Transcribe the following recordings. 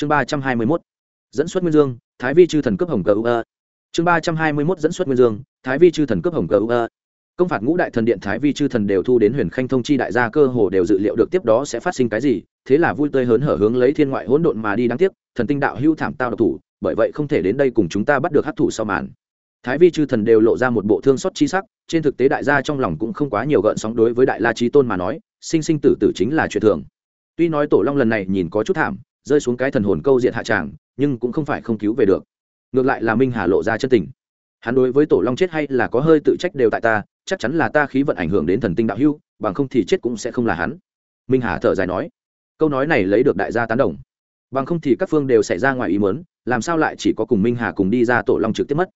chương ba trăm hai mươi mốt, dẫn xuất nguyên dương, thái vi chư thần cấp hồng cờ ơ chương ba trăm hai mươi mốt, dẫn xuất nguyên dương, thái vi chư thần cấp hồng cờ ơ công phạt ngũ đại thần điện thái vi chư thần đều thu đến huyền khanh thông chi đại gia cơ hồ đều dự liệu được tiếp đó sẽ phát sinh cái gì, thế là vui tươi hớn hở hướng lấy thiên ngoại hỗn độn mà đi đáng tiếc, thần tinh đạo hưu thảm tao độc thủ, bởi vậy không thể đến đây cùng chúng ta bắt được hắc thủ sau màn. Thái vi chư thần đều lộ ra một bộ thương xót chi sắc, trên thực tế đại gia trong lòng cũng không quá nhiều gợn sóng đối với đại la trí tôn mà nói, sinh sinh tử tử chính là chuyện thường. Tuy nói tổ long lần này nhìn có chút thảm rơi xuống cái thần hồn câu diện hạ tràng, nhưng cũng không phải không cứu về được. Ngược lại là minh hà lộ ra chân tình. Hắn đối với tổ long chết hay là có hơi tự trách đều tại ta, chắc chắn là ta khí vận ảnh hưởng đến thần tinh đạo hưu bằng không thì chết cũng sẽ không là hắn. Minh hà thở dài nói. Câu nói này lấy được đại gia tán đồng. Bằng không thì các phương đều xảy ra ngoài ý muốn, làm sao lại chỉ có cùng minh hà cùng đi ra tổ long trực tiếp mất?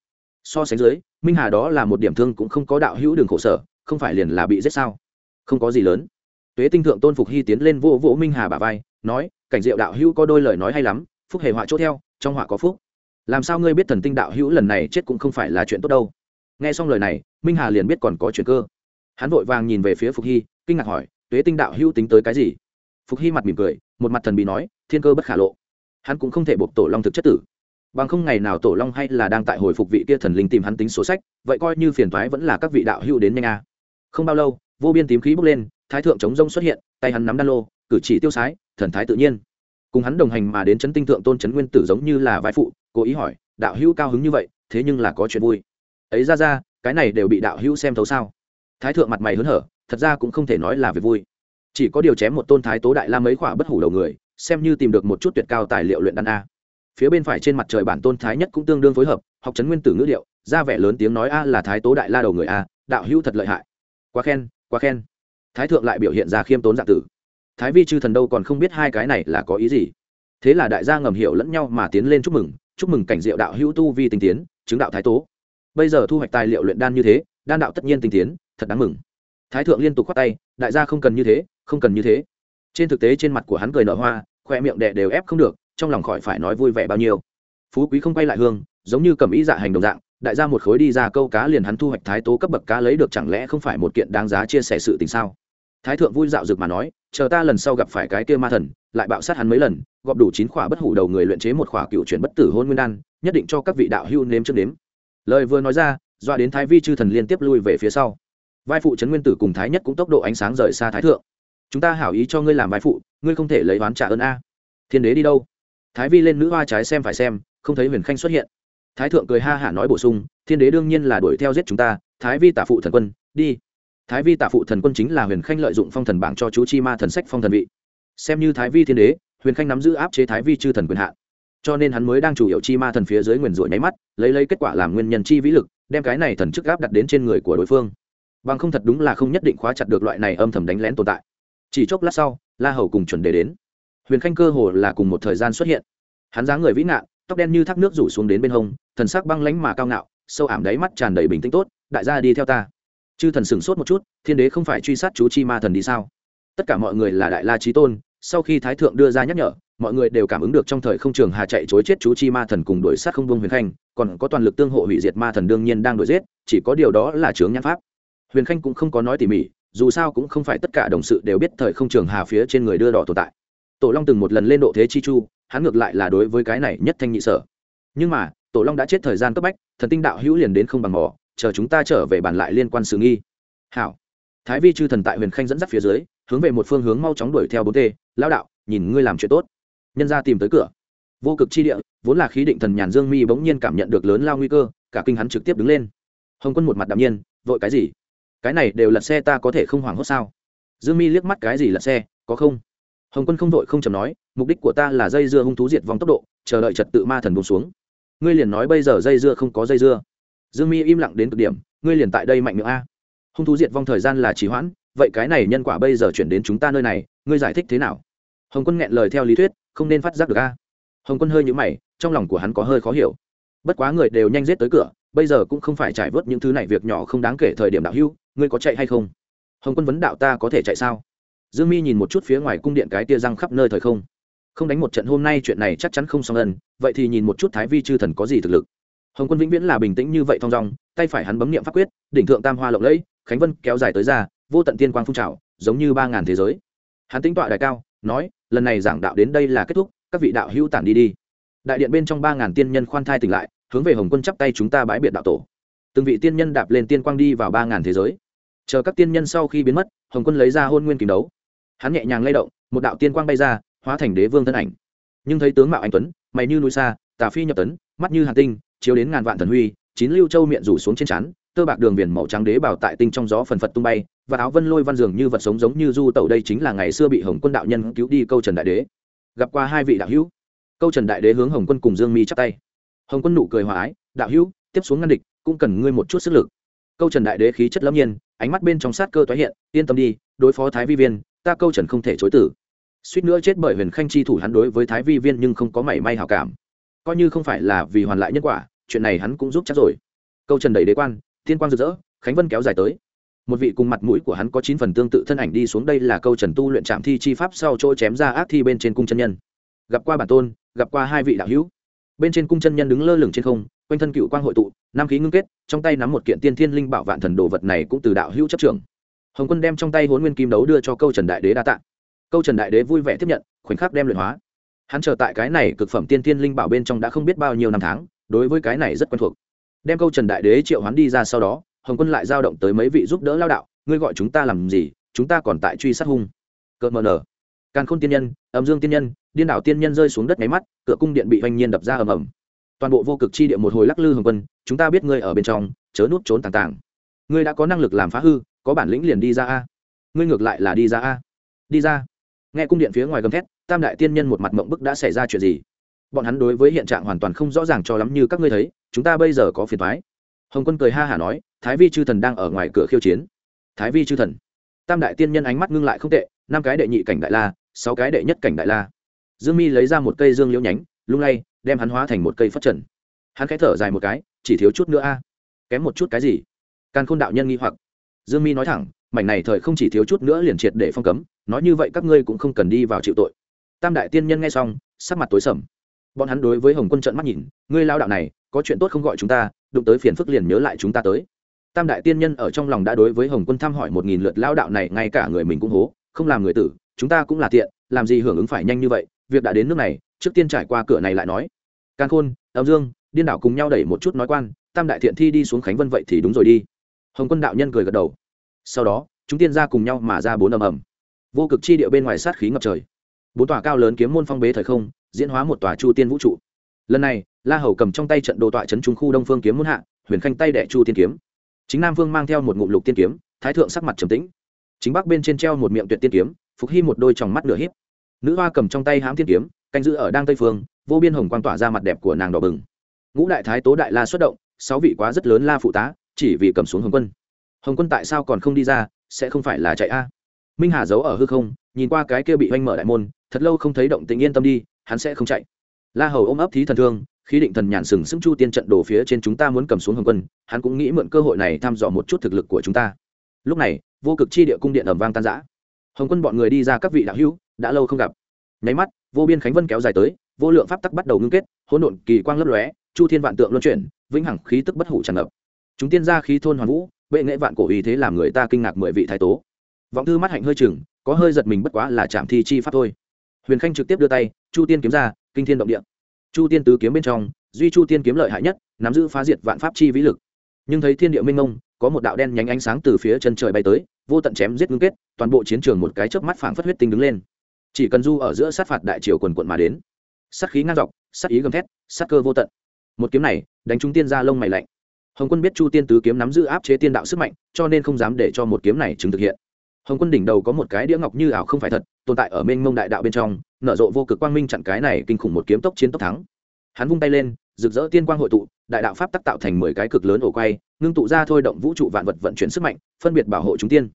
So sánh dưới, minh hà đó là một điểm thương cũng không có đạo hữu đường khổ sở, không phải liền là bị giết sao? Không có gì lớn. Tuế tinh thượng tôn phục hy tiến lên vô vỗ minh hà bà vai, nói cảnh diệu đạo hữu có đôi lời nói hay lắm, phúc hề họa chỗ theo, trong họa có phúc. Làm sao ngươi biết thần tinh đạo hữu lần này chết cũng không phải là chuyện tốt đâu? Nghe xong lời này, minh hà liền biết còn có chuyện cơ. Hắn vội vàng nhìn về phía phục hy, kinh ngạc hỏi, tuế tinh đạo hữu tính tới cái gì? Phục hy mặt mỉm cười, một mặt thần bị nói, thiên cơ bất khả lộ. Hắn cũng không thể buộc tổ long thực chất tử. Bằng không ngày nào tổ long hay là đang tại hồi phục vị kia thần linh tìm hắn tính số sách, vậy coi như phiền thoái vẫn là các vị đạo hữu đến nhanh a. Không bao lâu, vô biên tím khí bốc lên, thái thượng chống rông xuất hiện, tay hắn nắm đan lô, cử chỉ tiêu sái, thần thái tự nhiên cùng hắn đồng hành mà đến chấn tinh thượng tôn chấn nguyên tử giống như là vai phụ, cố ý hỏi, đạo hữu cao hứng như vậy, thế nhưng là có chuyện vui. Ấy ra ra, cái này đều bị đạo hữu xem thấu sao? Thái thượng mặt mày hớn hở, thật ra cũng không thể nói là việc vui. Chỉ có điều chém một tôn thái tố đại la mấy khỏa bất hủ đầu người, xem như tìm được một chút tuyệt cao tài liệu luyện đan a. Phía bên phải trên mặt trời bản tôn thái nhất cũng tương đương phối hợp, học chấn nguyên tử ngữ điệu, ra vẻ lớn tiếng nói a là thái tố đại la đầu người a, đạo hữu thật lợi hại. Quá khen quá khen. Thái thượng lại biểu hiện ra khiêm tốn dạng tử thái vi chư thần đâu còn không biết hai cái này là có ý gì. Thế là đại gia ngầm hiểu lẫn nhau mà tiến lên chúc mừng chúc mừng cảnh diệu đạo hữu tu vi tinh tiến, chứng đạo thái tố. Bây giờ thu hoạch tài liệu luyện đan như thế, đan đạo tất nhiên tinh tiến, thật đáng mừng. Thái thượng liên tục khoát tay, đại gia không cần như thế, không cần như thế. Trên thực tế trên mặt của hắn cười nở hoa, khoe miệng đệ đều ép không được, trong lòng khỏi phải nói vui vẻ bao nhiêu. Phú quý không quay lại hương, giống như cầm ý dạ hành đồng dạng, đại gia một khối đi ra câu cá liền hắn thu hoạch thái tố cấp bậc cá lấy được chẳng lẽ không phải một kiện đáng giá chia sẻ sự tình sao? Thái thượng vui dạo rực mà nói chờ ta lần sau gặp phải cái kia ma thần, lại bạo sát hắn mấy lần, gọp đủ chín khỏa bất hủ đầu người luyện chế một khỏa cựu chuyển bất tử hôn nguyên đan, nhất định cho các vị đạo hưu nếm trước nếm. Lời vừa nói ra doa đến thái vi chư thần liên tiếp lui về phía sau. Vai phụ trấn nguyên tử cùng thái nhất cũng tốc độ ánh sáng rời xa thái thượng. Chúng ta hảo ý cho ngươi làm vai phụ, ngươi không thể lấy oán trả ơn a. Thiên đế đi đâu? Thái vi lên nữ hoa trái xem phải xem, không thấy huyền khanh xuất hiện. Thái thượng cười ha hả nói bổ sung, thiên đế đương nhiên là đuổi theo giết chúng ta, thái vi tả phụ thần quân, đi thái vi Tạ phụ thần quân chính là huyền khanh lợi dụng phong thần bảng cho chú chi ma thần sách phong thần vị. Xem như thái vi thiên đế, huyền khanh nắm giữ áp chế thái vi chư thần quyền hạn. Cho nên hắn mới đang chủ yếu chi ma thần phía dưới nguyền rủi nháy mắt, lấy lấy kết quả làm nguyên nhân chi vĩ lực, đem cái này thần chức áp đặt đến trên người của đối phương. Bằng không thật đúng là không nhất định khóa chặt được loại này âm thầm đánh lén tồn tại. Chỉ chốc lát sau, la hầu cùng chuẩn đề đến. Huyền khanh cơ hồ là cùng một thời gian xuất hiện. Hắn dáng người vĩ nạn tóc đen như thác nước rủ xuống đến bên hông, thần sắc băng lánh mà cao ngạo, sâu ảm đáy mắt tràn đầy bình tĩnh tốt, đại gia đi theo ta chư thần sửng sốt một chút, thiên đế không phải truy sát chú chi ma thần đi sao? Tất cả mọi người là đại la trí tôn, sau khi thái thượng đưa ra nhắc nhở, mọi người đều cảm ứng được trong thời không trường hà chạy chối chết chú chi ma thần cùng đuổi sát không vương huyền khanh, còn có toàn lực tương hộ hủy diệt ma thần đương nhiên đang đuổi giết, chỉ có điều đó là chướng nhãn pháp. Huyền khanh cũng không có nói tỉ mỉ, dù sao cũng không phải tất cả đồng sự đều biết thời không trường hà phía trên người đưa đỏ tồn tại. Tổ long từng một lần lên độ thế chi chu, hắn ngược lại là đối với cái này nhất thanh nhị sở. Nhưng mà, tổ long đã chết thời gian cấp bách, thần tinh đạo hữu liền đến không bằng mỏ chờ chúng ta trở về bàn lại liên quan sự nghi. Hảo. Thái vi chư thần tại huyền khanh dẫn dắt phía dưới, hướng về một phương hướng mau chóng đuổi theo bốn t lao đạo, nhìn ngươi làm chuyện tốt. Nhân ra tìm tới cửa. Vô cực chi địa, vốn là khí định thần nhàn dương mi bỗng nhiên cảm nhận được lớn lao nguy cơ, cả kinh hắn trực tiếp đứng lên. Hồng quân một mặt đạm nhiên, vội cái gì? Cái này đều lật xe ta có thể không hoảng hốt sao? Dương mi liếc mắt, cái gì lật xe? Có không? Hồng quân không vội không chầm nói, mục đích của ta là dây dưa hung thú diệt vòng tốc độ, chờ đợi trật tự ma thần buông xuống. Ngươi liền nói bây giờ dây dưa không có dây dưa dương mi im lặng đến cực điểm, ngươi liền tại đây mạnh miệng a. Hung thú diệt vong thời gian là trì hoãn, vậy cái này nhân quả bây giờ chuyển đến chúng ta nơi này, ngươi giải thích thế nào? Hồng quân nghẹn lời theo lý thuyết, không nên phát giác được a. Hồng quân hơi nhũ mày, trong lòng của hắn có hơi khó hiểu. Bất quá người đều nhanh giết tới cửa, bây giờ cũng không phải trải vớt những thứ này việc nhỏ không đáng kể thời điểm đạo hưu, ngươi có chạy hay không? Hồng quân vấn đạo ta có thể chạy sao? Dương mi nhìn một chút phía ngoài cung điện cái tia răng khắp nơi thời không. Không đánh một trận hôm nay chuyện này chắc chắn không xong ân, vậy thì nhìn một chút thái vi chư thần có gì thực lực hồng quân vĩnh viễn là bình tĩnh như vậy thong dong, tay phải hắn bấm niệm pháp quyết, đỉnh thượng tam hoa lộng lẫy, khánh vân kéo dài tới ra, vô tận tiên quang phun trào, giống như ba ngàn thế giới. Hắn tính tọa đại cao, nói, lần này giảng đạo đến đây là kết thúc, các vị đạo hữu tản đi đi. Đại điện bên trong ba ngàn tiên nhân khoan thai tỉnh lại, hướng về hồng quân chắp tay chúng ta bãi biệt đạo tổ. Từng vị tiên nhân đạp lên tiên quang đi vào ba ngàn thế giới. Chờ các tiên nhân sau khi biến mất, hồng quân lấy ra hôn nguyên kìm đấu. Hắn nhẹ nhàng lay động, một đạo tiên quang bay ra, hóa thành đế vương thân ảnh. Nhưng thấy tướng mạo anh tuấn, mày như núi xa, tà phi nhập tấn, mắt như hàn tinh chiếu đến ngàn vạn thần huy, chín lưu châu miệng rủ xuống trên trán, tơ bạc đường viền màu trắng đế bảo tại tinh trong gió phần phật tung bay, và áo vân lôi văn dường như vật sống giống như du tẩu đây chính là ngày xưa bị hồng quân đạo nhân cứu đi câu trần đại đế. Gặp qua hai vị đạo hữu. Câu trần đại đế hướng hồng quân cùng dương mi chắp tay. Hồng quân nụ cười hòa ái, đạo hữu, tiếp xuống ngăn địch, cũng cần ngươi một chút sức lực. Câu trần đại đế khí chất lâm nhiên, ánh mắt bên trong sát cơ tái hiện, yên tâm đi, đối phó thái vi viên, ta câu trần không thể chối tử suýt nữa chết bởi huyền khanh chi thủ hắn đối với thái vi viên nhưng không có mảy may hảo cảm. Coi như không phải là vì hoàn lại nhân quả chuyện này hắn cũng giúp chắc rồi. Câu trần đầy đế quan, thiên quang rực rỡ, khánh vân kéo dài tới. Một vị cùng mặt mũi của hắn có chín phần tương tự thân ảnh đi xuống đây là câu trần tu luyện trạm thi chi pháp sau chỗ chém ra ác thi bên trên cung chân nhân. Gặp qua bản tôn, gặp qua hai vị đạo hữu. Bên trên cung chân nhân đứng lơ lửng trên không, quanh thân cựu quang hội tụ nam khí ngưng kết, trong tay nắm một kiện tiên thiên linh bảo vạn thần đồ vật này cũng từ đạo hữu chấp trưởng. Hồng quân đem trong tay hốn nguyên kim đấu đưa cho câu trần đại đế đa tạ. Câu trần đại đế vui vẻ tiếp nhận, khoảnh khắc đem luyện hóa. Hắn chờ tại cái này cực phẩm tiên thiên linh bảo bên trong đã không biết bao nhiêu năm tháng đối với cái này rất quen thuộc. Đem câu trần đại đế triệu hoán đi ra sau đó, hồng quân lại giao động tới mấy vị giúp đỡ lao đạo, ngươi gọi chúng ta làm gì, chúng ta còn tại truy sát hung. Cợt mờ nở. Càn khôn tiên nhân, âm dương tiên nhân, điên đảo tiên nhân rơi xuống đất nháy mắt, cửa cung điện bị hoành nhiên đập ra ầm ầm. Toàn bộ vô cực chi địa một hồi lắc lư hồng quân, chúng ta biết ngươi ở bên trong, chớ nút trốn tàng tàng. Ngươi đã có năng lực làm phá hư, có bản lĩnh liền đi ra a. Ngươi ngược lại là đi ra a. Đi ra. Nghe cung điện phía ngoài gầm thét, tam đại tiên nhân một mặt mộng bức đã xảy ra chuyện gì? Bọn hắn đối với hiện trạng hoàn toàn không rõ ràng cho lắm như các ngươi thấy, chúng ta bây giờ có phiền thoái hồng quân cười ha hả nói, thái vi chư thần đang ở ngoài cửa khiêu chiến. Thái vi chư thần. Tam đại tiên nhân ánh mắt ngưng lại không tệ, năm cái đệ nhị cảnh đại la, sáu cái đệ nhất cảnh đại la. Dương mi lấy ra một cây dương liễu nhánh, lung lay, đem hắn hóa thành một cây phất trần. Hắn khẽ thở dài một cái, chỉ thiếu chút nữa a. Kém một chút cái gì? Càn khôn đạo nhân nghi hoặc. Dương mi nói thẳng, mảnh này thời không chỉ thiếu chút nữa liền triệt để phong cấm, nói như vậy các ngươi cũng không cần đi vào chịu tội. Tam đại tiên nhân nghe xong, sắc mặt tối sầm bọn hắn đối với hồng quân trận mắt nhìn, ngươi lao đạo này, có chuyện tốt không gọi chúng ta, đụng tới phiền phức liền nhớ lại chúng ta tới. Tam đại tiên nhân ở trong lòng đã đối với hồng quân thăm hỏi một nghìn lượt lao đạo này, ngay cả người mình cũng hố, không làm người tử, chúng ta cũng là tiện, làm gì hưởng ứng phải nhanh như vậy, việc đã đến nước này, trước tiên trải qua cửa này lại nói. Can khôn, âm dương, điên đảo cùng nhau đẩy một chút nói quan, tam đại thiện thi đi xuống khánh vân vậy thì đúng rồi đi. Hồng quân đạo nhân cười gật đầu. Sau đó, chúng tiên ra cùng nhau mà ra bốn ầm ầm. Vô cực chi địa bên ngoài sát khí ngập trời bốn tòa cao lớn kiếm môn phong bế thời không, diễn hóa một tòa chu tiên vũ trụ. Lần này, la hầu cầm trong tay trận đồ tọa trấn trung khu đông phương kiếm muốn hạ, huyền khanh tay đẻ chu tiên kiếm. Chính nam phương mang theo một ngụm lục tiên kiếm, thái thượng sắc mặt trầm tĩnh. Chính bắc bên trên treo một miệng tuyệt tiên kiếm, phục hy một đôi tròng mắt nửa hiếp nữ hoa cầm trong tay hãm tiên kiếm, canh giữ ở đang tây phương, vô biên hồng quang tỏa ra mặt đẹp của nàng đỏ bừng. Ngũ đại thái tố đại la xuất động, sáu vị quá rất lớn la phụ tá, chỉ vì cầm xuống hồng quân. Hồng quân tại sao còn không đi ra, sẽ không phải là chạy a? Minh hà giấu ở hư không, nhìn qua cái kia bị oanh mở đại môn, thật lâu không thấy động tình yên tâm đi, hắn sẽ không chạy. La hầu ôm ấp thí thần thương khi định thần nhàn sừng sững chu tiên trận đổ phía trên chúng ta muốn cầm xuống hồng quân, hắn cũng nghĩ mượn cơ hội này thăm dò một chút thực lực của chúng ta. Lúc này, vô cực chi địa cung điện ẩm vang tan giã hồng quân bọn người đi ra các vị đạo hữu, đã lâu không gặp. Nháy mắt, vô biên khánh vân kéo dài tới, vô lượng pháp tắc bắt đầu ngưng kết, hỗn độn kỳ quang lấp lóe, chu thiên vạn tượng luân chuyển, vĩnh hằng khí tức bất hủ tràn ngập. Chúng tiên ra khí thôn hoàn vũ, bệ nghệ vạn cổ ý thế làm người ta kinh ngạc mười vị thái tố vọng thư mắt hạnh hơi chừng, có hơi giật mình bất quá là chạm thi chi pháp thôi. Huyền khanh trực tiếp đưa tay, chu tiên kiếm ra, kinh thiên động địa. Chu tiên tứ kiếm bên trong, duy chu tiên kiếm lợi hại nhất, nắm giữ phá diệt vạn pháp chi vĩ lực. Nhưng thấy thiên địa minh mông, có một đạo đen nhánh ánh sáng từ phía chân trời bay tới, vô tận chém giết ngưng kết, toàn bộ chiến trường một cái chớp mắt phảng phất huyết tinh đứng lên. Chỉ cần du ở giữa sát phạt đại triều quần quận mà đến. Sát khí ngang dọc, sát ý gầm thét, sát cơ vô tận. Một kiếm này, đánh trúng tiên ra lông mày lạnh. Hồng quân biết chu tiên tứ kiếm nắm giữ áp chế tiên đạo sức mạnh, cho nên không dám để cho một kiếm này chứng thực hiện hồng quân đỉnh đầu có một cái đĩa ngọc như ảo không phải thật, tồn tại ở mênh mông đại đạo bên trong, nở rộ vô cực quang minh chặn cái này kinh khủng một kiếm tốc chiến tốc thắng. Hắn vung tay lên, rực rỡ tiên quang hội tụ, đại đạo pháp tác tạo thành mười cái cực lớn ổ quay, ngưng tụ ra thôi động vũ trụ vạn vật vận chuyển sức mạnh, phân biệt bảo hộ chúng tiên.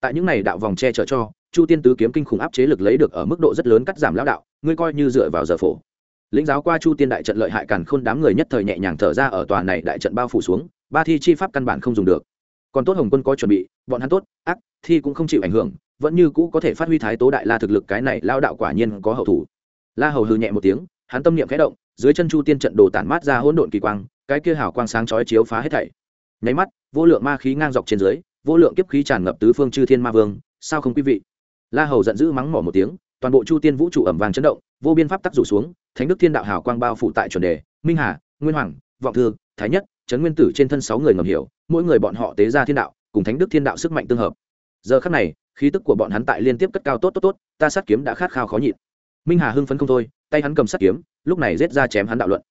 Tại những này đạo vòng che chở cho, chu tiên tứ kiếm kinh khủng áp chế lực lấy được ở mức độ rất lớn cắt giảm lão đạo, ngươi coi như dựa vào giờ phổ. Lĩnh giáo qua chu tiên đại trận lợi hại càn khôn đám người nhất thời nhẹ nhàng thở ra ở tòa này đại trận bao phủ xuống, ba thi chi pháp căn bản không dùng được còn tốt hồng quân có chuẩn bị, bọn hắn tốt, ác, thi cũng không chịu ảnh hưởng, vẫn như cũ có thể phát huy thái tố đại la thực lực, cái này lao đạo quả nhiên có hậu thủ. La hầu hư nhẹ một tiếng, hắn tâm niệm khẽ động, dưới chân chu tiên trận đồ tản mát ra hỗn độn kỳ quang, cái kia hào quang sáng chói chiếu phá hết thảy. Nháy mắt, vô lượng ma khí ngang dọc trên dưới, vô lượng kiếp khí tràn ngập tứ phương chư thiên ma vương, sao không quý vị? La hầu giận dữ mắng mỏ một tiếng, toàn bộ chu tiên vũ trụ ẩm vàng chấn động, vô biên pháp tắc rủ xuống, thánh đức thiên đạo hào quang bao phủ tại chuẩn đề, minh hà, nguyên hoàng, vọng thư, thái nhất trấn nguyên tử trên thân sáu người ngầm hiểu, mỗi người bọn họ tế ra thiên đạo, cùng thánh đức thiên đạo sức mạnh tương hợp. Giờ khắc này, khí tức của bọn hắn tại liên tiếp cất cao tốt tốt tốt, ta sát kiếm đã khát khao khó nhịn. Minh hà hưng phấn không thôi, tay hắn cầm sát kiếm, lúc này rết ra chém hắn đạo luận.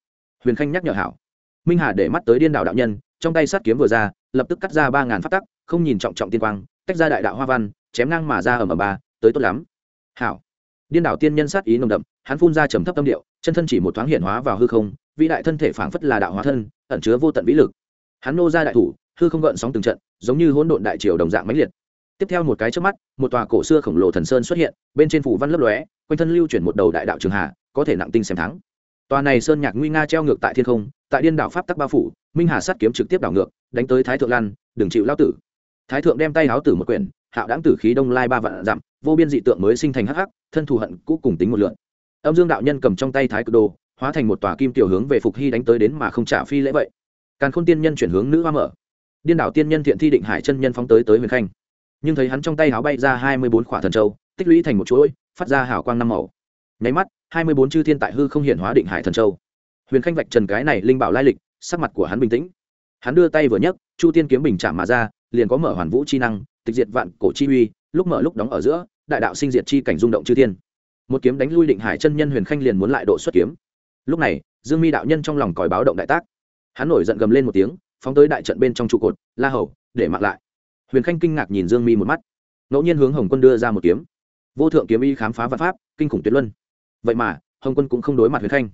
Huyền khanh nhắc nhở hảo. Minh hà để mắt tới điên đạo đạo nhân, trong tay sát kiếm vừa ra, lập tức cắt ra ba ngàn phát tắc, không nhìn trọng trọng tiên quang, tách ra đại đạo hoa văn, chém ngang mà ra ở mờ ba, tới tốt lắm. Hảo. Điên đảo tiên nhân sát ý nồng đậm, hắn phun ra trầm thấp tâm điệu, chân thân chỉ một thoáng hiện hóa vào hư không, vĩ đại thân thể phảng phất là đạo hóa thân ẩn chứa vô tận vĩ lực. Hắn nô ra đại thủ, hư không gợn sóng từng trận, giống như hỗn độn đại triều đồng dạng mãnh liệt. Tiếp theo một cái trước mắt, một tòa cổ xưa khổng lồ thần sơn xuất hiện, bên trên phủ văn lấp lóe, quanh thân lưu chuyển một đầu đại đạo trường hà, có thể nặng tinh xem thắng. Tòa này sơn nhạc nguy nga treo ngược tại thiên không, tại điên đảo pháp tắc ba phủ, minh hà sát kiếm trực tiếp đảo ngược, đánh tới thái thượng lan, đừng chịu lao tử. Thái thượng đem tay háo tử một quyển, hạo đáng tử khí đông lai ba vạn dặm, vô biên dị tượng mới sinh thành hắc hắc, thân thù hận cũ cùng tính một lượn. Âm dương đạo nhân cầm trong tay thái cực đồ hóa thành một tòa kim tiểu hướng về phục hy đánh tới đến mà không trả phi lễ vậy. Càn khôn tiên nhân chuyển hướng nữ hoa mở. Điên đảo tiên nhân thiện thi định hải chân nhân phóng tới tới huyền khanh. Nhưng thấy hắn trong tay háo bay ra hai mươi bốn khỏa thần châu, tích lũy thành một chuỗi, phát ra hảo quang năm màu. Nháy mắt, hai mươi bốn chư thiên tại hư không hiện hóa định hải thần châu. Huyền khanh vạch trần cái này linh bảo lai lịch, sắc mặt của hắn bình tĩnh. Hắn đưa tay vừa nhấc, chu tiên kiếm bình chạm mà ra, liền có mở hoàn vũ chi năng, tịch diệt vạn cổ chi uy, lúc mở lúc đóng ở giữa, đại đạo sinh diệt chi cảnh rung động chư thiên. Một kiếm đánh lui định hải chân nhân huyền khanh liền muốn lại độ xuất kiếm lúc này, dương mi đạo nhân trong lòng còi báo động đại tác. Hắn nổi giận gầm lên một tiếng, phóng tới đại trận bên trong trụ cột, la hầu, để mặc lại. Huyền khanh kinh ngạc nhìn dương mi một mắt. Ngẫu nhiên hướng hồng quân đưa ra một kiếm. Vô thượng kiếm y khám phá văn pháp, kinh khủng tuyệt luân. Vậy mà, hồng quân cũng không đối mặt huyền khanh.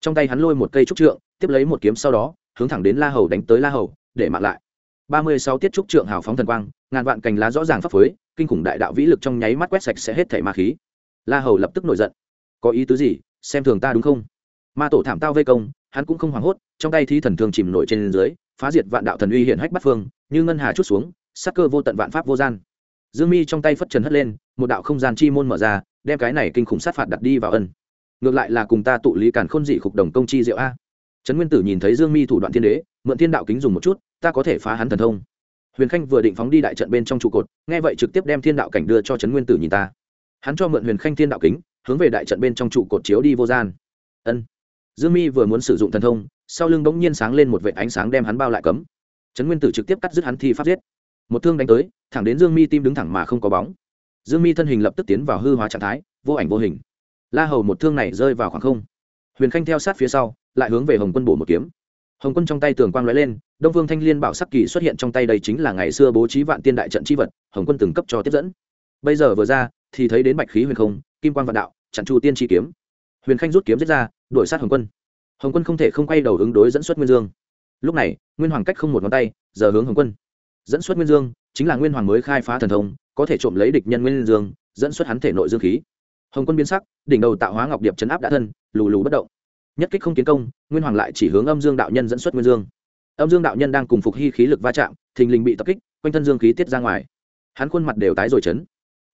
Trong tay hắn lôi một cây trúc trượng, tiếp lấy một kiếm sau đó, hướng thẳng đến la hầu đánh tới la hầu, để mặc lại. Ba mươi sáu tiết trúc trượng hào phóng thần quang, ngàn vạn cành lá rõ ràng phấp phới, kinh khủng đại đạo vĩ lực trong nháy mắt quét sạch sẽ hết thảy ma khí. La hầu lập tức nổi giận. Có ý tứ gì? Xem thường ta đúng không? Ma tổ thảm tao vây công, hắn cũng không hoảng hốt, trong tay thi thần thường chìm nổi trên dưới, phá diệt vạn đạo thần uy hiện hách bắt phương, như ngân hà chút xuống, sắc cơ vô tận vạn pháp vô gian. Dương mi trong tay phất trần hất lên, một đạo không gian chi môn mở ra, đem cái này kinh khủng sát phạt đặt đi vào ân. Ngược lại là cùng ta tụ lý càn khôn dị khục đồng công chi diệu a. Trấn nguyên tử nhìn thấy dương mi thủ đoạn thiên đế, mượn thiên đạo kính dùng một chút, ta có thể phá hắn thần thông. Huyền khanh vừa định phóng đi đại trận bên trong trụ cột, nghe vậy trực tiếp đem thiên đạo cảnh đưa cho trấn nguyên tử nhìn ta. Hắn cho mượn huyền khanh thiên đạo kính, hướng về đại trận bên trong trụ cột chiếu đi vô gian. Ân dương mi vừa muốn sử dụng thần thông, sau lưng bỗng nhiên sáng lên một vệ ánh sáng đem hắn bao lại cấm. Trấn nguyên tử trực tiếp cắt dứt hắn thi pháp giết. Một thương đánh tới, thẳng đến dương mi tim đứng thẳng mà không có bóng. Dương mi thân hình lập tức tiến vào hư hóa trạng thái, vô ảnh vô hình. La hầu một thương này rơi vào khoảng không. Huyền khanh theo sát phía sau, lại hướng về hồng quân bổ một kiếm. Hồng quân trong tay tường quang lóe lên, đông vương thanh liên bảo sắc kỳ xuất hiện trong tay đây chính là ngày xưa bố trí vạn tiên đại trận chi vật, hồng quân từng cấp cho tiếp dẫn. Bây giờ vừa ra, thì thấy đến bạch khí huyền không, kim quang vạn đạo, chặn chu tiên chi kiếm huyền khanh rút kiếm giết ra, đuổi sát hồng quân. Hồng quân không thể không quay đầu ứng đối dẫn xuất nguyên dương. Lúc này, nguyên hoàng cách không một ngón tay, giờ hướng hồng quân. Dẫn xuất nguyên dương, chính là nguyên hoàng mới khai phá thần thông, có thể trộm lấy địch nhân nguyên dương, dẫn xuất hắn thể nội dương khí. Hồng quân biến sắc, đỉnh đầu tạo hóa ngọc điệp chấn áp đã thân, lù lù bất động. Nhất kích không kiến công, nguyên hoàng lại chỉ hướng âm dương đạo nhân dẫn xuất nguyên dương. Âm dương đạo nhân đang cùng phục hy khí lực va chạm, thình lình bị tập kích, quanh thân dương khí tiết ra ngoài. Hắn khuôn mặt đều tái rồi chấn.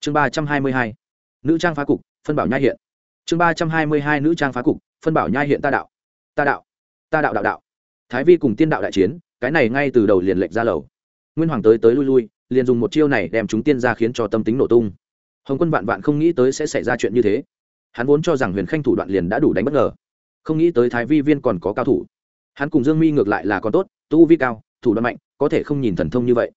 Chương ba trăm hai mươi hai. Nữ trang phá cục, phân bảo nhai hiện chương ba trăm hai mươi hai nữ trang phá cục, phân bảo nhai hiện ta đạo. Ta đạo ta đạo đạo đạo. Thái vi cùng tiên đạo đại chiến, cái này ngay từ đầu liền lệnh ra lầu. Nguyên hoàng tới tới lui lui, liền dùng một chiêu này đem chúng tiên ra khiến cho tâm tính nổ tung. Hồng quân vạn vạn không nghĩ tới sẽ xảy ra chuyện như thế. Hắn vốn cho rằng huyền khanh thủ đoạn liền đã đủ đánh bất ngờ. Không nghĩ tới thái vi viên còn có cao thủ. Hắn cùng dương mi ngược lại là còn tốt, tu vi cao, thủ đoạn mạnh, có thể không nhìn thần thông như vậy.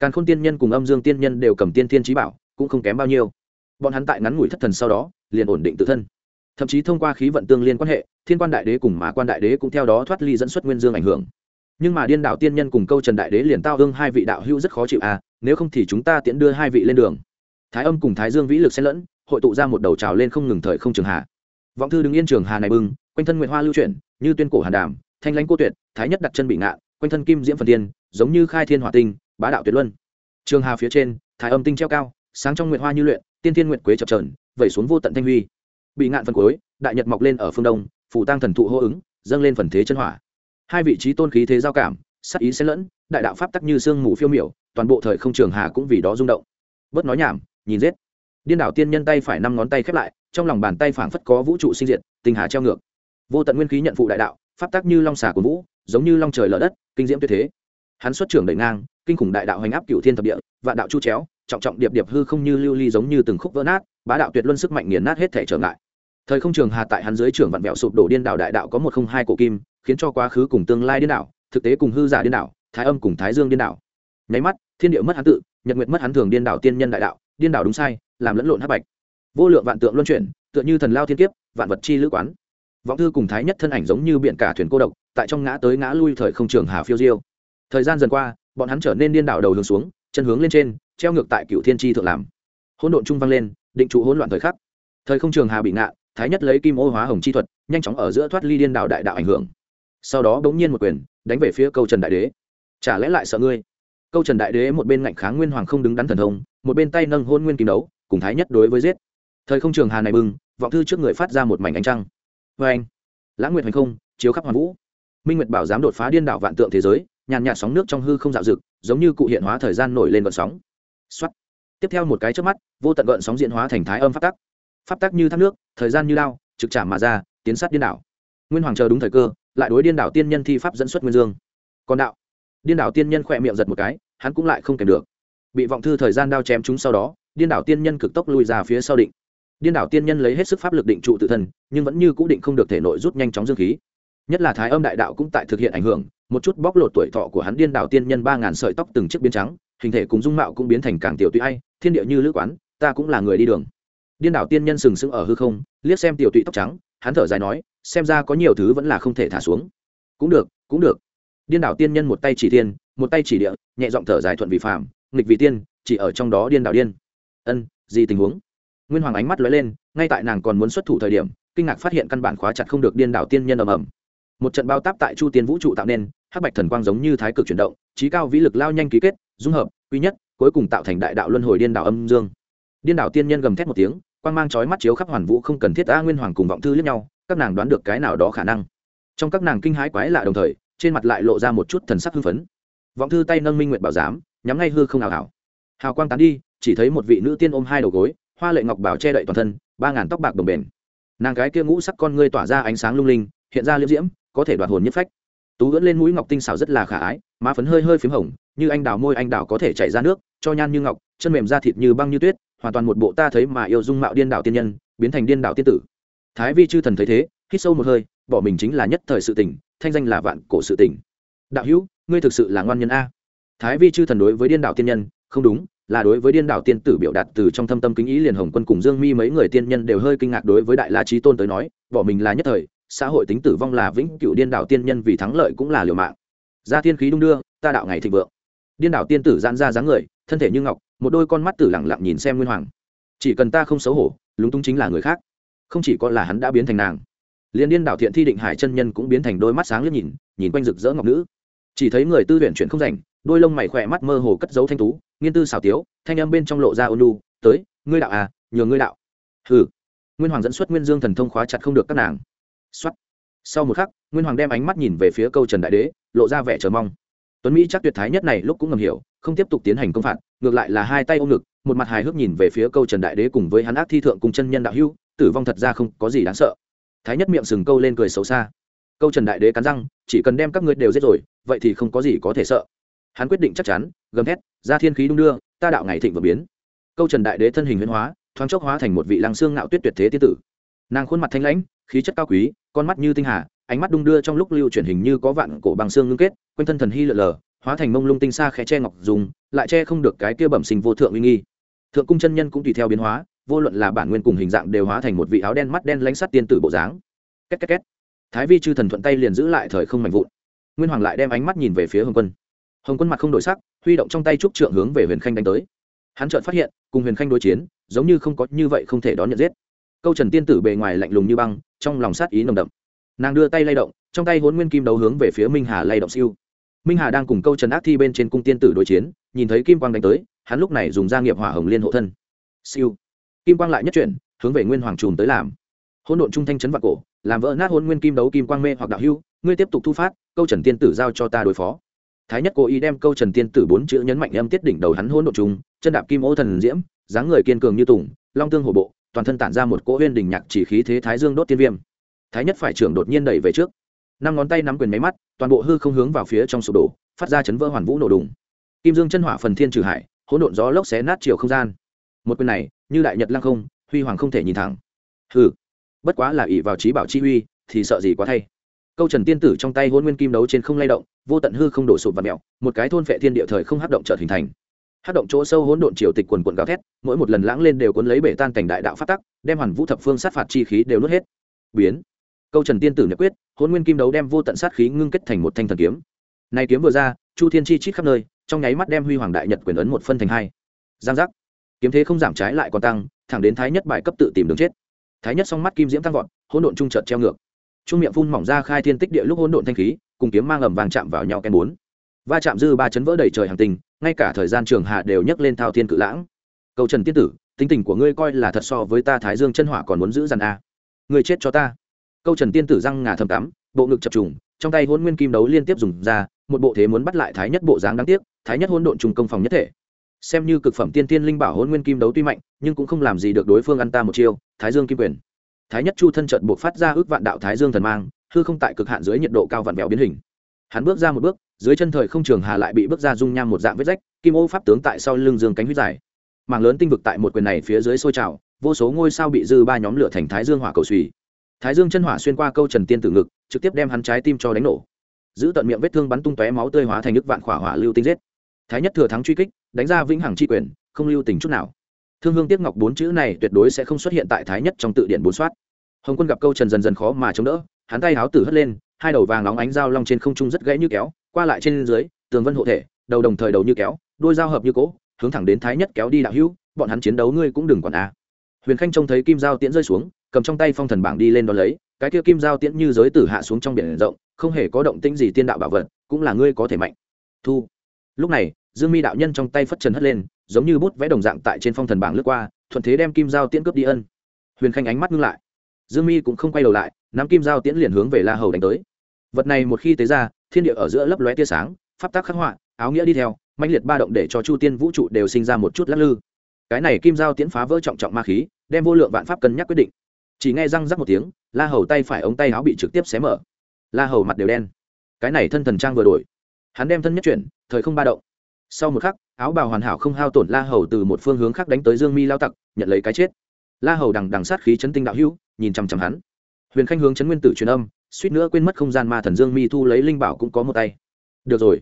Càn khôn tiên nhân cùng âm dương tiên nhân đều cầm tiên thiên trí bảo, cũng không kém bao nhiêu. Bọn hắn tại ngắn ngủi thất thần sau đó liền ổn định tự thân. Thậm chí thông qua khí vận tương liên quan hệ, thiên quan đại đế cùng mã quan đại đế cũng theo đó thoát ly dẫn xuất nguyên dương ảnh hưởng. Nhưng mà điên đạo tiên nhân cùng câu trần đại đế liền tao hương hai vị đạo hữu rất khó chịu à nếu không thì chúng ta tiễn đưa hai vị lên đường. Thái âm cùng thái dương vĩ lực xen lẫn, hội tụ ra một đầu trào lên không ngừng thời không trường hà vọng thư đứng yên trường hà này bưng quanh thân nguyệt hoa lưu chuyển, như tuyên cổ hàn đàm, thanh lãnh cô tuyệt, thái nhất đặt chân bị ngạn quanh thân kim diễm phần tiên, giống như khai thiên hỏa tinh, bá đạo tuyệt luân. Trường hà phía trên, thái âm tinh treo cao, sáng trong nguyệt hoa như luyện, tiên thiên nguyện quế chập trờn vẩy xuống vô tận thanh huy. Bị ngạn phần cuối, đại nhật mọc lên ở phương đông phủ tăng thần thụ hô ứng, dâng lên phần thế chân hỏa. Hai vị trí tôn khí thế giao cảm, sắc ý xen lẫn, đại đạo pháp tắc như sương mù phiêu miểu, toàn bộ thời không trường hà cũng vì đó rung động. Bớt nói nhảm, nhìn giết. Điên đảo tiên nhân tay phải năm ngón tay khép lại, trong lòng bàn tay phảng phất có vũ trụ sinh diệt, tinh hà treo ngược. Vô tận nguyên khí nhận phụ đại đạo, pháp tắc như long xà của vũ, giống như long trời lở đất, kinh diễm tuyệt thế. Hắn xuất trưởng đẩy ngang, kinh khủng đại đạo hành áp cửu thiên thập địa, vạn đạo chu chéo, trọng trọng điệp điệp hư không như lưu ly giống như từng khúc vỡ nát bá đạo tuyệt luân sức mạnh nghiền nát hết thể trở ngại. Thời không trường hà tại hắn dưới trưởng vạn vẹo sụp đổ điên đảo đại đạo có một không hai cổ kim, khiến cho quá khứ cùng tương lai điên đảo, thực tế cùng hư giả điên đảo, thái âm cùng thái dương điên đảo. Nháy mắt, thiên địa mất hắn tự, nhật nguyệt mất hắn thường điên đảo tiên nhân đại đạo, điên đảo đúng sai, làm lẫn lộn hắc bạch. Vô lượng vạn tượng luân chuyển, tựa như thần lao thiên kiếp, vạn vật chi lữ quán. Vọng thư cùng thái nhất thân ảnh giống như biển cả thuyền cô độc, tại trong ngã tới ngã lui thời không trường hà phiêu diêu. Thời gian dần qua, bọn hắn trở nên điên đảo đầu hướng xuống, chân hướng lên trên, treo ngược tại cựu thiên tri thượng làm. Hỗn độn trung vang lên định trụ hỗn loạn thời khắc. Thời không trường hà bị ngạ, thái nhất lấy kim ô hóa hồng chi thuật, nhanh chóng ở giữa thoát ly điên đảo đại đạo ảnh hưởng. Sau đó bỗng nhiên một quyền, đánh về phía câu trần đại đế. Chả lẽ lại sợ ngươi? Câu trần đại đế một bên ngạnh kháng nguyên hoàng không đứng đắn thần thông, một bên tay nâng hôn nguyên kim đấu, cùng thái nhất đối với giết. Thời không trường hà này bừng, vọng thư trước người phát ra một mảnh ánh trăng. Vê anh lãng nguyệt hành không, chiếu khắp hoàn vũ. Minh nguyệt bảo dám đột phá điên đảo vạn tượng thế giới, nhàn nhạt sóng nước trong hư không dạo dực giống như cụ hiện hóa thời gian nổi lên vận sóng. Xuất tiếp theo một cái trước mắt, vô tận gợn sóng diễn hóa thành thái âm pháp tắc. Pháp tắc như thác nước, thời gian như lao, trực chạm mà ra, tiến sát điên đảo. Nguyên hoàng chờ đúng thời cơ, lại đối điên đảo tiên nhân thi pháp dẫn xuất nguyên dương. Còn đạo. Điên đảo tiên nhân khỏe miệng giật một cái, hắn cũng lại không kèm được. Bị vọng thư thời gian đao chém chúng sau đó, điên đảo tiên nhân cực tốc lui ra phía sau định. Điên đảo tiên nhân lấy hết sức pháp lực định trụ tự thân, nhưng vẫn như cũ định không được thể nội rút nhanh chóng dương khí. Nhất là thái âm đại đạo cũng tại thực hiện ảnh hưởng, một chút bóc lột tuổi thọ của hắn điên đảo tiên nhân ba ngàn sợi tóc từng chiếc biến trắng hình thể cùng dung mạo cũng biến thành càng tiểu tụy ai, thiên địa như lữ quán, ta cũng là người đi đường. Điên đảo tiên nhân sừng sững ở hư không, liếc xem tiểu tụy tóc trắng, hắn thở dài nói, xem ra có nhiều thứ vẫn là không thể thả xuống. Cũng được cũng được. Điên đảo tiên nhân một tay chỉ thiên, một tay chỉ địa, nhẹ giọng thở dài thuận vị phạm nghịch vị tiên, chỉ ở trong đó điên đảo điên. Ân, gì tình huống? Nguyên hoàng ánh mắt lóe lên, ngay tại nàng còn muốn xuất thủ thời điểm, kinh ngạc phát hiện căn bản khóa chặt không được điên đảo tiên nhân ầm ầm. Một trận bao táp tại chu tiên vũ trụ tạo nên, hắc bạch thần quang giống như thái cực chuyển động trí cao vĩ lực lao nhanh ký kết dung hợp, quy nhất, cuối cùng tạo thành đại đạo luân hồi điên đạo âm dương. Điên đạo tiên nhân gầm thét một tiếng, quang mang trói mắt chiếu khắp hoàn vũ không cần thiết a nguyên hoàng cùng vọng thư lẫn nhau, các nàng đoán được cái nào đó khả năng. Trong các nàng kinh hãi quái lạ đồng thời, trên mặt lại lộ ra một chút thần sắc hưng phấn. Vọng thư tay nâng minh nguyện bảo giám, nhắm ngay hư không nào ảo hào quang tán đi, chỉ thấy một vị nữ tiên ôm hai đầu gối, hoa lệ ngọc bảo che đậy toàn thân, ba ngàn tóc bạc đồng bền. Nàng cái kia ngũ sắc con ngươi tỏa ra ánh sáng lung linh, hiện ra liễm diễm, có thể đoạt hồn nhất phách. Tú ưỡn lên mũi ngọc tinh xảo rất là khả ái, má phấn hơi hơi p h í m hồng như anh đào môi anh đào có thể chảy ra nước, cho nhan như ngọc, chân mềm da thịt như băng như tuyết, hoàn toàn một bộ ta thấy mà yêu dung mạo điên đạo tiên nhân, biến thành điên đạo tiên tử. Thái vi chư thần thấy thế, hít sâu một hơi, bỏ mình chính là nhất thời sự tỉnh thanh danh là vạn cổ sự tỉnh đạo hữu, ngươi thực sự là ngoan nhân a. Thái vi chư thần đối với điên đạo tiên nhân, không đúng, là đối với điên đảo tiên tử biểu đạt từ trong thâm tâm kính ý liền hồng quân cùng dương mi mấy người tiên nhân đều hơi kinh ngạc đối với đại la trí tôn tới nói, bỏ mình là nhất thời, xã hội tính tử vong là vĩnh cựu điên đảo tiên nhân vì thắng lợi cũng là liều mạng. Ra thiên khí đung đưa, ta đạo ngày thịnh vượng điên đảo tiên tử giãn ra dáng người, thân thể như ngọc, một đôi con mắt tử lẳng lặng nhìn xem nguyên hoàng. Chỉ cần ta không xấu hổ, lúng túng chính là người khác. Không chỉ có là hắn đã biến thành nàng, liền điên đảo thiện thi định hải chân nhân cũng biến thành đôi mắt sáng liếc nhìn nhìn quanh rực rỡ ngọc nữ. Chỉ thấy người tư tuyển chuyển không rảnh, đôi lông mày khỏe mắt mơ hồ cất dấu thanh tú, nghiên tư xảo tiếu, thanh âm bên trong lộ ra ôn lu tới, ngươi đạo à nhường ngươi đạo. Hừ. Nguyên hoàng dẫn xuất nguyên dương thần thông khóa chặt không được các nàng. Xuất sau một khắc, nguyên hoàng đem ánh mắt nhìn về phía câu trần đại đế, lộ ra vẻ chờ mong tuấn mỹ chắc tuyệt thái nhất này lúc cũng ngầm hiểu, không tiếp tục tiến hành công phạt, ngược lại là hai tay ôm ngực, một mặt hài hước nhìn về phía câu trần đại đế cùng với hắn ác thi thượng cùng chân nhân đạo hưu tử vong thật ra không có gì đáng sợ. Thái nhất miệng sừng câu lên cười xấu xa. Câu trần đại đế cắn răng, chỉ cần đem các ngươi đều giết rồi, vậy thì không có gì có thể sợ. Hắn quyết định chắc chắn, gầm thét, ra thiên khí đung đưa, ta đạo ngày thịnh vừa biến. Câu trần đại đế thân hình huyễn hóa, thoáng chốc hóa thành một vị lăng xương ngạo tuyết tuyệt thế tiên tử. Nàng khuôn mặt thanh lãnh, khí chất cao quý, con mắt như tinh hà ánh mắt đung đưa trong lúc lưu chuyển hình như có vạn cổ bằng xương ngưng kết, quanh thân thần hy lượn lờ, hóa thành mông lung tinh xa khẽ che ngọc dùng, lại che không được cái kia bẩm sinh vô thượng uy nghi. Thượng cung chân nhân cũng tùy theo biến hóa, vô luận là bản nguyên cùng hình dạng đều hóa thành một vị áo đen mắt đen lánh sắt tiên tử bộ dáng. Két két két. Thái vi chư thần thuận tay liền giữ lại thời không mạnh vụn. Nguyên hoàng lại đem ánh mắt nhìn về phía hồng quân. Hồng quân mặt không đổi sắc, huy động trong tay trúc trượng hướng về huyền khanh đánh tới. Hắn chợt phát hiện, cùng huyền khanh đối chiến, giống như không có như vậy không thể đón nhận giết. Câu trần tiên tử bề ngoài lạnh lùng như băng, trong lòng sát ý nồng đậm nàng đưa tay lay động trong tay hốn nguyên kim đấu hướng về phía minh hà lay động siêu. Minh hà đang cùng câu trần ác thi bên trên cung tiên tử đối chiến nhìn thấy kim quang đánh tới hắn lúc này dùng gia nghiệp hỏa hồng liên hộ thân. Siêu. Kim quang lại nhất chuyển hướng về nguyên hoàng trùm tới làm. Hỗn độn trung thanh chấn vạn cổ làm vỡ nát hôn nguyên kim đấu kim quang mê hoặc đạo hưu ngươi tiếp tục thu phát câu trần tiên tử giao cho ta đối phó. Thái nhất cố ý đem câu trần tiên tử bốn chữ nhấn mạnh âm tiết đỉnh đầu hắn hôn độn trung, chân đạp kim ô thần diễm dáng người kiên cường như tùng long tương hổ bộ toàn thân tản ra một cỗ huyên đình nhạc chỉ khí thế thái dương đốt tiên viêm thái nhất phải trưởng đột nhiên đẩy về trước. Năm ngón tay nắm quyền máy mắt toàn bộ hư không hướng vào phía trong sụp đổ phát ra chấn vỡ hoàn vũ nổ đùng. Kim dương chân hỏa phần thiên trừ hải hỗn độn gió lốc xé nát chiều không gian. Một quyền này như đại nhật lăng không huy hoàng không thể nhìn thẳng. Hừ bất quá là ỷ vào trí bảo chi huy, thì sợ gì quá thay. Câu trần tiên tử trong tay hôn nguyên kim đấu trên không lay động vô tận hư không đổ sụp và mẹo một cái thôn vệ thiên địa thời không hát động trợt hình thành. Hát động chỗ sâu hỗn độn triều tịch quần quần gào thét mỗi một lần lãng lên đều cuốn lấy bể tan cảnh đại đạo phát tắc đem hoàn vũ thập phương sát phạt chi khí đều nuốt hết. Biến câu trần tiên tử nhập quyết hôn nguyên kim đấu đem vô tận sát khí ngưng kết thành một thanh thần kiếm. Này kiếm vừa ra, chu thiên chi chít khắp nơi, trong nháy mắt đem huy hoàng đại nhật quyền ấn một phân thành hai. Giang giác. Kiếm thế không giảm trái lại còn tăng, thẳng đến thái nhất bài cấp tự tìm đường chết. Thái nhất song mắt kim diễm tăng vọt, hỗn độn trung trợt treo ngược. Trung miệng phun mỏng ra khai thiên tích địa lúc hỗn độn thanh khí, cùng kiếm mang ầm vàng chạm vào nhau ken bốn. Va chạm dư ba chấn vỡ đầy trời hàng tình, ngay cả thời gian trường hạ đều nhấc lên thao thiên cự lãng. Cầu trần tiên tử, tính tình của ngươi coi là thật so với ta thái dương chân hỏa còn muốn giữ dằn a ngươi chết cho ta câu trần tiên tử răng ngà thầm tắm, bộ ngực chập trùng, trong tay hôn nguyên kim đấu liên tiếp dùng ra, một bộ thế muốn bắt lại thái nhất bộ dáng đáng tiếc, thái nhất hôn độn trùng công phòng nhất thể. Xem như cực phẩm tiên tiên linh bảo hôn nguyên kim đấu tuy mạnh, nhưng cũng không làm gì được đối phương ăn ta một chiêu, thái dương kim quyền. Thái nhất chu thân trận buộc phát ra ước vạn đạo thái dương thần mang, hư không tại cực hạn dưới nhiệt độ cao vặn vẹo biến hình. Hắn bước ra một bước, dưới chân thời không trường hà lại bị bước ra dung nham một dạng vết rách, kim ô pháp tướng tại sau lưng dương cánh huyết dài. Mảng lớn tinh vực tại một quyền này phía dưới sôi trào, vô số ngôi sao bị dư ba nhóm lửa thành thái dương hỏa cầu suy thái dương chân hỏa xuyên qua câu trần tiên tử ngực, trực tiếp đem hắn trái tim cho đánh nổ. Giữ tận miệng vết thương bắn tung tóe máu tươi hóa thành nước vạn khỏa hỏa lưu tinh giết. Thái nhất thừa thắng truy kích, đánh ra vĩnh hằng chi quyền, không lưu tình chút nào. Thương hương tiếc ngọc bốn chữ này tuyệt đối sẽ không xuất hiện tại thái nhất trong tự điện bốn soát. Hồng quân gặp câu trần dần dần khó mà chống đỡ, hắn tay háo tử hất lên, hai đầu vàng nóng ánh dao long trên không trung rất gãy như kéo, qua lại trên dưới, tường vân hộ thể, đầu đồng thời đầu như kéo, đôi dao hợp như cỗ, hướng thẳng đến thái nhất kéo đi đạo hữu, bọn hắn chiến đấu ngươi cũng đừng còn a. Huyền khanh trông thấy kim dao tiễn rơi xuống cầm trong tay phong thần bảng đi lên đón lấy, cái kia kim giao tiễn như giới tử hạ xuống trong biển rộng, không hề có động tĩnh gì tiên đạo bảo vật, cũng là ngươi có thể mạnh. Thu. Lúc này, dương mi đạo nhân trong tay phất trần hất lên, giống như bút vẽ đồng dạng tại trên phong thần bảng lướt qua, thuận thế đem kim giao tiễn cướp đi ân. Huyền khanh ánh mắt ngưng lại. Dương mi cũng không quay đầu lại, nắm kim giao tiễn liền hướng về la hầu đánh tới. Vật này một khi tế ra, thiên địa ở giữa lấp lóe tia sáng, pháp tác khắc họa, áo nghĩa đi theo mạnh liệt ba động để cho chu tiên vũ trụ đều sinh ra một chút lắc lư. Cái này kim giao tiễn phá vỡ trọng trọng ma khí, đem vô lượng vạn pháp cân nhắc quyết định chỉ nghe răng rắc một tiếng, la hầu tay phải ống tay áo bị trực tiếp xé mở. La hầu mặt đều đen. Cái này thân thần trang vừa đổi. Hắn đem thân nhất chuyển, thời không ba động. Sau một khắc, áo bào hoàn hảo không hao tổn la hầu từ một phương hướng khác đánh tới dương mi lao tặc, nhận lấy cái chết. La hầu đằng đằng sát khí chấn tinh đạo hữu, nhìn chằm chằm hắn. Huyền khanh hướng chấn nguyên tử truyền âm, suýt nữa quên mất không gian ma thần dương mi thu lấy linh bảo cũng có một tay. Được rồi.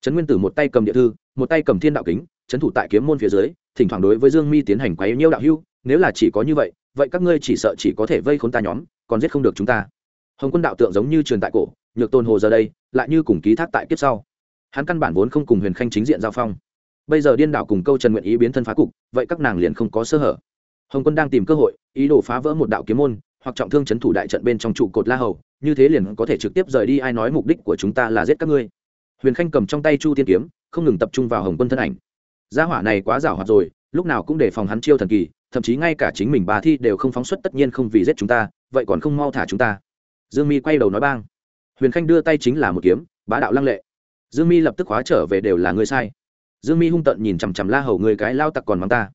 Chấn nguyên tử một tay cầm địa thư, một tay cầm thiên đạo kính, chấn thủ tại kiếm môn phía dưới, thỉnh thoảng đối với dương mi tiến hành quấy nhiêu đạo hưu nếu là chỉ có như vậy vậy các ngươi chỉ sợ chỉ có thể vây khốn ta nhóm, còn giết không được chúng ta. Hồng quân đạo tượng giống như truyền tại cổ, nhược tôn hồ giờ đây, lại như cùng ký thác tại kiếp sau. Hắn căn bản vốn không cùng huyền khanh chính diện giao phong. Bây giờ điên đảo cùng câu trần nguyện ý biến thân phá cục, vậy các nàng liền không có sơ hở. Hồng quân đang tìm cơ hội, ý đồ phá vỡ một đạo kiếm môn, hoặc trọng thương c h ấ n thủ đại trận bên trong trụ cột la hầu, như thế liền có thể trực tiếp rời đi, ai nói mục đích của chúng ta là giết các ngươi. Huyền khanh cầm trong tay chu tiên kiếm, không ngừng tập trung vào hồng quân thân ảnh. Gia hỏa này quá giảo hoạt rồi, lúc nào cũng đề phòng hắn chiêu thần kỳ thậm chí ngay cả chính mình bà thi đều không phóng xuất tất nhiên không vì giết chúng ta, vậy còn không mau thả chúng ta. Dương mi quay đầu nói bang. Huyền khanh đưa tay chính là một kiếm, bá đạo lăng lệ. Dương mi lập tức hóa trở về đều là người sai. Dương mi hung tận nhìn chằm chằm la hầu người cái lao tặc còn mắng ta.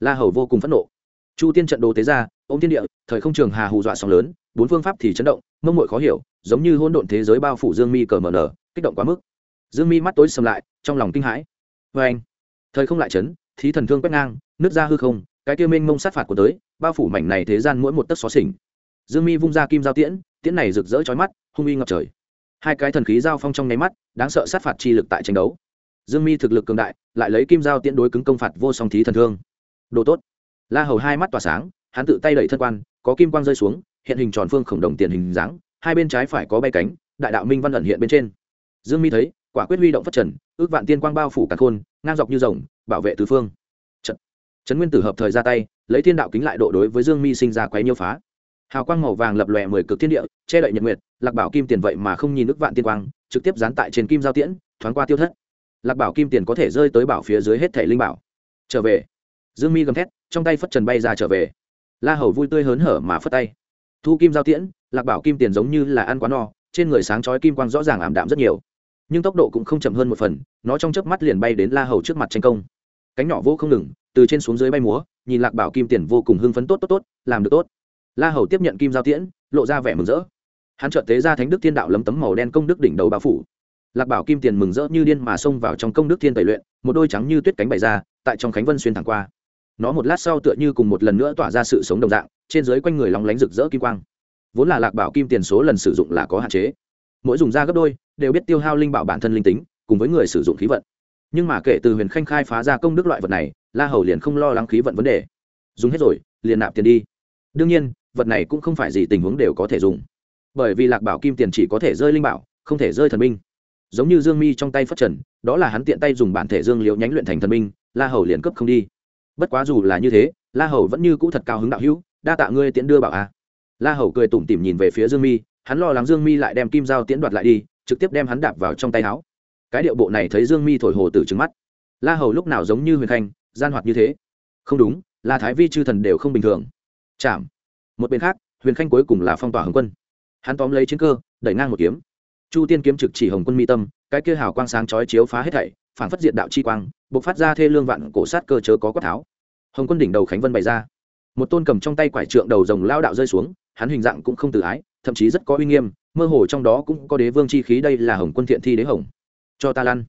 La hầu vô cùng phẫn nộ. Chu tiên trận đồ tế ra ô m thiên địa, thời không trường hà hù dọa sóng lớn, bốn phương pháp thì chấn động, mông mội khó hiểu, giống như hôn độn thế giới bao phủ dương mi cờ mờ nở, kích động quá mức. Dương mi mắt tối sầm lại, trong lòng kinh hãi. Vê anh thời không lại chấn, thí thần thương quét ngang, nước ra hư không cái tiêu minh mông sát phạt của tới, bao phủ mảnh này thế gian mỗi một tấc xó xỉnh. Dương mi vung ra kim giao tiễn tiễn này rực rỡ chói mắt, hung uy ngập trời. Hai cái thần khí giao phong trong nháy mắt, đáng sợ sát phạt chi lực tại tranh đấu. Dương mi thực lực cường đại, lại lấy kim giao tiễn đối cứng công phạt vô song thí thần thương. Đồ tốt. La hầu hai mắt tỏa sáng, hắn tự tay đẩy thân quan, có kim quang rơi xuống, hiện hình tròn phương khổng đồng tiền hình dáng, hai bên trái phải có bay cánh, đại đạo minh văn ẩn hiện bên trên. Dương mi thấy, quả quyết huy động phát trần, ước vạn tiên quang bao phủ cả khôn, ngang dọc như rồng, bảo vệ tứ phương trấn nguyên tử hợp thời ra tay, lấy thiên đạo kính lại độ đối với dương mi sinh ra quấy nhiêu phá. Hào quang màu vàng lập lòe mười cực thiên địa, che đậy nhật nguyệt, lạc bảo kim tiền vậy mà không nhìn nước vạn tiên quang, trực tiếp dán tại trên kim giao tiễn, thoáng qua tiêu thất. Lạc bảo kim tiền có thể rơi tới bảo phía dưới hết thể linh bảo. Trở về. Dương mi gầm thét, trong tay phất trần bay ra trở về. La hầu vui tươi hớn hở mà phất tay. Thu kim giao tiễn, lạc bảo kim tiền giống như là ăn quá no, trên người sáng chói kim quang rõ ràng ảm đạm rất nhiều. Nhưng tốc độ cũng không chậm hơn một phần, nó trong chớp mắt liền bay đến la hầu trước mặt tranh công. Cánh nhỏ vô không ngừng từ trên xuống dưới bay múa, nhìn lạc bảo kim tiền vô cùng hưng phấn tốt tốt tốt, làm được tốt. La hầu tiếp nhận kim giao tiễn, lộ ra vẻ mừng rỡ. Hắn trợ tế ra thánh đức thiên đạo lấm tấm màu đen công đức đỉnh đầu bao phủ. Lạc bảo kim tiền mừng rỡ như điên mà xông vào trong công đức thiên tẩy luyện, một đôi trắng như tuyết cánh bày ra, tại trong khánh vân xuyên thẳng qua. Nó một lát sau tựa như cùng một lần nữa tỏa ra sự sống đồng dạng, trên dưới quanh người lóng lánh rực rỡ kim quang. Vốn là lạc bảo kim tiền số lần sử dụng là có hạn chế. Mỗi dùng ra gấp đôi, đều biết tiêu hao linh bảo bản thân linh tính, cùng với người sử dụng khí vận. Nhưng mà kể từ huyền khanh khai phá ra công đức loại vật này la hầu liền không lo lắng khí vận vấn đề. Dùng hết rồi, liền nạp tiền đi. Đương nhiên, vật này cũng không phải gì tình huống đều có thể dùng. Bởi vì lạc bảo kim tiền chỉ có thể rơi linh bảo, không thể rơi thần minh. giống như dương mi trong tay phất trần, đó là hắn tiện tay dùng bản thể dương liễu nhánh luyện thành thần minh. la hầu liền cấp không đi. Bất quá dù là như thế, la hầu vẫn như cũ thật cao hứng đạo hữu, đa tạ ngươi tiễn đưa bảo a. La hầu cười tủm tỉm nhìn về phía dương mi, hắn lo lắng dương mi lại đem kim dao tiễn đoạt lại đi, trực tiếp đem hắn đạp vào trong tay áo. Cái điệu bộ này thấy dương mi thổi hồ từ trứng mắt. La hầu lúc nào giống như huyền khanh gian hoạt như thế. Không đúng là thái vi chư thần đều không bình thường. Chạm. Một bên khác, huyền khanh cuối cùng là phong tỏa hồng quân. Hắn tóm lấy chiến cơ, đẩy ngang một kiếm. Chu tiên kiếm trực chỉ hồng quân mi tâm, cái kia hào quang sáng chói chiếu phá hết thảy, phản phất diện đạo chi quang buộc phát ra thê lương vạn cổ sát cơ chớ có quát tháo. Hồng quân đỉnh đầu khánh vân bày ra. Một tôn cầm trong tay quải trượng đầu rồng lao đạo rơi xuống, hắn hình dạng cũng không tự ái, thậm chí rất có uy nghiêm, mơ hồ trong đó cũng có đế vương chi khí đây là hồng quân thiện thi đế hồng. Cho ta lăn.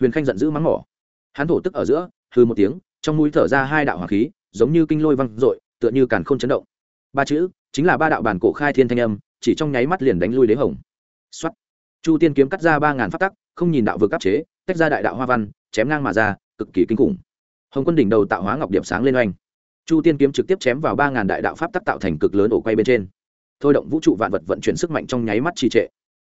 Huyền khanh giận dữ mắng mỏ. Hắn thổ tức ở giữa hư một tiếng, trong mũi thở ra hai đạo hỏa khí, giống như kinh lôi văng dội, tựa như càn không chấn động. Ba chữ, chính là ba đạo bản cổ khai thiên thanh âm, chỉ trong nháy mắt liền đánh lui đế hồng. Xuất chu tiên kiếm cắt ra ba ngàn phát tắc, không nhìn đạo vừa áp chế, tách ra đại đạo hoa văn, chém ngang mà ra, cực kỳ kinh khủng. Hồng quân đỉnh đầu tạo hóa ngọc điểm sáng lên oanh. Chu tiên kiếm trực tiếp chém vào ba ngàn đại đạo pháp tắc tạo thành cực lớn ổ quay bên trên. Thôi động vũ trụ vạn vật vận chuyển sức mạnh trong nháy mắt trì trệ.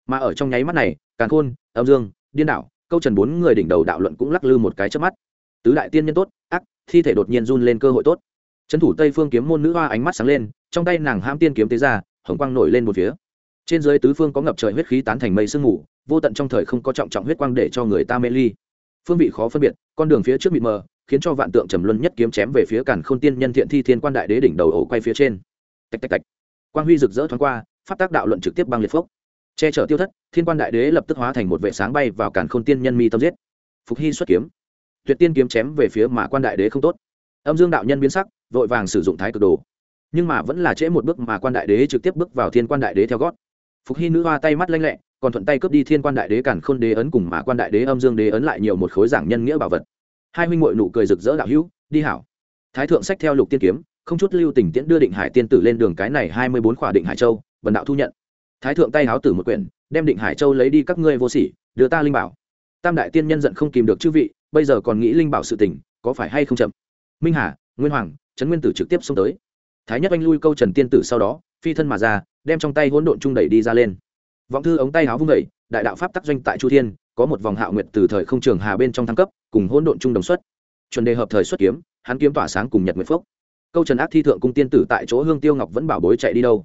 Mà ở trong nháy mắt này, càn khôn, âm dương, điên đảo, câu trần bốn người đỉnh đầu đạo luận cũng lắc lư một cái trước mắt tứ đại tiên nhân tốt, ác, thi thể đột nhiên run lên cơ hội tốt. Trấn thủ tây phương kiếm môn nữ hoa ánh mắt sáng lên, trong tay nàng ham tiên kiếm tế ra, hồng quang nổi lên một phía. Trên dưới tứ phương có ngập trời huyết khí tán thành mây sương mù, vô tận trong thời không có trọng trọng huyết quang để cho người ta mê ly. Phương vị khó phân biệt, con đường phía trước mịt mờ, khiến cho vạn tượng trầm luân nhất kiếm chém về phía cản khôn tiên nhân thiện thi thiên quan đại đế đỉnh đầu ổ quay phía trên. Tạch tạch tạch. Quang huy rực rỡ thoáng qua phát tác đạo luận trực tiếp băng liệt phốc. Che chở tiêu thất, thiên quan đại đế lập tức hóa thành một vệ sáng bay vào cản khôn tiên nhân mi tâm giết. Phục hy xuất kiếm tuyệt tiên kiếm chém về phía mà quan đại đế không tốt. Âm dương đạo nhân biến sắc, vội vàng sử dụng thái cực đồ. Nhưng mà vẫn là trễ một bước mà quan đại đế trực tiếp bước vào thiên quan đại đế theo gót. Phục hy nữ hoa tay mắt lanh lẹ, còn thuận tay cướp đi thiên quan đại đế cản khôn đế ấn cùng mà quan đại đế âm dương đế ấn lại nhiều một khối giảng nhân nghĩa bảo vật. Hai huynh ngội nụ cười rực rỡ đạo hữu, đi hảo. Thái thượng sách theo lục tiên kiếm, không chút lưu tình tiễn đưa định hải tiên tử lên đường cái này hai mươi bốn khỏa định hải châu, vần đạo thu nhận. Thái thượng tay háo tử một quyển, đem định hải châu lấy đi các ngươi vô sỉ, đưa ta linh bảo. Tam đại tiên nhân giận không kìm được chư vị bây giờ còn nghĩ linh bảo sự tình, có phải hay không chậm? Minh hà, nguyên hoàng, trấn nguyên tử trực tiếp xông tới. Thái nhất anh lui câu trần tiên tử sau đó, phi thân mà ra, đem trong tay hỗn độn trung đẩy đi ra lên. Vọng thư ống tay háo vung đẩy đại đạo pháp tắc doanh tại chu thiên, có một vòng hạo nguyệt từ thời không trường hà bên trong thăng cấp, cùng hỗn độn trung đồng xuất. Chuẩn đề hợp thời xuất kiếm, hắn kiếm tỏa sáng cùng nhật nguyệt phúc. Câu trần ác thi thượng cung tiên tử tại chỗ hương tiêu ngọc vẫn bảo bối chạy đi đâu.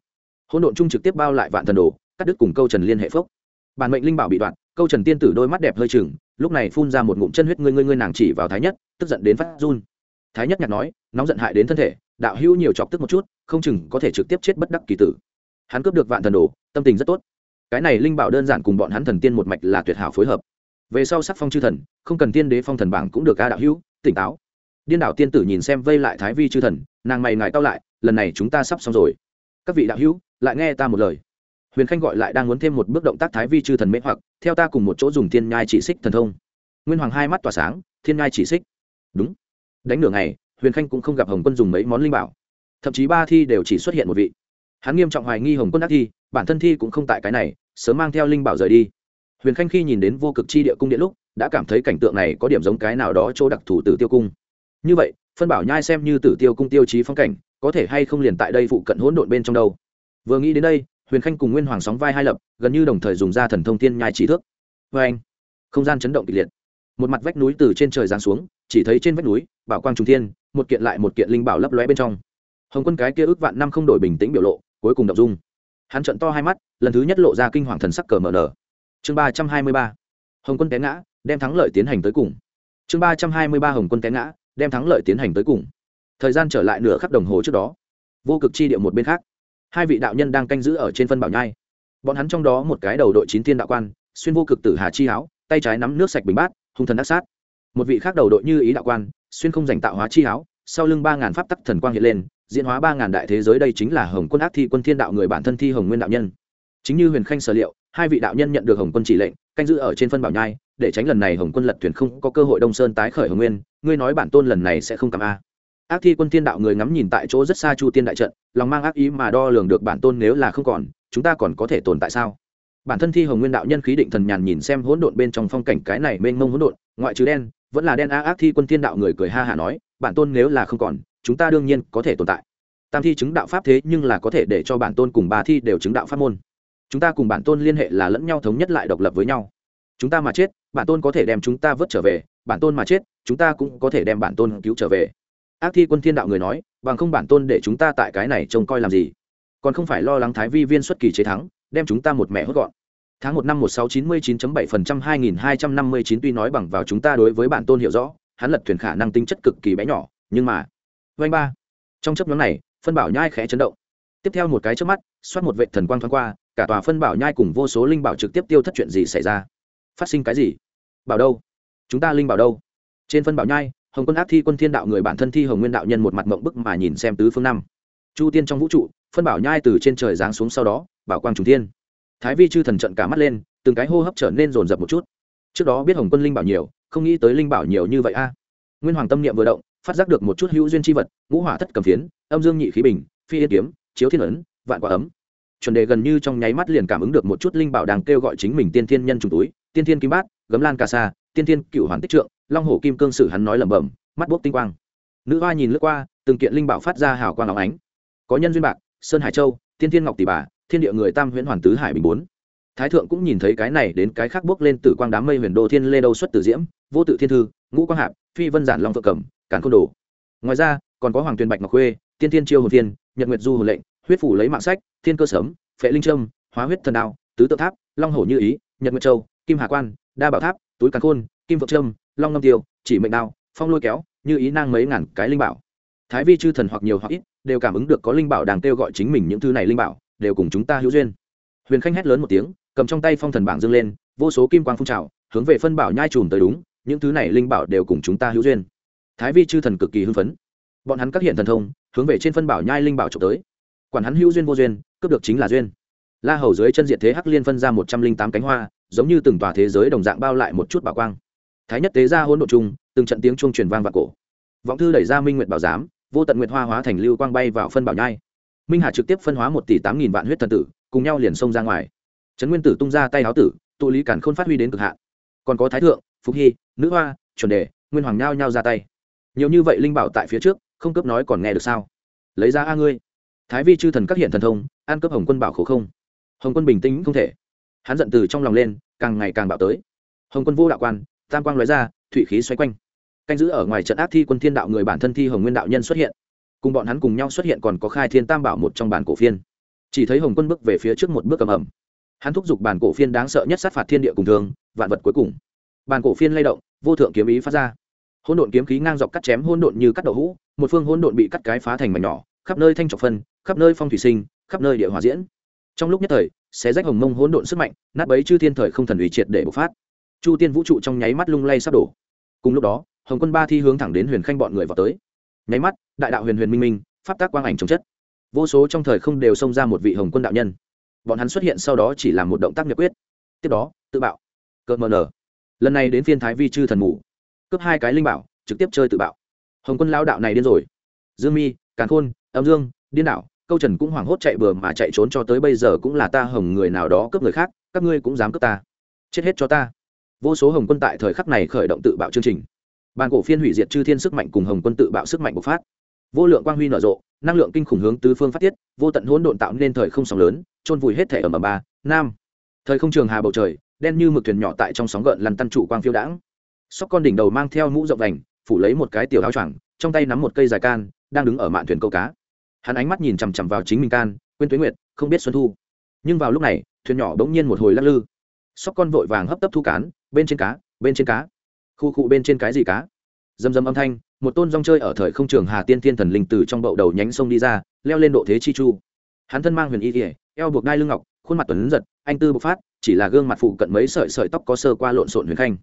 Hỗn độn trung trực tiếp bao lại vạn thần đồ, cắt đứt cùng câu trần liên hệ phúc bản mệnh linh bảo bị đoạn câu trần tiên tử đôi mắt đẹp hơi chừng, lúc này phun ra một ngụm chân huyết ngươi ngươi ngươi nàng chỉ vào thái nhất, tức giận đến phát run. Thái nhất nhạc nói, nóng giận hại đến thân thể, đạo hữu nhiều chọc tức một chút, không chừng có thể trực tiếp chết bất đắc kỳ tử. Hắn cướp được vạn thần đồ, tâm tình rất tốt. Cái này linh bảo đơn giản cùng bọn hắn thần tiên một mạch là tuyệt hảo phối hợp. Về sau sắc phong chư thần, không cần tiên đế phong thần bảng cũng được ca đạo hữu, tỉnh táo. Điên đạo tiên tử nhìn xem vây lại thái vi chư thần, nàng mày ngài cao lại, lần này chúng ta sắp xong rồi. Các vị đạo hữu, lại nghe ta một lời huyền khanh gọi lại đang muốn thêm một bước động tác thái vi chư thần mễ hoặc, theo ta cùng một chỗ dùng thiên nhai chỉ xích thần thông. Nguyên hoàng hai mắt tỏa sáng, thiên nhai chỉ xích. Đúng. Đánh nửa ngày, huyền khanh cũng không gặp hồng quân dùng mấy món linh bảo. Thậm chí ba thi đều chỉ xuất hiện một vị. Hắn nghiêm trọng hoài nghi hồng quân đắc thi, bản thân thi cũng không tại cái này, sớm mang theo linh bảo rời đi. Huyền khanh khi nhìn đến vô cực chi địa cung điện lúc, đã cảm thấy cảnh tượng này có điểm giống cái nào đó chỗ đặc thù tử tiêu cung. Như vậy, phân bảo nhai xem như tử tiêu cung tiêu chí phong cảnh, có thể hay không liền tại đây phụ cận hỗn độn bên trong đâu? Vừa nghĩ đến đây huyền khanh cùng nguyên hoàng sóng vai hai lập, gần như đồng thời dùng ra thần thông tiên nhai trí thước. Vê anh, không gian chấn động kịch liệt. Một mặt vách núi từ trên trời giáng xuống, chỉ thấy trên vách núi, bảo quang trung thiên, một kiện lại một kiện linh bảo lấp lóe bên trong. Hồng quân cái kia ước vạn năm không đổi bình tĩnh biểu lộ, cuối cùng đọc dung. Hắn trận to hai mắt, lần thứ nhất lộ ra kinh hoàng thần sắc cờ mở nở. Chương ba trăm hai mươi ba. Hồng quân té ngã, đem thắng lợi tiến hành tới cùng. Chương ba trăm hai mươi ba hồng quân té ngã, đem thắng lợi tiến hành tới cùng. Thời gian trở lại nửa khắc đồng hồ trước đó. Vô cực chi địa một bên khác hai vị đạo nhân đang canh giữ ở trên phân bảo nhai. Bọn hắn trong đó một cái đầu đội chín thiên đạo quan, xuyên vô cực tử hà chi áo, tay trái nắm nước sạch bình bát, hung thần ác sát. Một vị khác đầu đội như ý đạo quan, xuyên không giành tạo hóa chi áo, sau lưng ba ngàn pháp tắc thần quang hiện lên, diễn hóa ba ngàn đại thế giới đây chính là hồng quân ác thi quân thiên đạo người bản thân thi hồng nguyên đạo nhân. Chính như huyền khanh sở liệu, hai vị đạo nhân nhận được hồng quân chỉ lệnh, canh giữ ở trên phân bảo nhai, để tránh lần này hồng quân lật thuyền không có cơ hội đông sơn tái khởi hồng nguyên, ngươi nói bản tôn lần này sẽ không cầm a ác thi quân thiên đạo người ngắm nhìn tại chỗ rất xa chu tiên đại trận, lòng mang ác ý mà đo lường được bản tôn nếu là không còn, chúng ta còn có thể tồn tại sao? Bản thân thi hồng nguyên đạo nhân khí định thần nhàn nhìn xem hỗn độn bên trong phong cảnh cái này mênh mông hỗn độn, ngoại trừ đen, vẫn là đen a ác thi quân thiên đạo người cười ha hả nói, bản tôn nếu là không còn, chúng ta đương nhiên có thể tồn tại. Tam thi chứng đạo pháp thế nhưng là có thể để cho bản tôn cùng ba thi đều chứng đạo pháp môn. Chúng ta cùng bản tôn liên hệ là lẫn nhau thống nhất lại độc lập với nhau. Chúng ta mà chết, bản tôn có thể đem chúng ta vớt trở về, bản tôn mà chết, chúng ta cũng có thể đem bản tôn cứu trở về ác thi quân thiên đạo người nói, bằng không bản tôn để chúng ta tại cái này trông coi làm gì? Còn không phải lo lắng thái vi viên xuất kỳ chế thắng, đem chúng ta một mẹ hốt gọn. Tháng một năm một sáu chín mươi chín bảy phần trăm hai nghìn hai trăm năm mươi chín tuy nói bằng vào chúng ta đối với bản tôn hiểu rõ, hắn lật thuyền khả năng tính chất cực kỳ bé nhỏ, nhưng mà vanh ba. Trong chấp nhóm này, phân bảo nhai khẽ chấn động. Tiếp theo một cái trước mắt, xoát một vệ thần quang thoáng qua, cả tòa phân bảo nhai cùng vô số linh bảo trực tiếp tiêu thất chuyện gì xảy ra? Phát sinh cái gì? Bảo đâu? Chúng ta linh bảo đâu? Trên phân bảo nhai hồng quân ác thi quân thiên đạo người bản thân thi hồng nguyên đạo nhân một mặt mộng bức mà nhìn xem tứ phương năm. Chu tiên trong vũ trụ, phân bảo nhai từ trên trời giáng xuống sau đó, bảo quang trùng thiên. Thái vi chư thần trận cả mắt lên, từng cái hô hấp trở nên rồn rập một chút. Trước đó biết hồng quân linh bảo nhiều, không nghĩ tới linh bảo nhiều như vậy a. Nguyên hoàng tâm niệm vừa động, phát giác được một chút hữu duyên c h i vật, ngũ hỏa thất cầm phiến, âm dương nhị khí bình, phi yên kiếm, chiếu thiên ấn, vạn quả ấm. Chuẩn đề gần như trong nháy mắt liền cảm ứng được một chút linh bảo đang kêu gọi chính mình tiên thiên nhân trùng túi, tiên thiên kim bát, gấm lan cà sa tiên thiên cựu hoàn tích trượng, long hổ kim cương sử hắn nói lẩm bẩm, mắt bốc tinh quang. Nữ hoa nhìn lướt qua, từng kiện linh bảo phát ra hào quang áo ánh. Có nhân duyên bạc, sơn hải châu, tiên thiên ngọc tỷ bà, thiên địa người tam huyễn hoàn tứ hải bình bốn. Thái thượng cũng nhìn thấy cái này đến cái khác bước lên từ quang đám mây huyền đô thiên lê đâu xuất tử diễm, vô tự thiên thư, ngũ quang hạp, phi vân giản long phượng cẩm cản côn đồ. Ngoài ra, còn có hoàng tuyền bạch ngọc khuê, tiên thiên chiêu hồn thiên, nhật nguyệt du hồn lệnh, huyết phủ lấy mạng sách, thiên cơ sớm phệ linh trâm, hóa huyết thần đao, tứ tự tháp, long hổ như ý, nhật nguyệt châu, kim hà quan, đa bảo tháp túi càn khôn, kim vượng trâm, long ngâm tiêu, chỉ mệnh đao, phong lôi kéo, như ý nang mấy ngàn cái linh bảo. Thái vi chư thần hoặc nhiều hoặc ít, đều cảm ứng được có linh bảo đang kêu gọi chính mình những thứ này linh bảo, đều cùng chúng ta hữu duyên. Huyền khanh hét lớn một tiếng, cầm trong tay phong thần bảng dâng lên, vô số kim quang phun trào, hướng về phân bảo nhai trùm tới đúng, những thứ này linh bảo đều cùng chúng ta hữu duyên. Thái vi chư thần cực kỳ hưng phấn. Bọn hắn các hiện thần thông, hướng về trên phân bảo nhai linh bảo trộm tới. Quản hắn hữu duyên vô duyên, cướp được chính là duyên la hầu dưới chân diện thế hắc liên phân ra một trăm linh tám cánh hoa, giống như từng tòa thế giới đồng dạng bao lại một chút bảo quang. Thái nhất tế ra hỗn độ chung, từng trận tiếng chuông truyền vang vào cổ. Vọng thư đẩy ra minh nguyện bảo giám, vô tận nguyệt hoa hóa thành lưu quang bay vào phân bảo nhai. Minh hà trực tiếp phân hóa một tỷ tám nghìn vạn huyết thần tử, cùng nhau liền xông ra ngoài. Trấn nguyên tử tung ra tay áo tử, tụ lý cản khôn phát huy đến cực hạn. Còn có thái thượng phúc hy, nữ hoa, chuẩn đề, nguyên hoàng nhao nhao ra tay. Nhiều như vậy linh bảo tại phía trước, không cướp nói còn nghe được sao? Lấy ra a ngươi. Thái vi chư thần các hiện thần thông an cấp hồng quân bảo khổ không? Hồng quân bình tĩnh không thể. Hắn giận từ trong lòng lên, càng ngày càng bạo tới. Hồng quân vô đạo quan, tam quang nói ra, thủy khí xoay quanh. Canh giữ ở ngoài trận ác thi quân thiên đạo người bản thân thi hồng nguyên đạo nhân xuất hiện. Cùng bọn hắn cùng nhau xuất hiện còn có khai thiên tam bảo một trong bản cổ phiên. Chỉ thấy hồng quân bước về phía trước một bước cầm ẩm hắn thúc giục bản cổ phiên đáng sợ nhất sát phạt thiên địa cùng thường, vạn vật cuối cùng. Bản cổ phiên lay động, vô thượng kiếm ý phát ra. Hỗn độn kiếm khí ngang dọc cắt chém, hỗn độn như cắt đậu hũ, một phương hỗn độn bị cắt cái phá thành mảnh nhỏ, khắp nơi thanh trọc phân, khắp nơi phong thủy sinh, khắp nơi địa hòa diễn trong lúc nhất thời, xé rách hồng mông hỗn độn sức mạnh, nát bấy chư thiên thời không thần ủy triệt để bộc phát. Chu tiên vũ trụ trong nháy mắt lung lay sắp đổ. Cùng lúc đó, hồng quân ba thi hướng thẳng đến huyền khanh bọn người vào tới. Nháy mắt, đại đạo huyền huyền minh minh, pháp tác quang ảnh trồng chất. Vô số trong thời không đều xông ra một vị hồng quân đạo nhân. Bọn hắn xuất hiện sau đó chỉ là một động tác nhập quyết. Tiếp đó, tự bạo. Cợt mờ nở. Lần này đến phiên thái vi chư thần mù. Cướp hai cái linh bảo, trực tiếp chơi tự bạo. Hồng quân lao đạo này điên rồi. Dương mi, càn khôn, âm dương, điên đạo câu trần cũng hoảng hốt chạy bừa mà chạy trốn cho tới bây giờ cũng là ta hồng người nào đó cướp người khác, các ngươi cũng dám cướp ta. Chết hết cho ta. Vô số hồng quân tại thời khắc này khởi động tự bạo chương trình. Bàn cổ phiên hủy diệt chư thiên sức mạnh cùng hồng quân tự bạo sức mạnh bộc phát. Vô lượng quang huy nở rộ, năng lượng kinh khủng hướng tứ phương phát tiết, vô tận hỗn độn tạo nên thời không sóng lớn trôn vùi hết thể ở m ba, nam. Thời không trường hà bầu trời, đen như mực thuyền nhỏ tại trong sóng gợn lăn tăn trụ quang phiêu đãng. Sóc con đỉnh đầu mang theo mũ rộng đành phủ lấy một cái tiểu áo choàng, trong tay nắm một cây dài can, đang đứng ở mạn thuyền câu cá hắn ánh mắt nhìn chằm chằm vào chính mình can, quên tuế nguyệt, không biết xuân thu. Nhưng vào lúc này, thuyền nhỏ bỗng nhiên một hồi lắc lư. Sóc con vội vàng hấp tấp thu cán, bên trên cá, bên trên cá. Khu cụ bên trên cái gì cá? Dầm dầm âm thanh, một tôn rong chơi ở thời không trường hà tiên thiên thần linh từ trong bậu đầu nhánh sông đi ra, leo lên độ thế chi chu. Hắn thân mang huyền y kỉa eo buộc đai lưng ngọc, khuôn mặt tuấn giật, anh tư bộc phát, chỉ là gương mặt phụ cận mấy sợi sợi tóc có sơ qua lộn xộn huyền khanh.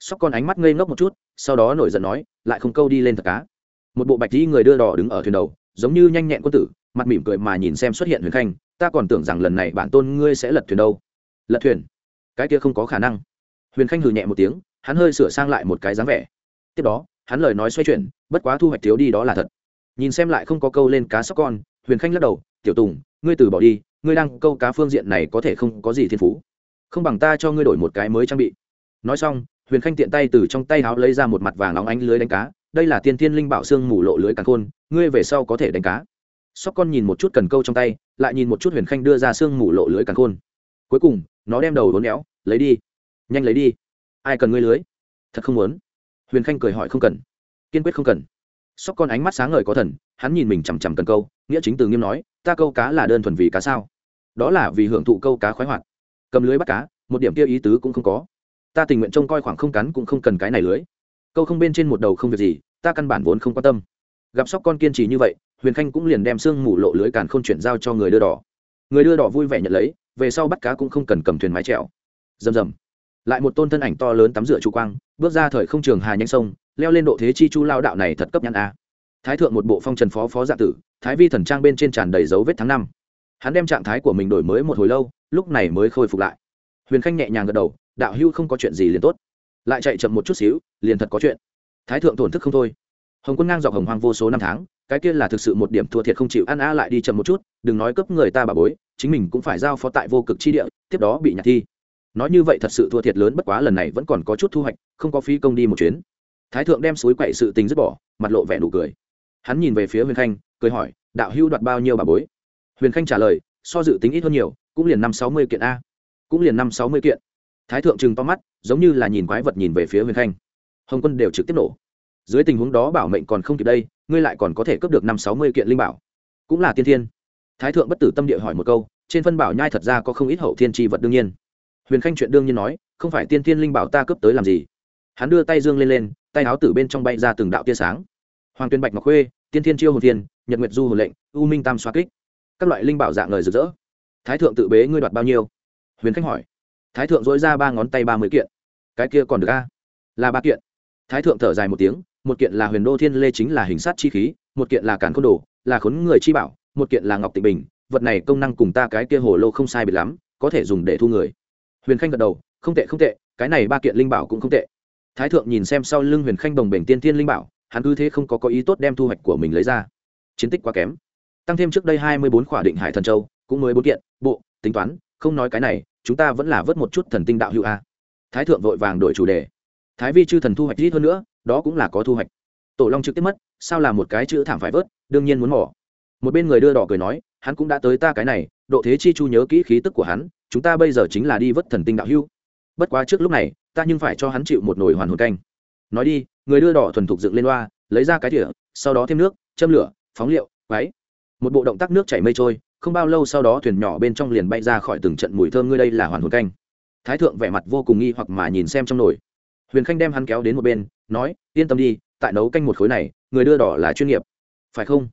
Sóc con ánh mắt ngây ngốc một chút, sau đó nổi giận nói, lại không câu đi lên thật cá. Một bộ bạch dĩ người đưa đỏ đứng ở thuyền đầu giống như nhanh nhẹn quân tử, mặt mỉm cười mà nhìn xem xuất hiện huyền khanh, ta còn tưởng rằng lần này bản tôn ngươi sẽ lật thuyền đâu. Lật thuyền? Cái kia không có khả năng. Huyền khanh hừ nhẹ một tiếng, hắn hơi sửa sang lại một cái dáng vẻ. Tiếp đó, hắn lời nói xoay chuyển, bất quá thu hoạch thiếu đi đó là thật. Nhìn xem lại không có câu lên cá sóc con, huyền khanh lắc đầu, tiểu tùng, ngươi từ bỏ đi, ngươi đang câu cá phương diện này có thể không có gì thiên phú. Không bằng ta cho ngươi đổi một cái mới trang bị. Nói xong, huyền khanh tiện tay từ trong tay áo lấy ra một mặt vàng óng ánh lưới đánh cá đây là tiên thiên linh bảo xương mù lộ lưới càng khôn, ngươi về sau có thể đánh cá. Sóc con nhìn một chút cần câu trong tay, lại nhìn một chút huyền khanh đưa ra xương mù lộ lưới càng khôn. Cuối cùng, nó đem đầu đốn éo, lấy đi. Nhanh lấy đi. Ai cần ngươi lưới? Thật không muốn. Huyền khanh cười hỏi không cần. Kiên quyết không cần. Sóc con ánh mắt sáng ngời có thần, hắn nhìn mình chằm chằm cần câu, nghĩa chính từ nghiêm nói, ta câu cá là đơn thuần vì cá sao? Đó là vì hưởng thụ câu cá khoái hoạt. Cầm lưới bắt cá, một điểm kia ý tứ cũng không có. Ta tình nguyện trông coi khoảng không cắn cũng không cần cái này lưới câu không bên trên một đầu không việc gì, ta căn bản vốn không quan tâm. Gặp sóc con kiên trì như vậy, huyền khanh cũng liền đem xương mù lộ lưới càn không chuyển giao cho người đưa đỏ. Người đưa đỏ vui vẻ nhận lấy, về sau bắt cá cũng không cần cầm thuyền mái trèo rầm rầm. Lại một tôn thân ảnh to lớn tắm rửa chu quang, bước ra thời không trường hà nhanh sông, leo lên độ thế chi chu lao đạo này thật cấp nhãn a. Thái thượng một bộ phong trần phó phó dạ tử, thái vi thần trang bên trên tràn đầy dấu vết tháng năm. Hắn đem trạng thái của mình đổi mới một hồi lâu, lúc này mới khôi phục lại. Huyền khanh nhẹ nhàng gật đầu, đạo hưu không có chuyện gì liền tốt lại chạy chậm một chút xíu, liền thật có chuyện. Thái thượng thổn thức không thôi. Hồng quân ngang dọc hồng hoang vô số năm tháng, cái kia là thực sự một điểm thua thiệt không chịu ăn a lại đi chậm một chút, đừng nói cấp người ta bà bối, chính mình cũng phải giao phó tại vô cực chi địa, tiếp đó bị nhạc thi. Nói như vậy thật sự thua thiệt lớn, bất quá lần này vẫn còn có chút thu hoạch, không có phí công đi một chuyến. Thái thượng đem suối quậy sự tình dứt bỏ, mặt lộ vẻ nụ cười. Hắn nhìn về phía huyền khanh, cười hỏi, đạo hưu đoạt bao nhiêu bà bối? Huyền khanh trả lời, so dự tính ít hơn nhiều, cũng liền năm sáu mươi kiện a. Cũng liền năm sáu mươi kiện. Thái thượng chừng to mắt giống như là nhìn quái vật nhìn về phía huyền khanh hồng quân đều trực tiếp nổ dưới tình huống đó bảo mệnh còn không kịp đây ngươi lại còn có thể cướp được năm sáu mươi kiện linh bảo cũng là tiên thiên thái thượng bất tử tâm địa hỏi một câu trên phân bảo nhai thật ra có không ít hậu thiên tri vật đương nhiên huyền khanh chuyện đương nhiên nói không phải tiên thiên linh bảo ta cướp tới làm gì hắn đưa tay dương lên lên tay áo tử bên trong bay ra từng đạo tia sáng hoàng tuyên bạch ngọc khuê tiên thiên chiêu hồn thiên nhật nguyệt du hồn lệnh u minh tam xoa kích các loại linh bảo dạng lời rực rỡ thái thượng tự bế ngươi đoạt bao nhiêu huyền khanh hỏi thái thượng dối ra ba ngón tay ba mươi kiện cái kia còn được a? Là ba kiện. Thái thượng thở dài một tiếng, một kiện là huyền đô thiên lê chính là hình sát chi khí, một kiện là cản khôn đồ, là khốn người chi bảo, một kiện là ngọc tịnh bình, vật này công năng cùng ta cái kia hồ lô không sai biệt lắm, có thể dùng để thu người. Huyền khanh gật đầu, không tệ không tệ, cái này ba kiện linh bảo cũng không tệ. Thái thượng nhìn xem sau lưng huyền khanh đồng bình tiên tiên linh bảo, hắn cứ thế không có có ý tốt đem thu hoạch của mình lấy ra. Chiến tích quá kém. Tăng thêm trước đây hai mươi bốn khỏa định hải thần châu, cũng mới bốn kiện, bộ, tính toán, không nói cái này, chúng ta vẫn là vớt một chút thần tinh đạo hữu a thái thượng vội vàng đổi chủ đề. Thái vi chư thần thu hoạch ít hơn nữa, đó cũng là có thu hoạch. Tổ long trực tiếp mất, sao là một cái chữ thảm phải vớt, đương nhiên muốn mỏ một bên người đưa đỏ cười nói, hắn cũng đã tới ta cái này, độ thế chi chu nhớ kỹ khí tức của hắn, chúng ta bây giờ chính là đi vớt thần tinh đạo hưu. bất quá trước lúc này, ta nhưng phải cho hắn chịu một nồi hoàn hồn canh. Nói đi, người đưa đỏ thuần thục dựng lên loa, lấy ra cái thỉa sau đó thêm nước, châm lửa, phóng liệu, váy. Một bộ động tác nước chảy mây trôi, không bao lâu sau đó thuyền nhỏ bên trong liền bay ra khỏi từng trận mùi thơm. Ngươi đây là hoàn hồn canh thái thượng vẻ mặt vô cùng nghi hoặc mà nhìn xem trong nồi. Huyền khanh đem hắn kéo đến một bên, nói, yên tâm đi, tại nấu canh một khối này, người đưa đỏ là chuyên nghiệp. Phải không?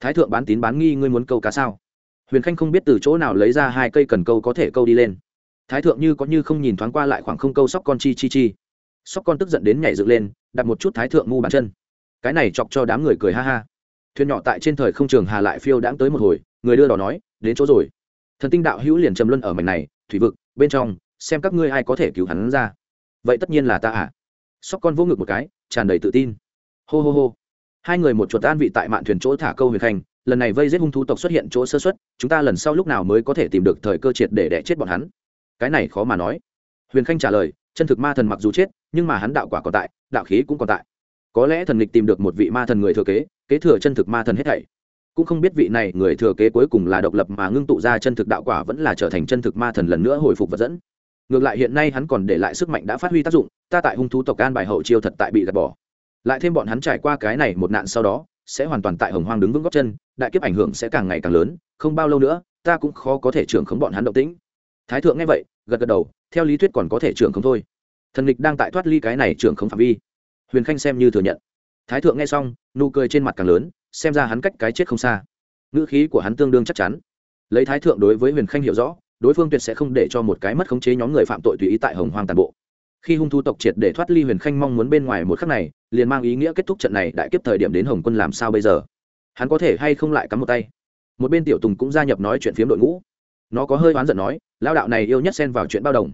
Thái thượng bán tín bán nghi ngươi muốn câu cá sao? Huyền khanh không biết từ chỗ nào lấy ra hai cây cần câu có thể câu đi lên. Thái thượng như có như không nhìn thoáng qua lại khoảng không câu sóc con chi chi chi. Sóc con tức giận đến nhảy dựng lên, đặt một chút thái thượng ngu bàn chân. Cái này chọc cho đám người cười ha ha. Thuyền nhỏ tại trên thời không trường hà lại phiêu đãng tới một hồi, người đưa đỏ nói, đến chỗ rồi. Thần tinh đạo hữu liền trầm luân ở mảnh này, thủy vực, bên trong xem các ngươi ai có thể cứu hắn ra. Vậy tất nhiên là ta à? Sóc con vô ngực một cái, tràn đầy tự tin. Hô hô hô. Hai người một chuột an vị tại mạn thuyền chỗ thả câu huyền khanh lần này vây giết hung thú tộc xuất hiện chỗ sơ xuất chúng ta lần sau lúc nào mới có thể tìm được thời cơ triệt để đẻ chết bọn hắn? Cái này khó mà nói. Huyền khanh trả lời, chân thực ma thần mặc dù chết, nhưng mà hắn đạo quả còn tại, đạo khí cũng còn tại. Có lẽ thần lịch tìm được một vị ma thần người thừa kế kế thừa chân thực ma thần hết thảy. Cũng không biết vị này người thừa kế cuối cùng là độc lập mà ngưng tụ ra chân thực đạo quả vẫn là trở thành chân thực ma thần lần nữa hồi phục vật dẫn ngược lại hiện nay hắn còn để lại sức mạnh đã phát huy tác dụng, ta tại hung thú tộc an bài hậu chiêu thật tại bị gạt bỏ. Lại thêm bọn hắn trải qua cái này một nạn sau đó, sẽ hoàn toàn tại hồng hoang đứng vững góc chân, đại kiếp ảnh hưởng sẽ càng ngày càng lớn, không bao lâu nữa, ta cũng khó có thể trưởng khống bọn hắn động tĩnh. Thái thượng nghe vậy, gật gật đầu, theo lý thuyết còn có thể trưởng khống thôi. Thần lịch đang tại thoát ly cái này trưởng khống phạm vi. Huyền khanh xem như thừa nhận. Thái thượng nghe xong, nụ cười trên mặt càng lớn, xem ra hắn cách cái chết không xa. Ngữ khí của hắn tương đương chắc chắn. Lấy thái thượng đối với huyền khanh hiểu rõ đối phương tuyệt sẽ không để cho một cái mất khống chế nhóm người phạm tội tùy ý tại hồng hoang toàn bộ. Khi hung thu tộc triệt để thoát ly huyền khanh mong muốn bên ngoài một khắc này, liền mang ý nghĩa kết thúc trận này đại kiếp thời điểm đến hồng quân làm sao bây giờ? Hắn có thể hay không lại cắm một tay? Một bên tiểu tùng cũng gia nhập nói chuyện phiếm đội ngũ. Nó có hơi oán giận nói lao đạo này yêu nhất xen vào chuyện bao đồng.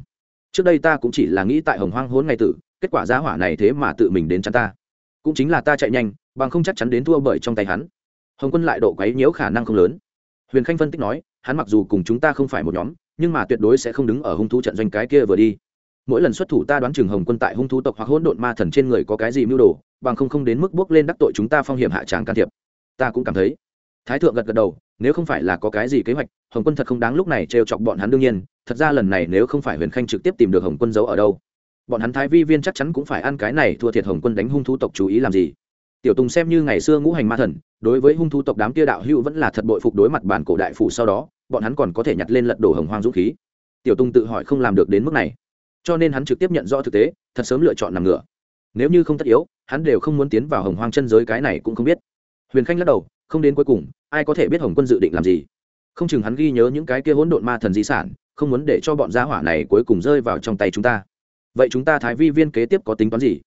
Trước đây ta cũng chỉ là nghĩ tại hồng hoang hốn ngày tử, kết quả giá hỏa này thế mà tự mình đến chắn ta. Cũng chính là ta chạy nhanh, bằng không chắc chắn đến thua bởi trong tay hắn. Hồng quân lại độ quấy nhiễu khả năng không lớn. Huyền khanh phân tích nói hắn mặc dù cùng chúng ta không phải một nhóm, nhưng mà tuyệt đối sẽ không đứng ở hung thú trận doanh cái kia vừa đi. Mỗi lần xuất thủ ta đoán chừng hồng quân tại hung thú tộc hoặc hỗn độn ma thần trên người có cái gì mưu đồ, bằng không không đến mức bước lên đắc tội chúng ta phong hiểm hạ tràng can thiệp. Ta cũng cảm thấy. Thái thượng gật gật đầu, nếu không phải là có cái gì kế hoạch, hồng quân thật không đáng lúc này trêu chọc bọn hắn đương nhiên. Thật ra lần này nếu không phải huyền khanh trực tiếp tìm được hồng quân giấu ở đâu, bọn hắn thái vi viên chắc chắn cũng phải ăn cái này thua thiệt hồng quân đánh hung thú tộc chú ý làm gì tiểu tùng xem như ngày xưa ngũ hành ma thần, đối với hung thú tộc đám kia đạo hữu vẫn là thật bội phục đối mặt bản cổ đại phủ sau đó, bọn hắn còn có thể nhặt lên lật đổ hồng hoang dũng khí. Tiểu tùng tự hỏi không làm được đến mức này. Cho nên hắn trực tiếp nhận rõ thực tế, thật sớm lựa chọn nằm ngửa. Nếu như không tất yếu, hắn đều không muốn tiến vào hồng hoang chân giới cái này cũng không biết. Huyền khanh lắc đầu, không đến cuối cùng, ai có thể biết hồng quân dự định làm gì? Không chừng hắn ghi nhớ những cái kia hỗn độn ma thần di sản, không muốn để cho bọn gia hỏa này cuối cùng rơi vào trong tay chúng ta. Vậy chúng ta thái vi viên kế tiếp có tính toán gì?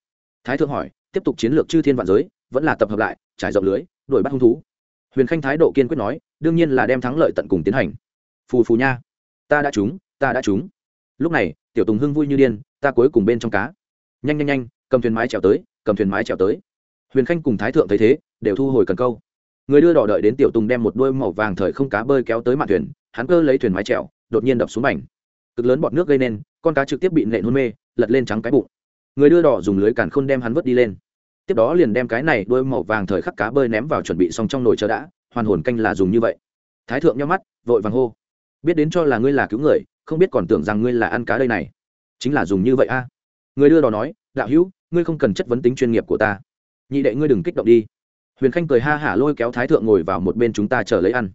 Thái thượng hỏi, tiếp tục chiến lược chư thiên vạn giới vẫn là tập hợp lại, trải rộng lưới, đuổi bắt hung thú. Huyền khanh thái độ kiên quyết nói, đương nhiên là đem thắng lợi tận cùng tiến hành. Phù phù nha. Ta đã trúng, ta đã trúng. Lúc này, tiểu tùng hưng vui như điên, ta cuối cùng bên trong cá. Nhanh nhanh nhanh, cầm thuyền mái trèo tới, cầm thuyền mái trèo tới. Huyền khanh cùng thái thượng thấy thế, đều thu hồi cần câu. Người đưa đỏ đợi đến tiểu tùng đem một đôi màu vàng thời không cá bơi kéo tới mặt thuyền, hắn cơ lấy thuyền mái trèo đột nhiên đập xuống mảnh. Cực lớn bọt nước gây nên, con cá trực tiếp bị nện hôn mê, lật lên trắng cái bụng. Người đưa đỏ dùng lưới càn khôn đem hắn vớt đi lên tiếp đó liền đem cái này đôi màu vàng thời khắc cá bơi ném vào chuẩn bị xong trong nồi chờ đã, hoàn hồn canh là dùng như vậy. Thái thượng nhau mắt, vội vàng hô, biết đến cho là ngươi là cứu người, không biết còn tưởng rằng ngươi là ăn cá đây này. Chính là dùng như vậy a. Người đưa đò nói, đạo hữu, ngươi không cần chất vấn tính chuyên nghiệp của ta. Nhị đệ ngươi đừng kích động đi. Huyền khanh cười ha hả lôi kéo thái thượng ngồi vào một bên chúng ta chờ lấy ăn.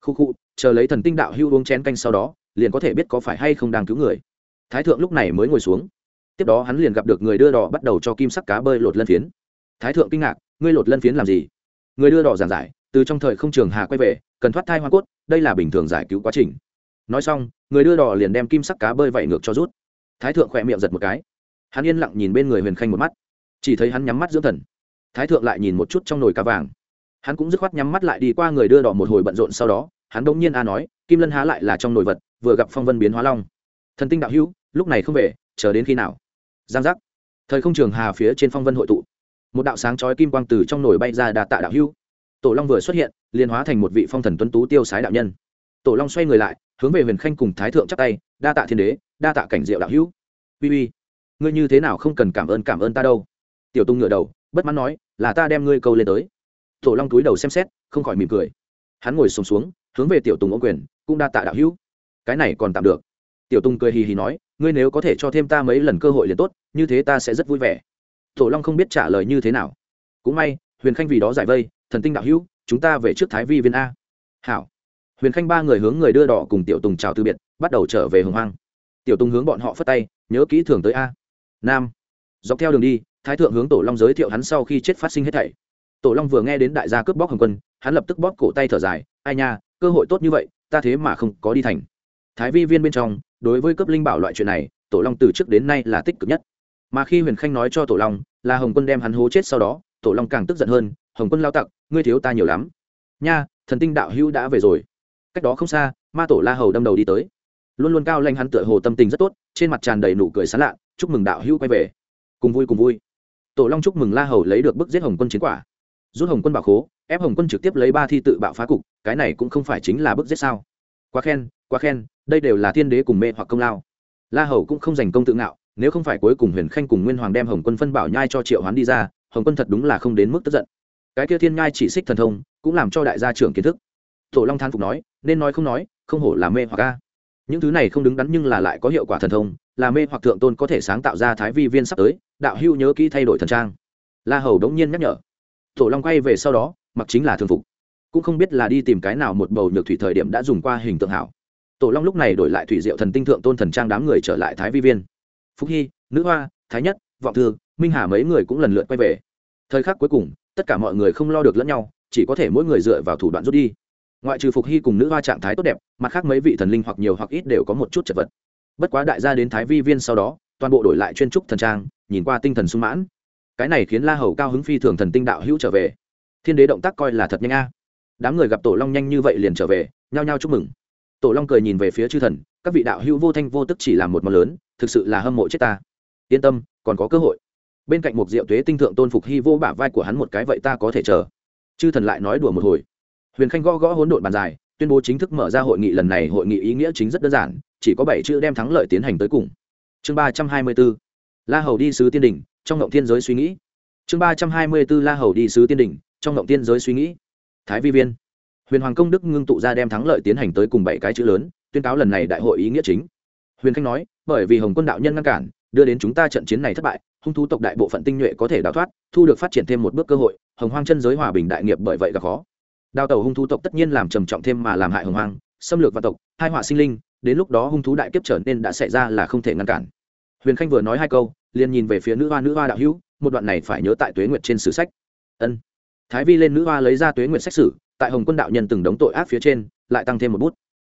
Khu khu, chờ lấy thần tinh đạo hữu uống chén canh sau đó, liền có thể biết có phải hay không đang cứu người. Thái thượng lúc này mới ngồi xuống. Tiếp đó hắn liền gặp được người đưa đò bắt đầu cho kim sắc cá bơi lột lân phiến thái thượng kinh ngạc, ngươi lột lân phiến làm gì? Người đưa đò giảng giải, từ trong thời không trường hà quay về, cần thoát thai hoa cốt, đây là bình thường giải cứu quá trình. Nói xong, người đưa đò liền đem kim sắc cá bơi vẩy ngược cho rút. Thái thượng khỏe miệng giật một cái. Hắn yên lặng nhìn bên người huyền khanh một mắt. Chỉ thấy hắn nhắm mắt dưỡng thần. Thái thượng lại nhìn một chút trong nồi cá vàng. Hắn cũng dứt khoát nhắm mắt lại đi qua người đưa đỏ một hồi bận rộn sau đó, hắn đông nhiên a nói, kim lân há lại là trong nồi vật, vừa gặp phong vân biến hóa long. Thần tinh đạo hữu, lúc này không về, chờ đến khi nào? Giang giác. Thời không trường hà phía trên phong vân hội tụ một đạo sáng chói kim quang từ trong nổi bay ra đạt tạ đạo hưu. tổ long vừa xuất hiện liền hóa thành một vị phong thần tuấn tú tiêu sái đạo nhân. Tổ long xoay người lại hướng về huyền khanh cùng thái thượng chắp tay đa tạ thiên đế đa tạ cảnh diệu đạo hữu. Uy uy ngươi như thế nào không cần cảm ơn cảm ơn ta đâu? Tiểu tung ngửa đầu bất mãn nói là ta đem ngươi câu lên tới. Tổ long túi đầu xem xét không khỏi mỉm cười. Hắn ngồi sùng xuống, xuống hướng về tiểu tùng ô quyền cũng đa tạ đạo hữu. Cái này còn tạm được. Tiểu tùng cười hì hì nói ngươi nếu có thể cho thêm ta mấy lần cơ hội liền tốt như thế ta sẽ rất vui vẻ tổ long không biết trả lời như thế nào. Cũng may, huyền khanh vì đó giải vây, thần tinh đạo hữu, chúng ta về trước thái vi viên a. Hảo. Huyền khanh ba người hướng người đưa đỏ cùng tiểu tùng chào từ biệt, bắt đầu trở về hồng hoang. Tiểu tùng hướng bọn họ phất tay, nhớ kỹ thường tới a. Nam. Dọc theo đường đi, thái thượng hướng tổ long giới thiệu hắn sau khi chết phát sinh hết thảy. Tổ long vừa nghe đến đại gia cướp bóc hồng quân, hắn lập tức bóp cổ tay thở dài, ai nha, cơ hội tốt như vậy, ta thế mà không có đi thành. Thái vi viên bên trong, đối với cấp linh bảo loại chuyện này, tổ long từ trước đến nay là tích cực nhất mà khi huyền khanh nói cho tổ long là hồng quân đem hắn hố chết sau đó, tổ long càng tức giận hơn, hồng quân lao tặc, ngươi thiếu ta nhiều lắm. Nha, thần tinh đạo hữu đã về rồi. Cách đó không xa, ma tổ la hầu đâm đầu đi tới. Luôn luôn cao lanh hắn tựa hồ tâm tình rất tốt, trên mặt tràn đầy nụ cười sán lạ, chúc mừng đạo hữu quay về. Cùng vui cùng vui. Tổ long chúc mừng la hầu lấy được bức giết hồng quân chiến quả. Rút hồng quân bảo khố, ép hồng quân trực tiếp lấy ba thi tự bạo phá cục, cái này cũng không phải chính là bức giết sao? Quá khen quá khen, đây đều là thiên đế cùng mê hoặc công lao. La hầu cũng không giành công tự ngạo nếu không phải cuối cùng huyền khanh cùng nguyên hoàng đem hồng quân phân bảo nhai cho triệu hoán đi ra, hồng quân thật đúng là không đến mức tức giận. Cái kia thiên nhai chỉ xích thần thông, cũng làm cho đại gia trưởng kiến thức. Tổ long than phục nói, nên nói không nói, không hổ là mê hoặc ca những thứ này không đứng đắn nhưng là lại có hiệu quả thần thông, là mê hoặc thượng tôn có thể sáng tạo ra thái vi viên sắp tới, đạo hưu nhớ kỹ thay đổi thần trang. La hầu đống nhiên nhắc nhở. Tổ long quay về sau đó, mặc chính là thường phục. Cũng không biết là đi tìm cái nào một bầu nhược thủy thời điểm đã dùng qua hình tượng hảo. Tổ long lúc này đổi lại thủy diệu thần tinh thượng tôn thần trang đám người trở lại thái vi viên phúc hy, nữ hoa, thái nhất, vọng thư, minh hà mấy người cũng lần lượt quay về. Thời khắc cuối cùng, tất cả mọi người không lo được lẫn nhau, chỉ có thể mỗi người dựa vào thủ đoạn rút đi. Ngoại trừ phục hy cùng nữ hoa trạng thái tốt đẹp, mặt khác mấy vị thần linh hoặc nhiều hoặc ít đều có một chút chật vật. Bất quá đại gia đến thái vi viên sau đó, toàn bộ đổi lại chuyên trúc thần trang, nhìn qua tinh thần sung mãn. Cái này khiến la hầu cao hứng phi thường thần tinh đạo hữu trở về. Thiên đế động tác coi là thật nhanh a. Đám người gặp tổ long nhanh như vậy liền trở về, nhao nhao chúc mừng tổ long cười nhìn về phía chư thần, các vị đạo hữu vô thanh vô tức chỉ làm một món lớn, thực sự là hâm mộ chết ta. Yên tâm, còn có cơ hội. Bên cạnh một diệu tuế tinh thượng tôn phục hy vô bả vai của hắn một cái vậy ta có thể chờ. Chư thần lại nói đùa một hồi. Huyền khanh gõ gõ hỗn độn bàn dài, tuyên bố chính thức mở ra hội nghị lần này hội nghị ý nghĩa chính rất đơn giản, chỉ có bảy chữ đem thắng lợi tiến hành tới cùng. Chương ba trăm hai mươi b ố la hầu đi sứ tiên đình trong ngộng thiên giới suy nghĩ. Chương ba trăm hai mươi b ố la hầu đi sứ tiên đình trong ngộng thiên giới suy nghĩ. Thái vi viên huyền hoàng công đức ngưng tụ ra đem thắng lợi tiến hành tới cùng bảy cái chữ lớn, tuyên cáo lần này đại hội ý nghĩa chính. Huyền khanh nói, bởi vì hồng quân đạo nhân ngăn cản, đưa đến chúng ta trận chiến này thất bại, hung thú tộc đại bộ phận tinh nhuệ có thể đào thoát, thu được phát triển thêm một bước cơ hội, hồng hoang chân giới hòa bình đại nghiệp bởi vậy gặp khó. Đào tàu hung thú tộc tất nhiên làm trầm trọng thêm mà làm hại hồng hoang, xâm lược vạn tộc, hai họa sinh linh, đến lúc đó hung thú đại kiếp trở nên đã xảy ra là không thể ngăn cản. Huyền khanh vừa nói hai câu, liền nhìn về phía nữ hoa nữ hoa đạo hữu, một đoạn này phải nhớ tại tuế nguyệt trên sử sách. Ân. Thái vi lên nữ hoa lấy ra tuế nguyệt sách sử tại hồng quân đạo nhân từng đống tội ác phía trên, lại tăng thêm một bút.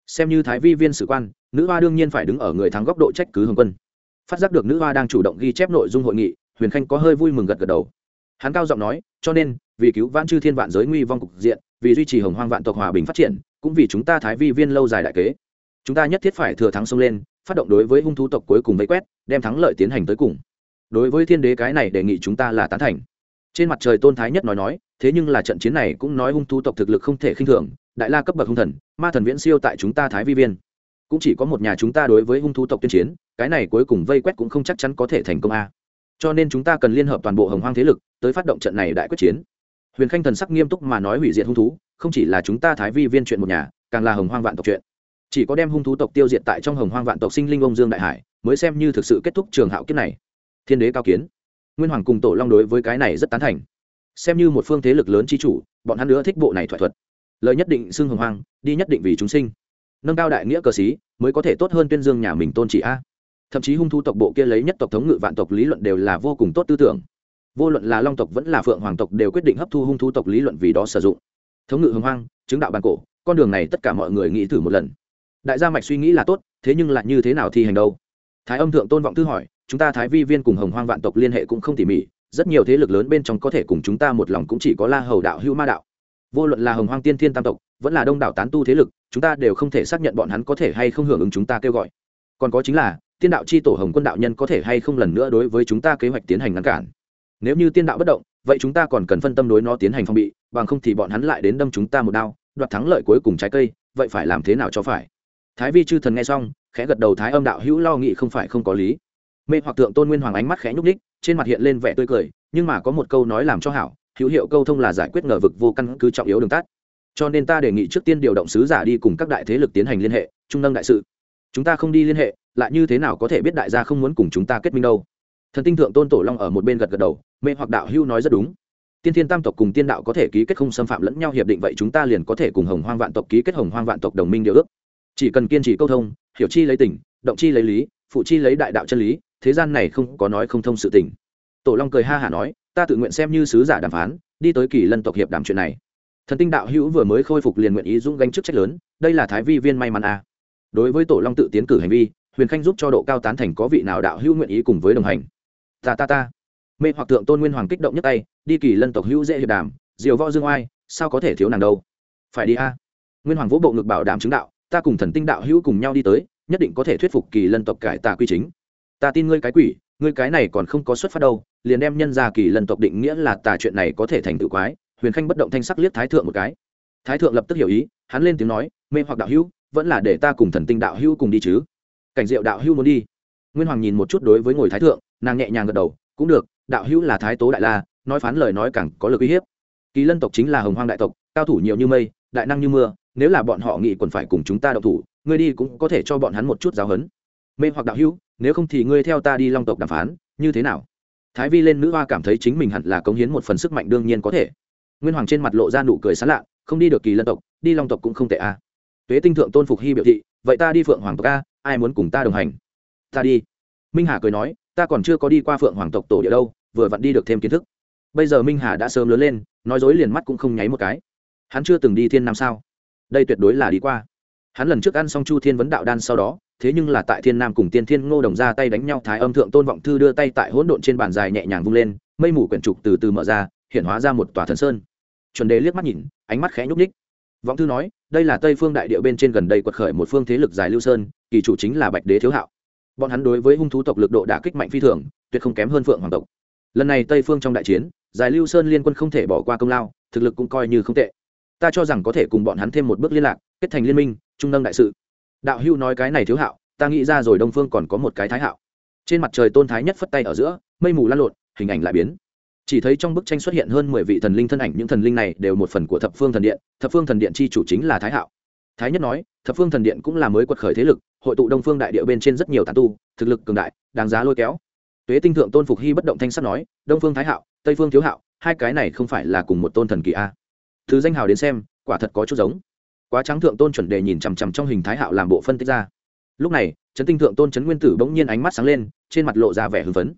Xem như thái vi viên sử quan, nữ hoa đương nhiên phải đứng ở người thắng góc độ trách cứ hồng quân. Phát giác được nữ hoa đang chủ động ghi chép nội dung hội nghị, huyền khanh có hơi vui mừng gật gật đầu. Hắn cao giọng nói, cho nên, vì cứu vãn chư thiên vạn giới nguy vong cục diện, vì duy trì hồng hoang vạn tộc hòa bình phát triển, cũng vì chúng ta thái vi viên lâu dài đại kế. Chúng ta nhất thiết phải thừa thắng xông lên, phát động đối với hung thú tộc cuối cùng vây quét, đem thắng lợi tiến hành tới cùng. Đối với thiên đế cái này đề nghị chúng ta là tán thành trên mặt trời tôn thái nhất nói nói, thế nhưng là trận chiến này cũng nói hung thú tộc thực lực không thể khinh thường, đại la cấp bậc hung thần, ma thần viễn siêu tại chúng ta thái vi viên. Cũng chỉ có một nhà chúng ta đối với hung thú tộc tuyên chiến, cái này cuối cùng vây quét cũng không chắc chắn có thể thành công a. Cho nên chúng ta cần liên hợp toàn bộ hồng hoang thế lực, tới phát động trận này đại quyết chiến. Huyền khanh thần sắc nghiêm túc mà nói hủy diệt hung thú, không chỉ là chúng ta thái vi viên chuyện một nhà, càng là hồng hoang vạn tộc chuyện. Chỉ có đem hung thú tộc tiêu diệt tại trong hồng hoang vạn tộc sinh linh ông dương đại hải, mới xem như thực sự kết thúc trường hạo kiếp này. Thiên đế cao kiến nguyên hoàng cùng tổ long đối với cái này rất tán thành. Xem như một phương thế lực lớn chi chủ, bọn hắn nữa thích bộ này thỏa thuật. Lời nhất định xưng hồng hoang, đi nhất định vì chúng sinh. Nâng cao đại nghĩa cờ xí, mới có thể tốt hơn tuyên dương nhà mình tôn trị a. Thậm chí hung thu tộc bộ kia lấy nhất tộc thống ngự vạn tộc lý luận đều là vô cùng tốt tư tưởng. Vô luận là long tộc vẫn là phượng hoàng tộc đều quyết định hấp thu hung thu tộc lý luận vì đó sử dụng. Thống ngự hồng hoang, chứng đạo bàn cổ, con đường này tất cả mọi người nghĩ thử một lần. Đại gia mạch suy nghĩ là tốt, thế nhưng lại như thế nào thi hành đâu? Thái âm thượng tôn vọng thư hỏi chúng ta thái vi viên cùng hồng hoang vạn tộc liên hệ cũng không tỉ mỉ, rất nhiều thế lực lớn bên trong có thể cùng chúng ta một lòng cũng chỉ có la hầu đạo Hưu ma đạo. Vô luận là hồng hoang tiên thiên tam tộc, vẫn là đông đảo tán tu thế lực, chúng ta đều không thể xác nhận bọn hắn có thể hay không hưởng ứng chúng ta kêu gọi. Còn có chính là, tiên đạo c h i tổ hồng quân đạo nhân có thể hay không lần nữa đối với chúng ta kế hoạch tiến hành ngăn cản. Nếu như tiên đạo bất động, vậy chúng ta còn cần phân tâm đối nó tiến hành phong bị, bằng không thì bọn hắn lại đến đâm chúng ta một đao, đoạt thắng lợi cuối cùng trái cây, vậy phải làm thế nào cho phải? Thái vi chư thần nghe xong, khẽ gật đầu thái âm đạo hữu lo nghị không phải không có lý mê hoặc tượng tôn nguyên hoàng ánh mắt khẽ nhúc ních trên mặt hiện lên vẻ tươi cười, nhưng mà có một câu nói làm cho hảo, hữu hiệu câu thông là giải quyết ngờ vực vô căn cứ trọng yếu đường tắt. Cho nên ta đề nghị trước tiên điều động sứ giả đi cùng các đại thế lực tiến hành liên hệ, trung nâng đại sự. Chúng ta không đi liên hệ, lại như thế nào có thể biết đại gia không muốn cùng chúng ta kết minh đâu? Thần tinh thượng tôn tổ long ở một bên gật gật đầu, mê hoặc đạo hưu nói rất đúng. Tiên thiên tam tộc cùng tiên đạo có thể ký kết không xâm phạm lẫn nhau hiệp định vậy chúng ta liền có thể cùng hồng hoang vạn tộc ký kết hồng hoang vạn tộc đồng minh điều ước. Chỉ cần kiên trì câu thông, hiểu chi lấy tình, động chi lấy lý, phụ chi lấy đại đạo chân lý thế gian này không có nói không thông sự tình. Tổ long cười ha hả nói, ta tự nguyện xem như sứ giả đàm phán, đi tới kỳ lân tộc hiệp đàm chuyện này. Thần tinh đạo hữu vừa mới khôi phục liền nguyện ý dũng gánh chức trách lớn, đây là thái vi viên may mắn à. đối với tổ long tự tiến cử hành vi, huyền khanh giúp cho độ cao tán thành có vị nào đạo hữu nguyện ý cùng với đồng hành? Ta ta ta. Mê hoặc tượng tôn nguyên hoàng kích động nhất tay, đi kỳ lân tộc hữu dễ hiệp đàm, diều võ dương oai, sao có thể thiếu nàng đâu? Phải đi a. Nguyên hoàng vũ bộ ngực bảo đảm chứng đạo, ta cùng thần tinh đạo hữu cùng nhau đi tới, nhất định có thể thuyết phục kỳ lân tộc cải tà quy chính ta tin ngươi cái quỷ, ngươi cái này còn không có xuất phát đâu, liền đem nhân gia kỳ lân tộc định nghĩa là tà chuyện này có thể thành tự quái. Huyền khanh bất động thanh sắc liếc thái thượng một cái. Thái thượng lập tức hiểu ý, hắn lên tiếng nói, mê hoặc đạo hữu, vẫn là để ta cùng thần tinh đạo hữu cùng đi chứ. Cảnh diệu đạo hữu muốn đi. Nguyên hoàng nhìn một chút đối với ngồi thái thượng, nàng nhẹ nhàng gật đầu, cũng được, đạo hữu là thái tố đại la, nói phán lời nói càng có lực uy hiếp. Kỳ lân tộc chính là hồng hoang đại tộc, cao thủ nhiều như mây, đại năng như mưa, nếu là bọn họ nghĩ còn phải cùng chúng ta đậu thủ, ngươi đi cũng có thể cho bọn hắn một chút giáo hấn mê hoặc đạo hữu nếu không thì ngươi theo ta đi long tộc đàm phán, như thế nào? Thái vi lên nữ hoa cảm thấy chính mình hẳn là cống hiến một phần sức mạnh đương nhiên có thể. Nguyên hoàng trên mặt lộ ra nụ cười sán lạ, không đi được kỳ lân tộc, đi long tộc cũng không tệ a à. tuế tinh thượng tôn phục hy biểu thị, vậy ta đi phượng hoàng tộc a, ai muốn cùng ta đồng hành? Ta đi. Minh hà cười nói, ta còn chưa có đi qua phượng hoàng tộc tổ địa đâu, vừa vặn đi được thêm kiến thức. Bây giờ minh hà đã sớm lớn lên, nói dối liền mắt cũng không nháy một cái. Hắn chưa từng đi thiên nam sao? Đây tuyệt đối là đi qua. Hắn lần trước ăn xong chu thiên vấn đạo đan sau đó thế nhưng là tại thiên nam cùng tiên thiên ngô đồng ra tay đánh nhau, thái âm thượng tôn vọng thư đưa tay tại hỗn độn trên bàn dài nhẹ nhàng vung lên, mây mù quyển trục từ từ mở ra, hiện hóa ra một tòa thần sơn. Chuẩn đề liếc mắt nhìn, ánh mắt khẽ nhúc ních vọng thư nói, đây là tây phương đại địa bên trên gần đây quật khởi một phương thế lực dài lưu sơn, kỳ chủ chính là bạch đế thiếu hạo. Bọn hắn đối với hung thú tộc lực độ đã kích mạnh phi thường, tuyệt không kém hơn phượng hoàng tộc. Lần này tây phương trong đại chiến giải lưu sơn liên quân không thể bỏ qua công lao, thực lực cũng coi như không tệ. Ta cho rằng có thể cùng bọn hắn thêm một bước liên lạc, kết thành liên minh, trung nâng đại sự đạo hưu nói cái này thiếu hạo, ta nghĩ ra rồi đông phương còn có một cái thái hạo. Trên mặt trời tôn thái nhất phất tay ở giữa, mây mù lan lộn, hình ảnh lại biến. Chỉ thấy trong bức tranh xuất hiện hơn mười vị thần linh thân ảnh, những thần linh này đều một phần của thập phương thần điện, thập phương thần điện chi chủ chính là thái hạo. Thái nhất nói, thập phương thần điện cũng là mới quật khởi thế lực, hội tụ đông phương đại địa bên trên rất nhiều tàn tu, thực lực cường đại, đáng giá lôi kéo. Tuế tinh thượng tôn phục hy bất động thanh sắt nói, đông phương thái hạo, tây phương thiếu hạo, hai cái này không phải là cùng một tôn thần kỳ a. Thứ danh hào đến xem, quả thật có chút giống quá trắng thượng tôn chuẩn đề nhìn chằm chằm trong hình thái hạo làm bộ phân tích ra. Lúc này trấn tinh thượng tôn trấn nguyên tử bỗng nhiên ánh mắt sáng lên, trên mặt lộ ra vẻ hưng phấn.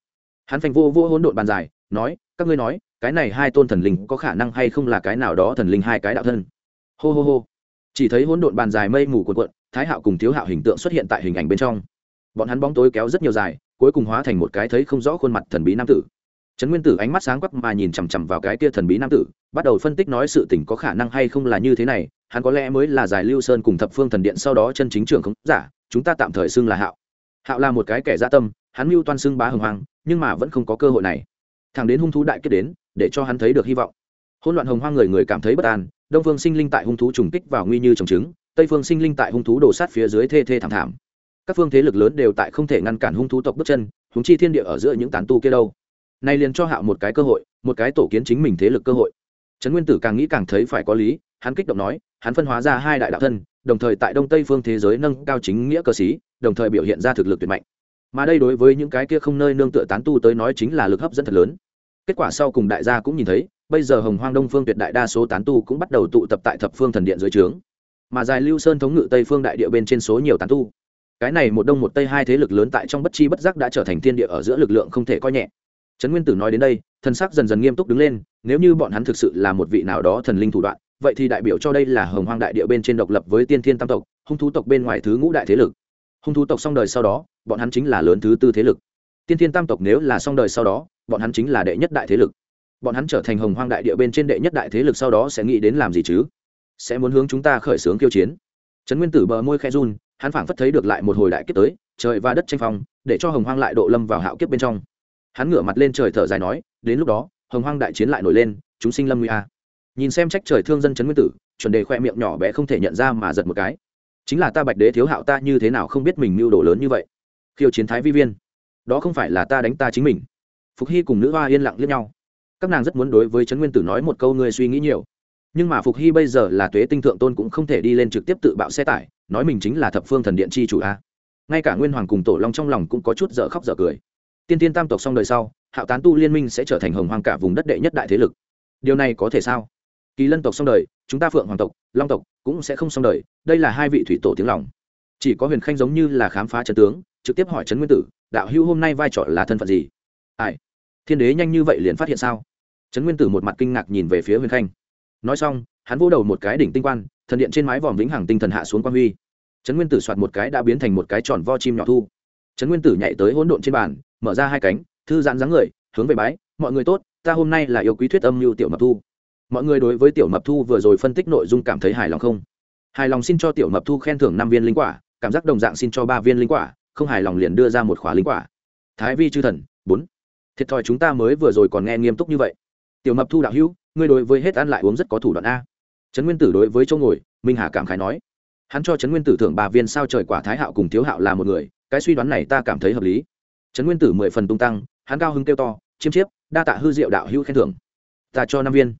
Hắn phanh vô vô hỗn độn bàn dài, nói, các ngươi nói, cái này hai tôn thần linh có khả năng hay không là cái nào đó thần linh hai cái đạo thân? Hô hô hô. Chỉ thấy hỗn độn bàn dài mây mù cuộn cuộn, thái hạo cùng thiếu hạo hình tượng xuất hiện tại hình ảnh bên trong. Bọn hắn bóng tối kéo rất nhiều dài, cuối cùng hóa thành một cái thấy không rõ khuôn mặt thần bí nam tử trấn nguyên tử ánh mắt sáng quắc mà nhìn chằm chằm vào cái kia thần bí nam tử bắt đầu phân tích nói sự tình có khả năng hay không là như thế này hắn có lẽ mới là giải lưu sơn cùng thập phương thần điện sau đó chân chính trưởng không giả chúng ta tạm thời xưng là hạo. Hạo là một cái kẻ gia tâm hắn mưu toan xưng bá hồng hoang, nhưng mà vẫn không có cơ hội này. Thằng đến hung thú đại kết đến để cho hắn thấy được hy vọng. Hôn loạn hồng hoang người người cảm thấy bất an đông phương sinh linh tại hung thú trùng kích vào nguy như trồng trứng tây phương sinh linh tại hung thú đổ sát phía dưới thê thê thảm thảm. Các phương thế lực lớn đều tại không thể ngăn cản hung thú tộc bước chân húng chi thiên địa ở giữa những tán tu kia đâu nay liền cho hạo một cái cơ hội, một cái tổ kiến chính mình thế lực cơ hội. Trấn nguyên tử càng nghĩ càng thấy phải có lý, hắn kích động nói, hắn phân hóa ra hai đại đạo thân, đồng thời tại đông tây phương thế giới nâng cao chính nghĩa cơ sĩ, đồng thời biểu hiện ra thực lực tuyệt mạnh. Mà đây đối với những cái kia không nơi nương tựa tán tu tới nói chính là lực hấp dẫn thật lớn. Kết quả sau cùng đại gia cũng nhìn thấy, bây giờ hồng hoang đông phương tuyệt đại đa số tán tu cũng bắt đầu tụ tập tại thập phương thần điện dưới trướng. Mà dài lưu sơn thống ngự tây phương đại địa bên trên số nhiều tán tu. Cái này một đông một tây hai thế lực lớn tại trong bất chi bất giác đã trở thành thiên địa ở giữa lực lượng không thể coi nhẹ trấn nguyên tử nói đến đây, thần sắc dần dần nghiêm túc đứng lên, nếu như bọn hắn thực sự là một vị nào đó thần linh thủ đoạn, vậy thì đại biểu cho đây là hồng hoang đại địa bên trên độc lập với tiên thiên tam tộc, hung thú tộc bên ngoài thứ ngũ đại thế lực. Hung thú tộc xong đời sau đó, bọn hắn chính là lớn thứ tư thế lực. Tiên thiên tam tộc nếu là xong đời sau đó, bọn hắn chính là đệ nhất đại thế lực. Bọn hắn trở thành hồng hoang đại địa bên trên đệ nhất đại thế lực sau đó sẽ nghĩ đến làm gì chứ? Sẽ muốn hướng chúng ta khởi xướng kiêu chiến. Trấn nguyên tử bờ môi khe run, hắn phảng phất thấy được lại một hồi đại kiếp tới, trời và đất tranh phong, để cho hồng hoang lại độ lâm vào hạo kiếp bên trong hắn ngửa mặt lên trời thở dài nói, đến lúc đó, hồng hoang đại chiến lại nổi lên, chúng sinh lâm nguy a. Nhìn xem trách trời thương dân trấn nguyên tử, chuẩn đề khoe miệng nhỏ bé không thể nhận ra mà giật một cái. Chính là ta bạch đế thiếu hạo ta như thế nào không biết mình mưu đồ lớn như vậy? Khiêu chiến thái vi viên, đó không phải là ta đánh ta chính mình. Phục hy cùng nữ hoa yên lặng liếc nhau. Các nàng rất muốn đối với trấn nguyên tử nói một câu ngươi suy nghĩ nhiều. Nhưng mà phục hy bây giờ là tuế tinh thượng tôn cũng không thể đi lên trực tiếp tự bạo xe tải, nói mình chính là thập phương thần điện chi chủ a. Ngay cả nguyên hoàng cùng tổ long trong lòng cũng có chút dở khóc dở cười tiên tiên tam tộc xong đời sau, hạo tán tu liên minh sẽ trở thành hồng hoàng cả vùng đất đệ nhất đại thế lực. Điều này có thể sao? Kỳ lân tộc xong đời, chúng ta phượng hoàng tộc, long tộc cũng sẽ không xong đời, đây là hai vị thủy tổ tiếng lòng. Chỉ có huyền khanh giống như là khám phá trần tướng, trực tiếp hỏi trấn nguyên tử, đạo hữu hôm nay vai trò là thân phận gì? Ai? Thiên đế nhanh như vậy liền phát hiện sao? Trấn nguyên tử một mặt kinh ngạc nhìn về phía huyền khanh. Nói xong, hắn vô đầu một cái đỉnh tinh quan, thần điện trên mái vòm vĩnh hằng tinh thần hạ xuống quan huy. Trấn nguyên tử soạt một cái đã biến thành một cái tròn vo chim nhỏ thu. Trấn nguyên tử nhảy tới hỗn độn trên bàn mở ra hai cánh, thư giãn dáng người, hướng về bái, mọi người tốt, ta hôm nay là yêu quý thuyết âm mưu tiểu mập thu. Mọi người đối với tiểu mập thu vừa rồi phân tích nội dung cảm thấy hài lòng không? Hài lòng xin cho tiểu mập thu khen thưởng năm viên linh quả, cảm giác đồng dạng xin cho ba viên linh quả, không hài lòng liền đưa ra một khóa linh quả. Thái vi chư thần, bốn. Thiệt thòi chúng ta mới vừa rồi còn nghe nghiêm túc như vậy. Tiểu mập thu đạo hữu, ngươi đối với hết ăn lại uống rất có thủ đoạn a. Trấn nguyên tử đối với châu ngồi, minh hà cảm khái nói. Hắn cho trấn nguyên tử thưởng ba viên sao trời quả thái hạo cùng thiếu hạo là một người, cái suy đoán này ta cảm thấy hợp lý trấn nguyên tử mười phần tung tăng, hắn cao hứng kêu to, chiêm chiếp, đa tạ hư diệu đạo hữu khen thưởng. Ta cho năm viên.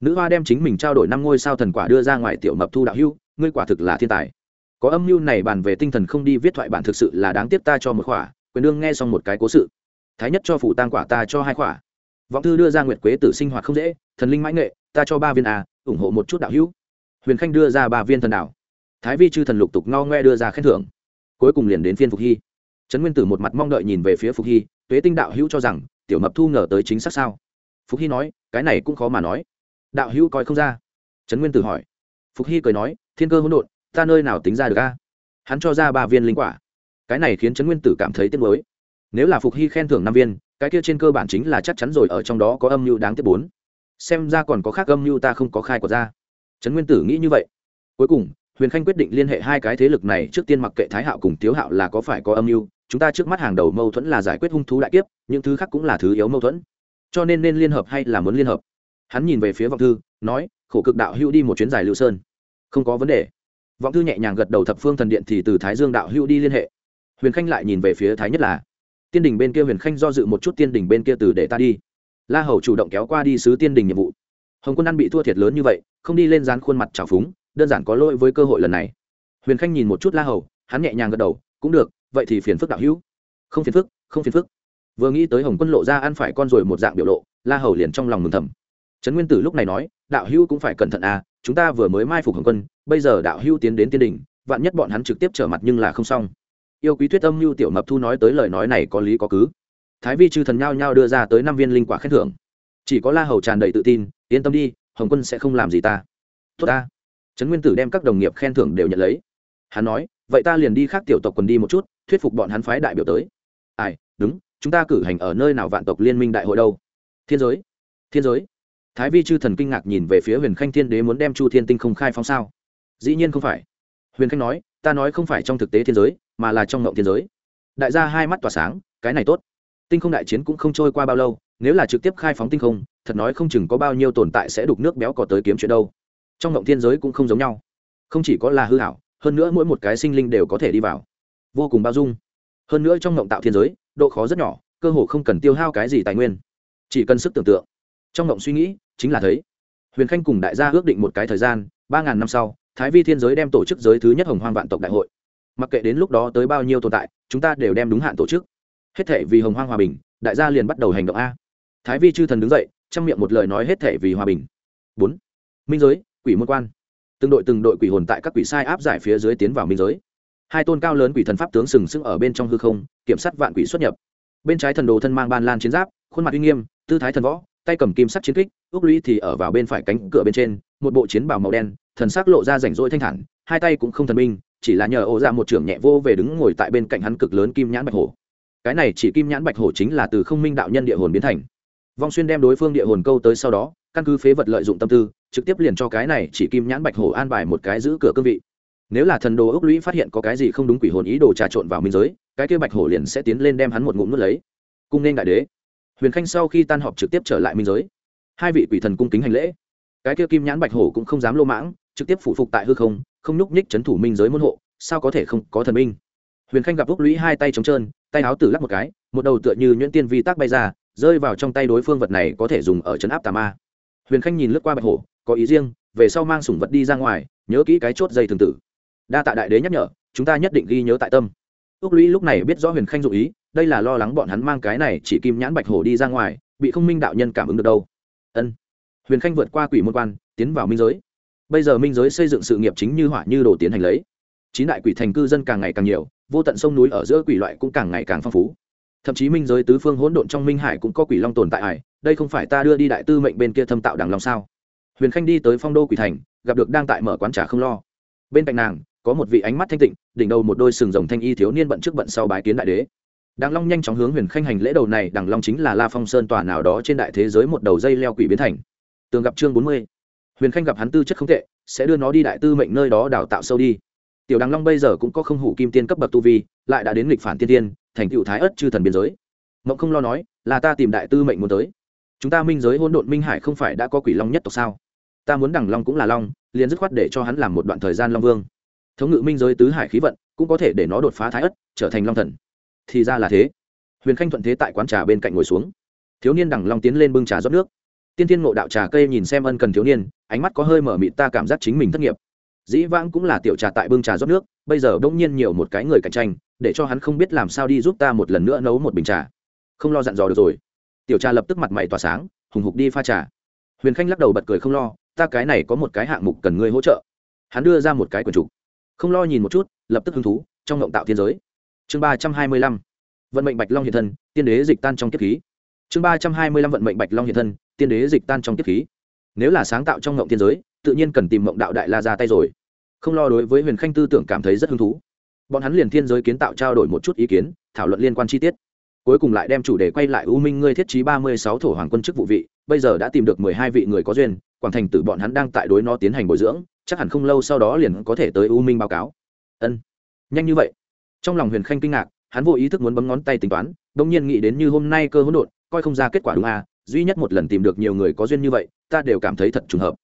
Nữ hoa đem chính mình trao đổi năm ngôi sao thần quả đưa ra ngoài tiểu mập thu đạo hữu, ngươi quả thực là thiên tài. Có âm mưu này bàn về tinh thần không đi viết thoại bản thực sự là đáng tiếc ta cho một khỏa, quyền đương nghe xong một cái cố sự. Thái nhất cho phụ tăng quả ta cho hai khỏa. Vọng thư đưa ra nguyệt quế tử sinh hoạt không dễ, thần linh mãi nghệ, ta cho ba viên à ủng hộ một chút đạo hữu. Huyền khanh đưa ra ba viên thần đạo. Thái vi chư thần lục tục no ngoe đưa ra khen thưởng. Cuối cùng liền đến phiên phục hy trấn nguyên tử một mặt mong đợi nhìn về phía phục hy, tuế tinh đạo hữu cho rằng, tiểu mập thu ngờ tới chính xác sao? Phục hy nói, cái này cũng khó mà nói. Đạo hữu coi không ra. Trấn nguyên tử hỏi. Phục hy cười nói, thiên cơ hỗn độn, ta nơi nào tính ra được a? Hắn cho ra ba viên linh quả. Cái này khiến trấn nguyên tử cảm thấy tiếc nuối. Nếu là phục hy khen thưởng năm viên, cái kia trên cơ bản chính là chắc chắn rồi, ở trong đó có âm mưu đáng tiếc bốn. Xem ra còn có khác âm mưu ta không có khai của ra. Trấn nguyên tử nghĩ như vậy. Cuối cùng, huyền khanh quyết định liên hệ hai cái thế lực này, trước tiên mặc kệ thái hạo cùng tiếu hạo là có phải có âm mưu chúng ta trước mắt hàng đầu mâu thuẫn là giải quyết hung thú đại kiếp, những thứ khác cũng là thứ yếu mâu thuẫn. Cho nên nên liên hợp hay là muốn liên hợp? Hắn nhìn về phía vọng thư, nói, khổ cực đạo hữu đi một chuyến dài lưu sơn. Không có vấn đề. Vọng thư nhẹ nhàng gật đầu thập phương thần điện thì từ thái dương đạo hữu đi liên hệ. Huyền khanh lại nhìn về phía thái nhất là, tiên đình bên kia huyền khanh do dự một chút, tiên đình bên kia từ để ta đi. La hầu chủ động kéo qua đi sứ tiên đình nhiệm vụ. Hồng quân ăn bị thua thiệt lớn như vậy, không đi lên dán khuôn mặt trào phúng, đơn giản có lỗi với cơ hội lần này. Huyền khanh nhìn một chút la hầu, hắn nhẹ nhàng gật đầu, cũng được vậy thì phiền phức đạo hữu. Không phiền phức, không phiền phức. Vừa nghĩ tới hồng quân lộ ra ăn phải con rồi một dạng biểu lộ, la hầu liền trong lòng mừng thầm. Trấn nguyên tử lúc này nói, đạo hữu cũng phải cẩn thận à chúng ta vừa mới mai phục hồng quân, bây giờ đạo hữu tiến đến tiên đình, vạn nhất bọn hắn trực tiếp trở mặt nhưng là không xong. Yêu quý thuyết âm lưu tiểu mập thu nói tới lời nói này có lý có cứ. Thái vi chư thần nhao nhao đưa ra tới năm viên linh quả khen thưởng. Chỉ có la hầu tràn đầy tự tin, yên tâm đi, hồng quân sẽ không làm gì ta. Tốt ta. Trấn nguyên tử đem các đồng nghiệp khen thưởng đều nhận lấy. Hắn nói vậy ta liền đi khác tiểu tộc quần đi một chút, thuyết phục bọn hắn phái đại biểu tới. Ai, đúng, chúng ta cử hành ở nơi nào vạn tộc liên minh đại hội đâu? Thiên giới thiên giới. Thái vi chư thần kinh ngạc nhìn về phía huyền khanh thiên đế muốn đem chu thiên tinh không khai phóng sao? Dĩ nhiên không phải. Huyền khanh nói, ta nói không phải trong thực tế thiên giới, mà là trong ngộng thiên giới. Đại gia hai mắt tỏa sáng, cái này tốt. Tinh không đại chiến cũng không trôi qua bao lâu, nếu là trực tiếp khai phóng tinh không, thật nói không chừng có bao nhiêu tồn tại sẽ đục nước béo cò tới kiếm chuyện đâu. Trong ngộng thiên giới cũng không giống nhau. Không chỉ có là hư hảo hơn nữa mỗi một cái sinh linh đều có thể đi vào. Vô cùng bao dung. Hơn nữa trong ngộng tạo thiên giới, độ khó rất nhỏ, cơ hồ không cần tiêu hao cái gì tài nguyên. Chỉ cần sức tưởng tượng. Trong ngộng suy nghĩ, chính là thấy. Huyền khanh cùng đại gia ước định một cái thời gian, ba ngàn năm sau, thái vi thiên giới đem tổ chức giới thứ nhất hồng hoang vạn tộc đại hội. Mặc kệ đến lúc đó tới bao nhiêu tồn tại, chúng ta đều đem đúng hạn tổ chức. Hết thể vì hồng hoang hòa bình, đại gia liền bắt đầu hành động a. Thái vi chư thần đứng dậy, trong miệng một lời nói hết thể vì hòa bình. Bốn. Minh giới, quỷ môn quan từng đội từng đội quỷ hồn tại các quỷ sai áp giải phía dưới tiến vào minh giới. Hai tôn cao lớn quỷ thần pháp tướng sừng sững ở bên trong hư không, kiểm soát vạn quỷ xuất nhập. Bên trái thần đồ thân mang ban lan chiến giáp, khuôn mặt uy nghiêm, tư thái thần võ, tay cầm kim sắt chiến kích, ước lũy thì ở vào bên phải cánh cửa bên trên, một bộ chiến bào màu đen, thần sắc lộ ra rảnh rỗi thanh thản, hai tay cũng không thần minh, chỉ là nhờ ô ra một trưởng nhẹ vô về đứng ngồi tại bên cạnh hắn cực lớn kim nhãn bạch hổ. Cái này chỉ kim nhãn bạch hổ chính là từ không minh đạo nhân địa hồn biến thành. Vong xuyên đem đối phương địa hồn câu tới sau đó, căn cứ phế vật lợi dụng tâm tư trực tiếp liền cho cái này chỉ kim nhãn bạch hổ an bài một cái giữ cửa cương vị. Nếu là thần đồ ốc lũy phát hiện có cái gì không đúng quỷ hồn ý đồ trà trộn vào minh giới, cái kia bạch hổ liền sẽ tiến lên đem hắn một ngụm nuốt lấy. Cung nên đại đế. Huyền khanh sau khi tan họp trực tiếp trở lại minh giới. Hai vị quỷ thần cung kính hành lễ. Cái kia kim nhãn bạch hổ cũng không dám lô mãng, trực tiếp phủ phục tại hư không không nhúc nhích c thủ minh giới môn hộ, sao có thể không có thần minh? Huyền khanh gặp ốc lũy hai tay trống trơn, tay áo tử lắc một cái, một đầu tựa như nhuyễn tiên vi tác bay ra, rơi vào trong tay đối phương vật này có thể dùng ở trấn áp tà ma. Huyền khanh nhìn lướt qua bạch hổ có ý riêng, về sau mang sủng vật đi ra ngoài, nhớ kỹ cái chốt dây thường tử. Đa tạ đại đế nhắc nhở, chúng ta nhất định ghi nhớ tại tâm. Ước lũy lúc này biết rõ huyền khanh dụ ý, đây là lo lắng bọn hắn mang cái này chỉ kim nhãn bạch hổ đi ra ngoài, bị không minh đạo nhân cảm ứng được đâu. Ân. Huyền khanh vượt qua quỷ môn quan, tiến vào minh giới. Bây giờ minh giới xây dựng sự nghiệp chính như hỏa như đồ tiến hành lấy. Chín đại quỷ thành cư dân càng ngày càng nhiều, vô tận sông núi ở giữa quỷ loại cũng càng ngày càng phong phú. Thậm chí minh giới tứ phương hỗn độn trong minh hải cũng có quỷ long tồn tại ải, đây không phải ta đưa đi đại tư mệnh bên kia thâm tạo đằng long sao? Huyền khanh đi tới phong đô quỷ thành, gặp được đang tại mở quán trà không lo. Bên cạnh nàng, có một vị ánh mắt thanh tịnh, đỉnh đầu một đôi sừng rồng thanh y thiếu niên bận trước bận sau bái kiến đại đế. Đàng long nhanh chóng hướng huyền khanh hành lễ đầu này đàng long chính là la phong sơn tòa nào đó trên đại thế giới một đầu dây leo quỷ biến thành. Tường gặp chương bốn mươi. Huyền khanh gặp hắn tư chất không tệ, sẽ đưa nó đi đại tư mệnh nơi đó đào tạo sâu đi. Tiểu đàng long bây giờ cũng có không hủ kim tiên cấp bậc tu vi, lại đã đến nghịch phản tiên tiên, thành cựu thái ất chư thần biên giới. Mộng không lo nói, là ta tìm đại tư mệnh muốn tới chúng ta minh giới hỗn độn minh hải không phải đã có quỷ long nhất tộc sao? Ta muốn đằng long cũng là long, liền dứt khoát để cho hắn làm một đoạn thời gian long vương. Thống ngự minh giới tứ hải khí vận, cũng có thể để nó đột phá thái ất, trở thành long thần. Thì ra là thế. Huyền khanh thuận thế tại quán trà bên cạnh ngồi xuống. Thiếu niên đằng long tiến lên bưng trà rót nước. Tiên tiên ngộ đạo trà cây nhìn xem ân cần thiếu niên, ánh mắt có hơi mở mịt ta cảm giác chính mình thất nghiệp. Dĩ vãng cũng là tiểu trà tại bưng trà rót nước, bây giờ đông nhiên nhiều một cái người cạnh tranh, để cho hắn không biết làm sao đi giúp ta một lần nữa nấu một bình trà. Không lo dặn dò được rồi tiểu trà lập tức mặt mày tỏa sáng, hùng hục đi pha trà. Huyền khanh lắc đầu bật cười không lo, ta cái này có một cái hạng mục cần ngươi hỗ trợ. Hắn đưa ra một cái quần trục. Không lo nhìn một chút, lập tức hứng thú, trong ngộng tạo thiên giới. Chương ba trăm hai mươi lăm. Vận mệnh bạch long hiện thân, tiên đế dịch tan trong kiếp khí. Chương ba trăm hai mươi lăm vận mệnh bạch long hiện thân, tiên đế dịch tan trong kiếp khí. Nếu là sáng tạo trong ngộng thiên giới, tự nhiên cần tìm mộng đạo đại la ra tay rồi. Không lo đối với huyền khanh tư tưởng cảm thấy rất hứng thú. Bọn hắn liền thiên giới kiến tạo trao đổi một chút ý kiến, thảo luận liên quan chi tiết cuối cùng lại đem chủ đề quay lại u minh ngươi thiết trí ba mươi sáu thổ hoàng quân chức vụ vị, bây giờ đã tìm được mười hai vị người có duyên, quảng thành tử bọn hắn đang tại đối nó tiến hành bồi dưỡng, chắc hẳn không lâu sau đó liền có thể tới u minh báo cáo. Ân. Nhanh như vậy. Trong lòng huyền khanh kinh ngạc, hắn vô ý thức muốn bấm ngón tay tính toán đông nhiên nghĩ đến như hôm nay cơ hỗn độn, coi không ra kết quả đúng à duy nhất một lần tìm được nhiều người có duyên như vậy, ta đều cảm thấy thật trùng hợp.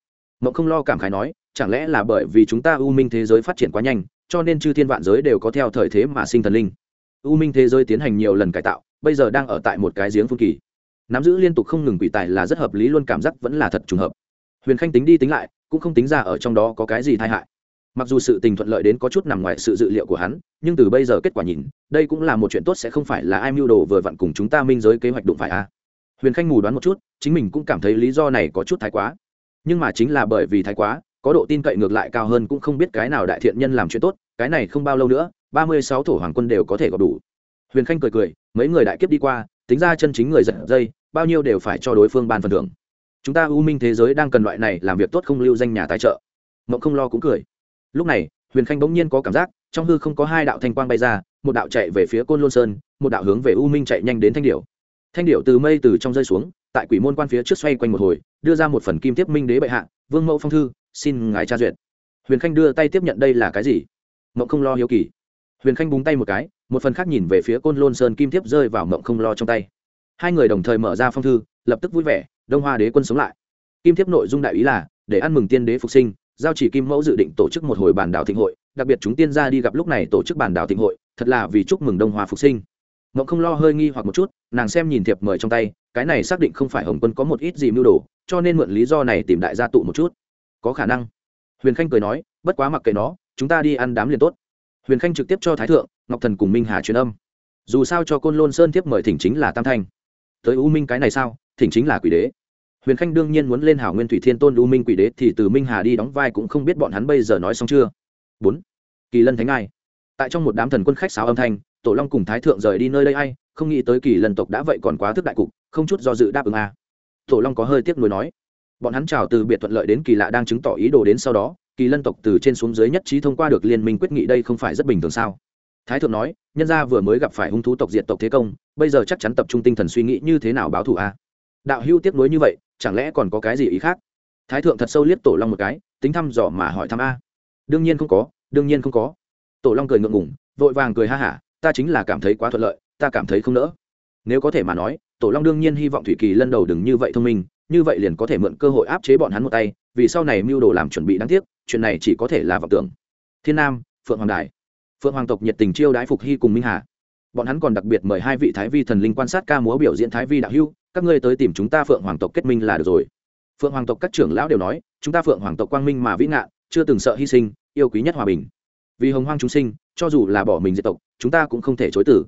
Mộng không lo cảm khái nói, chẳng lẽ là bởi vì chúng ta u minh thế giới phát triển quá nhanh, cho nên chư thiên vạn giới đều có theo thời thế mà sinh thần linh. U minh thế giới tiến hành nhiều lần cải tạo bây giờ đang ở tại một cái giếng phun kỳ. Nắm giữ liên tục không ngừng quỷ tài là rất hợp lý luôn, cảm giác vẫn là thật trùng hợp. Huyền khanh tính đi tính lại, cũng không tính ra ở trong đó có cái gì tai hại. Mặc dù sự tình thuận lợi đến có chút nằm ngoài sự dự liệu của hắn, nhưng từ bây giờ kết quả nhìn, đây cũng là một chuyện tốt sẽ không phải là ai mưu đồ vừa vặn cùng chúng ta minh giới kế hoạch đụng phải a. À. huyền khanh mù đoán một chút, chính mình cũng cảm thấy lý do này có chút thái quá. Nhưng mà chính là bởi vì thái quá, có độ tin cậy ngược lại cao hơn cũng không biết cái nào đại thiện nhân làm chuyện tốt, cái này không bao lâu nữa, ba mươi sáu thổ hoàng quân đều có thể gặp đủ huyền khanh cười cười, mấy người đại kiếp đi qua, tính ra chân chính người giật dây, bao nhiêu đều phải cho đối phương ban phần thưởng. Chúng ta u minh thế giới đang cần loại này làm việc tốt không lưu danh nhà tài trợ. Mộng không lo cũng cười. Lúc này, huyền khanh bỗng nhiên có cảm giác, trong hư không có hai đạo thanh quang bay ra, một đạo chạy về phía côn lôn sơn, một đạo hướng về u minh chạy nhanh đến thanh điệu thanh điệu từ mây từ trong rơi xuống, tại quỷ môn quan phía trước xoay quanh một hồi, đưa ra một phần kim tiếp minh đế bệ hạ, vương mẫu phong thư, xin ngài tra duyệt. Huyền khanh đưa tay tiếp nhận đây là cái gì? Mộng không lo hiếu kỳ. Huyền khanh búng tay một cái một phần khác nhìn về phía côn lôn sơn kim thiếp rơi vào mộng không lo trong tay. Hai người đồng thời mở ra phong thư, lập tức vui vẻ, đông hoa đế quân sống lại. Kim thiếp nội dung đại ý là, để ăn mừng tiên đế phục sinh, giao chỉ kim mẫu dự định tổ chức một hồi bàn đảo thịnh hội, đặc biệt chúng tiên gia đi gặp lúc này tổ chức bàn đảo thịnh hội, thật là vì chúc mừng đông hoa phục sinh. Mộng không lo hơi nghi hoặc một chút, nàng xem nhìn thiệp mời trong tay, cái này xác định không phải hồng quân có một ít gì mưu đồ, cho nên mượn lý do này tìm đại gia tụ một chút. Có khả năng. Huyền khanh cười nói, bất quá mặc kệ nó, chúng ta đi ăn đám liền tốt. Huyền khanh trực tiếp cho thái thượng ngọc thần cùng minh hà truyền âm. Dù sao cho côn lôn sơn tiếp mời thỉnh chính là tam thanh. Tới u minh cái này sao? Thỉnh chính là quỷ đế. Huyền khanh đương nhiên muốn lên hảo nguyên thủy thiên tôn u minh quỷ đế thì từ minh hà đi đóng vai cũng không biết bọn hắn bây giờ nói xong chưa. Bốn. Kỳ lân thánh ai. Tại trong một đám thần quân khách sáo âm thanh, tổ long cùng thái thượng rời đi nơi đây ai, không nghĩ tới kỳ lân tộc đã vậy còn quá thức đại cục, không chút do dự đáp ứng a. À. tổ long có hơi tiếc nuối nói. Bọn hắn chào từ biệt thuận lợi đến kỳ lạ đang chứng tỏ ý đồ đến sau đó, kỳ lân tộc từ trên xuống dưới nhất trí thông qua được liên minh quyết nghị đây không phải rất bình thường sao? Thái thượng nói, nhân gia vừa mới gặp phải hung thú tộc diệt tộc thế công, bây giờ chắc chắn tập trung tinh thần suy nghĩ như thế nào báo thù a? Đạo hưu tiếc nuối như vậy, chẳng lẽ còn có cái gì ý khác? Thái thượng thật sâu liếc tổ long một cái, tính thăm dò mà hỏi thăm a. Đương nhiên không có, đương nhiên không có. Tổ long cười ngượng ngủng vội vàng cười ha hả, ta chính là cảm thấy quá thuận lợi, ta cảm thấy không nỡ. Nếu có thể mà nói, tổ long đương nhiên hy vọng thủy kỳ lân đầu đừng như vậy thông minh, như vậy liền có thể mượn cơ hội áp chế bọn hắn một tay, vì sau này mưu đồ làm chuẩn bị đáng tiếc, chuyện này chỉ có thể là vọng tưởng. Thiên nam, phượng hoàng đài phượng hoàng tộc nhiệt tình chiêu đãi phục hy cùng minh hà. bọn hắn còn đặc biệt mời hai vị thái vi thần linh quan sát ca múa biểu diễn thái vi đạo hưu, các ngươi tới tìm chúng ta phượng hoàng tộc kết minh là được rồi. phượng hoàng tộc các trưởng lão đều nói, chúng ta phượng hoàng tộc quang minh mà vĩ ngạn, chưa từng sợ hy sinh, yêu quý nhất hòa bình. vì hồng hoang chúng sinh, cho dù là bỏ mình diệt tộc, chúng ta cũng không thể chối tử.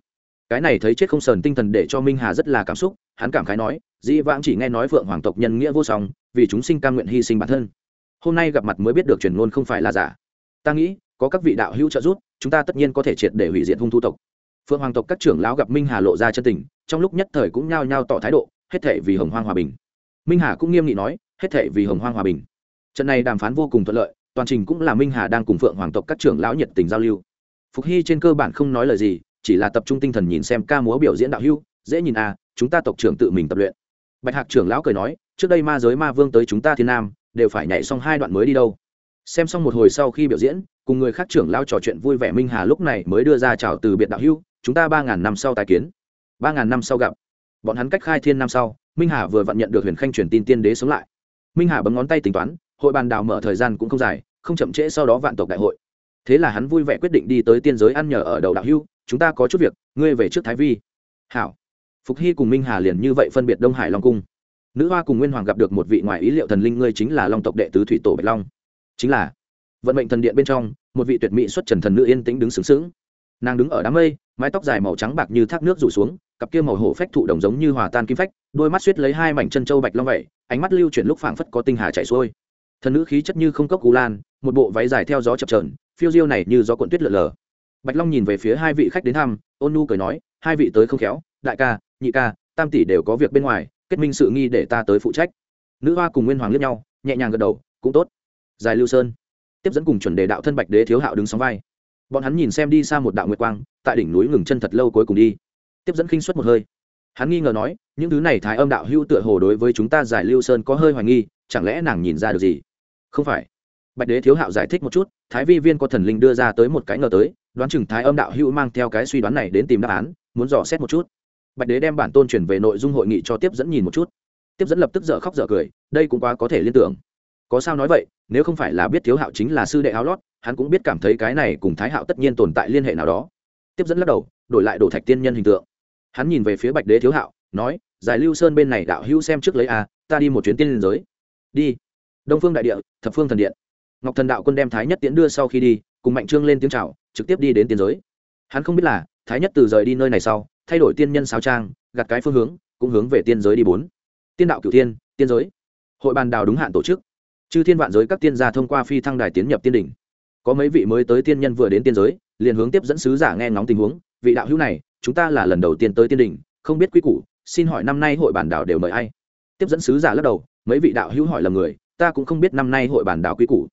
cái này thấy chết không sờn tinh thần để cho minh hà rất là cảm xúc, hắn cảm khái nói, dĩ vãng chỉ nghe nói phượng hoàng tộc nhân nghĩa vô song, vì chúng sinh cam nguyện hy sinh bản thân. hôm nay gặp mặt mới biết được truyền ngôn không phải là giả. ta nghĩ, có các vị đạo hữu trợ giúp chúng ta tất nhiên có thể triệt để hủy diệt hung thu tộc. Phượng hoàng tộc các trưởng lão gặp minh hà lộ ra chân tình, trong lúc nhất thời cũng nhao nhao tỏ thái độ, hết thể vì hồng hoang hòa bình. Minh hà cũng nghiêm nghị nói, hết thể vì hồng hoang hòa bình. Trận này đàm phán vô cùng thuận lợi, toàn trình cũng là minh hà đang cùng phượng hoàng tộc các trưởng lão nhiệt tình giao lưu. Phục hy trên cơ bản không nói lời gì, chỉ là tập trung tinh thần nhìn xem ca múa biểu diễn đạo hưu dễ nhìn à chúng ta tộc trưởng tự mình tập luyện. Bạch hạc trưởng lão cười nói, trước đây ma giới ma vương tới chúng ta thiên nam, đều phải nhảy xong hai đoạn mới đi đâu. Xem xong một hồi sau khi biểu diễn cùng người khác trưởng lao trò chuyện vui vẻ minh hà lúc này mới đưa ra chào từ biệt đạo hưu chúng ta ba ngàn năm sau tài kiến. ba ngàn năm sau gặp. Bọn hắn cách khai thiên năm sau, minh hà vừa vặn nhận được huyền khanh truyền tin tiên đế sống lại. Minh hà bấm ngón tay tính toán, hội bàn đào mở thời gian cũng không dài, không chậm trễ sau đó vạn tộc đại hội. Thế là hắn vui vẻ quyết định đi tới tiên giới ăn nhờ ở đầu đạo hưu chúng ta có chút việc, ngươi về trước thái vi. Hảo. Phục hy cùng minh hà liền như vậy phân biệt đông hải long cung. Nữ hoa cùng nguyên hoàng gặp được một vị ngoài ý liệu thần linh, ngươi chính là long tộc đệ tứ thủy tổ bạch long. Chính là vận mệnh thần điện bên trong, một vị tuyệt mỹ xuất trần thần nữ yên tĩnh đứng sướng sướng nàng đứng ở đám mây, mái tóc dài màu trắng bạc như thác nước rủ xuống, cặp kia màu hổ phách thụ đồng giống như hòa tan kim phách, đôi mắt suýt lấy hai mảnh chân châu bạch long vậy, ánh mắt lưu chuyển lúc phảng phất có tinh hà chảy xuôi. Thần nữ khí chất như không cốc cú lan, một bộ váy dài theo gió chập trờn phiêu diêu này như gió cuộn tuyết lở lờ bạch long nhìn về phía hai vị khách đến thăm, ôn nu cười nói, hai vị tới không khéo, đại ca, nhị ca, tam tỷ đều có việc bên ngoài, kết minh sự nghi để ta tới phụ trách. Nữ hoa cùng nguyên hoàng liếc nhau, nhẹ nhàng gật đầu, cũng tốt. Dài lưu sơn tiếp dẫn cùng chuẩn đề đạo thân bạch đế thiếu hạo đứng sóng vai. Bọn hắn nhìn xem đi xa một đạo nguyệt quang, tại đỉnh núi ngừng chân thật lâu cuối cùng đi. Tiếp dẫn khinh suất một hơi. Hắn nghi ngờ nói, những thứ này thái âm đạo hưu tựa hồ đối với chúng ta giải lưu sơn có hơi hoài nghi, chẳng lẽ nàng nhìn ra được gì? Không phải. Bạch đế thiếu hạo giải thích một chút, thái vi viên có thần linh đưa ra tới một cái ngờ tới, đoán chừng thái âm đạo hưu mang theo cái suy đoán này đến tìm đáp án, muốn dò xét một chút. Bạch đế đem bản tôn chuyển về nội dung hội nghị cho tiếp dẫn nhìn một chút. Tiếp dẫn lập tức dở khóc dở cười, đây cũng quá có thể liên tưởng có sao nói vậy, nếu không phải là biết thiếu hạo chính là sư đệ áo lót, hắn cũng biết cảm thấy cái này cùng thái hạo tất nhiên tồn tại liên hệ nào đó. Tiếp dẫn lắc đầu, đổi lại đổ thạch tiên nhân hình tượng. Hắn nhìn về phía bạch đế thiếu hạo, nói, giải lưu sơn bên này đạo hữu xem trước lấy a ta đi một chuyến tiên liên giới. Đi. Đông phương đại địa, thập phương thần điện. Ngọc thần đạo quân đem thái nhất tiễn đưa sau khi đi, cùng mạnh trương lên tiếng c h à o trực tiếp đi đến tiên giới. Hắn không biết là, thái nhất từ rời đi nơi này sau, thay đổi tiên nhân sao trang gặt cái phương hướng, cũng hướng về tiên giới đi bốn. Tiên đạo cửu tiên tiên giới. Hội bàn đào đúng hạn tổ chức chư thiên vạn giới các tiên gia thông qua phi thăng đài tiến nhập tiên đỉnh. Có mấy vị mới tới tiên nhân vừa đến tiên giới, liền hướng tiếp dẫn sứ giả nghe ngóng tình huống, vị đạo hữu này, chúng ta là lần đầu tiên tới tiên đỉnh, không biết quy củ, xin hỏi năm nay hội bản đảo đều mời ai? Tiếp dẫn sứ giả lắc đầu, mấy vị đạo hữu hỏi lầm người, ta cũng không biết năm nay hội bản đảo quy củ.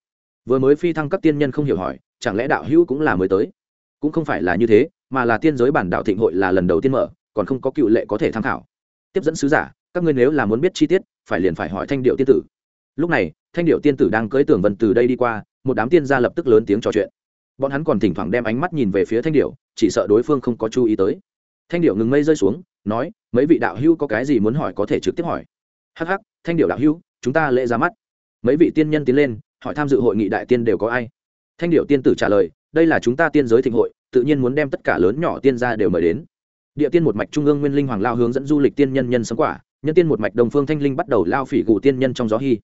Vừa mới phi thăng các tiên nhân không hiểu hỏi, chẳng lẽ đạo hữu cũng là mới tới? Cũng không phải là như thế, mà là tiên giới bản đảo thịnh hội là lần đầu tiên mở, còn không có cựu lệ có thể tham khảo. Tiếp dẫn sứ giả, các ngươi nếu là muốn biết chi tiết, phải liền phải hỏi thanh điệu tiên tử. Lúc này thanh điệu tiên tử đang cưỡi tường vân từ đây đi qua, một đám tiên gia lập tức lớn tiếng trò chuyện. Bọn hắn còn thỉnh thoảng đem ánh mắt nhìn về phía thanh điệu chỉ sợ đối phương không có chú ý tới. Thanh điệu ngừng mây rơi xuống, nói, mấy vị đạo hữu có cái gì muốn hỏi có thể trực tiếp hỏi. Hh thanh điệu đạo hữu, chúng ta lễ ra mắt. Mấy vị tiên nhân tiến lên, hỏi tham dự hội nghị đại tiên đều có ai? Thanh điệu tiên tử trả lời, đây là chúng ta tiên giới thịnh hội, tự nhiên muốn đem tất cả lớn nhỏ tiên gia đều mời đến. Địa tiên một mạch trung ương nguyên linh hoàng lao hướng dẫn du lịch tiên nhân nhân sống quả, nhân tiên một mạch đồng phương thanh linh bắt đầu lao phỉ gù tiên nhân trong gió hy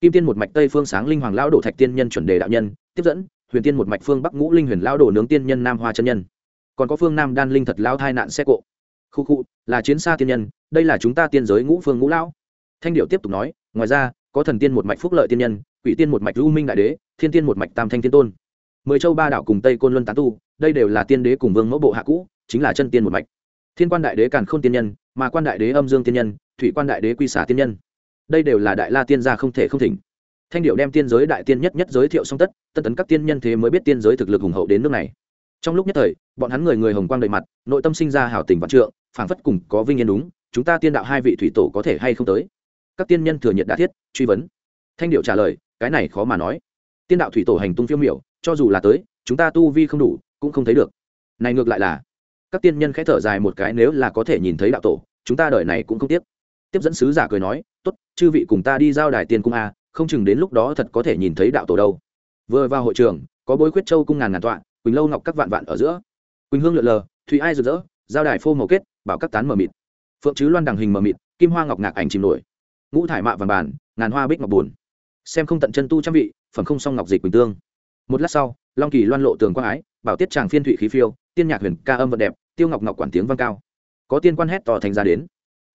kim tiên một mạch tây phương sáng linh hoàng lao đổ thạch tiên nhân chuẩn đề đạo nhân, tiếp dẫn, huyền tiên một mạch phương bắc ngũ linh huyền lao đổ nướng tiên nhân nam hoa chân nhân. Còn có phương nam đan linh thật lao thai nạn xe cộ. Khu khu, là chiến xa tiên nhân, đây là chúng ta tiên giới ngũ phương ngũ lão. Thanh điệu tiếp tục nói, ngoài ra, có thần tiên một mạch phúc lợi tiên nhân, quỷ tiên một mạch lưu minh đại đế, thiên tiên một mạch tam thanh tiên tôn. Mười châu ba đảo cùng tây côn luân tán tu, đây đều là tiên đế cùng vương mẫu bộ hạ cũ, chính là chân tiên một mạch. Thiên quan đại đế càn k h ô n tiên nhân mà quan đại đế âm dương tiên nhân, thủy quan đại đế quy xả tiên nhân đây đều là đại la tiên gia không thể không thỉnh. Thanh điệu đem tiên giới đại tiên nhất nhất giới thiệu song tất tân tấn các tiên nhân thế mới biết tiên giới thực lực hùng hậu đến nước này. Trong lúc nhất thời, bọn hắn người người hồng quang đầy mặt, nội tâm sinh ra hảo tình vạn trượng, phảng phất cùng có vinh yên đúng, chúng ta tiên đạo hai vị thủy tổ có thể hay không tới? Các tiên nhân thừa nhiệt đã thiết, truy vấn. Thanh điệu trả lời, cái này khó mà nói. Tiên đạo thủy tổ hành tung phiêu miểu, cho dù là tới, chúng ta tu vi không đủ, cũng không thấy được. Này ngược lại là, các tiên nhân khẽ thở dài một cái nếu là có thể nhìn thấy đạo tổ, chúng ta đợi này cũng không tiếc tiếp dẫn sứ giả cười nói, tốt, chư vị cùng ta đi giao đài tiên cung a, không chừng đến lúc đó thật có thể nhìn thấy đạo tổ đâu. Vừa vào hội trường, có bối khuyết châu cung ngàn ngàn tọa, quỳnh lâu ngọc các vạn vạn ở giữa. Quỳnh hương lượn lờ thủy ai rực rỡ, giao đài phô màu kết, bảo các tán mờ mịt. Phượng chứ loan đằng hình mờ mịt, kim hoa ngọc ngạc ảnh chìm nổi. Ngũ thải mạ vàng bàn, ngàn hoa bích ngọc buồn. Xem không tận chân tu trăm vị, phẩm không song ngọc dịch quỳnh tương. Một lát sau, long kỳ loan lộ tường quang ái, bảo tiết tràng phiên thụy khí phiêu, tiên nhạc huyền ca âm vận đẹp, tiêu ngọc ngọc quản tiếng vang cao. Có tiên quan hét tỏ thành ra đến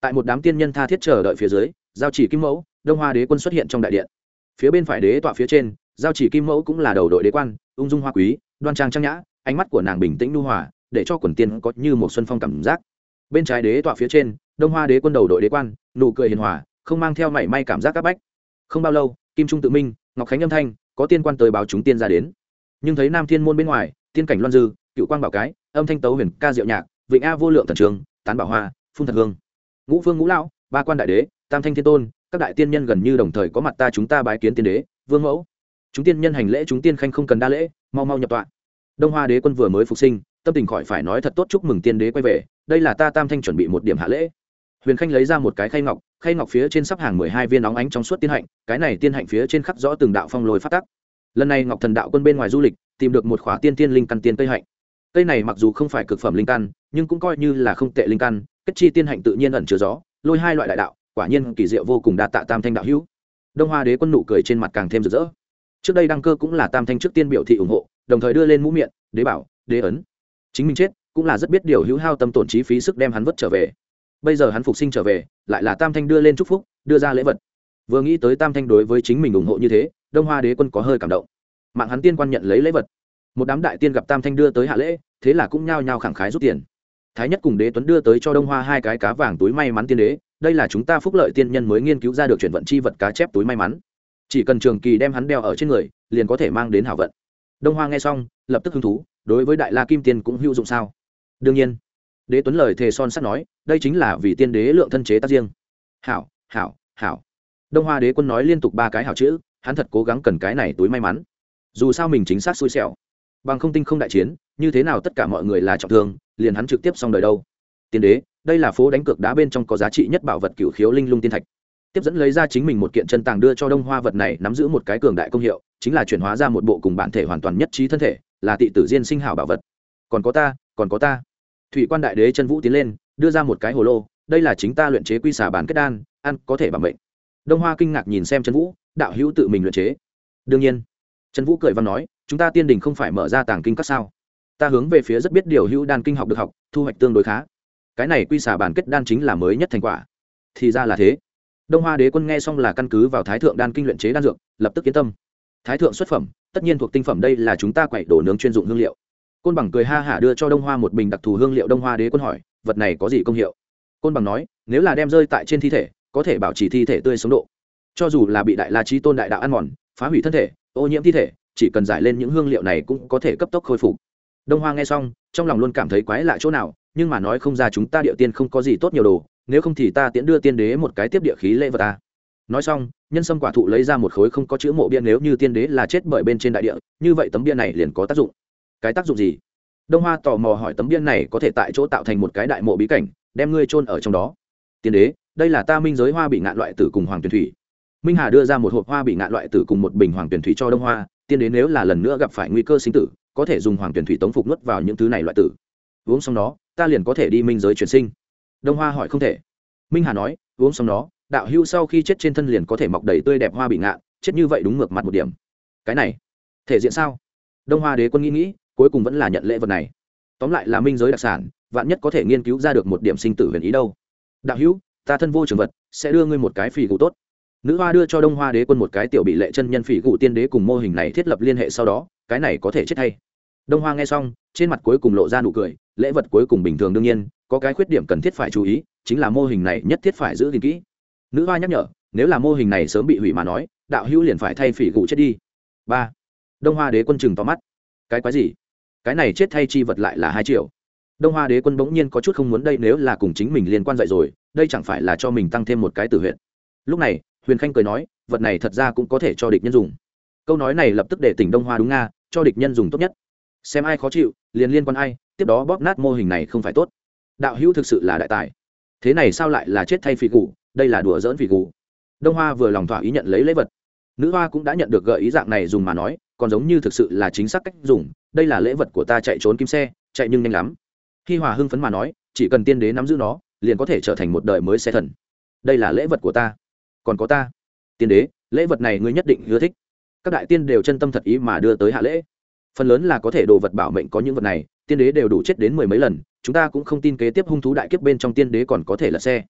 tại một đám tiên nhân tha thiết chờ đợi phía dưới, giao chỉ kim mẫu, đông hoa đế quân xuất hiện trong đại điện. Phía bên phải đế tọa phía trên, giao chỉ kim mẫu cũng là đầu đội đế quan, ung dung hoa quý, đoan trang trang nhã, ánh mắt của nàng bình tĩnh nu hòa, để cho quần tiên có như một xuân phong cảm giác. Bên trái đế tọa phía trên, đông hoa đế quân đầu đội đế quan, nụ cười hiền hòa, không mang theo mảy may cảm giác áp bách. Không bao lâu, kim trung tự minh, ngọc khánh âm thanh, có tiên quan tới báo chúng tiên ra đến. Nhưng thấy nam thiên môn bên ngoài, tiên cảnh loan dư, cựu quang bảo cái, âm thanh tấu huyền ca diệu nhạc, vịnh a vô lượng thần trường, tán bảo hoa, phun thật hương ngũ phương ngũ lão, ba quan đại đế, tam thanh thiên tôn, các đại tiên nhân gần như đồng thời có mặt ta chúng ta bái kiến tiên đế, vương mẫu. Chúng tiên nhân hành lễ chúng tiên khanh không cần đa lễ, mau mau nhập tọa. Đông hoa đế quân vừa mới phục sinh, tâm tình khỏi phải nói thật tốt chúc mừng tiên đế quay về, đây là ta tam thanh chuẩn bị một điểm hạ lễ. Huyền khanh lấy ra một cái khay ngọc khay ngọc phía trên sắp hàng mười hai viên óng ánh trong suốt tiên hạnh, cái này tiên hạnh phía trên khắc rõ từng đạo phong lồi phát tắc. Lần này ngọc thần đạo quân bên ngoài du lịch, tìm được một khóa tiên tiên linh căn tiên cây hạnh. Cây này mặc dù không phải cực phẩm linh căn, nhưng cũng coi như là không tệ linh căn kết chi tiên hạnh tự nhiên ẩn chứa gió, lôi hai loại đại đạo, quả nhiên kỳ diệu vô cùng đa tạ tam thanh đạo hữu. Đông hoa đế quân nụ cười trên mặt càng thêm rực rỡ. Trước đây đăng cơ cũng là tam thanh trước tiên biểu thị ủng hộ, đồng thời đưa lên mũ miệng, đế bảo, đế ấn. Chính mình chết cũng là rất biết điều hữu hao tâm tổn trí phí sức đem hắn vất trở về. Bây giờ hắn phục sinh trở về, lại là tam thanh đưa lên chúc phúc, đưa ra lễ vật. Vừa nghĩ tới tam thanh đối với chính mình ủng hộ như thế, đông hoa đế quân có hơi cảm động. Mạng hắn tiên quan nhận lấy lễ vật. Một đám đại tiên gặp tam thanh đưa tới hạ lễ, thế là cũng nhao nhao khẳng khái rút tiền thái nhất cùng đế tuấn đưa tới cho đông hoa hai cái cá vàng túi may mắn tiên đế, đây là chúng ta phúc lợi tiên nhân mới nghiên cứu ra được chuyển vận chi vật cá chép túi may mắn. Chỉ cần trường kỳ đem hắn đeo ở trên người, liền có thể mang đến hảo vận. Đông hoa nghe xong, lập tức hứng thú, đối với đại la kim tiên cũng hữu dụng sao? Đương nhiên. Đế tuấn lời thề son sắt nói, đây chính là vì tiên đế lượng thân chế tác riêng. Hảo hảo hảo. Đông hoa đế quân nói liên tục ba cái hảo chữ, hắn thật cố gắng cần cái này túi may mắn. Dù sao mình chính xác xui xẻo. Bằng không tinh không đại chiến như thế nào tất cả mọi người là trọng thương, liền hắn trực tiếp xong đời đâu. Tiên đế, đây là phố đánh cược đá bên trong có giá trị nhất bảo vật cựu khiếu linh lung tiên thạch. Tiếp dẫn lấy ra chính mình một kiện chân tàng đưa cho đông hoa vật này nắm giữ một cái cường đại công hiệu, chính là chuyển hóa ra một bộ cùng bản thể hoàn toàn nhất trí thân thể, là tị tử diên sinh hảo bảo vật. Còn có ta, còn có ta. Thủy quan đại đế chân vũ tiến lên, đưa ra một cái hồ lô, đây là chính ta luyện chế quy xả bản kết đan, ăn có thể bảo bệnh đông hoa kinh ngạc nhìn xem chân vũ, đạo hữu tự mình luyện chế. Đương nhiên. Trần vũ cười văn nói, chúng ta tiên đình không phải mở ra tàng kinh các sao? Ta hướng về phía rất biết điều hữu đan kinh học được học, thu hoạch tương đối khá. Cái này quy xả bản kết đan chính là mới nhất thành quả. Thì ra là thế. Đông hoa đế quân nghe xong là căn cứ vào thái thượng đan kinh luyện chế đan dược, lập tức yên tâm. Thái thượng xuất phẩm, tất nhiên thuộc tinh phẩm đây là chúng ta quậy đổ nướng chuyên dụng hương liệu. Côn bằng cười ha hả đưa cho đông hoa một bình đặc thù hương liệu, đông hoa đế quân hỏi, vật này có gì công hiệu? Côn bằng nói, nếu là đem rơi tại trên thi thể, có thể bảo trì thi thể tươi sống độ. Cho dù là bị đại la trí tôn đại đạo ăn mòn, phá hủy thân thể, ô nhiễm thi thể, chỉ cần giải lên những hương liệu này cũng có thể cấp tốc khôi phục đông hoa nghe xong, trong lòng luôn cảm thấy quái lạ chỗ nào, nhưng mà nói không ra chúng ta địa tiên không có gì tốt nhiều đồ, nếu không thì ta tiễn đưa tiên đế một cái tiếp địa khí lễ vật ta. Nói xong, nhân sâm quả thụ lấy ra một khối không có chữ mộ bia nếu như tiên đế là chết bởi bên trên đại địa, như vậy tấm bia này liền có tác dụng. Cái tác dụng gì? Đông hoa tò mò hỏi tấm bia này có thể tại chỗ tạo thành một cái đại mộ bí cảnh, đem ngươi chôn ở trong đó. Tiên đế, đây là ta minh giới hoa bị ngạn loại tử cùng hoàng tuyền thủy. Minh hà đưa ra một hộp hoa bị ngạn loại tử cùng một bình hoàng tuyền thủy cho đông hoa, tiên đế nếu là lần nữa gặp phải nguy cơ sinh tử có thể dùng hoàng tuyển thủy tống phục nuốt vào những thứ này loại tử. Uống xong nó, ta liền có thể đi minh giới chuyển sinh. Đông hoa hỏi không thể. Minh hà nói, uống xong nó, đạo hưu sau khi chết trên thân liền có thể mọc đầy tươi đẹp hoa bị ngạn chết như vậy đúng ngược mặt một điểm. Cái này, thể diện sao? Đông hoa đế quân nghĩ nghĩ, cuối cùng vẫn là nhận lễ vật này. Tóm lại là minh giới đặc sản, vạn nhất có thể nghiên cứu ra được một điểm sinh tử huyền ý đâu. Đạo hữu, ta thân vô trường vật, sẽ đưa ngươi một cái phỉ cụ tốt. Nữ hoa đưa cho đông hoa đế quân một cái tiểu bị lệ chân nhân phỉ cụ tiên đế cùng mô hình này thiết lập liên hệ sau đó cái này có thể chết hay đông hoa nghe xong, trên mặt cuối cùng lộ ra nụ cười, lễ vật cuối cùng bình thường đương nhiên, có cái khuyết điểm cần thiết phải chú ý, chính là mô hình này nhất thiết phải giữ gìn kỹ. Nữ hoa nhắc nhở, nếu là mô hình này sớm bị hủy mà nói, đạo hữu liền phải thay phỉ gụ chết đi. Ba. Đông hoa đế quân chừng to mắt. Cái quái gì? Cái này chết thay chi vật lại là hai triệu. Đông hoa đế quân bỗng nhiên có chút không muốn đây, nếu là cùng chính mình liên quan dạy rồi, đây chẳng phải là cho mình tăng thêm một cái tử huyện lúc này, huyền khanh cười nói, vật này thật ra cũng có thể cho địch nhân dùng câu nói này lập tức để tỉnh đông hoa đúng nga, cho địch nhân dùng tốt nhất. Xem ai khó chịu, liền liên quan ai, tiếp đó bóp nát mô hình này không phải tốt. Đạo hữu thực sự là đại tài. Thế này sao lại là chết thay phỉ cụ đây là đùa dỡn phỉ cụ đông hoa vừa lòng thỏa ý nhận lấy lễ vật. Nữ hoa cũng đã nhận được gợi ý dạng này dùng mà nói, còn giống như thực sự là chính xác cách dùng, đây là lễ vật của ta chạy trốn kim xe, chạy nhưng nhanh lắm. Khi hòa hưng phấn mà nói, chỉ cần tiên đế nắm giữ nó, liền có thể trở thành một đời mới xe thần. Đây là lễ vật của ta. Còn có ta. Tiên đế, lễ vật này ngươi nhất định ưa thích các đại tiên đều chân tâm thật ý mà đưa tới hạ lễ. Phần lớn là có thể đồ vật bảo mệnh có những vật này, tiên đế đều đủ chết đến mười mấy lần, chúng ta cũng không tin kế tiếp hung thú đại kiếp bên trong tiên đế còn có thể là xe.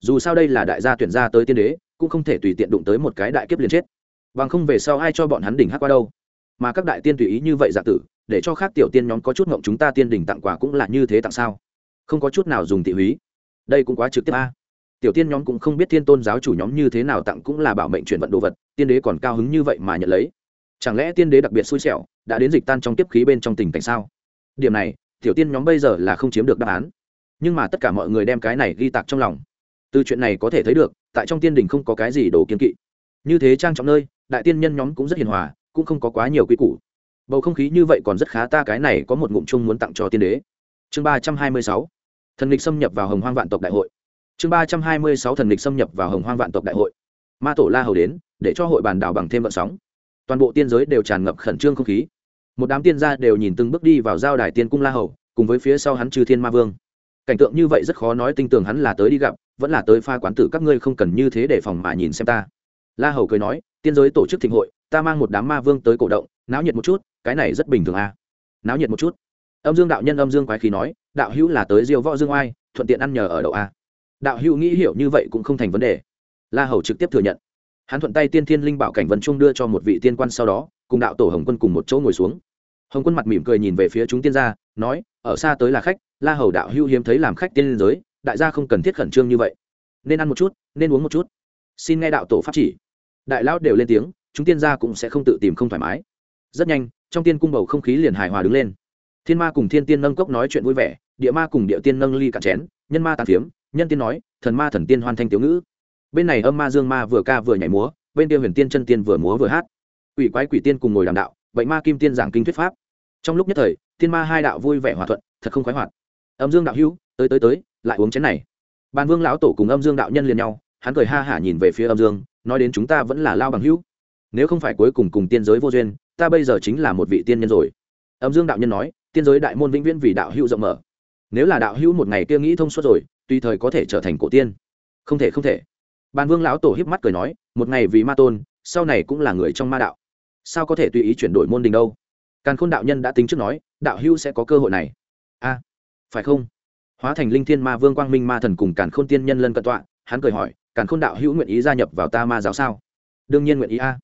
Dù sao đây là đại gia tuyển ra tới tiên đế, cũng không thể tùy tiện đụng tới một cái đại kiếp liền chết. Bằng không về sau ai cho bọn hắn đỉnh hát qua đâu? Mà các đại tiên tùy ý như vậy giả tử, để cho khác tiểu tiên nhóm có chút ngộng chúng ta tiên đỉnh tặng quà cũng là như thế tặng sao? Không có chút nào dùng thị húy. Đây cũng quá trực tiếp a tiểu tiên nhóm cũng không biết thiên tôn giáo chủ nhóm như thế nào, tặng cũng là bảo mệnh chuyển vận đồ vật, tiên đế còn cao hứng như vậy mà nhận lấy. Chẳng lẽ tiên đế đặc biệt xui xẻo, đã đến dịch tan trong tiếp khí bên trong tình cảnh sao? Điểm này, tiểu tiên nhóm bây giờ là không chiếm được đáp án. Nhưng mà tất cả mọi người đem cái này ghi tạc trong lòng. Từ chuyện này có thể thấy được, tại trong tiên đình không có cái gì đồ kiên kỵ. Như thế trang trọng nơi, đại tiên nhân nhóm cũng rất hiền hòa, cũng không có quá nhiều quy củ. Bầu không khí như vậy còn rất khá, ta cái này có một ngụm chung muốn tặng cho tiên đế. Chương ba trăm hai mươi sáu. Thần lịch xâm nhập vào hồng hoang vạn tộc đại hội chương ba trăm hai mươi sáu thần lịch xâm nhập vào hồng hoang vạn tộc đại hội. Ma tổ la hầu đến, để cho hội bàn đảo bằng thêm vận sóng. Toàn bộ tiên giới đều tràn ngập khẩn trương không khí. Một đám tiên gia đều nhìn từng bước đi vào giao đài tiên cung la hầu, cùng với phía sau hắn trừ thiên ma vương. Cảnh tượng như vậy rất khó nói, tin tưởng hắn là tới đi gặp, vẫn là tới pha quán tử các ngươi không cần như thế để phòng mà nhìn xem ta. La hầu cười nói, tiên giới tổ chức thịnh hội, ta mang một đám ma vương tới cổ động, náo nhiệt một chút, cái này rất bình thường à. Náo nhiệt một chút. Âm dương đạo nhân âm dương quái khí nói, đạo hữu là tới diêu võ dương oai, thuận tiện ăn nhờ ở đậu a đạo hữu nghĩ hiểu như vậy cũng không thành vấn đề. La hầu trực tiếp thừa nhận. Hắn thuận tay tiên thiên linh bảo cảnh vân trung đưa cho một vị tiên quan sau đó, cùng đạo tổ hồng quân cùng một chỗ ngồi xuống. Hồng quân mặt mỉm cười nhìn về phía chúng tiên gia, nói, ở xa tới là khách, la hầu đạo hữu hiếm thấy làm khách tiên liên giới, đại gia không cần thiết khẩn trương như vậy. Nên ăn một chút, nên uống một chút. Xin nghe đạo tổ pháp chỉ. Đại lão đều lên tiếng, chúng tiên gia cũng sẽ không tự tìm không thoải mái. Rất nhanh, trong tiên cung bầu không khí liền hài hòa đứng lên. Thiên ma cùng thiên tiên nâng cốc nói chuyện vui vẻ, địa ma cùng địa tiên nâng ly cạn chén, nhân ma tàn phiếm nhân tiên nói, thần ma thần tiên hoan thanh tiểu ngữ. Bên này âm ma dương ma vừa ca vừa nhảy múa, bên kia huyền tiên chân tiên vừa múa vừa hát. Quỷ quái quỷ tiên cùng ngồi đàm đạo bệnh ma kim tiên giảng kinh thuyết pháp. Trong lúc nhất thời, thiên ma hai đạo vui vẻ hòa thuận, thật không khoái hoạt. Âm dương đạo hữu, tới tới tới, lại uống chén này. Bàn vương lão tổ cùng âm dương đạo nhân liền nhau, hắn cười ha hả nhìn về phía âm dương, nói đến chúng ta vẫn là lao bằng hữu. Nếu không phải cuối cùng cùng tiên giới vô duyên, ta bây giờ chính là một vị tiên nhân rồi. Âm dương đạo nhân nói, tiên giới đại môn vĩnh viễn vì đạo hữu rộng mở. Nếu là đạo hữu một ngày kia nghĩ thông suốt rồi tùy thời có thể trở thành cổ tiên. Không thể không thể. Bàn vương lão tổ híp mắt cười nói, một ngày vì ma tôn, sau này cũng là người trong ma đạo. Sao có thể tùy ý chuyển đổi môn đình đâu? Càn khôn đạo nhân đã tính trước nói, đạo hữu sẽ có cơ hội này. A, phải không? Hóa thành linh thiên ma vương quang minh ma thần cùng càn khôn tiên nhân lân cận tọa, hắn cười hỏi, càn khôn đạo hữu nguyện ý gia nhập vào ta ma giáo sao? Đương nhiên nguyện ý a.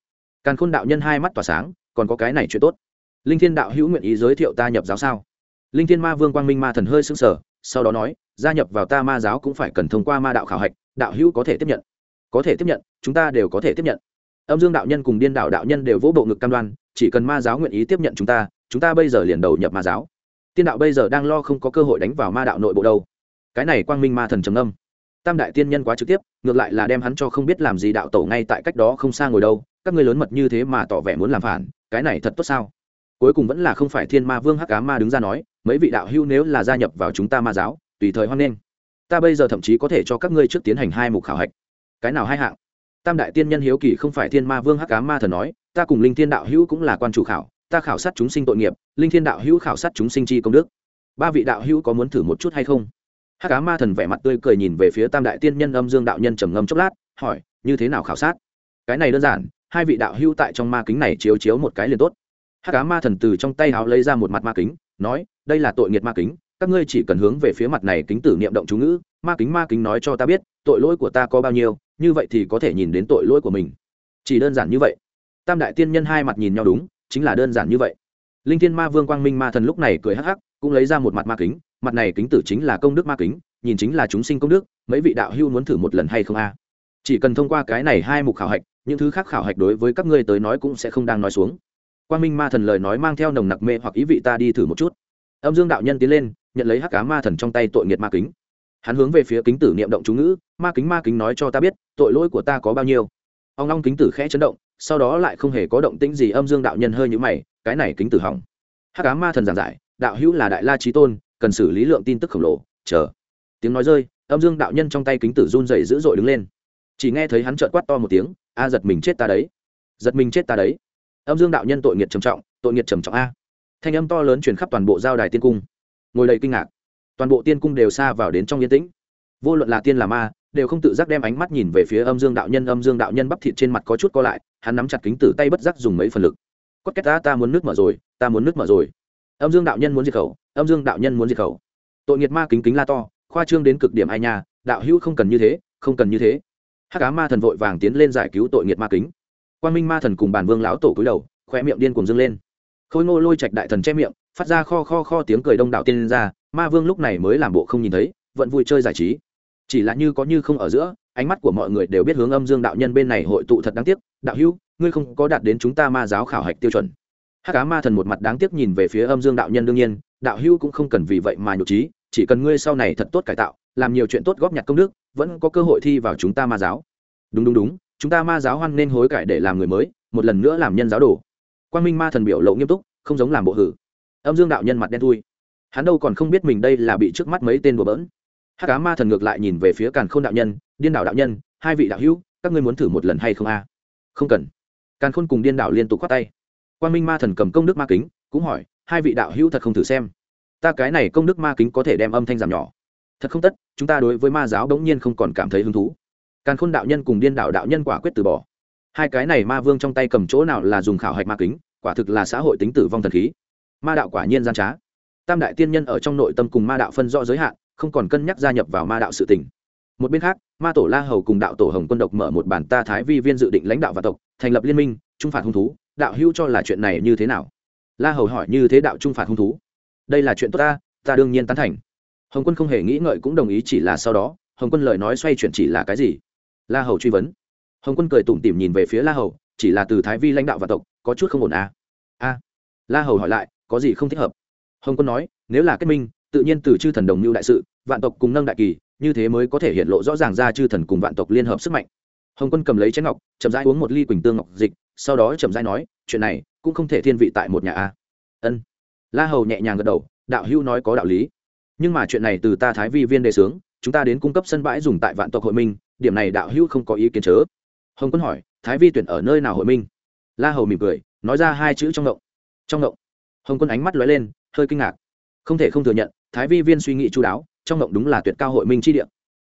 Càn khôn đạo nhân hai mắt tỏa sáng, còn có cái này chuyện tốt. Linh thiên đạo hữu nguyện ý giới thiệu ta nhập giáo sao? Linh thiên ma vương quang minh ma thần hơi sững sờ sau đó nói, gia nhập vào ta ma giáo cũng phải cần thông qua ma đạo khảo hạch, đạo hữu có thể tiếp nhận. Có thể tiếp nhận, chúng ta đều có thể tiếp nhận. Âm dương đạo nhân cùng điên đạo đạo nhân đều vỗ bộ ngực cam đoan, chỉ cần ma giáo nguyện ý tiếp nhận chúng ta chúng ta bây giờ liền đầu nhập ma giáo. Tiên đạo bây giờ đang lo không có cơ hội đánh vào ma đạo nội bộ đâu. Cái này quang minh ma thần trầm âm tam đại tiên nhân quá trực tiếp, ngược lại là đem hắn cho không biết làm gì đạo tổ ngay tại cách đó không xa ngồi đâu. Các ngươi lớn mật như thế mà tỏ vẻ muốn làm phản, cái này thật tốt sao? Cuối cùng vẫn là không phải thiên ma vương hắc cá ma đứng ra nói, mấy vị đạo hữu nếu là gia nhập vào chúng ta ma giáo, tùy thời hoan nghênh. Ta bây giờ thậm chí có thể cho các ngươi trước tiến hành hai mục khảo hạch. Cái nào hai hạng? Tam đại tiên nhân hiếu kỳ không phải thiên ma vương hắc cá ma thần nói, ta cùng linh thiên đạo hữu cũng là quan chủ khảo, ta khảo sát chúng sinh tội nghiệp, linh thiên đạo hữu khảo sát chúng sinh chi công đức. Ba vị đạo hữu có muốn thử một chút hay không? Hắc cá ma thần vẻ mặt tươi cười nhìn về phía tam đại tiên nhân âm dương đạo nhân trầm ngâm chốc lát, hỏi, như thế nào khảo sát? Cái này đơn giản, hai vị đạo hữu tại trong ma kính này chiếu chiếu một cái liền tốt hát cá ma thần từ trong tay háo lấy ra một mặt ma kính, nói, đây là tội nghiệt ma kính, các ngươi chỉ cần hướng về phía mặt này kính tử niệm động chú ngữ, ma kính ma kính nói cho ta biết, tội lỗi của ta có bao nhiêu, như vậy thì có thể nhìn đến tội lỗi của mình. Chỉ đơn giản như vậy. Tam đại tiên nhân hai mặt nhìn nhau đúng, chính là đơn giản như vậy. Linh thiên ma vương quang minh ma thần lúc này cười hắc hắc, cũng lấy ra một mặt ma kính, mặt này kính tử chính là công đức ma kính, nhìn chính là chúng sinh công đức, mấy vị đạo hưu muốn thử một lần hay không a? À? Chỉ cần thông qua cái này hai mục khảo hạch, những thứ khác khảo hạch đối với các ngươi tới nói cũng sẽ không đang nói xuống. Quan minh ma thần lời nói mang theo nồng nặc mê hoặc ý vị ta đi thử một chút. Âm dương đạo nhân tiến lên, nhận lấy hắc cá ma thần trong tay tội nghiệt ma kính. Hắn hướng về phía kính tử niệm động chú ngữ, ma kính ma kính nói cho ta biết, tội lỗi của ta có bao nhiêu? Ông long kính tử khẽ chấn động, sau đó lại không hề có động tĩnh gì, âm dương đạo nhân hơi như mày, cái này kính tử hỏng. Hắc cá ma thần giảng giải, đạo hữu là đại la trí tôn, cần xử lý lượng tin tức khổng lồ, chờ. Tiếng nói rơi, âm dương đạo nhân trong tay kính tử run dày dữ dội đứng lên. Chỉ nghe thấy hắn trợn quát to một tiếng, a, giật mình chết ta đấy. Giật mình chết ta đấy âm dương đạo nhân tội nghiệt trầm trọng, tội nghiệt trầm trọng a. Thanh âm to lớn truyền khắp toàn bộ giao đài tiên cung. Ngồi đầy kinh ngạc. Toàn bộ tiên cung đều xa vào đến trong yên tĩnh. Vô luận là tiên là ma, đều không tự giác đem ánh mắt nhìn về phía âm dương đạo nhân, âm dương đạo nhân bắp thịt trên mặt có chút co lại, hắn nắm chặt kính tử tay bất giác dùng mấy phần lực. Cốt két ta ta muốn nước mở rồi, ta muốn nước mở rồi. Âm dương đạo nhân muốn diệt khẩu, âm dương đạo nhân muốn diệt khẩu. Tội nghiệt ma kính kính la to, khoa trương đến cực điểm ai nha, đạo hữu không cần như thế, không cần như thế. Hắc cá ma thần vội vàng tiến lên giải cứu tội nghiệt ma kính quan minh ma thần cùng bản vương lão tổ cúi đầu khoe miệng điên cuồng dâng lên. Khôi ngô lôi trạch đại thần che miệng, phát ra kho kho kho tiếng cười đông đạo tiên ra, ma vương lúc này mới làm bộ không nhìn thấy, vẫn vui chơi giải trí. Chỉ là như có như không ở giữa, ánh mắt của mọi người đều biết hướng âm dương đạo nhân bên này hội tụ thật đáng tiếc, đạo hữu, ngươi không có đạt đến chúng ta ma giáo khảo hạch tiêu chuẩn. Hát cá ma thần một mặt đáng tiếc nhìn về phía âm dương đạo nhân đương nhiên, đạo hữu cũng không cần vì vậy mà nhục trí, chỉ cần ngươi sau này thật tốt cải tạo, làm nhiều chuyện tốt góp nhặt công đức, vẫn có cơ hội thi vào chúng ta ma giáo. Đúng đúng đúng chúng ta ma giáo hoan nên hối cải để làm người mới, một lần nữa làm nhân giáo đồ. Quan minh ma thần biểu lộ nghiêm túc, không giống làm bộ hử. Âm dương đạo nhân mặt đen thui. Hắn đâu còn không biết mình đây là bị trước mắt mấy tên bừa bỡn. Hát cá ma thần ngược lại nhìn về phía càn k h ô n đạo nhân, điên Đạo đạo nhân, hai vị đạo hữu, các ngươi muốn thử một lần hay không a? Không cần. Càn khôn cùng điên Đạo liên tục k h o á t tay. Quan minh ma thần cầm công đức ma kính, cũng hỏi, hai vị đạo hữu thật không thử xem. Ta cái này công đức ma kính có thể đem âm thanh giảm nhỏ. Thật không tất, chúng ta đối với ma giáo bỗng nhiên không còn cảm thấy hứng thú càn khôn đạo nhân cùng điên đạo đạo nhân quả quyết từ bỏ. Hai cái này ma vương trong tay cầm chỗ nào là dùng khảo hạch ma kính, quả thực là xã hội tính tử vong thần khí. Ma đạo quả nhiên gian trá. Tam đại tiên nhân ở trong nội tâm cùng ma đạo phân rõ giới hạn, không còn cân nhắc gia nhập vào ma đạo sự tình. Một bên khác, ma tổ la hầu cùng đạo tổ hồng quân độc mở một bản ta thái vi viên dự định lãnh đạo và tộc, thành lập liên minh, trung phạt hung thú, đạo hữu cho là chuyện này như thế nào? La hầu hỏi như thế đạo trung phạt hung thú. Đây là chuyện tốt ta ta đương nhiên tán thành. Hồng quân không hề nghĩ ngợi cũng đồng ý chỉ là sau đó, hồng quân lời nói xoay chuyển chỉ là cái gì? La hầu truy vấn. Hồng quân cười tủm tỉm nhìn về phía la hầu, chỉ là từ thái vi lãnh đạo và tộc, có chút không ổn à? A. La hầu hỏi lại, có gì không thích hợp? Hồng quân nói, nếu là kết minh, tự nhiên từ chư thần đồng mưu đại sự, vạn tộc cùng nâng đại kỳ, như thế mới có thể hiện lộ rõ ràng ra chư thần cùng vạn tộc liên hợp sức mạnh. Hồng quân cầm lấy chén ngọc, chậm rãi uống một ly quỳnh tương ngọc dịch, sau đó chậm rãi nói, chuyện này cũng không thể thiên vị tại một nhà a. Ân. La hầu nhẹ nhàng gật đầu, đạo hữu nói có đạo lý. Nhưng mà chuyện này từ ta thái vi viên đề xướng, chúng ta đến cung cấp sân bãi dùng tại vạn tộc hội minh điểm này đạo hữu không có ý kiến chớ. Hồng quân hỏi, thái vi tuyển ở nơi nào hội minh? La hầu mỉm cười, nói ra hai chữ trong ngộng. Trong ngộng. Hồng quân ánh mắt lóe lên, hơi kinh ngạc. Không thể không thừa nhận, thái vi viên suy nghĩ chú đáo, trong ngộng đúng là tuyệt cao hội minh chi địa.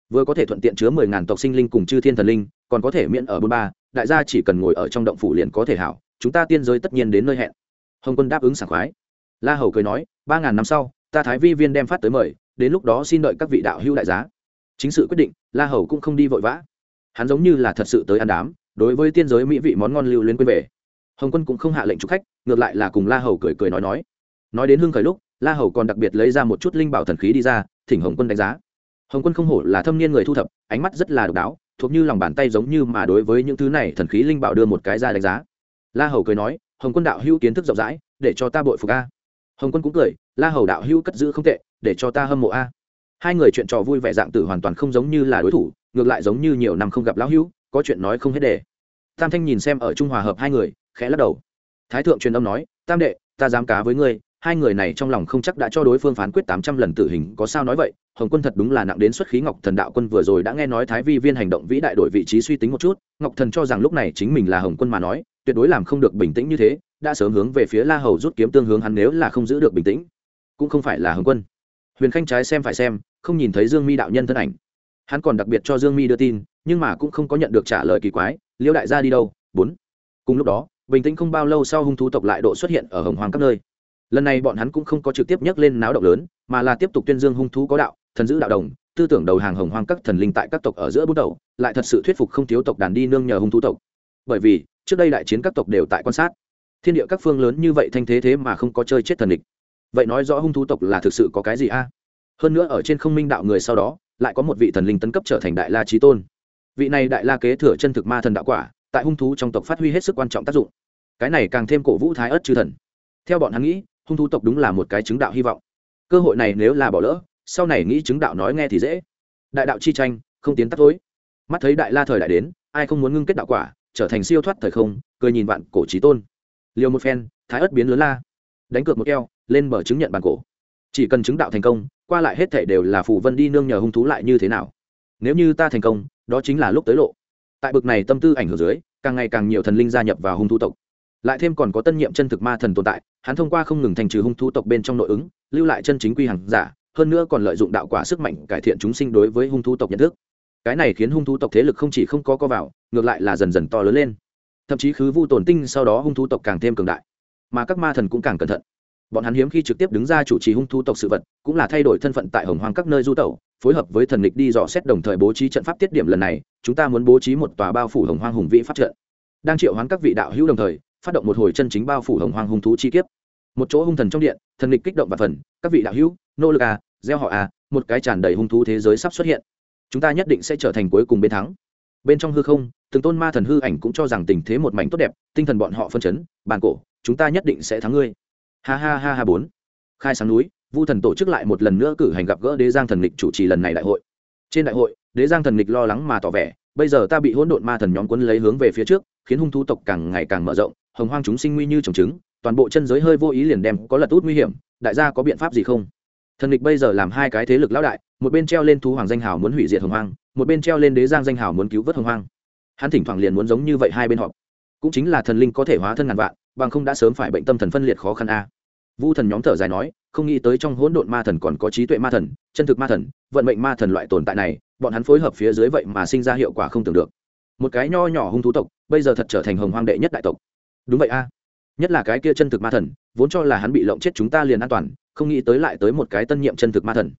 Vừa có thể thuận tiện chứa mười ngàn tộc sinh linh cùng chư thiên thần linh, còn có thể miễn ở bôn ba, đại gia chỉ cần ngồi ở trong động phủ liền có thể hảo, chúng ta tiên giới tất nhiên đến nơi hẹn. Hồng quân đáp ứng sảng khoái. La hầu cười nói, ba ngàn năm sau, ta thái vi viên đem phát tới mời, đến lúc đó xin đợi các vị đạo hữu đại giá chính sự quyết định, la hầu cũng không đi vội vã. Hắn giống như là thật sự tới ăn đám, đối với tiên giới mỹ vị món ngon lưu liên quên về. Hồng quân cũng không hạ lệnh chúc khách, ngược lại là cùng la hầu cười cười nói nói. Nói đến hưng khởi lúc, la hầu còn đặc biệt lấy ra một chút linh bảo thần khí đi ra, thỉnh hồng quân đánh giá. Hồng quân không hổ là thâm niên người thu thập, ánh mắt rất là độc đáo, thuộc như lòng bàn tay giống như mà đối với những thứ này thần khí linh bảo đưa một cái ra đánh giá. La hầu cười nói, hồng quân đạo hữu kiến thức rộng rãi, để cho ta bội phục a. Hồng quân cũng cười, la hầu đạo hữu cất giữ không tệ, để cho ta hâm mộ a hai người chuyện trò vui vẻ dạng tử hoàn toàn không giống như là đối thủ, ngược lại giống như nhiều năm không gặp lão hữu, có chuyện nói không hết đề. tam thanh nhìn xem ở trung hòa hợp hai người, khẽ lắc đầu. Thái thượng truyền âm nói, tam đệ, ta dám cá với ngươi, hai người này trong lòng không chắc đã cho đối phương phán quyết tám trăm lần tử hình, có sao nói vậy? Hồng quân thật đúng là nặng đến xuất khí ngọc thần đạo quân vừa rồi đã nghe nói thái vi viên hành động vĩ đại đổi vị trí suy tính một chút, ngọc thần cho rằng lúc này chính mình là hồng quân mà nói, tuyệt đối làm không được bình tĩnh như thế, đã sớm hướng về phía la hầu rút kiếm tương hướng hắn nếu là không giữ được bình tĩnh, cũng không phải là hồng quân huyền khanh trái xem phải xem, không nhìn thấy dương mi đạo nhân thân ảnh. Hắn còn đặc biệt cho dương mi đưa tin, nhưng mà cũng không có nhận được trả lời kỳ quái liễu đại gia đi đâu? Bốn. Cùng lúc đó, bình tĩnh không bao lâu sau hung thú tộc lại độ xuất hiện ở hồng hoàng các nơi. Lần này bọn hắn cũng không có trực tiếp nhắc lên náo động lớn, mà là tiếp tục tuyên dương hung thú có đạo, thần giữ đạo đồng, tư tưởng đầu hàng hồng Hoàng các thần linh tại các tộc ở giữa bút đầu lại thật sự thuyết phục không thiếu tộc đàn đi nương nhờ hung thú tộc. Bởi vì, trước đây đại chiến các tộc đều tại quan sát. Thiên địa các phương lớn như vậy thanh thế thế mà không có chơi chết thần địch vậy nói rõ hung thú tộc là thực sự có cái gì a? Hơn nữa ở trên không minh đạo người sau đó, lại có một vị thần linh tấn cấp trở thành đại la trí tôn. Vị này đại la kế thừa chân thực ma thần đạo quả, tại hung thú trong tộc phát huy hết sức quan trọng tác dụng. Cái này càng thêm cổ vũ thái ớt chư thần. Theo bọn hắn nghĩ, hung thú tộc đúng là một cái chứng đạo hy vọng. Cơ hội này nếu là bỏ lỡ, sau này nghĩ chứng đạo nói nghe thì dễ. Đại đạo chi tranh, không tiến tắt tối. Mắt thấy đại la thời đại đến, ai không muốn ngưng kết đạo quả, trở thành siêu thoát thời không, cười nhìn vạn cổ trí tôn. Liều một phen, thái ớt biến lớn la. Đánh cược một keo lên mở chứng nhận bản cổ. Chỉ cần chứng đạo thành công, qua lại hết thể đều là phù vân đi nương nhờ hung thú lại như thế nào. Nếu như ta thành công, đó chính là lúc tới lộ. Tại bực này tâm tư ảnh hưởng dưới, càng ngày càng nhiều thần linh gia nhập vào hung thú tộc. Lại thêm còn có tân nhiệm chân thực ma thần tồn tại, hắn thông qua không ngừng thành trừ hung thú tộc bên trong nội ứng, lưu lại chân chính quy hàng giả, hơn nữa còn lợi dụng đạo quả sức mạnh cải thiện chúng sinh đối với hung thú tộc nhận thức. Cái này khiến hung thú tộc thế lực không chỉ không có co vào, ngược lại là dần dần to lớn lên. Thậm chí khứ vu tổn tinh sau đó hung thú tộc càng thêm cường đại, mà các ma thần cũng càng cẩn thận bọn hắn hiếm khi trực tiếp đứng ra chủ trì hung thu tộc sự vật, cũng là thay đổi thân phận tại hồng hoang các nơi du tẩu, phối hợp với thần lịch đi dò xét đồng thời bố trí trận pháp tiết điểm lần này, chúng ta muốn bố trí một tòa bao phủ hồng hoang hùng vĩ pháp trận. Đang triệu hoán các vị đạo hữu đồng thời, phát động một hồi chân chính bao phủ hồng hoang hung thú chi kiếp. Một chỗ hung thần trong điện, thần lịch kích động và phần, các vị đạo hữu nô lực à gieo họ à một cái tràn đầy hung thú thế giới sắp xuất hiện. Chúng ta nhất định sẽ trở thành cuối cùng bên thắng. Bên trong hư không, từng tôn ma thần hư ảnh cũng cho rằng tình thế một mảnh tốt đẹp, tinh thần bọn họ phân chấn, bàn cổ, chúng ta nhất định sẽ thắng ngươi ha ha ha ha bốn. Khai sáng núi, vu thần tổ chức lại một lần nữa cử hành gặp gỡ đế giang thần lịch chủ trì lần này đại hội. Trên đại hội, đế giang thần lịch lo lắng mà tỏ vẻ, bây giờ ta bị hỗn độn ma thần nhóm quân lấy hướng về phía trước, khiến hung thú tộc càng ngày càng mở rộng, hồng hoang chúng sinh nguy như trồng trứng, toàn bộ chân giới hơi vô ý liền đem có lật út nguy hiểm, đại gia có biện pháp gì không? Thần lịch bây giờ làm hai cái thế lực lão đại, một bên treo lên thú hoàng danh hào muốn hủy diệt hồng hoang, một bên treo lên đế giang danh hào muốn cứu vớt hồng hoang. Hắn thỉnh thoảng liền muốn giống như vậy hai bên họp. Cũng chính là thần linh có thể hóa thân ngàn vạn, bằng không đã sớm phải bệnh tâm thần phân liệt khó khăn a vu thần nhóm thở dài nói không nghĩ tới trong hỗn độn ma thần còn có trí tuệ ma thần chân thực ma thần vận mệnh ma thần loại tồn tại này bọn hắn phối hợp phía dưới vậy mà sinh ra hiệu quả không tưởng được. Một cái nho nhỏ hung thú tộc bây giờ thật trở thành hồng hoang đệ nhất đại tộc. Đúng vậy a. Nhất là cái kia chân thực ma thần vốn cho là hắn bị lộng chết chúng ta liền an toàn không nghĩ tới lại tới một cái tân nhiệm chân thực ma thần.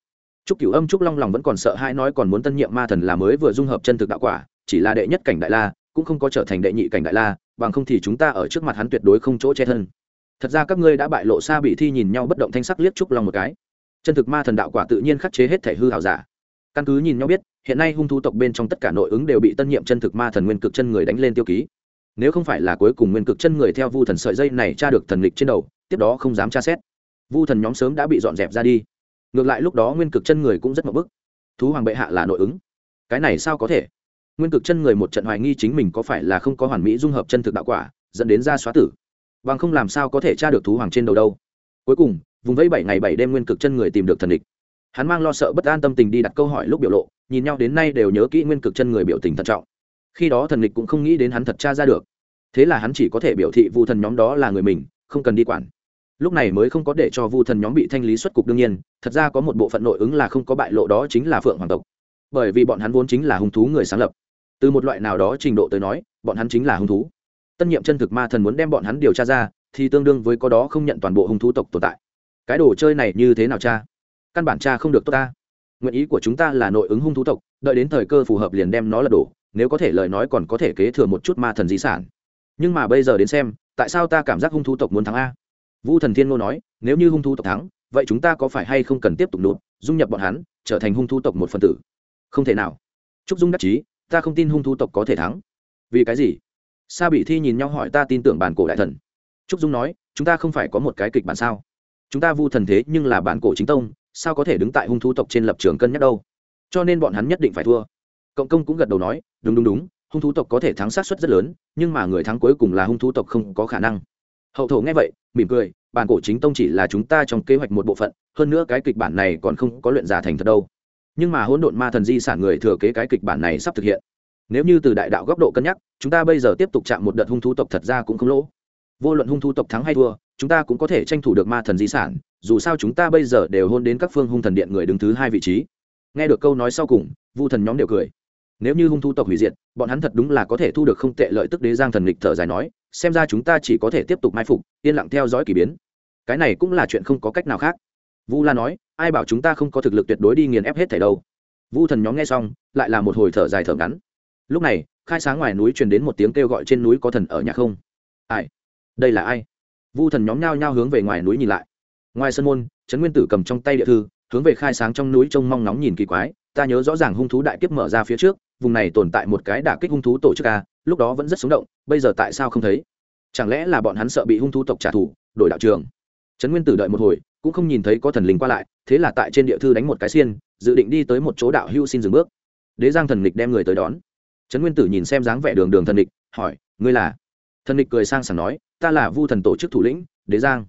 Trúc Cửu Âm Trúc Long lòng vẫn còn sợ hãi nói còn muốn tân nhiệm ma thần là mới vừa dung hợp chân thực đạo quả, chỉ là đệ nhất cảnh đại la, cũng không có trở thành đệ nhị cảnh đại la, bằng không thì chúng ta ở trước mặt hắn tuyệt đối không chỗ che thân. Thật ra các ngươi đã bại lộ xa bị thi nhìn nhau bất động thanh sắc liếc Trúc Long một cái. Chân thực ma thần đạo quả tự nhiên khắc chế hết thể hư hảo giả. Căn cứ nhìn nhau biết, hiện nay hung thú tộc bên trong tất cả nội ứng đều bị tân nhiệm chân thực ma thần nguyên cực chân người đánh lên tiêu ký. Nếu không phải là cuối cùng nguyên cực chân người theo vu thần sợi dây này tra được thần lịch trên đầu, tiếp đó không dám tra xét. Vu thần nhóm sớm đã bị dọn dẹp ra đi ngược lại lúc đó nguyên cực chân người cũng rất mập bức thú hoàng bệ hạ là nội ứng cái này sao có thể nguyên cực chân người một trận hoài nghi chính mình có phải là không có hoàn mỹ dung hợp chân thực đạo quả dẫn đến ra xóa tử bằng không làm sao có thể tra được thú hoàng trên đầu đâu. Cuối cùng, vùng vẫy bảy ngày bảy đêm nguyên cực chân người tìm được thần địch. Hắn mang lo sợ bất an tâm tình đi đặt câu hỏi lúc biểu lộ, nhìn nhau đến nay đều nhớ kỹ nguyên cực chân người biểu tình thận trọng. Khi đó thần địch cũng không nghĩ đến hắn thật tra ra được. Thế là hắn chỉ có thể biểu thị vu thần nhóm đó là người mình, không cần đi quản. Lúc này mới không có để cho vu thần nhóm bị thanh lý xuất cục đương nhiên, thật ra có một bộ phận nội ứng là không có bại lộ đó chính là phượng hoàng tộc. Bởi vì bọn hắn vốn chính là hung thú người sáng lập. Từ một loại nào đó trình độ tới nói, bọn hắn chính là hung thú tân nhiệm chân thực ma thần muốn đem bọn hắn điều tra ra, thì tương đương với có đó không nhận toàn bộ hung thú tộc tồn tại. Cái đồ chơi này như thế nào cha? Căn bản cha không được tốt ta. Nguyện ý của chúng ta là nội ứng hung thú tộc, đợi đến thời cơ phù hợp liền đem nó lật đổ, nếu có thể lời nói còn có thể kế thừa một chút ma thần di sản. Nhưng mà bây giờ đến xem, tại sao ta cảm giác hung thú tộc muốn thắng a? Vu thần thiên ngô nói, nếu như hung thú tộc thắng, vậy chúng ta có phải hay không cần tiếp tục nút dung nhập bọn hắn, trở thành hung thú tộc một phần tử? Không thể nào. Trúc dung đắc chí, ta không tin hung thú tộc có thể thắng. Vì cái gì? Sa bị thi nhìn nhau hỏi ta tin tưởng bản cổ đại thần. Trúc dung nói, chúng ta không phải có một cái kịch bản sao? Chúng ta vu thần thế nhưng là bản cổ chính tông, sao có thể đứng tại hung thú tộc trên lập trường cân nhắc đâu? Cho nên bọn hắn nhất định phải thua. Cộng công cũng gật đầu nói, đúng đúng đúng, hung thú tộc có thể thắng sát suất rất lớn, nhưng mà người thắng cuối cùng là hung thú tộc không có khả năng. Hậu thổ nghe vậy, mỉm cười, bản cổ chính tông chỉ là chúng ta trong kế hoạch một bộ phận, hơn nữa cái kịch bản này còn không có luyện giả thành thật đâu. Nhưng mà hỗn độn ma thần di sản người thừa kế cái kịch bản này sắp thực hiện nếu như từ đại đạo góc độ cân nhắc, chúng ta bây giờ tiếp tục chạm một đợt hung thú tộc thật ra cũng không lỗ. Vô luận hung thú tộc thắng hay thua, chúng ta cũng có thể tranh thủ được ma thần di sản, dù sao chúng ta bây giờ đều hôn đến các phương hung thần điện người đứng thứ hai vị trí. Nghe được câu nói sau cùng, vu thần nhóm đều cười. Nếu như hung thú tộc hủy diệt, bọn hắn thật đúng là có thể thu được không tệ lợi tức đế giang thần lịch thở dài nói, xem ra chúng ta chỉ có thể tiếp tục mai phục, yên lặng theo dõi k ỳ biến. Cái này cũng là chuyện không có cách nào khác. Vu la nói, ai bảo chúng ta không có thực lực tuyệt đối đi nghiền ép hết thảy đâu. Vu thần nhóm nghe xong, lại là một hồi thở dài thở ngắn lúc này, khai sáng ngoài núi truyền đến một tiếng kêu gọi trên núi có thần ở nhà không? Ai? Đây là ai? Vu thần nhóm nhao nhao hướng về ngoài núi nhìn lại. Ngoài sân môn, trấn nguyên tử cầm trong tay địa thư, hướng về khai sáng trong núi trông mong nóng nhìn kỳ quái. Ta nhớ rõ ràng hung thú đại kiếp mở ra phía trước, vùng này tồn tại một cái đả kích hung thú tổ chức a, lúc đó vẫn rất sống động, bây giờ tại sao không thấy? Chẳng lẽ là bọn hắn sợ bị hung thú tộc trả thù, đổi đạo trường? Trấn nguyên tử đợi một hồi, cũng không nhìn thấy có thần linh qua lại, thế là tại trên địa thư đánh một cái xiên, dự định đi tới một chỗ đạo hưu xin dừng bước. Đế giang thần lịch đem người tới đón trấn nguyên tử nhìn xem dáng vẻ đường đường thần địch, hỏi, ngươi là? Thần địch cười sang sảng nói, ta là vu thần tổ chức thủ lĩnh, đế giang.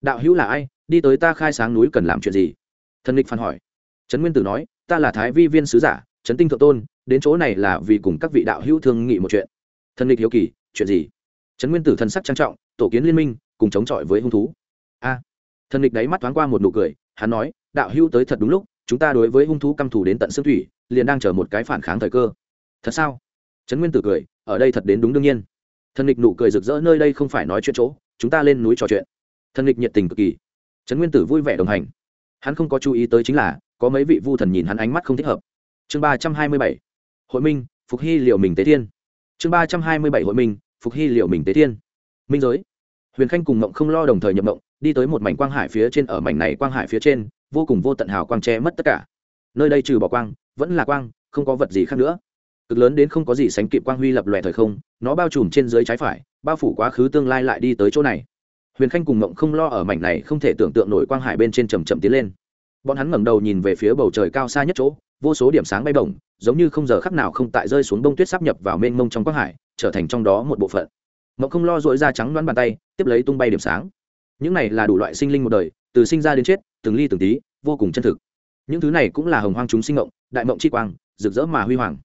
Đạo hữu là ai? Đi tới ta khai sáng núi cần làm chuyện gì? Thần địch phản hỏi. Trấn nguyên tử nói, ta là thái vi viên sứ giả, trấn tinh thượng tôn, đến chỗ này là vì cùng các vị đạo hữu thương nghị một chuyện. Thần địch hiếu kỳ, chuyện gì? Trấn nguyên tử thần sắc trang trọng, tổ kiến liên minh, cùng chống chọi với hung thú. A. Thần địch đáy mắt thoáng qua một nụ cười, hắn nói, đạo hữu tới thật đúng lúc, chúng ta đối với hung thú căm thù đến tận xương thủy, liền đang chờ một cái phản kháng thời cơ thật sao? Trấn nguyên tử cười, ở đây thật đến đúng đương nhiên. Thần lịch nụ cười rực rỡ nơi đây không phải nói chuyện chỗ, chúng ta lên núi trò chuyện. Thần lịch nhiệt tình cực kỳ. Trấn nguyên tử vui vẻ đồng hành. Hắn không có chú ý tới chính là, có mấy vị vu thần nhìn hắn ánh mắt không thích hợp. Chương ba trăm hai mươi bảy. Hội minh, phục hy liệu mình tế thiên. Chương ba trăm hai mươi bảy hội minh, phục hy liệu mình tế thiên. Minh giới. Huyền khanh cùng mộng không lo đồng thời nhập mộng, đi tới một mảnh quang hải phía trên, ở mảnh này quang hải phía trên, vô cùng vô tận hào quang che mất tất cả. Nơi đây trừ bỏ quang, vẫn là quang, không có vật gì khác nữa cực lớn đến không có gì sánh kịp quang huy lập lòe thời không, nó bao trùm trên dưới trái phải, bao phủ quá khứ tương lai lại đi tới chỗ này. Huyền khanh cùng mộng không lo ở mảnh này không thể tưởng tượng nổi quang hải bên trên trầm trầm tiến lên. Bọn hắn ngẩng đầu nhìn về phía bầu trời cao xa nhất chỗ, vô số điểm sáng bay bổng, giống như không giờ khắc nào không tại rơi xuống bông tuyết sắp nhập vào mênh mông trong quang hải, trở thành trong đó một bộ phận. Mộng không lo dội ra trắng đoán bàn tay, tiếp lấy tung bay điểm sáng. Những này là đủ loại sinh linh một đời, từ sinh ra đến chết, từng ly từng tí, vô cùng chân thực. Những thứ này cũng là hồng hoang chúng sinh mộng đại mộng chi quang, rực rỡ mà huy hoàng.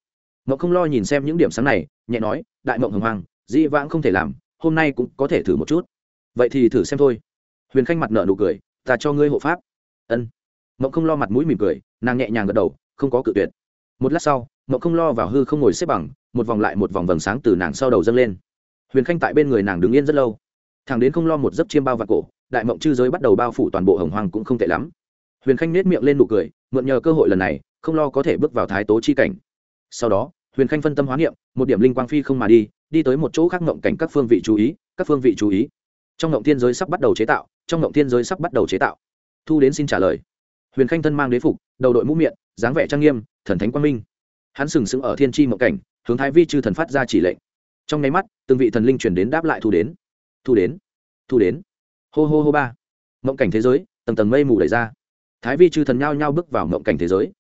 Ngọc không lo nhìn xem những điểm sáng này nhẹ nói đại mộng hồng hoàng, dĩ vãng không thể làm hôm nay cũng có thể thử một chút. Vậy thì thử xem thôi. Huyền khanh mặt nợ nụ cười ta cho ngươi hộ pháp. Ân. Ngọc không lo mặt mũi mỉm cười nàng nhẹ nhàng gật đầu không có cự tuyệt. Một lát sau Ngọc không lo vào hư không ngồi xếp bằng một vòng lại một vòng vầng sáng từ nàng sau đầu dâng lên. Huyền khanh tại bên người nàng đứng yên rất lâu. Thằng đến không lo một giấc chiêm bao vạt cổ đại mộng chư giới bắt đầu bao phủ toàn bộ hồng hoàng cũng không tệ lắm. Huyền khanh nết miệng lên nụ cười mượn nhờ cơ hội lần này không lo có thể bước vào thái tố chi cảnh. Sau đó huyền khanh phân tâm hóa niệm, một điểm linh quang phi không mà đi đi tới một chỗ khác ngộng cảnh các phương vị chú ý, các phương vị chú ý. Trong ngộng thiên giới sắp bắt đầu chế tạo, trong ngộng thiên giới sắp bắt đầu chế tạo. Thu đến xin trả lời. Huyền khanh thân mang đế phục, đầu đội mũ miệng, dáng vẻ trang nghiêm, thần thánh quang minh. Hắn sừng sững ở thiên tri ngộng cảnh, hướng thái vi chư thần phát ra chỉ lệnh. Trong nháy mắt, từng vị thần linh chuyển đến đáp lại thu đến. Thu đến thu đến. Hô hô hô ba. Mộng cảnh thế giới, tầng tầng mây mù đẩy ra. Thái vi chư thần nhao nhao bước vào mộng cảnh thế giới.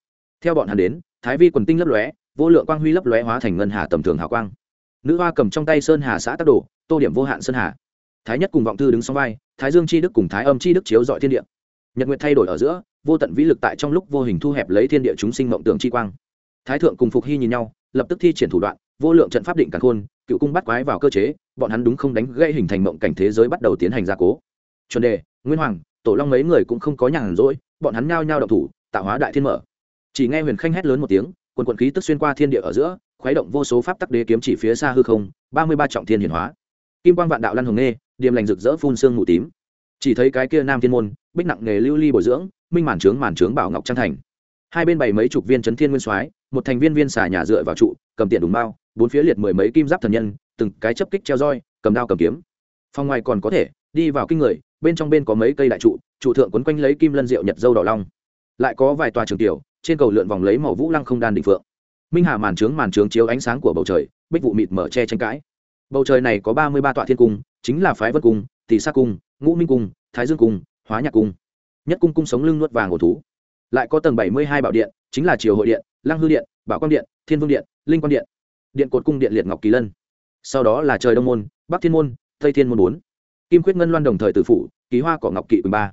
Theo bọn hắn đến, thái vi quần tinh lấp lóe vô lượng quang huy lấp lóe hóa thành ngân hà tầm thường hào quang. Nữ hoa cầm trong tay sơn hà xã tác đồ, tô điểm vô hạn sơn hà. Thái nhất cùng vọng thư đứng sau vai, thái dương chi đức cùng thái âm chi đức chiếu dọi thiên địa. Nhật nguyệt thay đổi ở giữa, vô tận vĩ lực tại trong lúc vô hình thu hẹp lấy thiên địa chúng sinh mộng tưởng chi quang. Thái thượng cùng phục hy nhìn nhau, lập tức thi triển thủ đoạn, vô lượng trận pháp định cản khôn, cựu cung bắt quái vào cơ chế, bọn hắn đúng không đánh gây hình thành mộng cảnh thế giới bắt đầu tiến hành gia cố. Chuẩn đề, nguyên hoàng, tổ long mấy người cũng không có nhàn rỗi, bọn hắn nhao nhao độc thủ, tạo hóa đại thiên mở. Chỉ nghe huyền khanh hét lớn một tiếng quần quần khí tức xuyên qua thiên địa ở giữa, khuấy động vô số pháp tắc đế kiếm chỉ phía xa hư không, ba mươi ba trọng thiên hiển hóa. Kim quang vạn đạo lăn hồng nghê điềm lành rực rỡ phun sương mù tím. Chỉ thấy cái kia nam thiên môn, bích nặng nghề lưu ly bồi dưỡng, minh màn trướng màn trướng bảo ngọc trang thành. Hai bên bảy mấy chục viên chấn thiên nguyên soái, một thành viên viên xà nhà dựa vào trụ, cầm tiền đúng bao, bốn phía liệt mười mấy kim giáp thần nhân, từng cái chấp kích treo roi, cầm đao cầm kiếm. Phong ngoài còn có thể, đi vào kinh người, bên trong bên có mấy cây đại trụ trụ thượng quấn quanh lấy kim lân rượu nhật dâu đỏ long. Lại có vài tòa trường tiểu trên cầu lượn vòng lấy màu vũ lăng không đan định phượng. Minh hà màn trướng màn trướng chiếu ánh sáng của bầu trời, bích vụ mịt mở che tranh cãi. Bầu trời này có ba mươi ba tọa thiên cung, chính là phái vân cung, tỷ sa cung, ngũ minh cung, thái dương cung, hóa nhạc cung. Nhất cung cung sống lưng nuốt vàng ổ thú. Lại có tầng bảy mươi hai bảo điện, chính là triều hội điện, lăng hư điện, bảo quang điện, thiên vương điện, linh quang điện. Điện cột cung điện liệt ngọc kỳ lân. Sau đó là trời đông môn, bắc thiên môn, tây thiên môn bốn. Kim quyết ngân loan đồng thời tử phủ, ký hoa cỏ ngọc kỵ quỳnh ba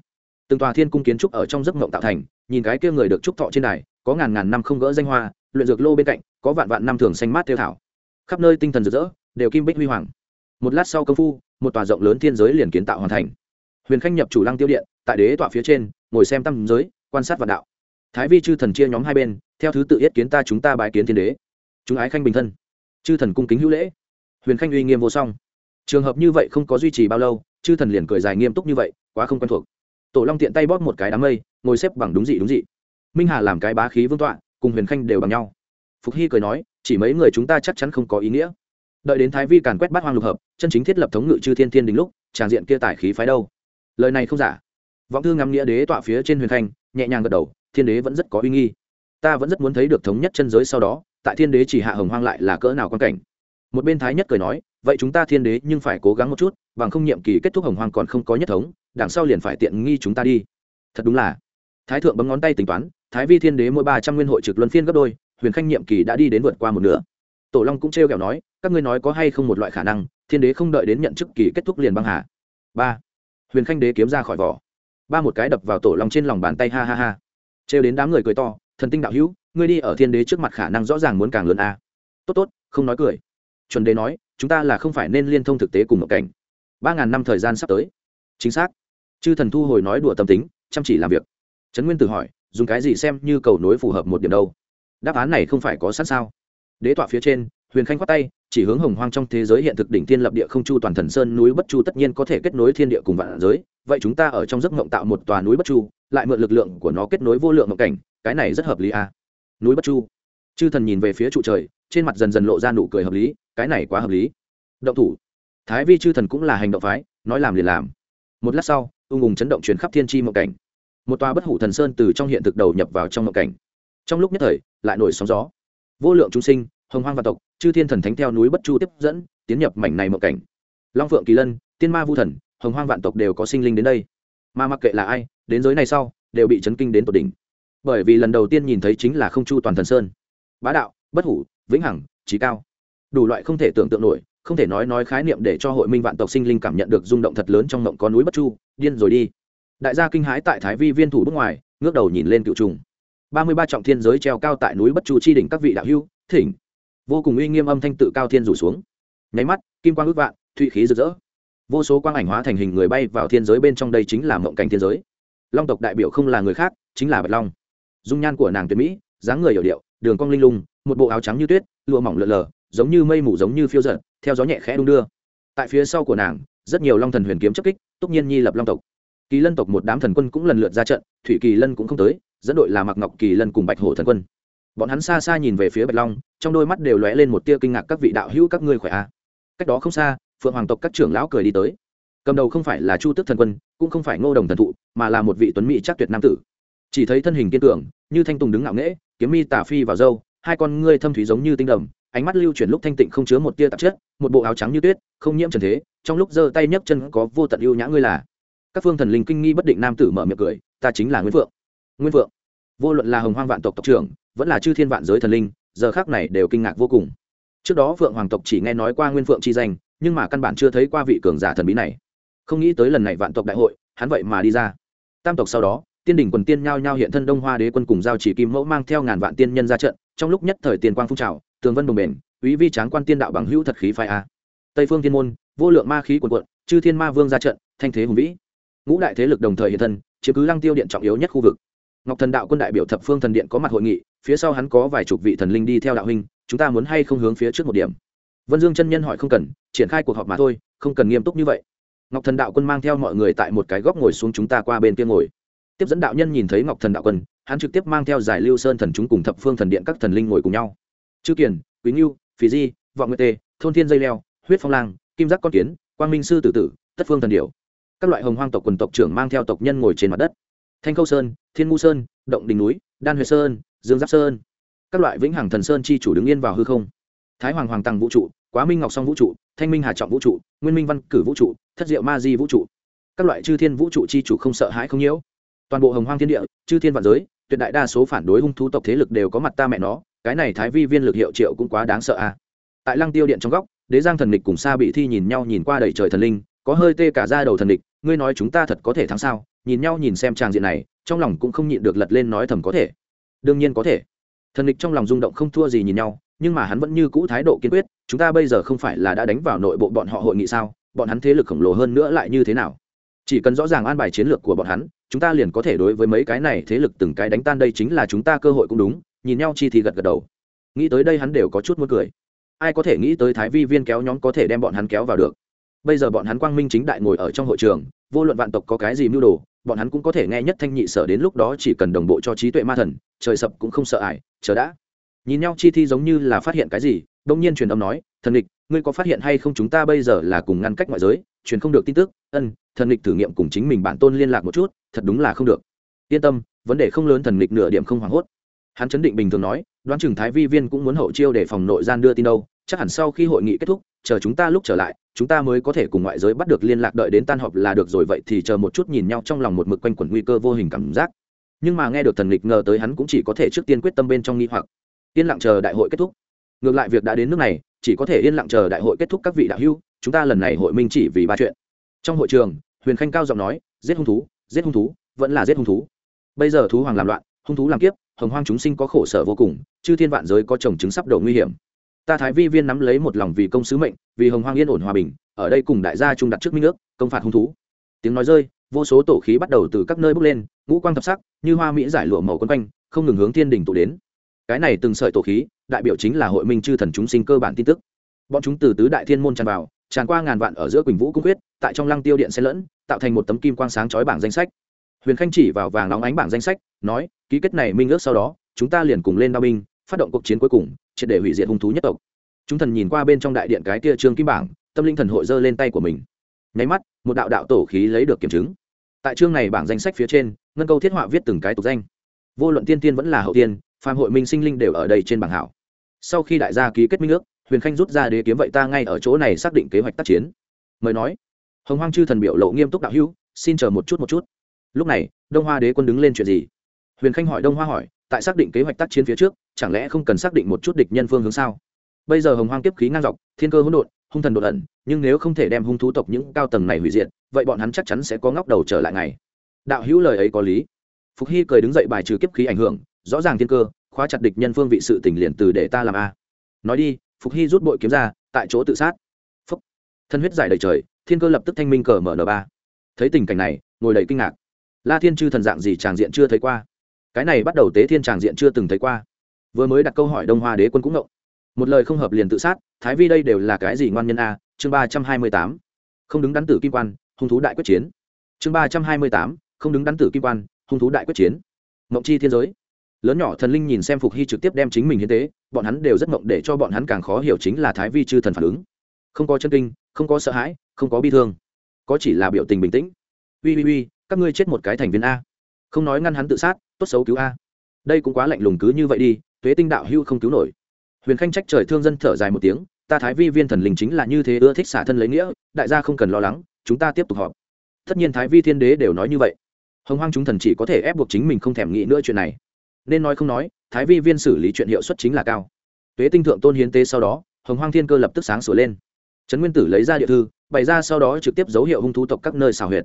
từng tòa thiên cung kiến trúc ở trong giấc mộng tạo thành, nhìn cái kia người được trúc thọ trên đài, có ngàn ngàn năm không gỡ danh hoa, luyện dược lô bên cạnh, có vạn vạn năm thường xanh mát tiêu thảo. Khắp nơi tinh thần rực rỡ, đều kim bích huy hoàng. Một lát sau công phu, một tòa rộng lớn thiên giới liền kiến tạo hoàn thành. Huyền khanh nhập chủ lăng tiêu điện, tại đế tọa phía trên, ngồi xem tâm giới, quan sát vạn đạo. Thái vi chư thần chia nhóm hai bên, theo thứ tự yết kiến ta chúng ta bái kiến thiên đế. Chúng ái khanh bình thân. Chư thần cung kính hữu lễ. Huyền khanh uy nghiêm vô song. Trường hợp như vậy không có duy trì bao lâu, chư thần liền cười dài nghiêm túc như vậy, quá không quen thuộc tổ long tiện tay bóp một cái đám mây, ngồi xếp bằng đúng dị đúng dị. Minh hà làm cái bá khí vương tọa, cùng huyền khanh đều bằng nhau. Phục hy cười nói, chỉ mấy người chúng ta chắc chắn không có ý nghĩa. Đợi đến thái vi càn quét bát hoang lục hợp, chân chính thiết lập thống ngự chư thiên thiên đình lúc tràng diện kia tải khí phái đâu? Lời này không giả. Vọng thư ngắm nghĩa đế tọa phía trên huyền khanh, nhẹ nhàng gật đầu, thiên đế vẫn rất có uy nghi. Ta vẫn rất muốn thấy được thống nhất chân giới sau đó, tại thiên đế chỉ hạ hồng hoang lại là cỡ nào quan cảnh. Một bên thái nhất cười nói, vậy chúng ta thiên đế nhưng phải cố gắng một chút, bằng không nhiệm kỳ kết thúc hồng hoang còn không có nhất thống đằng sau liền phải tiện nghi chúng ta đi. Thật đúng là. Thái thượng bấm ngón tay tính toán, thái vi thiên đế mỗi ba trăm nguyên hội trực luân phiên gấp đôi, huyền khanh nhiệm kỳ đã đi đến vượt qua một nửa. Tổ long cũng trêu kẹo nói, các ngươi nói có hay không một loại khả năng, thiên đế không đợi đến nhận chức kỳ kết thúc liền băng hà. Ba. Huyền khanh đế kiếm ra khỏi vỏ. Ba một cái đập vào tổ long trên lòng bàn tay, ha ha ha. Trêu đến đám người cười to, thần tinh đạo hữu, ngươi đi ở thiên đế trước mặt khả năng rõ ràng muốn càng lớn a. Tốt tốt, không nói cười. Chuẩn đế nói, chúng ta là không phải nên liên thông thực tế cùng một cảnh. Ba ngàn năm thời gian sắp tới. Chính xác chư thần thu hồi nói đùa tâm tính, chăm chỉ làm việc. Trấn nguyên tử hỏi, dùng cái gì xem như cầu nối phù hợp một điểm đâu? Đáp án này không phải có sẵn sao? Đế tọa phía trên, huyền khanh khoát tay, chỉ hướng hồng hoang trong thế giới hiện thực đỉnh thiên lập địa không chu toàn thần sơn núi bất chu tất nhiên có thể kết nối thiên địa cùng vạn giới. Vậy chúng ta ở trong giấc mộng tạo một tòa núi bất chu, lại mượn lực lượng của nó kết nối vô lượng mộng cảnh, cái này rất hợp lý à. núi bất chu. Chư thần nhìn về phía trụ trời, trên mặt dần dần lộ ra nụ cười hợp lý, cái này quá hợp lý. Động thủ. Thái vi chư thần cũng là hành động phái, nói làm liền làm. Một lát sau ung ung chấn động truyền khắp thiên tri mộng cảnh. Một tòa bất hủ thần sơn từ trong hiện thực đầu nhập vào trong mộng cảnh. Trong lúc nhất thời, lại nổi sóng gió. Vô lượng chúng sinh, hồng hoang và tộc, chư thiên thần thánh theo núi bất chu tiếp dẫn, tiến nhập mảnh này mộng cảnh. Long phượng kỳ lân, tiên ma vu thần, hồng hoang vạn tộc đều có sinh linh đến đây. Mà mặc kệ là ai, đến giới này sau, đều bị chấn kinh đến tột đỉnh. Bởi vì lần đầu tiên nhìn thấy chính là không chu toàn thần sơn. Bá đạo, bất hủ, vĩnh hằng, trí cao. Đủ loại không thể tưởng tượng nổi không thể nói nói khái niệm để cho hội minh vạn tộc sinh linh cảm nhận được rung động thật lớn trong mộng có núi bất chu, điên rồi đi. Đại gia kinh hãi tại thái vi viên thủ bước ngoài, ngước đầu nhìn lên cựu trùng. Ba mươi ba trọng thiên giới treo cao tại núi bất chu chi đỉnh các vị đạo hưu thỉnh. Vô cùng uy nghiêm âm thanh tự cao thiên rủ xuống. Nháy mắt, kim quang ước vạn, thụy khí rực rỡ. Vô số quang ảnh hóa thành hình người bay vào thiên giới bên trong đây chính là mộng cảnh thiên giới. Long tộc đại biểu không là người khác, chính là bạch long. Dung nhan của nàng tuyệt mỹ, dáng người hiểu điệu, đường cong linh lung, một bộ áo trắng như tuyết, lụa mỏng lợn lờ, giống như mây mù giống như phiêu giận theo gió nhẹ khẽ đung đưa tại phía sau của nàng, rất nhiều long thần huyền kiếm chấp kích, túc nhiên nhi lập long tộc kỳ lân tộc một đám thần quân cũng lần lượt ra trận, thủy kỳ lân cũng không tới, dẫn đội là mặc ngọc kỳ lân cùng bạch hổ thần quân bọn hắn xa xa nhìn về phía bạch long, trong đôi mắt đều lóe lên một tia kinh ngạc, các vị đạo hữu, các ngươi khỏe a à. cách đó không xa, phượng hoàng tộc các trưởng lão cười đi tới cầm đầu không phải là chu tức thần quân, cũng không phải ngô đồng thần thụ, mà là một vị tuấn mỹ chắc tuyệt nam tử chỉ thấy thân hình kiên cường, như thanh tùng đứng ngạo nghễ, kiếm mi tả phi vào dâu, hai con ngươi thâm thúy giống như tinh đồng ánh mắt lưu chuyển lúc thanh tịnh không chứa một tia tạp chất, một bộ áo trắng như tuyết, không nhiễm trần thế, trong lúc giơ tay nhấc chân có vô tận ưu nhã ngươi là. Các phương thần linh kinh nghi bất định nam tử mở miệng cười, ta chính là nguyên vượng. Nguyên vượng? Vô luận là hồng hoang vạn tộc tộc trưởng, vẫn là chư thiên vạn giới thần linh, giờ khác này đều kinh ngạc vô cùng. Trước đó Vượng hoàng tộc chỉ nghe nói qua nguyên Vượng chi danh, nhưng mà căn bản chưa thấy qua vị cường giả thần bí này. Không nghĩ tới lần này vạn tộc đại hội, hắn vậy mà đi ra. Tam tộc sau đó, tiên đỉnh quần tiên nhao nhao hiện thân đông hoa đế quân cùng giao chỉ kim mẫu mang theo ngàn vạn tiên nhân ra trận, trong lúc nhất thời tiền quang phun trào tường vân đồng bền quý vi tráng quan tiên đạo bằng hữu thật khí phái a. Tây phương thiên môn, vô lượng ma khí quần quận chư thiên ma vương ra trận, thanh thế hùng vĩ. Ngũ đại thế lực đồng thời hiện thân, chiếm cứ lăng tiêu điện trọng yếu nhất khu vực. Ngọc thần đạo quân đại biểu thập phương thần điện có mặt hội nghị, phía sau hắn có vài chục vị thần linh đi theo đạo huynh, chúng ta muốn hay không hướng phía trước một điểm? Vân dương chân nhân hỏi không cần, triển khai cuộc họp mà thôi, không cần nghiêm túc như vậy. Ngọc thần đạo quân mang theo mọi người tại một cái góc ngồi xuống chúng ta qua bên kia ngồi. Tiếp dẫn đạo nhân nhìn thấy ngọc thần đạo quân, hắn trực tiếp mang theo giải lưu sơn thần chúng cùng thập phương thần điện các thần linh ngồi cùng nhau chư kiền, quý ngưu phí di, vọng nguyệt tê thôn thiên dây leo, huyết phong lang, kim giác con kiến, quang minh sư tử tử, tất phương thần điểu. Các loại hồng hoang tộc quần tộc trưởng mang theo tộc nhân ngồi trên mặt đất. Thanh khâu sơn, thiên ngu sơn, động đình núi, đan huệ sơn, dương giáp sơn. Các loại vĩnh hằng thần sơn chi chủ đứng yên vào hư không. Thái hoàng hoàng tăng vũ trụ, quá minh ngọc song vũ trụ, thanh minh hà trọng vũ trụ, nguyên minh văn cử vũ trụ, thất diệu ma di vũ trụ. Các loại chư thiên vũ trụ chi chủ không sợ hãi không nhiễu. Toàn bộ hồng hoang thiên địa, chư thiên vạn giới, tuyệt đại đa số phản đối hung thú tộc thế lực đều có mặt ta mẹ nó cái này thái vi viên lực hiệu triệu cũng quá đáng sợ a à. tại lăng tiêu điện trong góc, đế giang thần địch cùng sa bị thi nhìn nhau nhìn qua đầy trời thần linh, có hơi tê cả ra đầu thần địch, ngươi nói chúng ta thật có thể thắng sao? Nhìn nhau nhìn xem tràng diện này, trong lòng cũng không nhịn được lật lên nói thầm có thể. Đương nhiên có thể. Thần địch trong lòng rung động không thua gì nhìn nhau, nhưng mà hắn vẫn như cũ thái độ kiên quyết, chúng ta bây giờ không phải là đã đánh vào nội bộ bọn họ hội nghị sao? Bọn hắn thế lực khổng lồ hơn nữa lại như thế nào? Chỉ cần rõ ràng an bài chiến lược của bọn hắn, chúng ta liền có thể đối với mấy cái này thế lực từng cái đánh tan đây chính là chúng ta cơ hội cũng đúng nhìn nhau chi thì gật gật đầu. Nghĩ tới đây hắn đều có chút muốn cười. Ai có thể nghĩ tới thái vi viên kéo nhóm có thể đem bọn hắn kéo vào được? Bây giờ bọn hắn quang minh chính đại ngồi ở trong hội trường, vô luận vạn tộc có cái gì mưu đồ, bọn hắn cũng có thể nghe nhất thanh nhị sở đến lúc đó chỉ cần đồng bộ cho trí tuệ ma thần, trời sập cũng không sợ ải chờ đã. Nhìn nhau chi thi giống như là phát hiện cái gì, đông nhiên truyền âm nói, thần địch ngươi có phát hiện hay không chúng ta bây giờ là cùng ngăn cách ngoại giới, truyền không được tin tức, ân, thần địch thử nghiệm cùng chính mình bản tôn liên lạc một chút, thật đúng là không được. Yên tâm, vấn đề không lớn, thần địch nửa điểm không hoảng hốt hắn chấn định bình thường nói, đoán chừng thái vi viên cũng muốn hậu chiêu để phòng nội gian đưa tin đâu, chắc hẳn sau khi hội nghị kết thúc, chờ chúng ta lúc trở lại, chúng ta mới có thể cùng ngoại giới bắt được liên lạc đợi đến tan họp là được rồi, vậy thì chờ một chút nhìn nhau trong lòng một mực quanh quẩn nguy cơ vô hình cảm giác. Nhưng mà nghe được thần lịch ngờ tới hắn cũng chỉ có thể trước tiên quyết tâm bên trong nghi hoặc. Yên lặng chờ đại hội kết thúc. Ngược lại việc đã đến nước này, chỉ có thể yên lặng chờ đại hội kết thúc các vị đạo hữu, chúng ta lần này hội minh chỉ vì ba chuyện. Trong hội trường, huyền khanh cao giọng nói, giết hung thú, giết hung thú, vẫn là giết hung thú. Bây giờ thú hoàng làm loạn, hung thú làm kiếp hồng hoang chúng sinh có khổ sở vô cùng, chư thiên vạn giới có trồng chứng sắp đầu nguy hiểm. Ta thái vi viên nắm lấy một lòng vì công sứ mệnh, vì hồng hoang yên ổn hòa bình, ở đây cùng đại gia trung đặt trước minh nước công phạt hung thú. Tiếng nói rơi, vô số tổ khí bắt đầu từ các nơi bốc lên, ngũ quang thập sắc, như hoa mỹ giải lụa màu quân quanh, không ngừng hướng thiên đình tụ đến. Cái này từng sợi tổ khí, đại biểu chính là hội minh chư thần chúng sinh cơ bản tin tức. Bọn chúng từ tứ đại thiên môn tràn vào, tràn qua ngàn vạn ở giữa quỳnh vũ cung quyết, tại trong lăng tiêu điện xen lẫn, tạo thành một tấm kim quang sáng chói bảng danh sách. Huyền khanh chỉ vào vàng nóng ánh bảng danh sách nói, ký kết này minh ước sau đó, chúng ta liền cùng lên đao binh, phát động cuộc chiến cuối cùng, triệt để hủy diệt hung thú nhất tộc. Chúng thần nhìn qua bên trong đại điện cái kia trương kim bảng, tâm linh thần hội giơ lên tay của mình. Nháy mắt, một đạo đạo tổ khí lấy được kiểm chứng. Tại chương này bảng danh sách phía trên, ngân câu thiết họa viết từng cái tục danh. Vô luận tiên tiên vẫn là hậu tiên, phàm hội minh sinh linh đều ở đây trên bảng hảo. Sau khi đại gia ký kết minh ước, huyền khanh rút ra đế kiếm vậy ta ngay ở chỗ này xác định kế hoạch tác chiến. Mời nói. Hồng hoang chư thần biểu lộ nghiêm túc đạo hữu, xin chờ một chút một chút. Lúc này, đông hoa đế quân đứng lên chuyện gì? Huyền khanh hỏi đông hoa hỏi, tại xác định kế hoạch tác chiến phía trước, chẳng lẽ không cần xác định một chút địch nhân phương hướng sao? Bây giờ hồng hoang kiếp khí ngang dọc, thiên cơ hỗn độn, hung thần đột ẩn, nhưng nếu không thể đem hung thú tộc những cao tầng này hủy diệt, vậy bọn hắn chắc chắn sẽ có ngóc đầu trở lại ngày. Đạo hữu lời ấy có lý. Phục hy cười đứng dậy bài trừ kiếp khí ảnh hưởng, rõ ràng thiên cơ, khóa chặt địch nhân phương vị sự tỉnh liền từ để ta làm a. Nói đi, phục hy rút bội kiếm ra, tại chỗ tự sát. Phúc. Thân huyết giải đầy trời, thiên cơ lập tức thanh minh cờ mở n ba. Thấy tình cảnh này, ngồi đầy kinh ngạc. La thiên chư thần dạng gì tràng diện chưa thấy qua? Cái này bắt đầu tế thiên tràng diện chưa từng thấy qua. Vừa mới đặt câu hỏi đông hoa đế quân cũng ngộng một lời không hợp liền tự sát, thái vi đây đều là cái gì ngoan nhân a? Chương ba trăm hai mươi tám. Không đứng đắn tử kim quan, hung thú đại quyết chiến. Chương ba trăm hai mươi tám. Không đứng đắn tử kim quan, hung thú đại quyết chiến. Mộng chi thiên giới. Lớn nhỏ thần linh nhìn xem phục hy trực tiếp đem chính mình hiến tế, bọn hắn đều rất mộng để cho bọn hắn càng khó hiểu chính là thái vi chư thần phản ứng. Không có chân kinh, không có sợ hãi, không có bi thương. Có chỉ là biểu tình bình tĩnh. Ui ui ui các ngươi chết một cái thành viên a không nói ngăn hắn tự sát, tốt xấu cứu a. Đây cũng quá lạnh lùng cứ như vậy đi, tuế tinh đạo hưu không cứu nổi. Huyền khanh trách trời thương dân thở dài một tiếng, ta thái vi viên thần linh chính là như thế ưa thích xả thân lấy nghĩa, đại gia không cần lo lắng, chúng ta tiếp tục họp. Tất nhiên thái vi thiên đế đều nói như vậy. Hồng hoang chúng thần chỉ có thể ép buộc chính mình không thèm nghĩ nữa chuyện này. Nên nói không nói, thái vi viên xử lý chuyện hiệu suất chính là cao. Tuế tinh thượng tôn hiến tế sau đó, hồng hoang thiên cơ lập tức sáng sửa lên. Trấn nguyên tử lấy ra địa thư, bày ra sau đó trực tiếp dấu hiệu hung thú tộc các nơi xào huyệt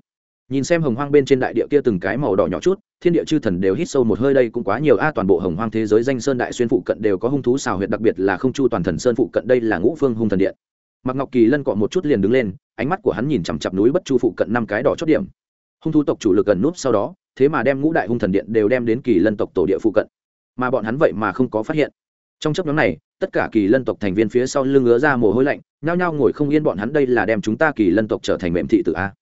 nhìn xem hồng hoang bên trên đại địa kia từng cái màu đỏ nhỏ chút, thiên địa chư thần đều hít sâu một hơi đây cũng quá nhiều. A, toàn bộ hồng hoang thế giới danh sơn đại xuyên phụ cận đều có hung thú xào huyệt, đặc biệt là không chu toàn thần sơn phụ cận, đây là ngũ phương hung thần điện. Mặc ngọc kỳ lân cọ một chút liền đứng lên, ánh mắt của hắn nhìn chằm chặp núi bất chu phụ cận năm cái đỏ chót điểm. Hung thú tộc chủ lực gần núp sau đó, thế mà đem ngũ đại hung thần điện đều đem đến kỳ lân tộc tổ địa phụ cận. Mà bọn hắn vậy mà không có phát hiện. Trong chấp nhóm này, tất cả kỳ lân tộc thành viên phía sau lưng ngứa ra mồ hôi lạnh, nhao nhao ngồi không yên, bọn hắn đây là đem chúng ta kỳ lân tộc trở thành mệm thị tử a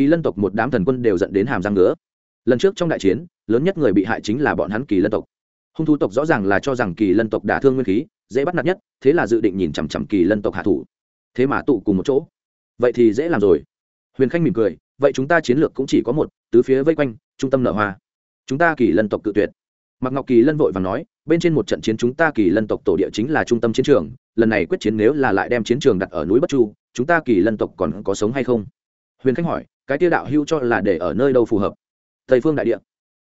kỳ lân tộc một đám thần quân đều dẫn đến hàm răng ngứa. Lần trước trong đại chiến, lớn nhất người bị hại chính là bọn hắn kỳ lân tộc. Hung thủ tộc rõ ràng là cho rằng kỳ lân tộc đả thương nguyên khí, dễ bắt nạt nhất, thế là dự định nhìn chằm chằm kỳ lân tộc hạ thủ. Thế mà tụ cùng một chỗ. Vậy thì dễ làm rồi. Huyền khanh mỉm cười, vậy chúng ta chiến lược cũng chỉ có một, tứ phía vây quanh, trung tâm nở hoa. Chúng ta kỳ lân tộc cự tuyệt. Mặc ngọc kỳ lân vội và nói, bên trên một trận chiến chúng ta kỳ lân tộc tổ địa chính là trung tâm chiến trường, lần này quyết chiến nếu là lại đem chiến trường đặt ở núi bất chu, chúng ta kỳ lân tộc còn có sống hay không? Huyền khanh hỏi cái tiêu đạo hưu cho là để ở nơi đâu phù hợp. Tây phương đại địa.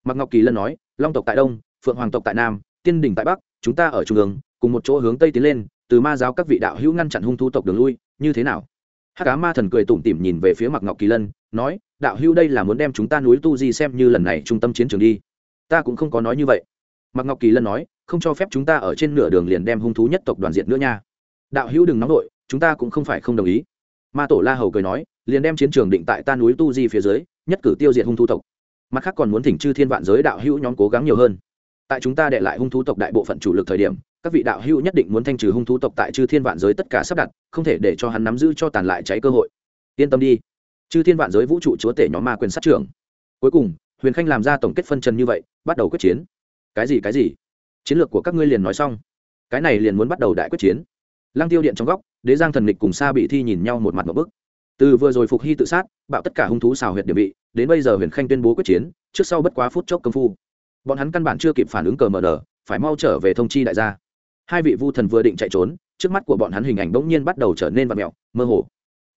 Mặc ngọc kỳ lân nói long tộc tại đông phượng hoàng tộc tại nam tiên đình tại bắc chúng ta ở trung ương cùng một chỗ hướng tây tiến lên từ ma giáo các vị đạo hữu ngăn chặn hung thu tộc đường lui như thế nào? Hát cá ma thần cười tủm tỉm nhìn về phía mặc ngọc kỳ lân nói đạo hữu đây là muốn đem chúng ta núi tu di xem như lần này trung tâm chiến trường đi. Ta cũng không có nói như vậy. Mặc ngọc kỳ lân nói không cho phép chúng ta ở trên nửa đường liền đem hung thú nhất tộc đoàn diện nữa nha. Đạo hữu đừng nóng nổi, chúng ta cũng không phải không đồng ý. Ma tổ la hầu cười nói liền đem chiến trường định tại ta núi tu di phía dưới, nhất cử tiêu diệt hung thú tộc. Mặt khác còn muốn thỉnh chư thiên vạn giới đạo hữu nhóm cố gắng nhiều hơn. Tại chúng ta để lại hung thú tộc đại bộ phận chủ lực thời điểm, các vị đạo hữu nhất định muốn thanh trừ hung thú tộc tại chư thiên vạn giới tất cả sắp đặt, không thể để cho hắn nắm giữ cho tàn lại cháy cơ hội. Yên tâm đi. Chư thiên vạn giới vũ trụ chúa tể nhóm ma quyền sát trưởng. Cuối cùng, huyền khanh làm ra tổng kết phân trần như vậy, bắt đầu quyết chiến. Cái gì cái gì? Chiến lược của các ngươi liền nói xong. Cái này liền muốn bắt đầu đại quyết chiến. Lăng tiêu điện trong góc, đế giang thần lịch cùng sa bị thi nhìn nhau một mặt một bức từ vừa rồi phục hy tự sát, bạo tất cả hung thú xào huyệt địa vị đến bây giờ huyền khanh tuyên bố quyết chiến, trước sau bất quá phút chốc công phu. Bọn hắn căn bản chưa kịp phản ứng cờ mờ đờ phải mau trở về thông chi đại gia. Hai vị vu thần vừa định chạy trốn, trước mắt của bọn hắn hình ảnh bỗng nhiên bắt đầu trở nên vặt mẹo mơ hồ.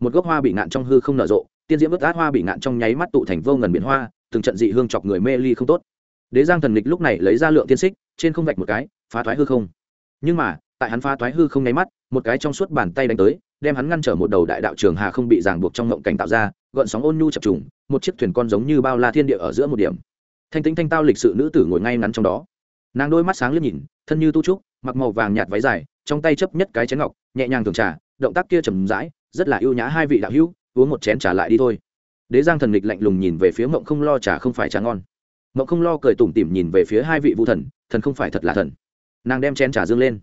Một gốc hoa bị ngạn trong hư không nở rộ, tiên diễm vớt át hoa bị ngạn trong nháy mắt tụ thành vô ngần biển hoa, từng trận dị hương chọc người mê ly không tốt. Đế giang thần lịch lúc này lấy ra lượng tiên xích, trên không vạch một cái, phá thoái hư không. Nhưng mà, tại hắn phá thoái hư không nháy mắt một cái trong suốt bàn tay đánh tới, đem hắn ngăn trở một đầu đại đạo trường hà không bị ràng buộc trong ngộng cảnh tạo ra gợn sóng ôn nhu chập trùng, một chiếc thuyền con giống như bao la thiên địa ở giữa một điểm. Thanh tính thanh tao lịch sự nữ tử ngồi ngay ngắn trong đó. Nàng đôi mắt sáng liếc nhìn, thân như tu trúc, mặc màu vàng nhạt váy dài, trong tay chấp nhất cái chén ngọc, nhẹ nhàng thường trà, động tác kia trầm rãi, rất là ưu nhã hai vị đạo hữu, uống một chén trà lại đi thôi. Đế giang thần lịch lạnh lùng nhìn về phía mộng không lo trà không phải trà ngon. Mộng không lo cười tủm tỉm nhìn về phía hai vị vũ thần thần không phải thật là thần. Nàng đem chén trà dương lên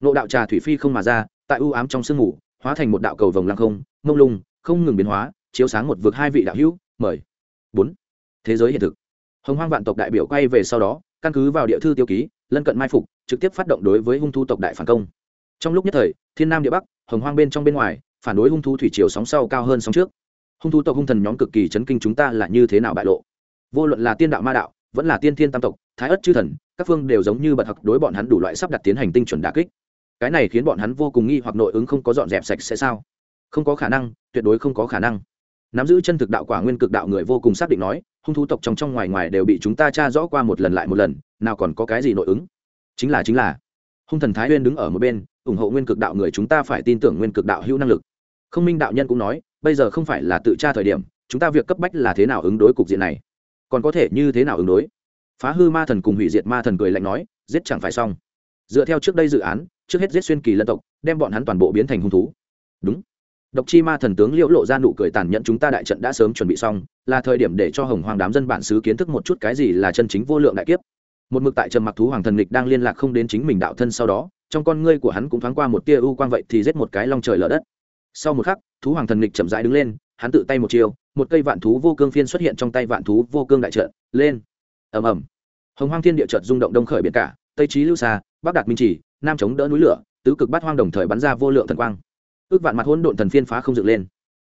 nộ đạo trà thủy phi không mà ra, tại ưu ám trong sương ngủ hóa thành một đạo cầu vồng lăng không, mông lung, không ngừng biến hóa, chiếu sáng một vực hai vị đạo hữu, mời. Bốn. Thế giới hiện thực. Hồng hoang vạn tộc đại biểu quay về sau đó, căn cứ vào địa thư tiêu ký, lân cận mai phục, trực tiếp phát động đối với hung thu tộc đại phản công. Trong lúc nhất thời, thiên nam địa bắc, hồng hoang bên trong bên ngoài, phản đối hung thu thủy triều sóng sau cao hơn sóng trước. Hung thu tộc hung thần nhóm cực kỳ chấn kinh chúng ta là như thế nào bại lộ? Vô luận là tiên đạo ma đạo, vẫn là tiên thiên tam tộc, thái ất chư thần, các phương đều giống như bật học đối bọn hắn đủ loại sắp đặt tiến hành tinh chuẩn đà kích cái này khiến bọn hắn vô cùng nghi hoặc nội ứng không có dọn dẹp sạch sẽ sao? Không có khả năng, tuyệt đối không có khả năng. Nắm giữ chân thực đạo quả nguyên cực đạo người vô cùng xác định nói, hung thú tộc trong trong ngoài ngoài đều bị chúng ta tra rõ qua một lần lại một lần, nào còn có cái gì nội ứng? Chính là chính là. Hung thần thái uyên đứng ở một bên, ủng hộ nguyên cực đạo người chúng ta phải tin tưởng nguyên cực đạo hữu năng lực. Không minh đạo nhân cũng nói, bây giờ không phải là tự tra thời điểm, chúng ta việc cấp bách là thế nào ứng đối cục diện này? Còn có thể như thế nào ứng đối? Phá hư ma thần cùng hủy diệt ma thần cười lạnh nói, giết chẳng phải xong dựa theo trước đây dự án, trước hết giết xuyên kỳ lân tộc, đem bọn hắn toàn bộ biến thành hung thú. Đúng. Độc chi ma thần tướng liễu lộ ra nụ cười tàn nhẫn, chúng ta đại trận đã sớm chuẩn bị xong, là thời điểm để cho hồng hoàng đám dân bản xứ kiến thức một chút cái gì là chân chính vô lượng đại kiếp. Một mực tại trầm mặc thú hoàng thần lịch đang liên lạc không đến chính mình đạo thân sau đó, trong con ngươi của hắn cũng thoáng qua một tia ưu quang vậy thì giết một cái long trời lở đất. Sau một khắc, thú hoàng thần lịch chậm rãi đứng lên, hắn tự tay một chiều một cây vạn thú vô cương phiên xuất hiện trong tay vạn thú vô cương đại trận, lên. Ầm ầm. Hồng hoang thiên địa trận rung động đông khởi biển cả tây trí lưu xa, bắc đạt minh chỉ nam chống đỡ núi lửa, tứ cực bát hoang đồng thời bắn ra vô lượng thần quang. Ước vạn mặt hỗn độn thần phiên phá không dựng lên.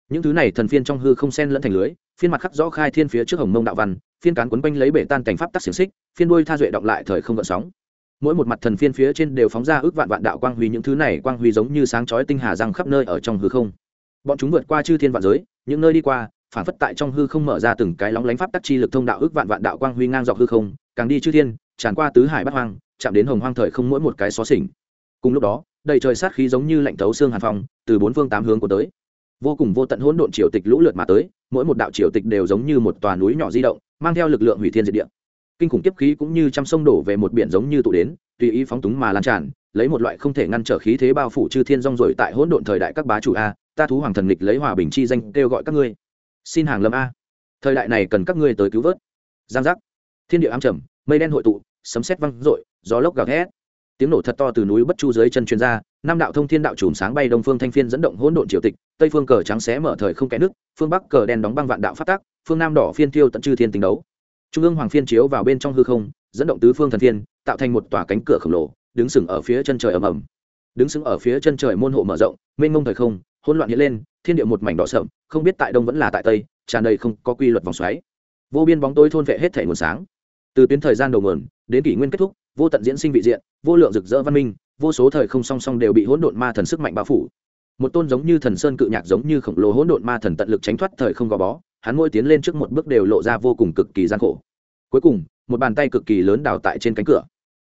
Những thứ này thần phiên trong hư không sen lẫn thành lưới, phiên mặt khắc rõ khai thiên phía trước hồng mông đạo văn, phiên cán quấn quanh lấy bể tan cảnh pháp tắc xiềng xích, phiên đuôi tha duệ động lại thời không gợn sóng. Mỗi một mặt thần phiên phía trên đều phóng ra ước vạn vạn đạo quang huy, những thứ này quang huy giống như sáng chói tinh hà răng khắp nơi ở trong hư không. Bọn chúng vượt qua chư thiên vạn giới, những nơi đi qua, phản phất tại trong hư không mở ra từng cái lóng lánh pháp tắc chi lực thông đạo ước vạn vạn đạo quang huy ngang dọc hư không, càng đi chư thiên, tràn qua tứ hải bát hoang chạm đến hồng hoang thời không mỗi một cái xó xỉnh. Cùng lúc đó, đầy trời sát khí giống như lạnh thấu xương hàn phong, từ bốn phương tám hướng của tới. Vô cùng vô tận hỗn độn triều tịch lũ lượt mà tới, mỗi một đạo triều tịch đều giống như một tòa núi nhỏ di động, mang theo lực lượng hủy thiên diệt địa. Kinh khủng tiếp khí cũng như trăm sông đổ về một biển giống như tụ đến, tùy ý phóng túng mà lan tràn, lấy một loại không thể ngăn trở khí thế bao phủ chư thiên rong rồi tại hỗn độn thời đại các bá chủ a, ta thú hoàng thần lịch lấy hòa bình chi danh, kêu gọi các ngươi. Xin hàng lâm a. Thời đại này cần các ngươi tới cứu vớt. Giang giác. Thiên địa ám trầm, mây đen hội tụ, sấm sét văng rội gió lốc gào thét. Tiếng nổ thật to từ núi bất chu dưới chân chuyên gia nam đạo thông thiên đạo chùm sáng bay đông phương thanh phiên dẫn động hỗn độn triều tịch, tây phương cờ trắng xé mở thời không kẽ nước, phương bắc cờ đen đóng băng vạn đạo phát tác phương nam đỏ phiên tiêu tận chư thiên tình đấu. Trung ương hoàng phiên chiếu vào bên trong hư không, dẫn động tứ phương thần phiên, tạo thành một tòa cánh cửa khổng lồ, đứng sừng ở phía chân trời ầm ầm. Đứng sừng ở phía chân trời môn hộ mở rộng, mênh mông thời không, hỗn loạn hiện lên, thiên địa một mảnh đỏ sậm, không biết tại đông vẫn là tại tây, tràn đầy không có quy luật vòng xoáy. Vô biên bóng tối thôn vệ hết thể nguồn sáng. Từ tuyến thời gian đầu nguồn, đến kỷ nguyên kết thúc vô tận diễn sinh vị diện, vô lượng rực rỡ văn minh, vô số thời không song song đều bị hỗn độn ma thần sức mạnh bao phủ. Một tôn giống như thần sơn cự nhạc giống như khổng lồ hỗn độn ma thần tận lực tránh thoát thời không gò bó, hắn ngôi tiến lên trước một bước đều lộ ra vô cùng cực kỳ gian khổ. Cuối cùng, một bàn tay cực kỳ lớn đào tại trên cánh cửa.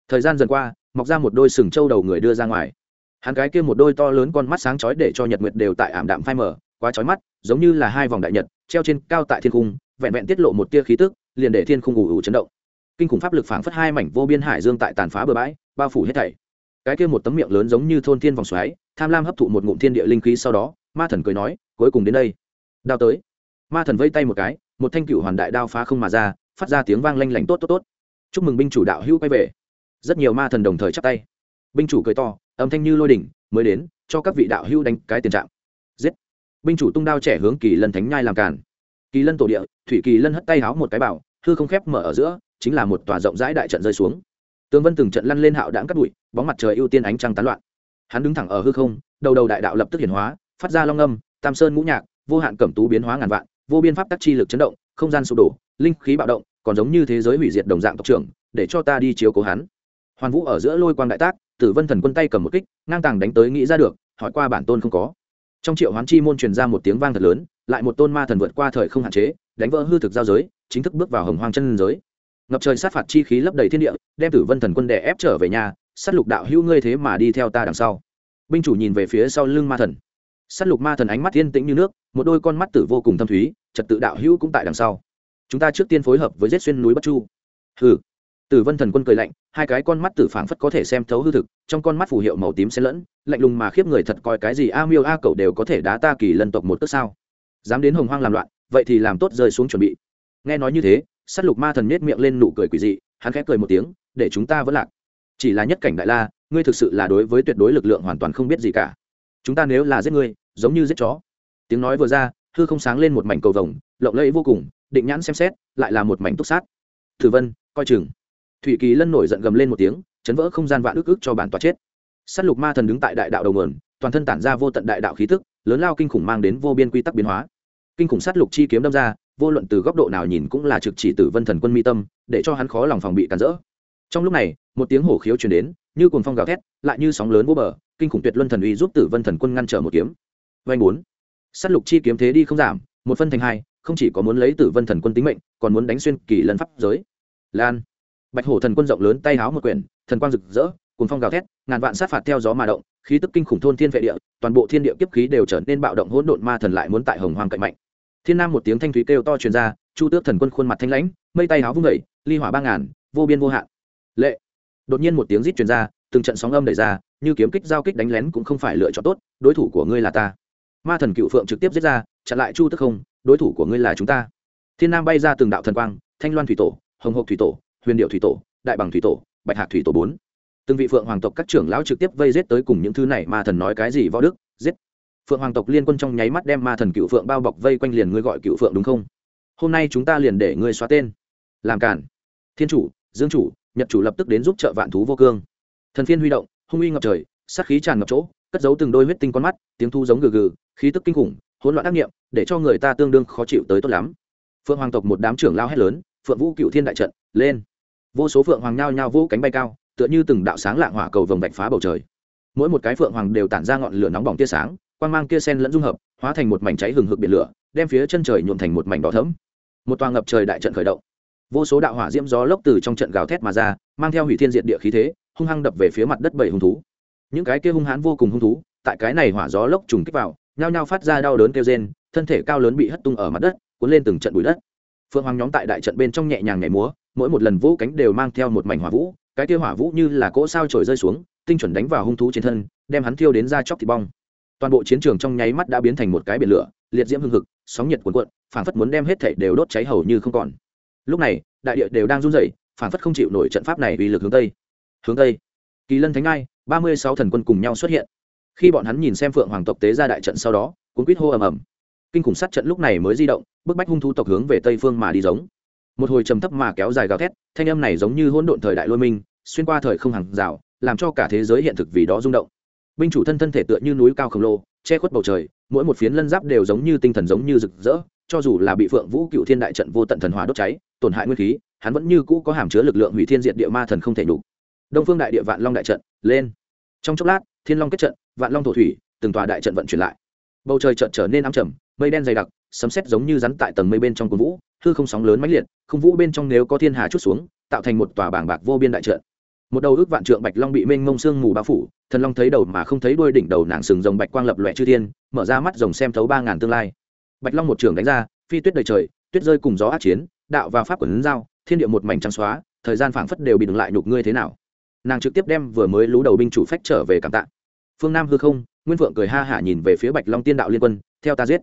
Thời gian dần qua, mọc ra một đôi sừng trâu đầu người đưa ra ngoài. Hắn cái kia một đôi to lớn con mắt sáng chói để cho nhật nguyệt đều tại ảm đạm phai mờ, quá chói mắt, giống như là hai vòng đại nhật, treo trên cao tại thiên cung vẹn vẹn tiết lộ một tia khí tức, liền để thiên cung ủ ủ chấn động kinh khủng pháp lực phảng phất hai mảnh vô biên hải dương tại tàn phá bờ bãi, bao phủ hết thảy. Cái kia một tấm miệng lớn giống như thôn thiên vòng xoáy, tham lam hấp thụ một ngụm thiên địa linh khí sau đó, ma thần cười nói, cuối cùng đến đây. Đao tới. Ma thần vây tay một cái, một thanh cựu hoàn đại đao phá không mà ra, phát ra tiếng vang lanh lảnh tốt tốt tốt. Chúc mừng binh chủ đạo hữu quay về. Rất nhiều ma thần đồng thời chắp tay. Binh chủ cười to, âm thanh như lôi đỉnh, mới đến, cho các vị đạo hữu đánh cái tiền trạng. Giết. Binh chủ tung đao trẻ hướng kỳ lân thánh nhai làm cản kỳ lân tổ địa, thủy kỳ lân hất tay háo một cái bảo, hư không khép mở ở giữa chính là một tòa rộng rãi đại trận rơi xuống. Tướng vân từng trận lăn lên hạo đãng cắt bụi, bóng mặt trời ưu tiên ánh trăng tán loạn. Hắn đứng thẳng ở hư không, đầu đầu đại đạo lập tức hiển hóa, phát ra long âm, tam sơn ngũ nhạc, vô hạn cẩm tú biến hóa ngàn vạn, vô biên pháp tắc chi lực chấn động, không gian sụp đổ, linh khí bạo động, còn giống như thế giới hủy diệt đồng dạng tộc trưởng, để cho ta đi chiếu cố hắn. Hoàn vũ ở giữa lôi quang đại tác, tử vân thần quân tay cầm một kích, ngang tàng đánh tới nghĩ ra được, hỏi qua bản tôn không có. Trong triệu hoán chi môn truyền ra một tiếng vang thật lớn, lại một tôn ma thần vượt qua thời không hạn chế, đánh vỡ hư thực giao giới, chính thức bước vào hồng hoang chân giới ngập trời sát phạt chi khí lấp đầy thiên địa, đem tử vân thần quân đè ép trở về nhà, sát lục đạo hữu ngươi thế mà đi theo ta đằng sau. Binh chủ nhìn về phía sau lưng ma thần. Sát lục ma thần ánh mắt thiên tĩnh như nước, một đôi con mắt tử vô cùng thâm thúy, trật tự đạo hữu cũng tại đằng sau. Chúng ta trước tiên phối hợp với giết xuyên núi bất chu. Hừ. Tử vân thần quân cười lạnh, hai cái con mắt tử phảng phất có thể xem thấu hư thực, trong con mắt phù hiệu màu tím xen lẫn, lạnh lùng mà khiếp người thật coi cái gì a miêu a cậu đều có thể đá ta kỳ lân tộc một tức sao? Dám đến hồng hoang làm loạn, vậy thì làm tốt rơi xuống chuẩn bị. Nghe nói như thế s á t lục ma thần nết miệng lên nụ cười quỷ dị, hắn khẽ cười một tiếng, để chúng ta vẫn lạc. Chỉ là nhất cảnh đại la, ngươi thực sự là đối với tuyệt đối lực lượng hoàn toàn không biết gì cả. Chúng ta nếu là giết ngươi, giống như giết chó. Tiếng nói vừa ra, hư không sáng lên một mảnh cầu vồng, lộng lẫy vô cùng, định nhãn xem xét, lại là một mảnh túc sát. Thử vân, coi chừng. Thủy kỳ lân nổi giận gầm lên một tiếng, chấn vỡ không gian vạn ức ức cho bản tòa chết. S á t lục ma thần đứng tại đại đạo đầu nguồn, toàn thân tản ra vô tận đại đạo khí thức lớn lao kinh khủng mang đến vô biên quy tắc biến hóa. Kinh khủng sát lục chi kiếm đâm ra vô luận từ góc độ nào nhìn cũng là trực chỉ tử vân thần quân mi tâm, để cho hắn khó lòng phòng bị cản rỡ. Trong lúc này, một tiếng hổ khiếu chuyển đến, như cuồng phong gào thét, lại như sóng lớn vô bờ, kinh khủng tuyệt luân thần uy giúp tử vân thần quân ngăn trở một kiếm. Vanh bốn. Sát lục chi kiếm thế đi không giảm, một phân thành hai, không chỉ có muốn lấy tử vân thần quân tính mệnh, còn muốn đánh xuyên kỳ lần pháp giới. Lan. Bạch hổ thần quân rộng lớn tay háo một quyển, thần quang rực rỡ, cuồng phong gào thét, ngàn vạn sát phạt theo gió mà động, khí tức kinh khủng thôn thiên vệ địa, toàn bộ thiên địa kiếp khí đều trở nên bạo động hỗn độn ma thần lại muốn tại hồng hoang cạnh mạnh thiên nam một tiếng thanh thúy kêu to truyền ra, chu tước thần quân khuôn mặt thanh lãnh, mây tay háo vung vẩy ly hỏa ba ngàn, vô biên vô hạn. Lệ. Đột nhiên một tiếng rít truyền ra, từng trận sóng âm đẩy ra, như kiếm kích giao kích đánh lén cũng không phải lựa chọn tốt, đối thủ của ngươi là ta. Ma thần cựu phượng trực tiếp giết ra, chặn lại chu tức không, đối thủ của ngươi là chúng ta. Thiên nam bay ra từng đạo thần quang, thanh loan thủy tổ, hồng hộc thủy tổ, huyền điệu thủy tổ, đại bằng thủy tổ, bạch hạc thủy tổ bốn. Từng vị phượng hoàng tộc các trưởng lão trực tiếp vây giết tới cùng những thứ này, ma thần nói cái gì võ đức, giết phượng hoàng tộc liên quân trong nháy mắt đem ma thần cựu phượng bao bọc vây quanh liền ngươi gọi cựu phượng đúng không? Hôm nay chúng ta liền để ngươi xóa tên. Làm cản. Thiên chủ, dương chủ, nhật chủ lập tức đến giúp trợ vạn thú vô cương. Thần phiên huy động, hung uy ngập trời, sát khí tràn ngập chỗ, cất giấu từng đôi huyết tinh con mắt, tiếng thu giống gừ gừ, khí tức kinh khủng, hỗn loạn ác nghiệm để cho người ta tương đương khó chịu tới tốt lắm. Phượng hoàng tộc một đám trưởng lao hét lớn, phượng vũ cựu thiên đại trận, lên. Vô số phượng hoàng nhao nhao vũ cánh bay cao, tựa như từng đạo sáng lạng hỏa cầu vồng vạch phá bầu trời. Mỗi một cái phượng hoàng đều tản ra ngọn lửa nóng bỏng tia sáng quang mang kia sen lẫn dung hợp, hóa thành một mảnh cháy hừng hực biển lửa, đem phía chân trời nhuộm thành một mảnh đỏ thẫm. Một toa ngập trời đại trận khởi động. Vô số đạo hỏa diễm gió lốc từ trong trận gào thét mà ra, mang theo hủy thiên diệt địa khí thế, hung hăng đập về phía mặt đất bảy hung thú. Những cái kia hung hãn vô cùng hung thú, tại cái này hỏa gió lốc trùng kích vào, nhao nhao phát ra đau đớn kêu rên, thân thể cao lớn bị hất tung ở mặt đất, cuốn lên từng trận bụi đất. Phượng hoàng nhóm tại đại trận bên trong nhẹ nhàng nhảy múa, mỗi một lần vũ cánh đều mang theo một mảnh hỏa vũ, cái kia hỏa vũ như là cỗ sao trổi rơi xuống, tinh chuẩn đánh vào hung thú trên thân, đem hắn thiêu đến ra chóc thịt bong toàn bộ chiến trường trong nháy mắt đã biến thành một cái biển lửa, liệt diễm hưng hực, sóng nhiệt cuồn cuộn, phảng phất muốn đem hết thảy đều đốt cháy hầu như không còn. Lúc này, đại địa đều đang run rẩy, phảng phất không chịu nổi trận pháp này vì lực hướng tây. Hướng tây. Kỳ lân thánh ai, ba mươi sáu thần quân cùng nhau xuất hiện. Khi bọn hắn nhìn xem phượng hoàng tộc tế ra đại trận sau đó, cuốn quýt hô ầm ầm. Kinh khủng sát trận lúc này mới di động, bức bách hung thú tộc hướng về tây phương mà đi giống. Một hồi trầm thấp mà kéo dài gào thét, thanh âm này giống như hỗn độn thời đại lôi minh, xuyên qua thời không hàng rào, làm cho cả thế giới hiện thực vì đó rung động binh chủ thân thân thể tựa như núi cao khổng lồ, che khuất bầu trời, mỗi một phiến lân giáp đều giống như tinh thần giống như rực rỡ, cho dù là bị phượng vũ cựu thiên đại trận vô tận thần hỏa đốt cháy, tổn hại nguyên khí, hắn vẫn như cũ có hàm chứa lực lượng hủy thiên diệt địa ma thần không thể đủ đông phương đại địa vạn long đại trận, lên. Trong chốc lát, thiên long kết trận, vạn long thổ thủy, từng tòa đại trận vận chuyển lại. Bầu trời trận trở nên ám trầm, mây đen dày đặc, sấm sét giống như rắn tại tầng mây bên trong cuồng vũ, hư không sóng lớn mãnh liệt không vũ bên trong nếu có thiên hà chút xuống, tạo thành một tòa bảng bạc vô biên đại trận một đầu ước vạn trượng bạch long bị mênh mông sương mù bao phủ, thần long thấy đầu mà không thấy đuôi đỉnh đầu nàng sừng rồng bạch quang lập loè chư thiên, mở ra mắt rồng xem thấu ba ngàn tương lai. Bạch long một trường đánh ra, phi tuyết đầy trời, tuyết rơi cùng gió át chiến, đạo và pháp quần giao, thiên địa một mảnh trắng xóa, thời gian phảng phất đều bị đừng lại nhục ngươi thế nào. Nàng trực tiếp đem vừa mới lú đầu binh chủ phách trở về cảm tạ. Phương nam hư không, nguyên vượng cười ha hả nhìn về phía bạch long tiên đạo liên quân, theo ta giết.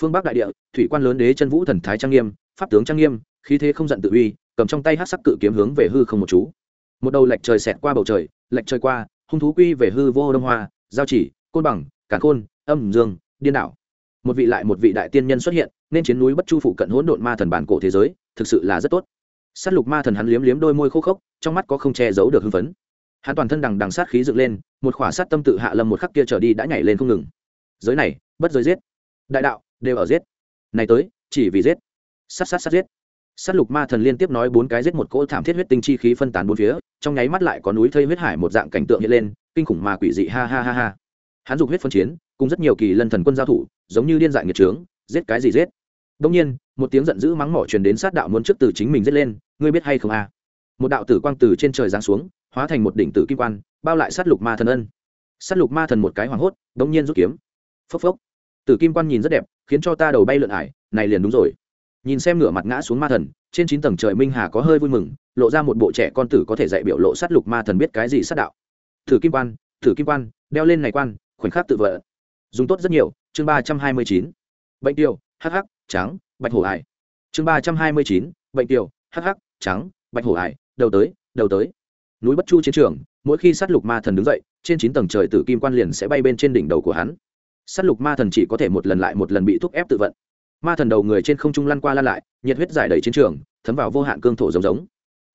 Phương bắc đại địa, thủy quan lớn đế chân vũ thần thái trang nghiêm, pháp tướng trang nghiêm, khí thế không giận tự uy, cầm trong tay hát sắc cự kiếm hướng về hư không một chú một đầu lệch trời xẹt qua bầu trời, lệch trời qua, hung thú quy về hư vô đông hoa, giao chỉ, côn bằng cản khôn, âm dương, điên đảo. Một vị lại một vị đại tiên nhân xuất hiện, nên chiến núi bất chu phụ cận hỗn độn ma thần bản cổ thế giới, thực sự là rất tốt. S á t lục ma thần hắn liếm liếm đôi môi khô khốc, trong mắt có không che giấu được hưng phấn. Hắn toàn thân đằng đằng sát khí dựng lên, một khỏa sát tâm tự hạ lâm một khắc kia trở đi đã nhảy lên không ngừng. Giới này, bất giới giết. Đại đạo, đều ở giết. Này tới, chỉ vì giết. Sát sát sát giết sát lục ma thần liên tiếp nói bốn cái giết một cỗ thảm thiết huyết tinh chi khí phân tán bốn phía, trong nháy mắt lại có núi thây huyết hải một dạng cảnh tượng hiện lên, kinh khủng mà quỷ dị, ha ha ha ha. Hắn dùng huyết phân chiến, cùng rất nhiều kỳ lân thần quân giao thủ, giống như điên dại nghiệt trướng, giết cái gì giết. Đông nhiên, một tiếng giận dữ mắng mỏ truyền đến sát đạo muốn trước từ chính mình giết lên, ngươi biết hay không a? Một đạo tử quang từ trên trời giáng xuống, hóa thành một đỉnh tử kim quan, bao lại sát lục ma thần ân. Sát lục ma thần một cái hoảng hốt đông nhiên rút kiếm. Phốc phốc. Tử kim quan nhìn rất đẹp, khiến cho ta đầu bay lượn ải này liền đúng rồi nhìn xem ngửa mặt ngã xuống ma thần, trên chín tầng trời minh hà có hơi vui mừng, lộ ra một bộ trẻ con tử có thể dạy biểu lộ sát lục ma thần biết cái gì sát đạo. Thử kim quan, thử kim quan, đeo lên này quan, khoảnh khắc tự vợ dùng tốt rất nhiều, chương ba trăm hai mươi chín. Bệnh tiêu hh trắng, bạch hổ hải. Chương ba trăm hai mươi chín, bệnh tiêu hh trắng, bạch hổ hải, đầu tới đầu tới. Núi bất chu chiến trường, mỗi khi sát lục ma thần đứng dậy, trên chín tầng trời tử kim quan liền sẽ bay bên trên đỉnh đầu của hắn. Sát lục ma thần chỉ có thể một lần lại một lần bị thúc ép tự vận ma thần đầu người trên không trung lăn qua lăn lại, nhiệt huyết giải đầy chiến trường, thấm vào vô hạn cương thổ giống giống.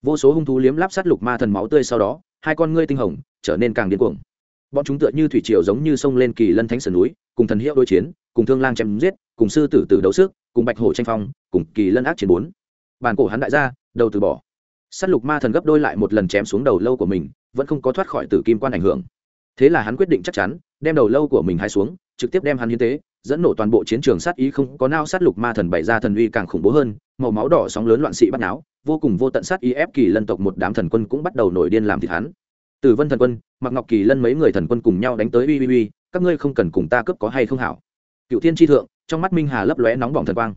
Vô số hung thú liếm láp sát lục ma thần máu tươi sau đó, hai con ngươi tinh hồng, trở nên càng điên cuồng. Bọn chúng tựa như thủy triều giống như sông lên kỳ lân thánh sườn núi, cùng thần hiệu đối chiến, cùng thương lang chém giết, cùng sư tử tử đấu sức, cùng bạch hổ tranh phong, cùng kỳ lân ác chiến bốn. Bàn cổ hắn đại gia, đầu từ bỏ. Sát lục ma thần gấp đôi lại một lần chém xuống đầu lâu của mình, vẫn không có thoát khỏi tử kim quan ảnh hưởng. Thế là hắn quyết định chắc chắn, đem đầu lâu của mình hai xuống, trực tiếp đem hắn hiến tế dẫn nổ toàn bộ chiến trường sát ý không có nao sát lục ma thần bày ra thần uy càng khủng bố hơn, màu máu đỏ sóng lớn loạn sĩ bắt náo, vô cùng vô tận sát ý ép kỳ lân tộc một đám thần quân cũng bắt đầu nổi điên làm thịt hắn. Tử vân thần quân mặc ngọc kỳ lân mấy người thần quân cùng nhau đánh tới uy uy uy, các ngươi không cần cùng ta cướp có hay không hảo. Cựu thiên tri thượng, trong mắt minh hà lấp lóe nóng bỏng thần quang.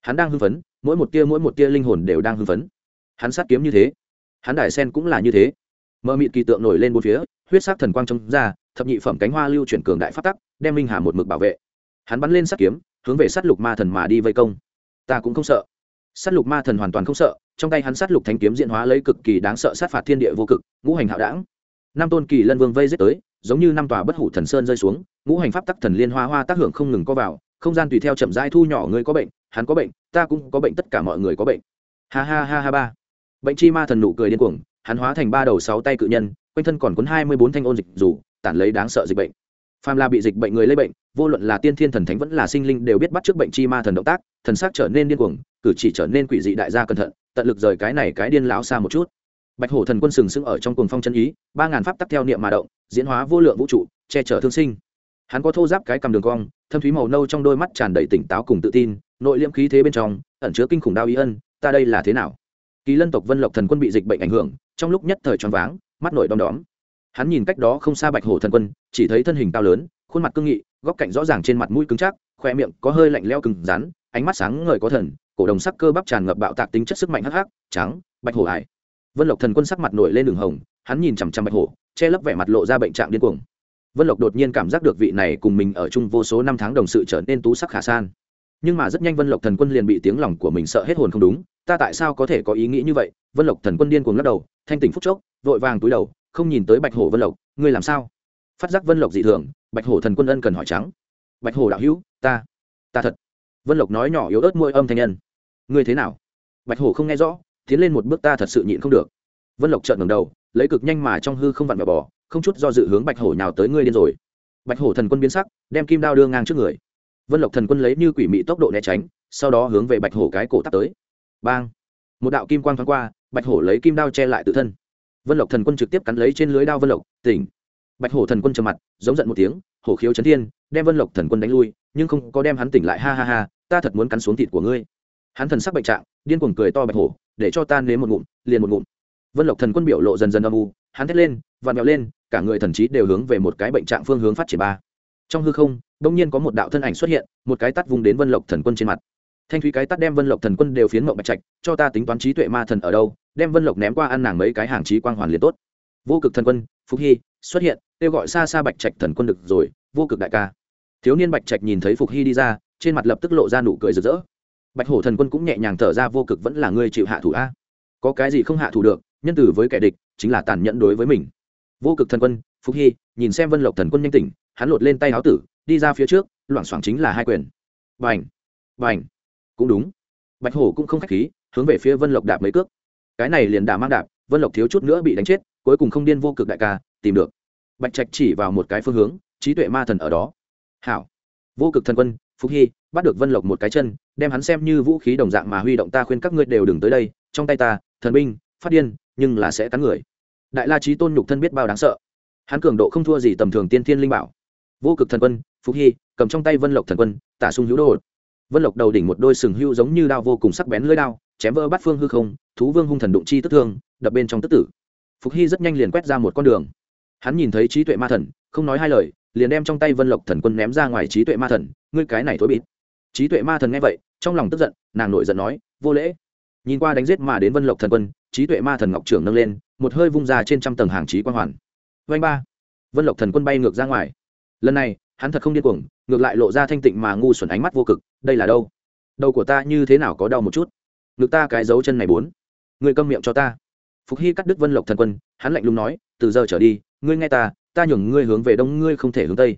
Hắn đang hưng phấn, mỗi một tia mỗi một tia linh hồn đều đang hưng phấn. Hắn sát kiếm như thế, hắn đài sen cũng là như thế. Mơ mịt kỳ tượng nổi lên bốn phía, huyết sắc thần quang trong ra, thập nhị phẩm cánh hoa lưu chuyển cường đại phát tắc, đem minh hà một mực bảo vệ hắn bắn lên sắt kiếm, hướng về sát lục ma thần mà đi vây công. Ta cũng không sợ. Sát lục ma thần hoàn toàn không sợ, trong tay hắn sát lục thanh kiếm diễn hóa lấy cực kỳ đáng sợ sát phạt thiên địa vô cực, ngũ hành hạo đảng. Năm tôn kỳ lân vương vây giết tới, giống như năm tòa bất hủ thần sơn rơi xuống, ngũ hành pháp tắc thần liên hoa hoa tác hưởng không ngừng có vào, không gian tùy theo chậm rãi thu nhỏ người có bệnh, hắn có bệnh, ta cũng có bệnh, tất cả mọi người có bệnh. Ha ha ha ha ba. Bệnh chi ma thần nụ cười điên cuồng, hắn hóa thành ba đầu sáu tay cự nhân, quanh thân còn cuốn hai mươi bốn thanh ôn dịch dù, tản lấy đáng sợ dịch bệnh. Phàm là bị dịch bệnh người lây bệnh vô luận là tiên thiên thần thánh vẫn là sinh linh đều biết bắt trước bệnh chi ma thần động tác, thần sắc trở nên điên cuồng, cử chỉ trở nên quỷ dị đại gia cẩn thận, tận lực rời cái này cái điên lão xa một chút. Bạch hổ thần quân sừng sững ở trong cuồng phong chân ý, ba ngàn pháp tắc theo niệm mà động, diễn hóa vô lượng vũ trụ, che chở thương sinh. Hắn có thô giáp cái cầm đường cong, thâm thúy màu nâu trong đôi mắt tràn đầy tỉnh táo cùng tự tin, nội liễm khí thế bên trong, ẩn chứa kinh khủng đao ý ân, ta đây là thế nào? Kỳ lân tộc vân lộc thần quân bị dịch bệnh ảnh hưởng, trong lúc nhất thời choáng váng, mắt nổi đom đóm. Hắn nhìn cách đó không xa bạch hổ thần quân, chỉ thấy thân hình cao lớn khuôn mặt cương nghị, góc cạnh rõ ràng trên mặt mũi cứng chắc khoe miệng có hơi lạnh leo cứng rắn, ánh mắt sáng ngời có thần, cổ đồng sắc cơ bắp tràn ngập bạo tạc tính chất sức mạnh hắc hắc, trắng, bạch hổ ải. Vân lộc thần quân sắc mặt nổi lên đường hồng, hắn nhìn chằm chằm bạch hổ, che lấp vẻ mặt lộ ra bệnh trạng điên cuồng. Vân lộc đột nhiên cảm giác được vị này cùng mình ở chung vô số năm tháng đồng sự trở nên tú sắc khả san. Nhưng mà rất nhanh vân lộc thần quân liền bị tiếng lòng của mình sợ hết hồn không đúng, ta tại sao có thể có ý nghĩ như vậy? Vân lộc thần quân điên cuồng lắc đầu, thanh tỉnh phúc chốc, vội vàng túi đầu, không nhìn tới bạch hổ vân lộc, ngươi làm sao? Phát giác vân lộc dị thường, bạch hổ thần quân ân cần hỏi trắng. Bạch hổ đạo hữu, ta ta thật. Vân lộc nói nhỏ yếu ớt môi âm thanh nhân. Ngươi thế nào? Bạch hổ không nghe rõ, tiến lên một bước ta thật sự nhịn không được. Vân lộc trợn ngầm đầu, lấy cực nhanh mà trong hư không vặn vẹo bỏ không chút do dự hướng bạch hổ nào tới ngươi điên rồi. Bạch hổ thần quân biến sắc, đem kim đao đưa ngang trước người. Vân lộc thần quân lấy như quỷ mị tốc độ né tránh, sau đó hướng về bạch hổ cái cổ tắt tới. Bang! Một đạo kim quang thoáng qua, bạch hổ lấy kim đao che lại tự thân. Vân lộc thần quân trực tiếp cắn lấy trên lưới đao vân lộc, tỉnh bạch hổ thần quân trầm mặt, giống giận một tiếng, hổ khiếu chấn thiên, đem vân lộc thần quân đánh lui, nhưng không có đem hắn tỉnh lại, ha ha ha, ta thật muốn cắn xuống thịt của ngươi. Hắn thần sắc bệnh trạng, điên cuồng cười to bạch hổ, để cho ta nếm một ngụm, liền một ngụm. Vân lộc thần quân biểu lộ dần dần âm u, hắn thét lên, vặn mèo lên, cả người thần trí đều hướng về một cái bệnh trạng phương hướng phát triển ba. Trong hư không, đông nhiên có một đạo thân ảnh xuất hiện, một cái tắt vùng đến vân lộc thần quân trên mặt. Thanh thúy cái tắt đem vân lộc thần quân đều phiến mộng bạch trạch, cho ta tính toán trí tuệ ma thần ở đâu, đem vân lộc ném qua ăn nàng mấy cái hàng trí quang hoàn liền tốt. Vô cực thần quân phúc hy xuất hiện, kêu gọi xa xa bạch trạch thần quân được rồi, vô cực đại ca. Thiếu niên bạch trạch nhìn thấy phục hy đi ra, trên mặt lập tức lộ ra nụ cười rực rỡ. Bạch hổ thần quân cũng nhẹ nhàng thở ra, vô cực vẫn là ngươi chịu hạ thủ a. Có cái gì không hạ thủ được, nhân từ với kẻ địch, chính là tàn nhẫn đối với mình. Vô cực thần quân, phục hy, nhìn xem vân lộc thần quân nhanh tỉnh, hắn lột lên tay áo tử, đi ra phía trước, loảng xoảng chính là hai quyền. Vành vành cũng đúng. Bạch hổ cũng không khách khí, hướng về phía vân lộc đạp mấy cước. Cái này liền đà mang đạp, vân lộc thiếu chút nữa bị đánh chết cuối cùng không điên vô cực đại ca, tìm được. Bạch trạch chỉ vào một cái phương hướng, trí tuệ ma thần ở đó. Hảo. Vô cực thần quân phúc hy, bắt được vân lộc một cái chân, đem hắn xem như vũ khí đồng dạng mà huy động ta khuyên các ngươi đều đừng tới đây, trong tay ta, thần binh, phát điên, nhưng là sẽ cắn người. Đại la trí tôn nhục thân biết bao đáng sợ. Hắn cường độ không thua gì tầm thường tiên thiên linh bảo. Vô cực thần quân phúc hy, cầm trong tay vân lộc thần quân, tả sung hữu đồ vân lộc đầu đỉnh một đôi sừng hưu giống như đao vô cùng sắc bén lưỡi đao, chém vỡ bắt phương hư không, thú vương hung thần đụng chi tức thương, đập bên trong tức tử phục hy rất nhanh liền quét ra một con đường. Hắn nhìn thấy trí tuệ ma thần, không nói hai lời, liền đem trong tay vân lộc thần quân ném ra ngoài trí tuệ ma thần, ngươi cái này thối bịt. Trí tuệ ma thần nghe vậy, trong lòng tức giận, nàng nổi giận nói, vô lễ. Nhìn qua đánh giết mà đến vân lộc thần quân, trí tuệ ma thần ngọc trưởng nâng lên, một hơi vung ra trên trăm tầng hàng trí quan hoàn. Vanh ba. Vân lộc thần quân bay ngược ra ngoài. Lần này, hắn thật không điên cuồng, ngược lại lộ ra thanh tịnh mà ngu xuẩn ánh mắt vô cực, đây là đâu? Đầu của ta như thế nào có đau một chút? Ngực ta cái dấu chân này bốn. Người câm miệng cho ta phục hy cắt đứt vân lộc thần quân, hắn lạnh lùng nói, từ giờ trở đi, ngươi nghe ta ta nhường ngươi hướng về đông, ngươi không thể hướng tây.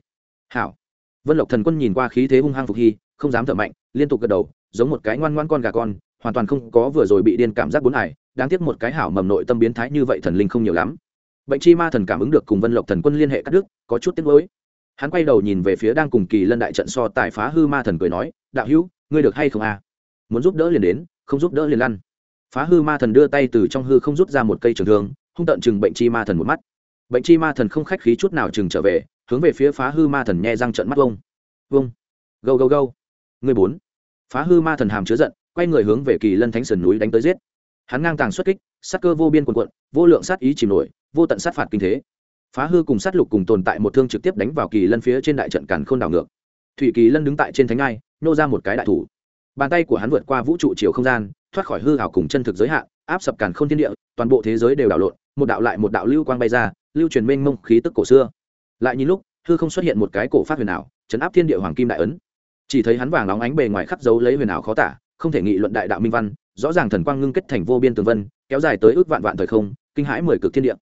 Hảo. Vân lộc thần quân nhìn qua khí thế hung hăng phục hy, không dám thở mạnh, liên tục gật đầu, giống một cái ngoan ngoan con gà con, hoàn toàn không có vừa rồi bị điên cảm giác bốn ải đáng tiếc một cái hảo mầm nội tâm biến thái như vậy thần linh không nhiều lắm. Bệnh chi ma thần cảm ứng được cùng vân lộc thần quân liên hệ cắt đứt, có chút tiếc nuối. Hắn quay đầu nhìn về phía đang cùng kỳ lân đại trận so tài phá hư ma thần cười nói, đạo hữu, ngươi được hay không à muốn giúp đỡ liền đến, không giúp đỡ liền lăn phá hư ma thần đưa tay từ trong hư không rút ra một cây trường thương, hung tận chừng bệnh chi ma thần một mắt. Bệnh chi ma thần không khách khí chút nào chừng trở về, hướng về phía phá hư ma thần nhe răng trận mắt vông. Vông. Gâu gâu gâu. Người bốn. Phá hư ma thần hàm chứa giận, quay người hướng về kỳ lân thánh sườn núi đánh tới giết. Hắn ngang tàng xuất kích, sát cơ vô biên quần quận vô lượng sát ý chìm nổi, vô tận sát phạt kinh thế. Phá hư cùng sát lục cùng tồn tại một thương trực tiếp đánh vào kỳ lân phía trên đại trận càn k h ô n đảo ngược. Thủy kỳ lân đứng tại trên thánh ngai, nô ra một cái đại thủ. Bàn tay của hắn vượt qua vũ trụ chiều không gian thoát khỏi hư hảo cùng chân thực giới hạn, áp sập càn k h ô n thiên địa, toàn bộ thế giới đều đảo lộn, một đạo lại một đạo lưu quang bay ra, lưu truyền mênh mông khí tức cổ xưa. Lại nhìn lúc, hư không xuất hiện một cái cổ phát huyền ảo, chấn áp thiên địa hoàng kim đại ấn. Chỉ thấy hắn vàng óng ánh bề ngoài khắc dấu lấy huyền ảo khó tả, không thể nghị luận đại đạo minh văn, rõ ràng thần quang ngưng kết thành vô biên tường vân, kéo dài tới ước vạn vạn thời không, kinh hãi mười cực thiên địa.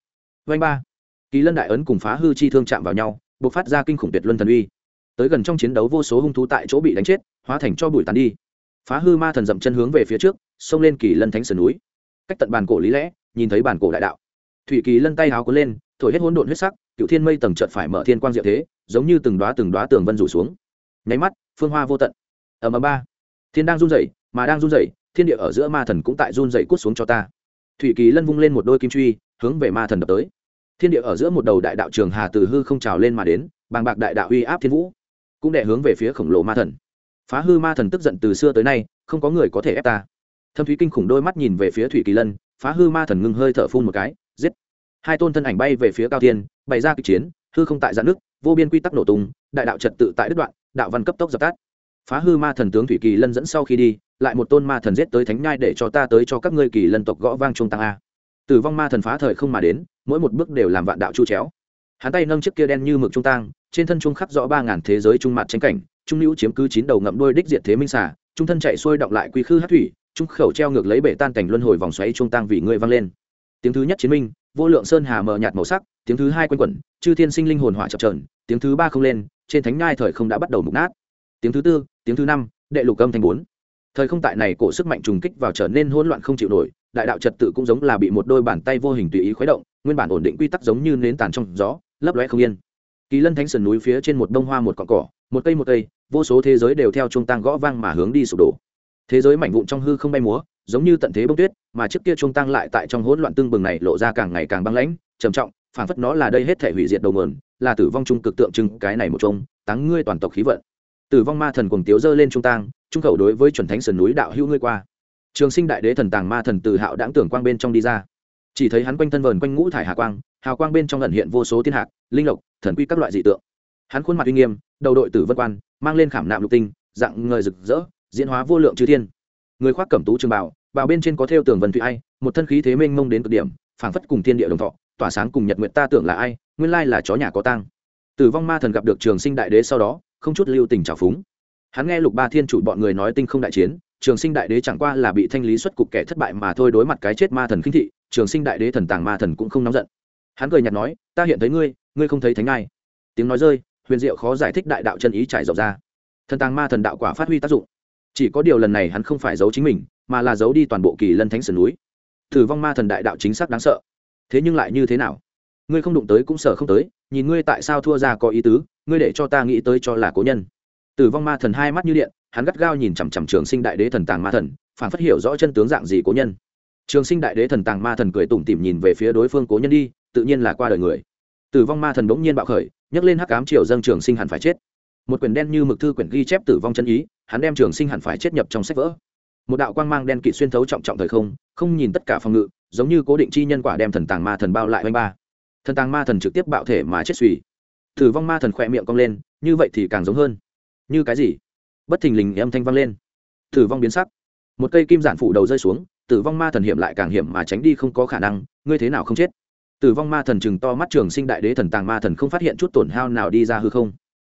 Vanh ba, kỳ lân đại ấn cùng phá hư chi thương chạm vào nhau b ộ c phát ra kinh khủng tuyệt luân thần uy. Tới gần trong chiến đấu vô số hung thú tại chỗ bị đánh chết, hóa thành cho bụi tàn đi. Phá hư ma thần dậm chân hướng về phía trước xông lên kỳ lân thánh sườn núi. Cách tận bàn cổ lý lẽ, nhìn thấy bàn cổ đại đạo. Thủy kỳ lân tay háo cuốn lên, thổi hết hỗn độn huyết sắc, cựu thiên mây tầng trợt phải mở thiên quang diệu thế, giống như từng đoá từng đoá tường vân rủ xuống. Nháy mắt, phương hoa vô tận. Ở mờ ba. Thiên đang run rẩy, mà đang run rẩy, thiên địa ở giữa ma thần cũng tại run rẩy cút xuống cho ta. Thủy kỳ lân vung lên một đôi kim truy, hướng về ma thần đập tới. Thiên địa ở giữa một đầu đại đạo trường hà từ hư không trào lên mà đến, bàng bạc đại đạo uy áp thiên vũ, cũng đệ hướng về phía khổng lồ ma thần. Phá hư ma thần tức giận từ xưa tới nay, không có người có thể ép ta thâm thúy kinh khủng đôi mắt nhìn về phía thủy kỳ lân, phá hư ma thần ngưng hơi thở phun một cái, giết. Hai tôn thân ảnh bay về phía cao thiên, bày ra kịch chiến, hư không tại dạn nước, vô biên quy tắc nổ tung, đại đạo trật tự tại đứt đoạn, đạo văn cấp tốc dập tắt. Phá hư ma thần tướng thủy kỳ lân dẫn sau khi đi, lại một tôn ma thần giết tới thánh nhai để cho ta tới cho các ngươi kỳ lân tộc gõ vang trung tăng a. Tử vong ma thần phá thời không mà đến, mỗi một bước đều làm vạn đạo chu chéo. Hắn tay nâng chiếc kia đen như mực trung tăng trên thân trung khắc rõ ba ngàn thế giới trung mặt tranh cảnh, trung hữu chiếm cứ chín đầu ngậm đôi đích diệt thế minh xả trung thân chạy xuôi động lại quy khư hát thủy trung khẩu treo ngược lấy bể tan cảnh luân hồi vòng xoáy trung tăng vì ngươi vang lên. Tiếng thứ nhất chiến minh, vô lượng sơn hà mờ nhạt màu sắc, tiếng thứ hai quanh quẩn, chư thiên sinh linh hồn hỏa chập trờn tiếng thứ ba không lên, trên thánh ngai thời không đã bắt đầu mục nát. Tiếng thứ tư, tiếng thứ năm, đệ lục âm thanh bốn. Thời không tại này cổ sức mạnh trùng kích vào trở nên hỗn loạn không chịu nổi, đại đạo trật tự cũng giống là bị một đôi bàn tay vô hình tùy ý khuấy động, nguyên bản ổn định quy tắc giống như nến tàn trong gió, lấp lóe không yên. Kỳ lân thánh sườn núi phía trên một bông hoa một cọn cỏ, một cây một cây, vô số thế giới đều theo trung tăng gõ vang mà hướng đi sụp đổ thế giới mảnh vụn trong hư không bay múa, giống như tận thế bông tuyết, mà trước kia trung tăng lại tại trong hỗn loạn tương bừng này lộ ra càng ngày càng băng lãnh, trầm trọng phản phất nó là đây hết thể hủy diệt đầu nguồn, là tử vong trung cực tượng trưng cái này một trung táng ngươi toàn tộc khí vận. Tử vong ma thần cùng tiếu dơ lên trung tăng trung khẩu đối với chuẩn thánh sườn núi đạo hữu ngươi qua. Trường sinh đại đế thần tàng ma thần từ hạo đãng tưởng quang bên trong đi ra. Chỉ thấy hắn quanh thân vờn quanh ngũ thải hà quang, hào quang bên trong ẩn hiện vô số thiên hạc, linh lộc, thần quy các loại dị tượng. Hắn khuôn mặt uy nghiêm, đầu đội tử vân quan, mang lên khảm nạm lục tinh, dạng ngời rực rỡ diễn hóa vô lượng chư thiên. Người khoác cẩm tú trường bảo bào bên trên có theo tường vân thụy ai, một thân khí thế mênh mông đến cực điểm, phảng phất cùng thiên địa đồng thọ, tỏa sáng cùng nhật nguyện ta tưởng là ai, nguyên lai là chó nhà có tang. Tử vong ma thần gặp được trường sinh đại đế sau đó, không chút lưu tình trào phúng. Hắn nghe lục ba thiên chủ bọn người nói tinh không đại chiến, trường sinh đại đế chẳng qua là bị thanh lý xuất cục kẻ thất bại mà thôi đối mặt cái chết ma thần khinh thị, trường sinh đại đế thần tàng ma thần cũng không nóng giận. Hắn cười nhạt nói, ta hiện thấy ngươi ngươi không thấy thánh ai. Tiếng nói rơi, huyền diệu khó giải thích đại đạo chân ý trải rộng ra. Thần tàng ma thần đạo quả phát huy tác dụng chỉ có điều lần này hắn không phải giấu chính mình, mà là giấu đi toàn bộ kỳ lân thánh sườn núi. Thử vong ma thần đại đạo chính xác đáng sợ. Thế nhưng lại như thế nào? Ngươi không đụng tới cũng sợ không tới, nhìn ngươi tại sao thua ra có ý tứ, ngươi để cho ta nghĩ tới cho là cố nhân. Tử vong ma thần hai mắt như điện, hắn gắt gao nhìn chằm chằm trường sinh đại đế thần tàng ma thần, phản phát hiểu rõ chân tướng dạng gì cố nhân. Trường sinh đại đế thần tàng ma thần cười tủm tỉm nhìn về phía đối phương cố nhân đi, tự nhiên là qua đời người. Tử vong ma thần bỗng nhiên bạo khởi, nhấc lên hắc cám triều dâng trường sinh hẳn phải chết một quyển đen như mực thư quyển ghi chép tử vong chân ý, hắn đem trường sinh hẳn phải chết nhập trong sách vỡ một đạo quang mang đen kịt xuyên thấu trọng trọng thời không không nhìn tất cả phòng ngự, giống như cố định chi nhân quả đem thần tàng ma thần bao lại oanh ba. Thần tàng ma thần trực tiếp bạo thể mà chết suy tử vong ma thần khỏe miệng cong lên, như vậy thì càng giống hơn. Như cái gì? Bất thình lình âm thanh vang lên. Tử vong biến sắc. Một cây kim giản phủ đầu rơi xuống, tử vong ma thần hiểm lại càng hiểm mà tránh đi không có khả năng, ngươi thế nào không chết? Tử vong ma thần chừng to mắt trường sinh đại đế thần tàng ma thần không phát hiện chút tổn hao nào đi ra hư không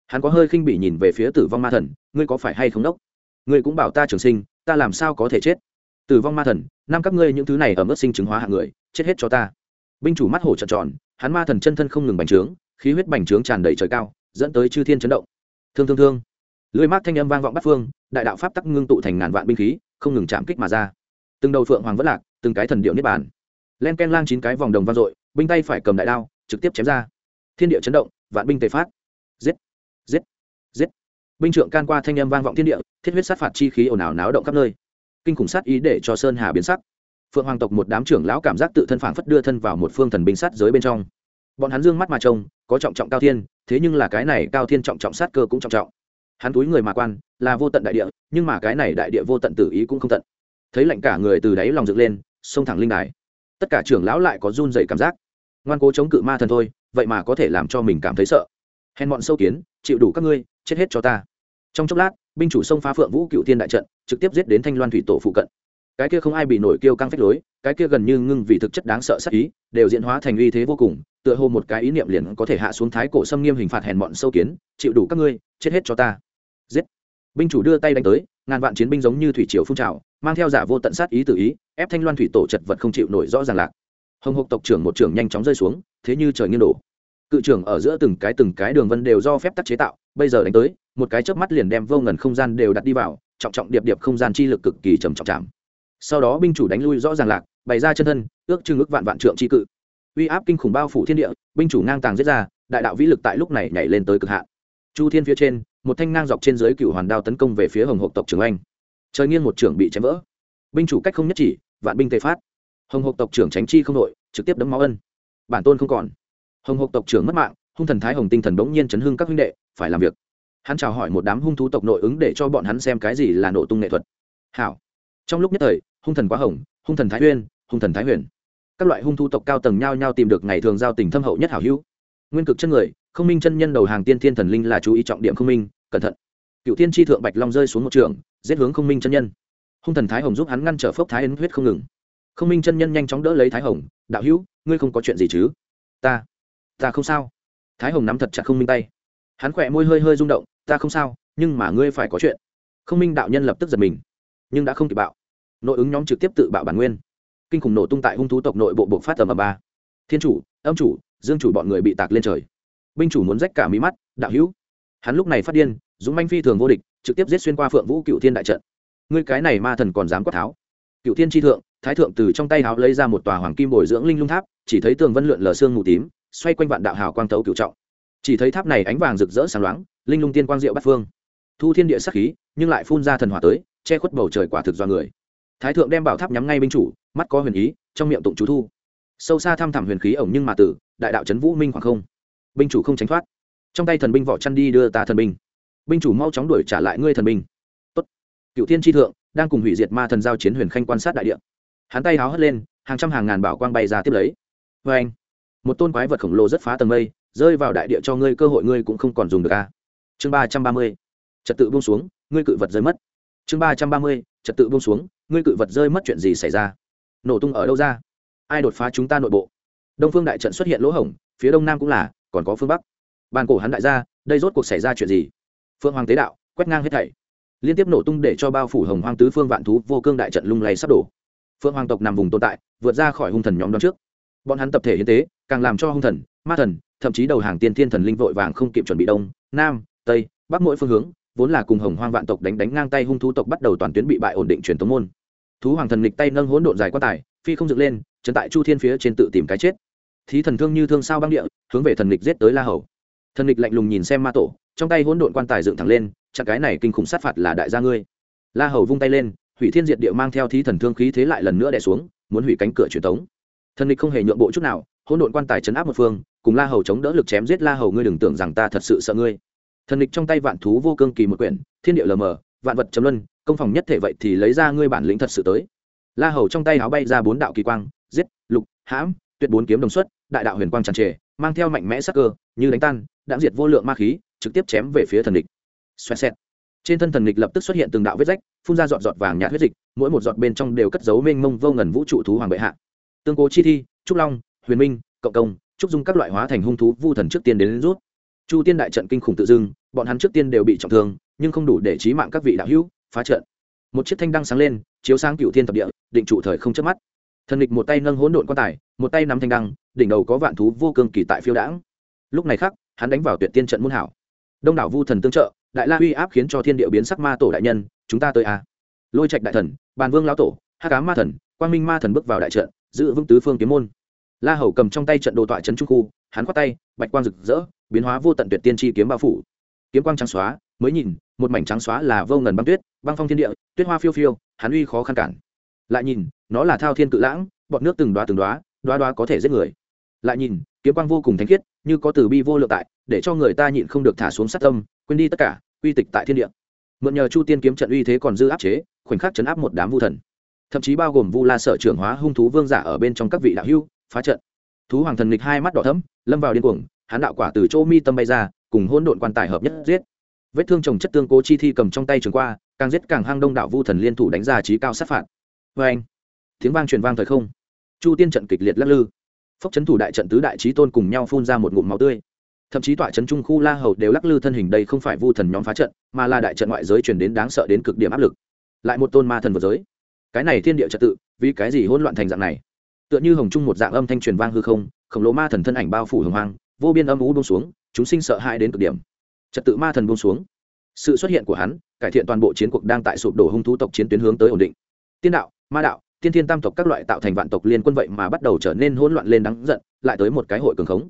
hắn có hơi khinh bị nhìn về phía tử vong ma thần, ngươi có phải hay không đốc? Ngươi cũng bảo ta trường sinh, ta làm sao có thể chết? Tử vong ma thần, năm các ngươi những thứ này ở mức sinh chứng hóa hạng người, chết hết cho ta. Binh chủ mắt hổ trợn tròn, hắn ma thần chân thân không ngừng bành trướng, khí huyết bành trướng tràn đầy trời cao, dẫn tới chư thiên chấn động. Thương thương thương. Lưới mát thanh âm vang vọng bắt phương, đại đạo pháp tắc ngưng tụ thành ngàn vạn binh khí, không ngừng chạm kích mà ra. Từng đầu phượng hoàng vất lạc, từng cái thần điệu niết bàn. Len ken lang chín cái vòng đồng vang dội, binh tay phải cầm đại đao, trực tiếp chém ra. Thiên địa chấn động, vạn binh tề phát. Giết giết. Giết. Binh trượng can qua thanh âm vang vọng thiên địa, thiết huyết sát phạt chi khí ồn ào náo động khắp nơi. Kinh khủng sát ý để cho sơn hà biến sắc. Phượng hoàng tộc một đám trưởng lão cảm giác tự thân phảng phất đưa thân vào một phương thần binh sát giới bên trong. Bọn hắn dương mắt mà trông, có trọng trọng cao thiên, thế nhưng là cái này cao thiên trọng trọng sát cơ cũng trọng trọng. Hắn túi người mà quan, là vô tận đại địa, nhưng mà cái này đại địa vô tận tử ý cũng không tận. Thấy lạnh cả người từ đáy lòng dựng lên, xông thẳng linh đài. Tất cả trưởng lão lại có run dày cảm giác. Ngoan cố chống cự ma thần thôi, vậy mà có thể làm cho mình cảm thấy sợ hèn bọn sâu kiến, chịu đủ các ngươi, chết hết cho ta. Trong chốc lát, binh chủ sông phá phượng vũ cựu thiên đại trận trực tiếp giết đến thanh loan thủy tổ phụ cận. Cái kia không ai bị nổi kêu căng phách lối, cái kia gần như ngưng vì thực chất đáng sợ sắc ý, đều diễn hóa thành uy thế vô cùng, tựa hồ một cái ý niệm liền có thể hạ xuống thái cổ xâm nghiêm hình phạt hèn bọn sâu kiến, chịu đủ các ngươi, chết hết cho ta. Giết. Binh chủ đưa tay đánh tới, ngàn vạn chiến binh giống như thủy triều phun trào, mang theo giả vô tận sát ý tự ý, ép thanh loan thủy tổ chật vật không chịu nổi rõ ràng lạc. Hồng hộc tộc trưởng một trưởng nhanh chóng rơi xuống, thế như trời nghiêng đổ cự trưởng ở giữa từng cái từng cái đường vân đều do phép tắc chế tạo, bây giờ đánh tới, một cái chớp mắt liền đem vô ngần không gian đều đặt đi vào, trọng trọng điệp điệp không gian chi lực cực kỳ trầm trọng chạm. Sau đó binh chủ đánh lui rõ ràng lạc, bày ra chân thân, ước chừng ước vạn vạn trượng chi cự. Uy áp kinh khủng bao phủ thiên địa, binh chủ ngang tàng giết ra, đại đạo vĩ lực tại lúc này nhảy lên tới cực hạn. Chu thiên phía trên, một thanh ngang dọc trên dưới cựu hoàn đao tấn công về phía hồng hộp tộc trưởng anh trời nghiêng một trưởng bị chém vỡ. Binh chủ cách không nhất chỉ, vạn binh tề phát. Hồng hộp tộc trưởng tránh chi không đội, trực tiếp đấm máu ân. Bản tôn không còn hồng hộc tộc trưởng mất mạng, hung thần thái hồng tinh thần bỗng nhiên chấn hưng các huynh đệ, phải làm việc. Hắn chào hỏi một đám hung thú tộc nội ứng để cho bọn hắn xem cái gì là nổ tung nghệ thuật. Hảo. Trong lúc nhất thời, hung thần quá hồng, hung thần thái uyên, hung thần thái huyền. Các loại hung thú tộc cao tầng nhau nhau tìm được ngày thường giao tình thâm hậu nhất hảo hữu. Nguyên cực chân người, không minh chân nhân đầu hàng tiên thiên thần linh là chú ý trọng điểm không minh, cẩn thận. Cựu tiên tri thượng bạch long rơi xuống một trường, giết hướng không minh chân nhân. Hung thần thái hồng giúp hắn ngăn trở phốc thái ấn huyết không ngừng. Không minh chân nhân nhanh chóng đỡ lấy thái hồng, đạo hữu, ngươi không có chuyện gì chứ? Ta ta không sao. Thái hồng nắm thật chặt không minh tay. Hắn khỏe môi hơi hơi rung động, ta không sao, nhưng mà ngươi phải có chuyện. Không minh đạo nhân lập tức giật mình, nhưng đã không kịp bạo. Nội ứng nhóm trực tiếp tự bạo bản nguyên. Kinh khủng nổ tung tại hung thú tộc nội bộ buộc phát tầm ầm ba. Thiên chủ, âm chủ, dương chủ bọn người bị tạc lên trời. Binh chủ muốn rách cả mí mắt, đạo hữu. Hắn lúc này phát điên, dũng manh phi thường vô địch, trực tiếp giết xuyên qua phượng vũ cựu thiên đại trận. Ngươi cái này ma thần còn dám quát tháo. Cựu thiên tri thượng, thái thượng từ trong tay háo lấy ra một tòa hoàng kim bồi dưỡng linh lung tháp, chỉ thấy tường vân lượn lờ xương mù tím xoay quanh vạn đạo hào quang tấu cựu trọng. Chỉ thấy tháp này ánh vàng rực rỡ sáng loáng, linh lung tiên quang diệu bắt phương. Thu thiên địa sắc khí, nhưng lại phun ra thần hỏa tới, che khuất bầu trời quả thực do người. Thái thượng đem bảo tháp nhắm ngay binh chủ, mắt có huyền ý, trong miệng tụng chú thu. Sâu xa thăm thẳm huyền khí ổng nhưng mà tử, đại đạo trấn vũ minh khoảng không. Binh chủ không tránh thoát. Trong tay thần binh vỏ chăn đi đưa ta thần binh. Binh chủ mau chóng đuổi trả lại ngươi thần binh. Tốt. Cựu thiên tri thượng đang cùng hủy diệt ma thần giao chiến huyền khanh quan sát đại địa. Hắn tay háo hất lên, hàng trăm hàng ngàn bảo quang bay ra tiếp lấy. Vê anh một tôn quái vật khổng lồ rất phá tầng mây, rơi vào đại địa cho ngươi cơ hội ngươi cũng không còn dùng được a chương ba trăm ba mươi, trật tự buông xuống, ngươi cự vật rơi mất. Chương ba trăm ba mươi, trật tự buông xuống, ngươi cự vật rơi mất chuyện gì xảy ra? Nổ tung ở đâu ra? Ai đột phá chúng ta nội bộ? Đông phương đại trận xuất hiện lỗ hổng, phía đông nam cũng là, còn có phương bắc. Bàn cổ hắn đại gia, đây rốt cuộc xảy ra chuyện gì? Phương hoàng tế đạo, quét ngang hết thảy. Liên tiếp nổ tung để cho bao phủ hồng hoang tứ phương vạn thú vô cương đại trận lung lay sắp đổ. Phương hoàng tộc nằm vùng tồn tại, vượt ra khỏi hung thần nhóm đón trước bọn hắn tập thể hiến tế, càng làm cho hung thần, ma thần, thậm chí đầu hàng tiên thiên thần linh vội vàng không kịp chuẩn bị đông, nam, tây, bắc mỗi phương hướng, vốn là cùng hồng hoang vạn tộc đánh đánh ngang tay hung thú tộc bắt đầu toàn tuyến bị bại ổn định truyền thống môn. Thú hoàng thần lịch tay nâng hỗn độn dài quan tài, phi không dựng lên, trấn tại chu thiên phía trên tự tìm cái chết. Thí thần thương như thương sao băng địa, hướng về thần lịch giết tới la hầu. Thần lịch lạnh lùng nhìn xem ma tổ, trong tay hỗn độn quan tài dựng thẳng lên, chặt cái này kinh khủng sát phạt là đại gia ngươi. La hầu vung tay lên, hủy thiên diệt địa mang theo thí thần thương khí thế lại lần nữa đè xuống, muốn hủy cánh cửa truyền thống thần địch không hề nhượng bộ chút nào, hỗn độn quan tài chấn áp một phương, cùng la hầu chống đỡ lực chém giết la hầu, ngươi đừng tưởng rằng ta thật sự sợ ngươi. Thần địch trong tay vạn thú vô cương kỳ một quyển, thiên địa lờ mờ, vạn vật chấm luân, công phòng nhất thể vậy thì lấy ra ngươi bản lĩnh thật sự tới. La hầu trong tay áo bay ra bốn đạo kỳ quang, giết, lục, hãm, tuyệt bốn kiếm đồng xuất, đại đạo huyền quang tràn trề, mang theo mạnh mẽ sắc cơ, như đánh tan đã diệt vô lượng ma khí, trực tiếp chém về phía thần địch xoẹt xẹt. Trên thân thần địch lập tức xuất hiện từng đạo vết rách, phun ra giọt giọt vàng nhạt huyết dịch, mỗi một giọt bên trong đều cất giấu mênh mông vô ngần vũ trụ thú hoàng bệ hạ tương cố chi thi trúc long huyền minh cộng công trúc dung các loại hóa thành hung thú vu thần trước tiên đến, đến rút. Chu tiên đại trận kinh khủng tự dưng bọn hắn trước tiên đều bị trọng thương nhưng không đủ để trí mạng các vị đạo hữu phá trận. Một chiếc thanh đăng sáng lên chiếu sáng cựu thiên thập địa định trụ thời không chớp mắt. Thần địch một tay nâng hỗn độn quan tài một tay nắm thanh đăng đỉnh đầu có vạn thú vô cương kỳ tại phiêu đãng. Lúc này khắc hắn đánh vào tuyệt tiên trận muôn hảo. Đông đảo vu thần tương trợ đại la uy áp khiến cho thiên địa biến sắc ma tổ đại nhân chúng ta tới a lôi trạch đại thần bàn vương lão tổ hắc cá ma thần quang minh ma thần bước vào đại trận giữ vững tứ phương kiếm môn. La hầu cầm trong tay trận đồ tọa trấn trung khu, hắn khoát tay, bạch quang rực rỡ, biến hóa vô tận tuyệt tiên tri kiếm bao phủ. Kiếm quang trắng xóa, mới nhìn, một mảnh trắng xóa là vô ngần băng tuyết, băng phong thiên địa, tuyết hoa phiêu phiêu, hắn uy khó khăn cản. Lại nhìn, nó là thao thiên cự lãng, bọn nước từng đoá từng đoá đoá đoá có thể giết người. Lại nhìn, kiếm quang vô cùng thanh khiết, như có từ bi vô lượng tại, để cho người ta nhịn không được thả xuống sát tâm, quên đi tất cả, uy tịch tại thiên địa. Mượn nhờ chu tiên kiếm trận uy thế còn dư áp chế, khoảnh khắc chấn áp một đám vu thần thậm chí bao gồm vu la sở trưởng hóa hung thú vương giả ở bên trong các vị đạo hưu phá trận. Thú hoàng thần nghịch hai mắt đỏ thấm lâm vào điên cuồng, hắn đạo quả từ chỗ mi tâm bay ra, cùng hôn độn quan tài hợp nhất giết. Vết thương trồng chất tương cố chi thi cầm trong tay trường qua, càng giết càng hang đông đảo vu thần liên thủ đánh ra trí cao sát phạt. Vê anh. Tiếng vang truyền vang thời không. Chu tiên trận kịch liệt lắc lư. Phốc chấn thủ đại trận tứ đại trí tôn cùng nhau phun ra một ngụm máu tươi. Thậm chí tọa trấn trung khu la hầu đều lắc lư thân hình đây không phải vu thần nhóm phá trận, mà là đại trận ngoại giới truyền đến đáng sợ đến cực điểm áp lực. Lại một tôn ma thần vượt giới cái này thiên địa trật tự, vì cái gì hỗn loạn thành dạng này? Tựa như hồng trung một dạng âm thanh truyền vang hư không, khổng lồ ma thần thân ảnh bao phủ hồng hoang, vô biên âm ú bông xuống, chúng sinh sợ hãi đến cực điểm. Trật tự ma thần bông xuống. Sự xuất hiện của hắn, cải thiện toàn bộ chiến cuộc đang tại sụp đổ hung thú tộc chiến tuyến hướng tới ổn định. Tiên đạo, ma đạo, tiên thiên tam tộc các loại tạo thành vạn tộc liên quân vậy mà bắt đầu trở nên hỗn loạn lên đáng giận, lại tới một cái hội cường khống.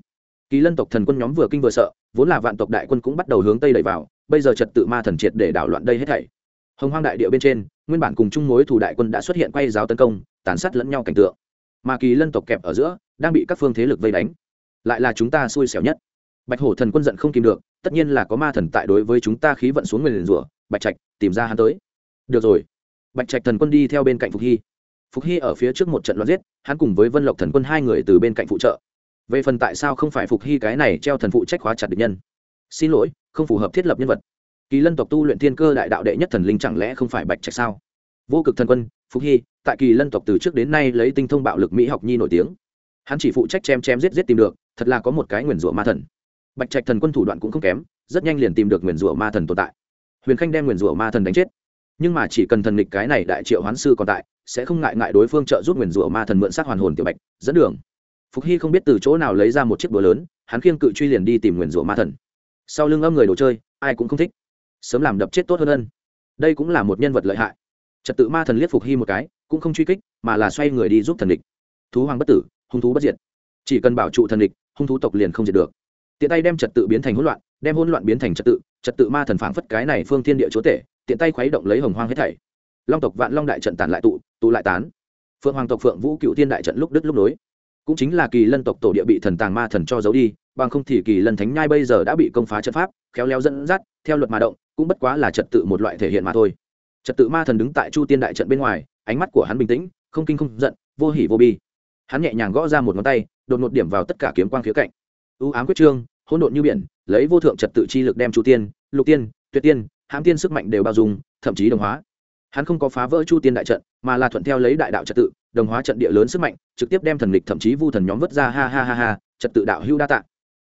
Kỳ lân tộc thần quân nhóm vừa kinh vừa sợ, vốn là vạn tộc đại quân cũng bắt đầu hướng tây đẩy vào, bây giờ trật tự ma thần triệt để đảo loạn đây hết thảy hồng hoang đại địa bên trên, nguyên bản cùng chung mối thủ đại quân đã xuất hiện quay giáo tấn công, tàn sát lẫn nhau cảnh tượng. Mà kỳ lân tộc kẹp ở giữa, đang bị các phương thế lực vây đánh. Lại là chúng ta xui xẻo nhất. Bạch hổ thần quân giận không kìm được, tất nhiên là có ma thần tại đối với chúng ta khí vận xuống người liền rủa, bạch trạch, tìm ra hắn tới. Được rồi. Bạch trạch thần quân đi theo bên cạnh phục hy. Phục hy ở phía trước một trận loạn giết, hắn cùng với vân lộc thần quân hai người từ bên cạnh phụ trợ. Về phần tại sao không phải phục hy cái này treo thần phụ trách hóa chặt địch nhân? Xin lỗi, không phù hợp thiết lập nhân vật kỳ lân tộc tu luyện thiên cơ đại đạo đệ nhất thần linh chẳng lẽ không phải bạch trạch sao? Vô cực thần quân Phúc hy, tại kỳ lân tộc từ trước đến nay lấy tinh thông bạo lực mỹ học nhi nổi tiếng. Hắn chỉ phụ trách chém chém giết giết tìm được, thật là có một cái nguyền rủa ma thần. Bạch trạch thần quân thủ đoạn cũng không kém, rất nhanh liền tìm được nguyền rủa ma thần tồn tại. Huyền khanh đem nguyền rủa ma thần đánh chết. Nhưng mà chỉ cần thần nghịch cái này đại triệu hoán sư còn tại, sẽ không ngại ngại đối phương trợ giúp nguyền rủa ma thần mượn sát hoàn hồn tiểu bạch, dẫn đường. Phục hy không biết từ chỗ nào lấy ra một chiếc búa lớn, hắn khiêng cự truy liền đi tìm nguyền rủa ma thần. Sau lưng âm người đồ chơi, ai cũng không thích sớm làm đập chết tốt hơn ân. Đây cũng là một nhân vật lợi hại. Trật tự ma thần liếc phục hy một cái, cũng không truy kích, mà là xoay người đi giúp thần địch. Thú hoàng bất tử, hung thú bất diệt. Chỉ cần bảo trụ thần địch, hung thú tộc liền không diệt được. Tiện tay đem trật tự biến thành hỗn loạn, đem hỗn loạn biến thành trật tự trật tự ma thần phảng phất cái này phương thiên địa chúa tể, tiện tay khuấy động lấy hồng hoang hết thảy. Long tộc vạn long đại trận tản lại tụ tụ lại tán. Phượng hoàng tộc phượng vũ cựu thiên đại trận lúc đứt lúc nối. Cũng chính là kỳ lân tộc tổ địa bị thần tàng ma thần cho giấu đi bằng không thì kỳ lần thánh nhai bây giờ đã bị công phá trận pháp, khéo léo dẫn dắt, theo luật mà động, cũng bất quá là trật tự một loại thể hiện mà thôi. Trật tự ma thần đứng tại chu tiên đại trận bên ngoài, ánh mắt của hắn bình tĩnh, không kinh không giận, vô hỉ vô bi. Hắn nhẹ nhàng gõ ra một ngón tay, đột một điểm vào tất cả kiếm quang khía cạnh. Ưu ám quyết trương, hỗn độn như biển, lấy vô thượng trật tự chi lực đem chu tiên, lục tiên, tuyệt tiên, hãm tiên sức mạnh đều bao dung, thậm chí đồng hóa. Hắn không có phá vỡ chu tiên đại trận, mà là thuận theo lấy đại đạo trật tự, đồng hóa trận địa lớn sức mạnh, trực tiếp đem thần lịch thậm chí vu thần nhóm vứt ra, ha ha ha ha, trật tự đạo hưu đa tạ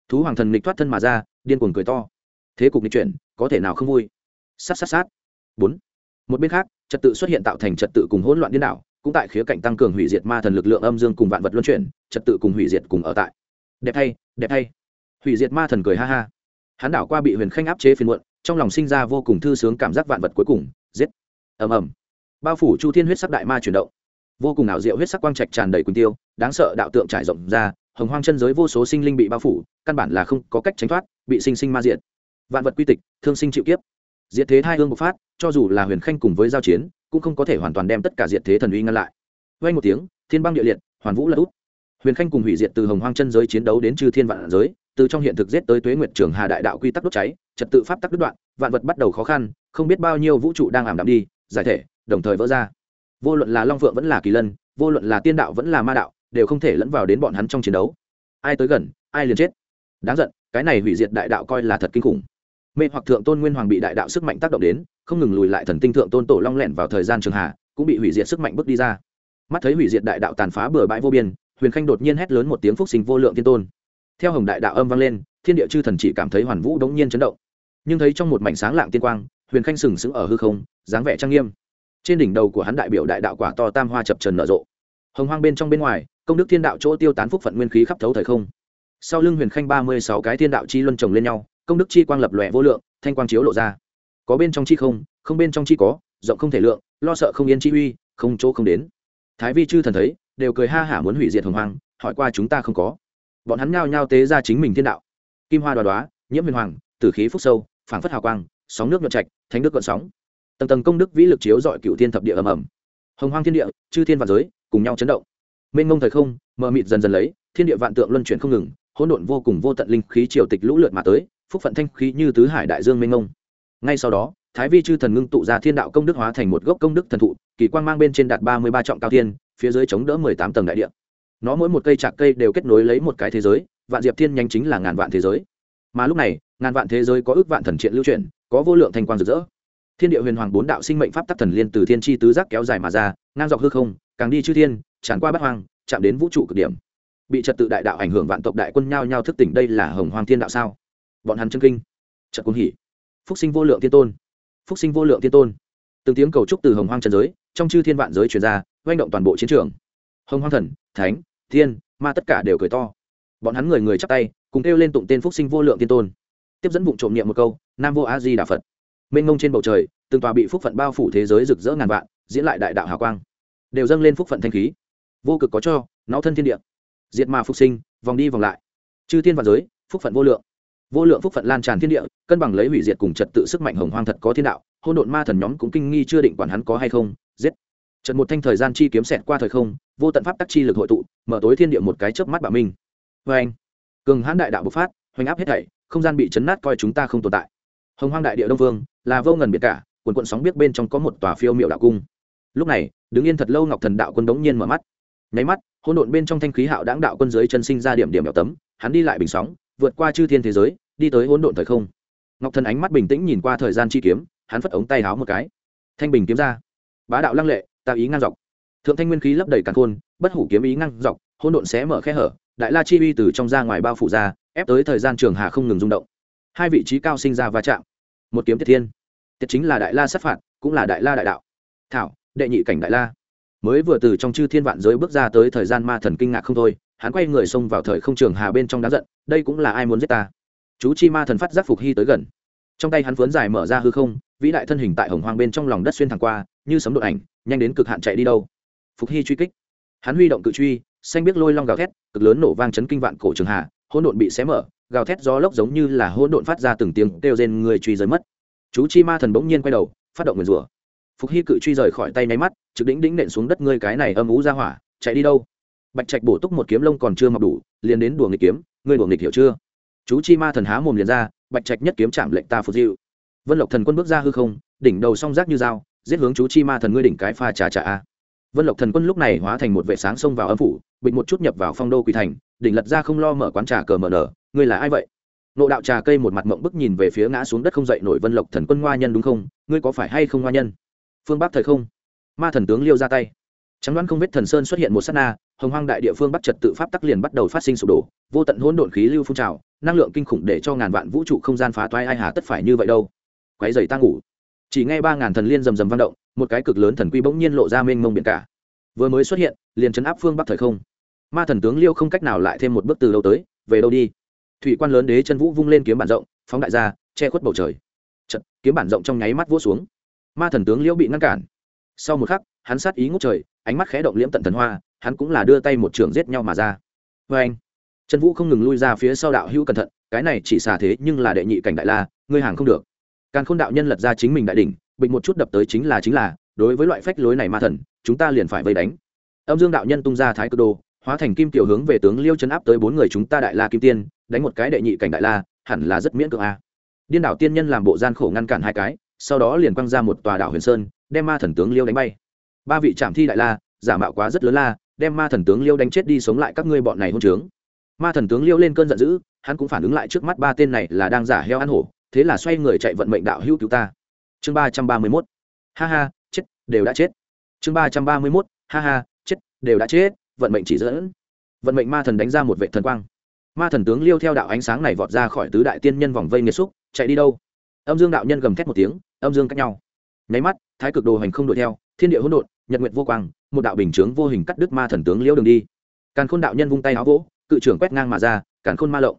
thú hoàng thần lịch thoát thân mà ra, điên cuồng cười to. Thế cục lịch chuyển, có thể nào không vui? Sát sát sát. Bốn. Một bên khác, trật tự xuất hiện tạo thành trật tự cùng hỗn loạn điên đảo, cũng tại khía cạnh tăng cường hủy diệt ma thần lực lượng âm dương cùng vạn vật luân chuyển, trật tự cùng hủy diệt cùng ở tại. Đẹp thay đẹp thay hủy diệt ma thần cười ha ha. Hắn đảo qua bị huyền khanh áp chế phiền muộn, trong lòng sinh ra vô cùng thư sướng cảm giác vạn vật cuối cùng, giết. Ầm ầm. Bao phủ chu thiên huyết sắc đại ma chuyển động. Vô cùng ảo diệu huyết sắc quang trạch tràn đầy quỳnh tiêu, đáng sợ đạo tượng trải rộng ra hồng hoang chân giới vô số sinh linh bị bao phủ căn bản là không có cách tránh thoát bị sinh sinh ma diện, vạn vật quy tịch thương sinh chịu kiếp. Diệt thế hai hương bộc phát cho dù là huyền khanh cùng với giao chiến cũng không có thể hoàn toàn đem tất cả diệt thế thần uy ngăn lại. Vay một tiếng thiên băng địa liệt hoàn vũ là út. Huyền khanh cùng hủy diệt từ hồng hoang chân giới chiến đấu đến chư thiên vạn giới từ trong hiện thực giết tới tuế nguyệt trường hà đại đạo quy tắc đốt cháy trật tự pháp tắc đứt đoạn vạn vật bắt đầu khó khăn không biết bao nhiêu vũ trụ đang ảm đạm đi giải thể đồng thời vỡ ra. Vô luận là long phượng vẫn là kỳ lân vô luận là tiên đạo vẫn là ma đạo đều không thể lẫn vào đến bọn hắn trong chiến đấu. Ai tới gần, ai liền chết. Đáng giận, cái này hủy diệt đại đạo coi là thật kinh khủng. Mê hoặc thượng tôn nguyên hoàng bị đại đạo sức mạnh tác động đến, không ngừng lùi lại thần tinh thượng tôn tổ long lẻn vào thời gian trường hà cũng bị hủy diệt sức mạnh bước đi ra. Mắt thấy hủy diệt đại đạo tàn phá bừa bãi vô biên, huyền khanh đột nhiên hét lớn một tiếng phúc sinh vô lượng thiên tôn. Theo hồng đại đạo âm vang lên, thiên địa chư thần chỉ cảm thấy hoàn vũ đống nhiên chấn động. Nhưng thấy trong một mảnh sáng lạng tiên quang, huyền khanh sừng sững ở hư không, dáng vẻ trang nghiêm. Trên đỉnh đầu của hắn đại biểu đại đạo quả to tam hoa chập trần nở rộ hồng hoang bên trong bên ngoài, công đức thiên đạo chỗ tiêu tán phúc phận nguyên khí khắp thấu thời không. Sau lưng huyền khanh ba mươi sáu cái thiên đạo chi luân trồng lên nhau, công đức chi quang lập lòe vô lượng, thanh quang chiếu lộ ra. Có bên trong chi không không bên trong chi có, rộng không thể lượng, lo sợ không yên chi uy, không chỗ không đến. Thái vi chư thần thấy, đều cười ha hả muốn hủy diệt hồng hoang, hỏi qua chúng ta không có. Bọn hắn nhao nhao tế ra chính mình thiên đạo. Kim hoa đoá đoá nhiễm huyền hoàng, tử khí phúc sâu, phảng phất hào quang, sóng nước nhuận trạch, thánh đức gợn sóng. Tầng tầng công đức vĩ lực chiếu dọi cựu thiên thập địa ầm ầm. Hồng hoang thiên địa, chư thiên và giới cùng nhau chấn động. Mênh mông thời không, mờ mịt dần dần lấy, thiên địa vạn tượng luân chuyển không ngừng, hỗn độn vô cùng vô tận linh khí triều tịch lũ lượt mà tới, phúc phận thanh khí như tứ hải đại dương mênh mông. Ngay sau đó, thái vi chư thần ngưng tụ ra thiên đạo công đức hóa thành một gốc công đức thần thụ, kỳ quang mang bên trên đạt ba mươi ba trọng cao thiên, phía dưới chống đỡ mười tám tầng đại địa. Nó mỗi một cây trạc cây đều kết nối lấy một cái thế giới, vạn diệp thiên nhanh chính là ngàn vạn thế giới. Mà lúc này, ngàn vạn thế giới có ước vạn thần triện lưu chuyển, có vô lượng thanh quang rực rỡ thiên địa huyền hoàng bốn đạo sinh mệnh pháp tắc thần liên từ thiên tri tứ giác kéo dài mà ra, ngang dọc hư không, càng đi chư thiên, tràn qua bát hoang, chạm đến vũ trụ cực điểm. Bị trật tự đại đạo ảnh hưởng vạn tộc đại quân nhao nhao thức tỉnh đây là hồng hoàng thiên đạo sao? Bọn hắn chân kinh. Trật quân hỉ. Phúc sinh vô lượng thiên tôn. Phúc sinh vô lượng thiên tôn. Từng tiếng cầu trúc từ hồng hoang trần giới, trong chư thiên vạn giới truyền ra oanh động toàn bộ chiến trường. Hồng hoang thần, thánh, thiên, ma tất cả đều cười to. Bọn hắn người người chắp tay, cùng kêu lên tụng tên phúc sinh vô lượng thiên tôn. Tiếp dẫn vụ trộm niệm một câu, nam vô a di đà phật mênh mông trên bầu trời, từng tòa bị phúc phận bao phủ thế giới rực rỡ ngàn vạn, diễn lại đại đạo hào quang, đều dâng lên phúc phận thanh khí. Vô cực có cho, nó thân thiên địa. Diệt mà phục sinh, vòng đi vòng lại. Chư thiên và giới, phúc phận vô lượng. Vô lượng phúc phận lan tràn thiên địa, cân bằng lấy hủy diệt cùng trật tự sức mạnh hồng hoang thật có thiên đạo hôn độn ma thần nhóm cũng kinh nghi chưa định quản hắn có hay không, giết. Trận một thanh thời gian chi kiếm xẹt qua thời không, vô tận pháp tắc chi lực hội tụ, mở tối thiên địa một cái chớp mắt bạo minh. Vê anh, cường hãn đại đạo bộc phát, hoành áp hết thảy, không gian bị chấn nát coi chúng ta không tồn tại. Hồng hoang đại địa đông vương là vô ngần biệt cả quần quận sóng biết bên trong có một tòa phiêu miệu đạo cung. Lúc này, đứng yên thật lâu ngọc thần đạo quân đống nhiên mở mắt. Nháy mắt, hỗn độn bên trong thanh khí hạo đáng đạo quân giới chân sinh ra điểm điểm đèo tấm, hắn đi lại bình sóng, vượt qua chư thiên thế giới, đi tới hỗn độn thời không. Ngọc thần ánh mắt bình tĩnh nhìn qua thời gian chi kiếm, hắn phất ống tay háo một cái. Thanh bình kiếm ra. Bá đạo lăng lệ, tạo ý ngang dọc. Thượng thanh nguyên khí lấp đầy càn khôn, bất hủ kiếm ý ngang dọc, hỗn độn xé mở khe hở, đại la chi uy từ trong ra ngoài bao phủ ra, ép tới thời gian trường hà không ngừng rung động. Hai vị trí cao sinh ra va chạm một kiếm tiết thiên. Tiết chính là đại la sát phạt, cũng là đại la đại đạo. Thảo, đệ nhị cảnh đại la. Mới vừa từ trong chư thiên vạn giới bước ra tới thời gian ma thần kinh ngạc không thôi, hắn quay người xông vào thời không trường hà bên trong đá giận, đây cũng là ai muốn giết ta? Chú chi ma thần phát giác phục hy tới gần. Trong tay hắn phướn dài mở ra hư không, vĩ đại thân hình tại hồng hoang bên trong lòng đất xuyên thẳng qua, như sấm đội ảnh, nhanh đến cực hạn chạy đi đâu. Phục hy truy kích. Hắn huy động cự truy, xanh biết lôi long gào thét, cực lớn nổ vang chấn kinh vạn cổ trường hà, hỗn độn bị xé mở gào thét gió lốc giống như là hỗn độn phát ra từng tiếng kêu rên người truy rơi mất. Chú chi ma thần bỗng nhiên quay đầu, phát động nguyền rủa. Phục hy cự truy rời khỏi tay nháy mắt, trực đỉnh đỉnh nện xuống đất ngươi cái này âm ú ra hỏa, chạy đi đâu? Bạch trạch bổ túc một kiếm lông còn chưa mọc đủ, liền đến đùa nghịch kiếm, ngươi đùa nghịch hiểu chưa? Chú chi ma thần há mồm liền ra, bạch trạch nhất kiếm chạm lệnh ta phục dịu. Vân lộc thần quân bước ra hư không, đỉnh đầu song rác như dao, giết hướng chú chi ma thần ngươi đỉnh cái pha trà trà a. Vân lộc thần quân lúc này hóa thành một vệ sáng xông vào âm phủ bịch một chút nhập vào phong đô quỳ thành đỉnh lật ra không lo mở quán trà cờ mở nở, ngươi là ai vậy? Nộ đạo trà cây một mặt mộng bức nhìn về phía ngã xuống đất không dậy nổi vân lộc thần quân ngoa nhân đúng không? Ngươi có phải hay không ngoa nhân? Phương bắc thời không? Ma thần tướng liêu ra tay. Trắng đoán không biết thần sơn xuất hiện một s á t na, hồng hoang đại địa phương bắt trật tự pháp tắc liền bắt đầu phát sinh sụp đổ, vô tận hỗn độn khí lưu phun trào, năng lượng kinh khủng để cho ngàn vạn vũ trụ không gian phá toái, ai hà tất phải như vậy đâu? Quáy dày ta ngủ. Chỉ ngay ba ngàn thần liên rầm rầm vang động, một cái cực lớn thần quy bỗng nhiên lộ ra mênh mông biển cả. Vừa mới xuất hiện, liền chấn áp phương bắc thời không ma thần tướng liêu không cách nào lại thêm một bước từ đâu tới về đâu đi? Thủy quan lớn đế chân vũ vung lên kiếm bản rộng phóng đại ra che khuất bầu trời. Chật, kiếm bản rộng trong nháy mắt vỗ xuống. Ma thần tướng liễu bị ngăn cản. Sau một khắc hắn sát ý ngút trời ánh mắt khẽ động liễm tận thần hoa hắn cũng là đưa tay một trường giết nhau mà ra. Vê anh Chân vũ không ngừng lui ra phía sau đạo hữu cẩn thận cái này chỉ xả thế nhưng là đệ nhị cảnh đại la ngươi hàng không được. Càng khôn đạo nhân lật ra chính mình đại đỉnh bịch một chút đập tới chính là chính là đối với loại phách lối này ma thần chúng ta liền phải vây đánh. Âm dương đạo nhân tung ra thái cơ đồ hóa thành kim tiểu hướng về tướng liêu chấn áp tới bốn người chúng ta đại la kim tiên, đánh một cái đệ nhị cảnh đại la, hẳn là rất miễn cưỡng a. Điên đảo tiên nhân làm bộ gian khổ ngăn cản hai cái, sau đó liền quăng ra một tòa đảo huyền sơn, đem ma thần tướng liêu đánh bay. Ba vị trạm thi đại la, giả mạo quá rất lớn la, đem ma thần tướng liêu đánh chết đi sống lại các ngươi bọn này hôn trướng. Ma thần tướng liêu lên cơn giận dữ, hắn cũng phản ứng lại trước mắt ba tên này là đang giả heo ăn hổ, thế là xoay người chạy vận mệnh đạo hữu cứu ta. Chương ba trăm ba mươi mốt. Ha ha, chết, đều đã chết. Chương ba trăm ba mươi mốt. Ha ha, chết, đều đã chết vận mệnh chỉ dẫn. Vận mệnh ma thần đánh ra một vệ thần quang. Ma thần tướng liêu theo đạo ánh sáng này vọt ra khỏi tứ đại tiên nhân vòng vây nghiệt xúc chạy đi đâu? Âm dương đạo nhân gầm thét một tiếng âm dương cách nhau. Nháy mắt thái cực đồ hành không đuổi theo thiên địa hỗn độn nhật nguyện vô quang một đạo bình chướng vô hình cắt đứt ma thần tướng liêu đường đi. Càn khôn đạo nhân vung tay áo vỗ cự trưởng quét ngang mà ra càn khôn ma lộng.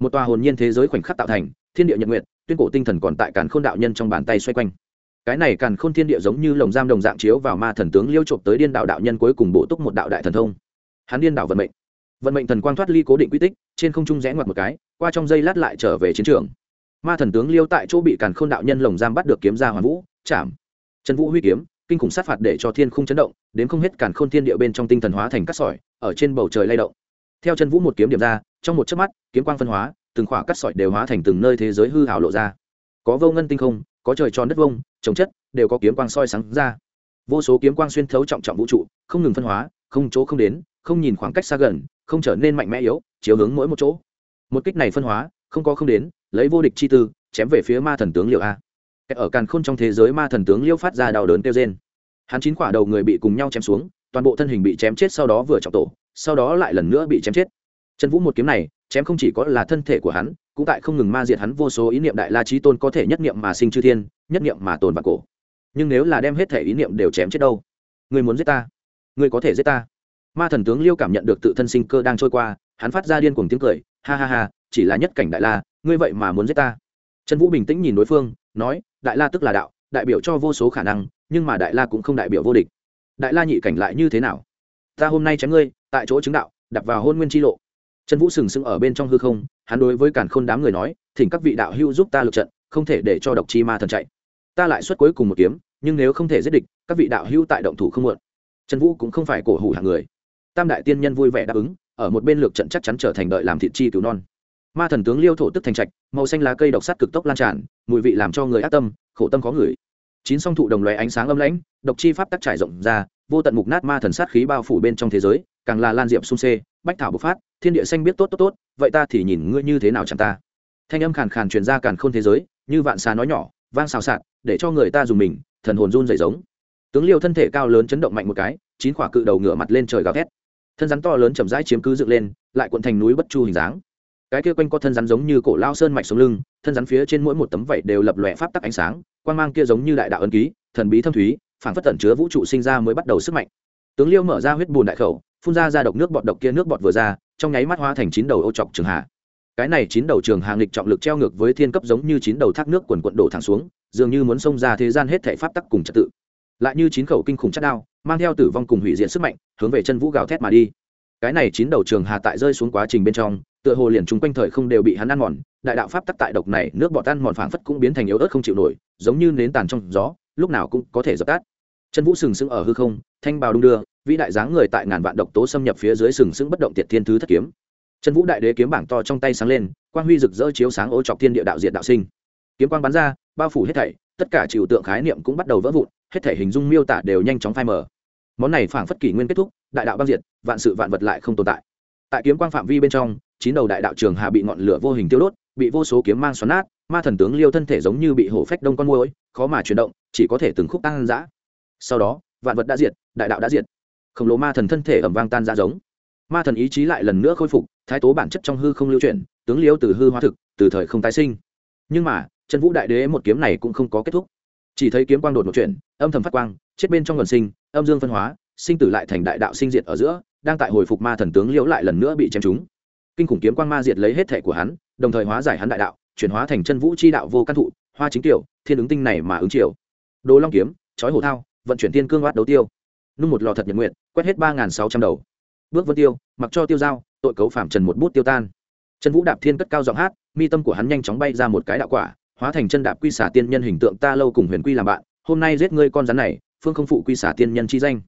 Một tòa hồn nhiên thế giới khoảnh khắc tạo thành thiên địa nhật nguyện, tuyên cổ tinh thần còn tại càn khôn đạo nhân trong bàn tay xoay quanh. Cái này càn khôn thiên địa giống như lồng giam đồng dạng chiếu vào ma thần tướng liêu trộm tới điên đạo đạo nhân cuối cùng bổ túc một đạo đại thần thông hắn điên đảo vận mệnh. Vận mệnh thần quang thoát ly cố định quy tích, trên không trung rẽ ngoặt một cái, qua trong dây lát lại trở về chiến trường. Ma thần tướng liêu tại chỗ bị càn khôn đạo nhân lồng giam bắt được kiếm ra hoàn vũ, chạm. Trần vũ huy kiếm, kinh khủng sát phạt để cho thiên không chấn động, đến không hết càn khôn thiên địa bên trong tinh thần hóa thành cắt sỏi, ở trên bầu trời lay động. Theo chân vũ một kiếm điểm ra, trong một chớp mắt, kiếm quang phân hóa, từng khỏa cắt sỏi đều hóa thành từng nơi thế giới hư hảo lộ ra. Có vô ngân tinh không, có trời tròn đất vông, trồng chất, đều có kiếm quang soi sáng ra. Vô số kiếm quang xuyên thấu trọng trọng vũ trụ, không ngừng phân hóa, không chỗ không đến không nhìn khoảng cách xa gần, không trở nên mạnh mẽ yếu, chiếu hướng mỗi một chỗ. Một kích này phân hóa, không có không đến, lấy vô địch chi tư, chém về phía ma thần tướng liệu a. Ở càn khôn trong thế giới ma thần tướng liêu phát ra đau đớn kêu trên hắn chín quả đầu người bị cùng nhau chém xuống, toàn bộ thân hình bị chém chết sau đó vừa trọng tổ, sau đó lại lần nữa bị chém chết. Trần vũ một kiếm này, chém không chỉ có là thân thể của hắn, cũng tại không ngừng ma diệt hắn vô số ý niệm đại la trí tôn có thể nhất niệm mà sinh chư thiên, nhất niệm mà tồn và cổ. Nhưng nếu là đem hết thể ý niệm đều chém chết đâu? Người muốn giết ta? Người có thể giết ta? Ma thần tướng liêu cảm nhận được tự thân sinh cơ đang trôi qua hắn phát ra điên cuồng tiếng cười ha ha ha chỉ là nhất cảnh đại la ngươi vậy mà muốn giết ta trần vũ bình tĩnh nhìn đối phương nói đại la tức là đạo đại biểu cho vô số khả năng nhưng mà đại la cũng không đại biểu vô địch đại la nhị cảnh lại như thế nào ta hôm nay chém ngươi tại chỗ chứng đạo đặt vào hôn nguyên tri lộ trần vũ sừng sững ở bên trong hư không hắn đối với cản khôn đám người nói thỉnh các vị đạo hữu giúp ta lượt trận không thể để cho độc chi ma thần chạy ta lại xuất cuối cùng một kiếm nhưng nếu không thể giết địch các vị đạo hữu tại động thủ không muộn trần vũ cũng không phải cổ hủ hạng người tam đại tiên nhân vui vẻ đáp ứng, ở một bên lược trận chắc chắn trở thành đợi làm thịt chi cứu non. Ma thần tướng liêu thổ tức thành trạch, màu xanh lá cây độc sắt cực tốc lan tràn, mùi vị làm cho người ác tâm, khổ tâm có người chín song thụ đồng loé ánh sáng âm lãnh, độc chi pháp tắc trải rộng ra, vô tận mục nát ma thần sát khí bao phủ bên trong thế giới, càng là lan diệp sung xê bách thảo bộc phát, thiên địa xanh biết tốt tốt tốt, vậy ta thì nhìn ngươi như thế nào chẳng ta. Thanh âm khàn khàn truyền ra càn khôn thế giới, như vạn xà nói nhỏ, vang xào xạc, để cho người ta dùng mình, thần hồn run dày giống. Tướng liêu thân thể cao lớn chấn động mạnh một cái, chín quả cự đầu ngửa mặt lên trời gào thét thân rắn to lớn chậm rãi chiếm cứ dựng lên, lại cuộn thành núi bất chu hình dáng. Cái kia quanh co thân rắn giống như cổ lao sơn mạch xuống lưng, thân rắn phía trên mỗi một tấm vảy đều lập lòe pháp tắc ánh sáng quan mang kia giống như đại đạo ân ký, thần bí thâm thúy phản phất tẩn chứa vũ trụ sinh ra mới bắt đầu sức mạnh. Tướng liêu mở ra huyết bùn đại khẩu, phun ra ra độc nước bọt độc kia nước bọt vừa ra, trong nháy mắt hóa thành chín đầu ô chọc trường hạ. Cái này chín đầu trường hàng lịch trọng lực treo ngược với thiên cấp giống như chín đầu thác nước quần quận đổ thẳng xuống, dường như muốn xông ra thế gian hết thể pháp tắc cùng trật tự. Lại như chín khẩu kinh khủng chất đao, mang theo tử vong cùng hủy diện sức mạnh hướng về chân vũ gào thét mà đi. Cái này chín đầu trường hà tại rơi xuống quá trình bên trong, tựa hồ liền chúng quanh thời không đều bị hắn ăn mòn, đại đạo pháp tắc tại độc này, nước bọt ăn mòn phảng phất cũng biến thành yếu ớt không chịu nổi, giống như nến tàn trong gió, lúc nào cũng có thể dập tắt. Chân vũ sừng sững ở hư không, thanh bào đung đưa, vĩ đại dáng người tại ngàn vạn độc tố xâm nhập phía dưới sừng sững bất động tiệt thiên thứ thất kiếm. Chân vũ đại đế kiếm bảng to trong tay sáng lên, quang huy rực rỡ chiếu sáng ô chọc thiên địa đạo diện đạo sinh. Kiếm quang bắn ra, bao phủ hết thảy, tất cả trừu tượng khái niệm cũng bắt đầu vỡ vụn, hết thể hình dung miêu tả đều nhanh chóng phai mờ món này phảng phất kỷ nguyên kết thúc đại đạo băng diệt vạn sự vạn vật lại không tồn tại. Tại kiếm quang phạm vi bên trong chín đầu đại đạo trường hà bị ngọn lửa vô hình tiêu đốt bị vô số kiếm mang xoắn nát ma thần tướng liêu thân thể giống như bị hổ phách đông con môi khó mà chuyển động chỉ có thể từng khúc tăng giã sau đó vạn vật đã diệt đại đạo đã diệt. Khổng lồ ma thần thân thể ẩm vang tan ra giống. Ma thần ý chí lại lần nữa khôi phục thái tố bản chất trong hư không lưu chuyển tướng liêu từ hư hóa thực từ thời không tái sinh. Nhưng mà chân vũ đại đế một kiếm này cũng không có kết thúc. Chỉ thấy kiếm quang đột một chuyển, âm thầm phát quang chết bên trong gần sinh âm dương phân hóa, sinh tử lại thành đại đạo sinh diệt ở giữa, đang tại hồi phục ma thần tướng liễu lại lần nữa bị chém trúng. Kinh khủng kiếm quang ma diệt lấy hết thể của hắn, đồng thời hóa giải hắn đại đạo, chuyển hóa thành chân vũ chi đạo vô căn thụ, hoa chính tiểu, thiên ứng tinh này mà ứng triều. Đồ long kiếm, chói hổ thao, vận chuyển tiên cương loát đấu tiêu. Nung một lò thật nhật nguyện quét hết ba sáu trăm đầu. Bước vân tiêu, mặc cho tiêu dao, tội cấu phạm trần một bút tiêu tan. Chân vũ đạp thiên cất cao giọng hát, mi tâm của hắn nhanh chóng bay ra một cái đạo quả, hóa thành chân đạp quy xả tiên nhân hình tượng ta lâu cùng huyền quy làm bạn. Hôm nay giết ngươi con rắn này phương không phụ quy xả tiên nhân chi danh.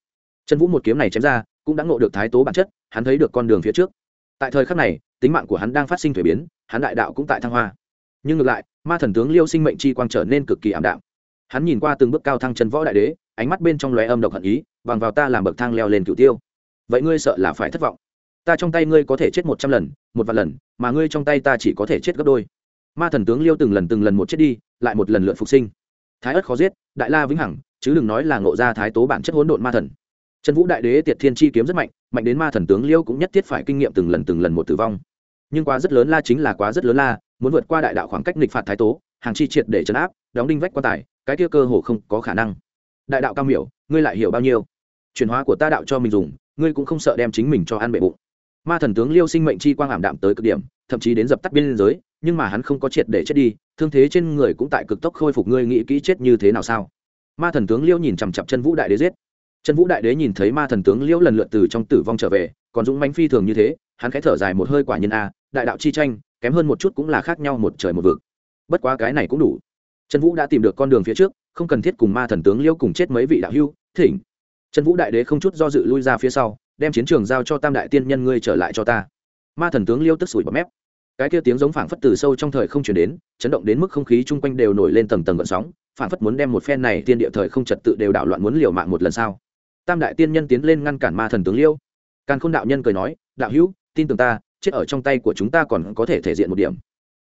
Chân vũ một kiếm này chém ra, cũng đã ngộ được thái tố bản chất, hắn thấy được con đường phía trước. Tại thời khắc này, tính mạng của hắn đang phát sinh thuế biến, hắn đại đạo cũng tại thăng hoa. Nhưng ngược lại, ma thần tướng liêu sinh mệnh chi quang trở nên cực kỳ ảm đạm. Hắn nhìn qua từng bước cao thăng chân võ đại đế, ánh mắt bên trong lóe âm độc hận ý bằng vào ta làm bậc thang leo lên cửu tiêu. Vậy ngươi sợ là phải thất vọng. Ta trong tay ngươi có thể chết một trăm lần, một vạn lần, mà ngươi trong tay ta chỉ có thể chết gấp đôi. Ma thần tướng liêu từng lần từng lần một chết đi, lại một lần lượt phục sinh. Thái ất khó giết, đại la vĩnh hằng chứ đừng nói là ngộ ra thái tố bản chất hỗn độn ma thần. Trần vũ đại đế tiệt thiên chi kiếm rất mạnh mạnh đến ma thần tướng liêu cũng nhất thiết phải kinh nghiệm từng lần từng lần một tử vong. Nhưng quá rất lớn la chính là quá rất lớn la, muốn vượt qua đại đạo khoảng cách nghịch phạt thái tố, hàng chi triệt để chấn áp, đóng đinh vách quan tài, cái kia cơ hồ không có khả năng. Đại đạo cao miểu, ngươi lại hiểu bao nhiêu? Chuyển hóa của ta đạo cho mình dùng, ngươi cũng không sợ đem chính mình cho ăn bệ bụng. Ma thần tướng liêu sinh mệnh chi quang ảm đạm tới cực điểm, thậm chí đến dập tắt biên giới, nhưng mà hắn không có triệt để chết đi, thương thế trên người cũng tại cực tốc khôi phục, ngươi nghĩ kỹ chết như thế nào sao? Ma thần tướng liêu nhìn chằm chặp chân vũ đại đế giết. Chân vũ đại đế nhìn thấy ma thần tướng liêu lần lượt từ trong tử vong trở về, còn dũng mánh phi thường như thế, hắn khẽ thở dài một hơi quả nhân a, đại đạo chi tranh, kém hơn một chút cũng là khác nhau một trời một vực. Bất quá cái này cũng đủ. Chân vũ đã tìm được con đường phía trước, không cần thiết cùng ma thần tướng liêu cùng chết mấy vị đạo hưu thỉnh. Chân vũ đại đế không chút do dự lui ra phía sau, đem chiến trường giao cho tam đại tiên nhân ngươi trở lại cho ta. Ma thần tướng liêu tức sủi bọt mép. Cái kia tiếng giống phảng phất từ sâu trong thời không chuyển đến, chấn động đến mức không khí chung quanh đều nổi lên tầng tầng gợn sóng Phản phất muốn đem một phen này tiên địa thời không trật tự đều đảo loạn muốn liều mạng một lần sau tam đại tiên nhân tiến lên ngăn cản ma thần tướng liêu. Càn khôn đạo nhân cười nói, đạo hữu, tin tưởng ta, chết ở trong tay của chúng ta còn có thể thể diện một điểm.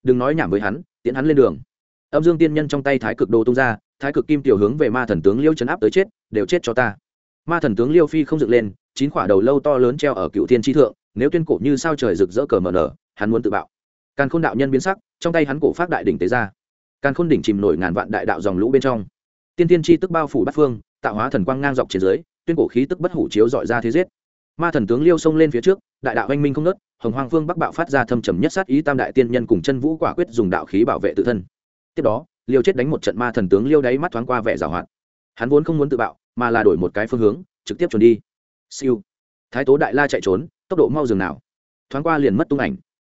Đừng nói nhảm với hắn, tiến hắn lên đường. Âm dương tiên nhân trong tay thái cực đồ tung ra, thái cực kim tiểu hướng về ma thần tướng liêu chấn áp tới chết, đều chết cho ta. Ma thần tướng liêu phi không dựng lên, chín quả đầu lâu to lớn treo ở cựu thiên tri thượng, nếu tuyên cổ như sao trời rực rỡ cờ mờ nở, hắn muốn tự bạo. Càn khôn đạo nhân biến sắc, trong tay hắn cổ phát đại đỉnh tế ra càn khôn đỉnh chìm nổi ngàn vạn đại đạo dòng lũ bên trong. Tiên tiên chi tức bao phủ bát phương, tạo hóa thần quang ngang dọc trên dưới, tuyên cổ khí tức bất hủ chiếu dọi ra thế giết. Ma thần tướng liêu xông lên phía trước, đại đạo anh minh không nớt hồng hoàng phương bắc bạo phát ra thâm trầm nhất sát ý tam đại tiên nhân cùng chân vũ quả quyết dùng đạo khí bảo vệ tự thân. Tiếp đó, liêu chết đánh một trận ma thần tướng liêu đáy mắt thoáng qua vẻ giảo hoạt. Hắn vốn không muốn tự bạo, mà là đổi một cái phương hướng, trực tiếp trốn đi. Siêu. Thái tố đại la chạy trốn, tốc độ mau dường nào. Thoáng qua liền mất tung ảnh.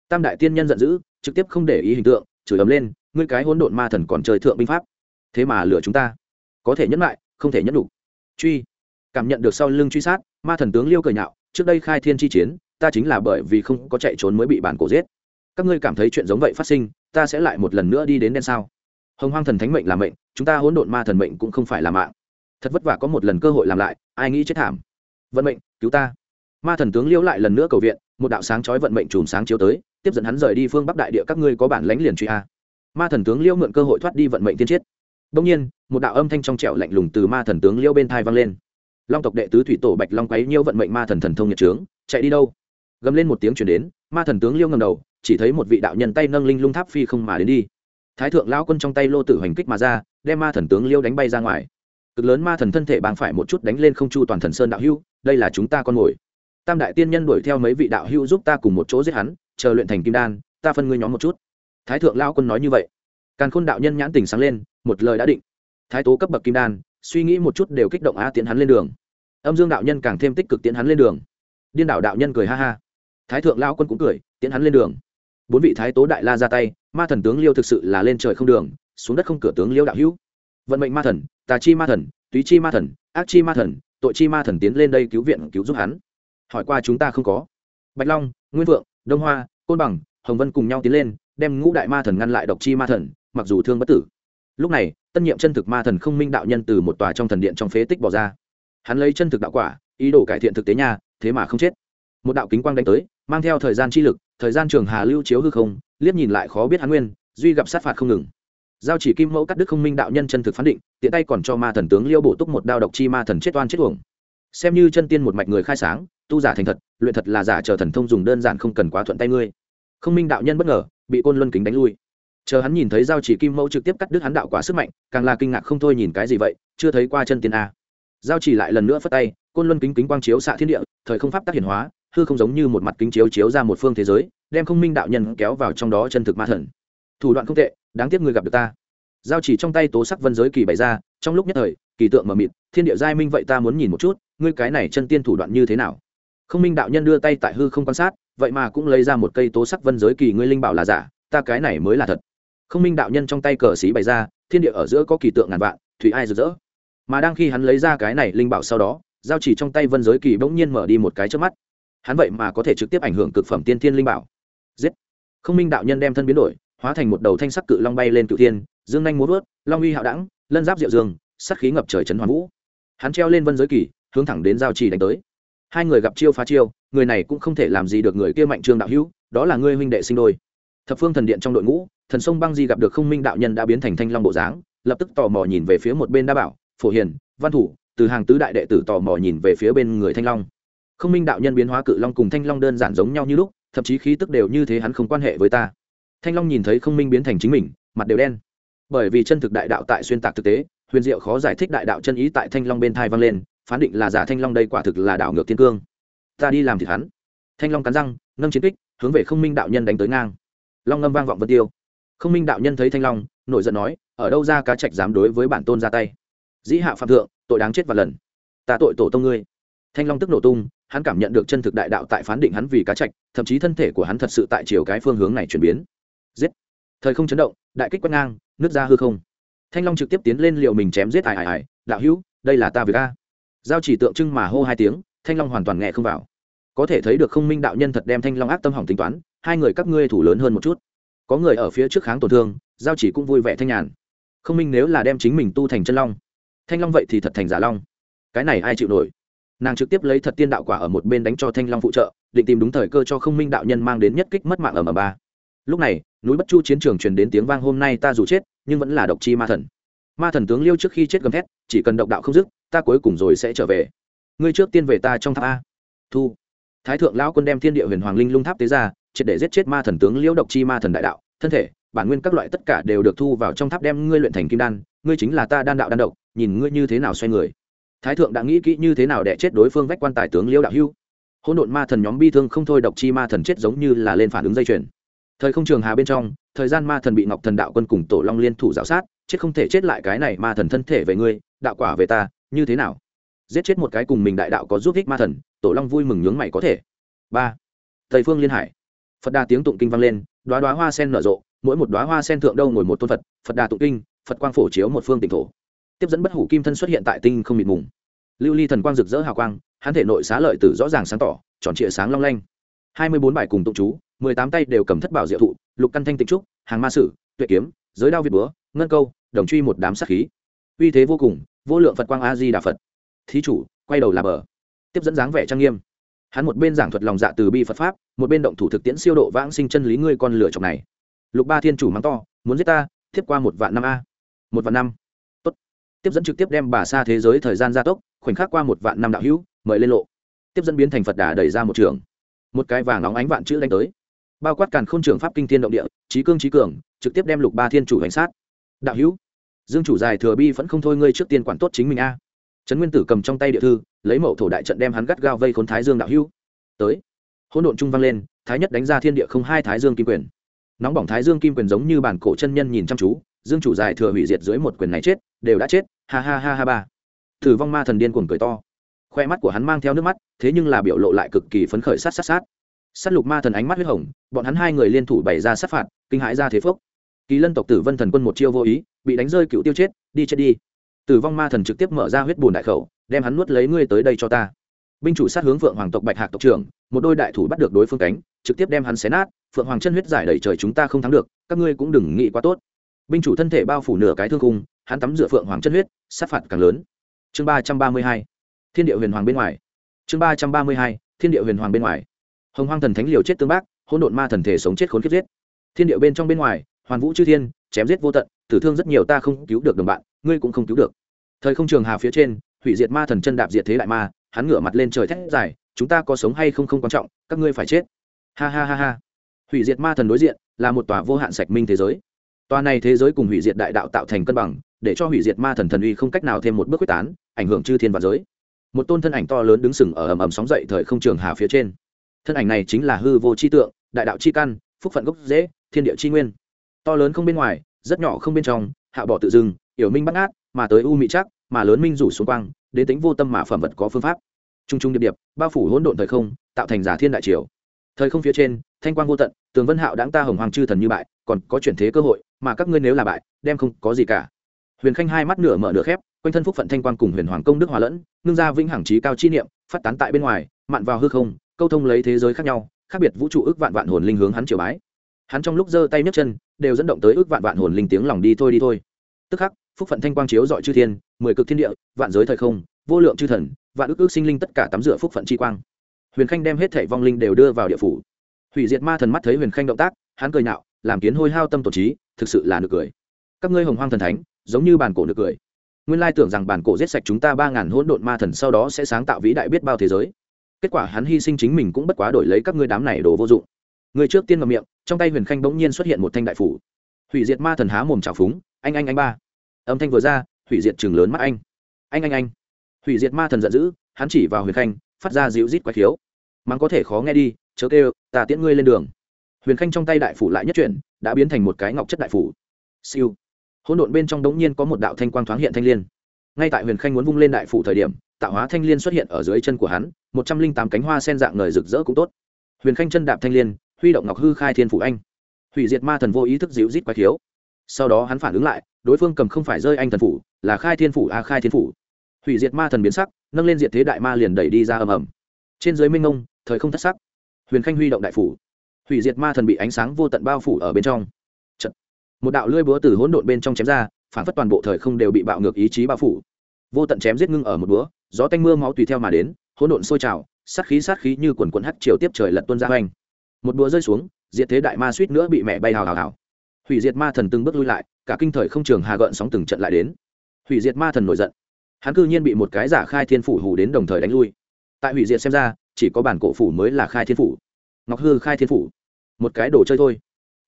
Tam đại tiên nhân giận dữ, trực tiếp không để ý hình tượng, chửi ấm lên ngươi cái hỗn độn ma thần còn chơi thượng binh pháp. Thế mà lừa chúng ta. Có thể nhẫn lại, không thể nhẫn đủ truy. Cảm nhận được sau lưng truy sát, ma thần tướng liêu cười nhạo, trước đây khai thiên chi chiến, ta chính là bởi vì không có chạy trốn mới bị bản cổ giết. Các ngươi cảm thấy chuyện giống vậy phát sinh, ta sẽ lại một lần nữa đi đến đen sao? Hồng hoang thần thánh mệnh là mệnh, chúng ta hỗn độn ma thần mệnh cũng không phải là mạng. Thật vất vả có một lần cơ hội làm lại, ai nghĩ chết thảm. Vận mệnh, cứu ta. Ma thần tướng liêu lại lần nữa cầu viện, một đạo sáng chói vận mệnh chùm sáng chiếu tới, tiếp dẫn hắn rời đi phương bắc đại địa, các ngươi có bản lãnh liền truy a ma thần tướng liễu mượn cơ hội thoát đi vận mệnh tiên chiết đông nhiên, một đạo âm thanh trong trẻo lạnh lùng từ ma thần tướng liễu bên thai vang lên. Long tộc đệ tứ thủy tổ bạch long quấy nhiễu vận mệnh ma thần thần thông nhật trướng, chạy đi đâu? Gầm lên một tiếng chuyển đến, ma thần tướng liêu ngầm đầu, chỉ thấy một vị đạo nhân tay nâng linh lung tháp phi không mà đến đi. Thái thượng lao quân trong tay lô tử hành kích mà ra, đem ma thần tướng liêu đánh bay ra ngoài. Cực lớn ma thần thân thể bang phải một chút đánh lên không chu toàn thần sơn đạo hưu đây là chúng ta con mồi. Tam đại tiên nhân đuổi theo mấy vị đạo hưu giúp ta cùng một chỗ giết hắn, chờ luyện thành kim đan, ta phân ngươi nhóm một chút thái thượng lao quân nói như vậy. Càn khôn đạo nhân nhãn tình sáng lên, một lời đã định. Thái tố cấp bậc kim đan, suy nghĩ một chút đều kích động a tiến hắn lên đường. Âm dương đạo nhân càng thêm tích cực tiến hắn lên đường. Điên đảo đạo nhân cười ha ha. Thái thượng lao quân cũng cười, tiến hắn lên đường. Bốn vị thái tố đại la ra tay, ma thần tướng liêu thực sự là lên trời không đường, xuống đất không cửa tướng liêu đạo hữu. Vận mệnh ma thần, tà chi ma thần, túy chi ma thần, ác chi ma thần, tội chi ma thần tiến lên đây cứu viện, cứu giúp hắn. Hỏi qua chúng ta không có. Bạch long, nguyên vượng đông hoa, côn bằng, hồng vân cùng nhau tiến lên đem ngũ đại ma thần ngăn lại độc chi ma thần mặc dù thương bất tử. Lúc này tân nhiệm chân thực ma thần không minh đạo nhân từ một tòa trong thần điện trong phế tích bỏ ra. Hắn lấy chân thực đạo quả ý đồ cải thiện thực tế nhà, thế mà không chết. Một đạo kính quang đánh tới mang theo thời gian chi lực thời gian trường hà lưu chiếu hư không liếc nhìn lại khó biết hắn nguyên duy gặp sát phạt không ngừng. Giao chỉ kim mẫu cắt đức không minh đạo nhân chân thực phán định tiện tay còn cho ma thần tướng liêu bổ túc một đao độc chi ma thần chết oan chết uổng. Xem như chân tiên một mạch người khai sáng tu giả thành thật luyện thật là giả chờ thần thông dùng đơn giản không cần quá thuận tay ngươi. Không minh đạo nhân bất ngờ bị côn luân kính đánh lui. Chờ hắn nhìn thấy giao chỉ kim mẫu trực tiếp cắt đứt hắn đạo quả sức mạnh, càng là kinh ngạc không thôi nhìn cái gì vậy, chưa thấy qua chân tiên a. Giao chỉ lại lần nữa phất tay, côn luân kính kính quang chiếu xạ thiên địa, thời không pháp tác hiển hóa, hư không giống như một mặt kính chiếu chiếu ra một phương thế giới, đem không minh đạo nhân kéo vào trong đó chân thực ma thần. Thủ đoạn không tệ, đáng tiếc người gặp được ta. Giao chỉ trong tay tố sắc vân giới kỳ bày ra, trong lúc nhất thời, kỳ tượng mờ mịt, thiên địa giai minh vậy ta muốn nhìn một chút, ngươi cái này chân tiên thủ đoạn như thế nào? Không minh đạo nhân đưa tay tại hư không quan sát vậy mà cũng lấy ra một cây tố sắc vân giới kỳ ngươi linh bảo là giả, ta cái này mới là thật. Không minh đạo nhân trong tay cờ xí bày ra, thiên địa ở giữa có kỳ tượng ngàn vạn, thủy ai rực rỡ. Mà đang khi hắn lấy ra cái này linh bảo sau đó, giao chỉ trong tay vân giới kỳ bỗng nhiên mở đi một cái trước mắt. Hắn vậy mà có thể trực tiếp ảnh hưởng cực phẩm tiên thiên linh bảo. Giết! Không minh đạo nhân đem thân biến đổi, hóa thành một đầu thanh sắc cự long bay lên cự thiên, dương nhanh muốn vớt long uy hạo đẳng, lân giáp diệu dương sắc khí ngập trời trấn hoàn vũ. Hắn treo lên vân giới kỳ, hướng thẳng đến giao chỉ đánh tới. Hai người gặp chiêu phá chiêu người này cũng không thể làm gì được người kia mạnh trương đạo hữu, đó là ngươi huynh đệ sinh đôi. Thập phương thần điện trong đội ngũ, thần sông băng di gặp được không minh đạo nhân đã biến thành thanh long bộ dáng, lập tức tò mò nhìn về phía một bên đa bảo, phổ hiền, văn thủ, từ hàng tứ đại đệ tử tò mò nhìn về phía bên người thanh long. Không minh đạo nhân biến hóa cự long cùng thanh long đơn giản giống nhau như lúc, thậm chí khí tức đều như thế hắn không quan hệ với ta. Thanh long nhìn thấy không minh biến thành chính mình, mặt đều đen. Bởi vì chân thực đại đạo tại xuyên tạc thực tế, huyền diệu khó giải thích đại đạo chân ý tại thanh long bên thai vang lên, phán định là giả thanh long đây quả thực là đảo ngược thiên cương ta đi làm thịt hắn. Thanh long cắn răng, nâng chiến kích, hướng về không minh đạo nhân đánh tới ngang. Long ngâm vang vọng vân tiêu. Không minh đạo nhân thấy thanh long, nổi giận nói, ở đâu ra cá trạch dám đối với bản tôn ra tay? Dĩ hạ phạm thượng, tội đáng chết và lần. Ta tội tổ tông ngươi. Thanh long tức nổ tung, hắn cảm nhận được chân thực đại đạo tại phán định hắn vì cá trạch thậm chí thân thể của hắn thật sự tại chiều cái phương hướng này chuyển biến. Giết! Thời không chấn động, đại kích quét ngang nước ra hư không. Thanh long trực tiếp tiến lên liệu mình chém giết ải ải ải đạo hữu, đây là ta việc a. Giao chỉ tượng trưng mà hô hai tiếng, thanh long hoàn toàn nghe không vào có thể thấy được không minh đạo nhân thật đem thanh long ác tâm hỏng tính toán, hai người các ngươi thủ lớn hơn một chút. Có người ở phía trước kháng tổn thương, giao chỉ cũng vui vẻ thanh nhàn. Không minh nếu là đem chính mình tu thành chân long, thanh long vậy thì thật thành giả long. Cái này ai chịu nổi? Nàng trực tiếp lấy thật tiên đạo quả ở một bên đánh cho thanh long phụ trợ, định tìm đúng thời cơ cho không minh đạo nhân mang đến nhất kích mất mạng ở m ba. Lúc này, núi bất chu chiến trường truyền đến tiếng vang hôm nay ta dù chết, nhưng vẫn là độc chi ma thần. Ma thần tướng liêu trước khi chết gầm thét, chỉ cần độc đạo không dứt, ta cuối cùng rồi sẽ trở về. Ngươi trước tiên về ta trong tháp a. Thu thái thượng lão quân đem thiên địa huyền hoàng linh lung tháp tế ra, triệt để giết chết ma thần tướng liêu độc chi ma thần đại đạo. Thân thể, bản nguyên các loại tất cả đều được thu vào trong tháp đem ngươi luyện thành kim đan. Ngươi chính là ta đan đạo đan độc, nhìn ngươi như thế nào xoay người. Thái thượng đã nghĩ kỹ như thế nào để chết đối phương vách quan tài tướng liêu đạo hưu. Hỗn độn ma thần nhóm bi thương không thôi, độc chi ma thần chết giống như là lên phản ứng dây chuyền. Thời không trường hà bên trong, thời gian ma thần bị ngọc thần đạo quân cùng tổ long liên thủ g sát, chết không thể chết lại cái này ma thần thân thể về ngươi, đạo quả về ta, như thế nào? Giết chết một cái cùng mình đại đạo có giúp ích ma thần, tổ long vui mừng nhướng mày có thể. Ba. Tây phương liên hải. Phật đà tiếng tụng kinh vang lên đoá đoá hoa sen nở rộ, mỗi một đoá hoa sen thượng đâu ngồi một tôn phật phật đà tụng kinh, phật quang phổ chiếu một phương tỉnh thổ. Tiếp dẫn bất hủ kim thân xuất hiện tại tinh không mịt mùng. Lưu ly thần quang rực rỡ hào quang, hắn thể nội xá lợi tử rõ ràng sáng tỏ, tròn trịa sáng long lanh. Hai mươi bốn bài cùng tụng chú, mười tám tay đều cầm thất bảo diệu thụ, lục căn thanh tịnh trúc, hàng ma sử, tuệ kiếm, giới đao việt búa, ngân câu, đồng truy một đám sát khí. Uy thế vô cùng, vô lượng phật quang a di đà phật thí chủ, quay đầu là bờ. Tiếp dẫn dáng vẻ trang nghiêm. Hắn một bên giảng thuật lòng dạ từ bi phật pháp, một bên động thủ thực tiễn siêu độ vãng sinh chân lý ngươi con lửa chọc này. Lục ba thiên chủ mắng to, muốn giết ta, tiếp qua một vạn năm a. Một vạn năm. Tốt. Tiếp dẫn trực tiếp đem bà xa thế giới thời gian gia tốc, khoảnh khắc qua một vạn năm đạo hữu, mời lên lộ. Tiếp dẫn biến thành phật đà đẩy ra một trường. Một cái vàng óng ánh vạn chữ đánh tới. Bao quát càn k h ô n trường pháp kinh thiên động địa, trí cương trí cường, trực tiếp đem lục ba thiên chủ hành sát. Đạo hữu, dương chủ dài thừa bi vẫn không thôi ngươi trước tiên quản tốt chính mình a trấn nguyên tử cầm trong tay địa thư, lấy mẫu thổ đại trận đem hắn gắt gao vây khốn thái dương đạo hưu tới. Hỗn độn trung vang lên, thái nhất đánh ra thiên địa không hai thái dương kim quyền. Nóng bỏng thái dương kim quyền giống như bản cổ chân nhân nhìn chăm chú, dương chủ dài thừa hủy diệt dưới một quyền này chết, đều đã chết, ha ha ha ha ba. Thử vong ma thần điên cuồng cười to. Khoe mắt của hắn mang theo nước mắt, thế nhưng là biểu lộ lại cực kỳ phấn khởi sát sát sát. Sát lục ma thần ánh mắt huyết hồng, bọn hắn hai người liên thủ bày ra sát phạt, kinh hãi ra thế phước. kỳ lân tộc tử vân thần quân một chiêu vô ý, bị đánh rơi cựu tiêu chết, đi chết đi tử vong ma thần trực tiếp mở ra huyết bùn đại khẩu, đem hắn nuốt lấy ngươi tới đây cho ta. Binh chủ sát hướng phượng hoàng tộc bạch hạc tộc trưởng, một đôi đại thủ bắt được đối phương cánh, trực tiếp đem hắn xé nát. Phượng hoàng chân huyết giải đẩy trời chúng ta không thắng được, các ngươi cũng đừng nghĩ quá tốt. Binh chủ thân thể bao phủ nửa cái thương cung hắn tắm rửa phượng hoàng chân huyết, sát phạt càng lớn. Chương ba trăm ba mươi hai, thiên địa huyền hoàng bên ngoài. Chương ba trăm ba mươi hai, thiên địa huyền hoàng bên ngoài. Hồng hoang thần thánh liều chết tương bác, hỗn độn ma thần thể sống chết khốn kiếp giết. Thiên địa bên trong bên ngoài, hoàn vũ chư thiên, chém giết vô tận, tử thương rất nhiều ta không cứu được đồng bạn ngươi cũng không cứu được. Thời không trường hà phía trên, hủy diệt ma thần chân đạp diệt thế đại ma, hắn ngửa mặt lên trời thét dài, chúng ta có sống hay không không quan trọng, các ngươi phải chết. Ha ha ha ha. Hủy diệt ma thần đối diện là một tòa vô hạn sạch minh thế giới. Tòa này thế giới cùng hủy diệt đại đạo tạo thành cân bằng, để cho hủy diệt ma thần thần uy không cách nào thêm một bước quyết tán, ảnh hưởng chư thiên và giới. Một tôn thân ảnh to lớn đứng sừng ở ầm ầm sóng dậy thời không trường hà phía trên. Thân ảnh này chính là hư vô c h i tượng, đại đạo c h i căn, phúc phận gốc dễ thiên địa c h i nguyên. To lớn không bên ngoài, rất nhỏ không bên trong, hạ bỏ tự dưng yểu minh bắt ngát, mà tới u mỹ chắc mà lớn minh rủ xuống quang, đến tính vô tâm mà phẩm vật có phương pháp. T r u n g t r u n g điệp điệp, bao phủ hỗn độn thời không, tạo thành giả thiên đại triều. Thời không phía trên, thanh quang vô tận, tường vân hạo đáng ta hồng hoàng chư thần như bại, còn có chuyển thế cơ hội, mà các ngươi nếu là bại, đem không có gì cả. Huyền khanh hai mắt nửa mở nửa khép, quanh thân phúc phận thanh quang cùng huyền hoàng công đức hòa lẫn, ngưng ra vĩnh hằng trí cao chi niệm, phát tán tại bên ngoài, mạn vào hư không, câu thông lấy thế giới khác nhau, khác biệt vũ trụ ước vạn vạn hồn linh hướng hắn triều bái. Hắn trong lúc giơ tay nhấc chân, đều dẫn động tới ước vạn vạn hồn linh tiếng lòng đi thôi đi thôi. Tức khắc phúc phận thanh quang chiếu dọi chư thiên, mười cực thiên địa, vạn giới thời không, vô lượng chư thần, vạn ước ước sinh linh tất cả tắm rửa phúc phận chi quang. Huyền khanh đem hết thảy vong linh đều đưa vào địa phủ. Hủy diệt ma thần mắt thấy huyền khanh động tác, hắn cười nhạo, làm kiến hôi hao tâm tổ trí, thực sự là nực cười. Các ngươi hồng hoang thần thánh, giống như bàn cổ nực cười. Nguyên lai tưởng rằng bản cổ giết sạch chúng ta ba ngàn hỗn độn ma thần sau đó sẽ sáng tạo vĩ đại biết bao thế giới. Kết quả hắn hy sinh chính mình cũng bất quá đổi lấy các ngươi đám này đồ vô dụng. Người trước tiên ngậm miệng, trong tay huyền khanh bỗng nhiên xuất hiện một thanh đại phủ. Hủy diệt ma thần há mồm trào phúng, anh anh anh ba âm thanh vừa ra, hủy diệt chừng lớn mắt anh. Anh anh anh. Hủy diệt ma thần giận dữ, hắn chỉ vào huyền khanh, phát ra dịu rít quái khiếu. Mắng có thể khó nghe đi, chớ kêu, ta tiễn ngươi lên đường. Huyền khanh trong tay đại phủ lại nhất chuyển, đã biến thành một cái ngọc chất đại phủ. Siêu. Hỗn độn bên trong đống nhiên có một đạo thanh quang thoáng hiện thanh liên. Ngay tại huyền khanh muốn vung lên đại phủ thời điểm, tạo hóa thanh liên xuất hiện ở dưới chân của hắn, một trăm linh tám cánh hoa sen dạng ngời rực rỡ cũng tốt. Huyền khanh chân đạp thanh liên, huy động ngọc hư khai thiên phủ anh. Hủy diệt ma thần vô ý thức dịu rít quái thiếu sau đó hắn phản ứng lại, đối phương cầm không phải rơi anh thần phủ, là khai thiên phủ a khai thiên phủ. Hủy diệt ma thần biến sắc, nâng lên diệt thế đại ma liền đẩy đi ra ầm ầm. Trên dưới minh ngông, thời không thất sắc. Huyền khanh huy động đại phủ. Hủy diệt ma thần bị ánh sáng vô tận bao phủ ở bên trong. Một đạo lưỡi búa từ hỗn độn bên trong chém ra, phản phất toàn bộ thời không đều bị bạo ngược ý chí bao phủ. Vô tận chém giết ngưng ở một búa, gió tanh mưa máu tùy theo mà đến, hỗn độn sôi trào, sát khí sát khí như quần quần hắt chiều tiếp trời lật tuôn ra hoành. Một búa rơi xuống, diệt thế đại ma suýt nữa bị mẹ bay hào hào hào hủy diệt ma thần từng bước lui lại, cả kinh thời không trường hà gợn sóng từng trận lại đến. Hủy diệt ma thần nổi giận. Hắn cư nhiên bị một cái giả khai thiên phủ hù đến đồng thời đánh lui. Tại hủy diệt xem ra, chỉ có bản cổ phủ mới là khai thiên phủ. Ngọc hư khai thiên phủ. Một cái đồ chơi thôi.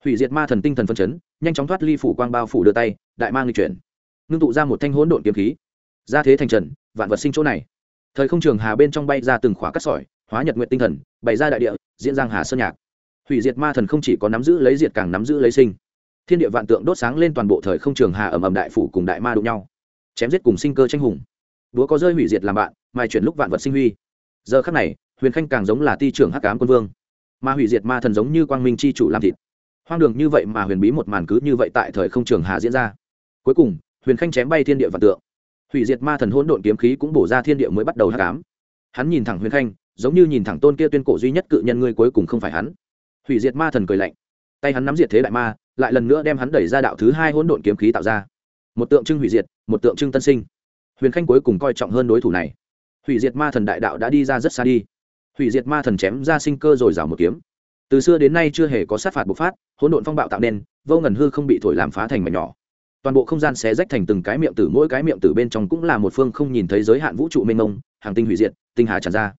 Hủy diệt ma thần tinh thần phân chấn, nhanh chóng thoát ly phủ quang bao phủ đưa tay, đại mang lịch chuyển. Ngưng tụ ra một thanh hỗn độn kiếm khí. Ra thế thành trần, vạn vật sinh chỗ này. Thời không trường hà bên trong bay ra từng khóa cắt sỏi, hóa nhật nguyện tinh thần, bày ra đại địa, diễn giang hà sơn nhạc. Hủy diệt ma thần không chỉ có nắm giữ lấy diệt càng nắm giữ lấy sinh thiên địa vạn tượng đốt sáng lên toàn bộ thời không trường hà ầm ầm đại phủ cùng đại ma đụng nhau. Chém giết cùng sinh cơ tranh hùng. Búa có rơi hủy diệt làm bạn, mai chuyển lúc vạn vật sinh huy. Giờ khắc này, huyền khanh càng giống là ti trưởng hắc cám quân vương. Mà hủy diệt ma thần giống như quang minh c h i chủ làm thịt. Hoang đường như vậy mà huyền bí một màn cứ như vậy tại thời không trường hà diễn ra. Cuối cùng, huyền khanh chém bay thiên địa vạn tượng. Hủy diệt ma thần hỗn độn kiếm khí cũng bổ ra thiên địa mới bắt đầu hắc cám hắn nhìn thẳng huyền khanh, giống như nhìn thẳng tôn kia tuyên cổ duy nhất cự nhân ngươi cuối cùng không phải hắn. Hủy diệt ma thần cười lạnh. Tay hắn nắm diệt thế đại ma lại lần nữa đem hắn đẩy ra đạo thứ hai hỗn độn kiếm khí tạo ra. Một tượng trưng hủy diệt, một tượng trưng tân sinh. Huyền khanh cuối cùng coi trọng hơn đối thủ này. Hủy diệt ma thần đại đạo đã đi ra rất xa đi. Hủy diệt ma thần chém ra sinh cơ rồi rào một kiếm. Từ xưa đến nay chưa hề có sát phạt bộc phát, hỗn độn phong bạo tạo nên, vô ngần hư không bị thổi làm phá thành mảnh nhỏ. Toàn bộ không gian xé rách thành từng cái miệng tử, mỗi cái miệng tử bên trong cũng là một phương không nhìn thấy giới hạn vũ trụ mênh mông, hàng tinh hủy diệt, tinh hà tràn ra.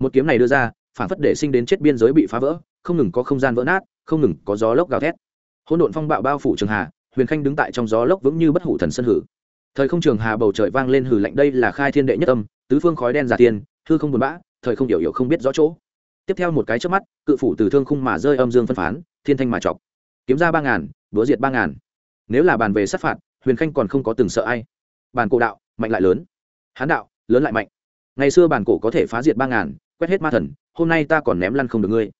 Một kiếm này đưa ra, phản phất để sinh đến chết biên giới bị phá vỡ, không ngừng có không gian vỡ nát, không ngừng có gió lốc gào thét hỗn độn phong bạo bao phủ trường hà, huyền khanh đứng tại trong gió lốc vững như bất hủ thần sân hử. Thời không trường hà bầu trời vang lên hử lạnh, đây là khai thiên đệ nhất âm, tứ phương khói đen giả tiền thư không buồn bã, thời không hiểu hiểu không biết rõ chỗ. Tiếp theo một cái trước mắt, cự phủ từ thương khung mà rơi âm dương phân phán, thiên thanh mà chọc. Kiếm ra ba ngàn đúa diệt ba ngàn. Nếu là bàn về sát phạt, huyền khanh còn không có từng sợ ai. Bàn cổ đạo, mạnh lại lớn. Hán đạo, lớn lại mạnh. Ngày xưa bàn cổ có thể phá diệt ba ngàn, quét hết ma thần, hôm nay ta còn ném lăn không được ngươi.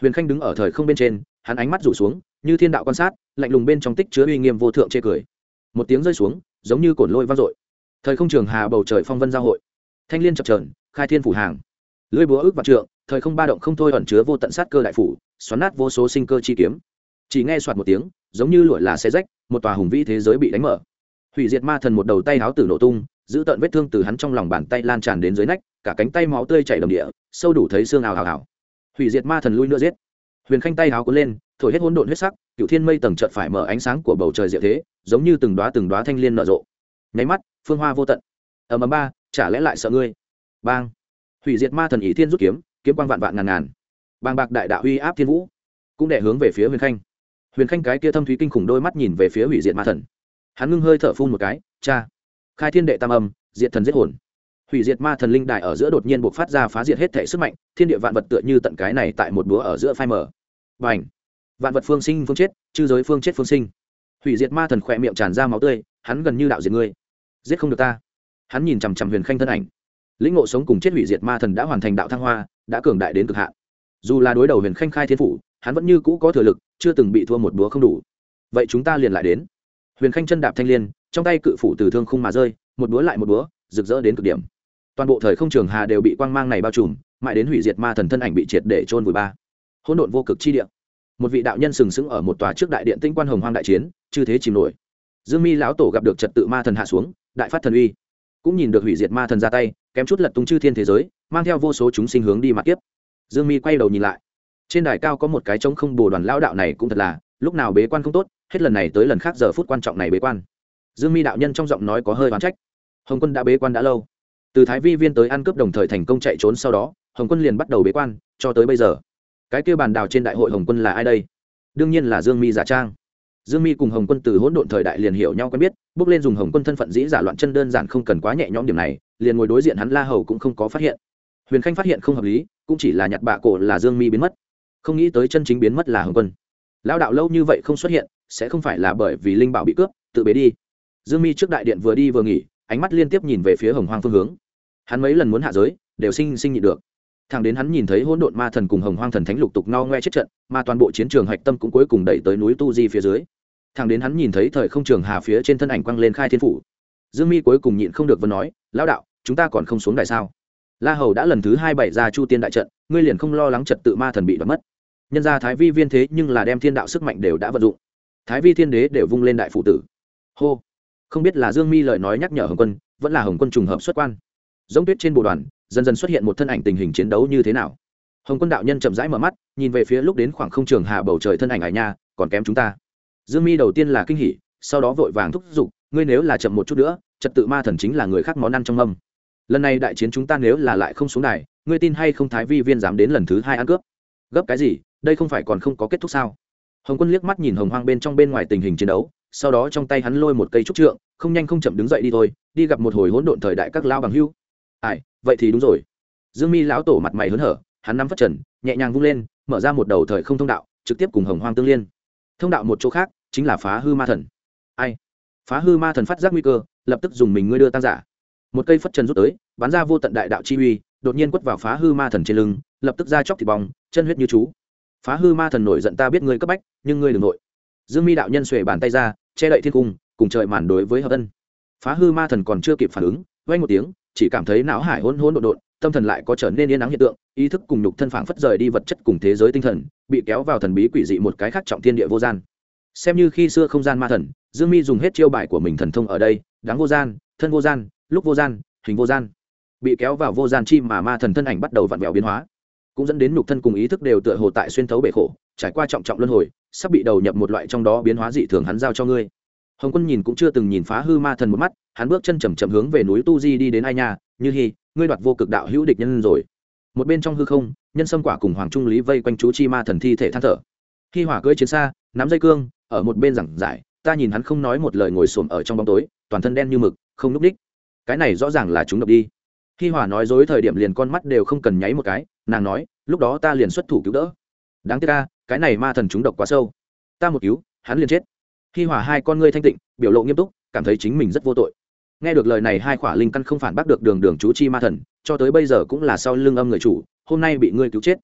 Huyền khanh đứng ở thời không bên trên, hắn ánh mắt rủ xuống như thiên đạo quan sát, lạnh lùng bên trong tích chứa uy nghiêm vô thượng chê cười. Một tiếng rơi xuống, giống như cổn lôi vang dội. Thời không trường hà bầu trời phong vân giao hội. Thanh liên chập trờn khai thiên phủ hàng. Lưỡi búa ước vạn trượng, thời không ba động không thôi ẩn chứa vô tận sát cơ đại phủ, xoắn nát vô số sinh cơ chi kiếm. Chỉ nghe soạt một tiếng, giống như lụi là xe rách, một tòa hùng vĩ thế giới bị đánh mở. Hủy diệt ma thần một đầu tay háo tử nổ tung, giữ tận vết thương từ hắn trong lòng bàn tay lan tràn đến dưới nách, cả cánh tay máu tươi chảy đồng địa, sâu đủ thấy xương ào ào ào. Hủy diệt ma thần lui nữa giết huyền khanh tay háo cuốn lên, thổi hết hỗn độn huyết sắc cựu thiên mây tầng chợt phải mở ánh sáng của bầu trời diệu thế, giống như từng đoá từng đoá thanh liên nở rộ. Nháy mắt, phương hoa vô tận. Ở mầm ba, chả lẽ lại sợ ngươi? Bang. Hủy diệt ma thần ý thiên rút kiếm kiếm quang vạn vạn ngàn ngàn. Bang bạc đại đạo uy áp thiên vũ, cũng đẻ hướng về phía huyền khanh. Huyền khanh cái kia thâm thúy kinh khủng đôi mắt nhìn về phía hủy diệt ma thần. Hắn ngưng hơi thở phun một cái, cha, khai thiên đệ tam âm, diệt thần giết hồn hủy diệt ma thần linh đại ở giữa đột nhiên buộc phát ra phá diệt hết thể sức mạnh, thiên địa vạn vật tựa như tận cái này tại một búa ở giữa phai mở và ảnh vạn vật phương sinh phương chết, chư giới phương chết phương sinh. Hủy diệt ma thần khỏe miệng tràn ra máu tươi, hắn gần như đạo diệt ngươi. Giết không được ta. Hắn nhìn chằm chằm huyền khanh thân ảnh. Lĩnh ngộ sống cùng chết hủy diệt ma thần đã hoàn thành đạo thăng hoa, đã cường đại đến cực hạn. Dù là đối đầu huyền khanh khai thiên phủ, hắn vẫn như cũ có thừa lực, chưa từng bị thua một búa không đủ. Vậy chúng ta liền lại đến. Huyền khanh chân đạp thanh l i ê n trong tay cự phủ từ thương khung mà rơi, một búa lại một búa, rực rỡ đến cực điểm toàn bộ thời không trường hà đều bị quang mang này bao trùm, mãi đến hủy diệt ma thần thân ảnh bị triệt để trôn vùi ba. Hỗn độn vô cực chi điện một vị đạo nhân sừng sững ở một tòa trước đại điện tinh quan hồng hoang đại chiến, chư thế chìm nổi. Dương mi lão tổ gặp được trật tự ma thần hạ xuống, đại phát thần uy. Cũng nhìn được hủy diệt ma thần ra tay, kém chút lật tung chư thiên thế giới, mang theo vô số chúng sinh hướng đi mặt tiếp. Dương mi quay đầu nhìn lại. Trên đài cao có một cái trống không bồ đoàn lao đạo này cũng thật là, lúc nào bế quan không tốt, hết lần này tới lần khác giờ phút quan trọng này bế quan. Dương mi đạo nhân trong giọng nói có hơi oán trách. Hồng quân đã bế quan đã lâu từ thái vi viên tới ăn cướp đồng thời thành công chạy trốn sau đó, hồng quân liền bắt đầu bế quan, cho tới bây giờ. Cái kêu bàn đào trên đại hội hồng quân là ai đây? Đương nhiên là dương mi giả trang. Dương mi cùng hồng quân từ hỗn độn thời đại liền hiểu nhau quen biết, bước lên dùng hồng quân thân phận dĩ giả loạn chân đơn giản không cần quá nhẹ nhõm điểm này, liền ngồi đối diện hắn la hầu cũng không có phát hiện. Huyền khanh phát hiện không hợp lý, cũng chỉ là nhặt bạ cổ là dương mi biến mất. Không nghĩ tới chân chính biến mất là hồng quân. Lao đạo lâu như vậy không xuất hiện, sẽ không phải là bởi vì linh bảo bị cướp, tự bế đi. Dương mi trước đại điện vừa đi vừa nghỉ ánh mắt liên tiếp nhìn về phía hồng hoang phương hướng. Hắn mấy lần muốn hạ giới, đều sinh sinh nhịn được. Thằng đến hắn nhìn thấy hỗn độn ma thần cùng hồng hoang thần thánh lục tục no ngoe chết trận, mà toàn bộ chiến trường hạch tâm cũng cuối cùng đẩy tới núi tu di phía dưới. Thằng đến hắn nhìn thấy thời không trường hà phía trên thân ảnh quăng lên khai thiên phủ. Dương mi cuối cùng nhịn không được vẫn nói, lão đạo, chúng ta còn không xuống đại sao? La hầu đã lần thứ hai bảy ra chu tiên đại trận, ngươi liền không lo lắng trật tự ma thần bị đoạt mất. Nhân ra thái vi viên thế nhưng là đem thiên đạo sức mạnh đều đã vận dụng. Thái vi thiên đế đều vung lên đại phụ tử. Hô không biết là dương mi lời nói nhắc nhở hồng quân, vẫn là hồng quân trùng hợp xuất quan. Giống tuyết trên bộ đoàn, dần dần xuất hiện một thân ảnh tình hình chiến đấu như thế nào. Hồng quân đạo nhân chậm rãi mở mắt, nhìn về phía lúc đến khoảng không trường hạ bầu trời thân ảnh ải nha, còn kém chúng ta. Dương mi đầu tiên là kinh hỉ, sau đó vội vàng thúc giục, ngươi nếu là chậm một chút nữa, trật tự ma thần chính là người khác món ăn trong âm lần này đại chiến chúng ta nếu là lại không xuống này ngươi tin hay không thái vi viên dám đến lần thứ hai ăn cướp? Gấp cái gì, đây không phải còn không có kết thúc sao? Hồng quân liếc mắt nhìn hồng hoang bên trong bên ngoài tình hình chiến đấu sau đó trong tay hắn lôi một cây trúc trượng, không nhanh không chậm đứng dậy đi thôi, đi gặp một hồi hỗn độn thời đại các lao bằng hưu. Ai, vậy thì đúng rồi. Dương mi lão tổ mặt mày hớn hở, hắn nắm phát trần, nhẹ nhàng vung lên, mở ra một đầu thời không thông đạo, trực tiếp cùng hồng hoang tương liên. Thông đạo một chỗ khác, chính là phá hư ma thần. Ai? Phá hư ma thần phát giác nguy cơ, lập tức dùng mình ngươi đưa tăng giả. Một cây phất trần rút tới, bắn ra vô tận đại đạo chi uy, đột nhiên quất vào phá hư ma thần trên lưng, lập tức ra chóc thịt bong, chân huyết như chú. Phá hư ma thần nổi giận ta biết ngươi cấp bách, nhưng ngươi đừng nội. Dương mi đạo nhân xuề bàn tay ra che đậy thiên cung, cùng trời màn đối với hợp ân. Phá hư ma thần còn chưa kịp phản ứng vay một tiếng, chỉ cảm thấy não hải hôn hôn đột đột tâm thần lại có trở nên yên nắng hiện tượng, ý thức cùng nhục thân phản phất rời đi vật chất cùng thế giới tinh thần, bị kéo vào thần bí quỷ dị một cái khác trọng thiên địa vô gian. Xem như khi xưa không gian ma thần, dương mi dùng hết chiêu bài của mình thần thông ở đây đáng vô gian, thân vô gian, lúc vô gian, hình vô gian. Bị kéo vào vô gian chi mà ma thần thân ảnh bắt đầu vặn vẹo biến hóa, cũng dẫn đến nhục thân cùng ý thức đều tựa hồ tại xuyên thấu bể khổ trải qua trọng trọng luân hồi, sắp bị đầu nhập một loại trong đó biến hóa dị thường hắn giao cho ngươi. Hồng quân nhìn cũng chưa từng nhìn phá hư ma thần một mắt, hắn bước chân chầm chậm hướng về núi tu di đi đến ai nha, như hy, ngươi đoạt vô cực đạo hữu địch nhân rồi. Một bên trong hư không, nhân sâm quả cùng hoàng trung lý vây quanh chú chi ma thần thi thể than thở. Khi hỏa cưỡi chiến xa, nắm dây cương, ở một bên giảng giải, ta nhìn hắn không nói một lời ngồi xổm ở trong bóng tối, toàn thân đen như mực, không núp đích. Cái này rõ ràng là chúng độc đi. Khi hỏa nói dối thời điểm liền con mắt đều không cần nháy một cái, nàng nói, lúc đó ta liền xuất thủ cứu đỡ. Đáng tiếc ca cái này ma thần chúng độc quá sâu. Ta một cứu, hắn liền chết. Khi hòa hai con ngươi thanh tịnh, biểu lộ nghiêm túc, cảm thấy chính mình rất vô tội. Nghe được lời này, hai khỏa linh căn không phản bác được đường đường chú chi ma thần, cho tới bây giờ cũng là sau lưng âm người chủ, hôm nay bị ngươi cứu chết.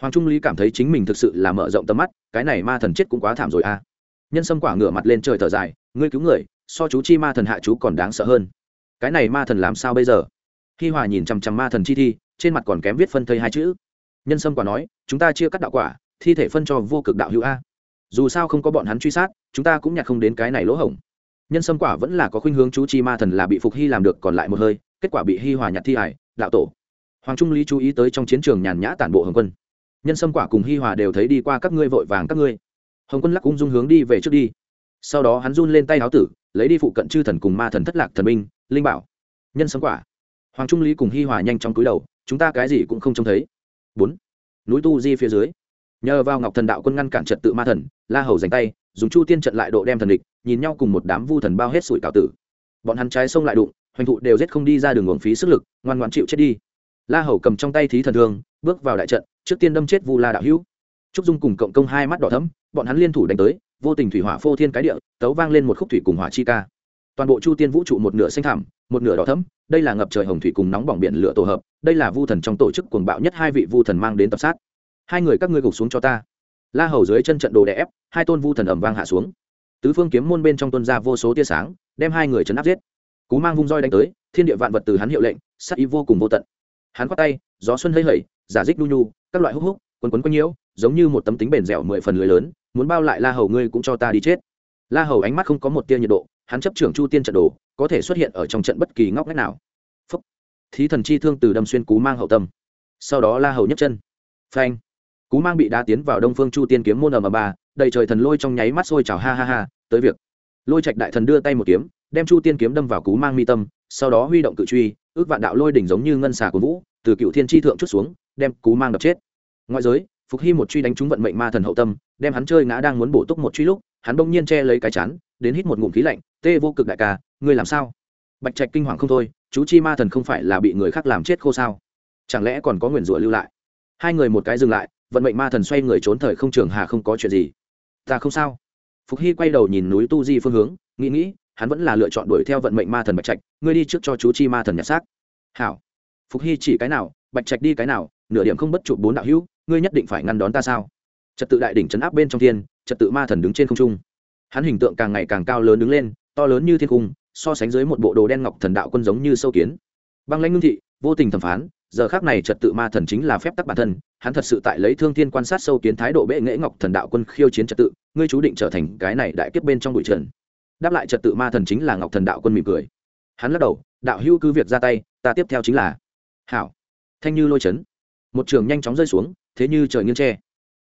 Hoàng trung lý cảm thấy chính mình thực sự là mở rộng tầm mắt, cái này ma thần chết cũng quá thảm rồi a nhân sâm quả ngửa mặt lên trời thở dài, ngươi cứu người, so chú chi ma thần hạ chú còn đáng sợ hơn. Cái này ma thần làm sao bây giờ? Khi hòa nhìn chằm chằm ma thần chi thi, trên mặt còn kém viết phân thây hai chữ. Nhân sâm quả nói, chúng ta chia cắt đạo quả thi thể phân cho vô cực đạo hữu a. Dù sao không có bọn hắn truy sát, chúng ta cũng nhặt không đến cái này lỗ hổng. Nhân sâm quả vẫn là có khuynh hướng chú chi ma thần là bị phục hy làm được còn lại một hơi, kết quả bị hy hòa nhặt thi hải đạo tổ. Hoàng trung lý chú ý tới trong chiến trường nhàn nhã tản bộ hồng quân. Nhân sâm quả cùng hi hòa đều thấy đi qua các ngươi vội vàng các ngươi. Hồng quân lắc ung dung hướng đi về trước đi. Sau đó hắn run lên tay áo tử, lấy đi phụ cận chư thần cùng ma thần thất lạc thần minh, linh bảo. Nhân sâm quả. Hoàng trung lý cùng hi hòa nhanh trong cúi đầu, chúng ta cái gì cũng không trông thấy. Bốn. Núi tu di phía dưới nhờ vào ngọc thần đạo quân ngăn cản trật tự ma thần, la hầu dành tay, dùng chu tiên trận lại độ đem thần địch, nhìn nhau cùng một đám vu thần bao hết sủi cào tử. Bọn hắn trái sông lại đụng, hoành thụ đều giết không đi ra đường uổng phí sức lực, ngoan ngoan chịu chết đi. La hầu cầm trong tay thí thần thương, bước vào đại trận, trước tiên đâm chết vu la đạo hữu. Trúc dung cùng cộng công hai mắt đỏ thấm bọn hắn liên thủ đánh tới, vô tình thủy hỏa phô thiên cái địa, tấu vang lên một khúc thủy cùng hỏa chi ca. Toàn bộ chu tiên vũ trụ một nửa xanh thảm một nửa đỏ thấm đây là ngập trời hồng thủy cùng nóng bỏng biển lửa tổ hợp, đây là vu thần trong tổ chức cuồng bạo nhất hai vị vu thần mang đến tập sát hai người các ngươi gục xuống cho ta. La hầu dưới chân trận đồ đè ép, hai tôn vu thần ẩm vang hạ xuống. Tứ phương kiếm môn bên trong tuân ra vô số tia sáng, đem hai người chấn áp giết. Cú mang vung roi đánh tới, thiên địa vạn vật từ hắn hiệu lệnh, sắc ý vô cùng vô tận. Hắn khoát tay, gió xuân hơi hẩy, giả dích nu nhu, các loại húc húc, quấn quấn quanh nhiễu, giống như một tấm tính bền dẻo mười phần lưới lớn, muốn bao lại la hầu ngươi cũng cho ta đi chết. La hầu ánh mắt không có một tia nhiệt độ, hắn chấp trưởng chu tiên trận đồ, có thể xuất hiện ở trong trận bất kỳ ngóc ngách nào. Phúc. Thí thần chi thương từ đâm xuyên cú mang hậu tâm. Sau đó la hầu nhấc chân. Phanh cú mang bị đá tiến vào đông phương chu tiên kiếm môn ở ầm ba, đầy trời thần lôi trong nháy mắt sôi trào, ha ha ha, tới việc. Lôi trạch đại thần đưa tay một kiếm, đem chu tiên kiếm đâm vào cú mang mi tâm, sau đó huy động cự truy, ước vạn đạo lôi đỉnh giống như ngân xà của vũ, từ cựu thiên tri thượng chút xuống, đem cú mang đập chết. Ngoại giới, phục hy một truy đánh trúng vận mệnh ma thần hậu tâm, đem hắn chơi ngã đang muốn bổ túc một truy lúc, hắn bỗng nhiên che lấy cái chắn đến hít một ngụm khí lạnh, tê vô cực đại ca, ngươi làm sao? Bạch trạch kinh hoàng không thôi, chú chi ma thần không phải là bị người khác làm chết khô sao? Chẳng lẽ còn có nguyền rủa lưu lại? Hai người một cái dừng lại vận mệnh ma thần xoay người trốn thời không trường hà không có chuyện gì. Ta không sao. Phục hy quay đầu nhìn núi tu di phương hướng, nghĩ nghĩ, hắn vẫn là lựa chọn đuổi theo vận mệnh ma thần bạch trạch, ngươi đi trước cho chú chi ma thần nhặt xác. Hảo. Phục hy chỉ cái nào, bạch trạch đi cái nào, nửa điểm không bất chụp bốn đạo hữu, ngươi nhất định phải ngăn đón ta sao? Trật tự đại đỉnh chấn áp bên trong thiên, trật tự ma thần đứng trên không trung. Hắn hình tượng càng ngày càng cao lớn đứng lên, to lớn như thiên cung, so sánh dưới một bộ đồ đen ngọc thần đạo quân giống như sâu kiến. Băng lãnh ngưng thị, vô tình thẩm phán giờ khác này trật tự ma thần chính là phép tắc bản thân, hắn thật sự tại lấy thương thiên quan sát sâu kiến thái độ bệ nghệ ngọc thần đạo quân khiêu chiến trật tự, ngươi chú định trở thành cái này đại kiếp bên trong bụi trần. Đáp lại trật tự ma thần chính là ngọc thần đạo quân mỉm cười. Hắn lắc đầu, đạo hữu cứ việc ra tay, ta tiếp theo chính là. Hảo. Thanh như lôi chấn. Một trường nhanh chóng rơi xuống, thế như trời nghiêng tre.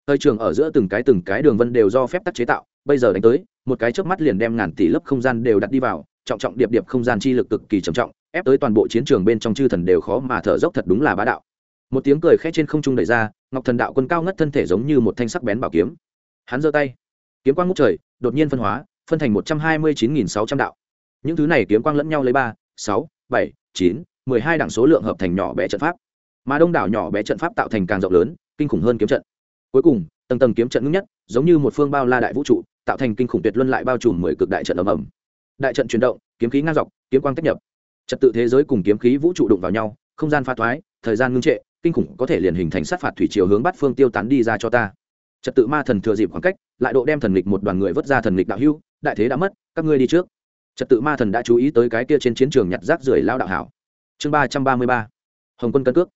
Thời trường ở giữa từng cái từng cái đường vân đều do phép tắc chế tạo bây giờ đánh tới, một cái trước mắt liền đem ngàn tỷ lớp không gian đều đặt đi vào, trọng trọng điệp điệp không gian chi lực cực kỳ trầm trọng, ép tới toàn bộ chiến trường bên trong chư thần đều khó mà thở dốc thật đúng là bá đạo. Một tiếng cười khẽ trên không trung đẩy ra, ngọc thần đạo quân cao ngất thân thể giống như một thanh sắc bén bảo kiếm. Hắn giơ tay, kiếm quang ngút trời, đột nhiên phân hóa, phân thành một trăm hai mươi chín nghìn sáu trăm đạo. Những thứ này kiếm quang lẫn nhau lấy ba, sáu, bảy, chín, mười hai đẳng số lượng hợp thành nhỏ bé trận pháp. Mà đông đảo nhỏ bé trận pháp tạo thành càng rộng lớn, kinh khủng hơn kiếm trận. Cuối cùng, tầng tầng kiếm trận ngưng nhất, giống như một phương bao la đại vũ trụ tạo thành kinh khủng tuyệt luân lại bao trùm mười cực đại trận ầm ầm. Đại trận chuyển động, kiếm khí ngang dọc, kiếm quang tách nhập. Trật tự thế giới cùng kiếm khí vũ trụ đụng vào nhau, không gian pha thoái, thời gian ngưng trệ, kinh khủng có thể liền hình thành sát phạt thủy chiều hướng bắt phương tiêu tán đi ra cho ta. Trật tự ma thần thừa dịp khoảng cách, lại độ đem thần lịch một đoàn người vớt ra thần lịch đạo hưu đại thế đã mất, các ngươi đi trước. Trật tự ma thần đã chú ý tới cái kia trên chiến trường nhặt rác rưởi lao đạo hảo. Chương ba trăm ba mươi ba, hồng quân cân cước.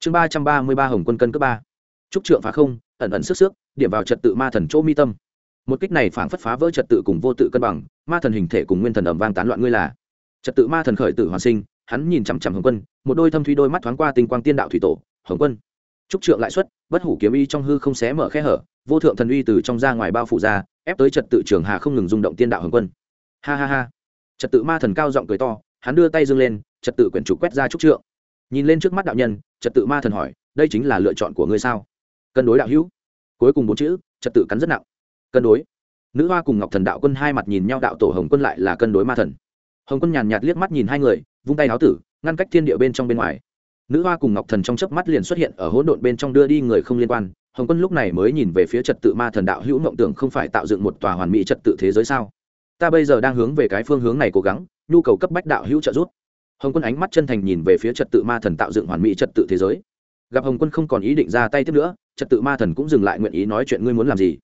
Chương ba trăm ba mươi ba, hồng quân cân cước ba. Trúc trượng phá không, ẩn ẩn sức sức điểm vào trật tự ma thần chỗ mi tâm một kích này phảng phất phá vỡ trật tự cùng vô tự cân bằng, ma thần hình thể cùng nguyên thần ẩm vang tán loạn ngươi là. Trật tự ma thần khởi tử hoàn sinh, hắn nhìn chằm chằm hồng quân, một đôi thâm thủy đôi mắt thoáng qua tinh quang tiên đạo thủy tổ. Hồng quân, trúc trượng lại xuất, bất hủ kiếm y trong hư không xé mở khe hở, vô thượng thần uy từ trong ra ngoài bao phủ ra, ép tới trật tự trường hà không ngừng rung động tiên đạo hồng quân. Ha ha ha. Trật tự ma thần cao giọng cười to, hắn đưa tay dâng lên, trật tự quyển trục quét ra trúc trượng. Nhìn lên trước mắt đạo nhân, trật tự ma thần hỏi, đây chính là lựa chọn của ngươi sao? Cân đối đạo hữu. Cuối cùng bốn chữ, trật tự cắn rất nặng cân đối. Nữ hoa cùng ngọc thần đạo quân hai mặt nhìn nhau, đạo tổ hồng quân lại là cân đối ma thần. Hồng quân nhàn nhạt liếc mắt nhìn hai người, vung tay áo tử, ngăn cách thiên địa bên trong bên ngoài. Nữ hoa cùng ngọc thần trong chớp mắt liền xuất hiện ở hỗn độn bên trong đưa đi người không liên quan. Hồng quân lúc này mới nhìn về phía trật tự ma thần đạo hữu mộng tưởng không phải tạo dựng một tòa hoàn mỹ trật tự thế giới sao? Ta bây giờ đang hướng về cái phương hướng này cố gắng, nhu cầu cấp bách đạo hữu trợ giúp. Hồng quân ánh mắt chân thành nhìn về phía trật tự ma thần tạo dựng hoàn mỹ trật tự thế giới. Gặp hồng quân không còn ý định ra tay tiếp nữa, trật tự ma thần cũng dừng lại nguyện ý nói chuyện ngươi muốn làm gì?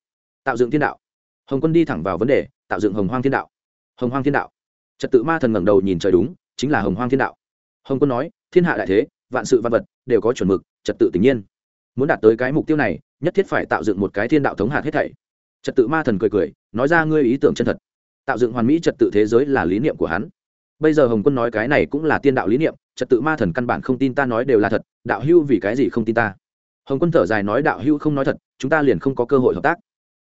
Tạo dựng thiên đạo. Hồng quân đi thẳng vào vấn đề, tạo dựng hồng hoang thiên đạo. Hồng hoang thiên đạo. Trật tự ma thần ngẩng đầu nhìn trời đúng, chính là hồng hoang thiên đạo. Hồng quân nói, thiên hạ đại thế, vạn sự văn vật đều có chuẩn mực, trật tự tự nhiên. Muốn đạt tới cái mục tiêu này, nhất thiết phải tạo dựng một cái thiên đạo thống hạt hết thảy. Trật tự ma thần cười cười, nói ra ngươi ý tưởng chân thật. Tạo dựng hoàn mỹ trật tự thế giới là lý niệm của hắn. Bây giờ hồng quân nói cái này cũng là tiên đạo lý niệm, trật tự ma thần căn bản không tin ta nói đều là thật, đạo hưu vì cái gì không tin ta? Hồng quân thở dài nói đạo hưu không nói thật, chúng ta liền không có cơ hội hợp tác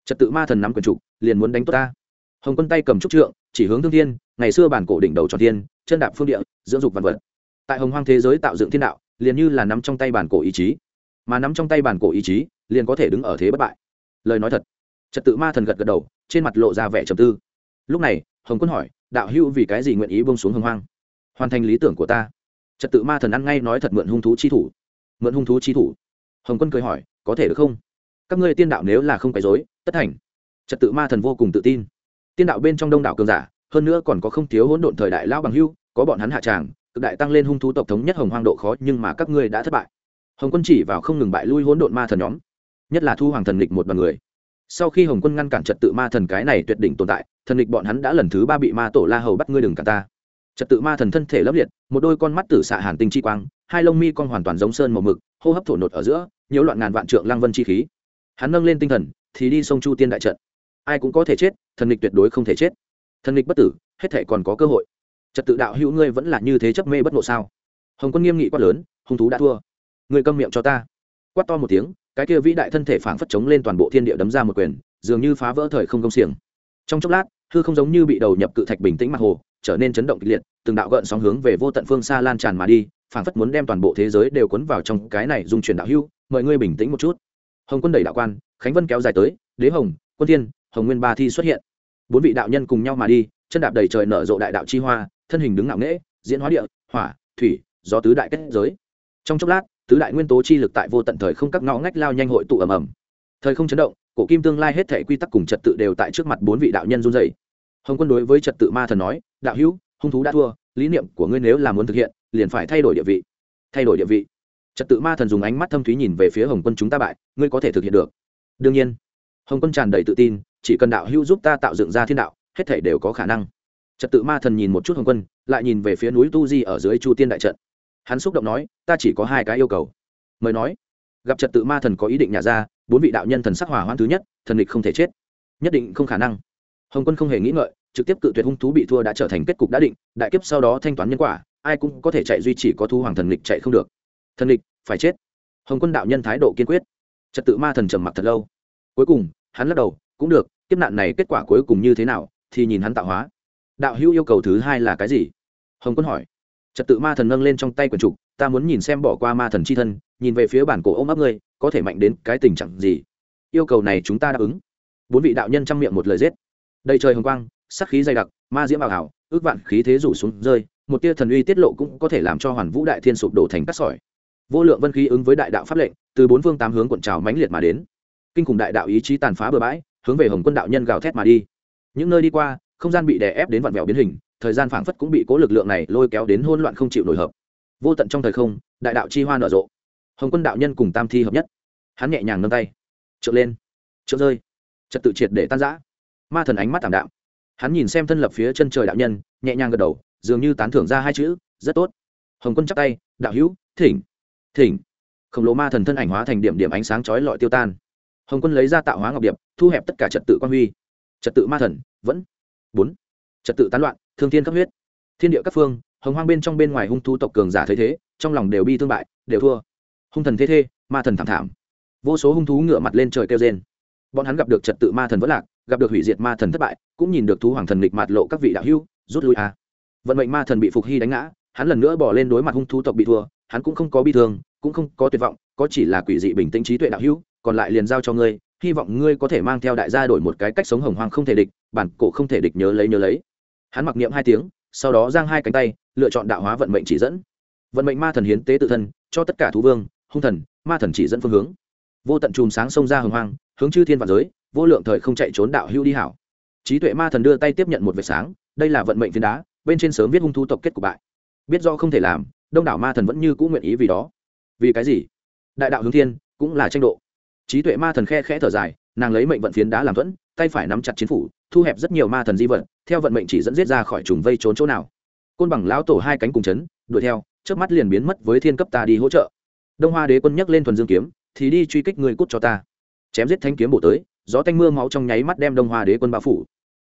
trật tự ma thần nắm quyền trục, liền muốn đánh tốt ta. Hồng quân tay cầm trúc trượng, chỉ hướng thương thiên, ngày xưa bản cổ đỉnh đầu tròn thiên, chân đạp phương địa, dưỡng dục vạn vật. Tại hồng hoang thế giới tạo dựng thiên đạo, liền như là nắm trong tay bản cổ ý chí. Mà nắm trong tay bản cổ ý chí, liền có thể đứng ở thế bất bại. Lời nói thật, trật tự ma thần gật gật đầu, trên mặt lộ ra vẻ trầm tư. Lúc này, hồng quân hỏi, đạo hữu vì cái gì nguyện ý bông xuống hồng hoang? Hoàn thành lý tưởng của ta. Trật tự ma thần ăn ngay nói thật mượn hung thú chi thủ. Mượn hung thú chi thủ. Hồng quân cười hỏi, có thể được không? Các ngươi tiên đạo nếu là không phải dối tất thành. Trật tự ma thần vô cùng tự tin. Tiên đạo bên trong đông đảo cường giả, hơn nữa còn có không thiếu hỗn độn thời đại lão bằng hưu, có bọn hắn hạ tràng, cực đại tăng lên hung thú tộc thống nhất hồng hoang độ khó, nhưng mà các ngươi đã thất bại. Hồng quân chỉ vào không ngừng bại lui hỗn độn ma thần nhóm, nhất là thu hoàng thần lịch một đoàn người. Sau khi hồng quân ngăn cản trật tự ma thần cái này tuyệt đỉnh tồn tại, thần lịch bọn hắn đã lần thứ ba bị ma tổ la hầu bắt ngươi đừng cả ta. Trật tự ma thần thân thể lấp liệt, một đôi con mắt tử xạ hàn tinh chi quang, hai lông mi con hoàn toàn giống sơn màu mực, hô hấp thổ nột ở giữa, nhiễu loạn ngàn vạn trượng lang vân chi khí hắn nâng lên tinh thần, thì đi sông chu tiên đại trận. Ai cũng có thể chết, thần lịch tuyệt đối không thể chết. Thần lịch bất tử, hết thể còn có cơ hội. Trật tự đạo hữu ngươi vẫn là như thế chấp mê bất ngộ sao? Hồng quân nghiêm nghị quát lớn, hung thú đã thua. Ngươi câm miệng cho ta. Quát to một tiếng, cái kia vĩ đại thân thể phảng phất chống lên toàn bộ thiên địa đấm ra một quyền, dường như phá vỡ thời không công xiềng. Trong chốc lát, hư không giống như bị đầu nhập cự thạch bình tĩnh mặt hồ, trở nên chấn động kịch liệt, từng đạo gợn sóng hướng về vô tận phương xa lan tràn mà đi, phảng phất muốn đem toàn bộ thế giới đều cuốn vào trong cái này dung chuyển đạo hưu mời ngươi bình tĩnh một chút hồng quân đẩy đạo quan, khánh vân kéo dài tới, đế hồng, quân thiên, hồng nguyên ba thi xuất hiện. Bốn vị đạo nhân cùng nhau mà đi, chân đạp đầy trời nở rộ đại đạo chi hoa, thân hình đứng ngạo nghễ, diễn hóa địa, hỏa, thủy do tứ đại kết giới. Trong chốc lát, tứ đại nguyên tố chi lực tại vô tận thời không các ngõ ngách lao nhanh hội tụ ầm ầm. Thời không chấn động, cổ kim tương lai hết thể quy tắc cùng trật tự đều tại trước mặt bốn vị đạo nhân run dày hồng quân đối với trật tự ma thần nói, đạo hữu, hung thú đã thua, lý niệm của ngươi nếu là muốn thực hiện, liền phải thay đổi địa vị. Thay đổi địa vị trật tự ma thần dùng ánh mắt thâm thúy nhìn về phía hồng quân chúng ta bại, ngươi có thể thực hiện được. Đương nhiên, hồng quân tràn đầy tự tin, chỉ cần đạo hữu giúp ta tạo dựng ra thiên đạo, hết thể đều có khả năng. Trật tự ma thần nhìn một chút hồng quân, lại nhìn về phía núi tu di ở dưới chu tiên đại trận. Hắn xúc động nói, ta chỉ có hai cái yêu cầu. Mời nói, gặp trật tự ma thần có ý định nhà ra, bốn vị đạo nhân thần sắc hỏa hoãn thứ nhất, thần địch không thể chết. Nhất định không khả năng. Hồng quân không hề nghĩ ngợi, trực tiếp cự tuyệt hung thú bị thua đã trở thành kết cục đã định, đại kiếp sau đó thanh toán nhân quả, ai cũng có thể chạy duy chỉ có thu hoàng thần địch chạy không được thần địch, phải chết. Hồng quân đạo nhân thái độ kiên quyết. Trật tự ma thần trầm mặc thật lâu. Cuối cùng, hắn lắc đầu, cũng được, kiếp nạn này kết quả cuối cùng như thế nào, thì nhìn hắn tạo hóa. Đạo hữu yêu cầu thứ hai là cái gì? Hồng quân hỏi. Trật tự ma thần nâng lên trong tay quần trục, ta muốn nhìn xem bỏ qua ma thần c h i thân, nhìn về phía bản cổ ôm ấp ngươi, có thể mạnh đến cái tình trạng gì? Yêu cầu này chúng ta đáp ứng. Bốn vị đạo nhân chăm miệng một lời giết. Đầy trời hồng quang, sắc khí dày đặc, ma diễm ảo hảo ước vạn khí thế rủ xuống rơi, một tia thần uy tiết lộ cũng có thể làm cho hoàn vũ đại thiên sụp đổ thành cát sỏi vô lượng vân khí ứng với đại đạo pháp lệnh, từ bốn phương tám hướng cuộn trào mãnh liệt mà đến. Kinh khủng đại đạo ý chí tàn phá bừa bãi, hướng về hồng quân đạo nhân gào thét mà đi. Những nơi đi qua, không gian bị đè ép đến vặn vẹo biến hình, thời gian phảng phất cũng bị cố lực lượng này lôi kéo đến hỗn loạn không chịu nổi hợp. Vô tận trong thời không, đại đạo chi hoa nở rộ. Hồng quân đạo nhân cùng tam thi hợp nhất. Hắn nhẹ nhàng nâng tay. Trượt lên. Trượt rơi. Trật tự triệt để tan rã. Ma thần ánh mắt thảm đạm. Hắn nhìn xem thân lập phía chân trời đạo nhân, nhẹ nhàng gật đầu, dường như tán thưởng ra hai chữ, rất tốt. Hồng quân chắc tay, đạo hữu, thỉnh thỉnh. Khổng lồ ma thần thân ảnh hóa thành điểm điểm ánh sáng chói lọi tiêu tan. Hồng quân lấy ra tạo hóa ngọc điệp, thu hẹp tất cả trật tự quan huy. Trật tự ma thần, vẫn. Bốn. Trật tự tán loạn, thương thiên cấp huyết. Thiên địa các phương, hồng hoang bên trong bên ngoài hung thu tộc cường giả thấy thế, trong lòng đều bi thương bại, đều thua. Hung thần thế thê, ma thần thảm thảm. Vô số hung thú ngựa mặt lên trời kêu rên. Bọn hắn gặp được trật tự ma thần vất lạc, gặp được hủy diệt ma thần thất bại, cũng nhìn được thú hoàng thần nghịch mạt lộ các vị đạo hưu rút lui a. Vận mệnh ma thần bị phục hy đánh ngã, hắn lần nữa bỏ lên đối mặt hung thú tộc bị thua hắn cũng không có bi thương, cũng không có tuyệt vọng, có chỉ là quỷ dị bình tĩnh trí tuệ đạo hữu, còn lại liền giao cho ngươi, hy vọng ngươi có thể mang theo đại gia đổi một cái cách sống hồng hoang không thể địch, bản cổ không thể địch nhớ lấy nhớ lấy. Hắn mặc niệm hai tiếng, sau đó giang hai cánh tay, lựa chọn đạo hóa vận mệnh chỉ dẫn. Vận mệnh ma thần hiến tế tự thân, cho tất cả thú vương, hung thần, ma thần chỉ dẫn phương hướng. Vô tận chùm sáng xông ra hồng hoang, hướng chư thiên vạn giới, vô lượng thời không chạy trốn đạo hữu đi hảo. Trí tuệ ma thần đưa tay tiếp nhận một vệt sáng, đây là vận mệnh phiến đá, bên trên sớm viết hung thú tộc kết của bại. Biết do không thể làm đông đảo ma thần vẫn như cũng nguyện ý vì đó. Vì cái gì? Đại đạo hướng thiên, cũng là tranh độ. Trí tuệ ma thần khe khẽ thở dài, nàng lấy mệnh vận phiến đá làm thuẫn, tay phải nắm chặt chiến phủ, thu hẹp rất nhiều ma thần di vật, theo vận mệnh chỉ dẫn giết ra khỏi trùng vây trốn chỗ nào. Côn bằng lão tổ hai cánh cùng chấn, đuổi theo trước mắt liền biến mất với thiên cấp ta đi hỗ trợ. Đông hoa đế quân nhắc lên thuần dương kiếm, thì đi truy kích người cút cho ta. Chém giết thanh kiếm bổ tới, gió tanh mưa máu trong nháy mắt đem đông hoa đế quân bao phủ.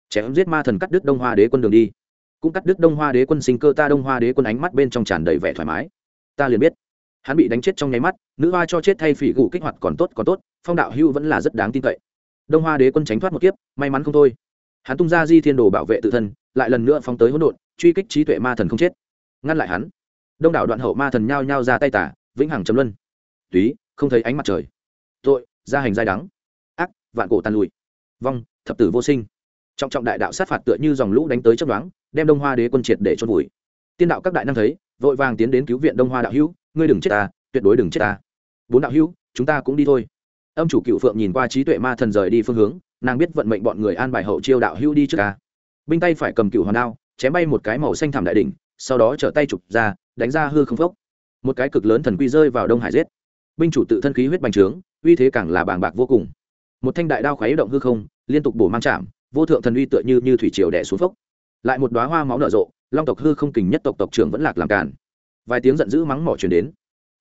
Chém giết ma thần cắt đứt đông hoa đế quân đường đi cũng cắt đứt đông hoa đế quân sinh cơ, ta đông hoa đế quân ánh mắt bên trong tràn đầy vẻ thoải mái. Ta liền biết, hắn bị đánh chết trong nháy mắt, nữ hoa cho chết thay phỉ gù kích hoạt còn tốt còn tốt, phong đạo hưu vẫn là rất đáng tin cậy. Đông hoa đế quân tránh thoát một kiếp, may mắn không thôi. Hắn tung ra di thiên đồ bảo vệ tự thân, lại lần nữa phóng tới hỗn độn, truy kích trí tuệ ma thần không chết. Ngăn lại hắn, đông đảo đoạn hậu ma thần nhao nhao ra tay tả, vĩnh hằng chấm luân. Túy, không thấy ánh mặt trời. Tội gia hành dai đắng. Ác, vạn cổ tàn lụi. Vong, thập tử vô sinh. Trọng trọng đại đạo sát phạt tựa như dòng lũ đánh tới chấp đoán đem đông hoa đế quân triệt để chôn vùi. Tiên đạo các đại năng thấy, vội vàng tiến đến cứu viện đông hoa đạo hữu, ngươi đừng chết ta, tuyệt đối đừng chết ta. Bốn đạo hữu, chúng ta cũng đi thôi. Âm chủ cựu phượng nhìn qua trí tuệ ma thần rời đi phương hướng, nàng biết vận mệnh bọn người an bài hậu chiêu đạo hữu đi trước ta. Binh tay phải cầm cựu hoàn đao, chém bay một cái màu xanh thảm đại đỉnh, sau đó trở tay chụp ra, đánh ra hư không phốc. Một cái cực lớn thần quy rơi vào đông hải giết. Binh chủ tự thân khí huyết bành trướng, uy thế càng là bàng bạc vô cùng. Một thanh đại đao khuấy động hư không, liên tục bổ mang chạm, vô thượng thần uy tựa như như thủy triều đẻ xuống phốc lại một đoá hoa máu nở rộ, long tộc hư không kình nhất tộc tộc trưởng vẫn lạc làm cản vài tiếng giận dữ mắng mỏ chuyển đến.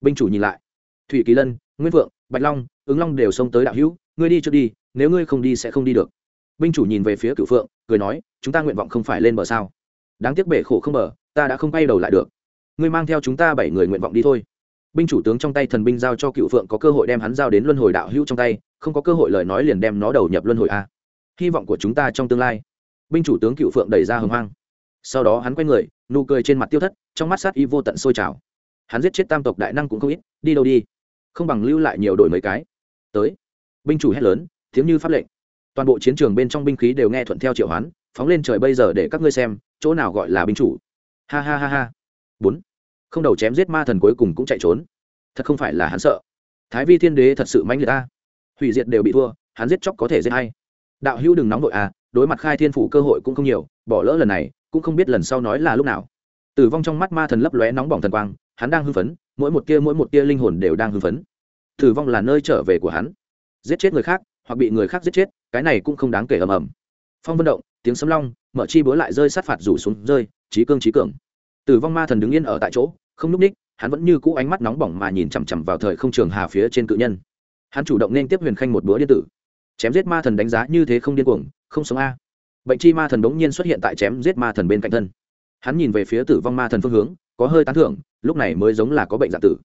Binh chủ nhìn lại. Thủy kỳ lân, nguyên vượng bạch long, ứng long đều xông tới đạo hữu, ngươi đi trước đi, nếu ngươi không đi sẽ không đi được. Binh chủ nhìn về phía cựu phượng, cười nói, chúng ta nguyện vọng không phải lên bờ sao? Đáng tiếc bể khổ không bờ, ta đã không bay đầu lại được. Ngươi mang theo chúng ta bảy người nguyện vọng đi thôi. Binh chủ tướng trong tay thần binh giao cho cựu phượng có cơ hội đem hắn giao đến luân hồi đạo hữu trong tay, không có cơ hội lời nói liền đem nó đầu nhập luân hồi a. Hy vọng của chúng ta trong tương lai binh chủ tướng cựu phượng đẩy ra hồng hoang. Sau đó hắn quay người, nụ cười trên mặt tiêu thất, trong mắt sát y vô tận sôi trào. Hắn giết chết tam tộc đại năng cũng không ít, đi đâu đi? Không bằng lưu lại nhiều đổi mấy cái. Tới. Binh chủ hét lớn, tiếng như pháp lệnh. Toàn bộ chiến trường bên trong binh khí đều nghe thuận theo triệu hoán, phóng lên trời bây giờ để các ngươi xem, chỗ nào gọi là binh chủ. Ha ha ha ha. Bốn. Không đầu chém giết ma thần cuối cùng cũng chạy trốn. Thật không phải là hắn sợ. Thái vi thiên đế thật sự manh liệt ta hủy diệt đều bị thua, hắn giết chóc có thể giết hay. Đạo hữu đừng nóng vội à đối mặt khai thiên phủ cơ hội cũng không nhiều, bỏ lỡ lần này, cũng không biết lần sau nói là lúc nào. Tử vong trong mắt ma thần lấp lóe nóng bỏng thần quang, hắn đang hưng phấn, mỗi một tia mỗi một tia linh hồn đều đang hưng phấn. Tử vong là nơi trở về của hắn. Giết chết người khác, hoặc bị người khác giết chết, cái này cũng không đáng kể ầm ầm. Phong vân động, tiếng sấm long, mở chi búa lại rơi sát phạt rủ xuống, rơi trí cương trí cường. Tử vong ma thần đứng yên ở tại chỗ, không núp ních, hắn vẫn như cũ ánh mắt nóng bỏng mà nhìn chằm chằm vào thời không trường hà phía trên cự nhân. Hắn chủ động nên tiếp huyền khanh một bữa điện tử chém giết ma thần đánh giá như thế không điên cuồng, không sống a. Bệnh chi ma thần đống nhiên xuất hiện tại chém giết ma thần bên cạnh thân. Hắn nhìn về phía tử vong ma thần phương hướng, có hơi tán thưởng, lúc này mới giống là có bệnh dạng tử.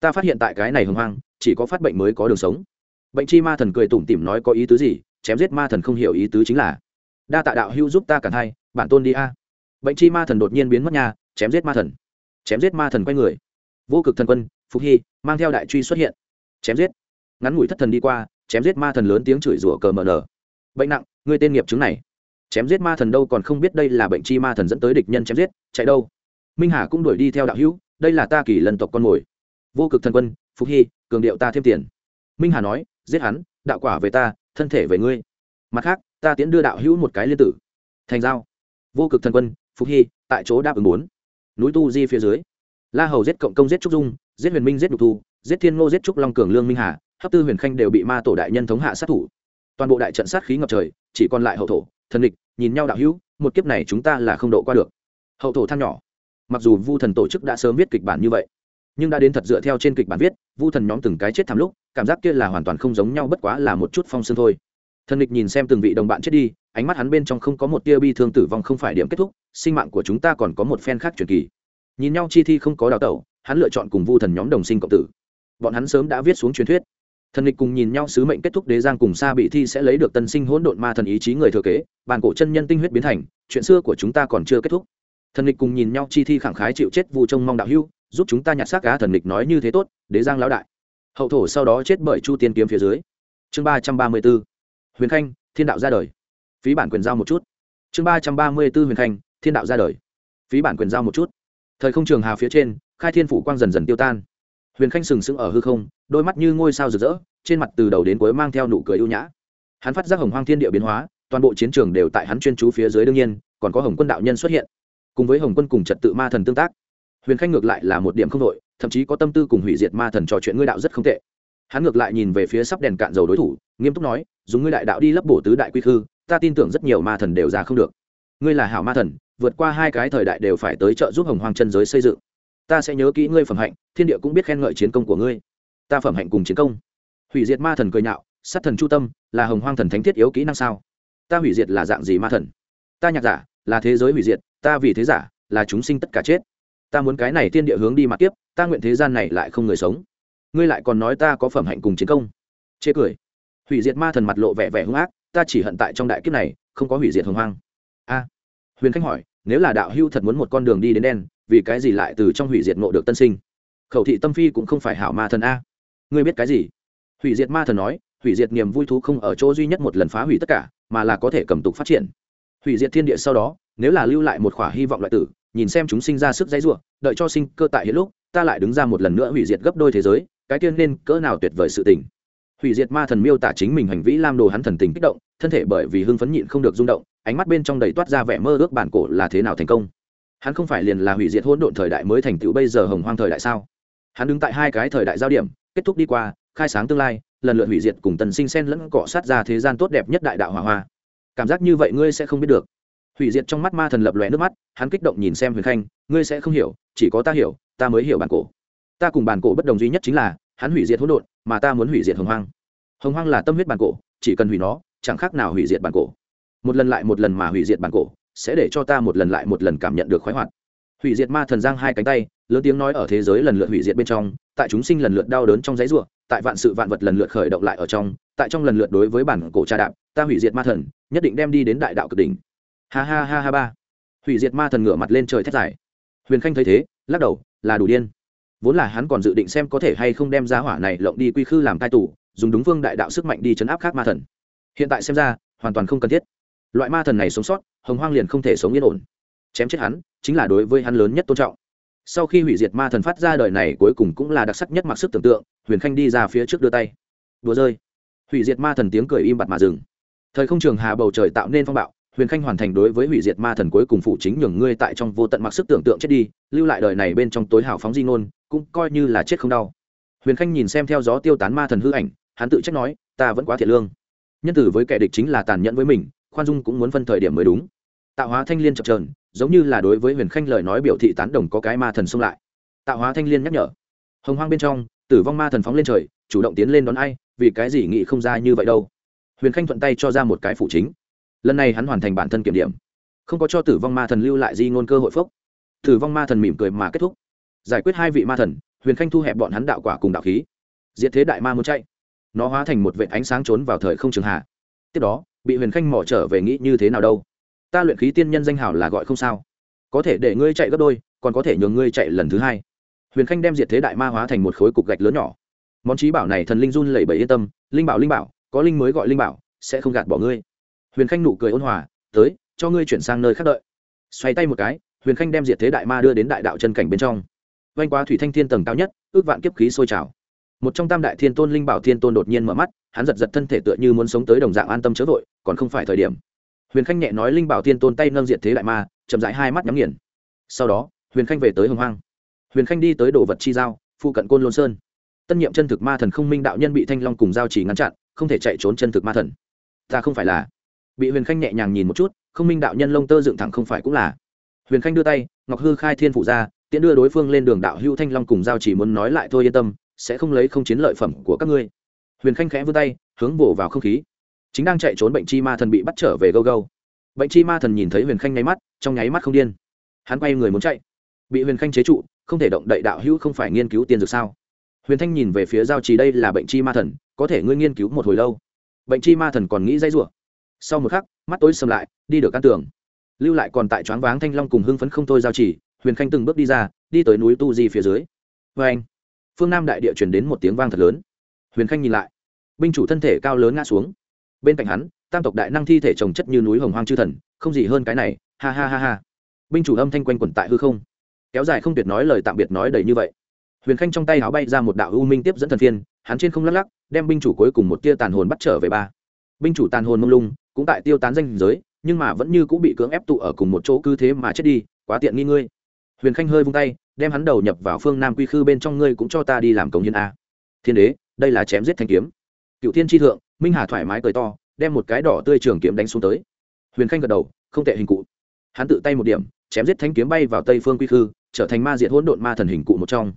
Ta phát hiện tại cái này hưng hoang, chỉ có phát bệnh mới có đường sống. Bệnh chi ma thần cười tủm tỉm nói có ý tứ gì, chém giết ma thần không hiểu ý tứ chính là, đa tạ đạo hưu giúp ta cả hai, bản tôn đi a. Bệnh chi ma thần đột nhiên biến mất nhà, chém giết ma thần. Chém giết ma thần quay người. Vô cực thần quân, phục hy, mang theo đại truy xuất hiện. Chém giết. Ngắn ngủi thất thần đi qua chém giết ma thần lớn tiếng chửi rủa cờ mờ nở bệnh nặng, ngươi tên nghiệp chứng này. Chém giết ma thần đâu còn không biết đây là bệnh chi ma thần dẫn tới địch nhân chém giết, chạy đâu. Minh hà cũng đuổi đi theo đạo hữu, đây là ta kỳ lần tộc con mồi. Vô cực thần quân, phục hy, cường điệu ta thêm tiền. Minh hà nói, giết hắn, đạo quả về ta, thân thể về ngươi. Mặt khác, ta tiến đưa đạo hữu một cái liên tử. Thành giao. Vô cực thần quân, phục hy, tại chỗ đáp ứng bốn núi tu di phía dưới. La hầu giết cộng công giết trúc dung, giết huyền minh giết đục thu, giết thiên ngô giết trúc long cường lương minh hà hấp tư huyền khanh đều bị ma tổ đại nhân thống hạ sát thủ. Toàn bộ đại trận sát khí ngập trời, chỉ còn lại hậu thổ, thần địch, nhìn nhau đạo hữu, một kiếp này chúng ta là không độ qua được. Hậu thổ than nhỏ. Mặc dù vu thần tổ chức đã sớm viết kịch bản như vậy, nhưng đã đến thật dựa theo trên kịch bản viết, vu thần nhóm từng cái chết thảm lúc, cảm giác kia là hoàn toàn không giống nhau bất quá là một chút phong sương thôi. Thần địch nhìn xem từng vị đồng bạn chết đi, ánh mắt hắn bên trong không có một tia bi thương tử vong không phải điểm kết thúc, sinh mạng của chúng ta còn có một phen khác truyền kỳ. Nhìn nhau chi thi không có đào tẩu, hắn lựa chọn cùng vu thần nhóm đồng sinh cộng tử. Bọn hắn sớm đã viết xuống truyền thuyết thần địch cùng nhìn nhau sứ mệnh kết thúc đế giang cùng xa bị thi sẽ lấy được tân sinh hỗn độn ma thần ý chí người thừa kế bàn cổ chân nhân tinh huyết biến thành, chuyện xưa của chúng ta còn chưa kết thúc. Thần địch cùng nhìn nhau chi thi khẳng khái chịu chết vụ trông mong đạo hưu giúp chúng ta nhặt xác cá thần địch nói như thế tốt, đế giang lão đại. Hậu thổ sau đó chết bởi chu tiên kiếm phía dưới. Chương ba trăm ba mươi b ố huyền khanh, thiên đạo ra đời. Phí bản quyền giao một chút. Chương ba trăm ba mươi b ố huyền khanh, thiên đạo ra đời. Phí bản quyền giao một chút. Thời không trường hà phía trên, khai thiên phủ quang dần dần tiêu tan huyền khanh sừng sững ở hư không, đôi mắt như ngôi sao rực rỡ, trên mặt từ đầu đến cuối mang theo nụ cười ưu nhã. Hắn phát giác hồng hoang thiên địa biến hóa, toàn bộ chiến trường đều tại hắn chuyên chú phía dưới đương nhiên, còn có hồng quân đạo nhân xuất hiện. Cùng với hồng quân cùng trật tự ma thần tương tác, huyền khanh ngược lại là một điểm không đội thậm chí có tâm tư cùng hủy diệt ma thần trò chuyện ngươi đạo rất không tệ. Hắn ngược lại nhìn về phía sắp đèn cạn dầu đối thủ, nghiêm túc nói, dùng ngươi đại đạo đi lấp bổ tứ đại quy khư, ta tin tưởng rất nhiều ma thần đều ra không được. Ngươi là hảo ma thần, vượt qua hai cái thời đại đều phải tới trợ giúp hồng hoang chân giới xây dựng ta sẽ nhớ kỹ ngươi phẩm hạnh, thiên địa cũng biết khen ngợi chiến công của ngươi. Ta phẩm hạnh cùng chiến công. Hủy diệt ma thần cười nhạo, sát thần chu tâm, là hồng hoang thần thánh thiết yếu kỹ năng sao? Ta hủy diệt là dạng gì ma thần? Ta nhạc giả, là thế giới hủy diệt, ta vì thế giả, là chúng sinh tất cả chết. Ta muốn cái này thiên địa hướng đi mặt tiếp ta nguyện thế gian này lại không người sống. Ngươi lại còn nói ta có phẩm hạnh cùng chiến công. Chê cười. Hủy diệt ma thần mặt lộ vẻ vẻ hung ác, ta chỉ hận tại trong đại kiếp này, không có hủy diệt hồng hoang. A. Huyền khánh hỏi, nếu là đạo hưu thật muốn một con đường đi đến đen vì cái gì lại từ trong hủy diệt ngộ được tân sinh? Khẩu thị tâm phi cũng không phải hảo ma thần a. Ngươi biết cái gì? Hủy diệt ma thần nói, hủy diệt niềm vui thú không ở chỗ duy nhất một lần phá hủy tất cả, mà là có thể cầm tục phát triển. Hủy diệt thiên địa sau đó, nếu là lưu lại một khỏa hy vọng loại tử, nhìn xem chúng sinh ra sức dãy ruộng đợi cho sinh cơ tại hiện lúc, ta lại đứng ra một lần nữa hủy diệt gấp đôi thế giới, cái tiên nên cỡ nào tuyệt vời sự tình? Hủy diệt ma thần miêu tả chính mình hành vi lam đồ hắn thần tình kích động, thân thể bởi vì hưng phấn nhịn không được rung động, ánh mắt bên trong đầy toát ra vẻ mơ ước bản cổ là thế nào thành công hắn không phải liền là hủy diệt hỗn độn thời đại mới thành tựu bây giờ hồng hoang thời đại sao? Hắn đứng tại hai cái thời đại giao điểm, kết thúc đi qua, khai sáng tương lai, lần lượt hủy diệt cùng tần sinh sen lẫn cọ sát ra thế gian tốt đẹp nhất đại đạo hòa hoa. Cảm giác như vậy ngươi sẽ không biết được. Hủy diệt trong mắt ma thần lập lòe nước mắt, hắn kích động nhìn xem huyền khanh, ngươi sẽ không hiểu, chỉ có ta hiểu, ta mới hiểu bản cổ. Ta cùng bản cổ bất đồng duy nhất chính là, hắn hủy diệt hỗn độn, mà ta muốn hủy diệt hồng hoang. Hồng hoang là tâm huyết bản cổ, chỉ cần hủy nó, chẳng khác nào hủy diệt bản cổ. Một lần lại một lần mà hủy diệt bản cổ sẽ để cho ta một lần lại một lần cảm nhận được khoái hoạt. Hủy diệt ma thần giang hai cánh tay, lớn tiếng nói ở thế giới lần lượt hủy diệt bên trong, tại chúng sinh lần lượt đau đớn trong giấy ruộng tại vạn sự vạn vật lần lượt khởi động lại ở trong, tại trong lần lượt đối với bản cổ cha đạp, ta hủy diệt ma thần, nhất định đem đi đến đại đạo cực đỉnh. Ha ha ha ha ba. Hủy diệt ma thần ngửa mặt lên trời thét dài. Huyền khanh thấy thế, lắc đầu, là đủ điên. Vốn là hắn còn dự định xem có thể hay không đem giá hỏa này lộng đi quy khư làm tai tủ dùng đúng vương đại đạo sức mạnh đi chấn áp khác ma thần. Hiện tại xem ra, hoàn toàn không cần thiết loại ma thần này sống sót, hồng hoang liền không thể sống yên ổn. Chém chết hắn, chính là đối với hắn lớn nhất tôn trọng. Sau khi hủy diệt ma thần phát ra đời này cuối cùng cũng là đặc sắc nhất mặc sức tưởng tượng, huyền khanh đi ra phía trước đưa tay. Đùa rơi hủy diệt ma thần tiếng cười im bặt mà dừng. Thời không trường hà bầu trời tạo nên phong bạo, huyền khanh hoàn thành đối với hủy diệt ma thần cuối cùng phụ chính nhường ngươi tại trong vô tận mặc sức tưởng tượng chết đi, lưu lại đời này bên trong tối hào phóng di ngôn, cũng coi như là chết không đau. Huyền khanh nhìn xem theo gió tiêu tán ma thần hư ảnh, hắn tự trách nói, ta vẫn quá thiệt lương. Nhân tử với kẻ địch chính là tàn nhẫn với mình khoan dung cũng muốn phân thời điểm mới đúng. Tạo hóa thanh liên chập trờn giống như là đối với huyền khanh lời nói biểu thị tán đồng có cái ma thần xông lại. Tạo hóa thanh liên nhắc nhở. Hồng hoang bên trong, tử vong ma thần phóng lên trời, chủ động tiến lên đón ai, vì cái gì nghị không ra như vậy đâu. Huyền khanh thuận tay cho ra một cái phủ chính. Lần này hắn hoàn thành bản thân kiểm điểm. Không có cho tử vong ma thần lưu lại di ngôn cơ hội phốc tử vong ma thần mỉm cười mà kết thúc. Giải quyết hai vị ma thần, huyền khanh thu hẹp bọn hắn đạo quả cùng đạo khí. Diệt thế đại ma muốn chạy. Nó hóa thành một vệ ánh sáng trốn vào thời không trường hạ. Tiếp đó bị huyền khanh mỏ trở về nghĩ như thế nào đâu. Ta luyện khí tiên nhân danh hào là gọi không sao. Có thể để ngươi chạy gấp đôi, còn có thể nhường ngươi chạy lần thứ hai. Huyền khanh đem diệt thế đại ma hóa thành một khối cục gạch lớn nhỏ. Món trí bảo này thần linh run lẩy bẩy yên tâm, linh bảo linh bảo, có linh mới gọi linh bảo, sẽ không gạt bỏ ngươi. Huyền khanh nụ cười ôn hòa, tới, cho ngươi chuyển sang nơi khác đợi. Xoay tay một cái, huyền khanh đem diệt thế đại ma đưa đến đại đạo chân cảnh bên trong. Vanh qua thủy thanh thiên tầng cao nhất, ước vạn kiếp khí sôi trào. Một trong tam đại thiên tôn linh bảo thiên tôn đột nhiên mở mắt hắn giật giật thân thể tựa như muốn sống tới đồng dạng an tâm chớ vội, còn không phải thời điểm. Huyền khanh nhẹ nói linh bảo thiên tôn tay nâng diệt thế đại ma, chậm rãi hai mắt nhắm nghiền. Sau đó, huyền khanh về tới hồng hoang. Huyền khanh đi tới đồ vật chi giao, phụ cận côn lôn sơn. Tân nhiệm chân thực ma thần không minh đạo nhân bị thanh long cùng giao chỉ ngăn chặn, không thể chạy trốn chân thực ma thần. Ta không phải là. Bị huyền khanh nhẹ nhàng nhìn một chút, không minh đạo nhân lông tơ dựng thẳng không phải cũng là. Huyền khanh đưa tay, ngọc hư khai thiên phụ ra, tiễn đưa đối phương lên đường đạo hưu thanh long cùng giao chỉ muốn nói lại, thôi yên tâm, sẽ không lấy không chiến lợi phẩm của các ngươi huyền khanh khẽ vươn tay, hướng bổ vào không khí. Chính đang chạy trốn bệnh chi ma thần bị bắt trở về gâu gâu bệnh chi ma thần nhìn thấy huyền khanh nháy mắt, trong nháy mắt không điên. Hắn quay người muốn chạy. Bị huyền khanh chế trụ, không thể động đậy đạo hữu không phải nghiên cứu tiền dược sao? Huyền thanh nhìn về phía giao trì đây là bệnh chi ma thần, có thể ngươi nghiên cứu một hồi lâu. Bệnh chi ma thần còn nghĩ dây rủa. Sau một khắc, mắt tối sầm lại, đi được căn tường. Lưu lại còn tại choáng váng thanh long cùng hưng phấn không thôi giao trì, huyền khanh từng bước đi ra, đi tới núi tu di phía dưới. Vê anh phương nam đại địa chuyển đến một tiếng vang thật lớn huyền khanh nhìn lại. Binh chủ thân thể cao lớn ngã xuống. Bên cạnh hắn, tam tộc đại năng thi thể trồng chất như núi hồng hoang chư thần, không gì hơn cái này, ha ha ha ha. Binh chủ âm thanh quanh quẩn tại hư không. Kéo dài không tuyệt nói lời tạm biệt nói đầy như vậy. Huyền khanh trong tay áo bay ra một đạo u minh tiếp dẫn thần phiên, hắn trên không lắc lắc, đem binh chủ cuối cùng một tia tàn hồn bắt trở về ba. Binh chủ tàn hồn mông lung, cũng tại tiêu tán danh giới, nhưng mà vẫn như cũng bị cưỡng ép tụ ở cùng một chỗ cứ thế mà chết đi, quá tiện nghi ngươi. Huyền khanh hơi vung tay, đem hắn đầu nhập vào phương nam quy khư bên trong ngươi cũng cho ta đi làm công nhân a. Thiên đế đây là chém giết thanh kiếm. Cựu thiên tri thượng, minh hà thoải mái cười to, đem một cái đỏ tươi trường kiếm đánh xuống tới. Huyền khanh gật đầu, không tệ hình cụ. Hắn tự tay một điểm, chém giết thanh kiếm bay vào tây phương quy khư, trở thành ma diện hỗn độn ma thần hình cụ một trong.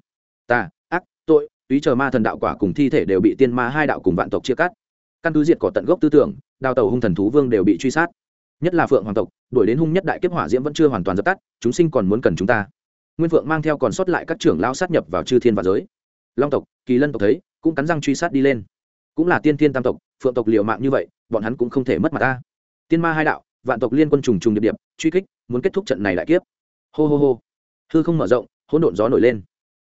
Ta, ác, tội ý chờ ma thần đạo quả cùng thi thể đều bị tiên ma hai đạo cùng vạn tộc chia cắt. Căn cứ diệt cỏ tận gốc tư tưởng, đào tàu hung thần thú vương đều bị truy sát. Nhất là phượng hoàng tộc, đuổi đến hung nhất đại kiếp hỏa diễm vẫn chưa hoàn toàn dập tắt, chúng sinh còn muốn cần chúng ta. Nguyên phượng mang theo còn sót lại các trưởng lao sát nhập vào chư thiên và giới. Long tộc, kỳ lân tộc thấy cũng cắn răng truy sát đi lên. Cũng là tiên thiên tam tộc, phượng tộc liều mạng như vậy, bọn hắn cũng không thể mất mặt ta. Tiên ma hai đạo, vạn tộc liên quân trùng trùng điệp điệp, truy kích, muốn kết thúc trận này đại kiếp. Hô hô hô. Hư không mở rộng, hỗn độn gió nổi lên.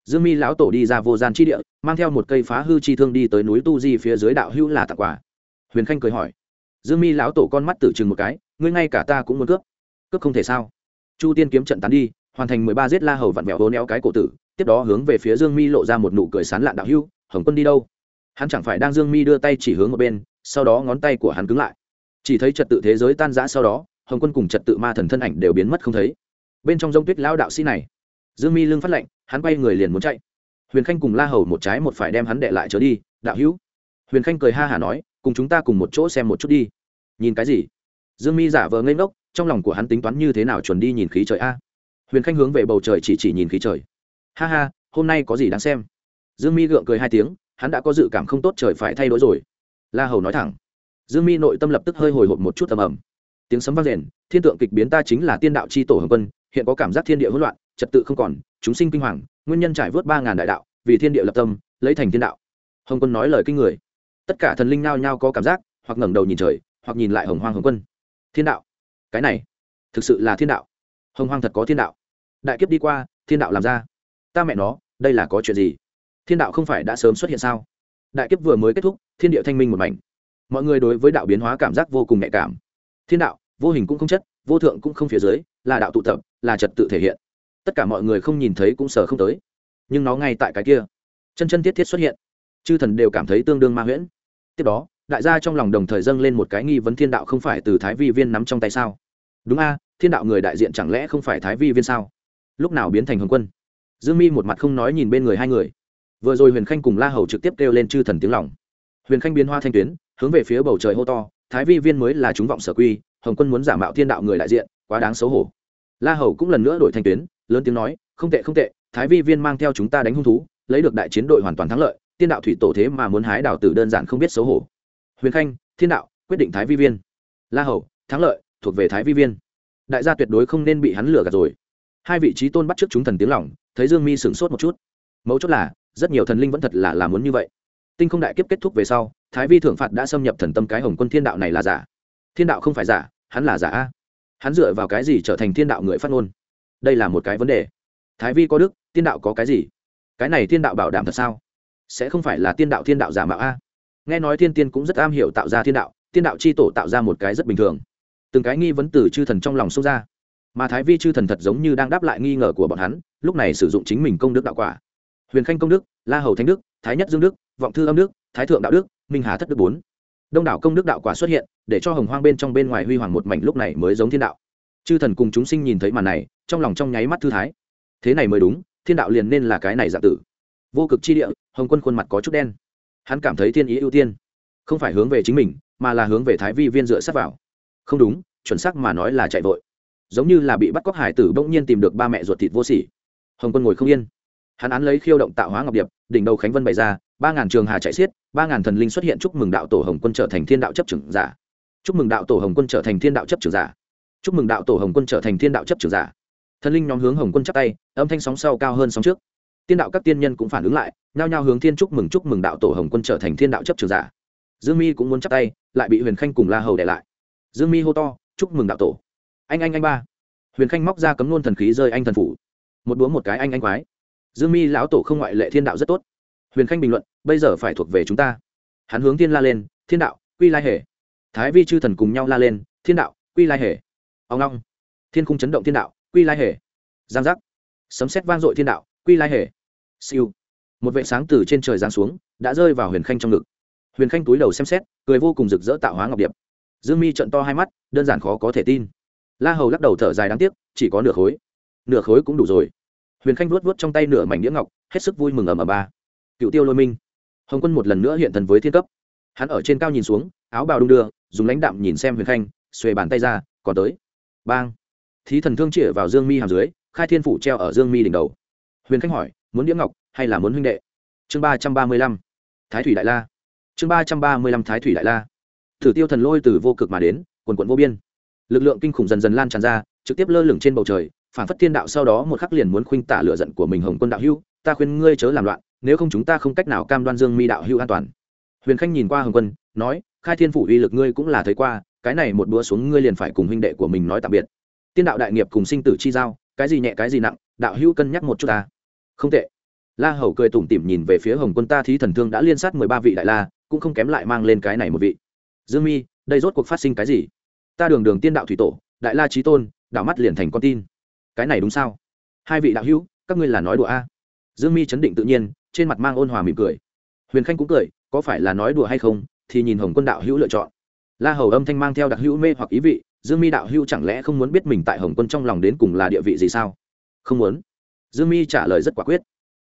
Dương mi lão tổ đi ra vô gian chi địa, mang theo một cây phá hư chi thương đi tới núi tu di phía dưới đạo hữu là tặng quà. Huyền khanh cười hỏi. Dương mi lão tổ con mắt tử chừng một cái, ngươi ngay cả ta cũng muốn cướp. Cướp không thể sao? Chu tiên kiếm trận tán đi, hoàn thành mười ba giết la hầu vặn vẹo hố neo cái cổ tử, tiếp đó hướng về phía dương mi lộ ra một nụ cười sán lạn đạo hữu hồng quân đi đâu? Hắn chẳng phải đang dương mi đưa tay chỉ hướng một bên, sau đó ngón tay của hắn cứng lại. Chỉ thấy trật tự thế giới tan rã sau đó, hồng quân cùng trật tự ma thần thân ảnh đều biến mất không thấy. Bên trong dông tuyết lão đạo sĩ này, dương mi lưng phát lệnh hắn quay người liền muốn chạy. Huyền khanh cùng la hầu một trái một phải đem hắn đệ lại trở đi, đạo hữu. Huyền khanh cười ha hả nói, cùng chúng ta cùng một chỗ xem một chút đi. Nhìn cái gì? Dương mi giả vờ ngây ngốc, trong lòng của hắn tính toán như thế nào chuẩn đi nhìn khí trời a. Huyền khanh hướng về bầu trời chỉ chỉ nhìn khí trời. Ha ha, hôm nay có gì đáng xem? Dương mi gượng cười hai tiếng, hắn đã có dự cảm không tốt trời phải thay đổi rồi. La hầu nói thẳng. Dương mi nội tâm lập tức hơi hồi hộp một chút tầm ầm. Tiếng sấm vang rền, thiên tượng kịch biến ta chính là tiên đạo c h i tổ hồng quân, hiện có cảm giác thiên địa hỗn loạn, trật tự không còn, chúng sinh kinh hoàng, nguyên nhân trải vớt ba ngàn đại đạo, vì thiên địa lập tâm, lấy thành thiên đạo. Hồng quân nói lời kinh người. Tất cả thần linh nao nhao có cảm giác, hoặc ngẩng đầu nhìn trời, hoặc nhìn lại hồng hoang hồng quân. Thiên đạo. Cái này, thực sự là thiên đạo. Hồng hoang thật có thiên đạo. Đại kiếp đi qua, thiên đạo làm ra. Ta mẹ nó, đây là có chuyện gì? Thiên đạo không phải đã sớm xuất hiện sao? Đại kiếp vừa mới kết thúc, thiên địa thanh minh một mảnh. Mọi người đối với đạo biến hóa cảm giác vô cùng nhạy cảm. Thiên đạo, vô hình cũng không chất, vô thượng cũng không phía dưới, là đạo tụ tập, là trật tự thể hiện. Tất cả mọi người không nhìn thấy cũng sờ không tới. Nhưng nó ngay tại cái kia. Chân chân thiết thiết xuất hiện. Chư thần đều cảm thấy tương đương ma huyễn. Tiếp đó, đại gia trong lòng đồng thời dâng lên một cái nghi vấn thiên đạo không phải từ thái vi viên nắm trong tay sao? Đúng a, thiên đạo người đại diện chẳng lẽ không phải thái vi viên sao? Lúc nào biến thành hồng quân? Dương mi một mặt không nói nhìn bên người hai người vừa rồi huyền khanh cùng la hầu trực tiếp kêu lên chư thần tiếng lòng. Huyền khanh biến hoa thanh tuyến, hướng về phía bầu trời hô to, thái vi viên mới là chúng vọng sở quy, hồng quân muốn giả mạo thiên đạo người đại diện, quá đáng xấu hổ. La hầu cũng lần nữa đổi thanh tuyến, lớn tiếng nói, không tệ không tệ, thái vi viên mang theo chúng ta đánh hung thú, lấy được đại chiến đội hoàn toàn thắng lợi tiên đạo thủy tổ thế mà muốn hái đào tử đơn giản không biết xấu hổ. Huyền khanh, thiên đạo, quyết định thái vi viên. La hầu, thắng lợi, thuộc về thái vi viên. Đại gia tuyệt đối không nên bị hắn lừa gạt rồi. Hai vị trí tôn bắt trước chúng thần tiếng lỏng thấy dương mi sửng sốt một chút. Mấu chốt là rất nhiều thần linh vẫn thật là làm muốn như vậy. Tinh không đại kiếp kết thúc về sau, thái vi thượng phạt đã xâm nhập thần tâm cái hồng quân thiên đạo này là giả. Thiên đạo không phải giả, hắn là giả a. Hắn dựa vào cái gì trở thành thiên đạo người phát ngôn? Đây là một cái vấn đề. Thái vi có đức, thiên đạo có cái gì? Cái này thiên đạo bảo đảm thật sao? Sẽ không phải là thiên đạo thiên đạo giả mạo a. Nghe nói thiên tiên cũng rất am hiểu tạo ra thiên đạo thiên đạo c h i tổ tạo ra một cái rất bình thường. Từng cái nghi vấn từ chư thần trong lòng sâu ra. Mà thái vi chư thần thật giống như đang đáp lại nghi ngờ của bọn hắn, lúc này sử dụng chính mình công đức đạo quả huyền khanh công đức, la hầu thánh đức, thái nhất dương đức, vọng thư âm đức, thái thượng đạo đức, minh hà thất đức bốn. Đông đảo công đức đạo quả xuất hiện, để cho hồng hoang bên trong bên ngoài huy hoàng một mảnh lúc này mới giống thiên đạo. Chư thần cùng chúng sinh nhìn thấy màn này, trong lòng trong nháy mắt thư thái. Thế này mới đúng, thiên đạo liền nên là cái này dạng tử. Vô cực chi địa, hồng quân khuôn mặt có chút đen. Hắn cảm thấy thiên ý ưu tiên. Không phải hướng về chính mình, mà là hướng về thái vi viên dựa sát vào. Không đúng, chuẩn xác mà nói là chạy vội. Giống như là bị bắt cóc hải tử bỗng nhiên tìm được ba mẹ ruột thịt vô sỉ. Hồng quân ngồi không yên hắn án lấy khiêu động tạo hóa ngọc điệp, đỉnh đầu khánh vân bày ra, ba ngàn trường hà chạy xiết, ba ngàn thần linh xuất hiện chúc mừng đạo tổ hồng quân trở thành thiên đạo chấp trưởng giả. Chúc mừng đạo tổ hồng quân trở thành thiên đạo chấp trưởng giả. Chúc mừng đạo tổ hồng quân trở thành thiên đạo chấp trưởng giả. Thần linh nhóm hướng hồng quân chắp tay, âm thanh sóng sau cao hơn sóng trước. Tiên đạo các tiên nhân cũng phản ứng lại, nhao nhao hướng thiên chúc mừng chúc mừng đạo tổ hồng quân trở thành thiên đạo chấp trường giả. Dương mi cũng muốn chắp tay, lại bị huyền khanh cùng la hầu để lại. Dương mi hô to, chúc mừng đạo tổ. Anh anh anh ba. Huyền khanh móc ra cấm nôn thần khí rơi anh thần phủ. Một búa một cái anh anh quái dương mi lão tổ không ngoại lệ thiên đạo rất tốt. Huyền khanh bình luận, bây giờ phải thuộc về chúng ta. Hắn hướng thiên la lên, thiên đạo, quy lai hề thái vi chư thần cùng nhau la lên, thiên đạo, quy lai hề ông long, thiên khung chấn động thiên đạo, quy lai hề giang giác, sấm xét vang dội thiên đạo, quy lai hề siêu, một vệ sáng từ trên trời giáng xuống, đã rơi vào huyền khanh trong ngực. Huyền khanh túi đầu xem xét, cười vô cùng rực rỡ tạo hóa ngọc điệp. Dương mi trận to hai mắt, đơn giản khó có thể tin. La hầu lắc đầu thở dài đáng tiếc, chỉ có nửa khối. Nửa khối cũng đủ rồi huyền khanh vuốt vuốt trong tay nửa mảnh đĩa ngọc, hết sức vui mừng ầm ầm ba. Cựu tiêu lôi minh. Hồng quân một lần nữa hiện thần với thiên cấp. Hắn ở trên cao nhìn xuống, áo bào đung đưa, dùng lãnh đạm nhìn xem huyền khanh, xuề bàn tay ra, còn tới. Bang. Thí thần thương chĩa vào dương mi hàm dưới, khai thiên phủ treo ở dương mi đỉnh đầu. Huyền khanh hỏi, muốn đĩa ngọc hay là muốn huynh đệ? Chương ba trăm ba mươi lăm. Thái thủy đại la. Chương ba trăm ba mươi lăm thái thủy đại la. Thử tiêu thần lôi từ vô cực mà đến, quần quận vô biên. Lực lượng kinh khủng dần dần lan tràn ra, trực tiếp lơ lửng trên bầu trời phản phất thiên đạo sau đó một khắc liền muốn khuynh tả lựa giận của mình hồng quân đạo hưu, ta khuyên ngươi chớ làm loạn, nếu không chúng ta không cách nào cam đoan dương mi đạo hưu an toàn. Huyền khanh nhìn qua hồng quân, nói, khai thiên phủ uy lực ngươi cũng là thấy qua, cái này một đũa xuống ngươi liền phải cùng huynh đệ của mình nói tạm biệt. Tiên đạo đại nghiệp cùng sinh tử chi giao, cái gì nhẹ cái gì nặng, đạo hưu cân nhắc một chút ta. Không tệ. La hầu cười tủm tỉm nhìn về phía hồng quân, ta thí thần thương đã liên sát mười ba vị đại la, cũng không kém lại mang lên cái này một vị. Dương mi, đây rốt cuộc phát sinh cái gì? Ta đường đường tiên đạo thủy tổ, đại la trí tôn, đạo mắt liền thành con tin cái này đúng sao? Hai vị đạo hữu, các ngươi là nói đùa a? Dương mi chấn định tự nhiên, trên mặt mang ôn hòa mỉm cười. Huyền khanh cũng cười, có phải là nói đùa hay không, thì nhìn hồng quân đạo hữu lựa chọn. La hầu âm thanh mang theo đặc hữu mê hoặc ý vị, dương mi đạo hữu chẳng lẽ không muốn biết mình tại hồng quân trong lòng đến cùng là địa vị gì sao? Không muốn. Dương mi trả lời rất quả quyết.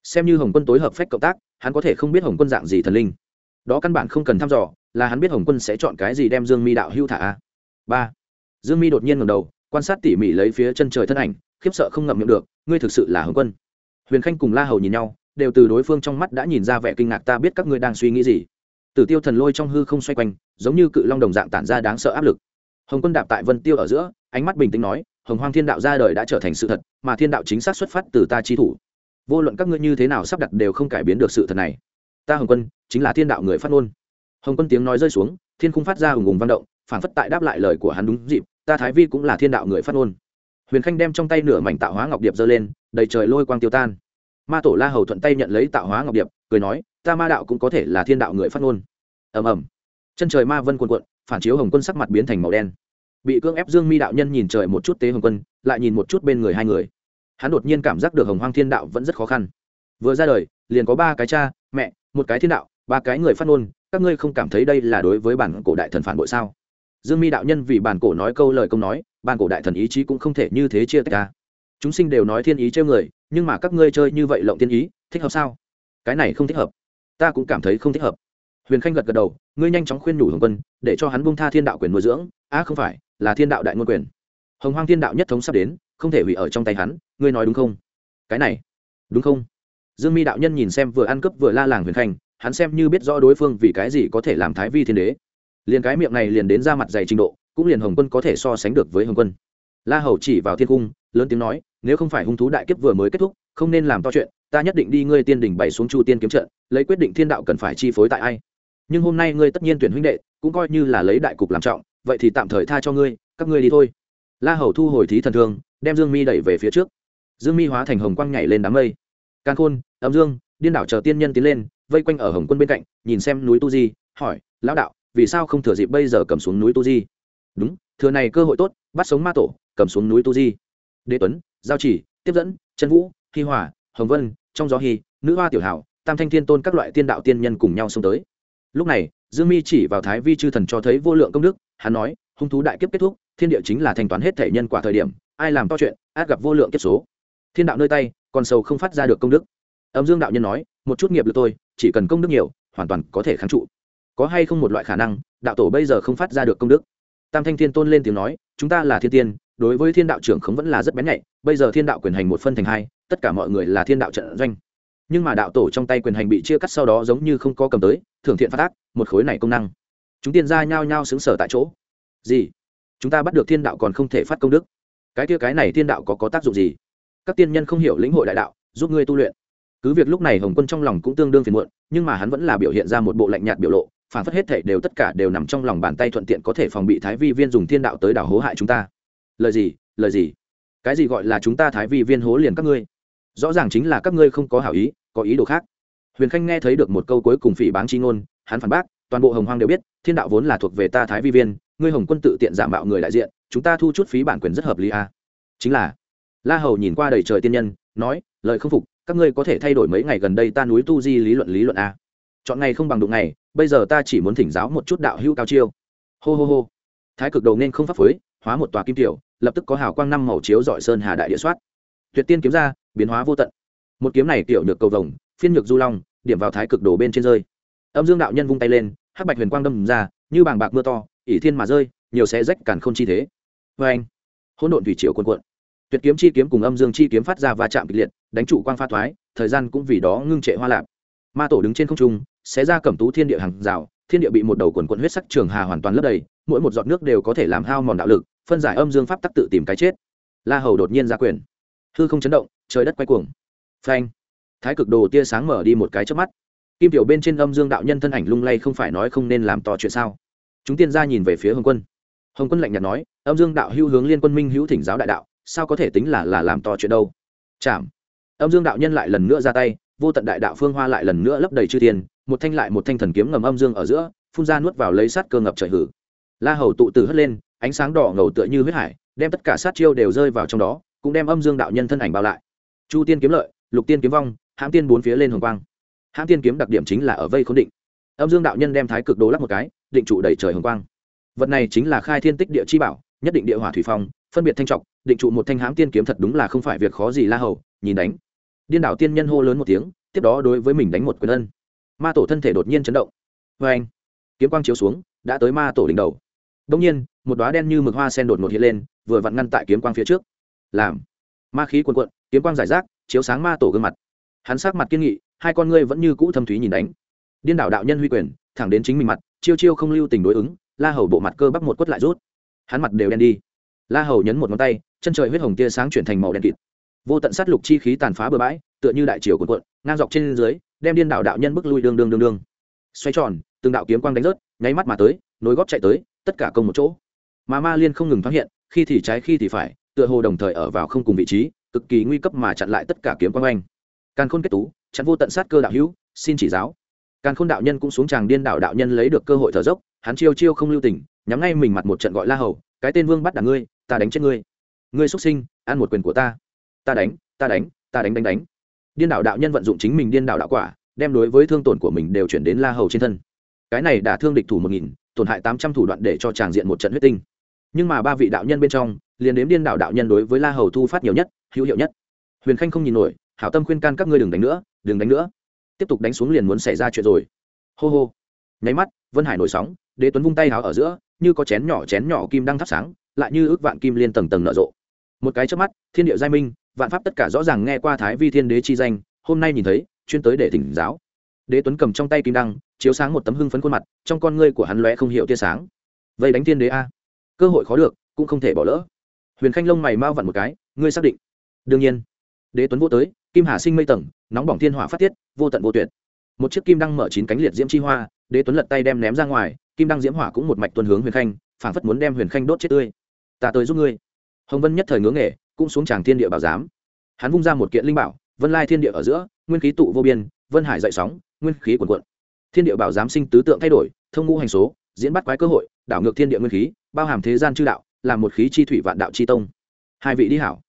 Xem như hồng quân tối hợp phách cộng tác, hắn có thể không biết hồng quân dạng gì thần linh. Đó căn bản không cần thăm dò, là hắn biết hồng quân sẽ chọn cái gì đem dương mi đạo hữu thả ba. Dương mi đột nhiên ngầm đầu quan sát tỉ mỉ lấy phía chân trời thân ảnh, khiếp sợ không ngậm miệng được, ngươi thực sự là hồng quân. Huyền khanh cùng la hầu nhìn nhau, đều từ đối phương trong mắt đã nhìn ra vẻ kinh ngạc ta biết các ngươi đang suy nghĩ gì. Tử tiêu thần lôi trong hư không xoay quanh, giống như cự long đồng dạng tản ra đáng sợ áp lực. Hồng quân đạp tại vân tiêu ở giữa, ánh mắt bình tĩnh nói, hồng hoang thiên đạo ra đời đã trở thành sự thật, mà thiên đạo chính xác xuất phát từ ta chi thủ. Vô luận các ngươi như thế nào sắp đặt đều không cải biến được sự thật này. Ta hồng quân, chính là thiên đạo người phát ngôn. Hồng quân tiếng nói rơi xuống, thiên khung phát ra hùng hùng văn động phản phất tại đáp lại lời của hắn đúng dịp ta thái vi cũng là thiên đạo người phát ngôn. Huyền khanh đem trong tay nửa mảnh tạo hóa ngọc điệp giơ lên, đầy trời lôi quang tiêu tan. Ma tổ la hầu thuận tay nhận lấy tạo hóa ngọc điệp, cười nói, ta ma đạo cũng có thể là thiên đạo người phát ngôn. Ầm ầm. Chân trời ma vân quần quận phản chiếu hồng quân sắc mặt biến thành màu đen. Bị cưỡng ép dương mi đạo nhân nhìn trời một chút tế hồng quân, lại nhìn một chút bên người hai người. Hắn đột nhiên cảm giác được hồng hoang thiên đạo vẫn rất khó khăn. Vừa ra đời, liền có ba cái cha, mẹ, một cái thiên đạo, ba cái người phát ngôn, các ngươi không cảm thấy đây là đối với bản cổ đại thần phản bội sao? Dương mi đạo nhân vì bản cổ nói câu lời công nói, bản cổ đại thần ý chí cũng không thể như thế chia tách ra. Chúng sinh đều nói thiên ý trêu người, nhưng mà các ngươi chơi như vậy lộng thiên ý, thích hợp sao? Cái này không thích hợp. Ta cũng cảm thấy không thích hợp. Huyền khanh gật gật đầu, ngươi nhanh chóng khuyên nhủ hồng quân, để cho hắn bung tha thiên đạo quyền nuôi dưỡng. Á không phải, là thiên đạo đại ngôn quyền. Hồng hoang thiên đạo nhất thống sắp đến, không thể hủy ở trong tay hắn, ngươi nói đúng không? Cái này, đúng không? Dương mi đạo nhân nhìn xem vừa ăn cướp vừa la làng huyền khanh, hắn xem như biết rõ đối phương vì cái gì có thể làm thái vi thiên đế liền cái miệng này liền đến ra mặt dày trình độ, cũng liền hồng quân có thể so sánh được với hồng quân. La hầu chỉ vào thiên cung, lớn tiếng nói, nếu không phải hung thú đại kiếp vừa mới kết thúc, không nên làm to chuyện, ta nhất định đi ngươi tiên đỉnh bày xuống chu tiên kiếm trận, lấy quyết định thiên đạo cần phải chi phối tại ai. Nhưng hôm nay ngươi tất nhiên tuyển huynh đệ, cũng coi như là lấy đại cục làm trọng, vậy thì tạm thời tha cho ngươi, các ngươi đi thôi. La hầu thu hồi thí thần thương, đem dương mi đẩy về phía trước. Dương mi hóa thành hồng quang nhảy lên đám mây. Can khôn, âm dương, điên đảo chờ tiên nhân tiến lên, vây quanh ở hồng quân bên cạnh, nhìn xem núi tu di, hỏi, lão đạo vì sao không thừa dịp bây giờ cầm xuống núi tu di? Đúng, thừa này cơ hội tốt, bắt sống ma tổ, cầm xuống núi tu di. Đế tuấn, giao chỉ, tiếp dẫn trần vũ, hi hòa, hồng vân, trong gió hy nữ hoa tiểu hảo, tam thanh thiên tôn các loại tiên đạo tiên nhân cùng nhau xông tới. Lúc này, dương mi chỉ vào thái vi chư thần cho thấy vô lượng công đức, hắn nói, hung thú đại kiếp kết thúc, thiên địa chính là thanh toán hết thể nhân quả thời điểm, ai làm to chuyện, át gặp vô lượng kiếp số. Thiên đạo nơi tay, còn sâu không phát ra được công đức. Âm dương đạo nhân nói, một chút nghiệp lực tôi chỉ cần công đức nhiều, hoàn toàn có thể kháng trụ có hay không một loại khả năng, đạo tổ bây giờ không phát ra được công đức. Tam thanh thiên tôn lên tiếng nói, chúng ta là thiên tiên, đối với thiên đạo trưởng khống vẫn là rất bén nhạy, bây giờ thiên đạo quyền hành một phân thành hai, tất cả mọi người là thiên đạo trận doanh. Nhưng mà đạo tổ trong tay quyền hành bị chia cắt sau đó giống như không có cầm tới, thưởng thiện phát tác một khối này công năng. Chúng tiên gia nhao nhao xứng sở tại chỗ. Gì? Chúng ta bắt được thiên đạo còn không thể phát công đức. Cái kia cái này thiên đạo có có tác dụng gì? Các tiên nhân không hiểu lĩnh hội đại đạo, giúp ngươi tu luyện. Cứ việc lúc này hồng quân trong lòng cũng tương đương phiền muộn, nhưng mà hắn vẫn là biểu hiện ra một bộ lạnh nhạt biểu lộ phản phất hết thảy đều tất cả đều nằm trong lòng bàn tay thuận tiện có thể phòng bị thái vi viên dùng thiên đạo tới đảo hố hại chúng ta. Lời gì? Lời gì? Cái gì gọi là chúng ta thái vi viên hố liền các ngươi? Rõ ràng chính là các ngươi không có hảo ý, có ý đồ khác. Huyền khanh nghe thấy được một câu cuối cùng phỉ báng chi ngôn, hắn phản bác, toàn bộ hồng hoang đều biết, thiên đạo vốn là thuộc về ta thái vi viên, ngươi hồng quân tự tiện giả mạo người đại diện, chúng ta thu chút phí bản quyền rất hợp lý à. chính là, la hầu nhìn qua đầy trời tiên nhân, nói, lời không phục, các ngươi có thể thay đổi mấy ngày gần đây ta núi tu di lý luận lý luận a chọn ngày không bằng đụng ngày bây giờ ta chỉ muốn thỉnh giáo một chút đạo hữu cao chiêu. Hô hô hô. Thái cực đầu nên không pháp phối, hóa một tòa kim tiểu, lập tức có hào quang năm màu chiếu dọi sơn hà đại địa soát. Tuyệt tiên kiếm ra, biến hóa vô tận. Một kiếm này tiểu được cầu vồng, phiên nhược du long, điểm vào thái cực đồ bên trên rơi. Âm dương đạo nhân vung tay lên, hắc bạch huyền quang đâm ra, như bàng bạc mưa to, ỷ thiên mà rơi, nhiều sẽ rách cản không chi thế. Vê anh, hỗn độn thủy triều cuồn cuộn. Tuyệt kiếm chi kiếm cùng âm dương chi kiếm phát ra va chạm kịch liệt, đánh trụ quang pha thoái, thời gian cũng vì đó ngưng trệ hoa lạc. Ma tổ đứng trên không trung xé ra cẩm tú thiên địa hàng rào, thiên địa bị một đầu quần quận huyết sắc trường hà hoàn toàn lấp đầy, mỗi một giọt nước đều có thể làm hao mòn đạo lực, phân giải âm dương pháp tắc tự tìm cái chết. La hầu đột nhiên ra quyền. Hư không chấn động, trời đất quay cuồng. Phanh. Thái cực đồ tia sáng mở đi một cái trước mắt. Kim tiểu bên trên âm dương đạo nhân thân ảnh lung lay không phải nói không nên làm to chuyện sao? Chúng tiên gia nhìn về phía hồng quân. Hồng quân lạnh nhạt nói, âm dương đạo hữu hướng liên quân minh hữu thỉnh giáo đại đạo, sao có thể tính là là làm to chuyện đâu? Chạm. Âm dương đạo nhân lại lần nữa ra tay, vô tận đại đạo phương hoa lại lần nữa lấp đầy chư thiên một thanh lại một thanh thần kiếm ngầm âm dương ở giữa, phun ra nuốt vào lấy sát cơ ngập trời hử. La hầu tụ từ hất lên, ánh sáng đỏ ngầu tựa như huyết hải, đem tất cả sát chiêu đều rơi vào trong đó, cũng đem âm dương đạo nhân thân ảnh bao lại. Chu tiên kiếm lợi, lục tiên kiếm vong, hãm tiên bốn phía lên hồng quang. Hãm tiên kiếm đặc điểm chính là ở vây khốn định. Âm dương đạo nhân đem thái cực đồ lắc một cái, định trụ đẩy trời hồng quang. Vật này chính là khai thiên tích địa chi bảo, nhất định địa hỏa thủy phong, phân biệt thanh trọng, định trụ một thanh hãm tiên kiếm thật đúng là không phải việc khó gì la hầu, nhìn đánh. Điên đảo tiên nhân hô lớn một tiếng, tiếp đó đối với mình đánh một quyền ân ma tổ thân thể đột nhiên chấn động. Vê anh, kiếm quang chiếu xuống, đã tới ma tổ đỉnh đầu. Đông nhiên, một đoá đen như mực hoa sen đột ngột hiện lên, vừa vặn ngăn tại kiếm quang phía trước. Làm, ma khí quần quận kiếm quang giải rác, chiếu sáng ma tổ gương mặt. Hắn sát mặt kiên nghị, hai con ngươi vẫn như cũ thâm thúy nhìn đánh. Điên đảo đạo nhân huy quyền, thẳng đến chính mình mặt, chiêu chiêu không lưu tình đối ứng, la hầu bộ mặt cơ bắp một quất lại rút. Hắn mặt đều đen đi. La hầu nhấn một ngón tay, chân trời huyết hồng tia sáng chuyển thành màu đen kịt. Vô tận sát lục chi khí tàn phá bừa bãi, tựa như đại triều cuộn cuộn, ngang dọc trên dưới đem điên đảo đạo nhân bức lui đương đương đương đương. Xoay tròn, từng đạo kiếm quang đánh rớt, nháy mắt mà tới, nối góp chạy tới, tất cả công một chỗ. Mà ma liên không ngừng phát hiện, khi thì trái khi thì phải, tựa hồ đồng thời ở vào không cùng vị trí, cực kỳ nguy cấp mà chặn lại tất cả kiếm quang oanh càn khôn kết tú, chặn vô tận sát cơ đạo hữu, xin chỉ giáo. Càn khôn đạo nhân cũng xuống tràng điên đảo đạo nhân lấy được cơ hội thở dốc, hắn chiêu chiêu không lưu tình, nhắm ngay mình mặt một trận gọi la hầu, cái tên vương bắt đả ngươi, ta đánh chết ngươi. Ngươi xuất sinh, ăn một quyền của ta. Ta đánh ta đánh ta đánh đánh đánh điên đảo đạo nhân vận dụng chính mình điên đảo đạo quả, đem đối với thương tổn của mình đều chuyển đến la hầu trên thân. Cái này đã thương địch thủ một nghìn, tổn hại tám trăm thủ đoạn để cho tràng diện một trận huyết tinh. Nhưng mà ba vị đạo nhân bên trong, liền đếm điên đảo đạo nhân đối với la hầu thu phát nhiều nhất, hữu hiệu nhất. Huyền khanh không nhìn nổi, hảo tâm khuyên can các ngươi đừng đánh nữa, đừng đánh nữa. Tiếp tục đánh xuống liền muốn xảy ra chuyện rồi. Hô hô. Nháy mắt, vân hải nổi sóng, đế tuấn vung tay háo ở giữa, như có chén nhỏ chén nhỏ kim đang thắp sáng, lại như ước vạn kim liên tầng tầng nở rộ. Một cái trước mắt, thiên địa giai minh vạn pháp tất cả rõ ràng nghe qua thái vi thiên đế chi danh, hôm nay nhìn thấy, chuyên tới để thỉnh giáo. Đế tuấn cầm trong tay kim đăng, chiếu sáng một tấm hưng phấn khuôn mặt, trong con ngươi của hắn lóe không hiểu tia sáng. Vây đánh thiên đế a. Cơ hội khó được, cũng không thể bỏ lỡ. Huyền khanh lông mày mau vặn một cái, ngươi xác định. Đương nhiên. Đế tuấn vô tới, kim hà sinh mây tầng, nóng bỏng thiên hỏa phát tiết, vô tận vô tuyệt. Một chiếc kim đăng mở chín cánh liệt diễm chi hoa, đế tuấn lật tay đem ném ra ngoài, kim đăng diễm hỏa cũng một mạch tuân hướng huyền khanh, phảng phất muốn đem huyền khanh đốt chết tươi. Ta tới giúp ngươi. Hồng vân nhất thời ngưỡng nghề cũng xuống tràng thiên địa bảo giám. Hắn vung ra một kiện linh bảo, vân lai thiên địa ở giữa, nguyên khí tụ vô biên, vân hải dậy sóng, nguyên khí quần quận thiên địa bảo giám sinh tứ tượng thay đổi, thông ngũ hành số, diễn bắt quái cơ hội, đảo ngược thiên địa nguyên khí, bao hàm thế gian chư đạo, làm một khí chi thủy vạn đạo chi tông. Hai vị đi hảo.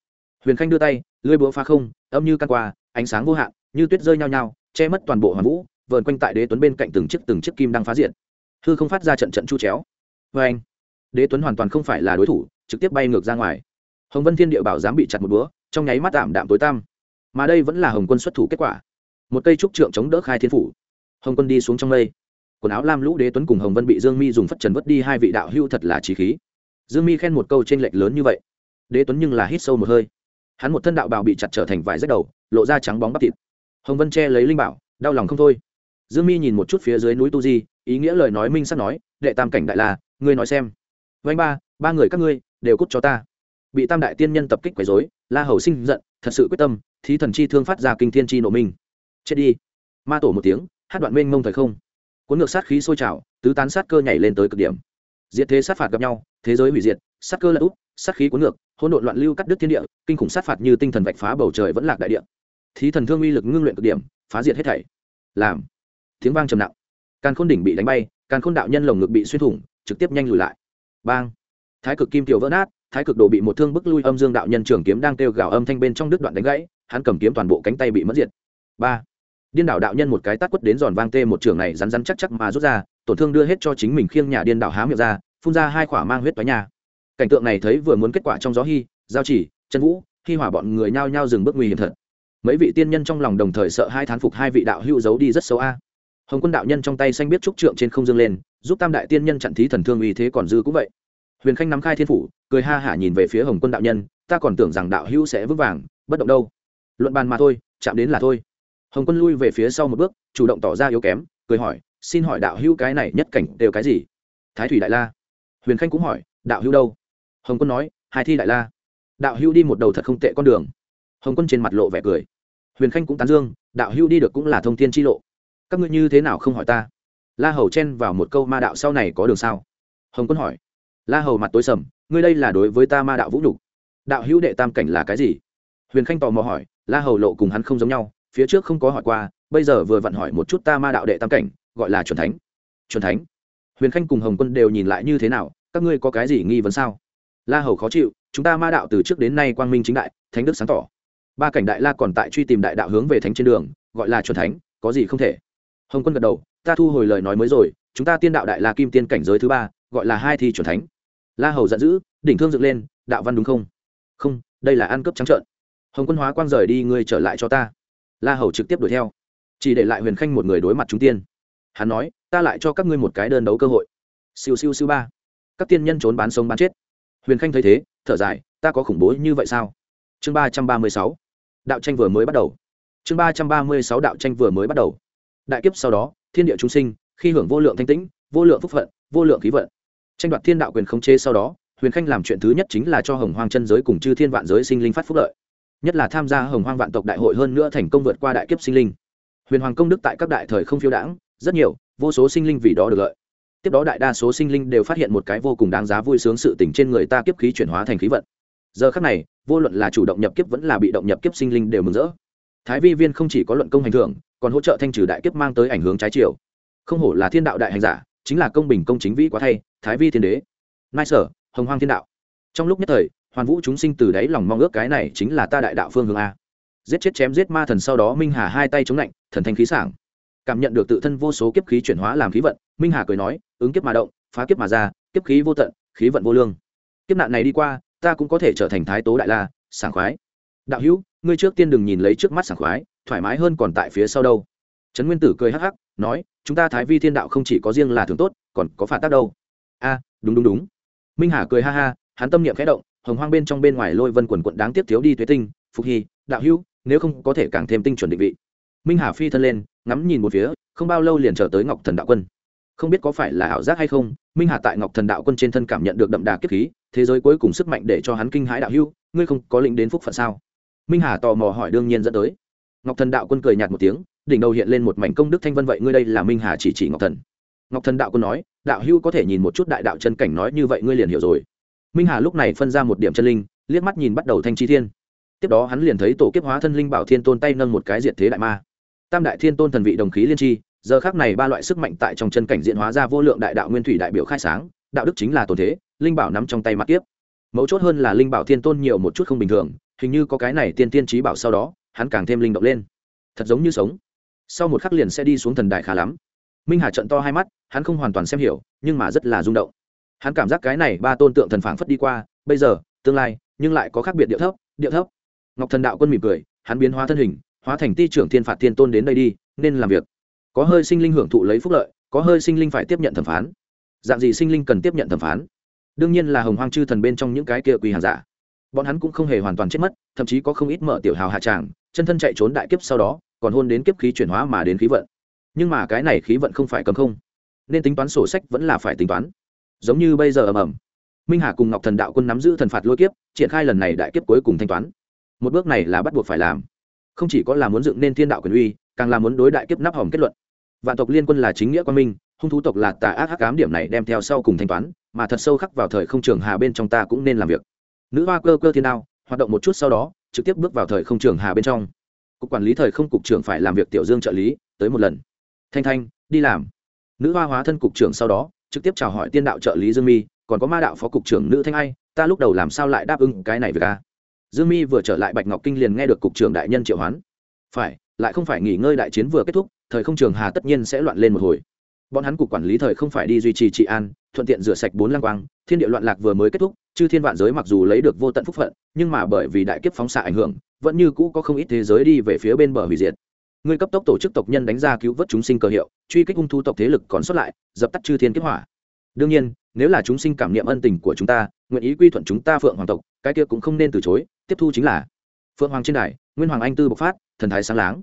Huyền khanh đưa tay, lưới búa phá không, âm như căn qua, ánh sáng vô hạn, như tuyết rơi nhau nhau che mất toàn bộ hoàn vũ, vờn quanh tại đế tuấn bên cạnh từng chiếc từng chiếc kim đang phá diện. Hư không phát ra trận trận chu chéo. Vê anh đế tuấn hoàn toàn không phải là đối thủ, trực tiếp bay ngược ra ngoài hồng vân thiên địa bảo dám bị chặt một búa trong nháy mắt tạm đạm tối tăm. Mà đây vẫn là hồng quân xuất thủ kết quả. Một cây trúc trượng chống đỡ khai thiên phủ. Hồng quân đi xuống trong mây. Quần áo lam lũ đế tuấn cùng hồng vân bị dương mi dùng phất trần vất đi hai vị đạo hưu thật là trí khí. Dương mi khen một câu t r ê n lệch lớn như vậy. Đế tuấn nhưng là hít sâu một hơi. Hắn một thân đạo bào bị chặt trở thành vải rách đầu lộ ra trắng bóng bắp thịt. Hồng vân che lấy linh bảo đau lòng không thôi. Dương mi nhìn một chút phía dưới núi tu di ý nghĩa lời nói minh sắp nói đệ tam cảnh đại là, ngươi nói xem. Vanh ba ba người các ngươi đều cút cho ta bị tam đại tiên nhân tập kích quấy dối la hầu sinh giận, thật sự quyết tâm, thí thần chi thương phát ra kinh thiên chi nộ minh. Chết đi. Ma tổ một tiếng, hát đoạn mênh mông thời không. Cuốn ngược sát khí sôi trào, tứ tán sát cơ nhảy lên tới cực điểm. Diệt thế sát phạt gặp nhau, thế giới hủy diệt, sát cơ lật úp, sát khí cuốn ngược, hỗn độn loạn lưu cắt đứt thiên địa, kinh khủng sát phạt như tinh thần vạch phá bầu trời vẫn lạc đại địa. Thí thần thương uy lực ngưng luyện cực điểm, phá diệt hết thảy. Làm. Tiếng vang trầm nặng. Càn khôn đỉnh bị đánh bay, càn khôn đạo nhân lồng ngực bị xuyên thủng, trực tiếp nhanh lùi lại. Bang. Thái cực kim tiểu vỡ nát thái cực đồ bị một thương bức lui âm dương đạo nhân trường kiếm đang kêu gào âm thanh bên trong đứt đoạn đánh gãy, hắn cầm kiếm toàn bộ cánh tay bị mất diệt. Ba. Điên đảo đạo nhân một cái tát quất đến giòn vang tê một trường này rắn rắn chắc chắc mà rút ra, tổn thương đưa hết cho chính mình khiêng nhà điên đảo há miệng ra, phun ra hai khỏa mang huyết toái nhà cảnh tượng này thấy vừa muốn kết quả trong gió hy giao chỉ, chân vũ khi hỏa bọn người nhao nhao dừng bước nguy hiểm thật. Mấy vị tiên nhân trong lòng đồng thời sợ hai thán phục hai vị đạo hữu giấu đi rất xấu a. Hồng quân đạo nhân trong tay xanh biết trúc trượng trên không dương lên, giúp tam đại tiên nhân chặn thí thần thương uy thế còn dư cũng vậy huyền khanh nắm khai thiên phủ, cười ha hả nhìn về phía hồng quân đạo nhân, ta còn tưởng rằng đạo hữu sẽ vững vàng, bất động đâu. Luận bàn mà thôi, chạm đến là thôi. Hồng quân lui về phía sau một bước, chủ động tỏ ra yếu kém, cười hỏi, xin hỏi đạo hữu cái này nhất cảnh đều cái gì? Thái thủy đại la. Huyền khanh cũng hỏi, đạo hữu đâu? Hồng quân nói, hai thi đại la. Đạo hữu đi một đầu thật không tệ con đường. Hồng quân trên mặt lộ vẻ cười. Huyền khanh cũng tán dương, đạo hữu đi được cũng là thông tin chi lộ. Các ngươi như thế nào không hỏi ta? La hầu chen vào một câu ma đạo sau này có đường sao? Hồng quân hỏi la hầu mặt tối sầm, ngươi đây là đối với ta ma đạo vũ nhục. Đạo hữu đệ tam cảnh là cái gì? Huyền khanh tò mò hỏi, la hầu lộ cùng hắn không giống nhau, phía trước không có hỏi qua, bây giờ vừa vặn hỏi một chút ta ma đạo đệ tam cảnh, gọi là chuẩn thánh. Chuẩn thánh? Huyền khanh cùng hồng quân đều nhìn lại như thế nào, các ngươi có cái gì nghi vấn sao? La hầu khó chịu, chúng ta ma đạo từ trước đến nay quang minh chính đại, thánh đức sáng tỏ. Ba cảnh đại la còn tại truy tìm đại đạo hướng về thánh trên đường, gọi là chuẩn thánh, có gì không thể. Hồng quân gật đầu, ta thu hồi lời nói mới rồi, chúng ta tiên đạo đại la kim tiên cảnh giới thứ ba, gọi là hai thi chuẩn thánh la hầu giận dữ, đỉnh thương dựng lên, đạo văn đúng không? Không, đây là ăn cướp trắng trợn. Hồng quân hóa quang rời đi, ngươi trở lại cho ta. La hầu trực tiếp đuổi theo. Chỉ để lại huyền khanh một người đối mặt chúng tiên. Hắn nói, ta lại cho các ngươi một cái đơn đấu cơ hội. Siêu siêu siêu ba. Các tiên nhân trốn bán sống bán chết. Huyền khanh thấy thế, thở dài, ta có khủng bố như vậy sao? Chương ba trăm ba mươi sáu. Đạo tranh vừa mới bắt đầu. Chương ba trăm ba mươi sáu đạo tranh vừa mới bắt đầu. Đại kiếp sau đó, thiên địa chúng sinh, khi hưởng vô lượng thanh tĩnh, vô lượng phúc phận, vô lượng khí vận tranh đoạt thiên đạo quyền khống chế sau đó, huyền khanh làm chuyện thứ nhất chính là cho hồng hoang chân giới cùng chư thiên vạn giới sinh linh phát phúc lợi. Nhất là tham gia hồng hoang vạn tộc đại hội hơn nữa thành công vượt qua đại kiếp sinh linh. Huyền hoàng công đức tại các đại thời không phiêu đãng, rất nhiều, vô số sinh linh vì đó được lợi. Tiếp đó đại đa số sinh linh đều phát hiện một cái vô cùng đáng giá vui sướng sự tình trên người ta kiếp khí chuyển hóa thành khí vận. Giờ khác này, vô luận là chủ động nhập kiếp vẫn là bị động nhập kiếp sinh linh đều mừng rỡ. Thái vi viên không chỉ có luận công hành thưởng, còn hỗ trợ thanh trừ đại kiếp mang tới ảnh hướng trái chiều. Không hổ là thiên đạo đại hành giả chính là công bình công chính vĩ quá thay, thái vi thiên đế. Nai sở, hồng hoang thiên đạo. Trong lúc nhất thời, hoàn vũ chúng sinh từ đáy lòng mong ước cái này chính là ta đại đạo phương hướng a. Giết chết chém giết ma thần sau đó minh hà hai tay chống lạnh, thần thanh khí sảng. Cảm nhận được tự thân vô số kiếp khí chuyển hóa làm khí vận, minh hà cười nói, ứng kiếp mà động, phá kiếp mà ra, kiếp khí vô tận, khí vận vô lương. Kiếp nạn này đi qua, ta cũng có thể trở thành thái tố đại la, sảng khoái. Đạo hữu, ngươi trước tiên đừng nhìn lấy trước mắt sảng khoái, thoải mái hơn còn tại phía sau đâu. Trấn nguyên tử cười hắc hắc nói, chúng ta thái vi thiên đạo không chỉ có riêng là thường tốt, còn có phản tác đâu. A, đúng đúng đúng. Minh hà cười ha ha, hắn tâm niệm khẽ động, hồng hoang bên trong bên ngoài lôi vân quần quận đáng tiếc thiếu đi tuế tinh, phục hy, đạo hữu, nếu không có thể càng thêm tinh chuẩn định vị. Minh hà phi thân lên, ngắm nhìn một phía, không bao lâu liền trở tới ngọc thần đạo quân. Không biết có phải là ảo giác hay không, minh hà tại ngọc thần đạo quân trên thân cảm nhận được đậm đà kiếp khí, thế giới cuối cùng sức mạnh để cho hắn kinh hãi đạo hữu, ngươi không có lĩnh đến phúc phận sao? Minh hà tò mò hỏi đương nhiên dẫn tới. Ngọc thần đạo quân cười nhạt một tiếng đỉnh đầu hiện lên một mảnh công đức thanh vân vậy ngươi đây là minh hà chỉ chỉ ngọc thần. Ngọc thần đạo quân nói, đạo hưu có thể nhìn một chút đại đạo chân cảnh nói như vậy ngươi liền hiểu rồi. Minh hà lúc này phân ra một điểm chân linh, liếc mắt nhìn bắt đầu thanh chi thiên. Tiếp đó hắn liền thấy tổ kiếp hóa thân linh bảo thiên tôn tay nâng một cái diệt thế đại ma. Tam đại thiên tôn thần vị đồng khí liên tri, giờ khác này ba loại sức mạnh tại trong chân cảnh diễn hóa ra vô lượng đại đạo nguyên thủy đại biểu khai sáng, đạo đức chính là tồn thế, linh bảo nắm trong tay mặt tiếp mấu chốt hơn là linh bảo thiên tôn nhiều một chút không bình thường, hình như có cái này tiên tiên trí bảo sau đó, hắn càng thêm linh động lên. Thật giống như sống sau một khắc liền sẽ đi xuống thần đại khá lắm. Minh hà trận to hai mắt, hắn không hoàn toàn xem hiểu, nhưng mà rất là rung động. Hắn cảm giác cái này ba tôn tượng thần phảng phất đi qua, bây giờ, tương lai, nhưng lại có khác biệt điệu thấp điệu thấp. Ngọc thần đạo quân mỉm cười, hắn biến hóa thân hình, hóa thành ti trưởng thiên phạt thiên tôn đến đây đi, nên làm việc. Có hơi sinh linh hưởng thụ lấy phúc lợi, có hơi sinh linh phải tiếp nhận thẩm phán. Dạng gì sinh linh cần tiếp nhận thẩm phán? Đương nhiên là hồng hoang chư thần bên trong những cái kia quỳ hàng giả. Bọn hắn cũng không hề hoàn toàn chết mất, thậm chí có không ít mở tiểu hào hạ tràng, chân thân chạy trốn đại kiếp sau đó còn hôn đến kiếp khí chuyển hóa mà đến khí vận. Nhưng mà cái này khí vận không phải cầm không, nên tính toán sổ sách vẫn là phải tính toán. Giống như bây giờ ầm ầm, minh hà cùng ngọc thần đạo quân nắm giữ thần phạt lôi kiếp, triển khai lần này đại kiếp cuối cùng thanh toán. Một bước này là bắt buộc phải làm. Không chỉ có là muốn dựng nên thiên đạo quyền uy, càng là muốn đối đại kiếp nắp hỏng kết luận. Vạn tộc liên quân là chính nghĩa quan minh, hung thú tộc là tà ác hắc ám điểm này đem theo sau cùng thanh toán, mà thật sâu khắc vào thời không trường hà bên trong ta cũng nên làm việc. Nữ hoa cơ cơ thiên đao, hoạt động một chút sau đó, trực tiếp bước vào thời không trường hà bên trong cục quản lý thời không cục trưởng phải làm việc tiểu dương trợ lý, tới một lần. Thanh thanh, đi làm. Nữ hoa hóa thân cục trưởng sau đó, trực tiếp chào hỏi tiên đạo trợ lý dương mi, còn có ma đạo phó cục trưởng nữ thanh ai, ta lúc đầu làm sao lại đáp ứng cái này với ca? Dương mi vừa trở lại bạch ngọc kinh liền nghe được cục trưởng đại nhân triệu hoán. Phải, lại không phải nghỉ ngơi đại chiến vừa kết thúc, thời không trường hà tất nhiên sẽ loạn lên một hồi. Bọn hắn cục quản lý thời không phải đi duy trì trị an, thuận tiện rửa sạch bốn lăng quang, thiên địa loạn lạc vừa mới kết thúc, chư thiên vạn giới mặc dù lấy được vô tận phúc phận, nhưng mà bởi vì đại kiếp phóng xạ ảnh hưởng vẫn như cũ có không ít thế giới đi về phía bên bờ hủy diệt. Người cấp tốc tổ chức tộc nhân đánh ra cứu vớt chúng sinh cơ hiệu, truy kích hung thu tộc thế lực còn sót lại, dập tắt chư thiên kiếp hỏa. Đương nhiên, nếu là chúng sinh cảm niệm ân tình của chúng ta, nguyện ý quy thuận chúng ta phượng hoàng tộc, cái kia cũng không nên từ chối, tiếp thu chính là phượng hoàng trên đài, nguyên hoàng anh tư bộc phát, thần thái sáng láng.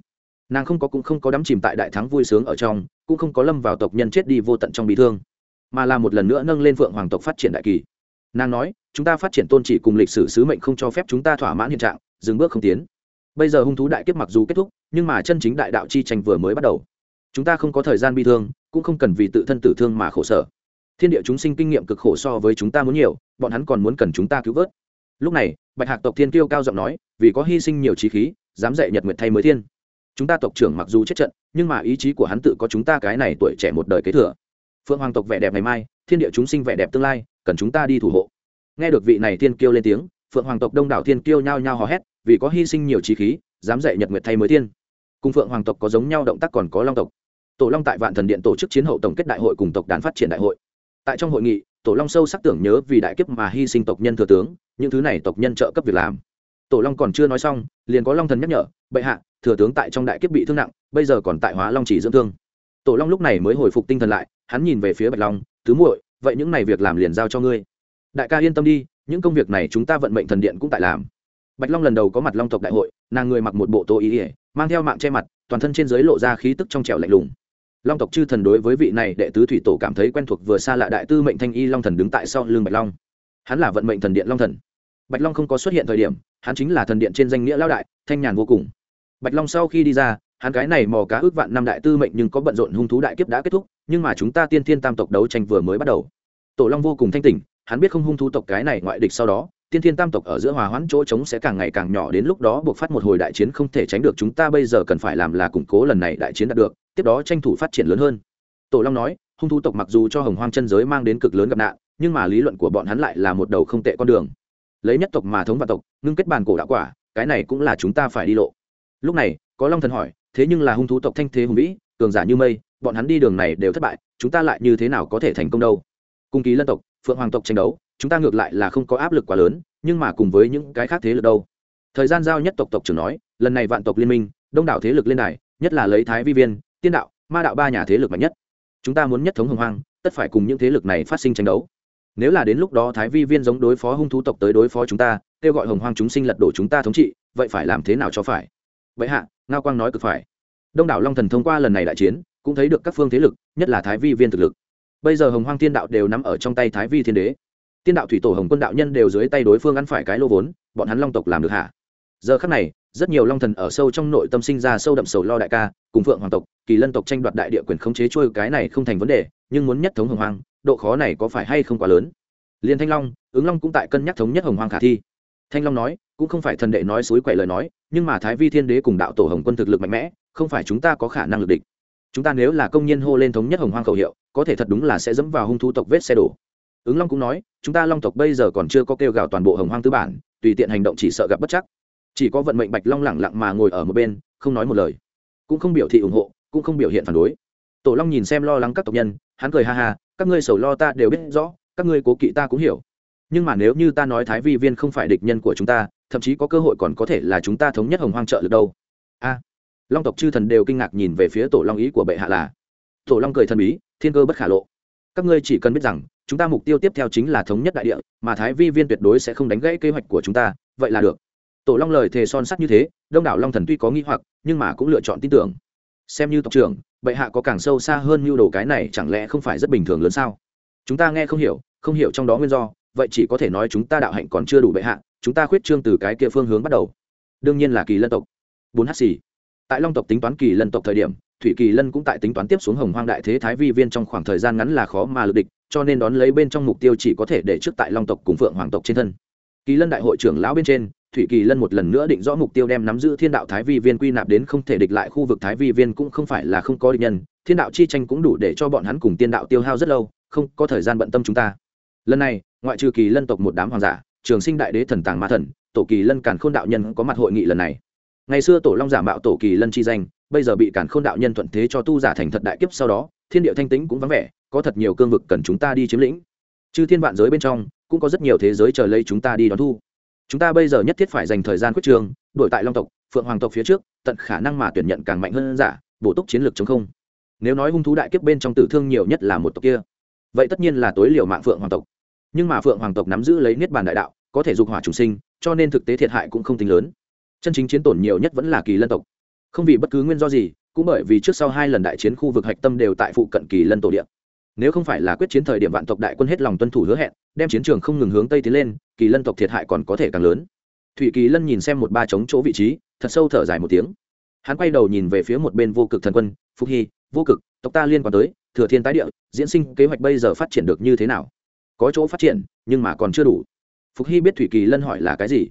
Nàng không có cũng không có đắm chìm tại đại thắng vui sướng ở trong, cũng không có lâm vào tộc nhân chết đi vô tận trong bị thương, mà là một lần nữa nâng lên phượng hoàng tộc phát triển đại kỳ. Nàng nói, chúng ta phát triển tôn trị cùng lịch sử sứ mệnh không cho phép chúng ta thỏa mãn hiện trạng dừng bước không tiến. Bây giờ hung thú đại kiếp mặc dù kết thúc, nhưng mà chân chính đại đạo chi tranh vừa mới bắt đầu. Chúng ta không có thời gian bi thương, cũng không cần vì tự thân tử thương mà khổ sở. Thiên địa chúng sinh kinh nghiệm cực khổ so với chúng ta muốn nhiều, bọn hắn còn muốn cần chúng ta cứu vớt. Lúc này, bạch hạc tộc thiên kiêu cao giọng nói, vì có hy sinh nhiều trí khí, dám dạy nhật nguyệt thay mới thiên. Chúng ta tộc trưởng mặc dù chết trận, nhưng mà ý chí của hắn tự có chúng ta cái này tuổi trẻ một đời kế thừa. Phượng hoàng tộc vẻ đẹp ngày mai, thiên địa chúng sinh vẻ đẹp tương lai, cần chúng ta đi thủ hộ. Nghe được vị này thiên kiêu lên tiếng, phượng hoàng tộc đông đảo thiên kiêu nhao nhao hò hét vì có hy sinh nhiều trí khí dám dạy nhật nguyệt thay mới tiên, cùng phượng hoàng tộc có giống nhau động tác còn có long tộc. Tổ long tại vạn thần điện tổ chức chiến hậu tổng kết đại hội cùng tộc đàn phát triển đại hội. Tại trong hội nghị tổ long sâu sắc tưởng nhớ vì đại kiếp mà hy sinh tộc nhân thừa tướng những thứ này tộc nhân trợ cấp việc làm. Tổ long còn chưa nói xong liền có long thần nhắc nhở bệ hạ thừa tướng tại trong đại kiếp bị thương nặng bây giờ còn tại hóa long chỉ dưỡng thương. Tổ long lúc này mới hồi phục tinh thần lại hắn nhìn về phía bạch long tứ muội vậy những này việc làm liền giao cho ngươi. Đại ca yên tâm đi những công việc này chúng ta vận mệnh thần điện cũng tại làm bạch long lần đầu có mặt long tộc đại hội, nàng người mặc một bộ tô ý ỉa mang theo mạng che mặt, toàn thân trên giới lộ ra khí tức trong trẻo lạnh lùng. Long tộc chư thần đối với vị này đệ tứ thủy tổ cảm thấy quen thuộc vừa xa lạ đại tư mệnh thanh y long thần đứng tại sau lưng bạch long. Hắn là vận mệnh thần điện long thần. Bạch long không có xuất hiện thời điểm, hắn chính là thần điện trên danh nghĩa lao đại, thanh nhàn vô cùng. Bạch long sau khi đi ra, hắn cái này mò cá ước vạn năm đại tư mệnh nhưng có bận rộn hung thú đại kiếp đã kết thúc, nhưng mà chúng ta tiên thiên tam tộc đấu tranh vừa mới bắt đầu. Tổ long vô cùng thanh tỉnh, hắn biết không hung thú tộc cái này ngoại địch sau đó tiên thiên tam tộc ở giữa hòa hoãn chỗ trống sẽ càng ngày càng nhỏ, đến lúc đó buộc phát một hồi đại chiến không thể tránh được, chúng ta bây giờ cần phải làm là củng cố lần này đại chiến đạt được, tiếp đó tranh thủ phát triển lớn hơn. Tổ long nói, hung thú tộc mặc dù cho hồng hoang chân giới mang đến cực lớn gặp nạn, nhưng mà lý luận của bọn hắn lại là một đầu không tệ con đường. Lấy nhất tộc mà thống và tộc, ngưng kết bàn cổ đạo quả, cái này cũng là chúng ta phải đi lộ. Lúc này, có long thần hỏi, thế nhưng là hung thú tộc thanh thế hùng vĩ, cường giả như mây, bọn hắn đi đường này đều thất bại, chúng ta lại như thế nào có thể thành công đâu? Cung ký lân tộc, phượng hoàng tộc tranh đấu chúng ta ngược lại là không có áp lực quá lớn, nhưng mà cùng với những cái khác thế lực đâu. Thời gian giao nhất tộc tộc trưởng nói, lần này vạn tộc liên minh, đông đảo thế lực lên đài, nhất là lấy thái vi viên, tiên đạo, ma đạo ba nhà thế lực mạnh nhất. Chúng ta muốn nhất thống hồng hoang, tất phải cùng những thế lực này phát sinh tranh đấu. Nếu là đến lúc đó thái vi viên giống đối phó hung thú tộc tới đối phó chúng ta, kêu gọi hồng hoang chúng sinh lật đổ chúng ta thống trị, vậy phải làm thế nào cho phải? Vậy hạ, ngao quang nói cực phải. Đông đảo long thần thông qua lần này đại chiến, cũng thấy được các phương thế lực, nhất là thái vi viên thực lực. Bây giờ hồng hoang tiên đạo đều nắm ở trong tay thái vi thiên đế tiên đạo thủy tổ hồng quân đạo nhân đều dưới tay đối phương ăn phải cái lô vốn, bọn hắn long tộc làm được hả? giờ khắc này, rất nhiều long thần ở sâu trong nội tâm sinh ra sâu đậm sầu lo đại ca, cùng phượng hoàng tộc, kỳ lân tộc tranh đoạt đại địa quyền khống chế trôi cái này không thành vấn đề, nhưng muốn nhất thống hồng hoang, độ khó này có phải hay không quá lớn? Liền thanh long, ứng long cũng tại cân nhắc thống nhất hồng hoang khả thi. Thanh long nói, cũng không phải thần đệ nói suối quậy lời nói, nhưng mà thái vi thiên đế cùng đạo tổ hồng quân thực lực mạnh mẽ, không phải chúng ta có khả năng lực địch. Chúng ta nếu là công nhân hô lên thống nhất hồng hoang khẩu hiệu, có thể thật đúng là sẽ dẫm vào hung thú tộc vết xe đổ ứng long cũng nói, chúng ta long tộc bây giờ còn chưa có kêu gào toàn bộ hồng hoang tư bản, tùy tiện hành động chỉ sợ gặp bất chắc. Chỉ có vận mệnh bạch long lẳng lặng mà ngồi ở một bên, không nói một lời. Cũng không biểu thị ủng hộ, cũng không biểu hiện phản đối. Tổ long nhìn xem lo lắng các tộc nhân, hắn cười ha ha, các ngươi sầu lo ta đều biết rõ, các ngươi cố kỵ ta cũng hiểu. Nhưng mà nếu như ta nói thái vi viên không phải địch nhân của chúng ta, thậm chí có cơ hội còn có thể là chúng ta thống nhất hồng hoang trợ lực đâu. A. Long tộc chư thần đều kinh ngạc nhìn về phía tổ long ý của bệ hạ là. Tổ long cười thần bí, thiên cơ bất khả lộ. Các ngươi chỉ cần biết rằng chúng ta mục tiêu tiếp theo chính là thống nhất đại địa, mà thái vi viên tuyệt đối sẽ không đánh gãy kế hoạch của chúng ta, vậy là được. Tổ long lời thề son sắt như thế, đông đảo long thần tuy có nghi hoặc, nhưng mà cũng lựa chọn tin tưởng. Xem như tộc trưởng, bệ hạ có càng sâu xa hơn mưu đồ cái này chẳng lẽ không phải rất bình thường lớn sao? Chúng ta nghe không hiểu không hiểu trong đó nguyên do, vậy chỉ có thể nói chúng ta đạo hạnh còn chưa đủ bệ hạ, chúng ta khuyết trương từ cái kia phương hướng bắt đầu. Đương nhiên là kỳ lân tộc. Bốn h xì. Tại long tộc tính toán kỳ lân tộc thời điểm, thủy kỳ lân cũng tại tính toán tiếp xuống hồng hoang đại thế thái vi viên trong khoảng thời gian ngắn là khó mà lực địch cho nên đón lấy bên trong mục tiêu chỉ có thể để trước tại long tộc cùng phượng hoàng tộc trên thân. Kỳ lân đại hội trưởng lão bên trên, thủy kỳ lân một lần nữa định rõ mục tiêu đem nắm giữ thiên đạo thái vi viên quy nạp đến không thể địch lại khu vực thái vi viên cũng không phải là không có địch nhân, thiên đạo chi tranh cũng đủ để cho bọn hắn cùng tiên đạo tiêu hao rất lâu, không có thời gian bận tâm chúng ta. Lần này, ngoại trừ kỳ lân tộc một đám hoàng giả, trường sinh đại đế thần tàng ma thần, tổ kỳ lân càn khôn đạo nhân có mặt hội nghị lần này. Ngày xưa tổ long giả mạo tổ kỳ lân chi danh, bây giờ bị càn khôn đạo nhân thuận thế cho tu giả thành thật đại kiếp sau đó thiên địa thanh tĩnh cũng vắng vẻ, có thật nhiều cương vực cần chúng ta đi chiếm lĩnh. Chư thiên vạn giới bên trong, cũng có rất nhiều thế giới chờ lấy chúng ta đi đón thu. Chúng ta bây giờ nhất thiết phải dành thời gian quyết trường, đổi tại long tộc, phượng hoàng tộc phía trước, tận khả năng mà tuyển nhận càng mạnh hơn giả, bổ túc chiến lược chống không. Nếu nói hung thú đại kiếp bên trong tử thương nhiều nhất là một tộc kia, vậy tất nhiên là tối liều mạng phượng hoàng tộc. Nhưng mà phượng hoàng tộc nắm giữ lấy niết bàn đại đạo, có thể dục hỏa chủ sinh, cho nên thực tế thiệt hại cũng không tính lớn. Chân chính chiến tổn nhiều nhất vẫn là kỳ lân tộc. Không vì bất cứ nguyên do gì cũng bởi vì trước sau hai lần đại chiến khu vực hạch tâm đều tại phụ cận kỳ lân tổ địa. Nếu không phải là quyết chiến thời điểm vạn tộc đại quân hết lòng tuân thủ hứa hẹn, đem chiến trường không ngừng hướng tây tiến lên, kỳ lân tộc thiệt hại còn có thể càng lớn. Thủy kỳ lân nhìn xem một ba chống chỗ vị trí, thật sâu thở dài một tiếng. Hắn quay đầu nhìn về phía một bên vô cực thần quân phúc hy, vô cực, tộc ta liên quan tới, thừa thiên tái địa, diễn sinh kế hoạch bây giờ phát triển được như thế nào? Có chỗ phát triển, nhưng mà còn chưa đủ. Phục hy biết thủy kỳ lân hỏi là cái gì.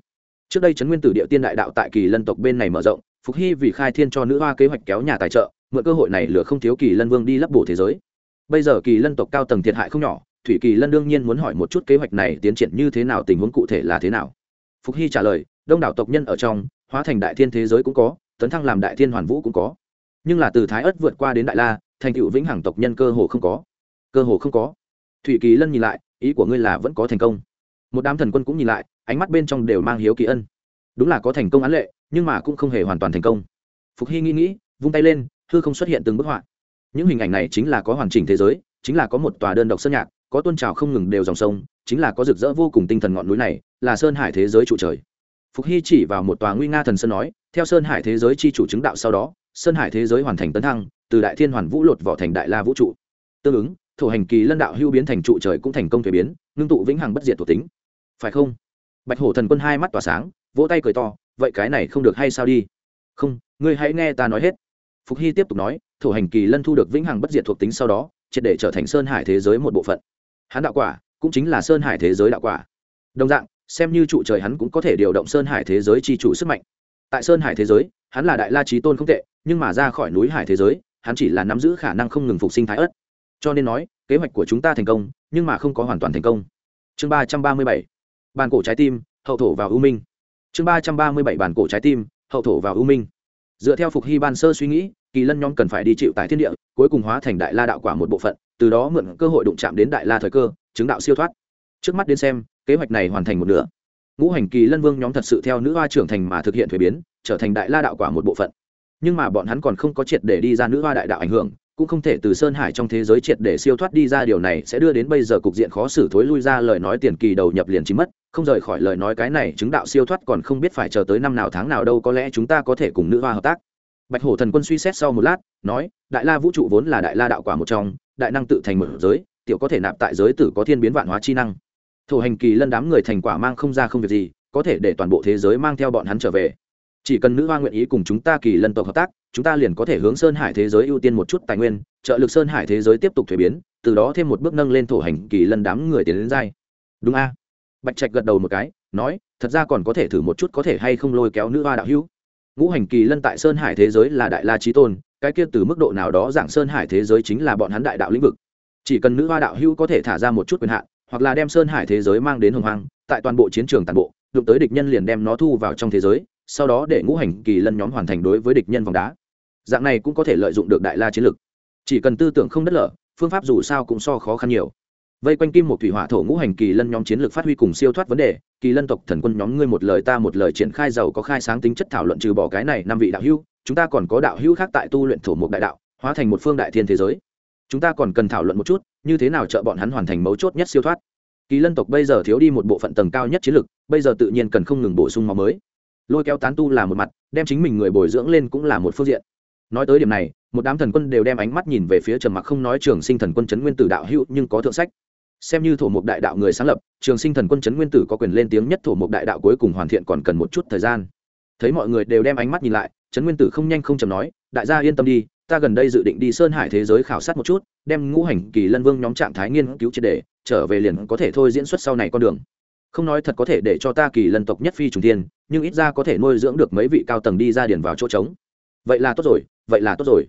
Trước đây trấn nguyên tử địa tiên đại đạo tại kỳ lân tộc bên này mở rộng phục hy vì khai thiên cho nữ hoa kế hoạch kéo nhà tài trợ, mượn cơ hội này lửa không thiếu kỳ lân vương đi lấp bổ thế giới. Bây giờ kỳ lân tộc cao tầng thiệt hại không nhỏ, thủy kỳ lân đương nhiên muốn hỏi một chút kế hoạch này tiến triển như thế nào, tình huống cụ thể là thế nào. Phục hy trả lời, đông đảo tộc nhân ở trong, hóa thành đại thiên thế giới cũng có, tấn thăng làm đại thiên hoàn vũ cũng có. Nhưng là từ thái ất vượt qua đến đại la, thành cựu vĩnh hằng tộc nhân cơ hồ không có. Cơ hồ không có. Thủy kỳ lân nhìn lại, ý của ngươi là vẫn có thành công. Một đám thần quân cũng nhìn lại, ánh mắt bên trong đều mang hiếu kỳ ân. Đúng là có thành công án lệ nhưng mà cũng không hề hoàn toàn thành công. Phục hy nghĩ nghĩ, vung tay lên, hư không xuất hiện từng bức họa. Những hình ảnh này chính là có hoàn chỉnh thế giới, chính là có một tòa đơn độc sơn nhạc, có tôn trào không ngừng đều dòng sông, chính là có rực rỡ vô cùng tinh thần ngọn núi này, là sơn hải thế giới trụ trời. Phục hy chỉ vào một tòa nguy nga thần sơn nói, theo sơn hải thế giới chi chủ chứng đạo sau đó, sơn hải thế giới hoàn thành tấn thăng, từ đại thiên hoàn vũ lột vỏ thành đại la vũ trụ. Tương ứng, thổ hành kỳ lân đạo hưu biến thành trụ trời cũng thành công thuế biến, ngưng tụ vĩnh hằng bất diệt thuộc tính. Phải không? Bạch hổ thần quân hai mắt tỏa sáng, vỗ tay cười to vậy cái này không được hay sao đi? Không, ngươi hãy nghe ta nói hết. Phục hy tiếp tục nói thủ hành kỳ lân thu được vĩnh hằng bất diệt thuộc tính sau đó, triệt để trở thành sơn hải thế giới một bộ phận. Hắn đạo quả cũng chính là sơn hải thế giới đạo quả. Đồng dạng, xem như trụ trời hắn cũng có thể điều động sơn hải thế giới chi chủ sức mạnh. Tại sơn hải thế giới, hắn là đại la trí tôn không tệ, nhưng mà ra khỏi núi hải thế giới, hắn chỉ là nắm giữ khả năng không ngừng phục sinh thái ớt. Cho nên nói, kế hoạch của chúng ta thành công, nhưng mà không có hoàn toàn thành công. Chương ba trăm ba mươi bảy. Bàn cổ trái tim, hậu thổ vào ưu minh chương ba trăm ba mươi bảy bàn cổ trái tim, hậu thổ vào ưu minh. Dựa theo phục hy ban sơ suy nghĩ, kỳ lân nhóm cần phải đi chịu tại thiên địa, cuối cùng hóa thành đại la đạo quả một bộ phận, từ đó mượn cơ hội đụng chạm đến đại la thời cơ, chứng đạo siêu thoát. Trước mắt đến xem, kế hoạch này hoàn thành một nửa. Ngũ hành kỳ lân vương nhóm thật sự theo nữ hoa trưởng thành mà thực hiện thuế biến, trở thành đại la đạo quả một bộ phận. Nhưng mà bọn hắn còn không có triệt để đi ra nữ hoa đại đạo ảnh hưởng, cũng không thể từ sơn hải trong thế giới triệt để siêu thoát đi ra, điều này sẽ đưa đến bây giờ cục diện khó xử thối lui ra, lời nói tiền kỳ đầu nhập liền chỉ mất không rời khỏi lời nói cái này chứng đạo siêu thoát còn không biết phải chờ tới năm nào tháng nào đâu, có lẽ chúng ta có thể cùng nữ hoa hợp tác. Bạch hổ thần quân suy xét sau một lát, nói, đại la vũ trụ vốn là đại la đạo quả một trong, đại năng tự thành một giới, tiểu có thể nạp tại giới tử có thiên biến vạn hóa chi năng. Thổ hành kỳ lân đám người thành quả mang không ra không việc gì, có thể để toàn bộ thế giới mang theo bọn hắn trở về. Chỉ cần nữ hoa nguyện ý cùng chúng ta kỳ lân tộc hợp tác, chúng ta liền có thể hướng sơn hải thế giới ưu tiên một chút tài nguyên, trợ lực sơn hải thế giới tiếp tục thuế biến, từ đó thêm một bước nâng lên thổ hành kỳ lân đám người tiến đến dai đúng a? Bạch trạch gật đầu một cái, nói, thật ra còn có thể thử một chút có thể hay không lôi kéo nữ hoa đạo hữu. Ngũ hành kỳ lân tại sơn hải thế giới là đại la trí tôn, cái kia từ mức độ nào đó giảng sơn hải thế giới chính là bọn hắn đại đạo lĩnh vực. Chỉ cần nữ hoa đạo hữu có thể thả ra một chút quyền hạn, hoặc là đem sơn hải thế giới mang đến hồng hoang, tại toàn bộ chiến trường toàn bộ, đụng tới địch nhân liền đem nó thu vào trong thế giới, sau đó để ngũ hành kỳ lân nhóm hoàn thành đối với địch nhân vòng đá. Dạng này cũng có thể lợi dụng được đại la chiến lực chỉ cần tư tưởng không đất lở, phương pháp dù sao cũng so khó khăn nhiều vây quanh kim một thủy hỏa thổ ngũ hành kỳ lân nhóm chiến lược phát huy cùng siêu thoát vấn đề, kỳ lân tộc thần quân nhóm ngươi một lời ta một lời triển khai giàu có khai sáng tính chất thảo luận trừ bỏ cái này năm vị đạo hữu, chúng ta còn có đạo hữu khác tại tu luyện thổ mục đại đạo, hóa thành một phương đại thiên thế giới. Chúng ta còn cần thảo luận một chút, như thế nào trợ bọn hắn hoàn thành mấu chốt nhất siêu thoát. Kỳ lân tộc bây giờ thiếu đi một bộ phận tầng cao nhất chiến lược, bây giờ tự nhiên cần không ngừng bổ sung máu mới. Lôi kéo tán tu là một mặt, đem chính mình người bồi dưỡng lên cũng là một phương diện. Nói tới điểm này, một đám thần quân đều đem ánh mắt nhìn về phía trầm mặc không nói trường sinh thần quân trấn nguyên tử đạo hữu nhưng có thượng sách xem như thổ mục đại đạo người sáng lập, trường sinh thần quân chấn nguyên tử có quyền lên tiếng nhất thổ mục đại đạo cuối cùng hoàn thiện còn cần một chút thời gian. Thấy mọi người đều đem ánh mắt nhìn lại, chấn nguyên tử không nhanh không chầm nói, đại gia yên tâm đi, ta gần đây dự định đi sơn hải thế giới khảo sát một chút, đem ngũ hành kỳ lân vương nhóm trạng thái nghiên cứu triệt đề trở về liền có thể thôi diễn xuất sau này con đường. Không nói thật có thể để cho ta kỳ lân tộc nhất phi trùng tiên nhưng ít ra có thể nuôi dưỡng được mấy vị cao tầng đi ra điền vào chỗ trống. Vậy là tốt rồi, vậy là tốt rồi.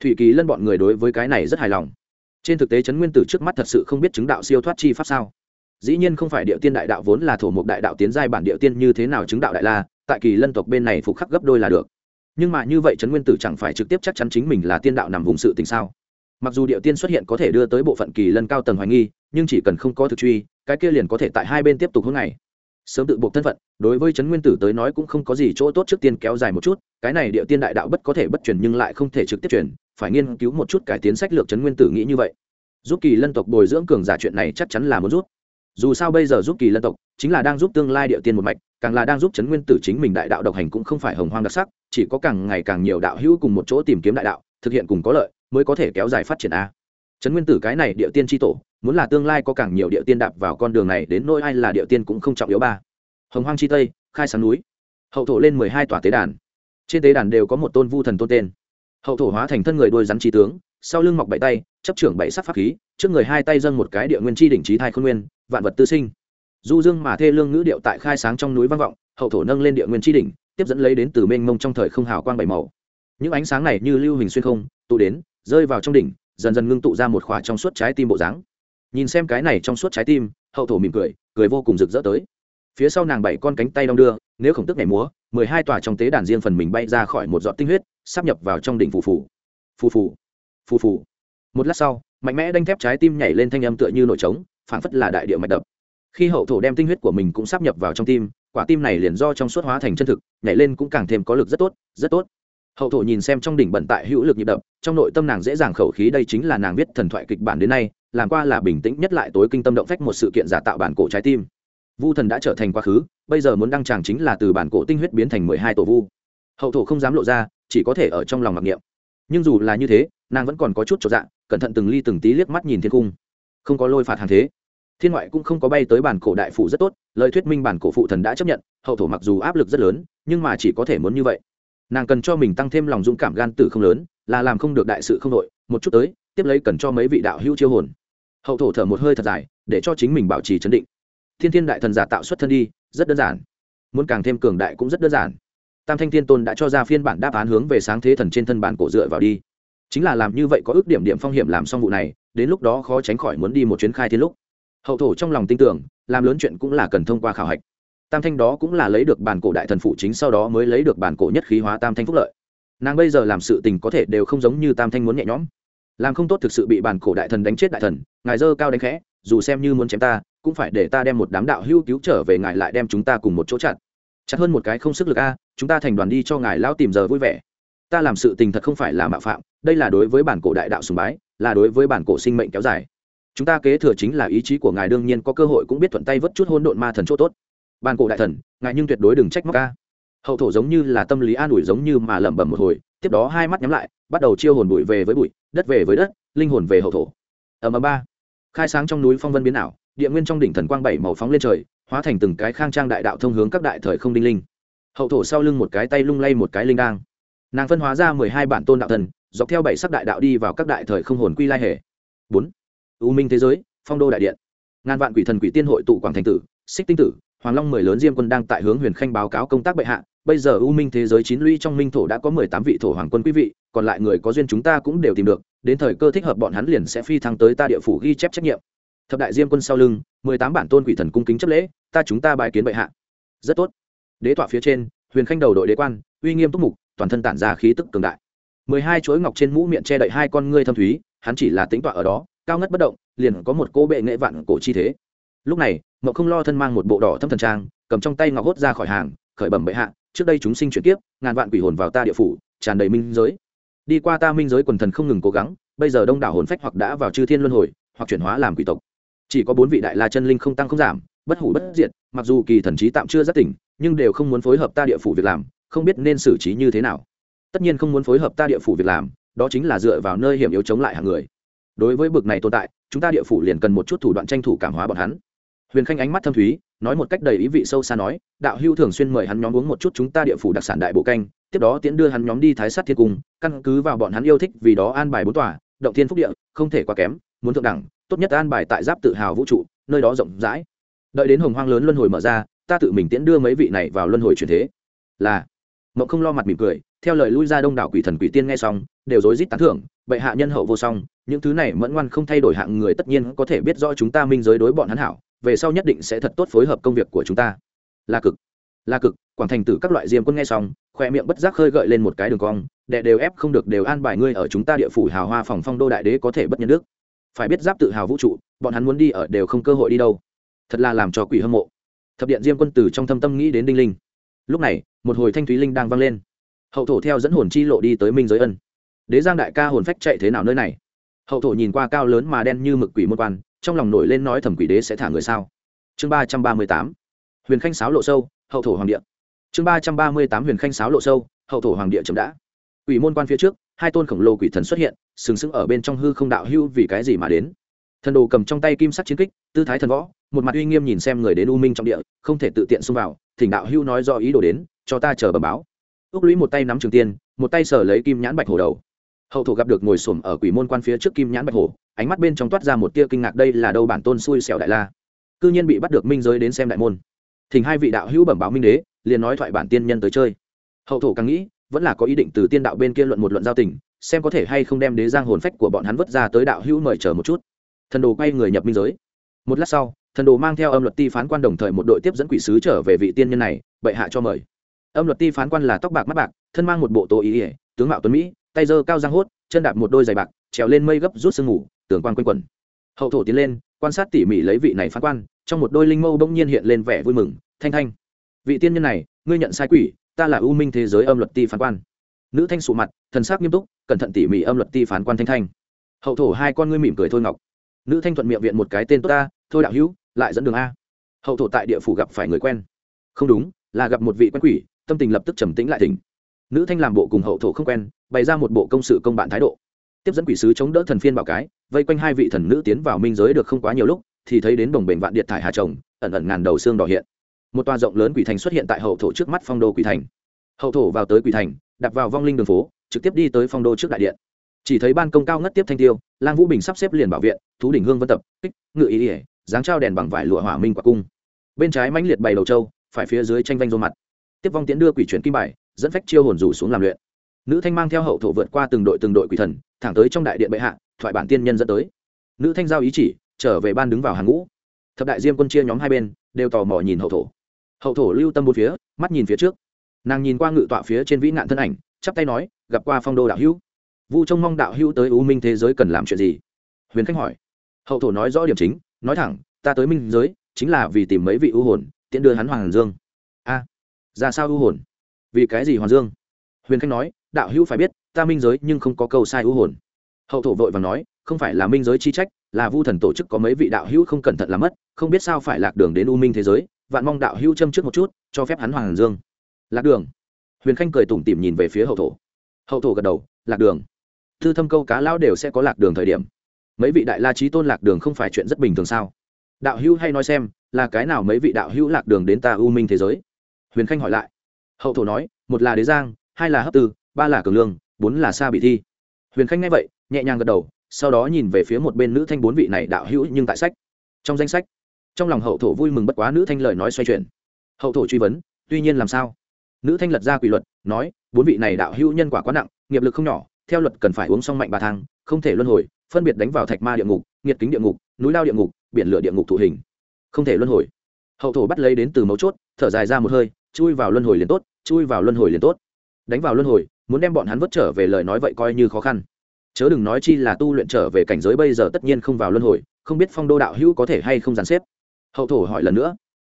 Thủy kỳ lân bọn người đối với cái này rất hài lòng trên thực tế trấn nguyên tử trước mắt thật sự không biết chứng đạo siêu thoát chi pháp sao. Dĩ nhiên không phải địa tiên đại đạo vốn là thổ mục đại đạo tiến giai bản địa tiên như thế nào chứng đạo đại la, tại kỳ lân tộc bên này phục khắc gấp đôi là được. Nhưng mà như vậy trấn nguyên tử chẳng phải trực tiếp chắc chắn chính mình là tiên đạo nằm vùng sự tình sao? Mặc dù địa tiên xuất hiện có thể đưa tới bộ phận kỳ lân cao tầng hoài nghi, nhưng chỉ cần không có thực truy, cái kia liền có thể tại hai bên tiếp tục hướng ngày sớm tự buộc thân phận, đối với trấn nguyên tử tới nói cũng không có gì chỗ tốt trước tiên kéo dài một chút, cái này địa tiên đại đạo bất có thể bất chuyển nhưng lại không thể trực tiếp chuyển phải nghiên cứu một chút cải tiến sách lược trấn nguyên tử nghĩ như vậy. Giúp kỳ lân tộc bồi dưỡng cường giả chuyện này chắc chắn là muốn rút dù sao bây giờ giúp kỳ lân tộc chính là đang giúp tương lai địa tiên một mạch, càng là đang giúp trấn nguyên tử chính mình đại đạo độc hành cũng không phải hồng hoang đặc sắc, chỉ có càng ngày càng nhiều đạo hữu cùng một chỗ tìm kiếm đại đạo, thực hiện cùng có lợi, mới có thể kéo dài phát triển a. Trấn nguyên tử cái này địa tiên tri tổ, muốn là tương lai có càng nhiều địa tiên đạp vào con đường này đến nỗi ai là địa tiên cũng không trọng yếu ba. Hồng hoang chi tây, khai sáng núi. Hậu thổ lên mười hai tòa tế đàn. Trên tế đàn đều có một tôn vu thần tôn tên hậu thổ hóa thành thân người đôi rắn trí tướng, sau lưng mọc bảy tay, chấp trưởng bảy sắc pháp khí, trước người hai tay dâng một cái địa nguyên chi đỉnh trí thai khôn nguyên, vạn vật tư sinh. Du dương mà thê lương ngữ điệu tại khai sáng trong núi vang vọng, hậu thổ nâng lên địa nguyên chi đỉnh, tiếp dẫn lấy đến từ mênh mông trong thời không hào quang bảy màu. Những ánh sáng này như lưu hình xuyên không, tụ đến, rơi vào trong đỉnh, dần dần ngưng tụ ra một khỏa trong suốt trái tim bộ dáng. Nhìn xem cái này trong suốt trái tim, hậu thổ mỉm cười cười vô cùng rực rỡ tới. Phía sau nàng bảy con cánh tay đong đưa nếu khổng tức nhảy múa, mười hai tòa trong tế đàn riêng phần mình bay ra khỏi một giọt tinh huyết sắp nhập vào trong đỉnh phù phù. Phù phù. Phù phù. Một lát sau, mạnh mẽ đanh thép trái tim nhảy lên thanh âm tựa như nổi trống, phảng phất là đại địa mạch đập. Khi hậu thổ đem tinh huyết của mình cũng sắp nhập vào trong tim, quả tim này liền do trong suốt hóa thành chân thực, nhảy lên cũng càng thêm có lực rất tốt rất tốt. Hậu thổ nhìn xem trong đỉnh bận tại hữu lực nhịp đập, trong nội tâm nàng dễ dàng khẩu khí, đây chính là nàng viết thần thoại kịch bản đến nay, làm qua là bình tĩnh nhất lại tối kinh tâm động phách một sự kiện giả tạo bản cổ trái tim vu thần đã trở thành quá khứ, bây giờ muốn đăng tràng chính là từ bản cổ tinh huyết biến thành mười hai tổ vu. Hậu thổ không dám lộ ra, chỉ có thể ở trong lòng mặc niệm. Nhưng dù là như thế, nàng vẫn còn có chút trọn dạng, cẩn thận từng ly từng tí liếc mắt nhìn thiên cung. Không có lôi phạt hàng thế. Thiên ngoại cũng không có bay tới bản cổ đại phụ rất tốt, lời thuyết minh bản cổ phụ thần đã chấp nhận, hậu thổ mặc dù áp lực rất lớn, nhưng mà chỉ có thể muốn như vậy. Nàng cần cho mình tăng thêm lòng dũng cảm gan tử không lớn, là làm không được đại sự không đội một chút tới, tiếp lấy cần cho mấy vị đạo hữu chiêu hồn. Hậu thổ thở một hơi thật dài, để cho chính mình bảo trì chấn định thiên thiên đại thần giả tạo xuất thân đi, rất đơn giản. Muốn càng thêm cường đại cũng rất đơn giản. Tam thanh thiên tôn đã cho ra phiên bản đáp án hướng về sáng thế thần trên thân bản cổ dựa vào đi. Chính là làm như vậy có ước điểm điểm phong hiểm làm xong vụ này, đến lúc đó khó tránh khỏi muốn đi một chuyến khai thiên lúc. Hậu thổ trong lòng tin tưởng, làm lớn chuyện cũng là cần thông qua khảo hạch. Tam thanh đó cũng là lấy được bản cổ đại thần phụ chính sau đó mới lấy được bản cổ nhất khí hóa tam thanh phúc lợi. Nàng bây giờ làm sự tình có thể đều không giống như tam thanh muốn nhẹ nhõm. Làm không tốt thực sự bị bản cổ đại thần đánh chết đại thần, ngài dơ cao đánh khẽ, dù xem như muốn chém ta cũng phải để ta đem một đám đạo hưu cứu trở về ngài lại đem chúng ta cùng một chỗ chặt chặt hơn một cái không sức lực a, chúng ta thành đoàn đi cho ngài lao tìm giờ vui vẻ. Ta làm sự tình thật không phải là mạo phạm, đây là đối với bản cổ đại đạo sùng bái, là đối với bản cổ sinh mệnh kéo dài. Chúng ta kế thừa chính là ý chí của ngài, đương nhiên có cơ hội cũng biết thuận tay vớt chút hôn độn ma thần chỗ tốt. Bản cổ đại thần, ngài nhưng tuyệt đối đừng trách móc ca hậu thổ giống như là tâm lý an ủi giống như mà lẩm bẩm một hồi, tiếp đó hai mắt nhắm lại, bắt đầu chiêu hồn bụi về với bụi, đất về với đất, linh hồn về hậu thổ. Ở ầm ba. Khai sáng trong núi phong vân biến ảo địa nguyên trong đỉnh thần quang bảy màu phóng lên trời, hóa thành từng cái khang trang đại đạo thông hướng các đại thời không đinh linh. Hậu thổ sau lưng một cái tay lung lay một cái linh đang nàng phân hóa ra mười hai bản tôn đạo thần, dọc theo bảy sắc đại đạo đi vào các đại thời không hồn quy lai hề bốn. U minh thế giới, phong đô đại điện. Ngàn vạn quỷ thần quỷ tiên hội tụ quảng thành tử, xích tinh tử, hoàng long mười lớn diêm quân đang tại hướng huyền khanh báo cáo công tác bệ hạ. Bây giờ u minh thế giới chín lũy trong minh thổ đã có mười tám vị thổ hoàng quân quý vị, còn lại người có duyên chúng ta cũng đều tìm được, đến thời cơ thích hợp bọn hắn liền sẽ phi thăng tới ta địa phủ ghi chép trách nhiệm thập đại diêm quân sau lưng, mười tám bản tôn quỷ thần cung kính chấp lễ, ta chúng ta bài kiến bệ hạ. Rất tốt. Đế tọa phía trên, huyền khanh đầu đội đế quan, uy nghiêm túc mục, toàn thân tản ra khí tức cường đại. Mười hai chuỗi ngọc trên mũ miệng che đậy hai con ngươi thâm thúy, hắn chỉ là tính tọa ở đó, cao ngất bất động, liền có một cô bệ nghệ vạn cổ chi thế. Lúc này mậu không lo thân mang một bộ đỏ thâm thần trang, cầm trong tay ngọc hốt ra khỏi hàng, khởi bẩm bệ hạ, trước đây chúng sinh chuyển kiếp, ngàn vạn quỷ hồn vào ta địa phủ, tràn đầy minh giới. Đi qua ta minh giới quần thần không ngừng cố gắng, bây giờ đông đảo hồn phách hoặc đã vào chư thiên luân hồi, hoặc chuyển hóa làm quỷ tộc chỉ có bốn vị đại la chân linh không tăng không giảm, bất hủ bất diệt, mặc dù kỳ thần trí tạm chưa rất tỉnh, nhưng đều không muốn phối hợp ta địa phủ việc làm, không biết nên xử trí như thế nào. Tất nhiên không muốn phối hợp ta địa phủ việc làm, đó chính là dựa vào nơi hiểm yếu chống lại hàng người. Đối với bực này tồn tại, chúng ta địa phủ liền cần một chút thủ đoạn tranh thủ cảm hóa bọn hắn. Huyền khanh ánh mắt thâm thúy, nói một cách đầy ý vị sâu xa nói, đạo hưu thường xuyên mời hắn nhóm uống một chút chúng ta địa phủ đặc sản đại bộ canh, tiếp đó tiễn đưa hắn nhóm đi thái sát thiên cung, căn cứ vào bọn hắn yêu thích vì đó an bài bốn tòa, động thiên phúc địa, không thể quá kém, muốn thượng đẳng tốt nhất an bài tại giáp tự hào vũ trụ, nơi đó rộng rãi. Đợi đến hồng hoang lớn luân hồi mở ra, ta tự mình tiễn đưa mấy vị này vào luân hồi truyền thế. Là. Mộng không lo mặt mỉm cười, theo lời lui ra đông đảo quỷ thần quỷ tiên nghe xong, đều rối rít tán thưởng, bệ hạ nhân hậu vô song, những thứ này mẫn ngoan không thay đổi hạng người tất nhiên có thể biết rõ chúng ta minh giới đối bọn hắn hảo, về sau nhất định sẽ thật tốt phối hợp công việc của chúng ta. Là cực. Là cực, quảng thành tử các loại diêm quân nghe xong, khoe miệng bất giác khơi gợi lên một cái đường cong, đệ đều ép không được đều an bài ngươi ở chúng ta địa phủ hào hoa phòng phong đô đại đế có thể bất nhân đức phải biết giáp tự hào vũ trụ, bọn hắn muốn đi ở đều không cơ hội đi đâu. Thật là làm cho quỷ hâm mộ. Thập điện diêm quân tử trong thâm tâm nghĩ đến đinh linh. Lúc này, một hồi thanh thúy linh đang vang lên. Hậu thổ theo dẫn hồn chi lộ đi tới minh giới ân. Đế giang đại ca hồn phách chạy thế nào nơi này? Hậu thổ nhìn qua cao lớn mà đen như mực quỷ môn quan, trong lòng nổi lên nói thẩm quỷ đế sẽ thả người sao? Chương ba trăm ba mươi tám. Huyền khanh sáo lộ sâu, hậu thổ hoàng địa. Chương ba trăm ba mươi tám huyền khanh sáo lộ sâu, hậu thổ hoàng địa chậm đã. Quỷ môn quan phía trước hai tôn khổng lồ quỷ thần xuất hiện, sừng sững ở bên trong hư không đạo hưu vì cái gì mà đến? Thần đồ cầm trong tay kim sắc chiến kích, tư thái thần võ, một mặt uy nghiêm nhìn xem người đến u minh trong địa, không thể tự tiện xông vào, thỉnh đạo hưu nói do ý đồ đến, cho ta chờ bẩm báo. Ước lũy một tay nắm trường tiên, một tay sở lấy kim nhãn bạch hổ đầu. Hậu thổ gặp được ngồi xổm ở quỷ môn quan phía trước kim nhãn bạch hổ, ánh mắt bên trong toát ra một tia kinh ngạc đây là đâu bản tôn xui xẻo đại la. Cư nhiên bị bắt được minh giới đến xem đại môn. Thỉnh hai vị đạo hữu bẩm báo minh đế, liền nói thoại bản tiên nhân tới chơi. Hậu thổ càng nghĩ vẫn là có ý định từ tiên đạo bên kia luận một luận giao tình, xem có thể hay không đem đế giang hồn phách của bọn hắn vứt ra tới đạo hữu mời chờ một chút. Thần đồ quay người nhập minh giới. Một lát sau, thần đồ mang theo âm luật ti phán quan đồng thời một đội tiếp dẫn quỷ sứ trở về vị tiên nhân này, bệ hạ cho mời. Âm luật ti phán quan là tóc bạc mắt bạc, thân mang một bộ tô ý ỉa tướng mạo tuấn mỹ, tay giơ cao giang hốt, chân đạp một đôi giày bạc, trèo lên mây gấp rút sương ngủ tường quan quanh quẩn. Hậu thổ tiến lên, quan sát tỉ mỉ lấy vị này phán quan, trong một đôi linh mâu bỗng nhiên hiện lên vẻ vui mừng, thanh thanh. Vị tiên nhân này, ngươi nhận sai quỷ ta là ưu minh thế giới âm luật ti phán quan. Nữ thanh sụ mặt thần sắc nghiêm túc cẩn thận tỉ mỉ âm luật ti phán quan thanh thanh. Hậu thổ hai con ngươi mỉm cười thôi ngọc. Nữ thanh thuận miệng viện một cái tên tốt ta thôi đạo hữu lại dẫn đường a. Hậu thổ tại địa phủ gặp phải người quen. Không đúng là gặp một vị quen quỷ tâm tình lập tức trầm tĩnh lại thỉnh. Nữ thanh làm bộ cùng hậu thổ không quen bày ra một bộ công sự công bạn thái độ. Tiếp dẫn quỷ sứ chống đỡ thần phiên bảo cái vây quanh hai vị thần nữ tiến vào minh giới được không quá nhiều lúc thì thấy đến đồng bền vạn điện thải hà chồng, ẩn ẩn ngàn đầu xương đỏ hiện một toa rộng lớn quỷ thành xuất hiện tại hậu thổ trước mắt phong đô quỷ thành. Hậu thổ vào tới quỷ thành đặt vào vong linh đường phố, trực tiếp đi tới phong đô trước đại điện. Chỉ thấy ban công cao ngất tiếp thanh tiêu, lang vũ bình sắp xếp liền bảo viện, thú đỉnh hương vân tập, kích, ngự ý ỉa dáng trao đèn bằng vải lụa hỏa minh quả cung. Bên trái mãnh liệt bày đầu trâu, phải phía dưới tranh vanh rô mặt. Tiếp vong tiến đưa quỷ chuyển kim bài, dẫn phách chiêu hồn rủ xuống làm luyện. Nữ thanh mang theo hậu thổ vượt qua từng đội từng đội quỷ thần, thẳng tới trong đại điện bệ hạ, thoại bản tiên nhân dẫn tới. Nữ thanh giao ý chỉ, trở về ban đứng vào hàng ngũ. Thập đại diêm quân chia nhóm hai bên, đều tò mò nhìn hậu thổ hậu thổ lưu tâm bốn phía, mắt nhìn phía trước. Nàng nhìn qua ngự tọa phía trên vĩ nạn thân ảnh, chắp tay nói, gặp qua phong đô đạo hữu. Vu trông mong đạo hữu tới u minh thế giới cần làm chuyện gì? Huyền khách hỏi. Hậu thổ nói rõ điểm chính, nói thẳng, ta tới minh giới, chính là vì tìm mấy vị ưu hồn tiện đưa hắn hoàng dương. A, ra sao ưu hồn? Vì cái gì hoàng dương? Huyền khách nói, đạo hữu phải biết, ta minh giới nhưng không có câu sai ưu hồn. Hậu thổ vội và nói, không phải là minh giới chi trách, là vu thần tổ chức có mấy vị đạo hữu không cẩn thận làm mất, không biết sao phải lạc đường đến u minh thế giới vạn mong đạo hữu châm trước một chút, cho phép hắn hoàng dương. Lạc đường. Huyền khanh cười tủm tỉm nhìn về phía hậu thổ. Hậu thổ gật đầu, lạc đường. Thư thâm câu cá lão đều sẽ có lạc đường thời điểm. Mấy vị đại la trí tôn lạc đường không phải chuyện rất bình thường sao? Đạo hữu hay nói xem, là cái nào mấy vị đạo hữu lạc đường đến ta u minh thế giới? Huyền khanh hỏi lại. Hậu thổ nói, một là đế giang, hai là hấp tư, ba là cường lương, bốn là sa bị thi. Huyền khanh nghe vậy, nhẹ nhàng gật đầu, sau đó nhìn về phía một bên nữ thanh bốn vị này đạo hữu nhưng tại sách. Trong danh sách trong lòng hậu thổ vui mừng bất quá nữ thanh lời nói xoay chuyển. Hậu thổ truy vấn, tuy nhiên làm sao? Nữ thanh lật ra quỷ luật, nói, bốn vị này đạo hữu nhân quả quá nặng, nghiệp lực không nhỏ, theo luật cần phải uống xong mạnh bà thang, không thể luân hồi, phân biệt đánh vào thạch ma địa ngục, nghiệt kính địa ngục, núi lao địa ngục, biển lửa địa ngục thụ hình. Không thể luân hồi. Hậu thổ bắt lấy đến từ mấu chốt, thở dài ra một hơi, chui vào luân hồi liền tốt, chui vào luân hồi liền tốt. Đánh vào luân hồi, muốn đem bọn hắn vất trở về lời nói vậy coi như khó khăn. Chớ đừng nói chi là tu luyện trở về cảnh giới bây giờ tất nhiên không vào luân hồi, không biết phong đô đạo hữu có thể hay không dàn xếp hậu thổ hỏi lần nữa.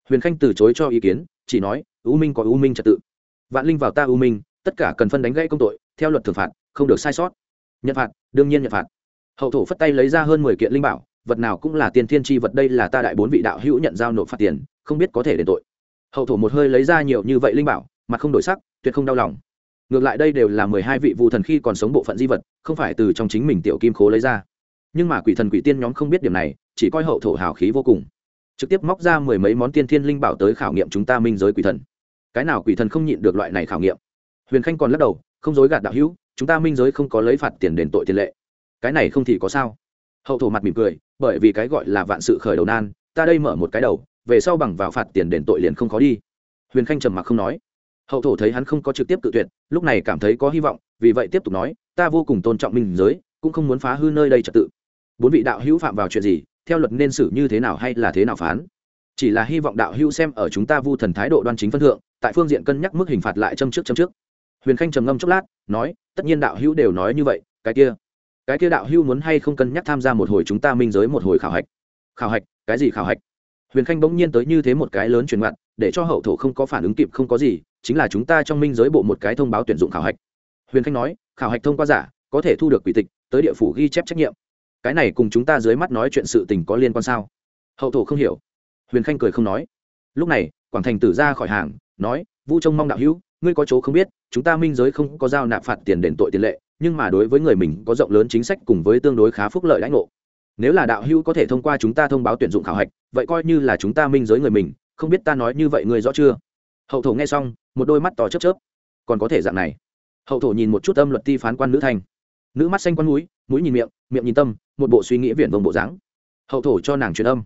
Huyền khanh từ chối cho ý kiến, chỉ nói, u minh có u minh trật tự. Vạn linh vào ta u minh, tất cả cần phân đánh gãy công tội, theo luật thường phạt, không được sai sót. Nhận phạt, đương nhiên nhận phạt. Hậu thổ phất tay lấy ra hơn mười kiện linh bảo, vật nào cũng là tiền thiên tri vật, đây là ta đại bốn vị đạo hữu nhận giao nộp phạt tiền, không biết có thể đền tội. Hậu thổ một hơi lấy ra nhiều như vậy linh bảo, mặt không đổi sắc, tuyệt không đau lòng. Ngược lại đây đều là mười hai vị vụ thần khi còn sống bộ phận di vật, không phải từ trong chính mình tiểu kim khố lấy ra. Nhưng mà quỷ thần quỷ tiên nhóm không biết điểm này, chỉ coi hậu thổ hào khí vô cùng trực tiếp móc ra mười mấy món tiên thiên linh bảo tới khảo nghiệm chúng ta minh giới quỷ thần. Cái nào quỷ thần không nhịn được loại này khảo nghiệm? Huyền khanh còn lắc đầu, không dối gạt đạo hữu, chúng ta minh giới không có lấy phạt tiền đền tội tiền lệ. Cái này không thì có sao? Hậu thổ mặt mỉm cười, bởi vì cái gọi là vạn sự khởi đầu nan, ta đây mở một cái đầu, về sau bằng vào phạt tiền đền tội liền không khó đi. Huyền khanh trầm mặc không nói. Hậu thổ thấy hắn không có trực tiếp cự tuyệt, lúc này cảm thấy có hy vọng, vì vậy tiếp tục nói, ta vô cùng tôn trọng minh giới, cũng không muốn phá hư nơi đây trật tự. Bốn vị đạo hữu phạm vào chuyện gì theo luật nên xử như thế nào hay là thế nào phán. Chỉ là hy vọng đạo hữu xem ở chúng ta vu thần thái độ đoan chính phân thượng, tại phương diện cân nhắc mức hình phạt lại châm trước châm trước. Huyền khanh trầm ngâm chốc lát, nói, tất nhiên đạo hữu đều nói như vậy, cái kia cái kia đạo hữu muốn hay không cân nhắc tham gia một hồi chúng ta minh giới một hồi khảo hạch. Khảo hạch? Cái gì khảo hạch? Huyền khanh bỗng nhiên tới như thế một cái lớn truyền ngặt để cho hậu thổ không có phản ứng kịp không có gì, chính là chúng ta trong minh giới bộ một cái thông báo tuyển dụng khảo hạch. Huyền khanh nói, khảo hạch thông qua giả, có thể thu được quỷ tịch, tới địa phủ ghi chép trách nhiệm cái này cùng chúng ta dưới mắt nói chuyện sự tình có liên quan sao? Hậu thổ không hiểu. Huyền khanh cười không nói. Lúc này, quảng thành tử ra khỏi hàng, nói, vu trông mong đạo hữu, ngươi có chỗ không biết, chúng ta minh giới không có giao nạp phạt tiền đền tội tiền lệ, nhưng mà đối với người mình có rộng lớn chính sách cùng với tương đối khá phúc lợi lãnh ngộ. Nếu là đạo hữu có thể thông qua chúng ta thông báo tuyển dụng khảo hạch, vậy coi như là chúng ta minh giới người mình, không biết ta nói như vậy ngươi rõ chưa? Hậu thổ nghe xong, một đôi mắt to chớp chớp. Còn có thể dạng này. Hậu thổ nhìn một chút âm luật ti phán quan nữ thành nữ mắt xanh quan mũi mũi nhìn miệng miệng nhìn tâm một bộ suy nghĩ viển vông bộ dáng. Hậu thổ cho nàng truyền âm.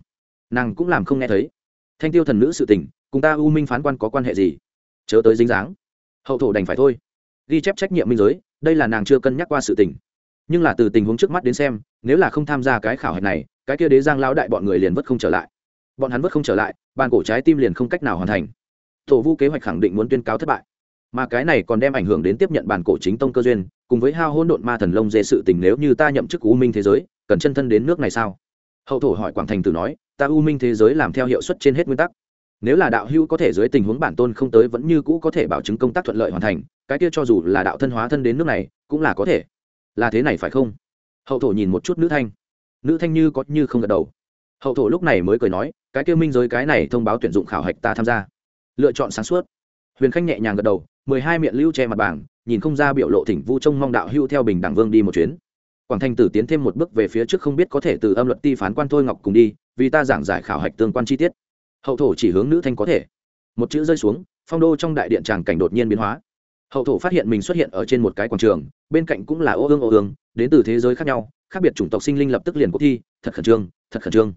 Nàng cũng làm không nghe thấy. Thanh tiêu thần nữ sự tình, cùng ta u minh phán quan có quan hệ gì? Chớ tới dính dáng. Hậu thổ đành phải thôi. Ghi chép trách nhiệm minh giới, đây là nàng chưa cân nhắc qua sự tình. Nhưng là từ tình huống trước mắt đến xem, nếu là không tham gia cái khảo hạch này, cái kia đế giang lão đại bọn người liền vất không trở lại. Bọn hắn vất không trở lại, bàn cổ trái tim liền không cách nào hoàn thành. Tổ vu kế hoạch khẳng định muốn tuyên cáo thất bại. Mà cái này còn đem ảnh hưởng đến tiếp nhận bàn cổ chính tông cơ duyên, cùng với hao hôn độn ma thần lông dê sự tình nếu như ta nhậm chức u minh thế giới cần chân thân đến nước này sao? Hậu thổ hỏi quảng thành tử nói, ta u minh thế giới làm theo hiệu suất trên hết nguyên tắc. Nếu là đạo hữu có thể dưới tình huống bản tôn không tới vẫn như cũ có thể bảo chứng công tác thuận lợi hoàn thành, cái kia cho dù là đạo thân hóa thân đến nước này, cũng là có thể. Là thế này phải không? Hậu thổ nhìn một chút nữ thanh. Nữ thanh như có như không gật đầu. Hậu thổ lúc này mới cười nói, cái kia minh giới cái này thông báo tuyển dụng khảo hạch ta tham gia. Lựa chọn sáng suốt. Huyền khanh nhẹ nhàng gật đầu, mười hai miệng lưu che mặt bảng, nhìn không ra biểu lộ thỉnh vu trông mong đạo hưu theo bình đẳng vương đi một chuyến quảng thanh tử tiến thêm một bước về phía trước không biết có thể từ âm luật ti phán quan thôi ngọc cùng đi, vì ta giảng giải khảo hạch tương quan chi tiết. Hậu thổ chỉ hướng nữ thanh có thể. Một chữ rơi xuống, phong đô trong đại điện tràng cảnh đột nhiên biến hóa. Hậu thổ phát hiện mình xuất hiện ở trên một cái quảng trường, bên cạnh cũng là ô ương ô ương, đến từ thế giới khác nhau, khác biệt chủng tộc sinh linh lập tức liền cuộc thi, thật khẩn trương, thật khẩn trương.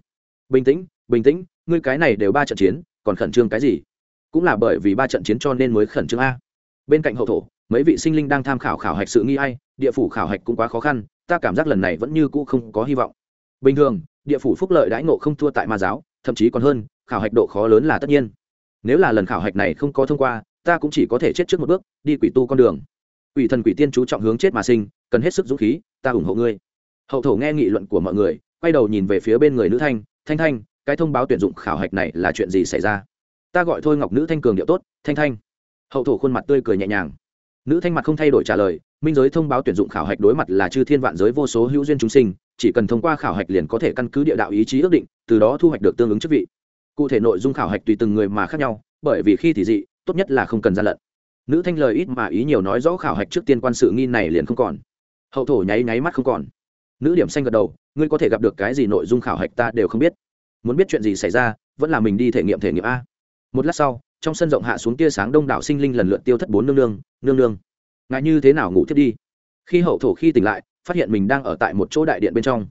Bình tĩnh bình tĩnh, ngươi cái này đều ba trận chiến, còn khẩn trương cái gì? Cũng là bởi vì ba trận chiến cho nên mới khẩn trương a. Bên cạnh hậu thổ, mấy vị sinh linh đang tham khảo khảo hạch sự nghi ai, địa phủ khảo hạch cũng quá khó khăn ta cảm giác lần này vẫn như cũ không có hy vọng. Bình thường, địa phủ phúc lợi đãi ngộ không thua tại ma giáo, thậm chí còn hơn, khảo hạch độ khó lớn là tất nhiên. Nếu là lần khảo hạch này không có thông qua, ta cũng chỉ có thể chết trước một bước, đi quỷ tu con đường. Quỷ thần quỷ tiên chú trọng hướng chết mà sinh, cần hết sức dũng khí, ta ủng hộ ngươi. Hậu thổ nghe nghị luận của mọi người, quay đầu nhìn về phía bên người nữ thanh thanh thanh, cái thông báo tuyển dụng khảo hạch này là chuyện gì xảy ra? Ta gọi thôi ngọc nữ thanh cường điệu tốt, thanh thanh. Hậu thổ khuôn mặt tươi cười nhẹ nhàng. Nữ thanh mặt không thay đổi trả lời minh giới thông báo tuyển dụng khảo hạch đối mặt là chư thiên vạn giới vô số hữu duyên chúng sinh, chỉ cần thông qua khảo hạch liền có thể căn cứ địa đạo ý chí ước định, từ đó thu hoạch được tương ứng chức vị. Cụ thể nội dung khảo hạch tùy từng người mà khác nhau, bởi vì khi thì dị, tốt nhất là không cần gian lận. Nữ thanh lời ít mà ý nhiều nói rõ khảo hạch trước tiên quan sự nghi này liền không còn. Hậu thổ nháy nháy mắt không còn. Nữ điểm xanh gật đầu, ngươi có thể gặp được cái gì nội dung khảo hạch ta đều không biết. Muốn biết chuyện gì xảy ra, vẫn là mình đi thể nghiệm thể nghiệm a. Một lát sau, trong sân rộng hạ xuống tia sáng đông đảo sinh linh lần lượt tiêu thất bốn nương nương nương nương ngại như thế nào ngủ thiết đi? Khi hậu thổ khi tỉnh lại, phát hiện mình đang ở tại một chỗ đại điện bên trong.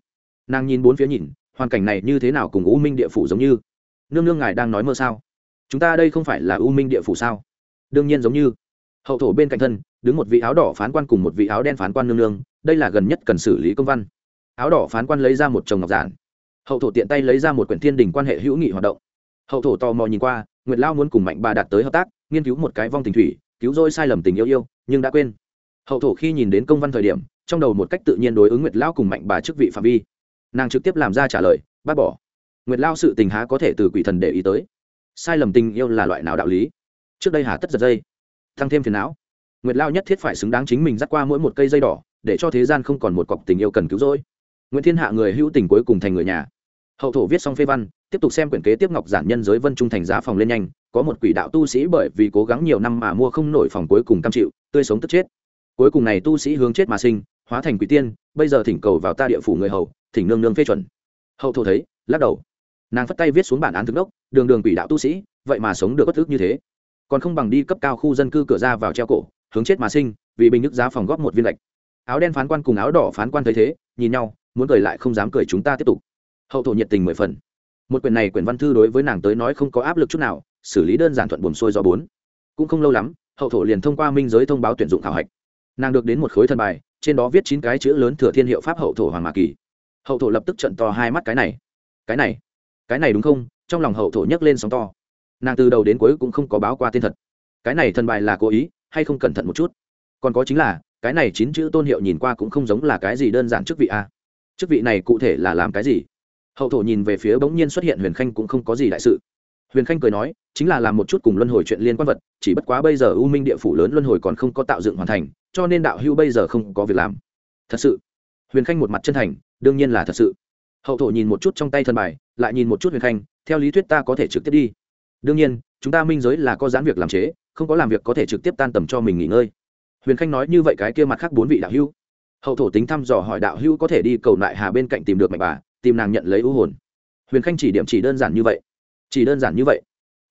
Nàng nhìn bốn phía nhìn, hoàn cảnh này như thế nào cùng u minh địa phủ giống như? Nương nương ngài đang nói mơ sao? Chúng ta đây không phải là u minh địa phủ sao? Đương nhiên giống như. Hậu thổ bên cạnh thân, đứng một vị áo đỏ phán quan cùng một vị áo đen phán quan nương nương, đây là gần nhất cần xử lý công văn. Áo đỏ phán quan lấy ra một chồng ngọc giản. Hậu thổ tiện tay lấy ra một quyển thiên đình quan hệ hữu nghị hoạt động. Hậu thổ tò mò nhìn qua, nguyệt lao muốn cùng mạnh bà đạt tới hợp tác, nghiên cứu một cái vong tình thủy, cứu rỗi sai lầm tình yêu yêu nhưng đã quên. Hậu thổ khi nhìn đến công văn thời điểm, trong đầu một cách tự nhiên đối ứng nguyệt lao cùng mạnh bà chức vị phạm vi. Nàng trực tiếp làm ra trả lời, bác bỏ. Nguyệt lao sự tình há có thể từ quỷ thần để ý tới. Sai lầm tình yêu là loại nào đạo lý? Trước đây hà tất giật dây tăng thêm phiền não. Nguyệt lao nhất thiết phải xứng đáng chính mình dắt qua mỗi một cây dây đỏ, để cho thế gian không còn một cọc tình yêu cần cứu rỗi. Nguyễn thiên hạ người hữu tình cuối cùng thành người nhà. Hậu thổ viết xong phê văn, tiếp tục xem quyển kế tiếp ngọc giản nhân giới vân trung thành giá phòng lên nhanh, có một quỷ đạo tu sĩ bởi vì cố gắng nhiều năm mà mua không nổi phòng cuối cùng cam chịu tươi sống tức chết. Cuối cùng này tu sĩ hướng chết mà sinh, hóa thành quỷ tiên, bây giờ thỉnh cầu vào ta địa phủ người hầu, thỉnh nương nương phê chuẩn. Hậu thổ thấy, lắc đầu. Nàng phất tay viết xuống bản án thức đốc, đường đường quỷ đạo tu sĩ, vậy mà sống được bất thức như thế. Còn không bằng đi cấp cao khu dân cư cửa ra vào treo cổ, hướng chết mà sinh, vì bình nước giá phòng góp một viên lệch. Áo đen phán quan cùng áo đỏ phán quan thấy thế, nhìn nhau, muốn cười lại không dám cười chúng ta tiếp tục. Hậu thổ nhiệt tình mười phần. Một quyển này quyển văn thư đối với nàng tới nói không có áp lực chút nào, xử lý đơn giản thuận buồn xuôi do bốn. Cũng không lâu lắm hậu thổ liền thông qua minh giới thông báo tuyển dụng khảo hạch. Nàng được đến một khối thân bài, trên đó viết chín cái chữ lớn thừa thiên hiệu pháp hậu thổ hoàng mạc kỳ. Hậu thổ lập tức trận to hai mắt cái này cái này cái này đúng không? Trong lòng hậu thổ nhấc lên sóng to. Nàng từ đầu đến cuối cũng không có báo qua tên thật. Cái này thần bài là cố ý hay không cẩn thận một chút? Còn có chính là, cái này chín chữ tôn hiệu nhìn qua cũng không giống là cái gì đơn giản chức vị a. Chức vị này cụ thể là làm cái gì? Hậu thổ nhìn về phía bỗng nhiên xuất hiện huyền khanh cũng không có gì đại sự huyền khanh cười nói, chính là làm một chút cùng luân hồi chuyện liên quan vật, chỉ bất quá bây giờ u minh địa phủ lớn luân hồi còn không có tạo dựng hoàn thành, cho nên đạo hưu bây giờ không có việc làm. Thật sự. Huyền khanh một mặt chân thành, đương nhiên là thật sự. Hậu thổ nhìn một chút trong tay thân bài, lại nhìn một chút huyền khanh, theo lý thuyết ta có thể trực tiếp đi. Đương nhiên, chúng ta minh giới là có gián việc làm chế, không có làm việc có thể trực tiếp tan tầm cho mình nghỉ ngơi. Huyền khanh nói như vậy cái kia mặt khác bốn vị đạo hưu hậu thổ tính thăm dò hỏi đạo hưu có thể đi cầu lại hà bên cạnh tìm được mạnh bà, tìm nàng nhận lấy ưu hồn. Huyền khanh chỉ điểm chỉ đơn giản như vậy chỉ đơn giản như vậy.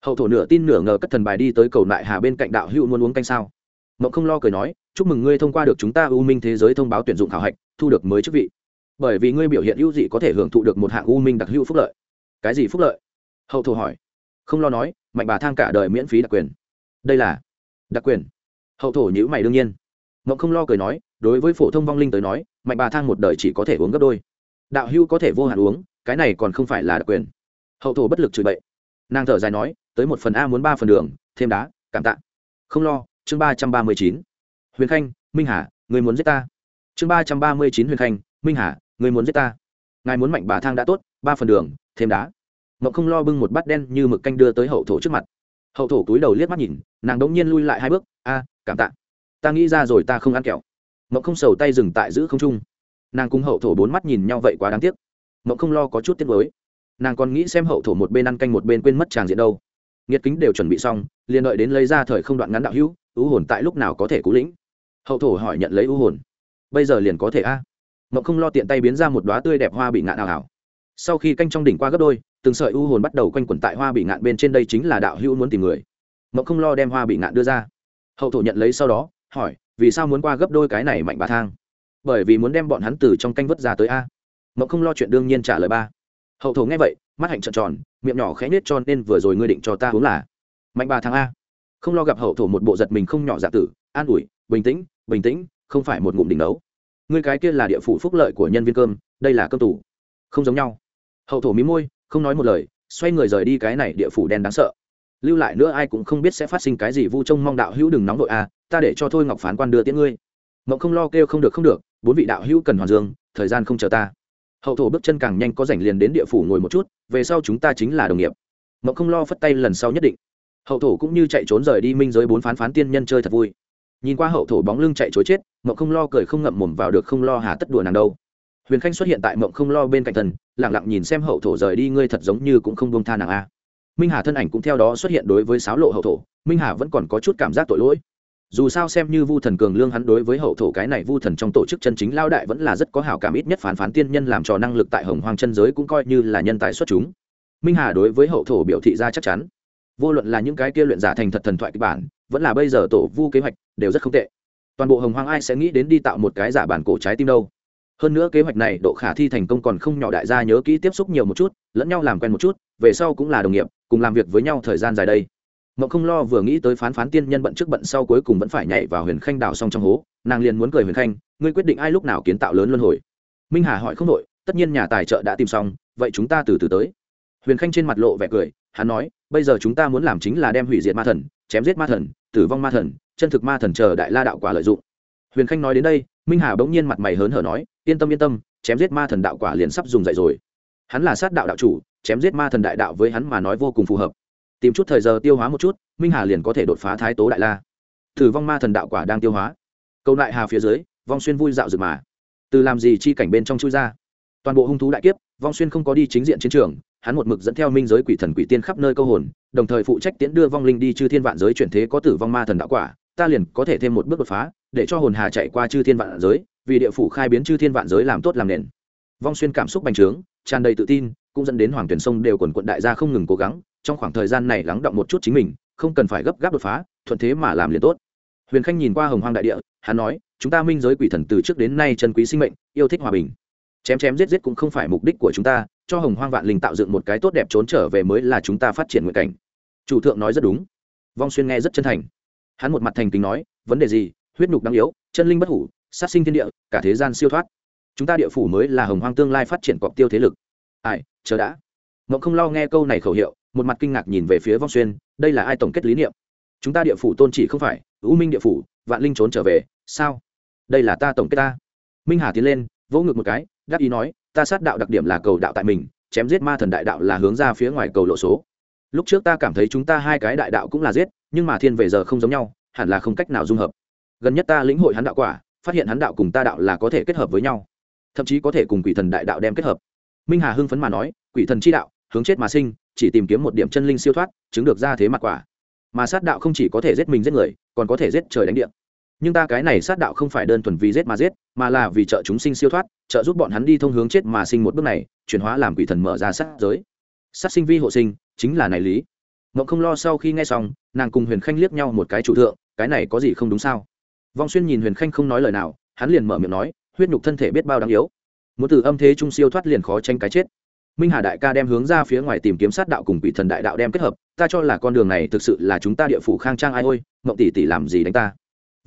Hậu thổ nửa tin nửa ngờ cất thần bài đi tới cầu nại hà bên cạnh đạo hưu muốn uống canh sao? Mộng không lo cười nói, chúc mừng ngươi thông qua được chúng ta u minh thế giới thông báo tuyển dụng khảo hạch, thu được mới chức vị. Bởi vì ngươi biểu hiện ưu dị có thể hưởng thụ được một hạng u minh đặc hữu phúc lợi. Cái gì phúc lợi? Hậu thổ hỏi. Không lo nói, mạnh bà thang cả đời miễn phí đặc quyền. Đây là đặc quyền. Hậu thổ nhữ mày đương nhiên. Mộng không lo cười nói, đối với phổ thông vong linh tới nói, mạnh bà thang một đời chỉ có thể uống gấp đôi. Đạo hưu có thể vô hạn uống, cái này còn không phải là đặc quyền. Hậu thổ bất lực chửi bậy nàng thở dài nói, tới một phần a muốn ba phần đường, thêm đá, cảm tạ. Không lo, chương ba trăm ba mươi chín. Huyền khanh, minh hà, người muốn giết ta. Chương ba trăm ba mươi chín huyền khanh, minh hà, người muốn giết ta. Ngài muốn mạnh bà thang đã tốt, ba phần đường, thêm đá. Mậu không lo bưng một bát đen như mực canh đưa tới hậu thổ trước mặt. Hậu thổ túi đầu liếc mắt nhìn, nàng đống nhiên lui lại hai bước, a, cảm tạ. Ta nghĩ ra rồi ta không ăn kẹo. Mậu không sầu tay dừng tại giữ không trung. Nàng cùng hậu thổ bốn mắt nhìn nhau vậy quá đáng tiếc. Mậu không lo có chút tiếc mới nàng còn nghĩ xem hậu thổ một bên ăn canh một bên quên mất tràng diện đâu. Nghiệt kính đều chuẩn bị xong, liền đợi đến lấy ra thời không đoạn ngắn đạo hữu, ưu hồn tại lúc nào có thể cú lĩnh. Hậu thổ hỏi nhận lấy ưu hồn. Bây giờ liền có thể a. Mộng không lo tiện tay biến ra một đoá tươi đẹp hoa bị ngạn ảo ảo. Sau khi canh trong đỉnh qua gấp đôi, từng sợi ưu hồn bắt đầu quanh quẩn tại hoa bị ngạn bên trên đây chính là đạo hữu muốn tìm người. Mộng không lo đem hoa bị ngạn đưa ra. Hậu thổ nhận lấy sau đó, hỏi, vì sao muốn qua gấp đôi cái này mạnh bà thang? Bởi vì muốn đem bọn hắn từ trong canh vớt ra tới a. Mộng không lo chuyện đương nhiên trả lời ba hậu thổ nghe vậy mắt hạnh trợn tròn miệng nhỏ khẽ nết cho nên vừa rồi ngươi định cho ta uống là mạnh bà thằng a không lo gặp hậu thổ một bộ giật mình không nhỏ dạ tử an ủi bình tĩnh bình tĩnh không phải một ngụm đỉnh đấu ngươi cái kia là địa phủ phúc lợi của nhân viên cơm đây là cơm tủ không giống nhau hậu thổ mí môi không nói một lời xoay người rời đi cái này địa phủ đen đáng sợ lưu lại nữa ai cũng không biết sẽ phát sinh cái gì vu trông mong đạo hữu đừng nóng đội a à, ta để cho thôi ngọc phán quan đưa tiễn ngươi mộng không lo kêu không được không được bốn vị đạo hữu cần hoàn dương thời gian không chờ ta hậu thổ bước chân càng nhanh có rảnh liền đến địa phủ ngồi một chút, về sau chúng ta chính là đồng nghiệp. Mộng không lo phất tay lần sau nhất định. Hậu thổ cũng như chạy trốn rời đi minh giới bốn phán phán tiên nhân chơi thật vui. Nhìn qua hậu thổ bóng lưng chạy chối chết, mộng không lo cười không ngậm mồm vào được không lo hà tất đùa nàng đâu. Huyền khanh xuất hiện tại mộng không lo bên cạnh thần lẳng lặng nhìn xem hậu thổ rời đi ngươi thật giống như cũng không buông tha nàng a. Minh hà thân ảnh cũng theo đó xuất hiện đối với sáo lộ hậu thổ, minh hà vẫn còn có chút cảm giác tội lỗi dù sao xem như vu thần cường lương hắn đối với hậu thổ cái này vu thần trong tổ chức chân chính lao đại vẫn là rất có hảo cảm ít nhất phán phán tiên nhân làm trò năng lực tại hồng hoang chân giới cũng coi như là nhân tài xuất chúng. Minh hà đối với hậu thổ biểu thị ra chắc chắn. Vô luận là những cái kia luyện giả thành thật thần thoại kịch bản, vẫn là bây giờ tổ vu kế hoạch, đều rất không tệ. Toàn bộ hồng hoang ai sẽ nghĩ đến đi tạo một cái giả bản cổ trái tim đâu. Hơn nữa kế hoạch này, độ khả thi thành công còn không nhỏ, đại gia nhớ kỹ tiếp xúc nhiều một chút, lẫn nhau làm quen một chút, về sau cũng là đồng nghiệp, cùng làm việc với nhau thời gian dài đây mộng không lo vừa nghĩ tới phán phán tiên nhân bận trước bận sau cuối cùng vẫn phải nhảy vào huyền khanh đào xong trong hố, nàng liền muốn cười huyền khanh, ngươi quyết định ai lúc nào kiến tạo lớn luân hồi? Minh hà hỏi không đội tất nhiên nhà tài trợ đã tìm xong, vậy chúng ta từ từ tới. Huyền khanh trên mặt lộ vẻ cười, hắn nói, bây giờ chúng ta muốn làm chính là đem hủy diệt ma thần, chém giết ma thần, tử vong ma thần, chân thực ma thần chờ đại la đạo quả lợi dụng. Huyền khanh nói đến đây, minh hà bỗng nhiên mặt mày hớn hở nói, yên tâm yên tâm, chém giết ma thần đạo quả liền sắp dùng dậy rồi. Hắn là sát đạo đạo chủ, chém giết ma thần đại đạo với hắn mà nói vô cùng phù hợp tìm chút thời giờ tiêu hóa một chút, minh hà liền có thể đột phá thái tố đại la. Thử vong ma thần đạo quả đang tiêu hóa. Câu đại hà phía dưới, vong xuyên vui dạo rực mà. Từ làm gì chi cảnh bên trong chui ra. Toàn bộ hung thú đại kiếp, vong xuyên không có đi chính diện chiến trường, hắn một mực dẫn theo minh giới quỷ thần quỷ tiên khắp nơi câu hồn, đồng thời phụ trách tiễn đưa vong linh đi chư thiên vạn giới chuyển thế có tử vong ma thần đạo quả, ta liền có thể thêm một bước đột phá, để cho hồn hà chạy qua chư thiên vạn giới, vì địa phủ khai biến chư thiên vạn giới làm tốt làm nền. Vong xuyên cảm xúc bành trướng, tràn đầy tự tin, cũng dẫn đến hoàng tuyển sông đều quần quận đại gia không ngừng cố gắng trong khoảng thời gian này lắng động một chút chính mình, không cần phải gấp gáp đột phá, thuận thế mà làm liền tốt. Huyền khanh nhìn qua hồng hoang đại địa, hắn nói, chúng ta minh giới quỷ thần từ trước đến nay chân quý sinh mệnh, yêu thích hòa bình. Chém chém giết giết cũng không phải mục đích của chúng ta, cho hồng hoang vạn linh tạo dựng một cái tốt đẹp trốn trở về mới là chúng ta phát triển nguyện cảnh. Chủ thượng nói rất đúng. Vong xuyên nghe rất chân thành. Hắn một mặt thành kính nói, vấn đề gì? Huyết nhục đáng yếu, chân linh bất hủ, sát sinh thiên địa, cả thế gian siêu thoát. Chúng ta địa phủ mới là hồng hoang tương lai phát triển cọc tiêu thế lực. Ai, chờ đã. Mộng không lo nghe câu này khẩu hiệu một mặt kinh ngạc nhìn về phía vong xuyên, đây là ai tổng kết lý niệm? Chúng ta địa phủ tôn chỉ không phải ưu minh địa phủ, vạn linh trốn trở về, sao? Đây là ta tổng kết ta. Minh hà tiến lên, vỗ ngực một cái, đáp ý nói, ta sát đạo đặc điểm là cầu đạo tại mình, chém giết ma thần đại đạo là hướng ra phía ngoài cầu lộ số. Lúc trước ta cảm thấy chúng ta hai cái đại đạo cũng là giết, nhưng mà thiên về giờ không giống nhau, hẳn là không cách nào dung hợp. Gần nhất ta lĩnh hội hắn đạo quả, phát hiện hắn đạo cùng ta đạo là có thể kết hợp với nhau. Thậm chí có thể cùng quỷ thần đại đạo đem kết hợp. Minh hà hưng phấn mà nói, quỷ thần chi đạo, hướng chết mà sinh chỉ tìm kiếm một điểm chân linh siêu thoát, chứng được ra thế mặt quả. Mà sát đạo không chỉ có thể giết mình giết người, còn có thể giết trời đánh điện nhưng ta cái này sát đạo không phải đơn thuần vì giết mà giết, mà là vì trợ chúng sinh siêu thoát, trợ giúp bọn hắn đi thông hướng chết mà sinh một bước này, chuyển hóa làm quỷ thần mở ra sát giới. Sát sinh vi hộ sinh, chính là này lý. Ngậm không lo sau khi nghe xong, nàng cùng huyền khanh liếc nhau một cái chủ thượng, cái này có gì không đúng sao? Vong xuyên nhìn huyền khanh không nói lời nào, hắn liền mở miệng nói, huyết nhục thân thể biết bao đáng yếu. Muốn từ âm thế trung siêu thoát liền khó tranh cái chết minh hà đại ca đem hướng ra phía ngoài tìm kiếm sát đạo cùng quỷ thần đại đạo đem kết hợp, ta cho là con đường này thực sự là chúng ta địa phủ khang trang ai ôi, mộng tỷ tỷ làm gì đánh ta?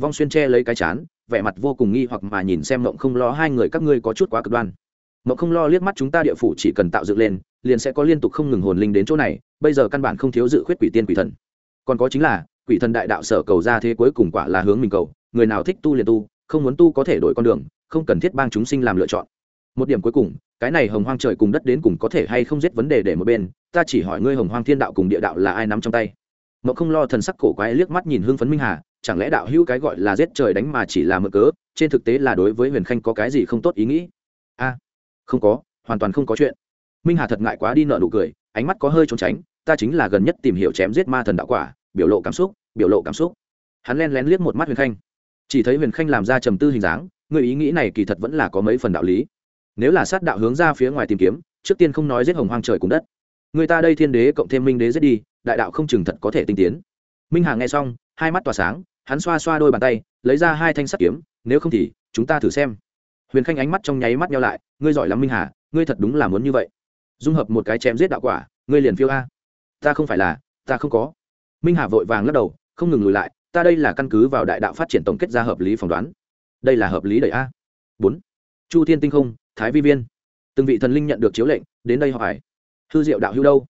Vong xuyên che lấy cái chán, vẻ mặt vô cùng nghi hoặc mà nhìn xem mộng không lo, hai người các ngươi có chút quá cực đoan. Mộng không lo liếc mắt chúng ta địa phủ chỉ cần tạo dựng lên, liền sẽ có liên tục không ngừng hồn linh đến chỗ này, bây giờ căn bản không thiếu dự khuyết quỷ tiên quỷ thần. Còn có chính là, quỷ thần đại đạo sở cầu ra thế cuối cùng quả là hướng mình cầu, người nào thích tu liền tu, không muốn tu có thể đổi con đường, không cần thiết bang chúng sinh làm lựa chọn một điểm cuối cùng, cái này hồng hoang trời cùng đất đến cùng có thể hay không giết vấn đề để một bên? Ta chỉ hỏi ngươi hồng hoang thiên đạo cùng địa đạo là ai nắm trong tay? Mậu không lo thần sắc cổ quái liếc mắt nhìn hưng phấn minh hà, chẳng lẽ đạo hữu cái gọi là giết trời đánh mà chỉ là mơ cớ? Trên thực tế là đối với huyền khanh có cái gì không tốt ý nghĩ? A, không có, hoàn toàn không có chuyện. Minh hà thật ngại quá đi nợ nụ cười, ánh mắt có hơi trốn tránh, ta chính là gần nhất tìm hiểu chém giết ma thần đạo quả, biểu lộ cảm xúc, biểu lộ cảm xúc. Hắn len lén liếc một mắt huyền khanh. Chỉ thấy huyền khanh làm ra trầm tư hình dáng, người ý nghĩ này kỳ thật vẫn là có mấy phần đạo lý nếu là sát đạo hướng ra phía ngoài tìm kiếm, trước tiên không nói giết hồng hoang trời cùng đất. Người ta đây thiên đế cộng thêm minh đế giết đi, đại đạo không chừng thật có thể tinh tiến. Minh hà nghe xong, hai mắt tỏa sáng, hắn xoa xoa đôi bàn tay, lấy ra hai thanh sắt kiếm, nếu không thì, chúng ta thử xem. Huyền khanh ánh mắt trong nháy mắt nhau lại, ngươi giỏi lắm minh hà, ngươi thật đúng là muốn như vậy. Dung hợp một cái chém giết đạo quả, ngươi liền phiêu a. Ta không phải là, ta không có. Minh hà vội vàng lắc đầu, không ngừng lùi lại, ta đây là căn cứ vào đại đạo phát triển tổng kết ra hợp lý phỏng đoán. Đây là hợp lý đầy a. Bốn. Chu thiên tinh không thái vi viên. Từng vị thần linh nhận được chiếu lệnh, đến đây hỏi, hư diệu đạo hưu đâu?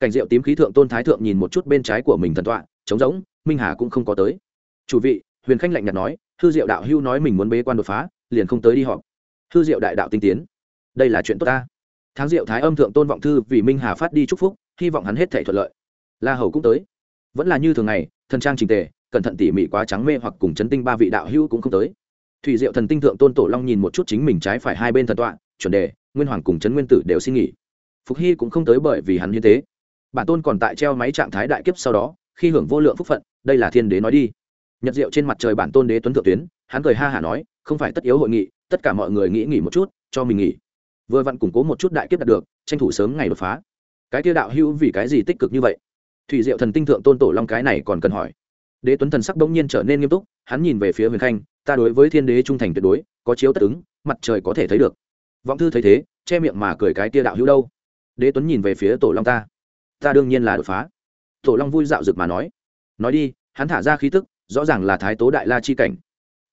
Cảnh diệu tím khí thượng tôn thái thượng nhìn một chút bên trái của mình thần tọa, trống rỗng, minh hà cũng không có tới. Chủ vị, huyền khanh lạnh nhạt nói, hư diệu đạo hưu nói mình muốn bế quan đột phá, liền không tới đi họp. Hư diệu đại đạo tinh tiến, đây là chuyện tốt ta. Tháng diệu thái âm thượng tôn vọng thư vì minh hà phát đi chúc phúc, hy vọng hắn hết thể thuận lợi. La hầu cũng tới. Vẫn là như thường ngày, thần trang trình tề, cẩn thận tỉ mỉ quá trắng mê hoặc cùng chấn tinh ba vị đạo hưu cũng không tới thủy diệu thần tinh thượng tôn tổ long nhìn một chút chính mình trái phải hai bên thần tọa, chuẩn đề, nguyên hoàng cùng trấn nguyên tử đều xin nghỉ. Phục hy cũng không tới bởi vì hắn như thế. Bản tôn còn tại treo máy trạng thái đại kiếp sau đó, khi hưởng vô lượng phúc phận, đây là thiên đế nói đi. Nhật diệu trên mặt trời bản tôn đế tuấn thượng tuyến, hắn cười ha hả nói, không phải tất yếu hội nghị, tất cả mọi người nghĩ nghỉ một chút, cho mình nghỉ. Vừa vặn củng cố một chút đại kiếp đạt được, tranh thủ sớm ngày đột phá. Cái tiêu đạo hữu vì cái gì tích cực như vậy? Thủy diệu thần tinh thượng tôn tổ long cái này còn cần hỏi. Đế tuấn thần sắc đông nhiên trở nên nghiêm túc, hắn nhìn về phía huyền khanh ta đối với thiên đế trung thành tuyệt đối, có chiếu tất ứng, mặt trời có thể thấy được. Vọng thư thấy thế, che miệng mà cười cái tia đạo hữu đâu. Đế tuấn nhìn về phía tổ long ta. Ta đương nhiên là đột phá. Tổ long vui dạo rực mà nói. Nói đi, hắn thả ra khí tức, rõ ràng là thái tố đại la chi cảnh.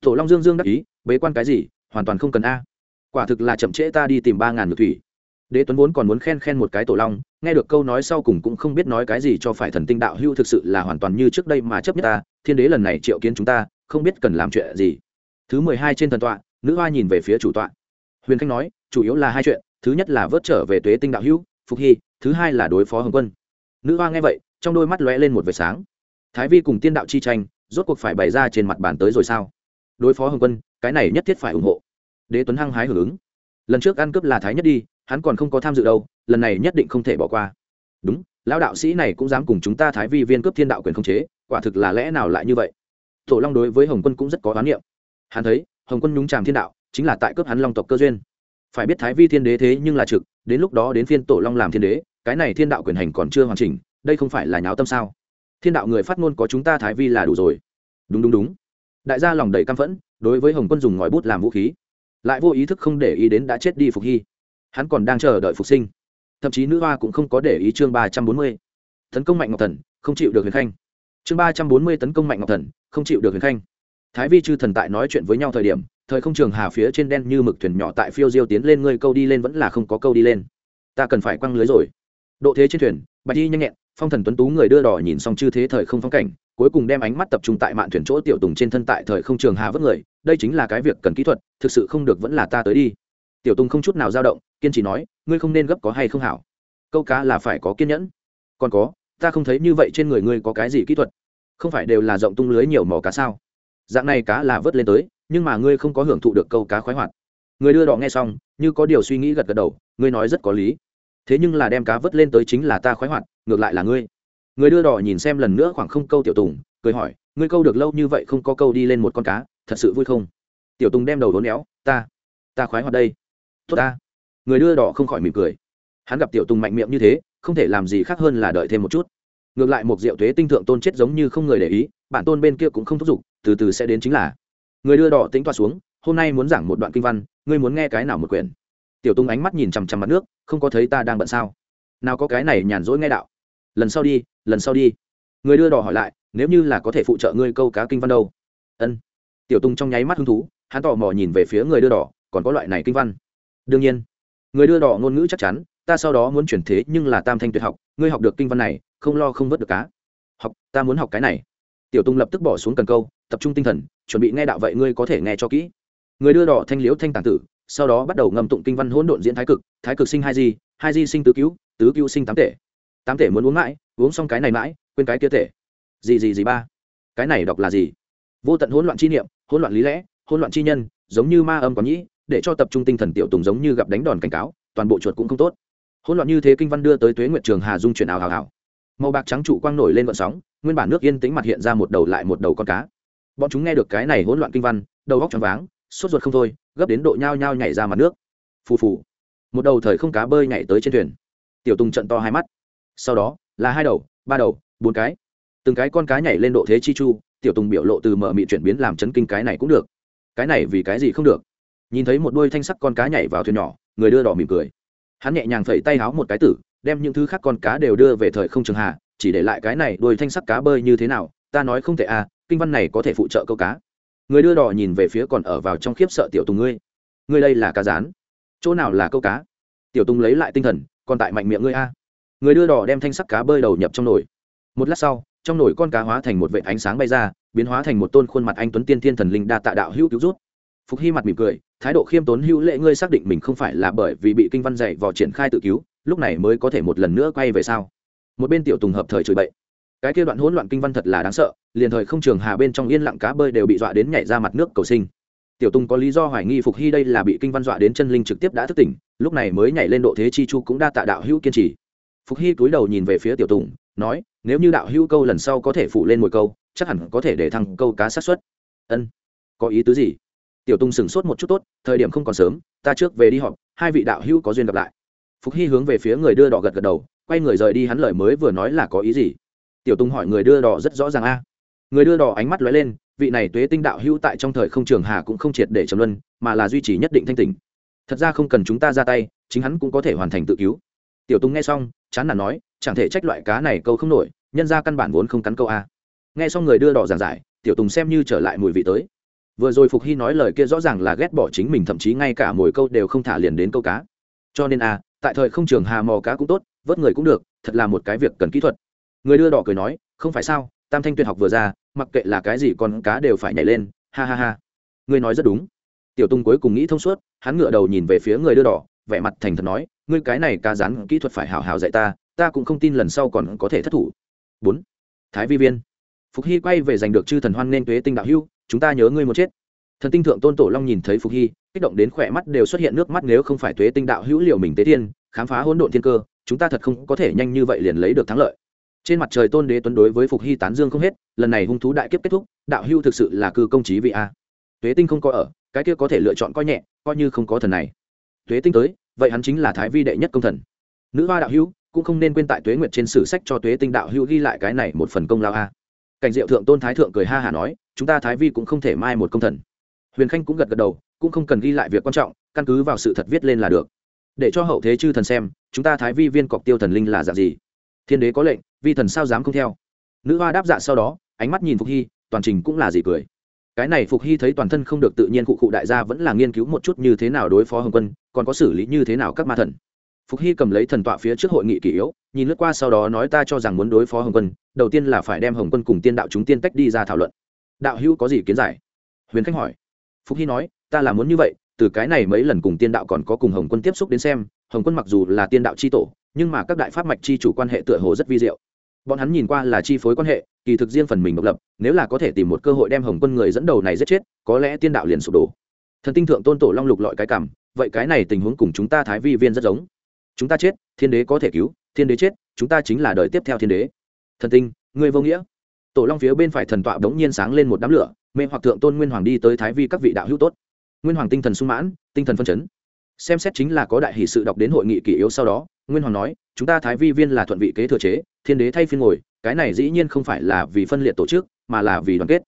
Tổ long dương dương đắc ý, bế quan cái gì, hoàn toàn không cần a. Quả thực là chậm trễ ta đi tìm ba ngàn ngược thủy. Đế tuấn vốn còn muốn khen khen một cái tổ long, nghe được câu nói sau cùng cũng không biết nói cái gì cho phải thần tinh đạo hưu thực sự là hoàn toàn như trước đây mà chấp nhất ta. Thiên đế lần này triệu kiến chúng ta không biết cần làm chuyện gì. Thứ mười hai trên thần tọa, nữ hoa nhìn về phía chủ tọa. Huyền khanh nói, chủ yếu là hai chuyện, thứ nhất là vớt trở về tuế tinh đạo hữu, phục hy, thứ hai là đối phó hồng quân. Nữ hoa nghe vậy, trong đôi mắt lóe lên một vệt sáng. Thái vi cùng tiên đạo chi tranh, rốt cuộc phải bày ra trên mặt bàn tới rồi sao? Đối phó hồng quân, cái này nhất thiết phải ủng hộ. Đế tuấn hăng hái hưởng ứng. Lần trước ăn cướp là thái nhất đi, hắn còn không có tham dự đâu, lần này nhất định không thể bỏ qua. Đúng, lão đạo sĩ này cũng dám cùng chúng ta thái vi viên cướp thiên đạo quyền không chế, quả thực là lẽ nào lại như vậy? Tổ long đối với hồng quân cũng rất có oán niệm. Hắn thấy, hồng quân nhúng tràm thiên đạo, chính là tại cướp hắn long tộc cơ duyên. Phải biết thái vi thiên đế thế nhưng là trực, đến lúc đó đến phiên tổ long làm thiên đế, cái này thiên đạo quyền hành còn chưa hoàn chỉnh, đây không phải là nháo tâm sao? Thiên đạo người phát ngôn có chúng ta thái vi là đủ rồi. Đúng đúng đúng. Đại gia lòng đầy căm phẫn, đối với hồng quân dùng ngòi bút làm vũ khí. Lại vô ý thức không để ý đến đã chết đi phục hy. Hắn còn đang chờ đợi phục sinh. Thậm chí nữ hoa cũng không có để ý chương ba trăm bốn mươi. Tấn công mạnh ngọc thần, không chịu được huyền khanh chương ba trăm bốn mươi tấn công mạnh ngọc thần, không chịu được huyền khanh. Thái vi chư thần tại nói chuyện với nhau thời điểm, thời không trường hà phía trên đen như mực thuyền nhỏ tại phiêu diêu tiến lên, ngươi câu đi lên vẫn là không có câu đi lên. Ta cần phải quăng lưới rồi. Độ thế trên thuyền, bạch đi nhanh nhẹn, phong thần tuấn tú người đưa đỏ nhìn xong chư thế thời không phong cảnh, cuối cùng đem ánh mắt tập trung tại mạn thuyền chỗ tiểu tùng trên thân tại thời không trường hà vớt người, đây chính là cái việc cần kỹ thuật, thực sự không được vẫn là ta tới đi. Tiểu tùng không chút nào dao động, kiên trì nói, ngươi không nên gấp có hay không hảo. Câu cá là phải có kiên nhẫn. Còn có ta không thấy như vậy trên người ngươi có cái gì kỹ thuật. Không phải đều là rộng tung lưới nhiều mỏ cá sao? Dạng này cá là vớt lên tới, nhưng mà ngươi không có hưởng thụ được câu cá khoái hoạt. Người đưa đỏ nghe xong, như có điều suy nghĩ gật gật đầu, ngươi nói rất có lý. Thế nhưng là đem cá vớt lên tới chính là ta khoái hoạt, ngược lại là ngươi. Người đưa đỏ nhìn xem lần nữa khoảng không câu tiểu tùng, cười hỏi, ngươi câu được lâu như vậy không có câu đi lên một con cá, thật sự vui không? Tiểu tùng đem đầu đốn éo, ta ta khoái hoạt đây. Tốt ta. Người đưa đỏ không khỏi mỉm cười. Hắn gặp tiểu tùng mạnh miệng như thế, không thể làm gì khác hơn là đợi thêm một chút ngược lại một diệu thuế tinh thượng tôn chết giống như không người để ý, bản tôn bên kia cũng không thúc giục, từ từ sẽ đến chính là. Người đưa đỏ tính toa xuống, hôm nay muốn giảng một đoạn kinh văn, ngươi muốn nghe cái nào một quyển? Tiểu tung ánh mắt nhìn chằm chằm mặt nước, không có thấy ta đang bận sao? Nào có cái này nhàn rỗi nghe đạo. Lần sau đi, lần sau đi. Người đưa đỏ hỏi lại, nếu như là có thể phụ trợ ngươi câu cá kinh văn đâu? Ân. Tiểu tung trong nháy mắt hứng thú, hắn tò mò nhìn về phía người đưa đỏ, còn có loại này kinh văn? Đương nhiên. Người đưa đỏ ngôn ngữ chắc chắn, ta sau đó muốn chuyển thế nhưng là tam thanh tuyệt học, ngươi học được kinh văn này không lo không vớt được cá. Học, ta muốn học cái này. Tiểu tung lập tức bỏ xuống cần câu, tập trung tinh thần, chuẩn bị nghe đạo vậy ngươi có thể nghe cho kỹ. Người đưa đỏ thanh liễu thanh tàng tử, sau đó bắt đầu ngâm tụng kinh văn hỗn độn diễn thái cực thái cực sinh hai di hai di sinh tứ cứu tứ cứu sinh tám tể. Tám tể muốn uống mãi, uống xong cái này mãi, quên cái kia tể. Gì gì gì ba. Cái này đọc là gì? Vô tận hỗn loạn chi niệm, hỗn loạn lý lẽ, hỗn loạn chi nhân, giống như ma âm có nhĩ, để cho tập trung tinh thần tiểu tùng giống như gặp đánh đòn cảnh cáo, toàn bộ chuột cũng không tốt. Hỗn loạn như thế kinh văn đưa tới tuế nguyệt trường hà dung chuyển ảo hào hào màu bạc trắng trụ quang nổi lên vận sóng, nguyên bản nước yên tĩnh mặt hiện ra một đầu lại một đầu con cá. Bọn chúng nghe được cái này hỗn loạn kinh văn, đầu góc choáng váng, sốt ruột không thôi, gấp đến độ nhao nhao nhảy ra mặt nước. Phù phù. Một đầu thời không cá bơi nhảy tới trên thuyền. Tiểu tùng trận to hai mắt. Sau đó, là hai đầu, ba đầu, bốn cái. Từng cái con cá nhảy lên độ thế chi chu, tiểu tùng biểu lộ từ mở mị chuyển biến làm chấn kinh cái này cũng được. Cái này vì cái gì không được? Nhìn thấy một đôi thanh sắc con cá nhảy vào thuyền nhỏ, người đưa đỏ mỉm cười. Hắn nhẹ nhàng phẩy tay háo một cái tử đem những thứ khác con cá đều đưa về thời không trường hạ chỉ để lại cái này đuôi thanh sắc cá bơi như thế nào, ta nói không thể à kinh văn này có thể phụ trợ câu cá. Người đưa đỏ nhìn về phía còn ở vào trong khiếp sợ tiểu tùng ngươi. Ngươi đây là cá rán. Chỗ nào là câu cá? Tiểu tùng lấy lại tinh thần, còn tại mạnh miệng ngươi a. Người đưa đỏ đem thanh sắc cá bơi đầu nhập trong nồi. Một lát sau, trong nồi con cá hóa thành một vệ ánh sáng bay ra, biến hóa thành một tôn khuôn mặt anh tuấn tiên thiên thần linh đa tạ đạo hữu cứu rút phục hy mặt mỉm cười, thái độ khiêm tốn hữu lệ ngươi xác định mình không phải là bởi vì bị kinh văn dạy vò triển khai tự cứu lúc này mới có thể một lần nữa quay về sau một bên tiểu tùng hợp thời chửi bậy. Cái kia đoạn hỗn loạn kinh văn thật là đáng sợ, liền thời không trường hà bên trong yên lặng cá bơi đều bị dọa đến nhảy ra mặt nước cầu sinh. Tiểu tùng có lý do hoài nghi phục hy đây là bị kinh văn dọa đến chân linh trực tiếp đã thức tỉnh, lúc này mới nhảy lên độ thế chi chu cũng đa tạ đạo hữu kiên trì. Phục hy cúi đầu nhìn về phía tiểu tùng, nói, nếu như đạo hữu câu lần sau có thể phụ lên một câu, chắc hẳn có thể để thăng câu cá sát xuất ân, có ý tứ gì? Tiểu tùng sửng sốt một chút tốt, thời điểm không còn sớm, ta trước về đi họp, hai vị đạo hữu có duyên gặp lại phục hy hướng về phía người đưa đỏ gật gật đầu, quay người rời đi, hắn lời mới vừa nói là có ý gì? Tiểu tùng hỏi người đưa đỏ rất rõ ràng a. Người đưa đỏ ánh mắt lóe lên, vị này tuế tinh đạo hữu tại trong thời không trường hà cũng không triệt để trầm luân, mà là duy trì nhất định thanh tỉnh thật ra không cần chúng ta ra tay, chính hắn cũng có thể hoàn thành tự cứu. Tiểu tùng nghe xong, chán nản nói, chẳng thể trách loại cá này câu không nổi, nhân ra căn bản vốn không cắn câu a. Nghe xong người đưa đỏ giảng giải, tiểu tùng xem như trở lại mùi vị tới. Vừa rồi phục hy nói lời kia rõ ràng là ghét bỏ chính mình, thậm chí ngay cả mồi câu đều không thả liền đến câu cá. Cho nên a tại thời không trường hà mò cá cũng tốt, vớt người cũng được, thật là một cái việc cần kỹ thuật. Người đưa đỏ cười nói, không phải sao, tam thanh tuyệt học vừa ra, mặc kệ là cái gì con cá đều phải nhảy lên, ha ha ha. Ngươi nói rất đúng. Tiểu tung cuối cùng nghĩ thông suốt, hắn ngựa đầu nhìn về phía người đưa đỏ, vẻ mặt thành thật nói, ngươi cái này ca rán kỹ thuật phải hào hào dạy ta ta cũng không tin lần sau còn có thể thất thủ. Bốn. Thái vi viên. Phục hy quay về giành được chư thần hoan nên tuế tinh đạo hưu chúng ta nhớ ngươi một chết thần tinh thượng tôn tổ long nhìn thấy phục hy, kích động đến khỏe mắt đều xuất hiện nước mắt, nếu không phải tuế tinh đạo hữu liệu mình tế thiên, khám phá hỗn độn thiên cơ, chúng ta thật không có thể nhanh như vậy liền lấy được thắng lợi. Trên mặt trời tôn đế tuấn đối với phục hy tán dương không hết, lần này hung thú đại kiếp kết thúc, đạo hưu thực sự là cư công trí vị a. Tuế tinh không có ở, cái kia có thể lựa chọn coi nhẹ, coi như không có thần này. Tuế tinh tới, vậy hắn chính là thái vi đệ nhất công thần. Nữ hoa đạo hưu cũng không nên quên tại tuế nguyệt trên sử sách cho tuế tinh đạo hưu ghi lại cái này một phần công lao a. Cảnh diệu thượng tôn thái thượng cười ha hả nói, chúng ta thái vi cũng không thể mai một công thần huyền khanh cũng gật gật đầu, cũng không cần ghi lại việc quan trọng, căn cứ vào sự thật viết lên là được. Để cho hậu thế chư thần xem, chúng ta thái vi viên cọc tiêu thần linh là dạng gì? Thiên đế có lệnh, vi thần sao dám không theo? Nữ hoa đáp dạ sau đó, ánh mắt nhìn phục hy, toàn trình cũng là gì cười. Cái này phục hy thấy toàn thân không được tự nhiên cụ cụ đại gia vẫn là nghiên cứu một chút như thế nào đối phó hồng quân, còn có xử lý như thế nào các ma thần. Phục hy cầm lấy thần tọa phía trước hội nghị kỷ yếu, nhìn lướt qua sau đó nói ta cho rằng muốn đối phó hồng quân, đầu tiên là phải đem hồng quân cùng tiên đạo chúng tiên tách đi ra thảo luận. Đạo hữu có gì kiến giải? Huyền khách hỏi. Phúc hy nói, ta là muốn như vậy, từ cái này mấy lần cùng tiên đạo còn có cùng hồng quân tiếp xúc đến xem, hồng quân mặc dù là tiên đạo c h i tổ, nhưng mà các đại pháp mạch c h i chủ quan hệ tựa hồ rất vi diệu. Bọn hắn nhìn qua là chi phối quan hệ, kỳ thực riêng phần mình độc lập, nếu là có thể tìm một cơ hội đem hồng quân người dẫn đầu này giết chết, có lẽ tiên đạo liền sụp đổ. Thần tinh thượng tôn tổ long lục lọi cái cảm, vậy cái này tình huống cùng chúng ta thái vi viên rất giống. Chúng ta chết, thiên đế có thể cứu, thiên đế chết, chúng ta chính là đời tiếp theo thiên đế. Thần tinh người vô nghĩa. Tổ long phía bên phải thần tọa đống nhiên sáng lên một đám lửa mê hoặc thượng tôn nguyên hoàng đi tới thái vi các vị đạo hữu tốt. Nguyên hoàng tinh thần sung mãn, tinh thần phân chấn. Xem xét chính là có đại hỷ sự đọc đến hội nghị kỷ yếu sau đó, nguyên hoàng nói, chúng ta thái vi viên là thuận vị kế thừa chế, thiên đế thay phiên ngồi, cái này dĩ nhiên không phải là vì phân liệt tổ chức, mà là vì đoàn kết.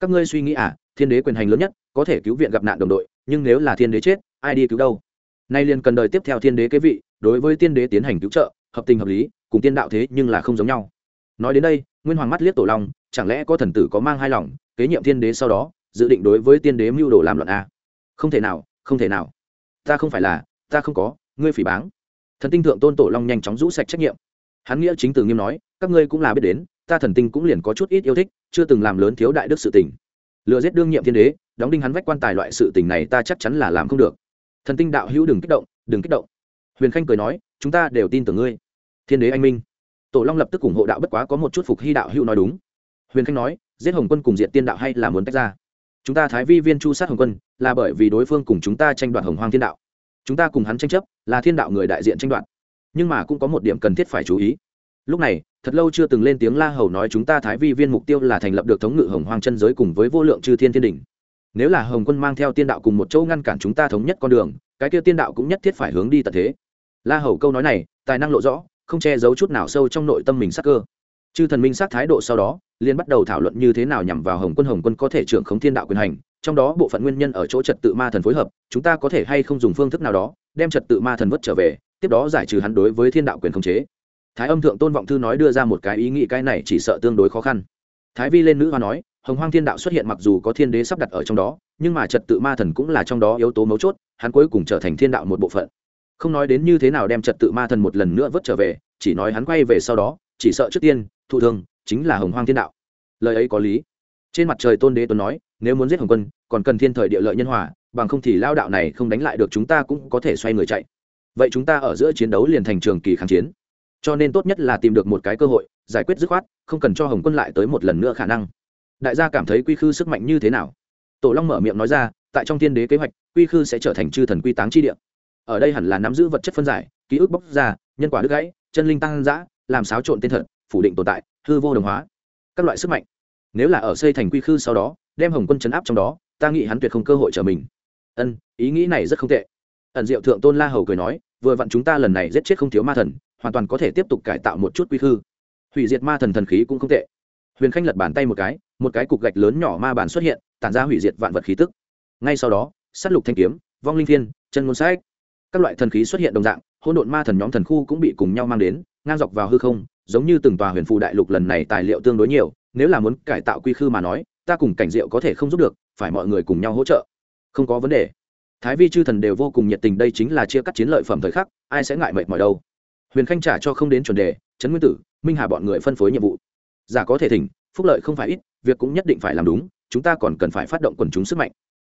Các ngươi suy nghĩ à thiên đế quyền hành lớn nhất, có thể cứu viện gặp nạn đồng đội, nhưng nếu là thiên đế chết, ai đi cứu đâu? Nay liền cần đời tiếp theo thiên đế kế vị, đối với tiên đế tiến hành cứu trợ, hợp tình hợp lý, cùng tiên đạo thế nhưng là không giống nhau. Nói đến đây, nguyên hoàng mắt liếc tổ long chẳng lẽ có thần tử có mang hai lòng, kế nhiệm thiên đế sau đó, dự định đối với tiên đế mưu đồ làm luận a à? không thể nào, không thể nào. Ta không phải là, ta không có, ngươi phỉ báng. Thần tinh thượng tôn tổ long nhanh chóng rũ sạch trách nhiệm. Hắn nghĩa chính từ nghiêm nói, các ngươi cũng là biết đến, ta thần tinh cũng liền có chút ít yêu thích, chưa từng làm lớn thiếu đại đức sự tình. Lừa giết đương nhiệm thiên đế, đóng đinh hắn vách quan tài loại sự tình này ta chắc chắn là làm không được. Thần tinh đạo hữu đừng kích động, đừng kích động. Huyền khanh cười nói, chúng ta đều tin tưởng ngươi. Thiên đế anh minh. Tổ long lập tức ủng hộ đạo bất quá có một chút phục hy đạo hữu nói đúng huyền khanh nói, giết hồng quân cùng diện tiên đạo hay là muốn tách ra? Chúng ta thái vi viên chu sát hồng quân, là bởi vì đối phương cùng chúng ta tranh đoạt hồng hoang thiên đạo. Chúng ta cùng hắn tranh chấp, là thiên đạo người đại diện tranh đoạt. Nhưng mà cũng có một điểm cần thiết phải chú ý. Lúc này, thật lâu chưa từng lên tiếng la hầu nói chúng ta thái vi viên mục tiêu là thành lập được thống ngự hồng hoang chân giới cùng với vô lượng chư thiên thiên đình nếu là hồng quân mang theo tiên đạo cùng một chỗ ngăn cản chúng ta thống nhất con đường, cái kia tiên đạo cũng nhất thiết phải hướng đi tận thế. La hầu câu nói này, tài năng lộ rõ, không che giấu chút nào sâu trong nội tâm mình sắc cơ chư thần minh sát thái độ sau đó liên bắt đầu thảo luận như thế nào nhằm vào hồng quân hồng quân có thể trưởng khống thiên đạo quyền hành, trong đó bộ phận nguyên nhân ở chỗ trật tự ma thần phối hợp, chúng ta có thể hay không dùng phương thức nào đó, đem trật tự ma thần vất trở về, tiếp đó giải trừ hắn đối với thiên đạo quyền khống chế. Thái âm thượng tôn vọng thư nói đưa ra một cái ý nghĩ cái này chỉ sợ tương đối khó khăn. Thái vi lên nữ hoa nói, hồng hoang thiên đạo xuất hiện mặc dù có thiên đế sắp đặt ở trong đó, nhưng mà trật tự ma thần cũng là trong đó yếu tố mấu chốt, hắn cuối cùng trở thành thiên đạo một bộ phận. Không nói đến như thế nào đem trật tự ma thần một lần nữa vớt trở về, chỉ nói hắn quay về sau đó, chỉ sợ trước tiên thụ thương, chính là hồng hoang thiên đạo. Lời ấy có lý. Trên mặt trời tôn đế tuấn nói, nếu muốn giết hồng quân, còn cần thiên thời địa lợi nhân hòa, bằng không thì lao đạo này không đánh lại được chúng ta cũng có thể xoay người chạy. Vậy chúng ta ở giữa chiến đấu liền thành trường kỳ kháng chiến. Cho nên tốt nhất là tìm được một cái cơ hội, giải quyết dứt khoát, không cần cho hồng quân lại tới một lần nữa khả năng. Đại gia cảm thấy quy khư sức mạnh như thế nào? Tổ long mở miệng nói ra, tại trong thiên đế kế hoạch, quy khư sẽ trở thành chư thần quy táng chi địa. Ở đây hẳn là nắm giữ vật chất phân giải, ký ức bốc ra, nhân quả đứt gãy, chân linh tăng giã làm xáo trộn tên thật phủ định tồn tại, hư vô đồng hóa. Các loại sức mạnh. Nếu là ở xây thành quy khư sau đó, đem hồng quân chấn áp trong đó, ta nghĩ hắn tuyệt không cơ hội trở mình. Ân, ý nghĩ này rất không tệ. Ẩn diệu thượng tôn la hầu cười nói, vừa vặn chúng ta lần này giết chết không thiếu ma thần, hoàn toàn có thể tiếp tục cải tạo một chút quy khư. Hủy diệt ma thần thần khí cũng không tệ. Huyền khanh lật bàn tay một cái một cái cục gạch lớn nhỏ ma bản xuất hiện, tản ra hủy diệt vạn vật khí tức. Ngay sau đó s á t lục thanh kiếm, vong linh thiên, chân ngôn sách. Các loại thần khí xuất hiện đồng dạng, hỗn độn ma thần nhóm thần khu cũng bị cùng nhau mang đến, ngang dọc vào hư không giống như từng tòa huyền phù đại lục lần này tài liệu tương đối nhiều, nếu là muốn cải tạo quy khư mà nói, ta cùng cảnh diệu có thể không giúp được, phải mọi người cùng nhau hỗ trợ. Không có vấn đề. Thái vi chư thần đều vô cùng nhiệt tình, đây chính là chia cắt chiến lợi phẩm thời khắc, ai sẽ ngại mệt mỏi đâu. Huyền khanh trả cho không đến chuẩn đề, trấn nguyên tử, minh hà bọn người phân phối nhiệm vụ. Giả có thể thỉnh, phúc lợi không phải ít, việc cũng nhất định phải làm đúng, chúng ta còn cần phải phát động quần chúng sức mạnh.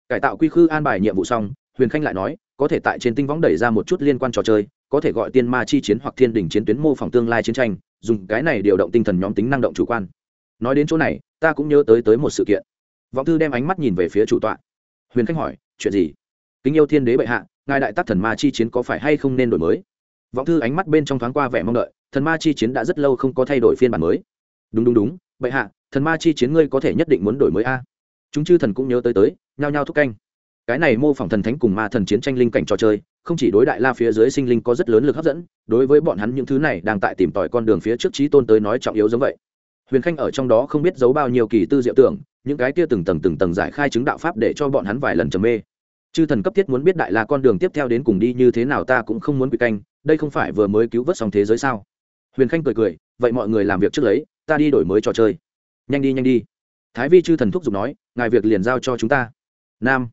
Cải tạo quy khư an bài nhiệm vụ xong, huyền khanh lại nói, có thể tại trên tinh võng đẩy ra một chút liên quan trò chơi có thể gọi tiên ma chi chiến hoặc thiên đình chiến tuyến mô phỏng tương lai chiến tranh, dùng cái này điều động tinh thần nhóm tính năng động chủ quan. Nói đến chỗ này, ta cũng nhớ tới tới một sự kiện. Vọng thư đem ánh mắt nhìn về phía chủ tọa. Huyền khách hỏi, chuyện gì? Kính yêu thiên đế bệ hạ, ngài đại tác thần ma chi chiến có phải hay không nên đổi mới? Vọng thư ánh mắt bên trong thoáng qua vẻ mong đợi, thần ma chi chiến đã rất lâu không có thay đổi phiên bản mới. Đúng đúng đúng, bệ hạ, thần ma chi chiến ngươi có thể nhất định muốn đổi mới a. Chúng chư thần cũng nhớ tới tới, nhao nhao thúc canh. Cái này mô phỏng thần thánh cùng ma thần chiến tranh linh cảnh trò chơi không chỉ đối đại la phía dưới sinh linh có rất lớn lực hấp dẫn, đối với bọn hắn những thứ này đang tại tìm tòi con đường phía trước trí tôn tới nói trọng yếu giống vậy. Huyền khanh ở trong đó không biết giấu bao nhiêu kỳ tư diệu tưởng, những cái kia từng tầng từng tầng giải khai chứng đạo pháp để cho bọn hắn vài lần trầm mê. Chư thần cấp thiết muốn biết đại la con đường tiếp theo đến cùng đi như thế nào ta cũng không muốn bị canh, đây không phải vừa mới cứu vớt xong thế giới sao? Huyền khanh cười cười, vậy mọi người làm việc trước lấy, ta đi đổi mới trò chơi. Nhanh đi nhanh đi. Thái vi chư thần thúc giục nói, ngài việc liền giao cho chúng ta. Nam.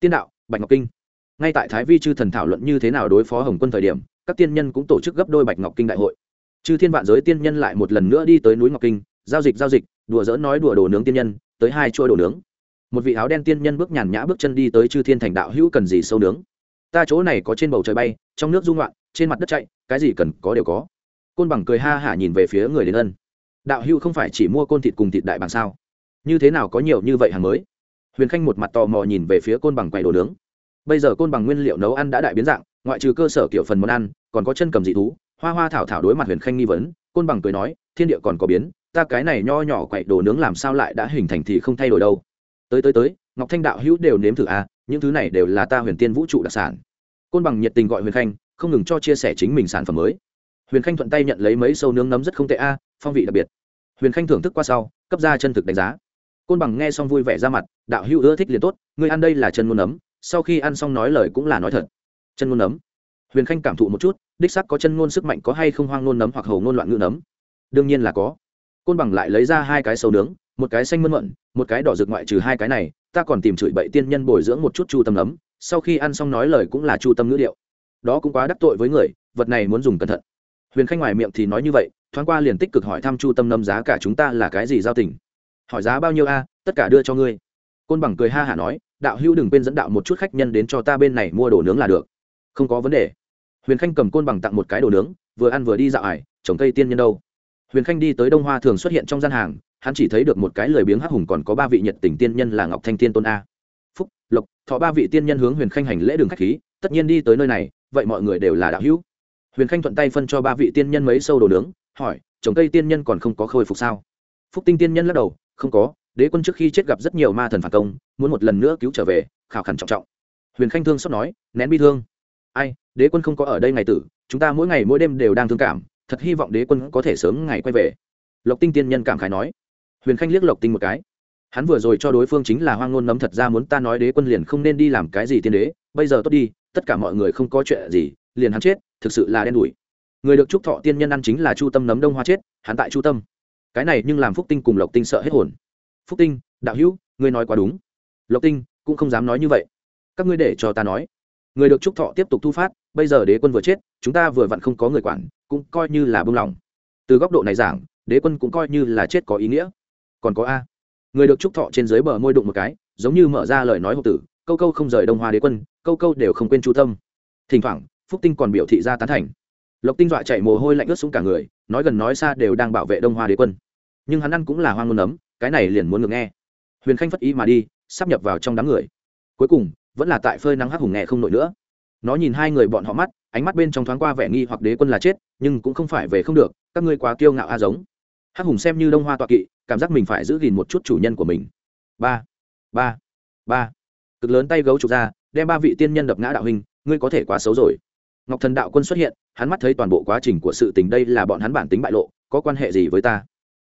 Tiên đạo, bạch ngọc kinh ngay tại thái vi chư thần thảo luận như thế nào đối phó hồng quân thời điểm, các tiên nhân cũng tổ chức gấp đôi bạch ngọc kinh đại hội. Chư thiên vạn giới tiên nhân lại một lần nữa đi tới núi ngọc kinh, giao dịch giao dịch, đùa dỡ nói đùa đồ nướng tiên nhân, tới hai chuôi đồ nướng. Một vị áo đen tiên nhân bước nhàn nhã bước chân đi tới chư thiên thành đạo hữu cần gì sâu nướng. Ta chỗ này có trên bầu trời bay, trong nước dung loạn trên mặt đất chạy, cái gì cần có đều có. Côn bằng cười ha hả nhìn về phía người đến ân. Đạo hữu không phải chỉ mua côn thịt cùng thịt đại bằng sao? Như thế nào có nhiều như vậy hàng mới? Huyền khanh một mặt tò mò nhìn về phía côn bằng quầy đồ nướng bây giờ côn bằng nguyên liệu nấu ăn đã đại biến dạng, ngoại trừ cơ sở kiểu phần món ăn, còn có chân cầm dị thú, hoa hoa thảo thảo đối mặt huyền khanh nghi vấn, côn bằng cười nói, thiên địa còn có biến, ta cái này nho nhỏ quậy đồ nướng làm sao lại đã hình thành thì không thay đổi đâu. Tới tới tới, ngọc thanh đạo hữu đều nếm thử à những thứ này đều là ta huyền tiên vũ trụ đặc sản. Côn bằng nhiệt tình gọi huyền khanh, không ngừng cho chia sẻ chính mình sản phẩm mới. Huyền khanh thuận tay nhận lấy mấy sâu nướng nấm rất không tệ a, phong vị đặc biệt. Huyền khanh thưởng thức qua sau, cấp ra chân thực đánh giá côn bằng nghe xong vui vẻ ra mặt, đạo hữu ưa thích liền tốt người ăn đây là chân ngôn nấm sau khi ăn xong nói lời cũng là nói thật. Chân ngôn nấm huyền khanh cảm thụ một chút, đích sắc có chân ngôn sức mạnh có hay không hoang ngôn nấm hoặc hầu ngôn loạn ngữ nấm đương nhiên là có. Côn bằng lại lấy ra hai cái sầu nướng, một cái xanh mơn mận, một cái đỏ rực ngoại trừ hai cái này, ta còn tìm chửi bậy tiên nhân bồi dưỡng một chút chu tâm nấm sau khi ăn xong nói lời cũng là chu tâm ngữ điệu. Đó cũng quá đắc tội với người, vật này muốn dùng cẩn thận. Huyền khanh ngoài miệng thì nói như vậy, thoáng qua liền tích cực hỏi thăm chu tâm nấm giá cả chúng ta là cái gì giao tình hỏi giá bao nhiêu a, tất cả đưa cho ngươi. Côn bằng cười ha hả nói, đạo hữu đừng quên dẫn đạo một chút khách nhân đến cho ta bên này mua đồ nướng là được. Không có vấn đề. Huyền khanh cầm côn bằng tặng một cái đồ nướng, vừa ăn vừa đi dạo ải, trồng cây tiên nhân đâu. Huyền khanh đi tới đông hoa thường xuất hiện trong gian hàng, hắn chỉ thấy được một cái lười biếng hắc hùng còn có ba vị nhiệt tình tiên nhân là ngọc thanh tiên tôn a. Phúc, lộc, thọ ba vị tiên nhân hướng huyền khanh hành lễ đường khách khí, tất nhiên đi tới nơi này, vậy mọi người đều là đạo hữu. Huyền khanh thuận tay phân cho ba vị tiên nhân mấy sâu đồ nướng, hỏi, trồng cây tiên nhân còn không có khôi phục sao? Phúc tinh tiên nhân lắc đầu không có, đế quân trước khi chết gặp rất nhiều ma thần phản công, muốn một lần nữa cứu trở về, khảo khẩn trọng trọng. Huyền khanh thương xót nói, nén bi thương. Ai, đế quân không có ở đây ngày tử, chúng ta mỗi ngày mỗi đêm đều đang thương cảm, thật hy vọng đế quân có thể sớm ngày quay về. Lộc tinh tiên nhân cảm khái nói. Huyền khanh liếc lộc tinh một cái. Hắn vừa rồi cho đối phương chính là hoang ngôn nấm thật ra muốn ta nói đế quân liền không nên đi làm cái gì tiên đế, bây giờ tốt đi, tất cả mọi người không có chuyện gì, liền hắn chết, thực sự là đen đủi. Người được chúc thọ tiên nhân ăn chính là chu tâm nấm đông hoa chết, hắn tại chu tâm cái này nhưng làm phúc tinh cùng lộc tinh sợ hết hồn. Phúc tinh, đạo hữu, ngươi nói quá đúng. Lộc tinh, cũng không dám nói như vậy. Các ngươi để cho ta nói. Người được trúc thọ tiếp tục thu phát, bây giờ đế quân vừa chết, chúng ta vừa vặn không có người quản, cũng coi như là bông lòng. Từ góc độ này giảng, đế quân cũng coi như là chết có ý nghĩa. Còn có a. Người được trúc thọ trên dưới bờ môi đụng một cái, giống như mở ra lời nói hộp tử, câu câu không rời đông hoa đế quân, câu câu đều không quên chu tâm. Thỉnh thoảng, phúc tinh còn biểu thị ra tán thành lộc tinh dọa chạy mồ hôi lạnh ướt xuống cả người, nói gần nói xa đều đang bảo vệ đông hoa đế quân. Nhưng hắn ăn cũng là hoang ngôn nấm cái này liền muốn ngược nghe. Huyền khanh phất ý mà đi, sắp nhập vào trong đám người. Cuối cùng, vẫn là tại phơi nắng hắc hùng nghe không nổi nữa. Nó nhìn hai người bọn họ mắt, ánh mắt bên trong thoáng qua vẻ nghi hoặc đế quân là chết, nhưng cũng không phải về không được, các ngươi quá kiêu ngạo a giống. Hắc hùng xem như đông hoa tọa kỵ, cảm giác mình phải giữ gìn một chút chủ nhân của mình. Ba ba ba. Cực lớn tay gấu trục ra, đem ba vị tiên nhân đập ngã đạo hình ngươi có thể quá xấu rồi ngọc thần đạo quân xuất hiện, hắn mắt thấy toàn bộ quá trình của sự tình đây là bọn hắn bản tính bại lộ, có quan hệ gì với ta?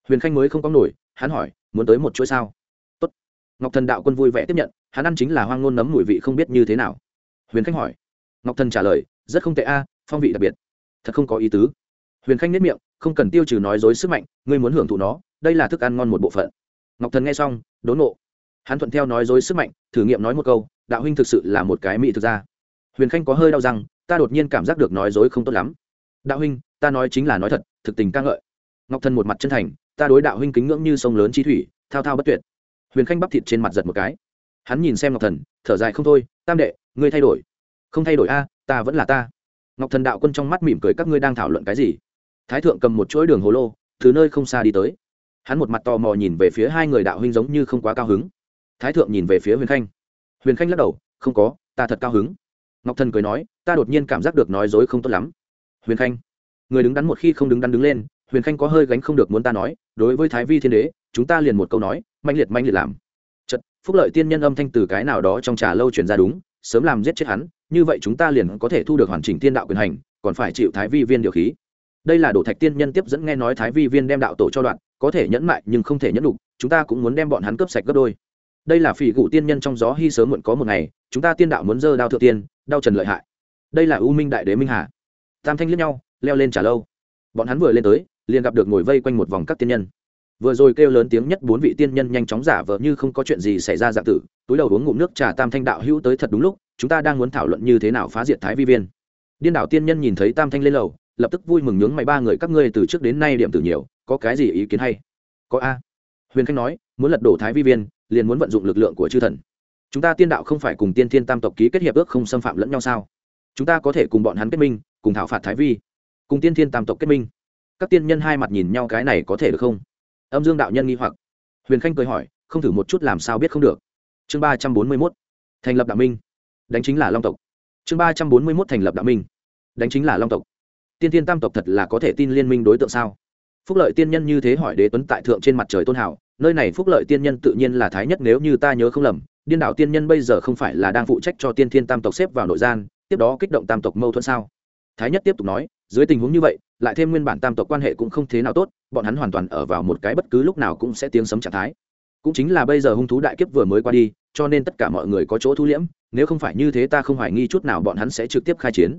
Huyền khanh mới không có nổi, hắn hỏi, muốn tới một chuỗi sao? Tốt. ngọc thần đạo quân vui vẻ tiếp nhận, hắn ăn chính là hoang ngôn nấm mùi vị không biết như thế nào. Huyền khanh hỏi. Ngọc thần trả lời, rất không tệ a, phong vị đặc biệt. Thật không có ý tứ. Huyền khanh nếp miệng, không cần tiêu trừ nói dối sức mạnh, ngươi muốn hưởng thụ nó, đây là thức ăn ngon một bộ phận. Ngọc thần nghe xong, đốn nộ. Hắn thuận theo nói dối sức mạnh, thử nghiệm nói một câu, đạo huynh thực sự là một cái mỹ thực ra huyền khanh có hơi đau rằng ta đột nhiên cảm giác được nói dối không tốt lắm. Đạo huynh, ta nói chính là nói thật, thực tình ca ngợi. Ngọc thần một mặt chân thành, ta đối đạo huynh kính ngưỡng như sông lớn chi thủy, thao thao bất tuyệt. Huyền khanh bắp thịt trên mặt giật một cái. Hắn nhìn xem ngọc thần, thở dài không thôi, tam đệ, ngươi thay đổi. Không thay đổi a, ta vẫn là ta. Ngọc thần đạo quân trong mắt mỉm cười, các ngươi đang thảo luận cái gì? Thái thượng cầm một chuỗi đường hồ lô, từ nơi không xa đi tới. Hắn một mặt tò mò nhìn về phía hai người đạo huynh giống như không quá cao hứng. Thái thượng nhìn về phía huyền khanh. Huyền khanh lắc đầu, không có, ta thật cao hứng ngọc thần cười nói, ta đột nhiên cảm giác được nói dối không tốt lắm. Huyền khanh, người đứng đắn một khi không đứng đắn đứng lên, huyền khanh có hơi gánh không được muốn ta nói, đối với thái vi thiên đế, chúng ta liền một câu nói manh liệt manh liệt làm. Chật phúc lợi tiên nhân âm thanh từ cái nào đó trong trà lâu truyền ra đúng, sớm làm giết chết hắn, như vậy chúng ta liền có thể thu được hoàn chỉnh tiên đạo quyền hành, còn phải chịu thái vi viên điều khí. Đây là đổ thạch tiên nhân tiếp dẫn nghe nói thái vi viên đem đạo tổ cho đoạn, có thể nhẫn mại nhưng không thể nhẫn đục chúng ta cũng muốn đem bọn hắn cướp sạch gấp đôi. Đây là phỉ gụ tiên nhân trong gió hy sớm muộn có một ngày chúng ta tiên đạo muốn dơ đao thượng tiên, đao trần lợi hại. Đây là u minh đại đế minh hà. Tam thanh liếc nhau, leo lên trả lâu. Bọn hắn vừa lên tới, liền gặp được ngồi vây quanh một vòng các tiên nhân. Vừa rồi kêu lớn tiếng nhất bốn vị tiên nhân nhanh chóng giả vờ như không có chuyện gì xảy ra dạng tử, túi đầu uống ngụm nước trà tam thanh đạo hữu tới thật đúng lúc, chúng ta đang muốn thảo luận như thế nào phá diệt thái vi viên. Điên đảo tiên nhân nhìn thấy tam thanh lên lầu, lập tức vui mừng nhướng mày ba người các ngươi từ trước đến nay điểm tử nhiều, có cái gì ý kiến hay? Có a. Huyền khanh nói, muốn lật đổ thái vi viên, liền muốn vận dụng lực lượng của chư thần chúng ta tiên đạo không phải cùng tiên thiên tam tộc ký kết hiệp ước không xâm phạm lẫn nhau sao? Chúng ta có thể cùng bọn hắn kết minh, cùng thảo phạt thái vi, cùng tiên thiên tam tộc kết minh. Các tiên nhân hai mặt nhìn nhau cái này có thể được không? Âm dương đạo nhân nghi hoặc. Huyền khanh cười hỏi, không thử một chút làm sao biết không được. Chương ba trăm bốn mươi mốt, thành lập đạo minh. Đánh chính là long tộc. Chương ba trăm bốn mươi mốt thành lập đạo minh. Đánh chính là long tộc. Tiên tiên tam tộc thật là có thể tin liên minh đối tượng sao? Phúc lợi tiên nhân như thế hỏi đế tuấn tại thượng trên mặt trời tôn hảo, nơi này phúc lợi tiên nhân tự nhiên là thái nhất nếu như ta nhớ không lầm điên đảo tiên nhân bây giờ không phải là đang phụ trách cho tiên thiên tam tộc xếp vào nội gian, tiếp đó kích động tam tộc mâu thuẫn sao? Thái nhất tiếp tục nói, dưới tình huống như vậy, lại thêm nguyên bản tam tộc quan hệ cũng không thế nào tốt, bọn hắn hoàn toàn ở vào một cái bất cứ lúc nào cũng sẽ tiếng sấm trạng thái. Cũng chính là bây giờ hung thú đại kiếp vừa mới qua đi, cho nên tất cả mọi người có chỗ thu liễm, nếu không phải như thế ta không hoài nghi chút nào bọn hắn sẽ trực tiếp khai chiến.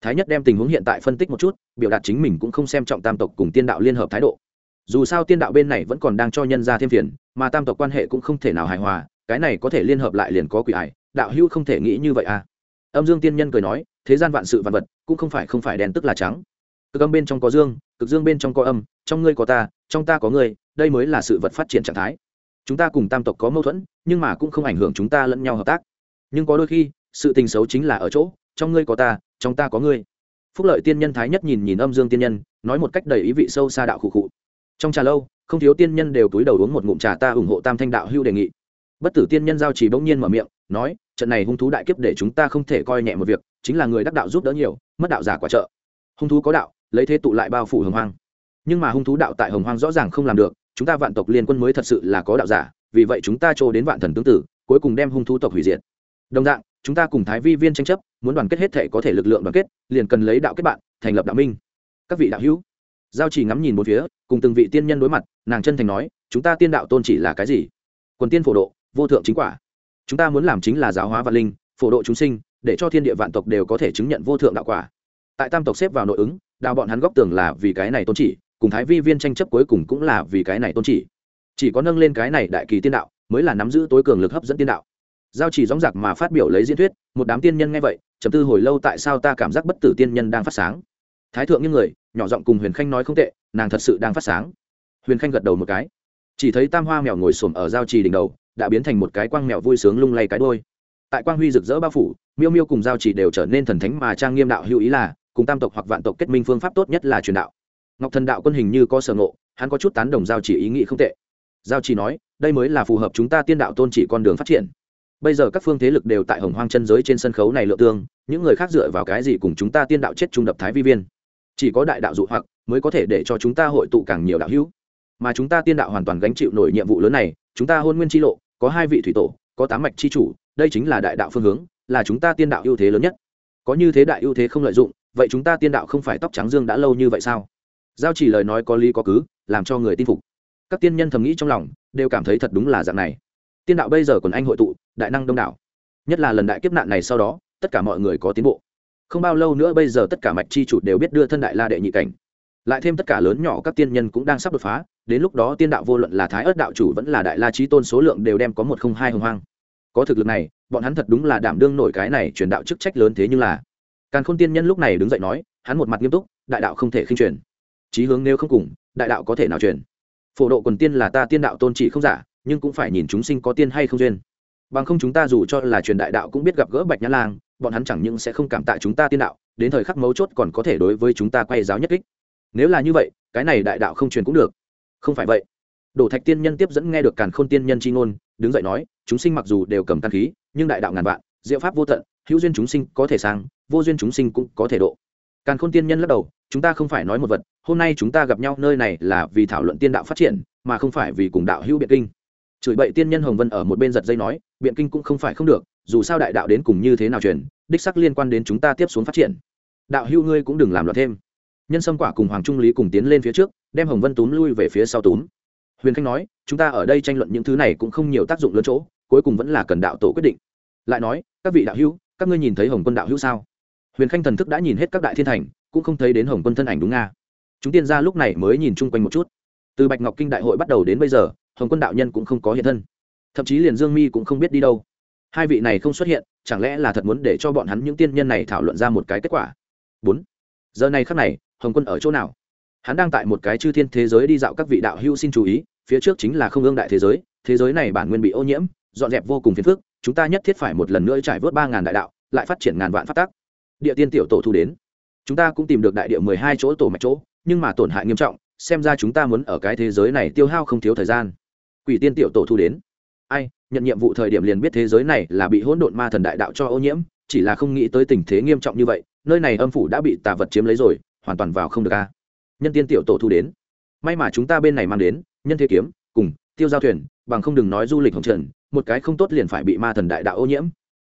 Thái nhất đem tình huống hiện tại phân tích một chút, biểu đạt chính mình cũng không xem trọng tam tộc cùng tiên đạo liên hợp thái độ. Dù sao tiên đạo bên này vẫn còn đang cho nhân ra thêm phiền, mà tam tộc quan hệ cũng không thể nào hài hòa cái này có thể liên hợp lại liền có quỷ ải, đạo hữu không thể nghĩ như vậy à. Âm dương tiên nhân cười nói, thế gian vạn sự vạn vật, cũng không phải không phải đen tức là trắng. Cực âm bên trong có dương, cực dương bên trong có âm, trong ngươi có ta, trong ta có ngươi, đây mới là sự vật phát triển trạng thái. Chúng ta cùng tam tộc có mâu thuẫn, nhưng mà cũng không ảnh hưởng chúng ta lẫn nhau hợp tác. Nhưng có đôi khi, sự tình xấu chính là ở chỗ, trong ngươi có ta, trong ta có ngươi. Phúc lợi tiên nhân thái nhất nhìn nhìn âm dương tiên nhân, nói một cách đầy ý vị sâu xa đạo khụ khụ. Trong trà lâu, không thiếu tiên nhân đều túi đầu uống một ngụm trà ta ủng hộ tam thanh đạo hưu đề nghị bất tử tiên nhân giao chỉ bỗng nhiên mở miệng, nói, trận này hung thú đại kiếp để chúng ta không thể coi nhẹ một việc, chính là người đắc đạo giúp đỡ nhiều, mất đạo giả quả trợ. Hung thú có đạo, lấy thế tụ lại bao phủ hồng hoang. Nhưng mà hung thú đạo tại hồng hoang rõ ràng không làm được, chúng ta vạn tộc liên quân mới thật sự là có đạo giả, vì vậy chúng ta trô đến vạn thần tướng tử, cuối cùng đem hung thú tộc hủy diệt. Đồng dạng, chúng ta cùng thái vi viên tranh chấp, muốn đoàn kết hết thể có thể lực lượng đoàn kết, liền cần lấy đạo kết bạn, thành lập đạo minh. Các vị đạo hữu. Giao chỉ ngắm nhìn một phía, cùng từng vị tiên nhân đối mặt, nàng chân thành nói, chúng ta tiên đạo tôn chỉ là cái gì? Quần tiên phổ độ vô thượng chính quả. Chúng ta muốn làm chính là giáo hóa vạn linh, phổ độ chúng sinh, để cho thiên địa vạn tộc đều có thể chứng nhận vô thượng đạo quả. Tại tam tộc xếp vào nội ứng, đào bọn hắn góc tường là vì cái này tôn chỉ, cùng thái vi viên tranh chấp cuối cùng cũng là vì cái này tôn chỉ. Chỉ có nâng lên cái này đại kỳ tiên đạo, mới là nắm giữ tối cường lực hấp dẫn tiên đạo. Giao chỉ dóng giặc mà phát biểu lấy diễn thuyết, một đám tiên nhân nghe vậy chấm tư hồi lâu tại sao ta cảm giác bất tử tiên nhân đang phát sáng. Thái thượng những người, nhỏ giọng cùng huyền khanh nói không tệ, nàng thật sự đang phát sáng. Huyền khanh gật đầu một cái. Chỉ thấy tam hoa mèo ngồi xổm ở giao trì đỉnh đầu đã biến thành một cái quang mèo vui sướng lung lay cái đôi. Tại quang huy rực rỡ bao phủ, miêu miêu cùng giao chỉ đều trở nên thần thánh mà trang nghiêm đạo hữu ý là, cùng tam tộc hoặc vạn tộc kết minh phương pháp tốt nhất là truyền đạo. Ngọc thần đạo quân hình như có sở ngộ, hắn có chút tán đồng giao chỉ ý nghĩ không tệ. Giao chỉ nói, đây mới là phù hợp chúng ta tiên đạo tôn chỉ con đường phát triển. Bây giờ các phương thế lực đều tại hồng hoang chân giới trên sân khấu này lựa tương, những người khác dựa vào cái gì cùng chúng ta tiên đạo chết trung đập thái vi viên? Chỉ có đại đạo dụ hoặc, mới có thể để cho chúng ta hội tụ càng nhiều đạo hữu. Mà chúng ta tiên đạo hoàn toàn gánh chịu nổi nhiệm vụ lớn này chúng ta hôn nguyên tri lộ, có hai vị thủy tổ, có tám mạch tri chủ, đây chính là đại đạo phương hướng, là chúng ta tiên đạo ưu thế lớn nhất. Có như thế đại ưu thế không lợi dụng, vậy chúng ta tiên đạo không phải tóc trắng dương đã lâu như vậy sao? Giao chỉ lời nói có lý có cứ, làm cho người tin phục. Các tiên nhân thầm nghĩ trong lòng, đều cảm thấy thật đúng là dạng này. Tiên đạo bây giờ còn anh hội tụ, đại năng đông đảo. Nhất là lần đại kiếp nạn này sau đó, tất cả mọi người có tiến bộ. Không bao lâu nữa bây giờ tất cả mạch chi chủ đều biết đưa thân đại la đệ nhị cảnh. Lại thêm tất cả lớn nhỏ các tiên nhân cũng đang sắp đột phá đến lúc đó tiên đạo vô luận là thái ớt đạo chủ vẫn là đại la trí tôn số lượng đều đem có một không hai hồng hoang. Có thực lực này, bọn hắn thật đúng là đảm đương nổi cái này truyền đạo chức trách lớn thế nhưng là. Càn khôn tiên nhân lúc này đứng dậy nói, hắn một mặt nghiêm túc, đại đạo không thể khinh truyền. Chí hướng nếu không cùng, đại đạo có thể nào truyền? Phổ độ quần tiên là ta tiên đạo tôn trị không giả, nhưng cũng phải nhìn chúng sinh có tiên hay không duyên. Bằng không chúng ta dù cho là truyền đại đạo cũng biết gặp gỡ bạch nhã lang, bọn hắn chẳng những sẽ không cảm tạ chúng ta tiên đạo, đến thời khắc mấu chốt còn có thể đối với chúng ta quay giáo nhất kích. Nếu là như vậy, cái này đại đạo không truyền cũng được không phải vậy. Đổ thạch tiên nhân tiếp dẫn nghe được càn khôn tiên nhân c h i ngôn, đứng dậy nói, chúng sinh mặc dù đều cầm căn khí, nhưng đại đạo ngàn vạn, diệu pháp vô tận, hữu duyên chúng sinh có thể sang, vô duyên chúng sinh cũng có thể độ. Càn khôn tiên nhân lắc đầu, chúng ta không phải nói một vật, hôm nay chúng ta gặp nhau nơi này là vì thảo luận tiên đạo phát triển, mà không phải vì cùng đạo hữu biện kinh. Chửi bậy tiên nhân hồng vân ở một bên giật dây nói, biện kinh cũng không phải không được, dù sao đại đạo đến cùng như thế nào truyền, đích sắc liên quan đến chúng ta tiếp xuống phát triển. Đạo hữu ngươi cũng đừng làm loạn thêm. Nhân sâm quả cùng hoàng trung lý cùng tiến lên phía trước đem hồng vân túm lui về phía sau túm. Huyền khanh nói, chúng ta ở đây tranh luận những thứ này cũng không nhiều tác dụng lớn chỗ, cuối cùng vẫn là cần đạo tổ quyết định. Lại nói, các vị đạo hữu, các ngươi nhìn thấy hồng quân đạo hữu sao? Huyền khanh thần thức đã nhìn hết các đại thiên thành, cũng không thấy đến hồng quân thân ảnh đúng nga. Chúng tiên gia lúc này mới nhìn chung quanh một chút. Từ bạch ngọc kinh đại hội bắt đầu đến bây giờ, hồng quân đạo nhân cũng không có hiện thân. Thậm chí liền dương mi cũng không biết đi đâu. Hai vị này không xuất hiện, chẳng lẽ là thật muốn để cho bọn hắn những tiên nhân này thảo luận ra một cái kết quả? Bốn. Giờ này khắc này, hồng quân ở chỗ nào? Hắn đang tại một cái chư thiên thế giới đi dạo các vị đạo hữu xin chú ý, phía trước chính là không ương đại thế giới thế giới này bản nguyên bị ô nhiễm, dọn dẹp vô cùng phiền phức, chúng ta nhất thiết phải một lần nữa trải vớt ba ngàn đại đạo, lại phát triển ngàn vạn phát tác địa tiên tiểu tổ thu đến. Chúng ta cũng tìm được đại địa mười hai chỗ tổ mạch chỗ, nhưng mà tổn hại nghiêm trọng, xem ra chúng ta muốn ở cái thế giới này tiêu hao không thiếu thời gian. Quỷ tiên tiểu tổ thu đến. Ai, nhận nhiệm vụ thời điểm liền biết thế giới này là bị hỗn độn ma thần đại đạo cho ô nhiễm, chỉ là không nghĩ tới tình thế nghiêm trọng như vậy, nơi này âm phủ đã bị tà vật chiếm lấy rồi, hoàn toàn vào không được a nhân tiên tiểu tổ thu đến. May mà chúng ta bên này mang đến, nhân thế kiếm, cùng, tiêu giao thuyền, bằng không đừng nói du lịch hồng trần, một cái không tốt liền phải bị ma thần đại đạo ô nhiễm.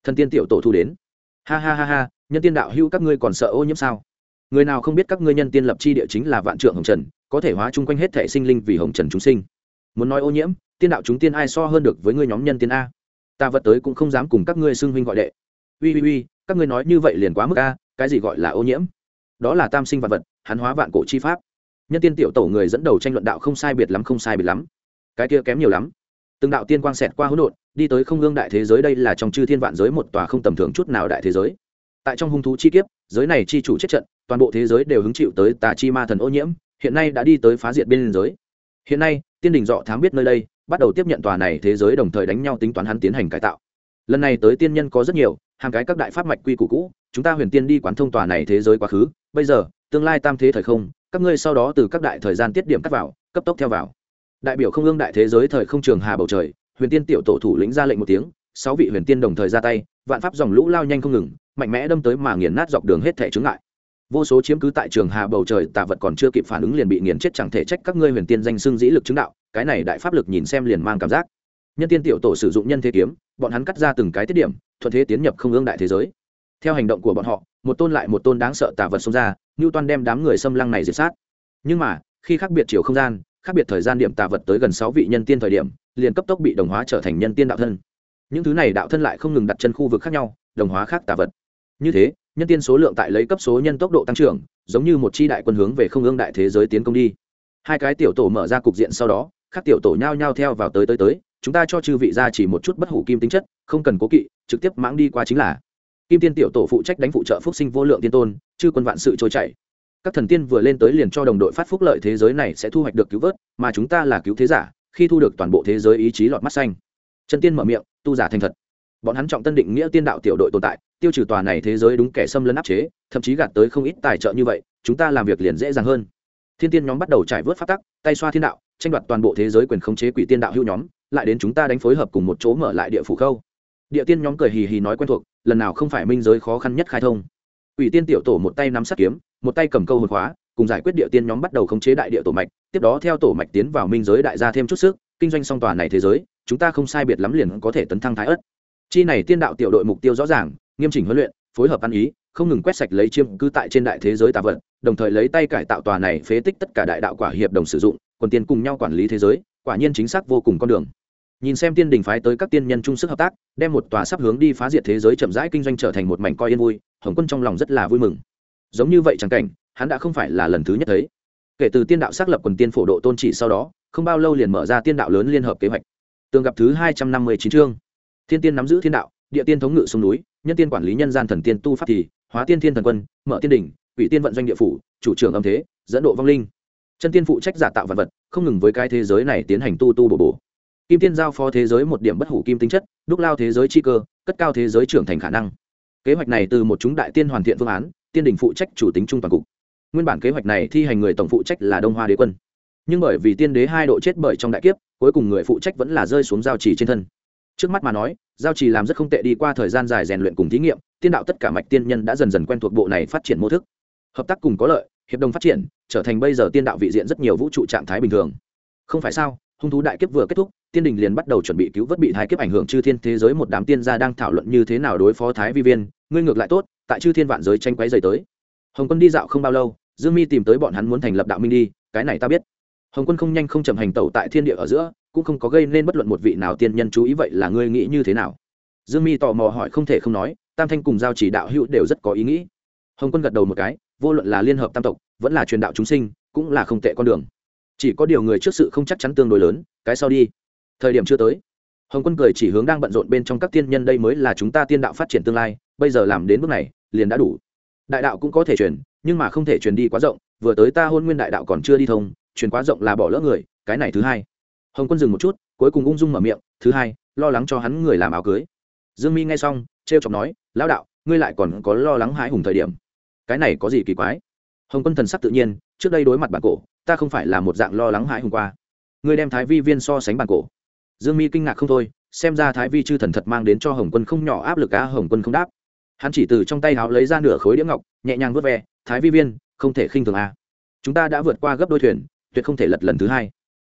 Thần tiên tiểu tổ thu đến. Ha ha ha ha, nhân tiên đạo hữu các ngươi còn sợ ô nhiễm sao? Người nào không biết các ngươi nhân tiên lập chi địa chính là vạn trượng hồng trần, có thể hóa chung quanh hết thể sinh linh vì hồng trần chúng sinh. Muốn nói ô nhiễm, tiên đạo chúng tiên ai so hơn được với ngươi nhóm nhân tiên a? Ta vật tới cũng không dám cùng các ngươi xưng huynh gọi đệ. Ui ui ui các ngươi nói như vậy liền quá mức a, cái gì gọi là ô nhiễm? Đó là tam sinh vạn vật hắn hóa vạn cổ chi pháp. Nhân tiên tiểu tổ người dẫn đầu tranh luận đạo không sai biệt lắm, không sai biệt lắm. Cái kia kém nhiều lắm. Từng đạo tiên quang xẹt qua hỗn độn, đi tới không gương đại thế giới đây là trong chư thiên vạn giới một tòa không tầm thường chút nào đại thế giới. Tại trong hung thú chi kiếp, giới này chi chủ chết trận, toàn bộ thế giới đều hứng chịu tới tà chi ma thần ô nhiễm, hiện nay đã đi tới phá diệt bên giới. Hiện nay, tiên đình dọ thám biết nơi đây, bắt đầu tiếp nhận tòa này thế giới đồng thời đánh nhau tính toán hắn tiến hành cải tạo. Lần này tới tiên nhân có rất nhiều, hàng cái các đại pháp mạch quy củ cũ, chúng ta huyền tiên đi quán thông tòa này thế giới quá khứ, bây giờ tương lai tam thế thời không, các ngươi sau đó từ các đại thời gian tiết điểm cắt vào, cấp tốc theo vào. Đại biểu không ương đại thế giới thời không trường hà bầu trời, huyền tiên tiểu tổ thủ lĩnh ra lệnh một tiếng, sáu vị huyền tiên đồng thời ra tay, vạn pháp dòng lũ lao nhanh không ngừng, mạnh mẽ đâm tới mà nghiền nát dọc đường hết thể chướng ngại. Vô số chiếm cứ tại trường hà bầu trời tạ vật còn chưa kịp phản ứng liền bị nghiền chết chẳng thể trách các ngươi huyền tiên danh xưng dĩ lực chứng đạo, cái này đại pháp lực nhìn xem liền mang cảm giác. Nhân tiên tiểu tổ sử dụng nhân thế kiếm, bọn hắn cắt ra từng cái tiết điểm, thuận thế tiến nhập không ương đại thế giới. Theo hành động của bọn họ, một tôn lại một tôn đáng sợ tạ vật xông ra như toan đem đám người xâm lăng này diệt sát. Nhưng mà, khi khác biệt chiều không gian, khác biệt thời gian điểm tạ vật tới gần sáu vị nhân tiên thời điểm, liền cấp tốc bị đồng hóa trở thành nhân tiên đạo thân. Những thứ này đạo thân lại không ngừng đặt chân khu vực khác nhau, đồng hóa khác tạ vật. Như thế, nhân tiên số lượng tại lấy cấp số nhân tốc độ tăng trưởng, giống như một chi đại quân hướng về không ương đại thế giới tiến công đi. Hai cái tiểu tổ mở ra cục diện sau đó các tiểu tổ nhao nhao theo vào tới tới tới, chúng ta cho chư vị ra chỉ một chút bất hủ kim tính chất, không cần cố kỵ, trực tiếp mãng đi qua chính là kim tiên tiểu tổ phụ trách đánh phụ trợ phúc sinh vô lượng tiên tôn, chư quân vạn sự trôi chảy. Các thần tiên vừa lên tới liền cho đồng đội phát phúc lợi thế giới này sẽ thu hoạch được cứu vớt, mà chúng ta là cứu thế giả, khi thu được toàn bộ thế giới ý chí lọt mắt xanh. Chân tiên mở miệng, tu giả thành thật. Bọn hắn trọng tân định nghĩa tiên đạo tiểu đội tồn tại, tiêu trừ tòa này thế giới đúng kẻ xâm lấn áp chế, thậm chí gạt tới không ít tài trợ như vậy, chúng ta làm việc liền dễ dàng hơn. Thiên tiên nhóm bắt đầu trải vớt phát tắc, tay xoa thiên đạo, tranh đoạt toàn bộ thế giới quyền khống chế quỷ tiên đạo hữu nhóm, lại đến chúng ta đánh phối hợp cùng một chỗ mở lại địa phủ khâu. Địa tiên nhóm cười hì hì nói quen thuộc lần nào không phải minh giới khó khăn nhất khai thông. Ủy tiên tiểu tổ một tay nắm sắt kiếm, một tay cầm câu hồn khóa, cùng giải quyết địa tiên nhóm bắt đầu khống chế đại địa tổ mạch, tiếp đó theo tổ mạch tiến vào minh giới đại gia thêm chút sức, kinh doanh song tòa này thế giới, chúng ta không sai biệt lắm liền có thể tấn thăng thái ớt. Chi này tiên đạo tiểu đội mục tiêu rõ ràng, nghiêm chỉnh huấn luyện, phối hợp ăn ý, không ngừng quét sạch lấy chiêm cư tại trên đại thế giới tạ vật, đồng thời lấy tay cải tạo tòa này phế tích tất cả đại đạo quả hiệp đồng sử dụng còn tiên cùng nhau quản lý thế giới, quả nhiên chính xác vô cùng con đường nhìn xem tiên đình phái tới các tiên nhân chung sức hợp tác, đem một tòa sắp hướng đi phá diệt thế giới chậm rãi kinh doanh trở thành một mảnh coi yên vui, hồng quân trong lòng rất là vui mừng. Giống như vậy chẳng cảnh, hắn đã không phải là lần thứ nhất thấy. Kể từ tiên đạo xác lập quần tiên phổ độ tôn trị sau đó, không bao lâu liền mở ra tiên đạo lớn liên hợp kế hoạch. Tường gặp thứ hai trăm năm mươi chín chương. Thiên tiên nắm giữ thiên đạo, địa tiên thống ngự sông núi, nhân tiên quản lý nhân gian thần tiên tu pháp thì, hóa tiên thiên thần quân, mở tiên đình, ủy tiên vận doanh địa phủ, chủ trưởng âm thế, dẫn độ vong linh. Chân tiên phụ trách giả tạo vật vật, không ngừng với cái thế giới này tiến hành tu tu bổ bổ kim tiên giao phó thế giới một điểm bất hủ kim tính chất, đúc lao thế giới chi cơ, cất cao thế giới trưởng thành khả năng. Kế hoạch này từ một chúng đại tiên hoàn thiện phương án, tiên đình phụ trách chủ tính trung toàn cục. Nguyên bản kế hoạch này thi hành người tổng phụ trách là đông hoa đế quân. Nhưng bởi vì tiên đế hai độ chết bởi trong đại kiếp, cuối cùng người phụ trách vẫn là rơi xuống giao trì trên thân. Trước mắt mà nói, giao trì làm rất không tệ đi qua thời gian dài rèn luyện cùng thí nghiệm, tiên đạo tất cả mạch tiên nhân đã dần dần quen thuộc bộ này phát triển mô thức. Hợp tác cùng có lợi, hiệp đồng phát triển, trở thành bây giờ tiên đạo vị diện rất nhiều vũ trụ trạng thái bình thường. Không phải sao, hung thú đại kiếp vừa kết thúc tiên đình liền bắt đầu chuẩn bị cứu vớt bị thái kiếp ảnh hưởng chư thiên thế giới một đám tiên gia đang thảo luận như thế nào đối phó thái vi viên. Ngươi ngược lại tốt, tại chư thiên vạn giới tranh quấy dày tới. Hồng quân đi dạo không bao lâu, dương mi tìm tới bọn hắn muốn thành lập đạo minh đi, cái này ta biết. Hồng quân không nhanh không chậm hành tẩu tại thiên địa ở giữa, cũng không có gây nên bất luận một vị nào tiên nhân chú ý, vậy là ngươi nghĩ như thế nào? Dương mi tò mò hỏi không thể không nói, tam thanh cùng giao chỉ đạo hữu đều rất có ý nghĩ. Hồng quân gật đầu một cái, vô luận là liên hợp tam tộc, vẫn là truyền đạo chúng sinh, cũng là không tệ con đường. Chỉ có điều người trước sự không chắc chắn tương đối lớn, cái sau đi thời điểm chưa tới. Hồng quân cười chỉ hướng đang bận rộn bên trong các tiên nhân, đây mới là chúng ta tiên đạo phát triển tương lai, bây giờ làm đến bước này, liền đã đủ. Đại đạo cũng có thể truyền, nhưng mà không thể truyền đi quá rộng, vừa tới ta hôn nguyên đại đạo còn chưa đi thông, truyền quá rộng là bỏ lỡ người, cái này thứ hai. Hồng quân dừng một chút, cuối cùng ung dung mở miệng, thứ hai, lo lắng cho hắn người làm áo cưới. Dương mi nghe xong t r e o chọc nói, lão đạo, ngươi lại còn có lo lắng hãi hùng thời điểm. Cái này có gì kỳ quái? Hồng quân thần sắc tự nhiên, trước đây đối mặt bản cổ, ta không phải là một dạng lo lắng hãi hùng qua. Ngươi đem thái vi viên so sánh bản cổ dương mi kinh ngạc không thôi, xem ra thái vi chư thần thật mang đến cho hồng quân không nhỏ áp lực á, hồng quân không đáp. Hắn chỉ từ trong tay háo lấy ra nửa khối đĩa ngọc, nhẹ nhàng vớt ve, thái vi viên, không thể khinh thường a. Chúng ta đã vượt qua gấp đôi thuyền, tuyệt không thể lật lần thứ hai.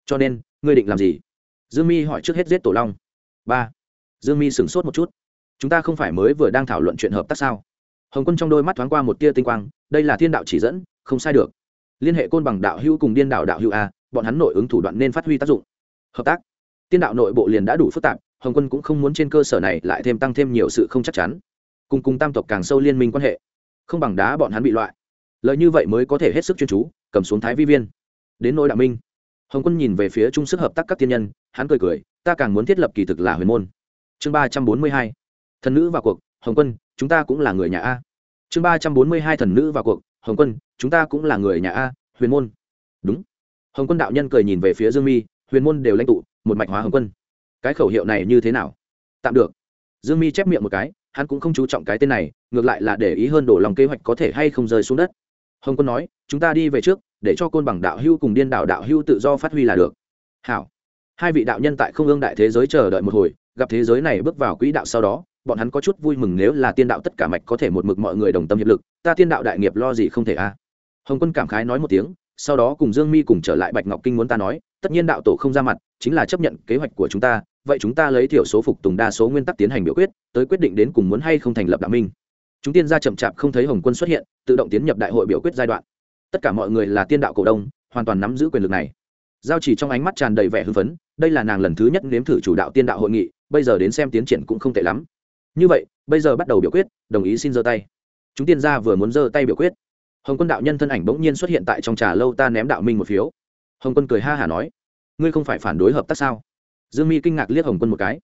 Cho nên, ngươi định làm gì? Dương mi hỏi trước hết giết tổ long. Ba. Dương mi sửng sốt một chút. Chúng ta không phải mới vừa đang thảo luận chuyện hợp tác sao? Hồng quân trong đôi mắt thoáng qua một tia tinh quang, đây là thiên đạo chỉ dẫn, không sai được. Liên hệ côn bằng đạo hữu cùng điên đạo đạo hữu a, bọn hắn nội ứng thủ đoạn nên phát huy tác dụng. Hợp tác? Tiên đạo nội bộ liền đã đủ phức tạp, hồng quân cũng không muốn trên cơ sở này lại thêm tăng thêm nhiều sự không chắc chắn. Cùng cùng tam tộc càng sâu liên minh quan hệ, không bằng đá bọn hắn bị loại. Lợi như vậy mới có thể hết sức chuyên chú, cầm xuống thái vi viên. Đến nỗi đạo minh, hồng quân nhìn về phía trung sức hợp tác các tiên nhân, hắn cười cười, ta càng muốn thiết lập kỳ thực là huyền môn. Chương ba trăm bốn mươi hai, thần nữ vào cuộc, hồng quân, chúng ta cũng là người nhà a. Chương ba trăm bốn mươi hai, thần nữ vào cuộc, hồng quân, chúng ta cũng là người nhà a, huyền môn. Đúng. Hồng quân đạo nhân cười nhìn về phía dương mi, huyền môn đều lãnh tụ một mạch hóa hồng quân. Cái khẩu hiệu này như thế nào? Tạm được. Dương mi chép miệng một cái, hắn cũng không chú trọng cái tên này, ngược lại là để ý hơn đổ lòng kế hoạch có thể hay không rơi xuống đất. Hồng quân nói, chúng ta đi về trước, để cho côn bằng đạo hưu cùng điên đạo đạo hưu tự do phát huy là được. Hảo. Hai vị đạo nhân tại không ương đại thế giới chờ đợi một hồi, gặp thế giới này bước vào quỹ đạo sau đó, bọn hắn có chút vui mừng nếu là tiên đạo tất cả mạch có thể một mực mọi người đồng tâm hiệp lực, ta tiên đạo đại nghiệp lo gì không thể a? Hồng quân cảm khái nói một tiếng, sau đó cùng dương mi cùng trở lại bạch ngọc kinh muốn ta nói, tất nhiên đạo tổ không ra mặt chính là chấp nhận kế hoạch của chúng ta, vậy chúng ta lấy thiểu số phục tùng đa số nguyên tắc tiến hành biểu quyết, tới quyết định đến cùng muốn hay không thành lập đạo minh. Chúng tiên gia chậm chạp không thấy hồng quân xuất hiện, tự động tiến nhập đại hội biểu quyết giai đoạn. Tất cả mọi người là tiên đạo cổ đông, hoàn toàn nắm giữ quyền lực này. Giao chỉ trong ánh mắt tràn đầy vẻ hưng phấn, đây là nàng lần thứ nhất nếm thử chủ đạo tiên đạo hội nghị, bây giờ đến xem tiến triển cũng không tệ lắm. Như vậy, bây giờ bắt đầu biểu quyết, đồng ý xin giơ tay. Chúng tiên gia vừa muốn giơ tay biểu quyết, hồng quân đạo nhân thân ảnh bỗng nhiên xuất hiện tại trong trà lâu ta ném đạo minh một phiếu. Hồng quân cười ha hả nói ngươi không phải phản đối hợp tác sao? Dương mi kinh ngạc liếc hồng quân một cái.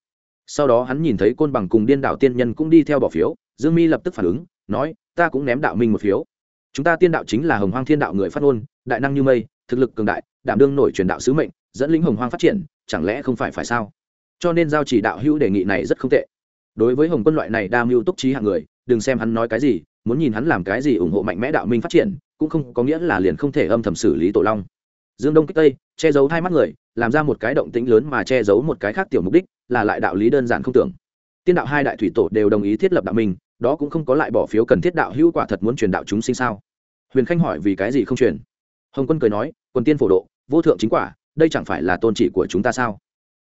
Sau đó hắn nhìn thấy côn bằng cùng điên đạo tiên nhân cũng đi theo bỏ phiếu. Dương mi lập tức phản ứng, nói, ta cũng ném đạo minh một phiếu. Chúng ta tiên đạo chính là hồng hoang thiên đạo người phát ngôn, đại năng như mây, thực lực cường đại, đảm đương nổi truyền đạo sứ mệnh, dẫn lĩnh hồng hoang phát triển, chẳng lẽ không phải phải sao? Cho nên giao chỉ đạo hữu đề nghị này rất không tệ. Đối với hồng quân loại này đa mưu túc trí hạng người, đừng xem hắn nói cái gì, muốn nhìn hắn làm cái gì ủng hộ mạnh mẽ đạo minh phát triển, cũng không có nghĩa là liền không thể âm thầm xử lý tổ long dương đông kích tây, che giấu hai mắt người, làm ra một cái động tĩnh lớn mà che giấu một cái khác tiểu mục đích, là lại đạo lý đơn giản không tưởng. Tiên đạo hai đại thủy tổ đều đồng ý thiết lập đạo minh, đó cũng không có lại bỏ phiếu cần thiết đạo hữu quả thật muốn truyền đạo chúng sinh sao? Huyền khanh hỏi vì cái gì không truyền? Hồng quân cười nói quân tiên phổ độ, vô thượng chính quả, đây chẳng phải là tôn trị của chúng ta sao?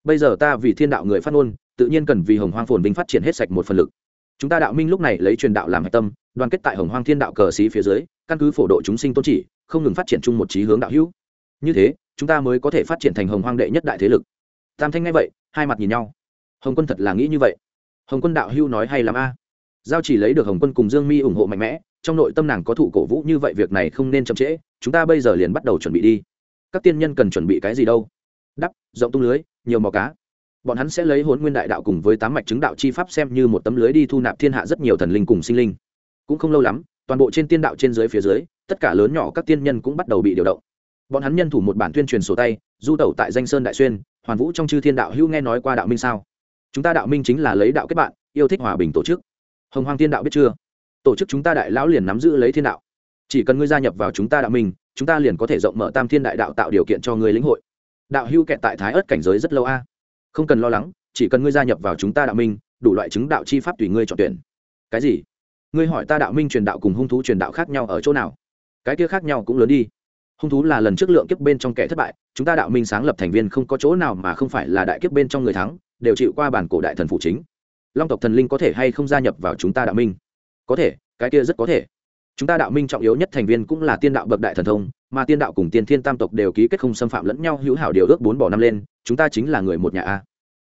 Bây giờ ta vì thiên đạo người phát ngôn, tự nhiên cần vì hồng hoang phồn binh phát triển hết sạch một phần lực. Chúng ta đạo minh lúc này lấy truyền đạo làm hạch tâm, đoàn kết tại hồng hoang thiên đạo cờ xí phía dưới, căn cứ phổ độ chúng sinh tôn chỉ, không ngừng phát triển chung một trí hướng đạo hữu như thế, chúng ta mới có thể phát triển thành hồng hoang đệ nhất đại thế lực. Tam thanh ngay vậy, hai mặt nhìn nhau. Hồng quân thật là nghĩ như vậy. Hồng quân đạo hưu nói hay lắm a. Giao chỉ lấy được hồng quân cùng dương mi ủng hộ mạnh mẽ, trong nội tâm nàng có thụ cổ vũ như vậy việc này không nên chậm trễ, chúng ta bây giờ liền bắt đầu chuẩn bị đi. Các tiên nhân cần chuẩn bị cái gì đâu? Đắp, rộng tung lưới, nhiều mò cá. Bọn hắn sẽ lấy hôn nguyên đại đạo cùng với tám mạch chứng đạo chi pháp xem như một tấm lưới đi thu nạp thiên hạ rất nhiều thần linh cùng sinh linh. Cũng không lâu lắm, toàn bộ trên tiên đạo trên dưới phía dưới, tất cả lớn nhỏ các tiên nhân cũng bắt đầu bị điều động bọn hắn nhân thủ một bản tuyên truyền sổ tay, du tẩu tại danh sơn đại xuyên, hoàn vũ trong chư thiên đạo hữu nghe nói qua đạo minh sao? Chúng ta đạo minh chính là lấy đạo kết bạn, yêu thích hòa bình tổ chức. Hồng hoàng thiên đạo biết chưa? Tổ chức chúng ta đại lão liền nắm giữ lấy thiên đạo. Chỉ cần ngươi gia nhập vào chúng ta đạo minh, chúng ta liền có thể rộng mở tam thiên đại đạo tạo điều kiện cho ngươi lĩnh hội. Đạo hưu kẹt tại thái ớt cảnh giới rất lâu a. Không cần lo lắng, chỉ cần ngươi gia nhập vào chúng ta đạo minh, đủ loại chứng đạo chi pháp tùy ngươi chọn tuyển. Cái gì? Ngươi hỏi ta đạo minh truyền đạo cùng hung thú truyền đạo khác nhau ở chỗ nào? Cái kia khác nhau cũng lớn đi hung thú là lần trước lượng kiếp bên trong kẻ thất bại, chúng ta đạo minh sáng lập thành viên không có chỗ nào mà không phải là đại kiếp bên trong người thắng, đều chịu qua bản cổ đại thần phụ chính. Long tộc thần linh có thể hay không gia nhập vào chúng ta đạo minh? Có thể, cái kia rất có thể. Chúng ta đạo minh trọng yếu nhất thành viên cũng là tiên đạo bậc đại thần thông, mà tiên đạo cùng tiên thiên tam tộc đều ký kết không xâm phạm lẫn nhau hữu hảo điều ước bốn bỏ năm lên, chúng ta chính là người một nhà a.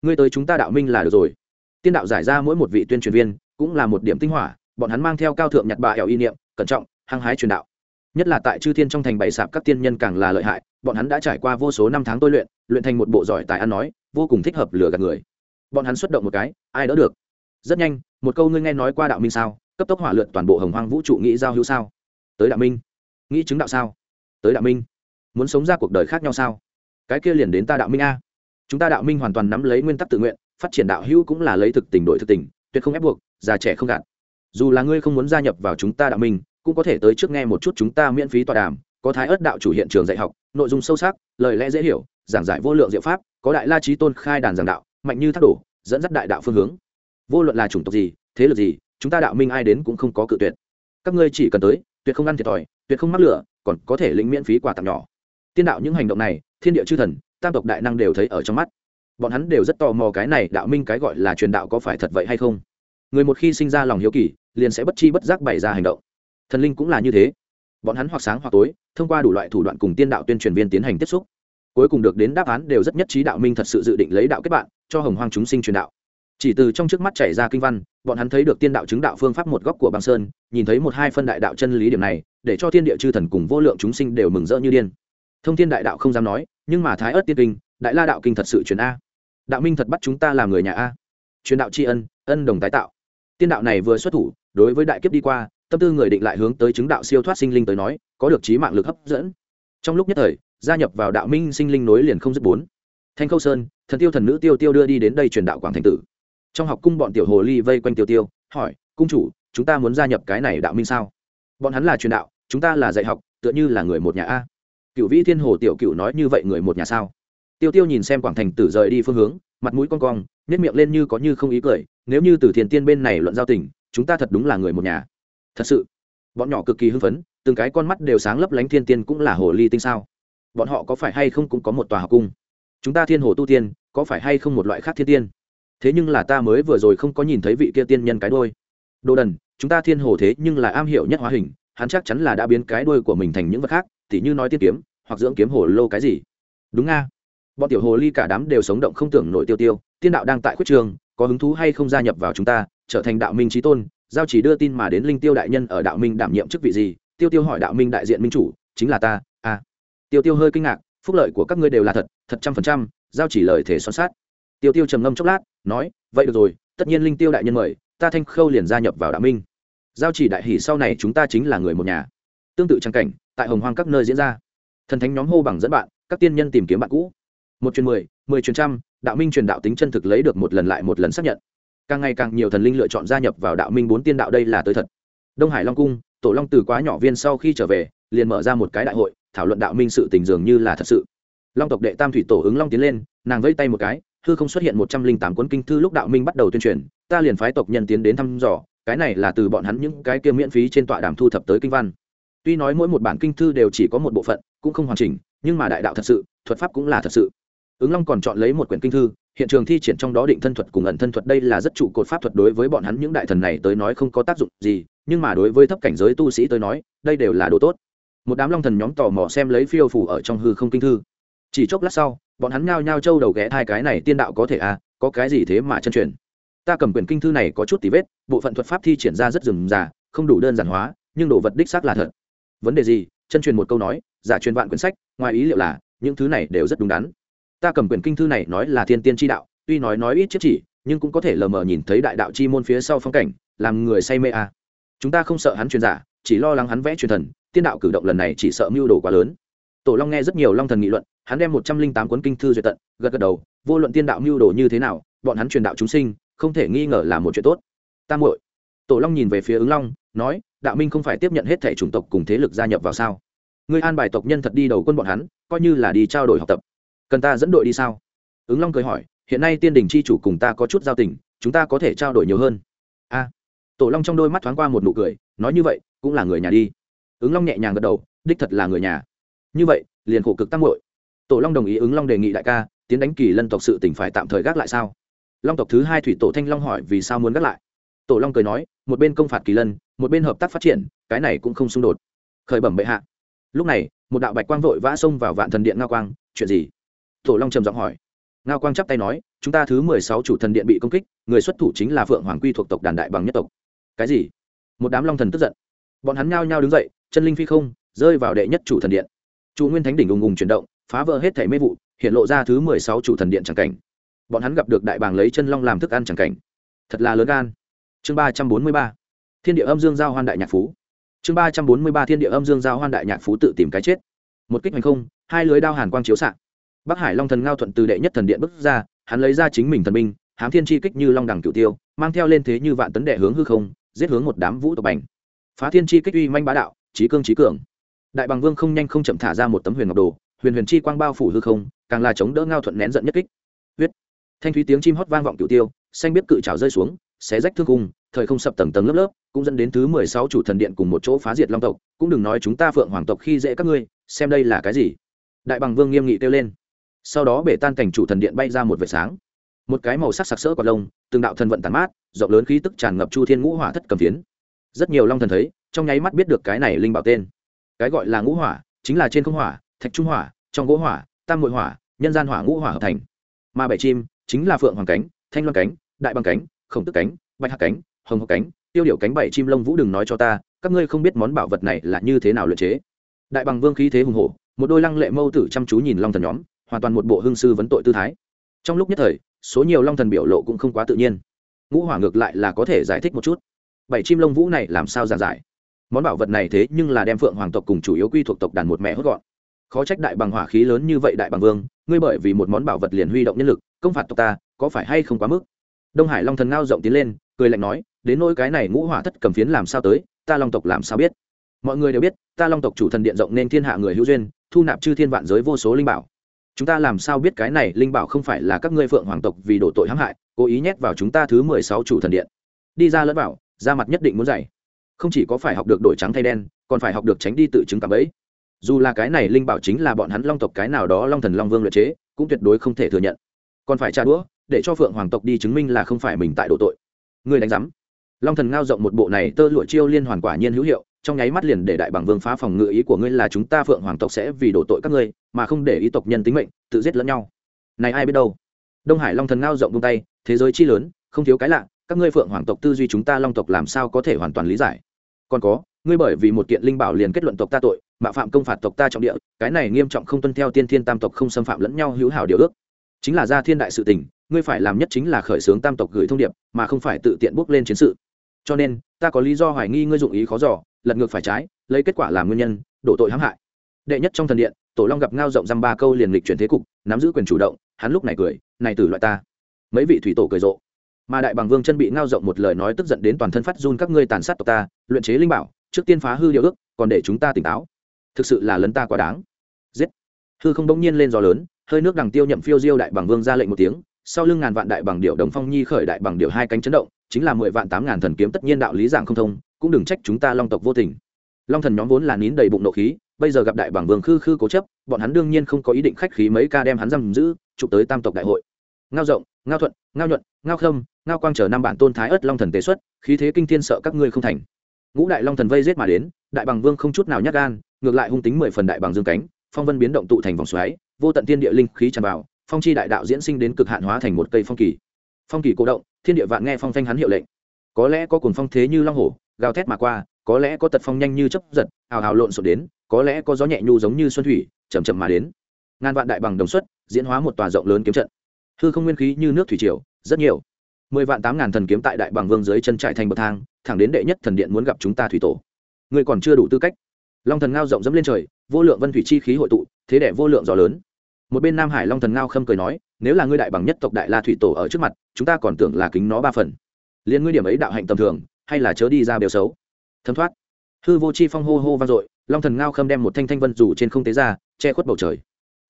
Ngươi tới chúng ta đạo minh là được rồi. Tiên đạo giải ra mỗi một vị tuyên truyền viên, cũng là một điểm tinh hỏa, bọn hắn mang theo cao thượng nhặt bà hẻo y niệm, cẩn trọng, hăng hái truyền đạo nhất là tại chư thiên trong thành bảy sạp các tiên nhân càng là lợi hại, bọn hắn đã trải qua vô số năm tháng tôi luyện luyện thành một bộ giỏi tài ăn nói, vô cùng thích hợp lừa gạt người. Bọn hắn xuất động một cái, ai đỡ được? Rất nhanh, một câu ngươi nghe nói qua đạo minh sao? Cấp tốc hỏa lượn toàn bộ hồng hoang vũ trụ nghĩ giao hữu sao? Tới đạo minh. Nghĩ chứng đạo sao? Tới đạo minh. Muốn sống ra cuộc đời khác nhau sao? Cái kia liền đến ta đạo minh a. Chúng ta đạo minh hoàn toàn nắm lấy nguyên tắc tự nguyện, phát triển đạo hữu cũng là lấy thực tình đổi thực tình, tuyệt không ép buộc, già trẻ không gạt. Dù là ngươi không muốn gia nhập vào chúng ta đạo minh cũng có thể tới trước nghe một chút chúng ta miễn phí tọa đàm, có thái ớt đạo chủ hiện trường dạy học, nội dung sâu sắc, lời lẽ dễ hiểu, giảng giải vô lượng diệu pháp, có đại la trí tôn khai đàn giảng đạo, mạnh như thác đổ, dẫn dắt đại đạo phương hướng. Vô luận là chủng tộc gì, thế lực gì, chúng ta đạo minh ai đến cũng không có cự tuyệt. Các ngươi chỉ cần tới, tuyệt không ăn thiệt thòi, tuyệt không mắc lửa, còn có thể lĩnh miễn phí quà tặng nhỏ. Tiên đạo những hành động này, thiên địa chư thần, tam tộc đại năng đều thấy ở trong mắt. Bọn hắn đều rất tò mò cái này đạo minh cái gọi là truyền đạo có phải thật vậy hay không. Người một khi sinh ra lòng hiếu kỳ, liền sẽ bất chi bất giác bày ra hành động thần linh cũng là như thế. Bọn hắn hoặc sáng hoặc tối, thông qua đủ loại thủ đoạn cùng tiên đạo tuyên truyền viên tiến hành tiếp xúc. Cuối cùng được đến đáp án đều rất nhất trí đạo minh thật sự dự định lấy đạo kết bạn, cho hồng hoang chúng sinh truyền đạo. Chỉ từ trong trước mắt chảy ra kinh văn, bọn hắn thấy được tiên đạo chứng đạo phương pháp một góc của băng sơn, nhìn thấy một hai phân đại đạo chân lý điểm này, để cho thiên địa chư thần cùng vô lượng chúng sinh đều mừng rỡ như điên. Thông thiên đại đạo không dám nói, nhưng mà thái ớt tiên kinh, đại la đạo kinh thật sự truyền a. Đạo minh thật bắt chúng ta làm người nhà a. Truyền đạo tri ân ân đồng tái tạo. Tiên đạo này vừa xuất thủ, đối với đại kiếp đi qua tâm tư người định lại hướng tới chứng đạo siêu thoát sinh linh tới nói, có được trí mạng lực hấp dẫn. Trong lúc nhất thời, gia nhập vào đạo minh sinh linh nối liền không dứt bốn. Thanh khâu sơn, thần tiêu thần nữ tiêu tiêu đưa đi đến đây truyền đạo quảng thành tử. Trong học cung bọn tiểu hồ ly vây quanh tiêu tiêu, hỏi, cung chủ, chúng ta muốn gia nhập cái này đạo minh sao? Bọn hắn là truyền đạo, chúng ta là dạy học, tựa như là người một nhà a. Cựu vĩ thiên hồ tiểu cựu nói như vậy người một nhà sao? Tiêu tiêu nhìn xem quảng thành tử rời đi phương hướng, mặt mũi con cong nhét miệng lên như có như không ý cười, nếu như từ thiền tiên bên này luận giao tình, chúng ta thật đúng là người một nhà thật sự, bọn nhỏ cực kỳ hưng phấn, từng cái con mắt đều sáng lấp lánh thiên tiên cũng là hồ ly tinh sao. Bọn họ có phải hay không cũng có một tòa học cung? Chúng ta thiên hồ tu tiên, có phải hay không một loại khác thiên tiên? Thế nhưng là ta mới vừa rồi không có nhìn thấy vị kia tiên nhân cái đôi đồ đần, chúng ta thiên hồ thế nhưng là am hiểu nhất hóa hình, hắn chắc chắn là đã biến cái đôi của mình thành những vật khác, tỉ như nói tiên kiếm, hoặc dưỡng kiếm hồ lô cái gì. Đúng nga. Bọn tiểu hồ ly cả đám đều sống động không tưởng nổi tiêu tiêu, tiên đạo đang tại quyết trường, có hứng thú hay không gia nhập vào chúng ta, trở thành đạo minh trí tôn giao chỉ đưa tin mà đến linh tiêu đại nhân ở đạo minh đảm nhiệm chức vị gì? Tiêu tiêu hỏi đạo minh đại diện minh chủ, chính là ta à. Tiêu tiêu hơi kinh ngạc, phúc lợi của các ngươi đều là thật thật trăm phần trăm, giao chỉ lời thể son sát tiêu tiêu trầm ngâm chốc lát, nói, vậy được rồi, tất nhiên linh tiêu đại nhân mời, ta thanh khâu liền gia nhập vào đạo minh. Giao chỉ đại hỷ sau này chúng ta chính là người một nhà. Tương tự trang cảnh, tại hồng hoang các nơi diễn ra. Thần thánh nhóm hô bằng dẫn bạn, các tiên nhân tìm kiếm bạn cũ. Một chuyến mười mười chuyến trăm, đạo minh truyền đạo tính chân thực lấy được một lần lại một lần xác nhận càng ngày càng nhiều thần linh lựa chọn gia nhập vào đạo minh bốn tiên đạo đây là tới thật. Đông hải long cung, tổ long từ quá nhỏ viên sau khi trở về, liền mở ra một cái đại hội, thảo luận đạo minh sự tình dường như là thật sự. Long tộc đệ tam thủy tổ ứng long tiến lên, nàng vây tay một cái thư không xuất hiện một trăm linh tám cuốn kinh thư lúc đạo minh bắt đầu tuyên truyền, ta liền phái tộc nhân tiến đến thăm dò, cái này là từ bọn hắn những cái kia miễn phí trên tọa đàm thu thập tới kinh văn. Tuy nói mỗi một bản kinh thư đều chỉ có một bộ phận, cũng không hoàn chỉnh, nhưng mà đại đạo thật sự, thuật pháp cũng là thật sự. Ứng long còn chọn lấy một quyển kinh thư hiện trường thi triển trong đó định thân thuật cùng ẩn thân thuật đây là rất trụ cột pháp thuật đối với bọn hắn những đại thần này tới nói không có tác dụng gì, nhưng mà đối với thấp cảnh giới tu sĩ tới nói, đây đều là đồ tốt. Một đám long thần nhóm tò mò xem lấy phiêu phủ ở trong hư không kinh thư. Chỉ chốc lát sau, bọn hắn nhao nhao trâu đầu ghé hai cái này tiên đạo có thể à có cái gì thế mà chân truyền. Ta cầm quyển kinh thư này có chút tí vết, bộ phận thuật pháp thi triển ra rất rườm rà, không đủ đơn giản hóa, nhưng đồ vật đích xác là thật. Vấn đề gì? Chân truyền một câu nói, giả truyền vạn quyển sách, ngoài ý liệu là, những thứ này đều rất đúng đắn ta cầm quyển kinh thư này nói là thiên tiên tri đạo, tuy nói nói ít chiếc chỉ, nhưng cũng có thể lờ mờ nhìn thấy đại đạo chi môn phía sau phong cảnh, làm người say mê à. chúng ta không sợ hắn truyền giả, chỉ lo lắng hắn vẽ truyền thần, tiên đạo cử động lần này chỉ sợ mưu đồ quá lớn. Tổ long nghe rất nhiều long thần nghị luận, hắn đem một trăm linh tám cuốn kinh thư duyệt tận, gật gật đầu, vô luận tiên đạo mưu đồ như thế nào, bọn hắn truyền đạo chúng sinh, không thể nghi ngờ là một chuyện tốt. Tam hội tổ long nhìn về phía ứng long, nói, đạo minh không phải tiếp nhận hết thẻ chủng tộc cùng thế lực gia nhập vào sao? Ngươi an bài tộc nhân thật đi đầu quân bọn hắn, coi như là đi trao đổi học tập cần ta dẫn đội đi sao? Ứng long cười hỏi, hiện nay tiên đình c h i chủ cùng ta có chút giao tình, chúng ta có thể trao đổi nhiều hơn. A. Tổ long trong đôi mắt thoáng qua một nụ cười, nói như vậy, cũng là người nhà đi. Ứng long nhẹ nhàng gật đầu, đích thật là người nhà. Như vậy, liền khổ cực tăng hội tổ long đồng ý ứng long đề nghị đại ca, tiến đánh kỳ lân tộc sự tỉnh phải tạm thời gác lại sao? Long tộc thứ hai thủy tổ thanh long hỏi vì sao muốn gác lại. Tổ long cười nói, một bên công phạt kỳ lân, một bên hợp tác phát triển, cái này cũng không xung đột. Khởi bẩm bệ hạ. Lúc này, một đạo bạch quang vội vã xông vào vạn thần điện ngao quang, chuyện gì? Tổ long trầm giọng hỏi. Ngao quang chắp tay nói, chúng ta thứ mười sáu chủ thần điện bị công kích, người xuất thủ chính là phượng hoàng quy thuộc tộc đàn đại bằng nhất tộc. Cái gì? Một đám long thần tức giận. Bọn hắn nhao nhao đứng dậy, chân linh phi không, rơi vào đệ nhất chủ thần điện. Chủ nguyên thánh đỉnh ùng ùng chuyển động, phá vỡ hết thể mê vụ, hiện lộ ra thứ mười sáu chủ thần điện c cảnh. Bọn hắn gặp được đại bàng lấy chân long làm thức ăn c cảnh. Thật là lớn gan. Chương ba trăm bốn mươi ba. Thiên địa âm dương giao hoan đại nhạc phú. Chương ba trăm bốn mươi ba thiên địa âm dương giao hoan đại nhạc phú tự tìm cái chết. Một kích hành không, hai lưới đao hàn quang chiếu s bắc hải long thần ngao thuận từ đệ nhất thần điện bước ra, hắn lấy ra chính mình thần binh, hám thiên chi kích như long đẳng cựu tiêu, mang theo lên thế như vạn tấn đệ hướng hư không, giết hướng một đám vũ tộc bành. Phá thiên chi kích uy manh bá đạo trí cương trí cường. Đại bằng vương không nhanh không chậm thả ra một tấm huyền ngọc đồ, huyền huyền chi quang bao phủ hư không, càng là chống đỡ ngao thuận nén giận nhất kích. Huyết. Thanh thúy tiếng chim hót vang vọng cựu tiêu, xanh biết cự trào rơi xuống, xé rách thương cung, thời không sập tầng tầng lớp lớp, cũng dẫn đến thứ mười sáu chủ thần điện cùng một chỗ phá diệt long tộc, cũng đừng nói chúng ta phượng hoàng tộc khi dễ các ngươi, xem đây là cái gì. Đại bằng vương nghiêm nghị kêu lên sau đó bể tan cảnh chủ thần điện bay ra một vệt sáng. Một cái màu sắc sặc sỡ quạt lông, từng đạo thần vận tàn mát, rộng lớn khí tức tràn ngập chu thiên ngũ hỏa thất cầm phiến. Rất nhiều long thần thấy, trong nháy mắt biết được cái này linh bảo tên. Cái gọi là ngũ hỏa, chính là trên không hỏa, thạch trung hỏa, trong gỗ hỏa, tam mội hỏa, nhân gian hỏa ngũ hỏa hợp thành. Mà bảy chim, chính là phượng hoàng cánh, thanh loan cánh, đại bằng cánh, khổng tức cánh, bạch hạc cánh, hồng hộc cánh, tiêu điệu cánh bảy chim lông vũ đừng nói cho ta, các ngươi không biết món bảo vật này là như thế nào luyện chế. Đại bằng vương khí thế hùng hổ, một đôi lăng lệ mâu tử chăm chú nhìn long thần nhóm hoàn toàn một bộ hương sư vấn tội tư thái. Trong lúc nhất thời, số nhiều long thần biểu lộ cũng không quá tự nhiên. Ngũ hỏa ngược lại là có thể giải thích một chút. Bảy chim lông vũ này làm sao giàn giải? Món bảo vật này thế nhưng là đem phượng hoàng tộc cùng chủ yếu quy thuộc tộc đàn một mẹ hốt gọn. Khó trách đại bằng hỏa khí lớn như vậy đại bằng vương, ngươi bởi vì một món bảo vật liền huy động nhân lực, công phạt tộc ta, có phải hay không quá mức? Đông hải long thần ngao rộng tiến lên, cười lạnh nói, đến nỗi cái này ngũ hỏa thất cầm phiến làm sao tới, ta long tộc làm sao biết? Mọi người đều biết, ta long tộc chủ thần điện rộng nên thiên hạ người hữu duyên, thu nạp chư thiên vạn giới vô số linh bảo chúng ta làm sao biết cái này linh bảo không phải là các ngươi phượng hoàng tộc vì đổ tội hãm hại, cố ý nhét vào chúng ta thứ mười sáu chủ thần điện. Đi ra lẫn bảo, ra mặt nhất định muốn dạy. Không chỉ có phải học được đổi trắng thay đen, còn phải học được tránh đi tự chứng cảm ấy. Dù là cái này linh bảo chính là bọn hắn long tộc cái nào đó long thần long vương luyện chế, cũng tuyệt đối không thể thừa nhận. Còn phải trả đũa, để cho phượng hoàng tộc đi chứng minh là không phải mình tại độ tội. Người đánh giám. Long thần ngao rộng một bộ này tơ lụa chiêu liên hoàn quả nhiên hữu hiệu trong nháy mắt liền để đại bằng vương phá phòng ngự ý của ngươi là chúng ta phượng hoàng tộc sẽ vì đổ tội các ngươi, mà không để ý tộc nhân tính mệnh, tự giết lẫn nhau. Này ai biết đâu? Đông hải long thần ngao rộng vung tay, thế giới chi lớn, không thiếu cái lạ, các ngươi phượng hoàng tộc tư duy chúng ta long tộc làm sao có thể hoàn toàn lý giải? Còn có, ngươi bởi vì một kiện linh bảo liền kết luận tộc ta tội mạ phạm công phạt tộc ta trọng địa, cái này nghiêm trọng không tuân theo tiên thiên tam tộc không xâm phạm lẫn nhau hữu hảo điều ước. Chính là gia thiên đại sự tình, ngươi phải làm nhất chính là khởi xướng tam tộc gửi thông điệp, mà không phải tự tiện bước lên chiến sự cho nên, ta có lý do hoài nghi ngươi dụng ý khó giỏ lật ngược phải trái, lấy kết quả làm nguyên nhân, đổ tội hãm hại. Đệ nhất trong thần điện, tổ long gặp ngao rộng dăm ba câu liền lịch chuyển thế cục, nắm giữ quyền chủ động, hắn lúc này cười, này từ loại ta. Mấy vị thủy tổ cười rộ. Mà đại bằng vương chân bị ngao rộng một lời nói tức giận đến toàn thân phát run các ngươi tàn sát tộc ta, luyện chế linh bảo, trước tiên phá hư điều ước, còn để chúng ta tỉnh táo. Thực sự là lấn ta quá đáng. Giết. Hư không bỗng nhiên lên gió lớn, hơi nước đằng tiêu nhậm phiêu diêu đại bằng vương ra lệnh một tiếng, sau lưng ngàn vạn đại bằng điệu đồng phong nhi khởi đại bằng điệu hai cánh chấn động chính là mười vạn tám ngàn thần kiếm tất nhiên đạo lý giảng không thông, cũng đừng trách chúng ta long tộc vô tình. Long thần nhóm vốn là nín đầy bụng nộ khí, bây giờ gặp đại bảng vương khư khư cố chấp, bọn hắn đương nhiên không có ý định khách khí mấy ca đem hắn giam giữ, chụp tới tam tộc đại hội. Ngao rộng, ngao thuận, ngao nhuận, ngao khâm, ngao quang chờ năm bản tôn thái ất long thần tế xuất, khí thế kinh thiên sợ các ngươi không thành. Ngũ đại long thần vây giết mà đến, đại bằng vương không chút nào nhát gan, ngược lại hung tính mười phần đại bằng dương cánh, phong vân biến động tụ thành vòng xoáy, vô tận thiên địa linh khí tràn vào, phong chi đại đạo diễn sinh đến cực hạn hóa thành một cây phong kỳ phong kỳ cổ động, thiên địa vạn nghe phong thanh hắn hiệu lệnh. Có lẽ có cuồng phong thế như long hổ, gào thét mà qua, có lẽ có tật phong nhanh như chấp giật hào hào lộn xộn đến, có lẽ có gió nhẹ nhu giống như xuân thủy chầm chậm mà đến. Ngàn vạn đại bằng đồng xuất, diễn hóa một tòa rộng lớn kiếm trận. Hư không nguyên khí như nước thủy triều, rất nhiều. Mười vạn tám ngàn thần kiếm tại đại bằng vương dưới chân trại thành bậc thang, thẳng đến đệ nhất thần điện muốn gặp chúng ta thủy tổ. Người còn chưa đủ tư cách. Long thần ngao rộng dẫm lên trời, vô lượng vân thủy chi khí hội tụ, thế đệ vô lượng gió lớn một bên nam hải long thần ngao khâm cười nói, nếu là ngươi đại bằng nhất tộc đại la thủy tổ ở trước mặt, chúng ta còn tưởng là kính nó ba phần. Liền ngươi điểm ấy đạo hạnh tầm thường, hay là chớ đi ra bèo xấu. Thấm thoát. Hư vô chi phong hô hô vang dội, long thần ngao khâm đem một thanh thanh vân rủ trên không tế ra, che khuất bầu trời.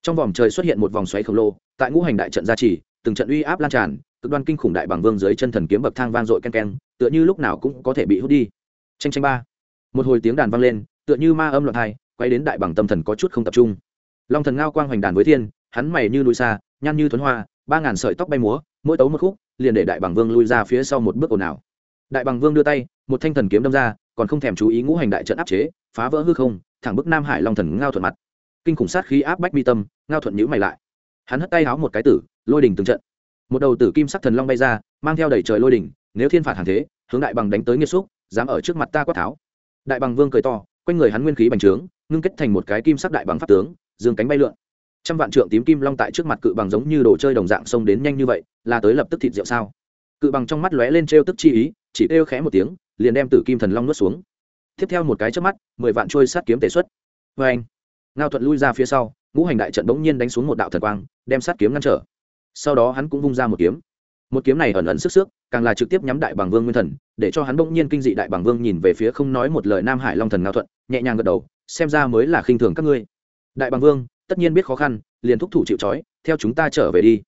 Trong vòng trời xuất hiện một vòng xoáy khổng lồ, tại ngũ hành đại trận gia trì, từng trận uy áp lan tràn, cực đoan kinh khủng đại bằng vương dưới chân thần kiếm bậc thang vang dội ken ken tựa như lúc nào cũng có thể bị hút đi. Tranh tranh ba. Một hồi tiếng đàn vang lên, tựa như ma âm loạn hai quay đến đại bằng tâm thần có chút không tập trung long thần ngao quang hoành đàn với thiên, hắn mày như núi xa, nhăn như thuấn hoa, ba ngàn sợi tóc bay múa, mỗi tấu một khúc, liền để đại bằng vương lui ra phía sau một bước ồn ào. Đại bằng vương đưa tay, một thanh thần kiếm đâm ra, còn không thèm chú ý ngũ hành đại trận áp chế, phá vỡ hư không, thẳng bức nam hải long thần ngao thuận mặt. Kinh khủng sát khí áp bách mi tâm, ngao thuận nhữ mày lại. Hắn hất tay háo một cái tử, lôi đình từng trận. Một đầu tử kim sắc thần long bay ra, mang theo đầy trời lôi đình, nếu thiên phạt hàng thế, hướng đại bằng đánh tới nghiêm xúc, dám ở trước mặt ta quát tháo. Đại bằng vương cười to, quanh người hắn nguyên khí bành trướng, ngưng kết thành một cái kim sắc đại bằng pháp tướng dương cánh bay lượn. Trăm vạn trượng tím kim long tại trước mặt cự bằng giống như đồ chơi đồng dạng xông đến nhanh như vậy, là tới lập tức thịt rượu sao? Cự bằng trong mắt lóe lên trêu tức chi ý, chỉ kêu khẽ một tiếng, liền đem tử kim thần long nuốt xuống. Tiếp theo một cái trước mắt, mười vạn trôi sát kiếm tể xuất. Vê anh, ngao thuận lui ra phía sau, ngũ hành đại trận bỗng nhiên đánh xuống một đạo thần quang, đem sát kiếm ngăn trở. Sau đó hắn cũng vung ra một kiếm. Một kiếm này ẩn ẩn sức sức, càng là trực tiếp nhắm đại bằng vương nguyên thần, để cho hắn bỗng nhiên kinh dị đại bằng vương nhìn về phía không nói một lời nam hải long thần ngao thuận, nhẹ nhàng gật đầu, xem ra mới là khinh thường các ngươi đại bằng vương, tất nhiên biết khó khăn, liền thúc thủ chịu trói, theo chúng ta trở về đi.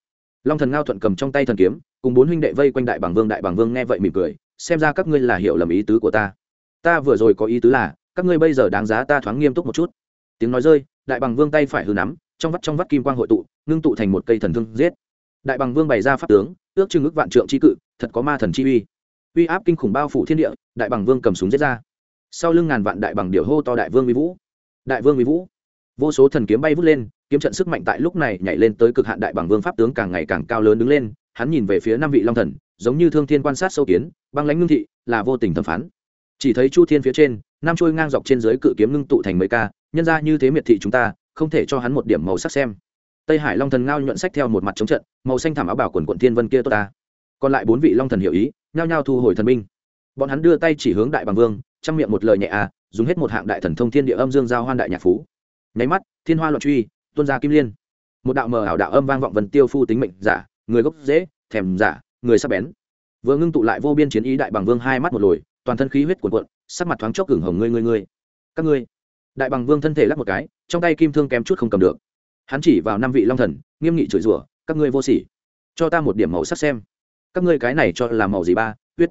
Long thần ngao thuận cầm trong tay thần kiếm, cùng bốn huynh đệ vây quanh đại bằng vương, đại bằng vương nghe vậy mỉm cười, xem ra các ngươi là hiểu lầm ý tứ của ta. Ta vừa rồi có ý tứ là, các ngươi bây giờ đáng giá ta thoáng nghiêm túc một chút. Tiếng nói rơi, đại bằng vương tay phải hư nắm, trong vắt trong vắt kim quang hội tụ, ngưng tụ thành một cây thần thương giết. Đại bằng vương bày ra pháp tướng, ước chừng ước vạn trượng chi cự, thật có ma thần chi uy. Uy áp kinh khủng bao phủ thiên địa, đại bằng vương cầm súng giết ra. Sau lưng ngàn vạn đại bằng điệu hô to đại vương vi vũ. Đại vương vi vũ vô số thần kiếm bay vút lên, kiếm trận sức mạnh tại lúc này nhảy lên tới cực hạn đại bằng vương pháp tướng càng ngày càng cao lớn đứng lên, hắn nhìn về phía năm vị long thần, giống như thương thiên quan sát sâu kiến, băng lãnh ngưng thị, là vô tình thẩm phán. Chỉ thấy chu thiên phía trên nam trôi ngang dọc trên dưới cự kiếm ngưng tụ thành mấy ca, nhân ra như thế miệt thị chúng ta, không thể cho hắn một điểm màu sắc xem. Tây hải long thần ngao nhuận sách theo một mặt chống trận, màu xanh thảm áo bảo quần quận thiên vân kia tốt ta. Còn lại bốn vị long thần hiểu ý, nhao nhao thu hồi thần binh. Bọn hắn đưa tay chỉ hướng đại bằng vương trong miệng một lời nhẹ à dùng hết một hạng đại thần thông thiên địa âm dương giao hoan đại nhạc phú nháy mắt, thiên hoa loạn truy, tuôn ra kim liên. Một đạo mờ ảo đạo âm vang vọng vần tiêu phu tính mệnh giả, người gốc dễ thèm giả, người sắp bén. Vừa ngưng tụ lại vô biên chiến ý đại bằng vương hai mắt một lồi, toàn thân khí huyết cuồn cuộn, sắc mặt thoáng chốc cửng hồng ngươi ngươi ngươi. Các ngươi. Đại bằng vương thân thể lắc một cái, trong tay kim thương kém chút không cầm được. Hắn chỉ vào năm vị long thần, nghiêm nghị chửi rủa, các ngươi vô sỉ. Cho ta một điểm màu sắc xem. Các ngươi cái này cho là màu gì ba? Huyết.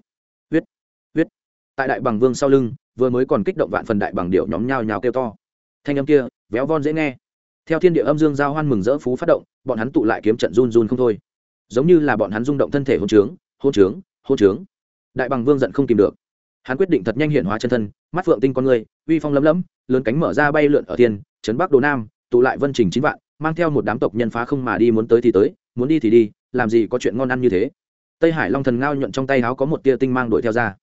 Huyết. Huyết. Tại đại bằng vương sau lưng, vừa mới còn kích động vạn phần đại bằng điệu nhóm nhao nhao kêu to. Thanh âm kia véo von dễ nghe. Theo thiên địa âm dương giao hoan mừng rỡ phú phát động, bọn hắn tụ lại kiếm trận run run không thôi. Giống như là bọn hắn rung động thân thể hôn trướng hôn trướng hôn trướng. Đại bằng vương giận không tìm được. Hắn quyết định thật nhanh hiện hóa chân thân, mắt phượng tinh con người, uy phong lấm lấm, lớn cánh mở ra bay lượn ở thiên, trấn bắc đồ nam, tụ lại vân trình chín vạn, mang theo một đám tộc nhân phá không mà đi muốn tới thì tới, muốn đi thì đi, làm gì có chuyện ngon ăn như thế. Tây hải long thần ngao nhuận trong tay áo có một tia tinh mang đuổi theo ra.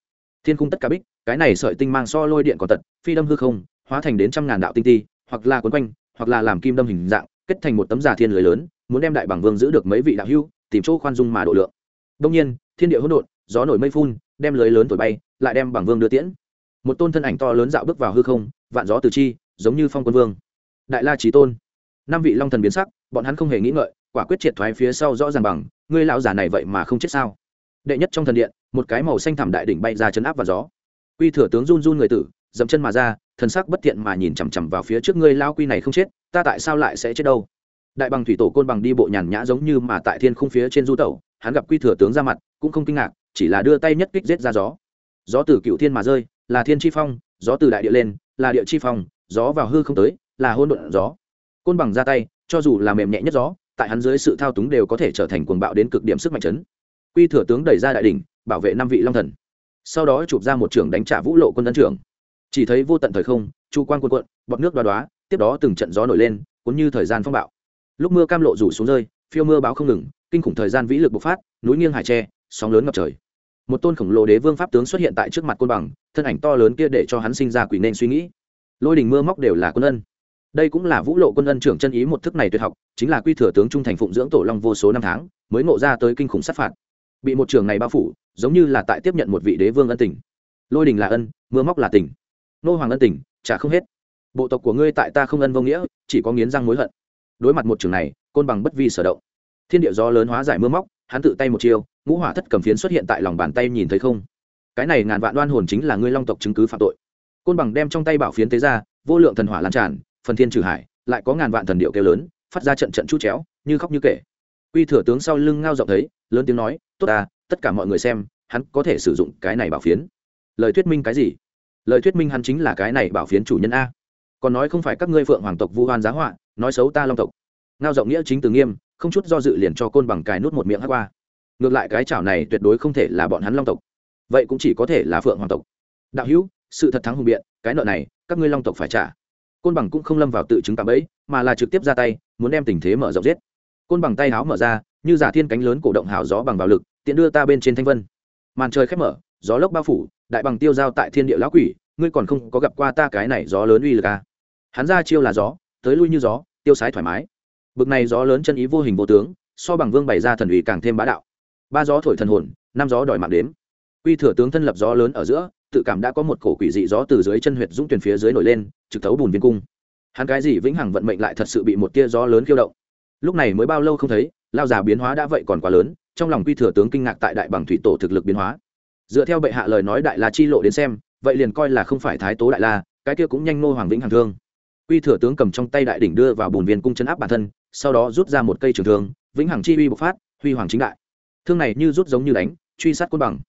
Thiên khung tất cả bích, cái này sợi tinh mang so lôi điện còn tật, phi đâm hư không, hóa thành đến trăm ngàn đạo tinh ti hoặc là quấn quanh, hoặc là làm kim đâm hình dạng, kết thành một tấm giả thiên lưới lớn, muốn đem đại bằng vương giữ được mấy vị đạo hưu tìm chỗ khoan dung mà độ lượng. Đông nhiên, thiên địa hỗn độn, gió nổi mây phun, đem lưới lớn thổi bay, lại đem bằng vương đưa tiễn. Một tôn thân ảnh to lớn dạo bước vào hư không, vạn gió từ chi, giống như phong quân vương. Đại la trí tôn. Năm vị long thần biến sắc, bọn hắn không hề nghĩ ngợi, quả quyết triệt thoái phía sau rõ ràng bằng, ngươi lão giả này vậy mà không chết sao? Đệ nhất trong thần điện, một cái màu xanh thảm đại đỉnh bay ra chấn áp vào gió. Quy thừa tướng run run người tử, dậm chân mà ra thần sắc bất thiện mà nhìn chằm chằm vào phía trước ngươi lao quy này không chết, ta tại sao lại sẽ chết đâu? Đại bằng thủy tổ côn bằng đi bộ nhàn nhã giống như mà tại thiên không phía trên du tẩu, hắn gặp quy thừa tướng ra mặt, cũng không kinh ngạc, chỉ là đưa tay nhất kích giết ra gió. Gió từ cựu thiên mà rơi, là thiên chi phong, gió từ đại địa lên, là địa chi phong, gió vào hư không tới, là hôn độn gió. Côn bằng ra tay, cho dù là mềm nhẹ nhất gió, tại hắn dưới sự thao túng đều có thể trở thành cuồng bạo đến cực điểm sức mạnh chấn. Quy thừa tướng đẩy ra đại đỉnh, bảo vệ năm vị long thần. Sau đó chụp ra một trưởng đánh trả vũ lộ quân tấn trưởng chỉ thấy vô tận thời không, chu quan quân quận bọt nước đoá đoá, tiếp đó từng trận gió nổi lên, cuốn như thời gian phong bạo. Lúc mưa cam lộ rủ xuống rơi, phiêu mưa báo không ngừng, kinh khủng thời gian vĩ lực bộc phát, núi nghiêng hải tre, sóng lớn ngập trời. Một tôn khổng lồ đế vương pháp tướng xuất hiện tại trước mặt côn bằng, thân ảnh to lớn kia để cho hắn sinh ra quỷ nên suy nghĩ. Lôi đình mưa móc đều là quân ân. Đây cũng là vũ lộ quân ân trưởng chân ý một thức này tuyệt học, chính là quy thừa tướng trung thành phụng dưỡng tổ long vô số năm tháng, mới ngộ ra tới kinh khủng sát phạt. Bị một trường này bao phủ, giống như là tại tiếp nhận một vị đế vương ân tình. Lôi đình là ân, mưa móc là tình nô hoàng ân tình trả không hết. Bộ tộc của ngươi tại ta không ân vô nghĩa, chỉ có nghiến răng mối hận. Đối mặt một trường này, côn bằng bất vi sở động. Thiên địa gió lớn hóa giải mưa móc, hắn tự tay một chiêu, ngũ hỏa thất cầm phiến xuất hiện tại lòng bàn tay nhìn thấy không? Cái này ngàn vạn đoan hồn chính là ngươi long tộc chứng cứ phạm tội. Côn bằng đem trong tay bảo phiến tế ra, vô lượng thần hỏa lan tràn, phần thiên trừ hải, lại có ngàn vạn thần điệu kêu lớn, phát ra trận trận chút chéo, như khóc như kể. Quy thừa tướng sau lưng ngao giọng thấy, lớn tiếng nói, tốt ta, tất cả mọi người xem, hắn có thể sử dụng cái này bảo phiến. Lời thuyết minh cái gì? Lời thuyết minh hắn chính là cái này bảo phiến chủ nhân a. Còn nói không phải các ngươi phượng hoàng tộc vu hoan giá họa, nói xấu ta long tộc. Ngao rộng nghĩa chính từ nghiêm, không chút do dự liền cho côn bằng cài nút một miệng hát qua. Ngược lại cái chảo này tuyệt đối không thể là bọn hắn long tộc. Vậy cũng chỉ có thể là phượng hoàng tộc. Đạo hữu, sự thật thắng hùng biện, cái nợ này, các ngươi long tộc phải trả. Côn bằng cũng không lâm vào tự chứng tạm ấy mà là trực tiếp ra tay, muốn đem tình thế mở rộng giết. Côn bằng tay áo mở ra, như giả thiên cánh lớn cổ động hào gió bằng vào lực, tiện đưa ta bên trên thanh vân. Màn trời khép mở, gió lốc bao phủ đại bằng tiêu giao tại thiên địa lão quỷ, ngươi còn không có gặp qua ta cái này gió lớn uy lực à. hắn ra chiêu là gió, tới lui như gió, tiêu sái thoải mái. Bực này gió lớn chân ý vô hình vô tướng, so bằng vương bày ra thần ủy càng thêm bá đạo. Ba gió thổi thần hồn, năm gió đòi mạng đếm. Quy thừa tướng thân lập gió lớn ở giữa, tự cảm đã có một cổ quỷ dị gió từ dưới chân huyệt dũng tuyển phía dưới nổi lên, trực thấu bùn viên cung. Hắn cái gì vĩnh hằng vận mệnh lại thật sự bị một tia gió lớn khiêu động. Lúc này mới bao lâu không thấy, lao già biến hóa đã vậy còn quá lớn, trong lòng quy thừa tướng kinh ngạc tại đại bằng thủy tổ thực lực biến hóa dựa theo bệ hạ lời nói đại la chi lộ đến xem, vậy liền coi là không phải thái tố đại la, cái kia cũng nhanh nô hoàng vĩnh hằng thương. Quy thừa tướng cầm trong tay đại đỉnh đưa vào bùn viên cung chấn áp bản thân, sau đó rút ra một cây trường thương, vĩnh hằng chi uy bộc phát, huy hoàng chính đại. Thương này như rút giống như đánh, truy sát côn bằng.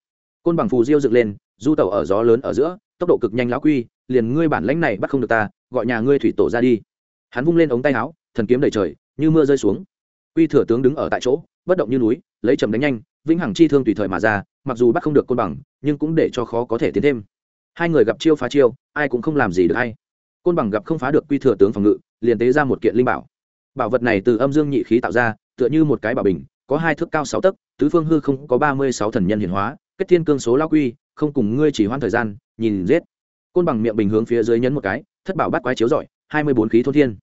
Côn bằng phù diêu dựng lên, du tàu ở gió lớn ở giữa, tốc độ cực nhanh lão quy, liền ngươi bản lãnh này bắt không được ta, gọi nhà ngươi thủy tổ ra đi. Hắn vung lên ống tay áo, thần kiếm đầy trời, như mưa rơi xuống. Quy thừa tướng đứng ở tại chỗ bất động như núi, lấy trầm đánh nhanh, vĩnh hằng chi thương tùy thời mà ra, mặc dù bắt không được côn bằng, nhưng cũng để cho khó có thể tiến thêm. Hai người gặp chiêu phá chiêu, ai cũng không làm gì được hay. Côn bằng gặp không phá được quy thừa tướng phòng ngự, liền tế ra một kiện linh bảo. Bảo vật này từ âm dương nhị khí tạo ra, tựa như một cái bảo bình, có hai thước cao sáu tấc, tứ phương hư không có ba mươi sáu thần nhân hiển hóa, kết thiên cương số lao quy, không cùng ngươi chỉ hoãn thời gian, nhìn giết. Côn bằng miệng bình hướng phía dưới nhấn một cái, thất bảo bắt quái chiếu rọi, hai mươi bốn khí thôn thiên.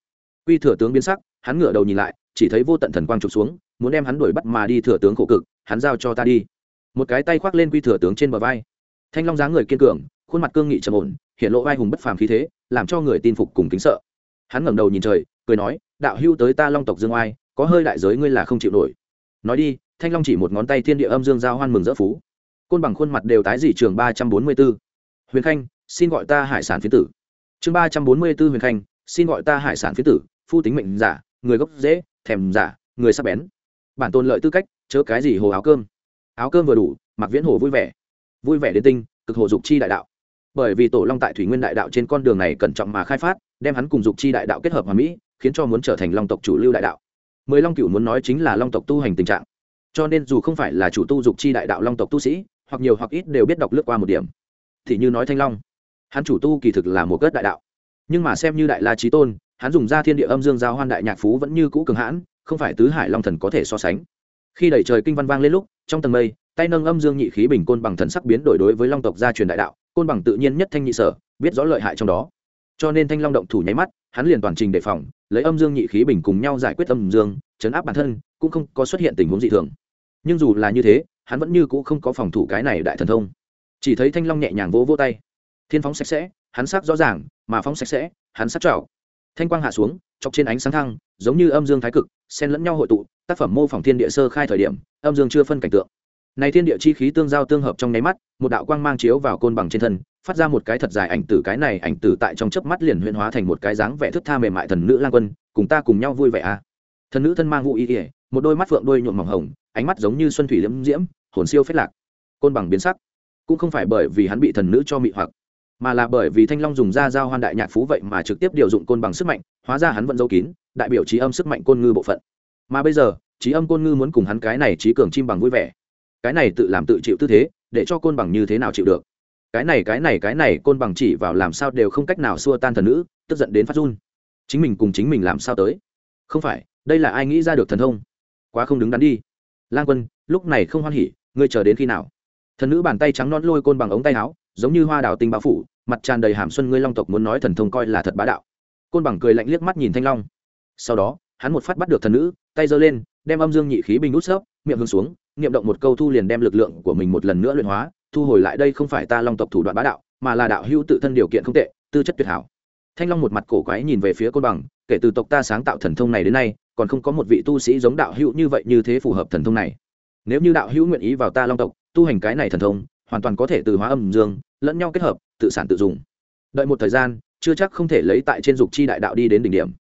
Quy thừa tướng biến sắc, hắn ngửa đầu nhìn lại chỉ thấy vô tận thần quang trục xuống, muốn đem hắn đuổi bắt mà đi thừa tướng khổ cực, hắn giao cho ta đi. Một cái tay khoác lên quy thừa tướng trên bờ vai. Thanh long dáng người kiên cường, khuôn mặt cương nghị trầm ổn, hiện lộ vai hùng bất phàm khí thế, làm cho người tin phục cùng kính sợ. Hắn ngẩng đầu nhìn trời, cười nói, đạo hưu tới ta long tộc dương oai, có hơi đại giới ngươi là không chịu nổi. Nói đi, thanh long chỉ một ngón tay thiên địa âm dương giao hoan mừng rỡ phú. Côn bằng khuôn mặt đều tái dị trường ba trăm bốn mươi b ố huyền khanh, xin gọi ta hải sản phiến tử. Chương ba trăm bốn mươi b ố huyền khanh, xin gọi ta hải sản phiến tử, phu tính mệnh giả, người gốc dễ thèm giả, người sắp bén. Bản tôn lợi tư cách, chớ cái gì hồ áo cơm. Áo cơm vừa đủ mặc viễn hồ vui vẻ. Vui vẻ đến tinh, cực hồ dục chi đại đạo. Bởi vì tổ long tại thủy nguyên đại đạo trên con đường này cẩn trọng mà khai phát, đem hắn cùng dục chi đại đạo kết hợp hòa mỹ, khiến cho muốn trở thành long tộc chủ lưu đại đạo. Mười long cựu muốn nói chính là long tộc tu hành tình trạng. Cho nên dù không phải là chủ tu dục chi đại đạo long tộc tu sĩ, hoặc nhiều hoặc ít đều biết đọc lướt qua một điểm. Thì như nói thanh long, hắn chủ tu kỳ thực là một cất đại đạo. Nhưng mà xem như đại la trí tôn hắn dùng ra thiên địa âm dương giao hoan đại nhạc phú vẫn như cũ cường hãn, không phải tứ hải long thần có thể so sánh. Khi đẩy trời kinh văn vang lên lúc, trong tầng mây, tay nâng âm dương nhị khí bình côn bằng thần sắc biến đổi đối với long tộc gia truyền đại đạo, côn bằng tự nhiên nhất thanh nhị sở, biết rõ lợi hại trong đó. Cho nên thanh long động thủ nháy mắt, hắn liền toàn trình đề phòng, lấy âm dương nhị khí bình cùng nhau giải quyết âm dương, chấn áp bản thân, cũng không có xuất hiện tình huống dị thường. Nhưng dù là như thế, hắn vẫn như cũ không có phòng thủ cái này đại thần thông. Chỉ thấy thanh long nhẹ nhàng vỗ vỗ tay. Thiên phóng sạch sẽ, hắn sắc rõ ràng, mà phóng sạch sẽ, hắn sắc trào thanh quang hạ xuống, chọc trên ánh sáng thăng, giống như âm dương thái cực, xen lẫn nhau hội tụ, tác phẩm mô phỏng thiên địa sơ khai thời điểm, âm dương chưa phân cảnh tượng. Này thiên địa chi khí tương giao tương hợp trong nháy mắt, một đạo quang mang chiếu vào côn bằng trên thân, phát ra một cái thật dài ảnh tử, cái này ảnh tử tại trong chớp mắt liền huyễn hóa thành một cái dáng vẻ thức tha mềm mại thần nữ lang quân, cùng ta cùng nhau vui vẻ à. Thần nữ thân mang vũ y ỉa một đôi mắt phượng đôi nhuộm mỏng hồng, ánh mắt giống như xuân thủy liễm diễm, hồn siêu phết lạc. Côn bằng biến sắc. Cũng không phải bởi vì hắn bị thần nữ cho mị hoặc mà là bởi vì thanh long dùng ra giao hoan đại nhạc phú vậy mà trực tiếp điều dụng côn bằng sức mạnh, hóa ra hắn vẫn giấu kín, đại biểu trí âm sức mạnh côn ngư bộ phận. Mà bây giờ, trí âm côn ngư muốn cùng hắn cái này trí cường chim bằng vui vẻ. Cái này tự làm tự chịu tư thế, để cho côn bằng như thế nào chịu được? Cái này cái này cái này, côn bằng chỉ vào làm sao đều không cách nào xua tan thần nữ, tức giận đến phát run. Chính mình cùng chính mình làm sao tới? Không phải, đây là ai nghĩ ra được thần thông? Quá không đứng đắn đi. Lang quân, lúc này không hoan hỉ, ngươi chờ đến khi nào? Thần nữ bàn tay trắng non lôi côn bằng ống tay áo giống như hoa đào tinh bao phủ, mặt tràn đầy hàm xuân ngươi long tộc muốn nói thần thông coi là thật bá đạo. Côn bằng cười lạnh liếc mắt nhìn thanh long. Sau đó, hắn một phát bắt được thần nữ, tay giơ lên, đem âm dương nhị khí bình nút xớp miệng hướng xuống, niệm động một câu thu liền đem lực lượng của mình một lần nữa luyện hóa, thu hồi lại đây không phải ta long tộc thủ đoạn bá đạo, mà là đạo hữu tự thân điều kiện không tệ, tư chất tuyệt hảo. Thanh long một mặt cổ quái nhìn về phía côn bằng, kể từ tộc ta sáng tạo thần thông này đến nay, còn không có một vị tu sĩ giống đạo hữu như vậy như thế phù hợp thần thông này. Nếu như đạo hữu nguyện ý vào ta long tộc, tu hành cái này thần thông hoàn toàn có thể từ hóa âm dương lẫn nhau kết hợp, tự sản tự dùng. Đợi một thời gian, chưa chắc không thể lấy tại trên dục chi đại đạo đi đến đỉnh điểm.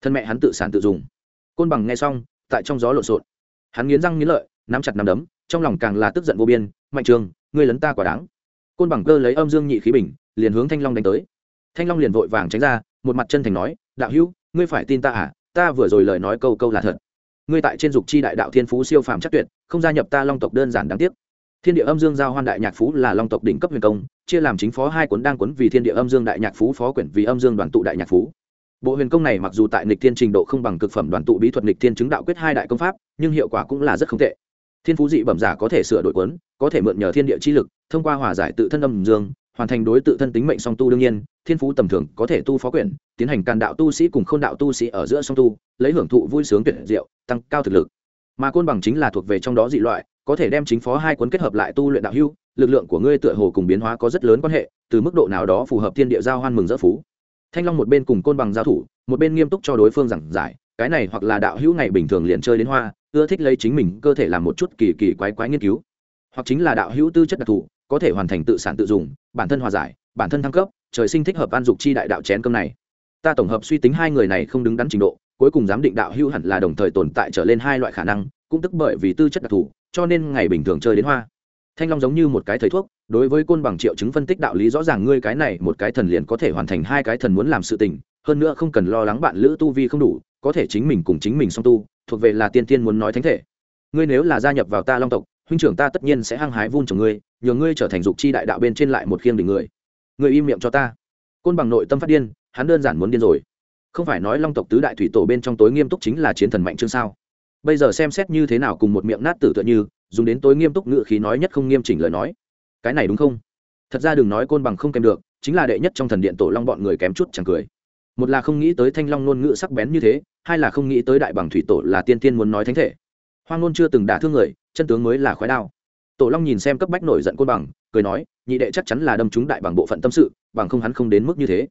Thân mẹ hắn tự sản tự dùng. Côn bằng nghe xong, tại trong gió lộn xộn. Hắn nghiến răng nghiến lợi, nắm chặt nắm đấm, trong lòng càng là tức giận vô biên, mạnh trường, ngươi lấn ta quả đáng. Côn bằng cơ lấy âm dương nhị khí bình, liền hướng thanh long đánh tới. Thanh long liền vội vàng tránh ra, một mặt chân thành nói, đạo hữu, ngươi phải tin ta à ta vừa rồi lời nói câu câu là thật. Ngươi tại trên dục chi đại đạo thiên phú siêu phàm chắc tuyệt, không gia nhập ta long tộc đơn giản đáng tiếc thiên địa âm dương giao hoan đại nhạc phú là long tộc đỉnh cấp huyền công, chia làm chính phó hai cuốn đang cuốn vì thiên địa âm dương đại nhạc phú, phó quyển vì âm dương đoàn tụ đại nhạc phú. Bộ huyền công này mặc dù tại nịch thiên trình độ không bằng cực phẩm đoàn tụ bí thuật nịch thiên chứng đạo quyết hai đại công pháp, nhưng hiệu quả cũng là rất không tệ. Thiên phú dị bẩm giả có thể sửa đổi cuốn có thể mượn nhờ thiên địa chi lực, thông qua hòa giải tự thân âm dương, hoàn thành đối tự thân tính mệnh song tu đương nhiên, thiên phú tầm thường có thể tu phó quyển, tiến hành càn đạo tu sĩ cùng k h ô n đạo tu sĩ ở giữa song tu, lấy hưởng thụ vui sướng tuyệt diệu, tăng cao thực lực. Mà côn bằng chính là thuộc về trong đó dị loại có thể đem chính phó hai cuốn kết hợp lại tu luyện đạo hưu, lực lượng của ngươi tựa hồ cùng biến hóa có rất lớn quan hệ, từ mức độ nào đó phù hợp thiên địa giao hoan mừng dỡ phú. Thanh long một bên cùng côn bằng giao thủ, một bên nghiêm túc cho đối phương giảng giải, cái này hoặc là đạo hữu ngày bình thường liền chơi đến hoa, ưa thích lấy chính mình cơ thể làm một chút kỳ kỳ quái quái nghiên cứu. Hoặc chính là đạo hữu tư chất đặc thù, có thể hoàn thành tự sản tự dùng, bản thân hòa giải, bản thân thăng cấp, trời sinh thích hợp an dục chi đại đạo chén cơm này. Ta tổng hợp suy tính hai người này không đứng đắn trình độ, cuối cùng giám định đạo hữu hẳn là đồng thời tồn tại trở lên hai loại khả năng, cũng tức bởi vì tư chất đặc thù cho nên ngày bình thường chơi đến hoa. Thanh long giống như một cái thầy thuốc, đối với côn bằng triệu chứng phân tích đạo lý rõ ràng ngươi cái này một cái thần liền có thể hoàn thành hai cái thần muốn làm sự tình, hơn nữa không cần lo lắng bạn lữ tu vi không đủ, có thể chính mình cùng chính mình song tu, thuộc về là tiên tiên muốn nói thánh thể. Ngươi nếu là gia nhập vào ta long tộc, huynh trưởng ta tất nhiên sẽ hăng hái vun trồng ngươi nhờ ngươi trở thành dục chi đại đạo bên trên lại một khiêng đỉnh người. Người im miệng cho ta. Côn bằng nội tâm phát điên, hắn đơn giản muốn điên rồi. Không phải nói long tộc tứ đại thủy tổ bên trong tối nghiêm túc chính là chiến thần mạnh chương sao? Bây giờ xem xét như thế nào cùng một miệng nát tử tựa như, dùng đến tối nghiêm túc ngự khí nói nhất không nghiêm chỉnh lời nói. Cái này đúng không? Thật ra đừng nói côn bằng không kèm được, chính là đệ nhất trong thần điện tổ long bọn người kém chút chẳng cười. Một là không nghĩ tới thanh long ngôn ngữ sắc bén như thế, hai là không nghĩ tới đại bằng thủy tổ là tiên tiên muốn nói thánh thể. Hoang ngôn chưa từng đả thương người, chân tướng mới là khói đao. Tổ long nhìn xem cấp bách nổi giận côn bằng, cười nói, nhị đệ chắc chắn là đâm chúng đại bằng bộ phận tâm sự, bằng không hắn không đến mức như thế.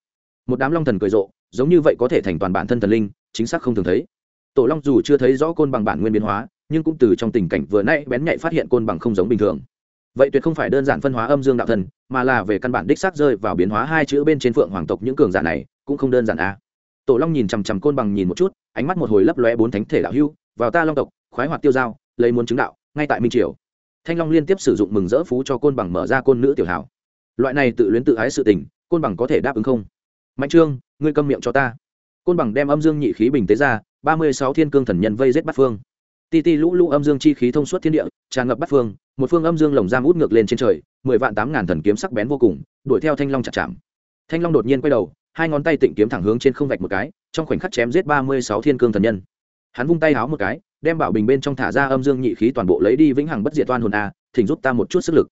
Một đám long thần cười rộ, giống như vậy có thể thành toàn bản thân thần linh, chính xác không thường thấy tổ long dù chưa thấy rõ côn bằng bản nguyên biến hóa, nhưng cũng từ trong tình cảnh vừa nãy bén nhạy phát hiện côn bằng không giống bình thường. Vậy tuyệt không phải đơn giản phân hóa âm dương đạo thần, mà là về căn bản đích xác rơi vào biến hóa hai chữ bên trên phượng hoàng tộc những cường giả này, cũng không đơn giản a à. tổ long nhìn chằm chằm côn bằng nhìn một chút, ánh mắt một hồi lấp lóe bốn thánh thể đạo hưu, vào ta long tộc, khoái hoạt tiêu giao, lấy muốn chứng đạo, ngay tại minh triều. Thanh long liên tiếp sử dụng mừng rỡ phú cho côn bằng mở ra côn nữ tiểu hảo. Loại này tự luyến tự ái sự tình, côn bằng có thể đáp ứng không? Mạnh trương, ngươi câm miệng cho ta. Côn bằng đem âm dương nhị khí bình tế ra ba mươi sáu thiên cương thần nhân vây giết bắt phương. Ti ti lũ lũ âm dương chi khí thông suốt thiên địa, tràn ngập bắt phương, một phương âm dương lồng giam út ngược lên trên trời, mười vạn tám ngàn thần kiếm sắc bén vô cùng, đuổi theo thanh long chặt chạm. Thanh long đột nhiên quay đầu, hai ngón tay tịnh kiếm thẳng hướng trên không vạch một cái, trong khoảnh khắc chém giết ba mươi sáu thiên cương thần nhân. Hắn vung tay háo một cái, đem bảo bình bên trong thả ra âm dương nhị khí toàn bộ lấy đi vĩnh hằng bất diệt toan hồn a, thỉnh giúp ta một chút sức lực.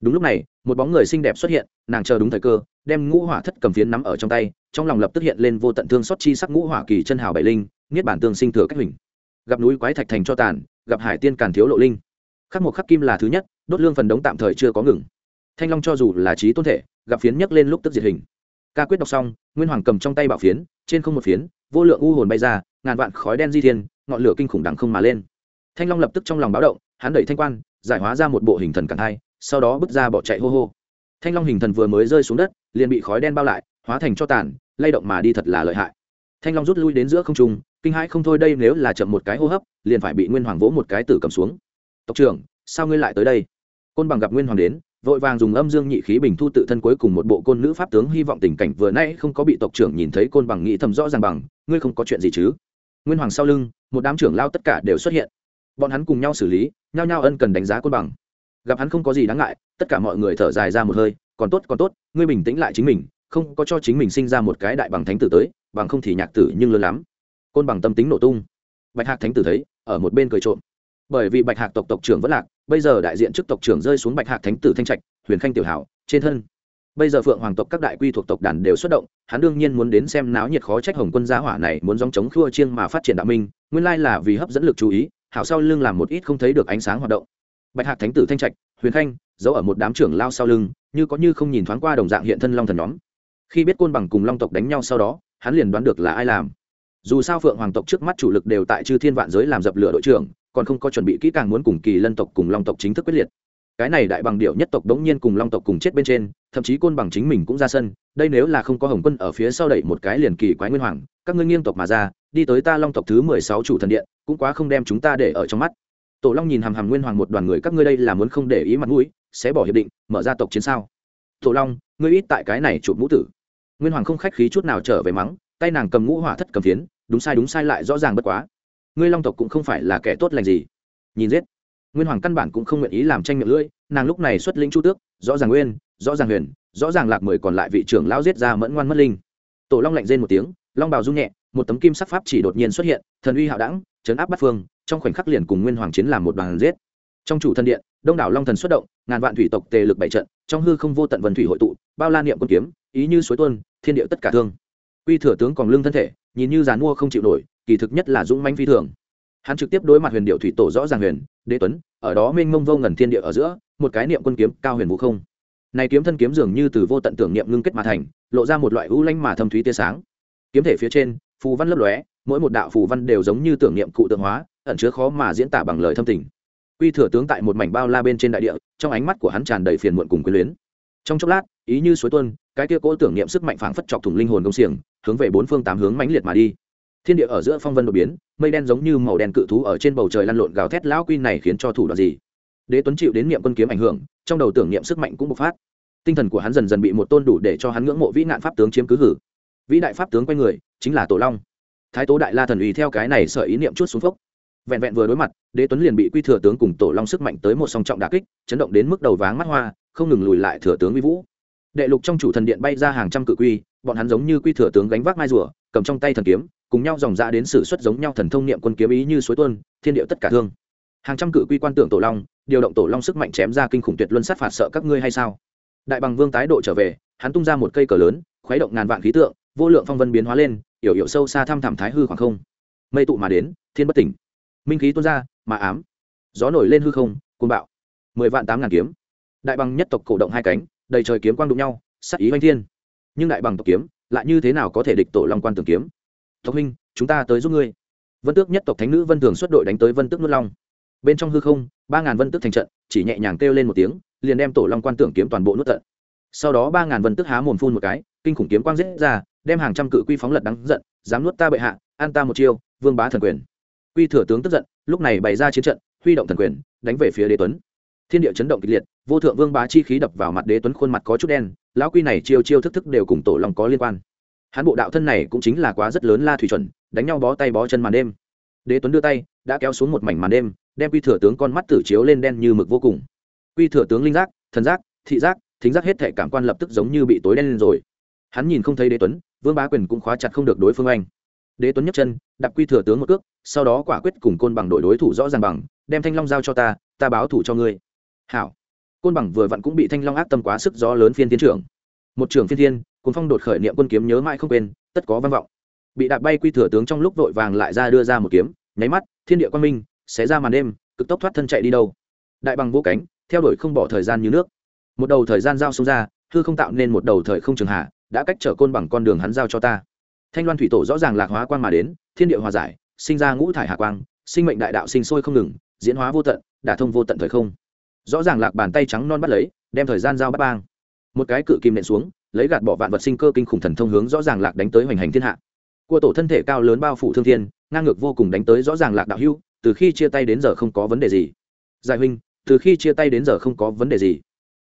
Đúng lúc này, một bóng người xinh đẹp xuất hiện, nàng chờ đúng thời cơ, đem ngũ hỏa thất cầm phiến nắm ở trong tay, trong lòng lập tức hiện lên vô tận thương xót chi sắc ngũ hỏa kỳ chân hào bảy linh niết bản tương sinh thừa cách hình gặp núi quái thạch thành cho tàn, gặp hải tiên càn thiếu lộ linh. Khắc một khắc kim là thứ nhất, đốt lương phần đống tạm thời chưa có ngừng. Thanh long cho dù là trí tôn thể, gặp phiến nhấc lên lúc tức diệt hình. Ca quyết đọc xong, nguyên hoàng cầm trong tay bảo phiến, trên không một phiến, vô lượng u hồn bay ra, ngàn vạn khói đen di thiên, ngọn lửa kinh khủng đằng không mà lên. Thanh long lập tức trong lòng báo động, hắn đẩy thanh quan, giải hóa ra một bộ hình thần cản hai sau đó bước ra bỏ chạy hô hô. Thanh long hình thần vừa mới rơi xuống đất, liền bị khói đen bao lại, hóa thành cho tàn, lay động mà đi thật là lợi hại thanh long rút lui đến giữa không trung, kinh hãi không thôi, đây nếu là chậm một cái hô hấp, liền phải bị nguyên hoàng vỗ một cái tử cầm xuống. Tộc trưởng, sao ngươi lại tới đây? Côn bằng gặp nguyên hoàng đến, vội vàng dùng âm dương nhị khí bình thu tự thân cuối cùng một bộ côn nữ pháp tướng hy vọng tình cảnh. Vừa nay không có bị tộc trưởng nhìn thấy, côn bằng nghĩ thầm rõ ràng bằng, ngươi không có chuyện gì chứ? Nguyên hoàng sau lưng, một đám trưởng lao tất cả đều xuất hiện. Bọn hắn cùng nhau xử lý, nhao nhao ân cần đánh giá côn bằng. Gặp hắn không có gì đáng ngại, tất cả mọi người thở dài ra một hơi, còn tốt còn tốt, ngươi bình tĩnh lại chính mình không có cho chính mình sinh ra một cái đại bằng thánh tử tới, bằng không thì nhạc tử nhưng lớn lắm. Côn bằng tâm tính nổ tung. Bạch hạc thánh tử thấy, ở một bên cười trộm. Bởi vì bạch hạc tộc tộc trưởng vẫn lạc, bây giờ đại diện chức tộc trưởng rơi xuống bạch hạc thánh tử thanh trạch, huyền khanh tiểu hảo, trên thân. Bây giờ phượng hoàng tộc các đại quy thuộc tộc đàn đều xuất động, hắn đương nhiên muốn đến xem náo nhiệt khó trách hồng quân gia hỏa này muốn dòng chống khua chiêng mà phát triển đạo minh, nguyên lai là vì hấp dẫn lực chú ý, hảo sau lưng làm một ít không thấy được ánh sáng hoạt động. Bạch hạc thánh tử thanh trạch, huyền khanh, giấu ở một đám trưởng lao sau lưng, như có như không nhìn thoáng qua đồng dạng hiện thân long thần nhóm khi biết côn bằng cùng long tộc đánh nhau sau đó, hắn liền đoán được là ai làm. Dù sao phượng hoàng tộc trước mắt chủ lực đều tại chư thiên vạn giới làm dập lửa đội trưởng, còn không có chuẩn bị kỹ càng muốn cùng kỳ lân tộc cùng long tộc chính thức quyết liệt. Cái này đại bằng điệu nhất tộc đống nhiên cùng long tộc cùng chết bên trên, thậm chí côn bằng chính mình cũng ra sân, đây nếu là không có hồng quân ở phía sau đẩy một cái liền kỳ quái nguyên hoàng, các ngươi nghiêng tộc mà ra, đi tới ta long tộc thứ mười sáu chủ thần điện, cũng quá không đem chúng ta để ở trong mắt. Tổ long nhìn hàm hàm nguyên hoàng một đoàn người, các ngươi đây là muốn không để ý mặt mũi, sẽ bỏ hiệp định, mở ra tộc chiến sao? Tổ long, ngươi ít tại cái này chụp mũ tử nguyên hoàng không khách khí chút nào trở về mắng, tay nàng cầm ngũ hỏa thất cầm phiến, đúng sai đúng sai lại rõ ràng bất quá. Ngươi long tộc cũng không phải là kẻ tốt lành gì. Nhìn giết. Nguyên hoàng căn bản cũng không nguyện ý làm tranh miệng lưỡi, nàng lúc này xuất lĩnh chu tước, rõ ràng nguyên, rõ ràng huyền, rõ ràng lạc mười còn lại vị trưởng lão giết ra mẫn ngoan mất linh. Tổ long lạnh rên một tiếng, long bào rung nhẹ, một tấm kim sắc pháp chỉ đột nhiên xuất hiện, thần uy hạo đẳng chấn áp bát phương, trong khoảnh khắc liền cùng nguyên hoàng chiến làm một đoàn giết. Trong chủ thần điện, đông đảo long thần xuất động, ngàn vạn thủy tộc tề lực bảy trận trong hư không vô tận vân thủy hội tụ, bao la niệm quân kiếm, ý như suối tuôn, thiên địa tất cả thương. Quy thừa tướng còn lương thân thể, nhìn như dàn mua không chịu nổi, kỳ thực nhất là dũng manh phi thường. Hắn trực tiếp đối mặt huyền điệu thủy tổ rõ ràng huyền, đế tuấn, ở đó mênh mông vô ngần thiên địa ở giữa, một cái niệm quân kiếm, cao huyền vũ không. Này kiếm thân kiếm dường như từ vô tận tưởng niệm ngưng kết mà thành, lộ ra một loại ưu lanh mà thâm thúy tia sáng. Kiếm thể phía trên, phù văn lấp lóe, mỗi một đạo phù văn đều giống như tưởng niệm cụ tượng hóa, ẩn chứa khó mà diễn tả bằng lời thâm tình quy thừa tướng tại một mảnh bao la bên trên đại địa, trong ánh mắt của hắn tràn đầy phiền muộn cùng quyến luyến. Trong chốc lát, ý như suối tuôn, cái kia cỗ tưởng niệm sức mạnh phảng phất chọc thủng linh hồn công xiềng, hướng về bốn phương tám hướng mãnh liệt mà đi. Thiên địa ở giữa phong vân đột biến, mây đen giống như màu đen cự thú ở trên bầu trời lăn lộn gào thét lão quy này khiến cho thủ đoạn gì? Đế tuấn chịu đến niệm quân kiếm ảnh hưởng, trong đầu tưởng niệm sức mạnh cũng bộc phát. Tinh thần của hắn dần dần bị một tôn đủ để cho hắn ngưỡng mộ vĩ nạn pháp tướng chiếm cứ hử. Vĩ đại pháp tướng quay người, chính là tổ long. Thái tố đại la thần uy theo cái này sở ý niệm chút xuống phốc vẹn vẹn vừa đối mặt, đế tuấn liền bị quy thừa tướng cùng tổ long sức mạnh tới một song trọng đà kích, chấn động đến mức đầu váng mắt hoa, không ngừng lùi lại thừa tướng uy vũ. Đệ lục trong chủ thần điện bay ra hàng trăm cự quy, bọn hắn giống như quy thừa tướng gánh vác mai rùa, cầm trong tay thần kiếm, cùng nhau dòng ra đến sự xuất giống nhau thần thông niệm quân kiếm ý như suối tuôn, thiên điệu tất cả thương. Hàng trăm cự quy quan tưởng tổ long, điều động tổ long sức mạnh chém ra kinh khủng tuyệt luân sát phạt sợ các ngươi hay sao? Đại bằng vương tái độ trở về, hắn tung ra một cây cờ lớn, khuấy động ngàn vạn khí tượng, vô lượng phong vân biến hóa lên yểu yểu sâu xa thăm thẳm thái hư khoảng không. Mây tụ mà đến, thiên bất tỉnh minh khí tuôn ra, mà ám. Gió nổi lên hư không côn bạo. Mười vạn tám ngàn kiếm. Đại bằng nhất tộc cổ động hai cánh, đầy trời kiếm quang đụng nhau sắc ý oanh thiên. Nhưng đại bằng tộc kiếm, lại như thế nào có thể địch tổ long quan tưởng kiếm? Tộc huynh, chúng ta tới giúp ngươi. Vân tước nhất tộc thánh nữ vân thường xuất đội đánh tới vân tước nuốt long. Bên trong hư không, ba ngàn vân tước thành trận, chỉ nhẹ nhàng kêu lên một tiếng, liền đem tổ long quan tưởng kiếm toàn bộ nuốt tận. Sau đó ba ngàn vân tước há mồm phun một cái, kinh khủng kiếm quang giết ra, đem hàng trăm cự quy phóng lật đắng giận, dám nuốt ta bệ hạ, an ta một chiêu, vương bá thần quyền quy thừa tướng tức giận, lúc này bày ra chiến trận, huy động thần quyền, đánh về phía đế tuấn. Thiên địa chấn động kịch liệt, vô thượng vương bá chi khí đập vào mặt đế tuấn khuôn mặt có chút đen, lão quy này chiêu chiêu thức thức đều cùng tổ long có liên quan. Hắn bộ đạo thân này cũng chính là quá rất lớn la thủy chuẩn, đánh nhau bó tay bó chân màn đêm. Đế tuấn đưa tay, đã kéo xuống một mảnh màn đêm, đem quy thừa tướng con mắt tử chiếu lên đen như mực vô cùng. Quy thừa tướng linh giác, thần giác, thị giác, thính giác hết thể cảm quan lập tức giống như bị tối đen lên rồi. Hắn nhìn không thấy đế tuấn, vương bá quyền cũng khóa chặt không được đối phương anh đế tuấn nhấc chân, đạp quy thừa tướng một cước, sau đó quả quyết cùng côn bằng đội đối thủ rõ ràng bằng, đem thanh long giao cho ta ta báo thủ cho ngươi. Hảo. Côn bằng vừa vặn cũng bị thanh long ác tâm quá sức gió lớn phiên tiến trưởng. Một trưởng phiên thiên cùng phong đột khởi niệm quân kiếm nhớ mãi không quên, tất có văn vọng. Bị đạp bay quy thừa tướng trong lúc vội vàng lại ra đưa ra một kiếm, nháy mắt, thiên địa quang minh, xé ra màn đêm, cực tốc thoát thân chạy đi đâu. Đại bằng vô cánh, theo đuổi không bỏ thời gian như nước. Một đầu thời gian giao xuống ra, hư không tạo nên một đầu thời không trường hạ, đã cách trở côn bằng con đường hắn giao cho ta thanh loan thủy tổ rõ ràng lạc hóa quan mà đến, thiên địa hòa giải, sinh ra ngũ thải hạ quang, sinh mệnh đại đạo sinh sôi không ngừng, diễn hóa vô tận, đả thông vô tận thời không. Rõ ràng lạc bàn tay trắng non bắt lấy, đem thời gian giao bắt bang. Một cái cự kim nện xuống, lấy gạt bỏ vạn vật sinh cơ kinh khủng thần thông hướng rõ ràng lạc đánh tới hoành hành thiên hạ. Cua tổ thân thể cao lớn bao phủ thương thiên, ngang ngược vô cùng đánh tới rõ ràng lạc đạo hưu từ khi chia tay đến giờ không có vấn đề gì. Giải huynh, từ khi chia tay đến giờ không có vấn đề gì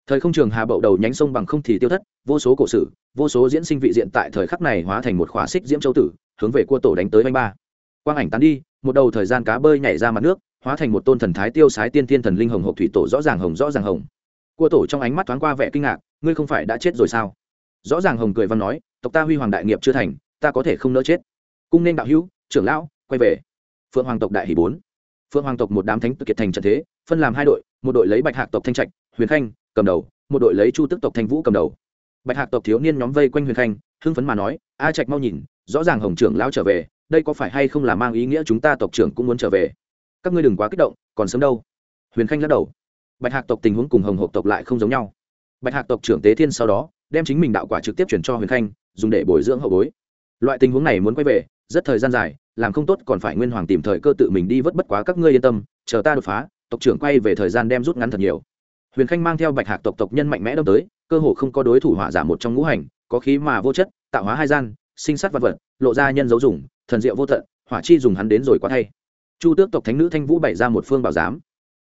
thời không trường hà bậu đầu nhánh sông bằng không thì tiêu thất, vô số cổ sử, vô số diễn sinh vị diện tại thời khắc này hóa thành một khóa xích diễm châu tử, hướng về cua tổ đánh tới banh ba. Quang ảnh tán đi, một đầu thời gian cá bơi nhảy ra mặt nước, hóa thành một tôn thần thái tiêu sái tiên tiên thần linh hồng hộp thủy tổ rõ ràng hồng, rõ ràng hồng. Cua tổ trong ánh mắt thoáng qua vẻ kinh ngạc, ngươi không phải đã chết rồi sao? Rõ ràng hồng cười văn nói, tộc ta huy hoàng đại nghiệp chưa thành, ta có thể không nỡ chết. Cung nên đạo hữu, trưởng lão, quay về. Phượng hoàng tộc đại hỷ bốn. Phượng hoàng tộc một đám thánh tự kiệt thành trận thế, phân làm hai đội, một đội lấy bạch hạc tộc thanh trạch, huyền khanh cầm đầu, một đội lấy chu tức tộc thanh vũ cầm đầu. Bạch hạc tộc thiếu niên nhóm vây quanh huyền khanh, hưng phấn mà nói, a trạch mau nhìn, rõ ràng hồng trưởng lao trở về, đây có phải hay không là mang ý nghĩa chúng ta tộc trưởng cũng muốn trở về? Các ngươi đừng quá kích động, còn sớm đâu. Huyền khanh lắc đầu. Bạch hạc tộc tình huống cùng hồng hộp tộc lại không giống nhau. Bạch hạc tộc trưởng tế thiên sau đó, đem chính mình đạo quả trực tiếp chuyển cho huyền khanh, dùng để bồi dưỡng hậu bối. Loại tình huống này muốn quay về, rất thời gian dài, làm không tốt còn phải nguyên hoàng tìm thời cơ tự mình đi vớt bất quá các ngươi yên tâm, chờ ta đột phá, tộc trưởng quay về thời gian đem rút ngắn thật nhiều huyền khanh mang theo bạch hạc tộc tộc nhân mạnh mẽ đâm tới, cơ hồ không có đối thủ hỏa giả một trong ngũ hành, có khí mà vô chất, tạo hóa hai gian, sinh sát vật vật, lộ ra nhân dấu dùng, thần diệu vô tận, hỏa chi dùng hắn đến rồi quá thay. Chu tước tộc thánh nữ thanh vũ bày ra một phương bảo giám.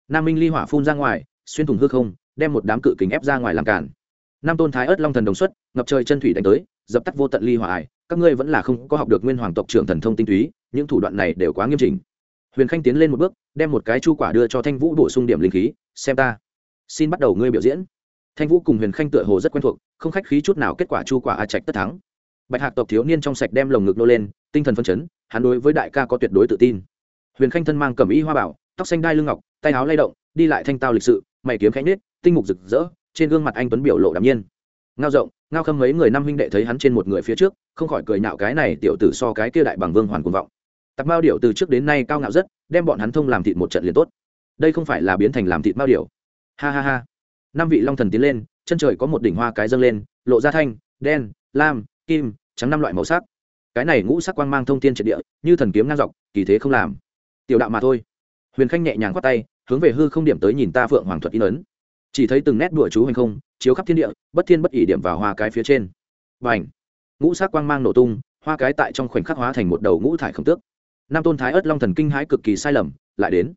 Nam minh ly hỏa phun ra ngoài, xuyên thủng hư không, đem một đám cự kính ép ra ngoài làm cản Nam tôn thái ớt long thần đồng xuất, ngập trời chân thủy đánh tới, dập tắt vô tận ly hỏa ải, các ngươi vẫn là không có học được nguyên hoàng tộc trưởng thần thông tinh túy, những thủ đoạn này đều quá nghiêm chỉnh. Huyền khanh tiến lên một bước, đem một cái chu quả đưa cho thanh vũ bổ sung điểm linh khí, xem ta xin bắt đầu ngươi biểu diễn. Thanh vũ cùng huyền khanh tựa hồ rất quen thuộc, không khách khí chút nào kết quả chu quả a trạch tất thắng. Bạch hạc tộc thiếu niên trong sạch đem lồng ngực nô lên, tinh thần phân chấn, hắn đối với đại ca có tuyệt đối tự tin. Huyền khanh thân mang cầm y hoa bảo, tóc xanh đai lưng ngọc, tay áo lay động, đi lại thanh tao lịch sự, mày kiếm khẽ nết tinh mục rực rỡ, trên gương mặt anh tuấn biểu lộ đạm nhiên. Ngao rộng, ngao khâm mấy người năm huynh đệ thấy hắn trên một người phía trước, không khỏi cười nhạo cái này tiểu tử so cái kia đại bằng vương hoàn cuồng vọng. Tặc mao điệu từ trước đến nay cao ngạo rất, đem bọn hắn thông làm thịt một trận liền tốt. Đây không phải là biến thành làm thịt mao điệu ha ha ha. Năm vị long thần tiến lên, chân trời có một đỉnh hoa cái dâng lên, lộ ra thanh, đen, lam, kim, trắng năm loại màu sắc. Cái này ngũ sắc quang mang thông thiên triệt địa, như thần kiếm ngang dọc, kỳ thế không làm. Tiểu đạo mà thôi. Huyền khanh nhẹ nhàng khoát tay, hướng về hư không điểm tới nhìn ta phượng hoàng thuật in ấn. Chỉ thấy từng nét đùa chú hành không, chiếu khắp thiên địa, bất thiên bất ỉ điểm vào hoa cái phía trên. Và ảnh ngũ sắc quang mang nổ tung, hoa cái tại trong khoảnh khắc hóa thành một đầu ngũ thải không tước. Nam tôn thái ớt long thần kinh hãi cực kỳ sai lầm, lại đến.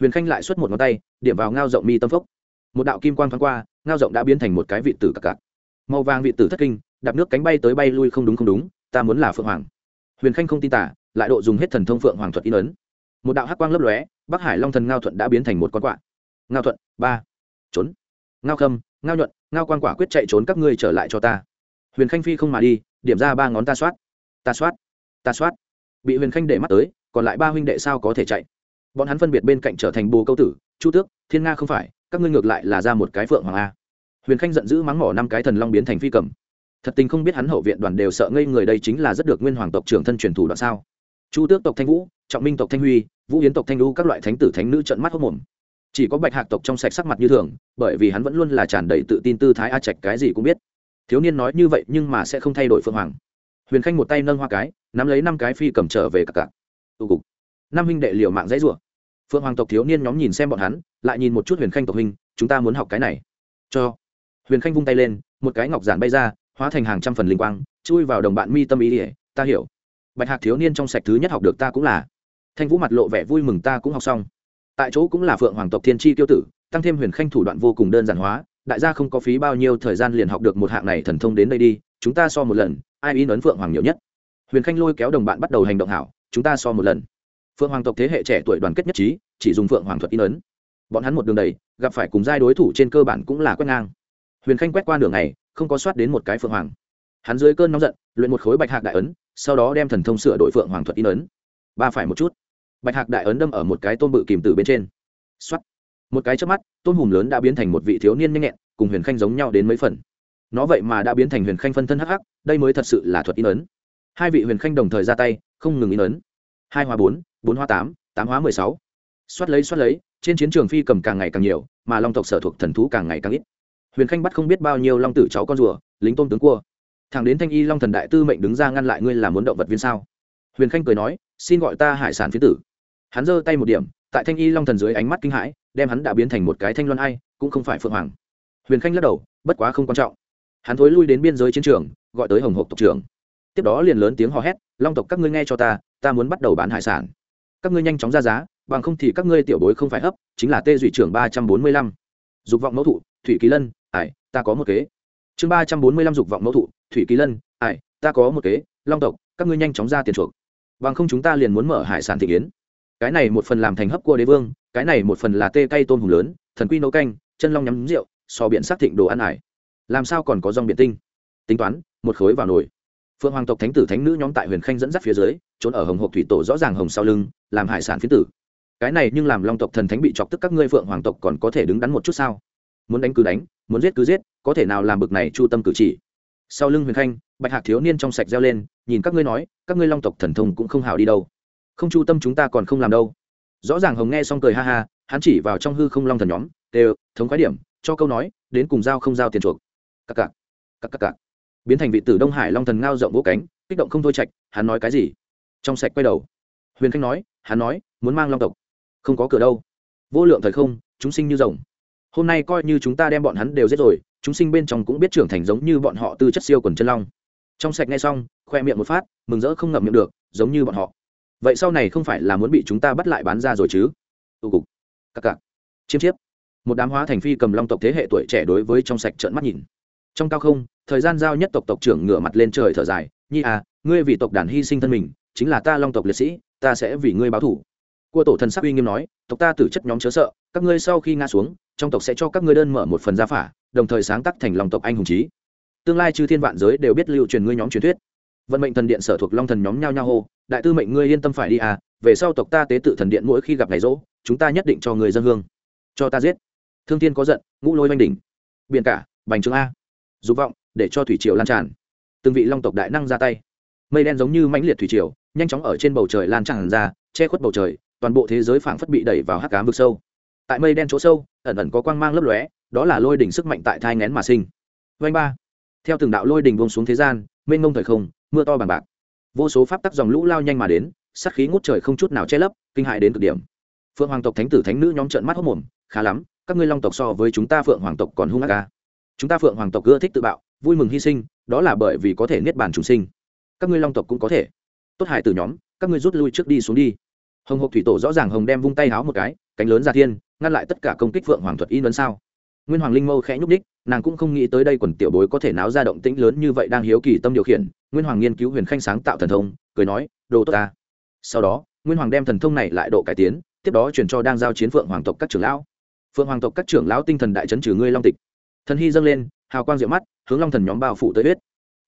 Huyền khanh lại xuất một ngón tay, điểm vào ngao rộng mi tâm phốc một đạo kim quang thoáng qua, ngao rộng đã biến thành một cái vị tử cặc cặc. Màu vàng vị tử thất kinh, đạp nước cánh bay tới bay lui không đúng không đúng, ta muốn là phượng hoàng. Huyền khanh không tin tả, lại độ dùng hết thần thông phượng hoàng thuật in ấn. Một đạo hắc quang lấp lóe, bắc hải long thần ngao thuận đã biến thành một con quạ. Ngao thuận, ba. Trốn. Ngao khâm, ngao nhuận, ngao quan quả quyết chạy trốn các ngươi trở lại cho ta. Huyền khanh phi không mà đi, điểm ra ba ngón ta soát. Ta soát ta soát. Bị huyền khanh để mắt tới, còn lại ba huynh đệ sao có thể chạy? Bọn hắn phân biệt bên cạnh trở thành bồ câu tử, chu tước, thiên nga không phải các ngươi ngược lại là ra một cái phượng hoàng a. Huyền khanh giận dữ mắng mỏ năm cái thần long biến thành phi cầm. Thật tình không biết hắn hậu viện đoàn đều sợ ngây người đây chính là rất được nguyên hoàng tộc trưởng thân truyền thủ đoạn sao. Chu tước tộc thanh vũ, trọng minh tộc thanh huy, vũ yến tộc thanh lu các loại thánh tử thánh nữ trận mắt hốc mồm. Chỉ có bạch hạc tộc trong sạch sắc mặt như thường, bởi vì hắn vẫn luôn là tràn đầy tự tin tư thái a trạch cái gì cũng biết. Thiếu niên nói như vậy nhưng mà sẽ không thay đổi phương hoàng. Huyền khanh một tay nâng hoa cái, nắm lấy năm cái phi cầm trở về cặp cặp tụ cục. Năm huynh đệ liều mạng dãy rủa phượng hoàng tộc thiếu niên nhóm nhìn xem bọn hắn, lại nhìn một chút huyền khanh tộc hình. chúng ta muốn học cái này. Cho. Huyền khanh vung tay lên, một cái ngọc giản bay ra, hóa thành hàng trăm phần linh quang, chui vào đồng bạn mi tâm ý ỉa ta hiểu. Bạch hạc thiếu niên trong sạch thứ nhất học được ta cũng là. Thanh vũ mặt lộ vẻ vui mừng ta cũng học xong. Tại chỗ cũng là phượng hoàng tộc thiên tri tiêu tử, tăng thêm huyền khanh thủ đoạn vô cùng đơn giản hóa, đại gia không có phí bao nhiêu thời gian liền học được một hạng này thần thông đến đây đi, chúng ta so một lần, ai in ấn phượng hoàng nhiều nhất? Huyền khanh lôi kéo đồng bạn bắt đầu hành động hảo, chúng ta so một lần. Phượng hoàng tộc thế hệ trẻ tuổi đoàn kết nhất trí chỉ dùng phượng hoàng thuật in ấn. Bọn hắn một đường đầy, gặp phải cùng giai đối thủ trên cơ bản cũng là quét ngang. Huyền khanh quét qua đường này không có soát đến một cái phượng hoàng. Hắn dưới cơn nóng giận, luyện một khối bạch hạc đại ấn, sau đó đem thần thông sửa đội phượng hoàng thuật in ấn. Ba phải một chút. Bạch hạc đại ấn đâm ở một cái tôm bự kìm từ bên trên. X một cái trước mắt tôm hùm lớn đã biến thành một vị thiếu niên nhanh nhẹn, cùng huyền khanh giống nhau đến mấy phần. Nó vậy mà đã biến thành huyền khanh phân thân hắc hắc, đây mới thật sự là thuật in ấn. Hai vị huyền khanh đồng thời ra tay, không ngừng in ấn. Hai hóa bốn bốn hóa tám tám hóa mười sáu xoát lấy xoát lấy, trên chiến trường phi cầm càng ngày càng nhiều, mà long tộc sở thuộc thần thú càng ngày càng ít. Huyền khanh bắt không biết bao nhiêu long tử cháu con rùa, lính tôm tướng cua. Thằng đến thanh y long thần đại tư mệnh đứng ra ngăn lại ngươi là muốn động vật viên sao? Huyền khanh cười nói, xin gọi ta hải sản phi tử. Hắn giơ tay một điểm, tại thanh y long thần dưới ánh mắt kinh hãi, đem hắn đã biến thành một cái thanh loan ai, cũng không phải phượng hoàng. Huyền khanh lắc đầu, bất quá không quan trọng. Hắn thối lui đến biên giới chiến trường, gọi tới hồng hộp tộc trưởng. Tiếp đó liền lớn tiếng hò hét, long tộc các ngươi nghe cho ta ta muốn bắt đầu bán hải sản. Các ngươi nhanh chóng ra giá bằng không thì các ngươi tiểu bối không phải hấp, chính là tê dụy trưởng ba trăm bốn mươi lăm. Dục vọng mẫu thụ, thủy kỳ lân, ải, ta có một kế. Chương ba trăm bốn mươi lăm dục vọng mẫu thụ, thủy kỳ lân, ải, ta có một kế, long tộc, các ngươi nhanh chóng ra tiền chuộc. Bằng không chúng ta liền muốn mở hải sản thị kiến. Cái này một phần làm thành hấp cua đế vương, cái này một phần là tê cây tôm hùm lớn, thần quy nấu canh, chân long nhắm rượu sò biển xác thịnh đồ ăn ải. Làm sao còn có dòng biển tinh? Tính toán, một khối vào nồi. Phượng hoàng tộc thánh tử thánh nữ nhóm tại huyền khanh dẫn dắt phía dưới, trốn ở hồng hộp thủy tổ rõ ràng hồng sau lưng, làm hải sản phiến tử cái này nhưng làm long tộc thần thánh bị chọc tức các ngươi phượng hoàng tộc còn có thể đứng đắn một chút sao? Muốn đánh cứ đánh, muốn giết cứ giết, có thể nào làm bực này chu tâm cử chỉ? Sau lưng huyền khanh, bạch hạc thiếu niên trong sạch reo lên, nhìn các ngươi nói, các ngươi long tộc thần thông cũng không hào đi đâu. Không chu tâm chúng ta còn không làm đâu. Rõ ràng hồng nghe xong cười ha ha, hắn chỉ vào trong hư không long thần nhóm, đều, thống khái điểm, cho câu nói, đến cùng giao không giao tiền chuộc. Cặc cặc cặc cặc cặc. Biến thành vị tử đông hải long thần ngao rộng vỗ cánh, kích động không thôi chạch hắn nói cái gì? Trong sạch quay đầu. Huyền khanh nói, hắn nói, muốn mang long tộc không có cửa đâu. Vô lượng thời không, chúng sinh như rồng. Hôm nay coi như chúng ta đem bọn hắn đều giết rồi, chúng sinh bên trong cũng biết trưởng thành giống như bọn họ tư chất siêu quần chân long. Trong sạch ngay xong, khoe miệng một phát, mừng rỡ không ngậm miệng được, giống như bọn họ. Vậy sau này không phải là muốn bị chúng ta bắt lại bán ra rồi chứ? Tụ cục. Cặc cặc chiêm chiếp. Một đám hóa thành phi cầm long tộc thế hệ tuổi trẻ đối với trong sạch trợn mắt nhìn. Trong cao không, thời gian giao nhất tộc tộc trưởng ngửa mặt lên trời thở dài, nhi à ngươi vì tộc đàn hy sinh thân mình, chính là ta long tộc liệt sĩ, ta sẽ vì ngươi báo thủ cua tổ thần sắc uy nghiêm nói, tộc ta tử chất nhóm chớ sợ, các ngươi sau khi ngã xuống, trong tộc sẽ cho các ngươi đơn mở một phần gia phả, đồng thời sáng tác thành lòng tộc anh hùng trí tương lai chư thiên vạn giới đều biết lưu truyền ngươi nhóm truyền thuyết. Vận mệnh thần điện sở thuộc long thần nhóm nhao nhao hô, đại tư mệnh ngươi yên tâm phải đi à về sau tộc ta tế tự thần điện mỗi khi gặp ngày rỗ, chúng ta nhất định cho người dân hương, cho ta giết. Thương thiên có giận, ngũ lôi oanh đỉnh. Biển cả, bành trướng a. Dục vọng, để cho thủy triều lan tràn. Từng vị long tộc đại năng ra tay. Mây đen giống như mãnh liệt thủy triều, nhanh chóng ở trên bầu trời lan tràn ra, che khuất bầu trời toàn bộ thế giới phảng phất bị đẩy vào hắc cám vực sâu. Tại mây đen chỗ sâu, ẩn ẩn có quang mang lấp lóe, đó là lôi đỉnh sức mạnh tại thai ngén mà sinh. Vanh ba. Theo từng đạo lôi đỉnh buông xuống thế gian, mênh mông thời không, mưa to bằng bạc. Vô số pháp tắc dòng lũ lao nhanh mà đến, sát khí ngút trời không chút nào che lấp, kinh hại đến cực điểm. Phượng hoàng tộc thánh tử thánh nữ nhóm trợn mắt hốc mồm, khá lắm, các ngươi long tộc so với chúng ta phượng hoàng tộc còn hung ác ca chúng ta phượng hoàng tộc ưa thích tự bạo, vui mừng hy sinh, đó là bởi vì có thể niết bàn chủ sinh. Các ngươi long tộc cũng có thể. Tốt hải từ nhóm, các ngươi rút lui trước đi xuống đi hồng hộc thủy tổ rõ ràng hồng đem vung tay háo một cái, cánh lớn ra thiên, ngăn lại tất cả công kích phượng hoàng thuật in lớn sao. Nguyên hoàng linh mâu khẽ nhúc ních nàng cũng không nghĩ tới đây quần tiểu bối có thể náo ra động tĩnh lớn như vậy đang hiếu kỳ tâm điều khiển. Nguyên hoàng nghiên cứu huyền khanh sáng tạo thần thông, cười nói, đồ tốt ta. Sau đó, nguyên hoàng đem thần thông này lại độ cải tiến, tiếp đó chuyển cho đang giao chiến phượng hoàng tộc các trưởng lão. Phượng hoàng tộc các trưởng lão tinh thần đại chấn trừ ngươi long tịch. Thần hy dâng lên, hào quang diệu mắt, hướng long thần nhóm bao phủ tới huyết.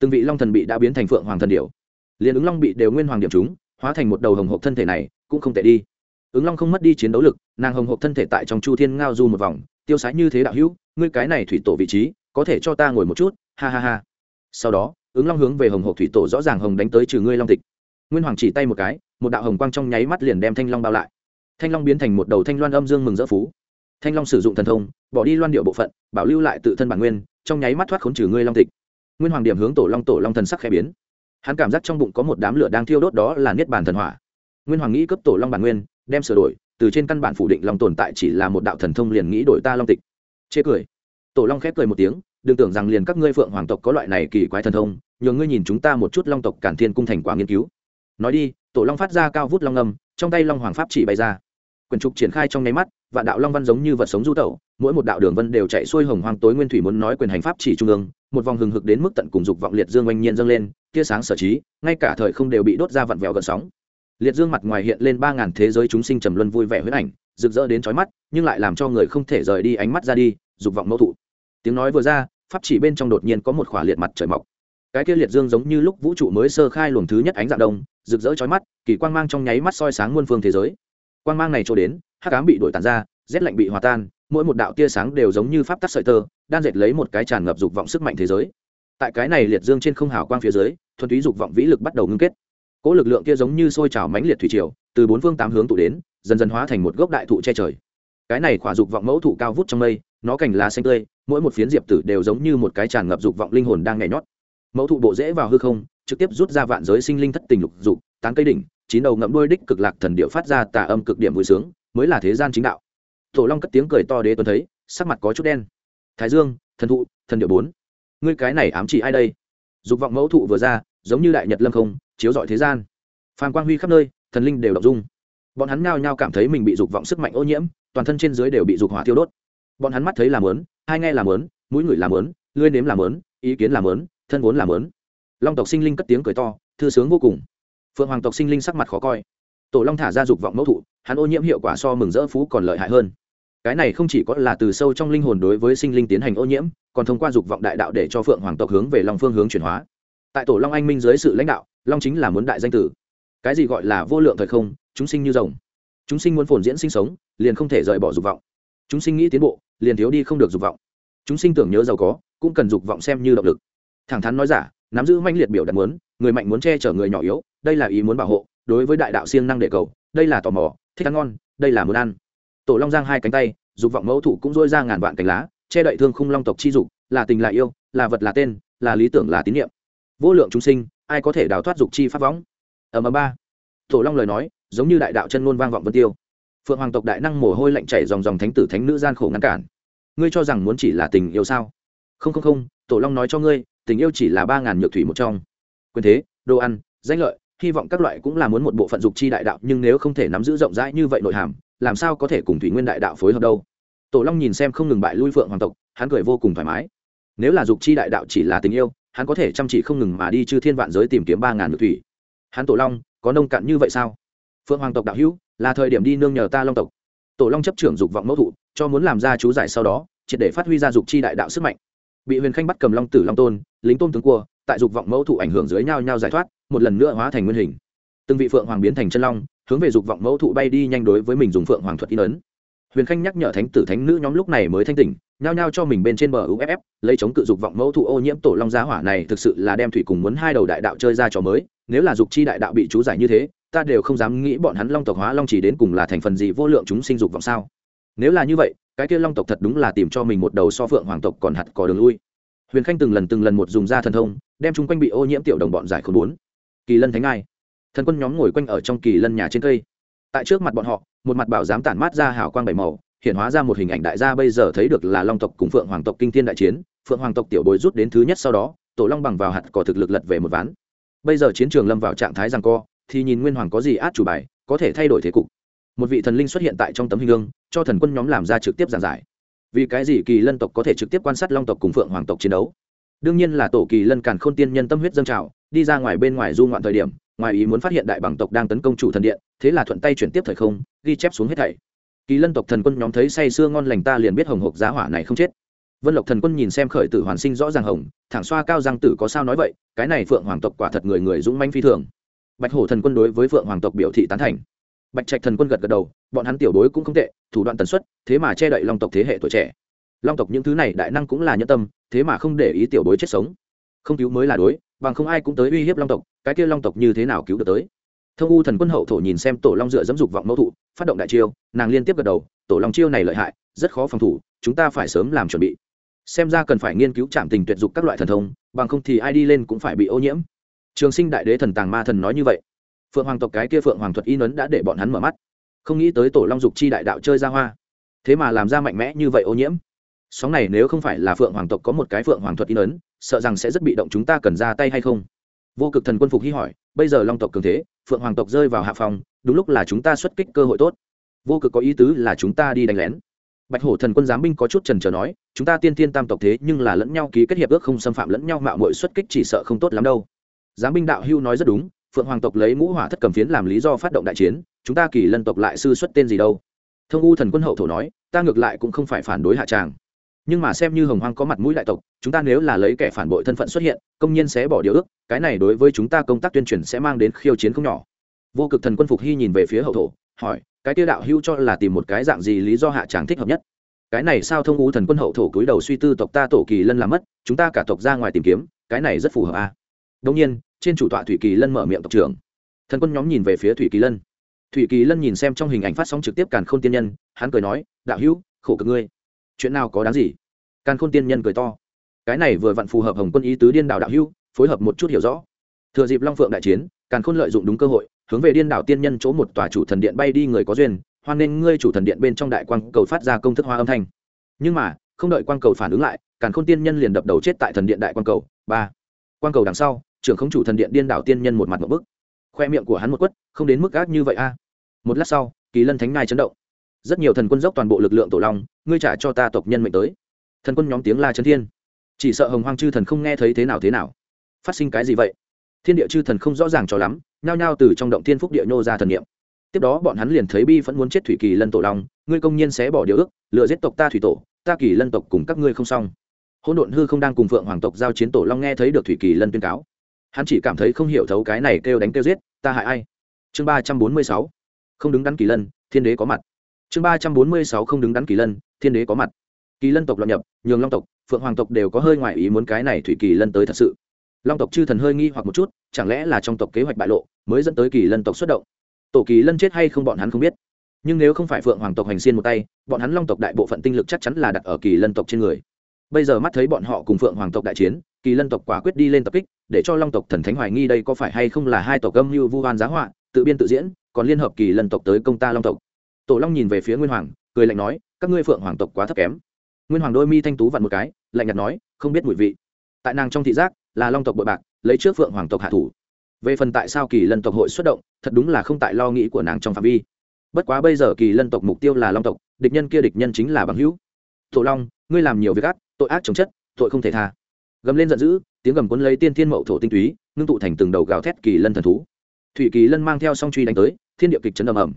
Từng vị long thần bị đã biến thành phượng hoàng thần điểu. Liền ứng long bị đều nguyên hoàng điểm chúng, hóa thành một đầu hồng hộp thân thể này cũng không tệ đi. Ứng long không mất đi chiến đấu lực, nàng hồng hộp thân thể tại trong chu thiên ngao du một vòng, tiêu sái như thế đạo hữu, ngươi cái này thủy tổ vị trí, có thể cho ta ngồi một chút, ha ha ha. Sau đó, ứng long hướng về hồng hộp thủy tổ rõ ràng hồng đánh tới trừ ngươi long tịch. Nguyên hoàng chỉ tay một cái, một đạo hồng quang trong nháy mắt liền đem thanh long bao lại. Thanh long biến thành một đầu thanh loan âm dương mừng rỡ phú. Thanh long sử dụng thần thông, bỏ đi loan điệu bộ phận, bảo lưu lại tự thân bản nguyên, trong nháy mắt thoát khốn trừ ngươi long tịch. Nguyên hoàng điểm hướng tổ long tổ long thần sắc khẽ biến. Hắn cảm giác trong bụng có một đám lửa đang thiêu đốt đó là niết bàn thần hỏa nguyên hoàng nghĩ cấp tổ long bản nguyên, đem sửa đổi, từ trên căn bản phủ định long tồn tại chỉ là một đạo thần thông liền nghĩ đổi ta long tịch. Chê cười. Tổ long khép cười một tiếng, đừng tưởng rằng liền các ngươi phượng hoàng tộc có loại này kỳ quái thần thông, nhờ ngươi nhìn chúng ta một chút long tộc cản thiên cung thành quả nghiên cứu. Nói đi, tổ long phát ra cao vút long âm, trong tay long hoàng pháp chỉ bay ra. Quyển trục triển khai trong nháy mắt và đạo long văn giống như vật sống du tẩu, mỗi một đạo đường vân đều chạy xuôi hồng hoang tối nguyên thủy muốn nói quyền hành pháp chỉ trung ương, một vòng hừng hực đến mức tận cùng dục vọng liệt dương oanh nhiên dâng lên, tia sáng sở trí, ngay cả thời không đều bị đốt ra vặn vẹo gần sóng liệt dương mặt ngoài hiện lên ba ngàn thế giới chúng sinh trầm luân vui vẻ huyết ảnh, rực rỡ đến trói mắt, nhưng lại làm cho người không thể rời đi ánh mắt ra đi, dục vọng mẫu thụ. Tiếng nói vừa ra, pháp chỉ bên trong đột nhiên có một khỏa liệt mặt trời mọc. Cái kia liệt dương giống như lúc vũ trụ mới sơ khai luồng thứ nhất ánh dạng đông, rực rỡ chói mắt, kỳ quang mang trong nháy mắt soi sáng muôn phương thế giới. Quang mang này cho đến, hắc ám bị đổi tàn ra, rét lạnh bị hòa tan, mỗi một đạo tia sáng đều giống như pháp tắc sợi tơ, đan dệt lấy một cái tràn ngập dục vọng sức mạnh thế giới. Tại cái này liệt dương trên không hào quang phía dưới, thuần túy dục vọng vĩ lực bắt đầu ngưng kết cỗ lực lượng kia giống như sôi trào mãnh liệt thủy triều, từ bốn phương tám hướng tụ đến, dần dần hóa thành một gốc đại thụ che trời. Cái này khỏa dục vọng mẫu thụ cao vút trong mây, nó cành lá xanh tươi, mỗi một phiến diệp tử đều giống như một cái tràn ngập dục vọng linh hồn đang nhảy nhót. Mẫu thụ bộ rễ vào hư không, trực tiếp rút ra vạn giới sinh linh thất tình lục dục, tán cây đỉnh, chín đầu ngậm đuôi đích cực lạc thần điệu phát ra tà âm cực điểm vui sướng, mới là thế gian chính đạo. Tổ long cất tiếng cười to đế tuấn thấy, sắc mặt có chút đen. Thái dương, thần thụ, thần điệu bốn. Ngươi cái này ám chỉ ai đây? Dục vọng mẫu thụ vừa ra, giống như đại nhật lâm không chiếu rọi thế gian. Phàm quang huy khắp nơi, thần linh đều đọc dung. Bọn hắn nhao nhao cảm thấy mình bị dục vọng sức mạnh ô nhiễm, toàn thân trên dưới đều bị dục hỏa tiêu đốt. Bọn hắn mắt thấy làm lớn, hai nghe làm lớn, mũi ngửi làm lớn, lưỡi nếm làm lớn, ý kiến làm lớn, thân vốn làm lớn. Long tộc sinh linh cất tiếng cười to, thư sướng vô cùng. Phượng hoàng tộc sinh linh sắc mặt khó coi. Tổ long thả ra dục vọng mẫu thụ, hắn ô nhiễm hiệu quả so mừng rỡ phú còn lợi hại hơn. Cái này không chỉ có là từ sâu trong linh hồn đối với sinh linh tiến hành ô nhiễm, còn thông qua dục vọng đại đạo để cho phượng hoàng tộc hướng về long phương hướng chuyển hóa. Tại tổ long anh minh dưới sự lãnh đạo long chính là muốn đại danh tử. Cái gì gọi là vô lượng thời không, chúng sinh như rồng. Chúng sinh muốn phồn diễn sinh sống, liền không thể rời bỏ dục vọng. Chúng sinh nghĩ tiến bộ, liền thiếu đi không được dục vọng. Chúng sinh tưởng nhớ giàu có, cũng cần dục vọng xem như động lực. Thẳng thắn nói giả, nắm giữ manh liệt biểu đặt muốn, người mạnh muốn che chở người nhỏ yếu, đây là ý muốn bảo hộ, đối với đại đạo siêng năng để cầu, đây là tò mò, thích ăn ngon, đây là muốn ăn. Tổ long giang hai cánh tay, dục vọng mẫu thủ cũng dôi ra ngàn vạn cánh lá, che đậy thương khung long tộc chi dục, là tình là yêu, là vật là tên, là lý tưởng là tín nhiệm vô lượng chúng sinh ai có thể đào thoát dục chi pháp võng? Ở ầm ba. Tổ long lời nói, giống như đại đạo chân ngôn vang vọng vân tiêu. Phượng hoàng tộc đại năng mồ hôi lạnh chảy dòng dòng thánh tử thánh nữ gian khổ ngăn cản. Ngươi cho rằng muốn chỉ là tình yêu sao? Không không không, tổ long nói cho ngươi, tình yêu chỉ là ba ngàn nhược thủy một trong. Quyền thế, đồ ăn, danh lợi, hy vọng các loại cũng là muốn một bộ phận dục chi đại đạo, nhưng nếu không thể nắm giữ rộng rãi như vậy nội hàm, làm sao có thể cùng thủy nguyên đại đạo phối hợp đâu? Tổ long nhìn xem không ngừng bại lui phượng hoàng tộc, hắn cười vô cùng thoải mái. Nếu là dục chi đại đạo chỉ là tình yêu hắn có thể chăm chỉ không ngừng mà đi chư thiên vạn giới tìm kiếm ba ngàn nhược thủy. Hắn tổ long, có nông cạn như vậy sao? Phượng hoàng tộc đạo hữu, là thời điểm đi nương nhờ ta long tộc. Tổ long chấp trưởng dục vọng mẫu thụ, cho muốn làm ra chú giải sau đó, triệt để phát huy ra dục chi đại đạo sức mạnh. Bị huyền khanh bắt cầm long tử long tôn, lính tôn tướng cua, tại dục vọng mẫu thụ ảnh hưởng dưới nhau nhau giải thoát, một lần nữa hóa thành nguyên hình. Từng vị phượng hoàng biến thành chân long, hướng về dục vọng mẫu thụ bay đi nhanh đối với mình dùng phượng hoàng thuật in ấn huyền khanh nhắc nhở thánh tử thánh nữ nhóm lúc này mới thanh tỉnh, nhao nhao cho mình bên trên bờ uff lấy chống cự dục vọng mẫu thụ ô nhiễm tổ long giá hỏa này thực sự là đem thủy cùng muốn hai đầu đại đạo chơi ra trò mới, nếu là dục chi đại đạo bị chú giải như thế, ta đều không dám nghĩ bọn hắn long tộc hóa long chỉ đến cùng là thành phần gì vô lượng chúng sinh dục vọng sao. Nếu là như vậy, cái kia long tộc thật đúng là tìm cho mình một đầu so phượng hoàng tộc còn hạt có đường lui. Huyền khanh từng lần từng lần một dùng ra thần thông, đem chung quanh bị ô nhiễm tiểu đồng bọn giải khốn bốn. Kỳ lân thánh ai. Thần quân nhóm ngồi quanh ở trong kỳ lân nhà trên cây. Tại trước mặt bọn họ một mặt bảo dám tản mát ra hào quang bảy màu, hiện hóa ra một hình ảnh đại gia bây giờ thấy được là long tộc cùng phượng hoàng tộc kinh thiên đại chiến, phượng hoàng tộc tiểu bối rút đến thứ nhất sau đó, tổ long bằng vào hạt cỏ thực lực lật về một ván. Bây giờ chiến trường lâm vào trạng thái rằng co, thì nhìn nguyên hoàng có gì át chủ bài, có thể thay đổi thế cục. Một vị thần linh xuất hiện tại trong tấm hình gương, cho thần quân nhóm làm ra trực tiếp giảng giải. Vì cái gì kỳ lân tộc có thể trực tiếp quan sát long tộc cùng phượng hoàng tộc chiến đấu? Đương nhiên là tổ kỳ lân càn khôn tiên nhân tâm huyết dâng trào, đi ra ngoài bên ngoài du ngoạn thời điểm ngoài ý muốn phát hiện đại bằng tộc đang tấn công chủ thần điện, thế là thuận tay chuyển tiếp thời không, ghi chép xuống hết thảy. Kỳ lân tộc thần quân nhóm thấy say sưa ngon lành ta liền biết hồng hộc giá hỏa này không chết. Vân lộc thần quân nhìn xem khởi tử hoàn sinh rõ ràng hồng, thẳng xoa cao giang tử có sao nói vậy, cái này phượng hoàng tộc quả thật người người dũng manh phi thường. Bạch hổ thần quân đối với phượng hoàng tộc biểu thị tán thành. Bạch trạch thần quân gật gật đầu, bọn hắn tiểu đối cũng không tệ, thủ đoạn tần suất, thế mà che đậy long tộc thế hệ tuổi trẻ. Long tộc những thứ này đại năng cũng là nhân tâm, thế mà không để ý tiểu đối chết sống. Không cứu mới là đối bằng không ai cũng tới uy hiếp long tộc, cái kia long tộc như thế nào cứu được tới? Thông u thần quân hậu thổ nhìn xem tổ long dựa dẫm dục vọng mẫu thụ, phát động đại chiêu, nàng liên tiếp gật đầu, tổ long chiêu này lợi hại, rất khó phòng thủ, chúng ta phải sớm làm chuẩn bị. Xem ra cần phải nghiên cứu trạm tình tuyệt dục các loại thần thông, bằng không thì ai đi lên cũng phải bị ô nhiễm. Trường sinh đại đế thần tàng ma thần nói như vậy. Phượng hoàng tộc cái kia phượng hoàng thuật y nấn đã để bọn hắn mở mắt. Không nghĩ tới tổ long dục chi đại đạo chơi ra hoa. Thế mà làm ra mạnh mẽ như vậy ô nhiễm sóng này nếu không phải là phượng hoàng tộc có một cái phượng hoàng thuật in ấn, sợ rằng sẽ rất bị động chúng ta cần ra tay hay không? Vô cực thần quân phục hy hỏi, bây giờ long tộc cường thế, phượng hoàng tộc rơi vào hạ phòng đúng lúc là chúng ta xuất kích cơ hội tốt. Vô cực có ý tứ là chúng ta đi đánh lén. Bạch hổ thần quân giám binh có chút trần trờ nói, chúng ta tiên tiên tam tộc thế nhưng là lẫn nhau ký kết hiệp ước không xâm phạm lẫn nhau mạo mội xuất kích chỉ sợ không tốt lắm đâu. Giám binh đạo hưu nói rất đúng, phượng hoàng tộc lấy ngũ hỏa thất cầm phiến làm lý do phát động đại chiến, chúng ta kỳ lân tộc lại sư xuất tên gì đâu? Thông u thần quân hậu thổ nói, ta ngược lại cũng không phải phản đối hạ tràng nhưng mà xem như hồng hoang có mặt mũi đại tộc, chúng ta nếu là lấy kẻ phản bội thân phận xuất hiện, công nhân sẽ bỏ điều ước, cái này đối với chúng ta công tác tuyên truyền sẽ mang đến khiêu chiến không nhỏ. Vô cực thần quân phục hy nhìn về phía hậu thổ, hỏi, cái tiêu đạo hưu cho là tìm một cái dạng gì lý do hạ tràng thích hợp nhất? Cái này sao thông ú thần quân hậu thổ cúi đầu suy tư tộc ta tổ kỳ lân làm mất, chúng ta cả tộc ra ngoài tìm kiếm, cái này rất phù hợp a à? đông nhiên, trên chủ tọa thủy kỳ lân mở miệng tộc trưởng. Thần quân nhóm nhìn về phía thủy kỳ lân. Thủy kỳ lân nhìn xem trong hình ảnh phát sóng trực tiếp càn k h ô n tiên nhân, hắn cười nói, đạo hữu, khổ cực ngươi chuyện nào có đáng gì? Càn khôn tiên nhân cười to. Cái này vừa vặn phù hợp hồng quân ý tứ điên đảo đạo hưu phối hợp một chút hiểu rõ. Thừa dịp long phượng đại chiến, càn khôn lợi dụng đúng cơ hội, hướng về điên đảo tiên nhân chỗ một tòa chủ thần điện bay đi người có duyên, hoan nên ngươi chủ thần điện bên trong đại quang cầu phát ra công thức hoa âm thanh. Nhưng mà, không đợi quang cầu phản ứng lại, càn khôn tiên nhân liền đập đầu chết tại thần điện đại quang cầu. Ba. Quang cầu đằng sau, trưởng không chủ thần điện điên đảo tiên nhân một mặt một bức. Khoe miệng của hắn một quất, không đến mức gác như vậy a. Một lát sau, kỳ lân thánh ngai chấn động rất nhiều thần quân dốc toàn bộ lực lượng tổ long, ngươi trả cho ta tộc nhân mệnh tới. Thần quân nhóm tiếng la chấn thiên. Chỉ sợ hồng hoang chư thần không nghe thấy thế nào thế nào. Phát sinh cái gì vậy? Thiên địa chư thần không rõ ràng cho lắm, nhao nhao từ trong động thiên phúc địa nhô ra thần niệm. Tiếp đó bọn hắn liền thấy bi vẫn muốn chết thủy kỳ lân tổ long, ngươi công nhiên sẽ bỏ điều ước lựa giết tộc ta thủy tổ, ta kỳ lân tộc cùng các ngươi không xong. Hỗn độn hư không đang cùng phượng hoàng tộc giao chiến tổ long nghe thấy được thủy kỳ lân tuyên cáo. Hắn chỉ cảm thấy không hiểu thấu cái này kêu đánh kêu giết, ta hại ai? Chương ba trăm bốn mươi sáu. Không đứng đắn kỳ lân, thiên đế có mặt chương ba trăm bốn mươi sáu không đứng đắn kỳ lân, thiên đế có mặt. Kỳ lân tộc loạn nhập, nhường long tộc, phượng hoàng tộc đều có hơi ngoại ý muốn cái này thủy kỳ lân tới thật sự. Long tộc chư thần hơi nghi hoặc một chút, chẳng lẽ là trong tộc kế hoạch bại lộ, mới dẫn tới kỳ lân tộc xuất động? Tổ kỳ lân chết hay không bọn hắn không biết. Nhưng nếu không phải phượng hoàng tộc hành xiên một tay, bọn hắn long tộc đại bộ phận tinh lực chắc chắn là đặt ở kỳ lân tộc trên người. Bây giờ mắt thấy bọn họ cùng phượng hoàng tộc đại chiến, kỳ lân tộc quả quyết đi lên tập kích, để cho long tộc thần thánh hoài nghi đây có phải hay không là hai tộc âm mưu vu hoan giá họa, tự biên tự diễn, còn liên hợp kỳ lân tộc tới công ta long tộc tổ long nhìn về phía nguyên hoàng, cười lạnh nói, các ngươi phượng hoàng tộc quá thấp kém. Nguyên hoàng đôi mi thanh tú vặn một cái, lạnh nhạt nói, không biết mùi vị. Tại nàng trong thị giác, là long tộc bội bạc, lấy trước phượng hoàng tộc hạ thủ. Về phần tại sao kỳ lân tộc hội xuất động, thật đúng là không tại lo nghĩ của nàng trong phạm vi. Bất quá bây giờ kỳ lân tộc mục tiêu là long tộc, địch nhân kia địch nhân chính là bằng hữu. Tổ long, ngươi làm nhiều việc ác, tội ác chống chất, tội không thể tha. Gầm lên giận dữ, tiếng gầm cuốn lấy tiên thiên mậu thổ tinh túy, ngưng tụ thành từng đầu gào thét kỳ lân thần thú. Thủy kỳ lân mang theo song truy đánh tới, thiên địa kịch chấn ầm ầm.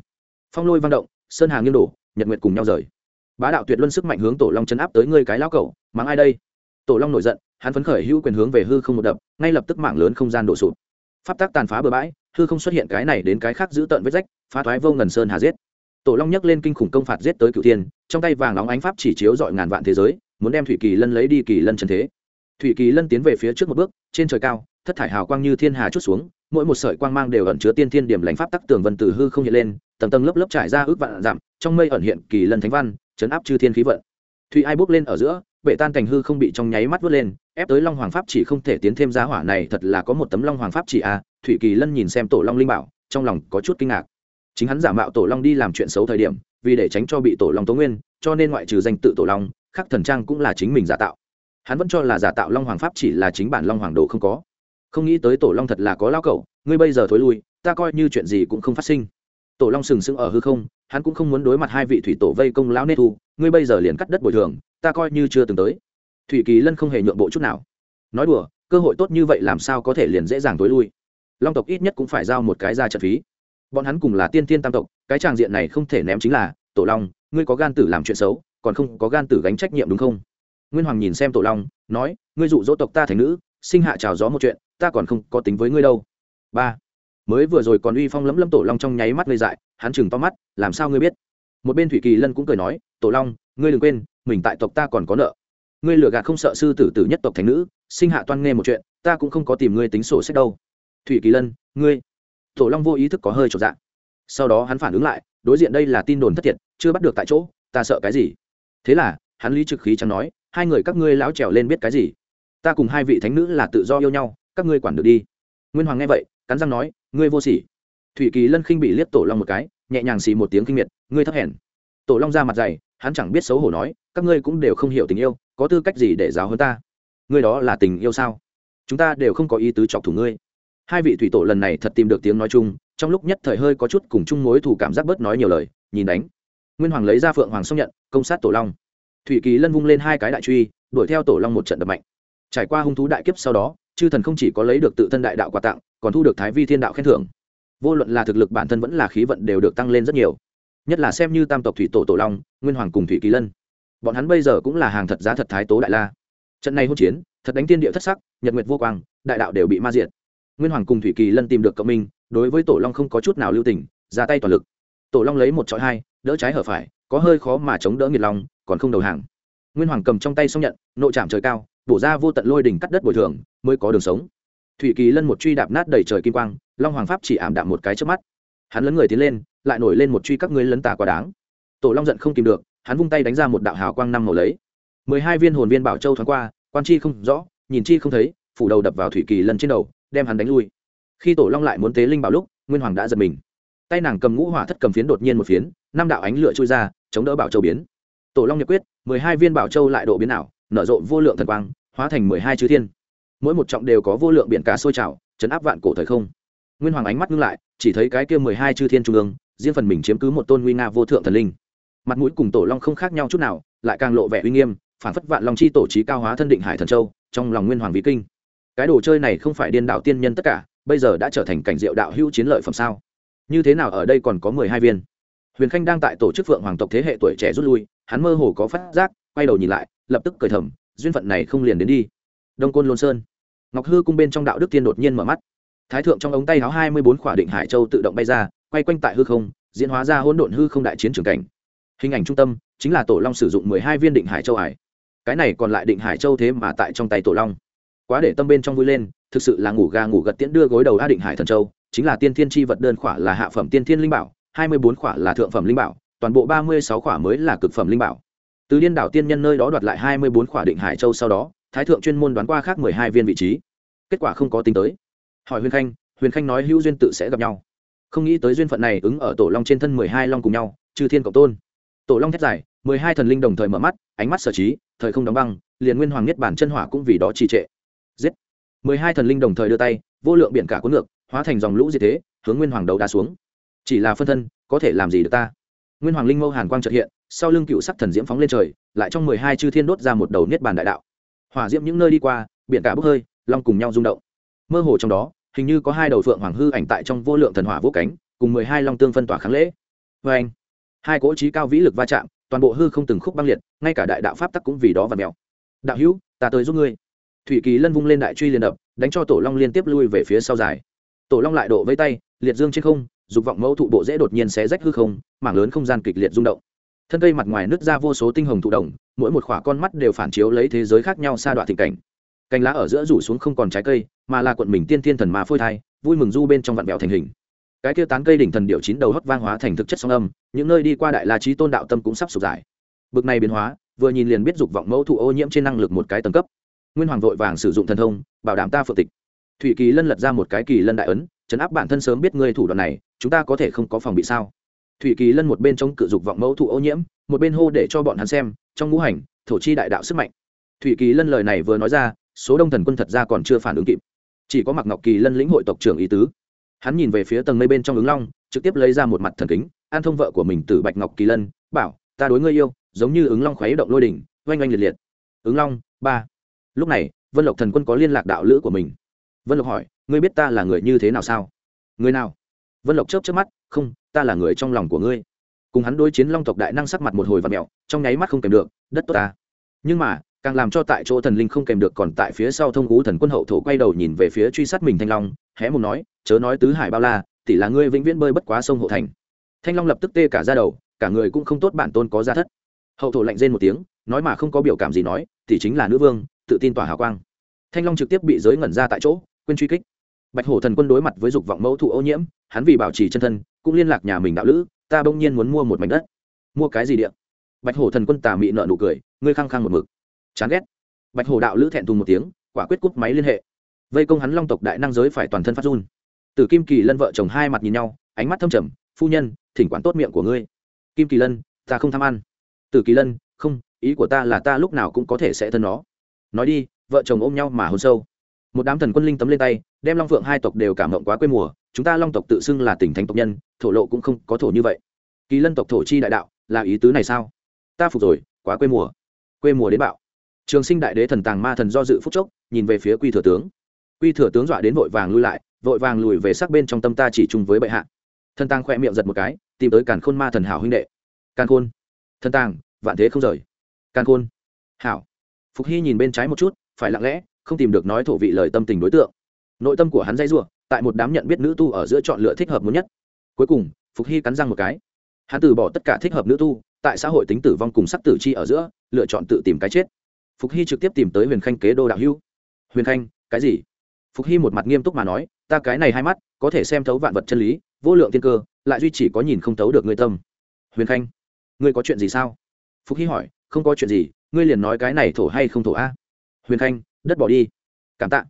Phong lôi vang động sơn hà nghiêng đổ, nhật nguyệt cùng nhau rời. Bá đạo tuyệt luân sức mạnh hướng tổ long chấn áp tới ngươi cái lão cẩu, mắng ai đây? Tổ long nổi giận, hắn phấn khởi hữu quyền hướng về hư không một đập, ngay lập tức mạng lớn không gian đổ sụp. Pháp tắc tàn phá bừa bãi, hư không xuất hiện cái này đến cái khác giữ tận vết rách, phá thoái vô ngần sơn hà giết. Tổ long nhấc lên kinh khủng công phạt giết tới cựu thiên, trong tay vàng nóng ánh pháp chỉ chiếu dọi ngàn vạn thế giới, muốn đem thủy kỳ lân lấy đi kỳ lân trần thế. Thủy kỳ lân tiến về phía trước một bước, trên trời cao thất thải hào quang như thiên hà chút xuống mỗi một sợi quang mang đều ẩn chứa tiên thiên điểm lãnh pháp tắc tường vân từ hư không hiện lên tầng tầng lớp lớp trải ra ước vạn giảm, trong mây ẩn hiện kỳ lân thánh văn chấn áp chư thiên khí vận. Thủy ai bốc lên ở giữa bệ tan cảnh hư không bị trong nháy mắt vớt lên ép tới long hoàng pháp chỉ không thể tiến thêm giá hỏa này thật là có một tấm long hoàng pháp chỉ a à. thủy kỳ lân nhìn xem tổ long linh bảo trong lòng có chút kinh ngạc. Chính hắn giả mạo tổ long đi làm chuyện xấu thời điểm vì để tránh cho bị tổ long tố nguyên cho nên ngoại trừ danh tự tổ long khắc thần trang cũng là chính mình giả tạo. Hắn vẫn cho là giả tạo long hoàng pháp chỉ là chính bản long hoàng đồ không có không nghĩ tới tổ long thật là có lao cẩu, ngươi bây giờ thối lui, ta coi như chuyện gì cũng không phát sinh. Tổ long sừng sững ở hư không, hắn cũng không muốn đối mặt hai vị thủy tổ vây công lão nê thu, ngươi bây giờ liền cắt đất bồi thường, ta coi như chưa từng tới. Thủy kỳ lân không hề nhượng bộ chút nào. Nói đùa, cơ hội tốt như vậy làm sao có thể liền dễ dàng tối lui? Long tộc ít nhất cũng phải giao một cái ra trận phí. Bọn hắn cùng là tiên tiên tam tộc, cái tràng diện này không thể ném chính là, tổ long, ngươi có gan tử làm chuyện xấu, còn không có gan tử gánh trách nhiệm đúng không? Nguyên hoàng nhìn xem tổ long, nói, ngươi dụ dỗ tộc ta thành nữ, sinh hạ trào gió một chuyện ta còn không có tính với ngươi đâu. Ba. Mới vừa rồi còn uy phong lấm lấm tổ long trong nháy mắt gây dại, hắn chừng to mắt, làm sao ngươi biết? Một bên thủy kỳ lân cũng cười nói, tổ long, ngươi đừng quên, mình tại tộc ta còn có nợ. Ngươi lừa gạt không sợ sư tử tử nhất tộc thành nữ, sinh hạ toan nghe một chuyện, ta cũng không có tìm ngươi tính sổ sách đâu. Thủy kỳ lân, ngươi. Tổ long vô ý thức có hơi trọn dạng sau đó hắn phản ứng lại, đối diện đây là tin đồn thất thiệt, chưa bắt được tại chỗ, ta sợ cái gì? Thế là, hắn lý trực khí chẳng nói, hai người các ngươi láo trèo lên biết cái gì? Ta cùng hai vị thánh nữ là tự do yêu nhau các ngươi quản được đi. Nguyên hoàng nghe vậy, cắn răng nói, ngươi vô sỉ. Thủy kỳ lân khinh bị liếc tổ long một cái, nhẹ nhàng xì một tiếng kinh miệt, ngươi thấp hèn. Tổ long ra mặt dày, hắn chẳng biết xấu hổ nói, các ngươi cũng đều không hiểu tình yêu, có tư cách gì để giáo hơn ta? Ngươi đó là tình yêu sao? Chúng ta đều không có ý tứ chọc thủ ngươi. Hai vị thủy tổ lần này thật tìm được tiếng nói chung, trong lúc nhất thời hơi có chút cùng chung mối thủ cảm giác bớt nói nhiều lời, nhìn đánh. Nguyên hoàng lấy ra phượng hoàng xông nhận, công sát tổ long. Thủy kỳ lân vung lên hai cái đại truy, đuổi theo tổ long một trận đập mạnh. Trải qua hung thú đại kiếp sau đó chư thần không chỉ có lấy được tự thân đại đạo quà tặng, còn thu được thái vi thiên đạo khen thưởng. Vô luận là thực lực bản thân vẫn là khí vận đều được tăng lên rất nhiều. Nhất là xem như tam tộc thủy tổ tổ long, nguyên hoàng cùng thủy kỳ lân. Bọn hắn bây giờ cũng là hàng thật giá thật thái tố đại la. Trận này hỗn chiến, thật đánh tiên địa thất sắc, nhật nguyệt vô quang, đại đạo đều bị ma diệt. Nguyên hoàng cùng thủy kỳ lân tìm được cộng minh, đối với tổ long không có chút nào lưu tình, ra tay toàn lực. Tổ long lấy một trọi hai, đỡ trái hở phải, có hơi khó mà chống đỡ nghiệt long, còn không đầu hàng. Nguyên hoàng cầm trong tay xong nhận, nộ chạm trời cao bổ ra vô tận lôi đỉnh cắt đất bồi thường, mới có đường sống. Thủy kỳ lân một truy đạp nát đầy trời kim quang, long hoàng pháp chỉ ảm đạm một cái trước mắt. Hắn lấn người tiến lên, lại nổi lên một truy các ngươi lấn tà quá đáng. Tổ long giận không kìm được, hắn vung tay đánh ra một đạo hào quang năm màu lấy. Mười hai viên hồn viên bảo châu thoáng qua, quan chi không rõ, nhìn chi không thấy, phủ đầu đập vào thủy kỳ lân trên đầu, đem hắn đánh lui. Khi tổ long lại muốn tế linh bảo lúc, nguyên hoàng đã giật mình. Tay nàng cầm ngũ hỏa thất cầm phiến đột nhiên một phiến, năm đạo ánh lửa trôi ra, chống đỡ bảo châu biến. Tổ long nhật quyết, mười hai viên bảo châu lại độ biến ảo, nở rộ vô lượng thần quang hóa thành mười hai chư thiên. Mỗi một trọng đều có vô lượng biển cá sôi trào, chấn áp vạn cổ thời không. Nguyên hoàng ánh mắt ngưng lại, chỉ thấy cái kia mười hai chư thiên trung ương, riêng phần mình chiếm cứ một tôn nguy nga vô thượng thần linh. Mặt mũi cùng tổ long không khác nhau chút nào, lại càng lộ vẻ uy nghiêm, phản phất vạn long chi tổ trí cao hóa thân định hải thần châu, trong lòng nguyên hoàng vĩ kinh. Cái đồ chơi này không phải điên đạo tiên nhân tất cả, bây giờ đã trở thành cảnh diệu đạo hữu chiến lợi phẩm sao? Như thế nào ở đây còn có mười hai viên? Huyền khanh đang tại tổ chức phượng hoàng tộc thế hệ tuổi trẻ rút lui, hắn mơ hồ có phát giác, quay đầu nhìn lại, lập tức cười thầm duyên phận này không liền đến đi. Đông côn lôn sơn. Ngọc hư cung bên trong đạo đức tiên đột nhiên mở mắt. Thái thượng trong ống tay áo hai mươi bốn khỏa định hải châu tự động bay ra, quay quanh tại hư không, diễn hóa ra hỗn độn hư không đại chiến trường cảnh. Hình ảnh trung tâm chính là tổ long sử dụng mười hai viên định hải châu hải cái này còn lại định hải châu thế mà tại trong tay tổ long. Quá để tâm bên trong vui lên, thực sự là ngủ ga ngủ gật tiễn đưa gối đầu a định hải thần châu, chính là tiên thiên tri vật đơn khỏa là hạ phẩm tiên thiên linh bảo, hai mươi bốn khỏa là thượng phẩm linh bảo, toàn bộ ba mươi sáu khỏa mới là cực phẩm linh bảo từ điên đảo tiên nhân nơi đó đoạt lại hai mươi bốn khỏa định hải châu sau đó, thái thượng chuyên môn đoán qua khác mười hai viên vị trí. Kết quả không có tính tới. Hỏi huyền khanh huyền khanh nói hữu duyên tự sẽ gặp nhau. Không nghĩ tới duyên phận này ứng ở tổ long trên thân mười hai long cùng nhau, chư thiên cộng tôn. Tổ long thét dài, mười hai thần linh đồng thời mở mắt, ánh mắt sở trí, thời không đóng băng, liền nguyên hoàng nhất bản chân hỏa cũng vì đó trì trệ. Giết. mười hai thần linh đồng thời đưa tay, vô lượng biển cả cuốn ngược, hóa thành dòng lũ diệt thế, hướng nguyên hoàng đầu đá xuống. Chỉ là phân thân, có thể làm gì được ta? Nguyên hoàng linh mâu hàn quang trợ hiện sau lưng cựu sắc thần diễm phóng lên trời, lại trong mười hai chư thiên đốt ra một đầu niết bàn đại đạo. Hỏa diễm những nơi đi qua, biển cả bốc hơi, long cùng nhau rung động. Mơ hồ trong đó, hình như có hai đầu phượng hoàng hư ảnh tại trong vô lượng thần hỏa vô cánh, cùng mười hai long tương phân tỏa kháng lễ. Vê anh, hai cỗ trí cao vĩ lực va chạm, toàn bộ hư không từng khúc băng liệt, ngay cả đại đạo pháp tắc cũng vì đó và mèo đạo hữu, ta tới giúp ngươi. Thủy kỳ lân vung lên đại truy liền đập, đánh cho tổ long liên tiếp lui về phía sau dài. Tổ long lại độ với tay, liệt dương trên không, dục vọng mẫu thụ bộ dễ đột nhiên xé rách hư không, mảng lớn không gian kịch liệt rung động thân cây mặt ngoài nứt ra vô số tinh hồng thụ động, mỗi một khỏa con mắt đều phản chiếu lấy thế giới khác nhau xa đoạn tình cảnh. Cành lá ở giữa rủ xuống không còn trái cây, mà là quận mình tiên tiên thần mà phôi thai, vui mừng du bên trong vạn vẹo thành hình. Cái kia tán cây đỉnh thần điệu chín đầu hót vang hóa thành thực chất song âm, những nơi đi qua đại la trí tôn đạo tâm cũng sắp sụp giải. Bực này biến hóa, vừa nhìn liền biết dục vọng mẫu thụ ô nhiễm trên năng lực một cái tầng cấp. Nguyên hoàng vội vàng sử dụng thần thông, bảo đảm ta phượng tịch. Thủy kỳ lân lật ra một cái kỳ lân đại ấn, chấn áp bản thân sớm biết ngươi thủ đoạn này, chúng ta có thể không có phòng bị sao? Thủy kỳ lân một bên chống cự dục vọng mẫu thụ ô nhiễm, một bên hô để cho bọn hắn xem, trong ngũ hành, thổ chi đại đạo sức mạnh. Thủy kỳ lân lời này vừa nói ra, số đông thần quân thật ra còn chưa phản ứng kịp. Chỉ có mặc ngọc kỳ lân lĩnh hội tộc trưởng ý tứ. Hắn nhìn về phía tầng mây bên trong ứng long, trực tiếp lấy ra một mặt thần kính, an thông vợ của mình từ bạch ngọc kỳ lân, bảo, ta đối ngươi yêu, giống như ứng long khuấy động lôi đỉnh, oanh oanh liệt liệt. Ứng long, ba. Lúc này, vân lộc thần quân có liên lạc đạo lữ của mình. Vân lộc hỏi, ngươi biết ta là người như thế nào sao? Người nào? Vân lộc chớp chớp mắt, không ta là người trong lòng của ngươi. Cùng hắn đối chiến long tộc đại năng sắc mặt một hồi và mẹo trong nháy mắt không kèm được, đất tốt ta. Nhưng mà, càng làm cho tại chỗ thần linh không kèm được còn tại phía sau thông cú thần quân hậu thổ quay đầu nhìn về phía truy sát mình thanh long, hé một nói, chớ nói tứ hải bao la, tỷ là ngươi vĩnh viễn bơi bất quá sông hộ thành. Thanh long lập tức tê cả ra đầu, cả người cũng không tốt bản tôn có ra thất. Hậu thổ lạnh rên một tiếng, nói mà không có biểu cảm gì nói, tỷ chính là nữ vương, tự tin tỏa hào quang. Thanh long trực tiếp bị giới ngẩn ra tại chỗ, quên truy kích. Bạch hổ thần quân đối mặt với dục vọng mẫu thụ ô nhiễm, hắn vì bảo trì chân thân cũng liên lạc nhà mình đạo lữ, ta bỗng nhiên muốn mua một mảnh đất. Mua cái gì điện? Bạch hổ thần quân tà mị nợ nụ cười, ngươi khăng khăng một mực. Chán ghét. Bạch hổ đạo lữ thẹn thùng một tiếng, quả quyết cúp máy liên hệ. Vây công hắn long tộc đại năng giới phải toàn thân phát run. Từ kim kỳ lân vợ chồng hai mặt nhìn nhau, ánh mắt thâm trầm, phu nhân, thỉnh quản tốt miệng của ngươi. Kim kỳ lân, ta không tham ăn. Từ kỳ lân, không, ý của ta là ta lúc nào cũng có thể sẽ thân nó. Nói đi. Vợ chồng ôm nhau mà hôn sâu. Một đám thần quân linh tấm lên tay, đem long phượng hai tộc đều cảm động quá quê mùa chúng ta long tộc tự xưng là tỉnh thánh tộc nhân, thổ lộ cũng không có thổ như vậy. Kỳ lân tộc thổ chi đại đạo, là ý tứ này sao? Ta phục rồi, quá quê mùa. Quê mùa đến bạo. Trường sinh đại đế thần tàng ma thần do dự phúc chốc, nhìn về phía quy thừa tướng. Quy thừa tướng dọa đến vội vàng lui lại, vội vàng lùi về sắc bên trong tâm ta chỉ chung với bệ hạ. Thần tàng khoe miệng giật một cái, tìm tới càn khôn ma thần hảo huynh đệ. Càn khôn. Thần tàng, vạn thế không rời. Càn khôn. Hảo. Phục hy nhìn bên trái một chút, phải lặng lẽ, không tìm được nói thổ vị lời tâm tình đối tượng. Nội tâm của hắn dây giụa tại một đám nhận biết nữ tu ở giữa chọn lựa thích hợp muốn nhất. Cuối cùng, phục hy cắn răng một cái. Hắn từ bỏ tất cả thích hợp nữ tu, tại xã hội tính tử vong cùng sắc tử chi ở giữa, lựa chọn tự tìm cái chết. Phục hy trực tiếp tìm tới huyền khanh kế đô đạo hưu huyền khanh, cái gì? Phục hy một mặt nghiêm túc mà nói, ta cái này hai mắt, có thể xem thấu vạn vật chân lý, vô lượng tiên cơ, lại duy chỉ có nhìn không thấu được ngươi tâm. Huyền khanh, ngươi có chuyện gì sao? Phục hy hỏi, không có chuyện gì, ngươi liền nói cái này thổ hay không thổ a? Huyền khanh, đất bỏ đi. Cảm tạ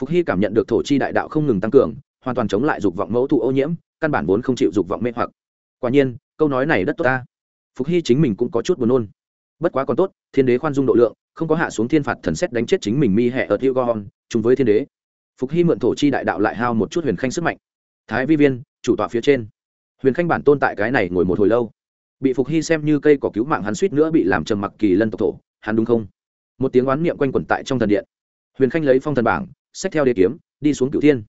phục hy cảm nhận được thổ chi đại đạo không ngừng tăng cường, hoàn toàn chống lại dục vọng mẫu thụ ô nhiễm, căn bản vốn không chịu dục vọng mê hoặc. Quả nhiên, câu nói này đất tốt ta. Phục hy chính mình cũng có chút buồn nôn. Bất quá còn tốt, thiên đế khoan dung độ lượng, không có hạ xuống thiên phạt thần xét đánh chết chính mình mi hẹ ở thiêu gon chung với thiên đế. Phục hy mượn thổ chi đại đạo lại hao một chút huyền khanh sức mạnh. Thái vi viên, chủ tọa phía trên. Huyền khanh bản tôn tại cái này ngồi một hồi lâu. Bị phục hy xem như cây có cứu mạng hắn suýt nữa bị làm trầm mặc kỳ lân tộc thổ, hắn đúng không? Một tiếng oán niệm quanh quẩn tại trong thần điện. Huyền khanh lấy phong thần bảng xách theo đế kiếm đi xuống cửu thiên.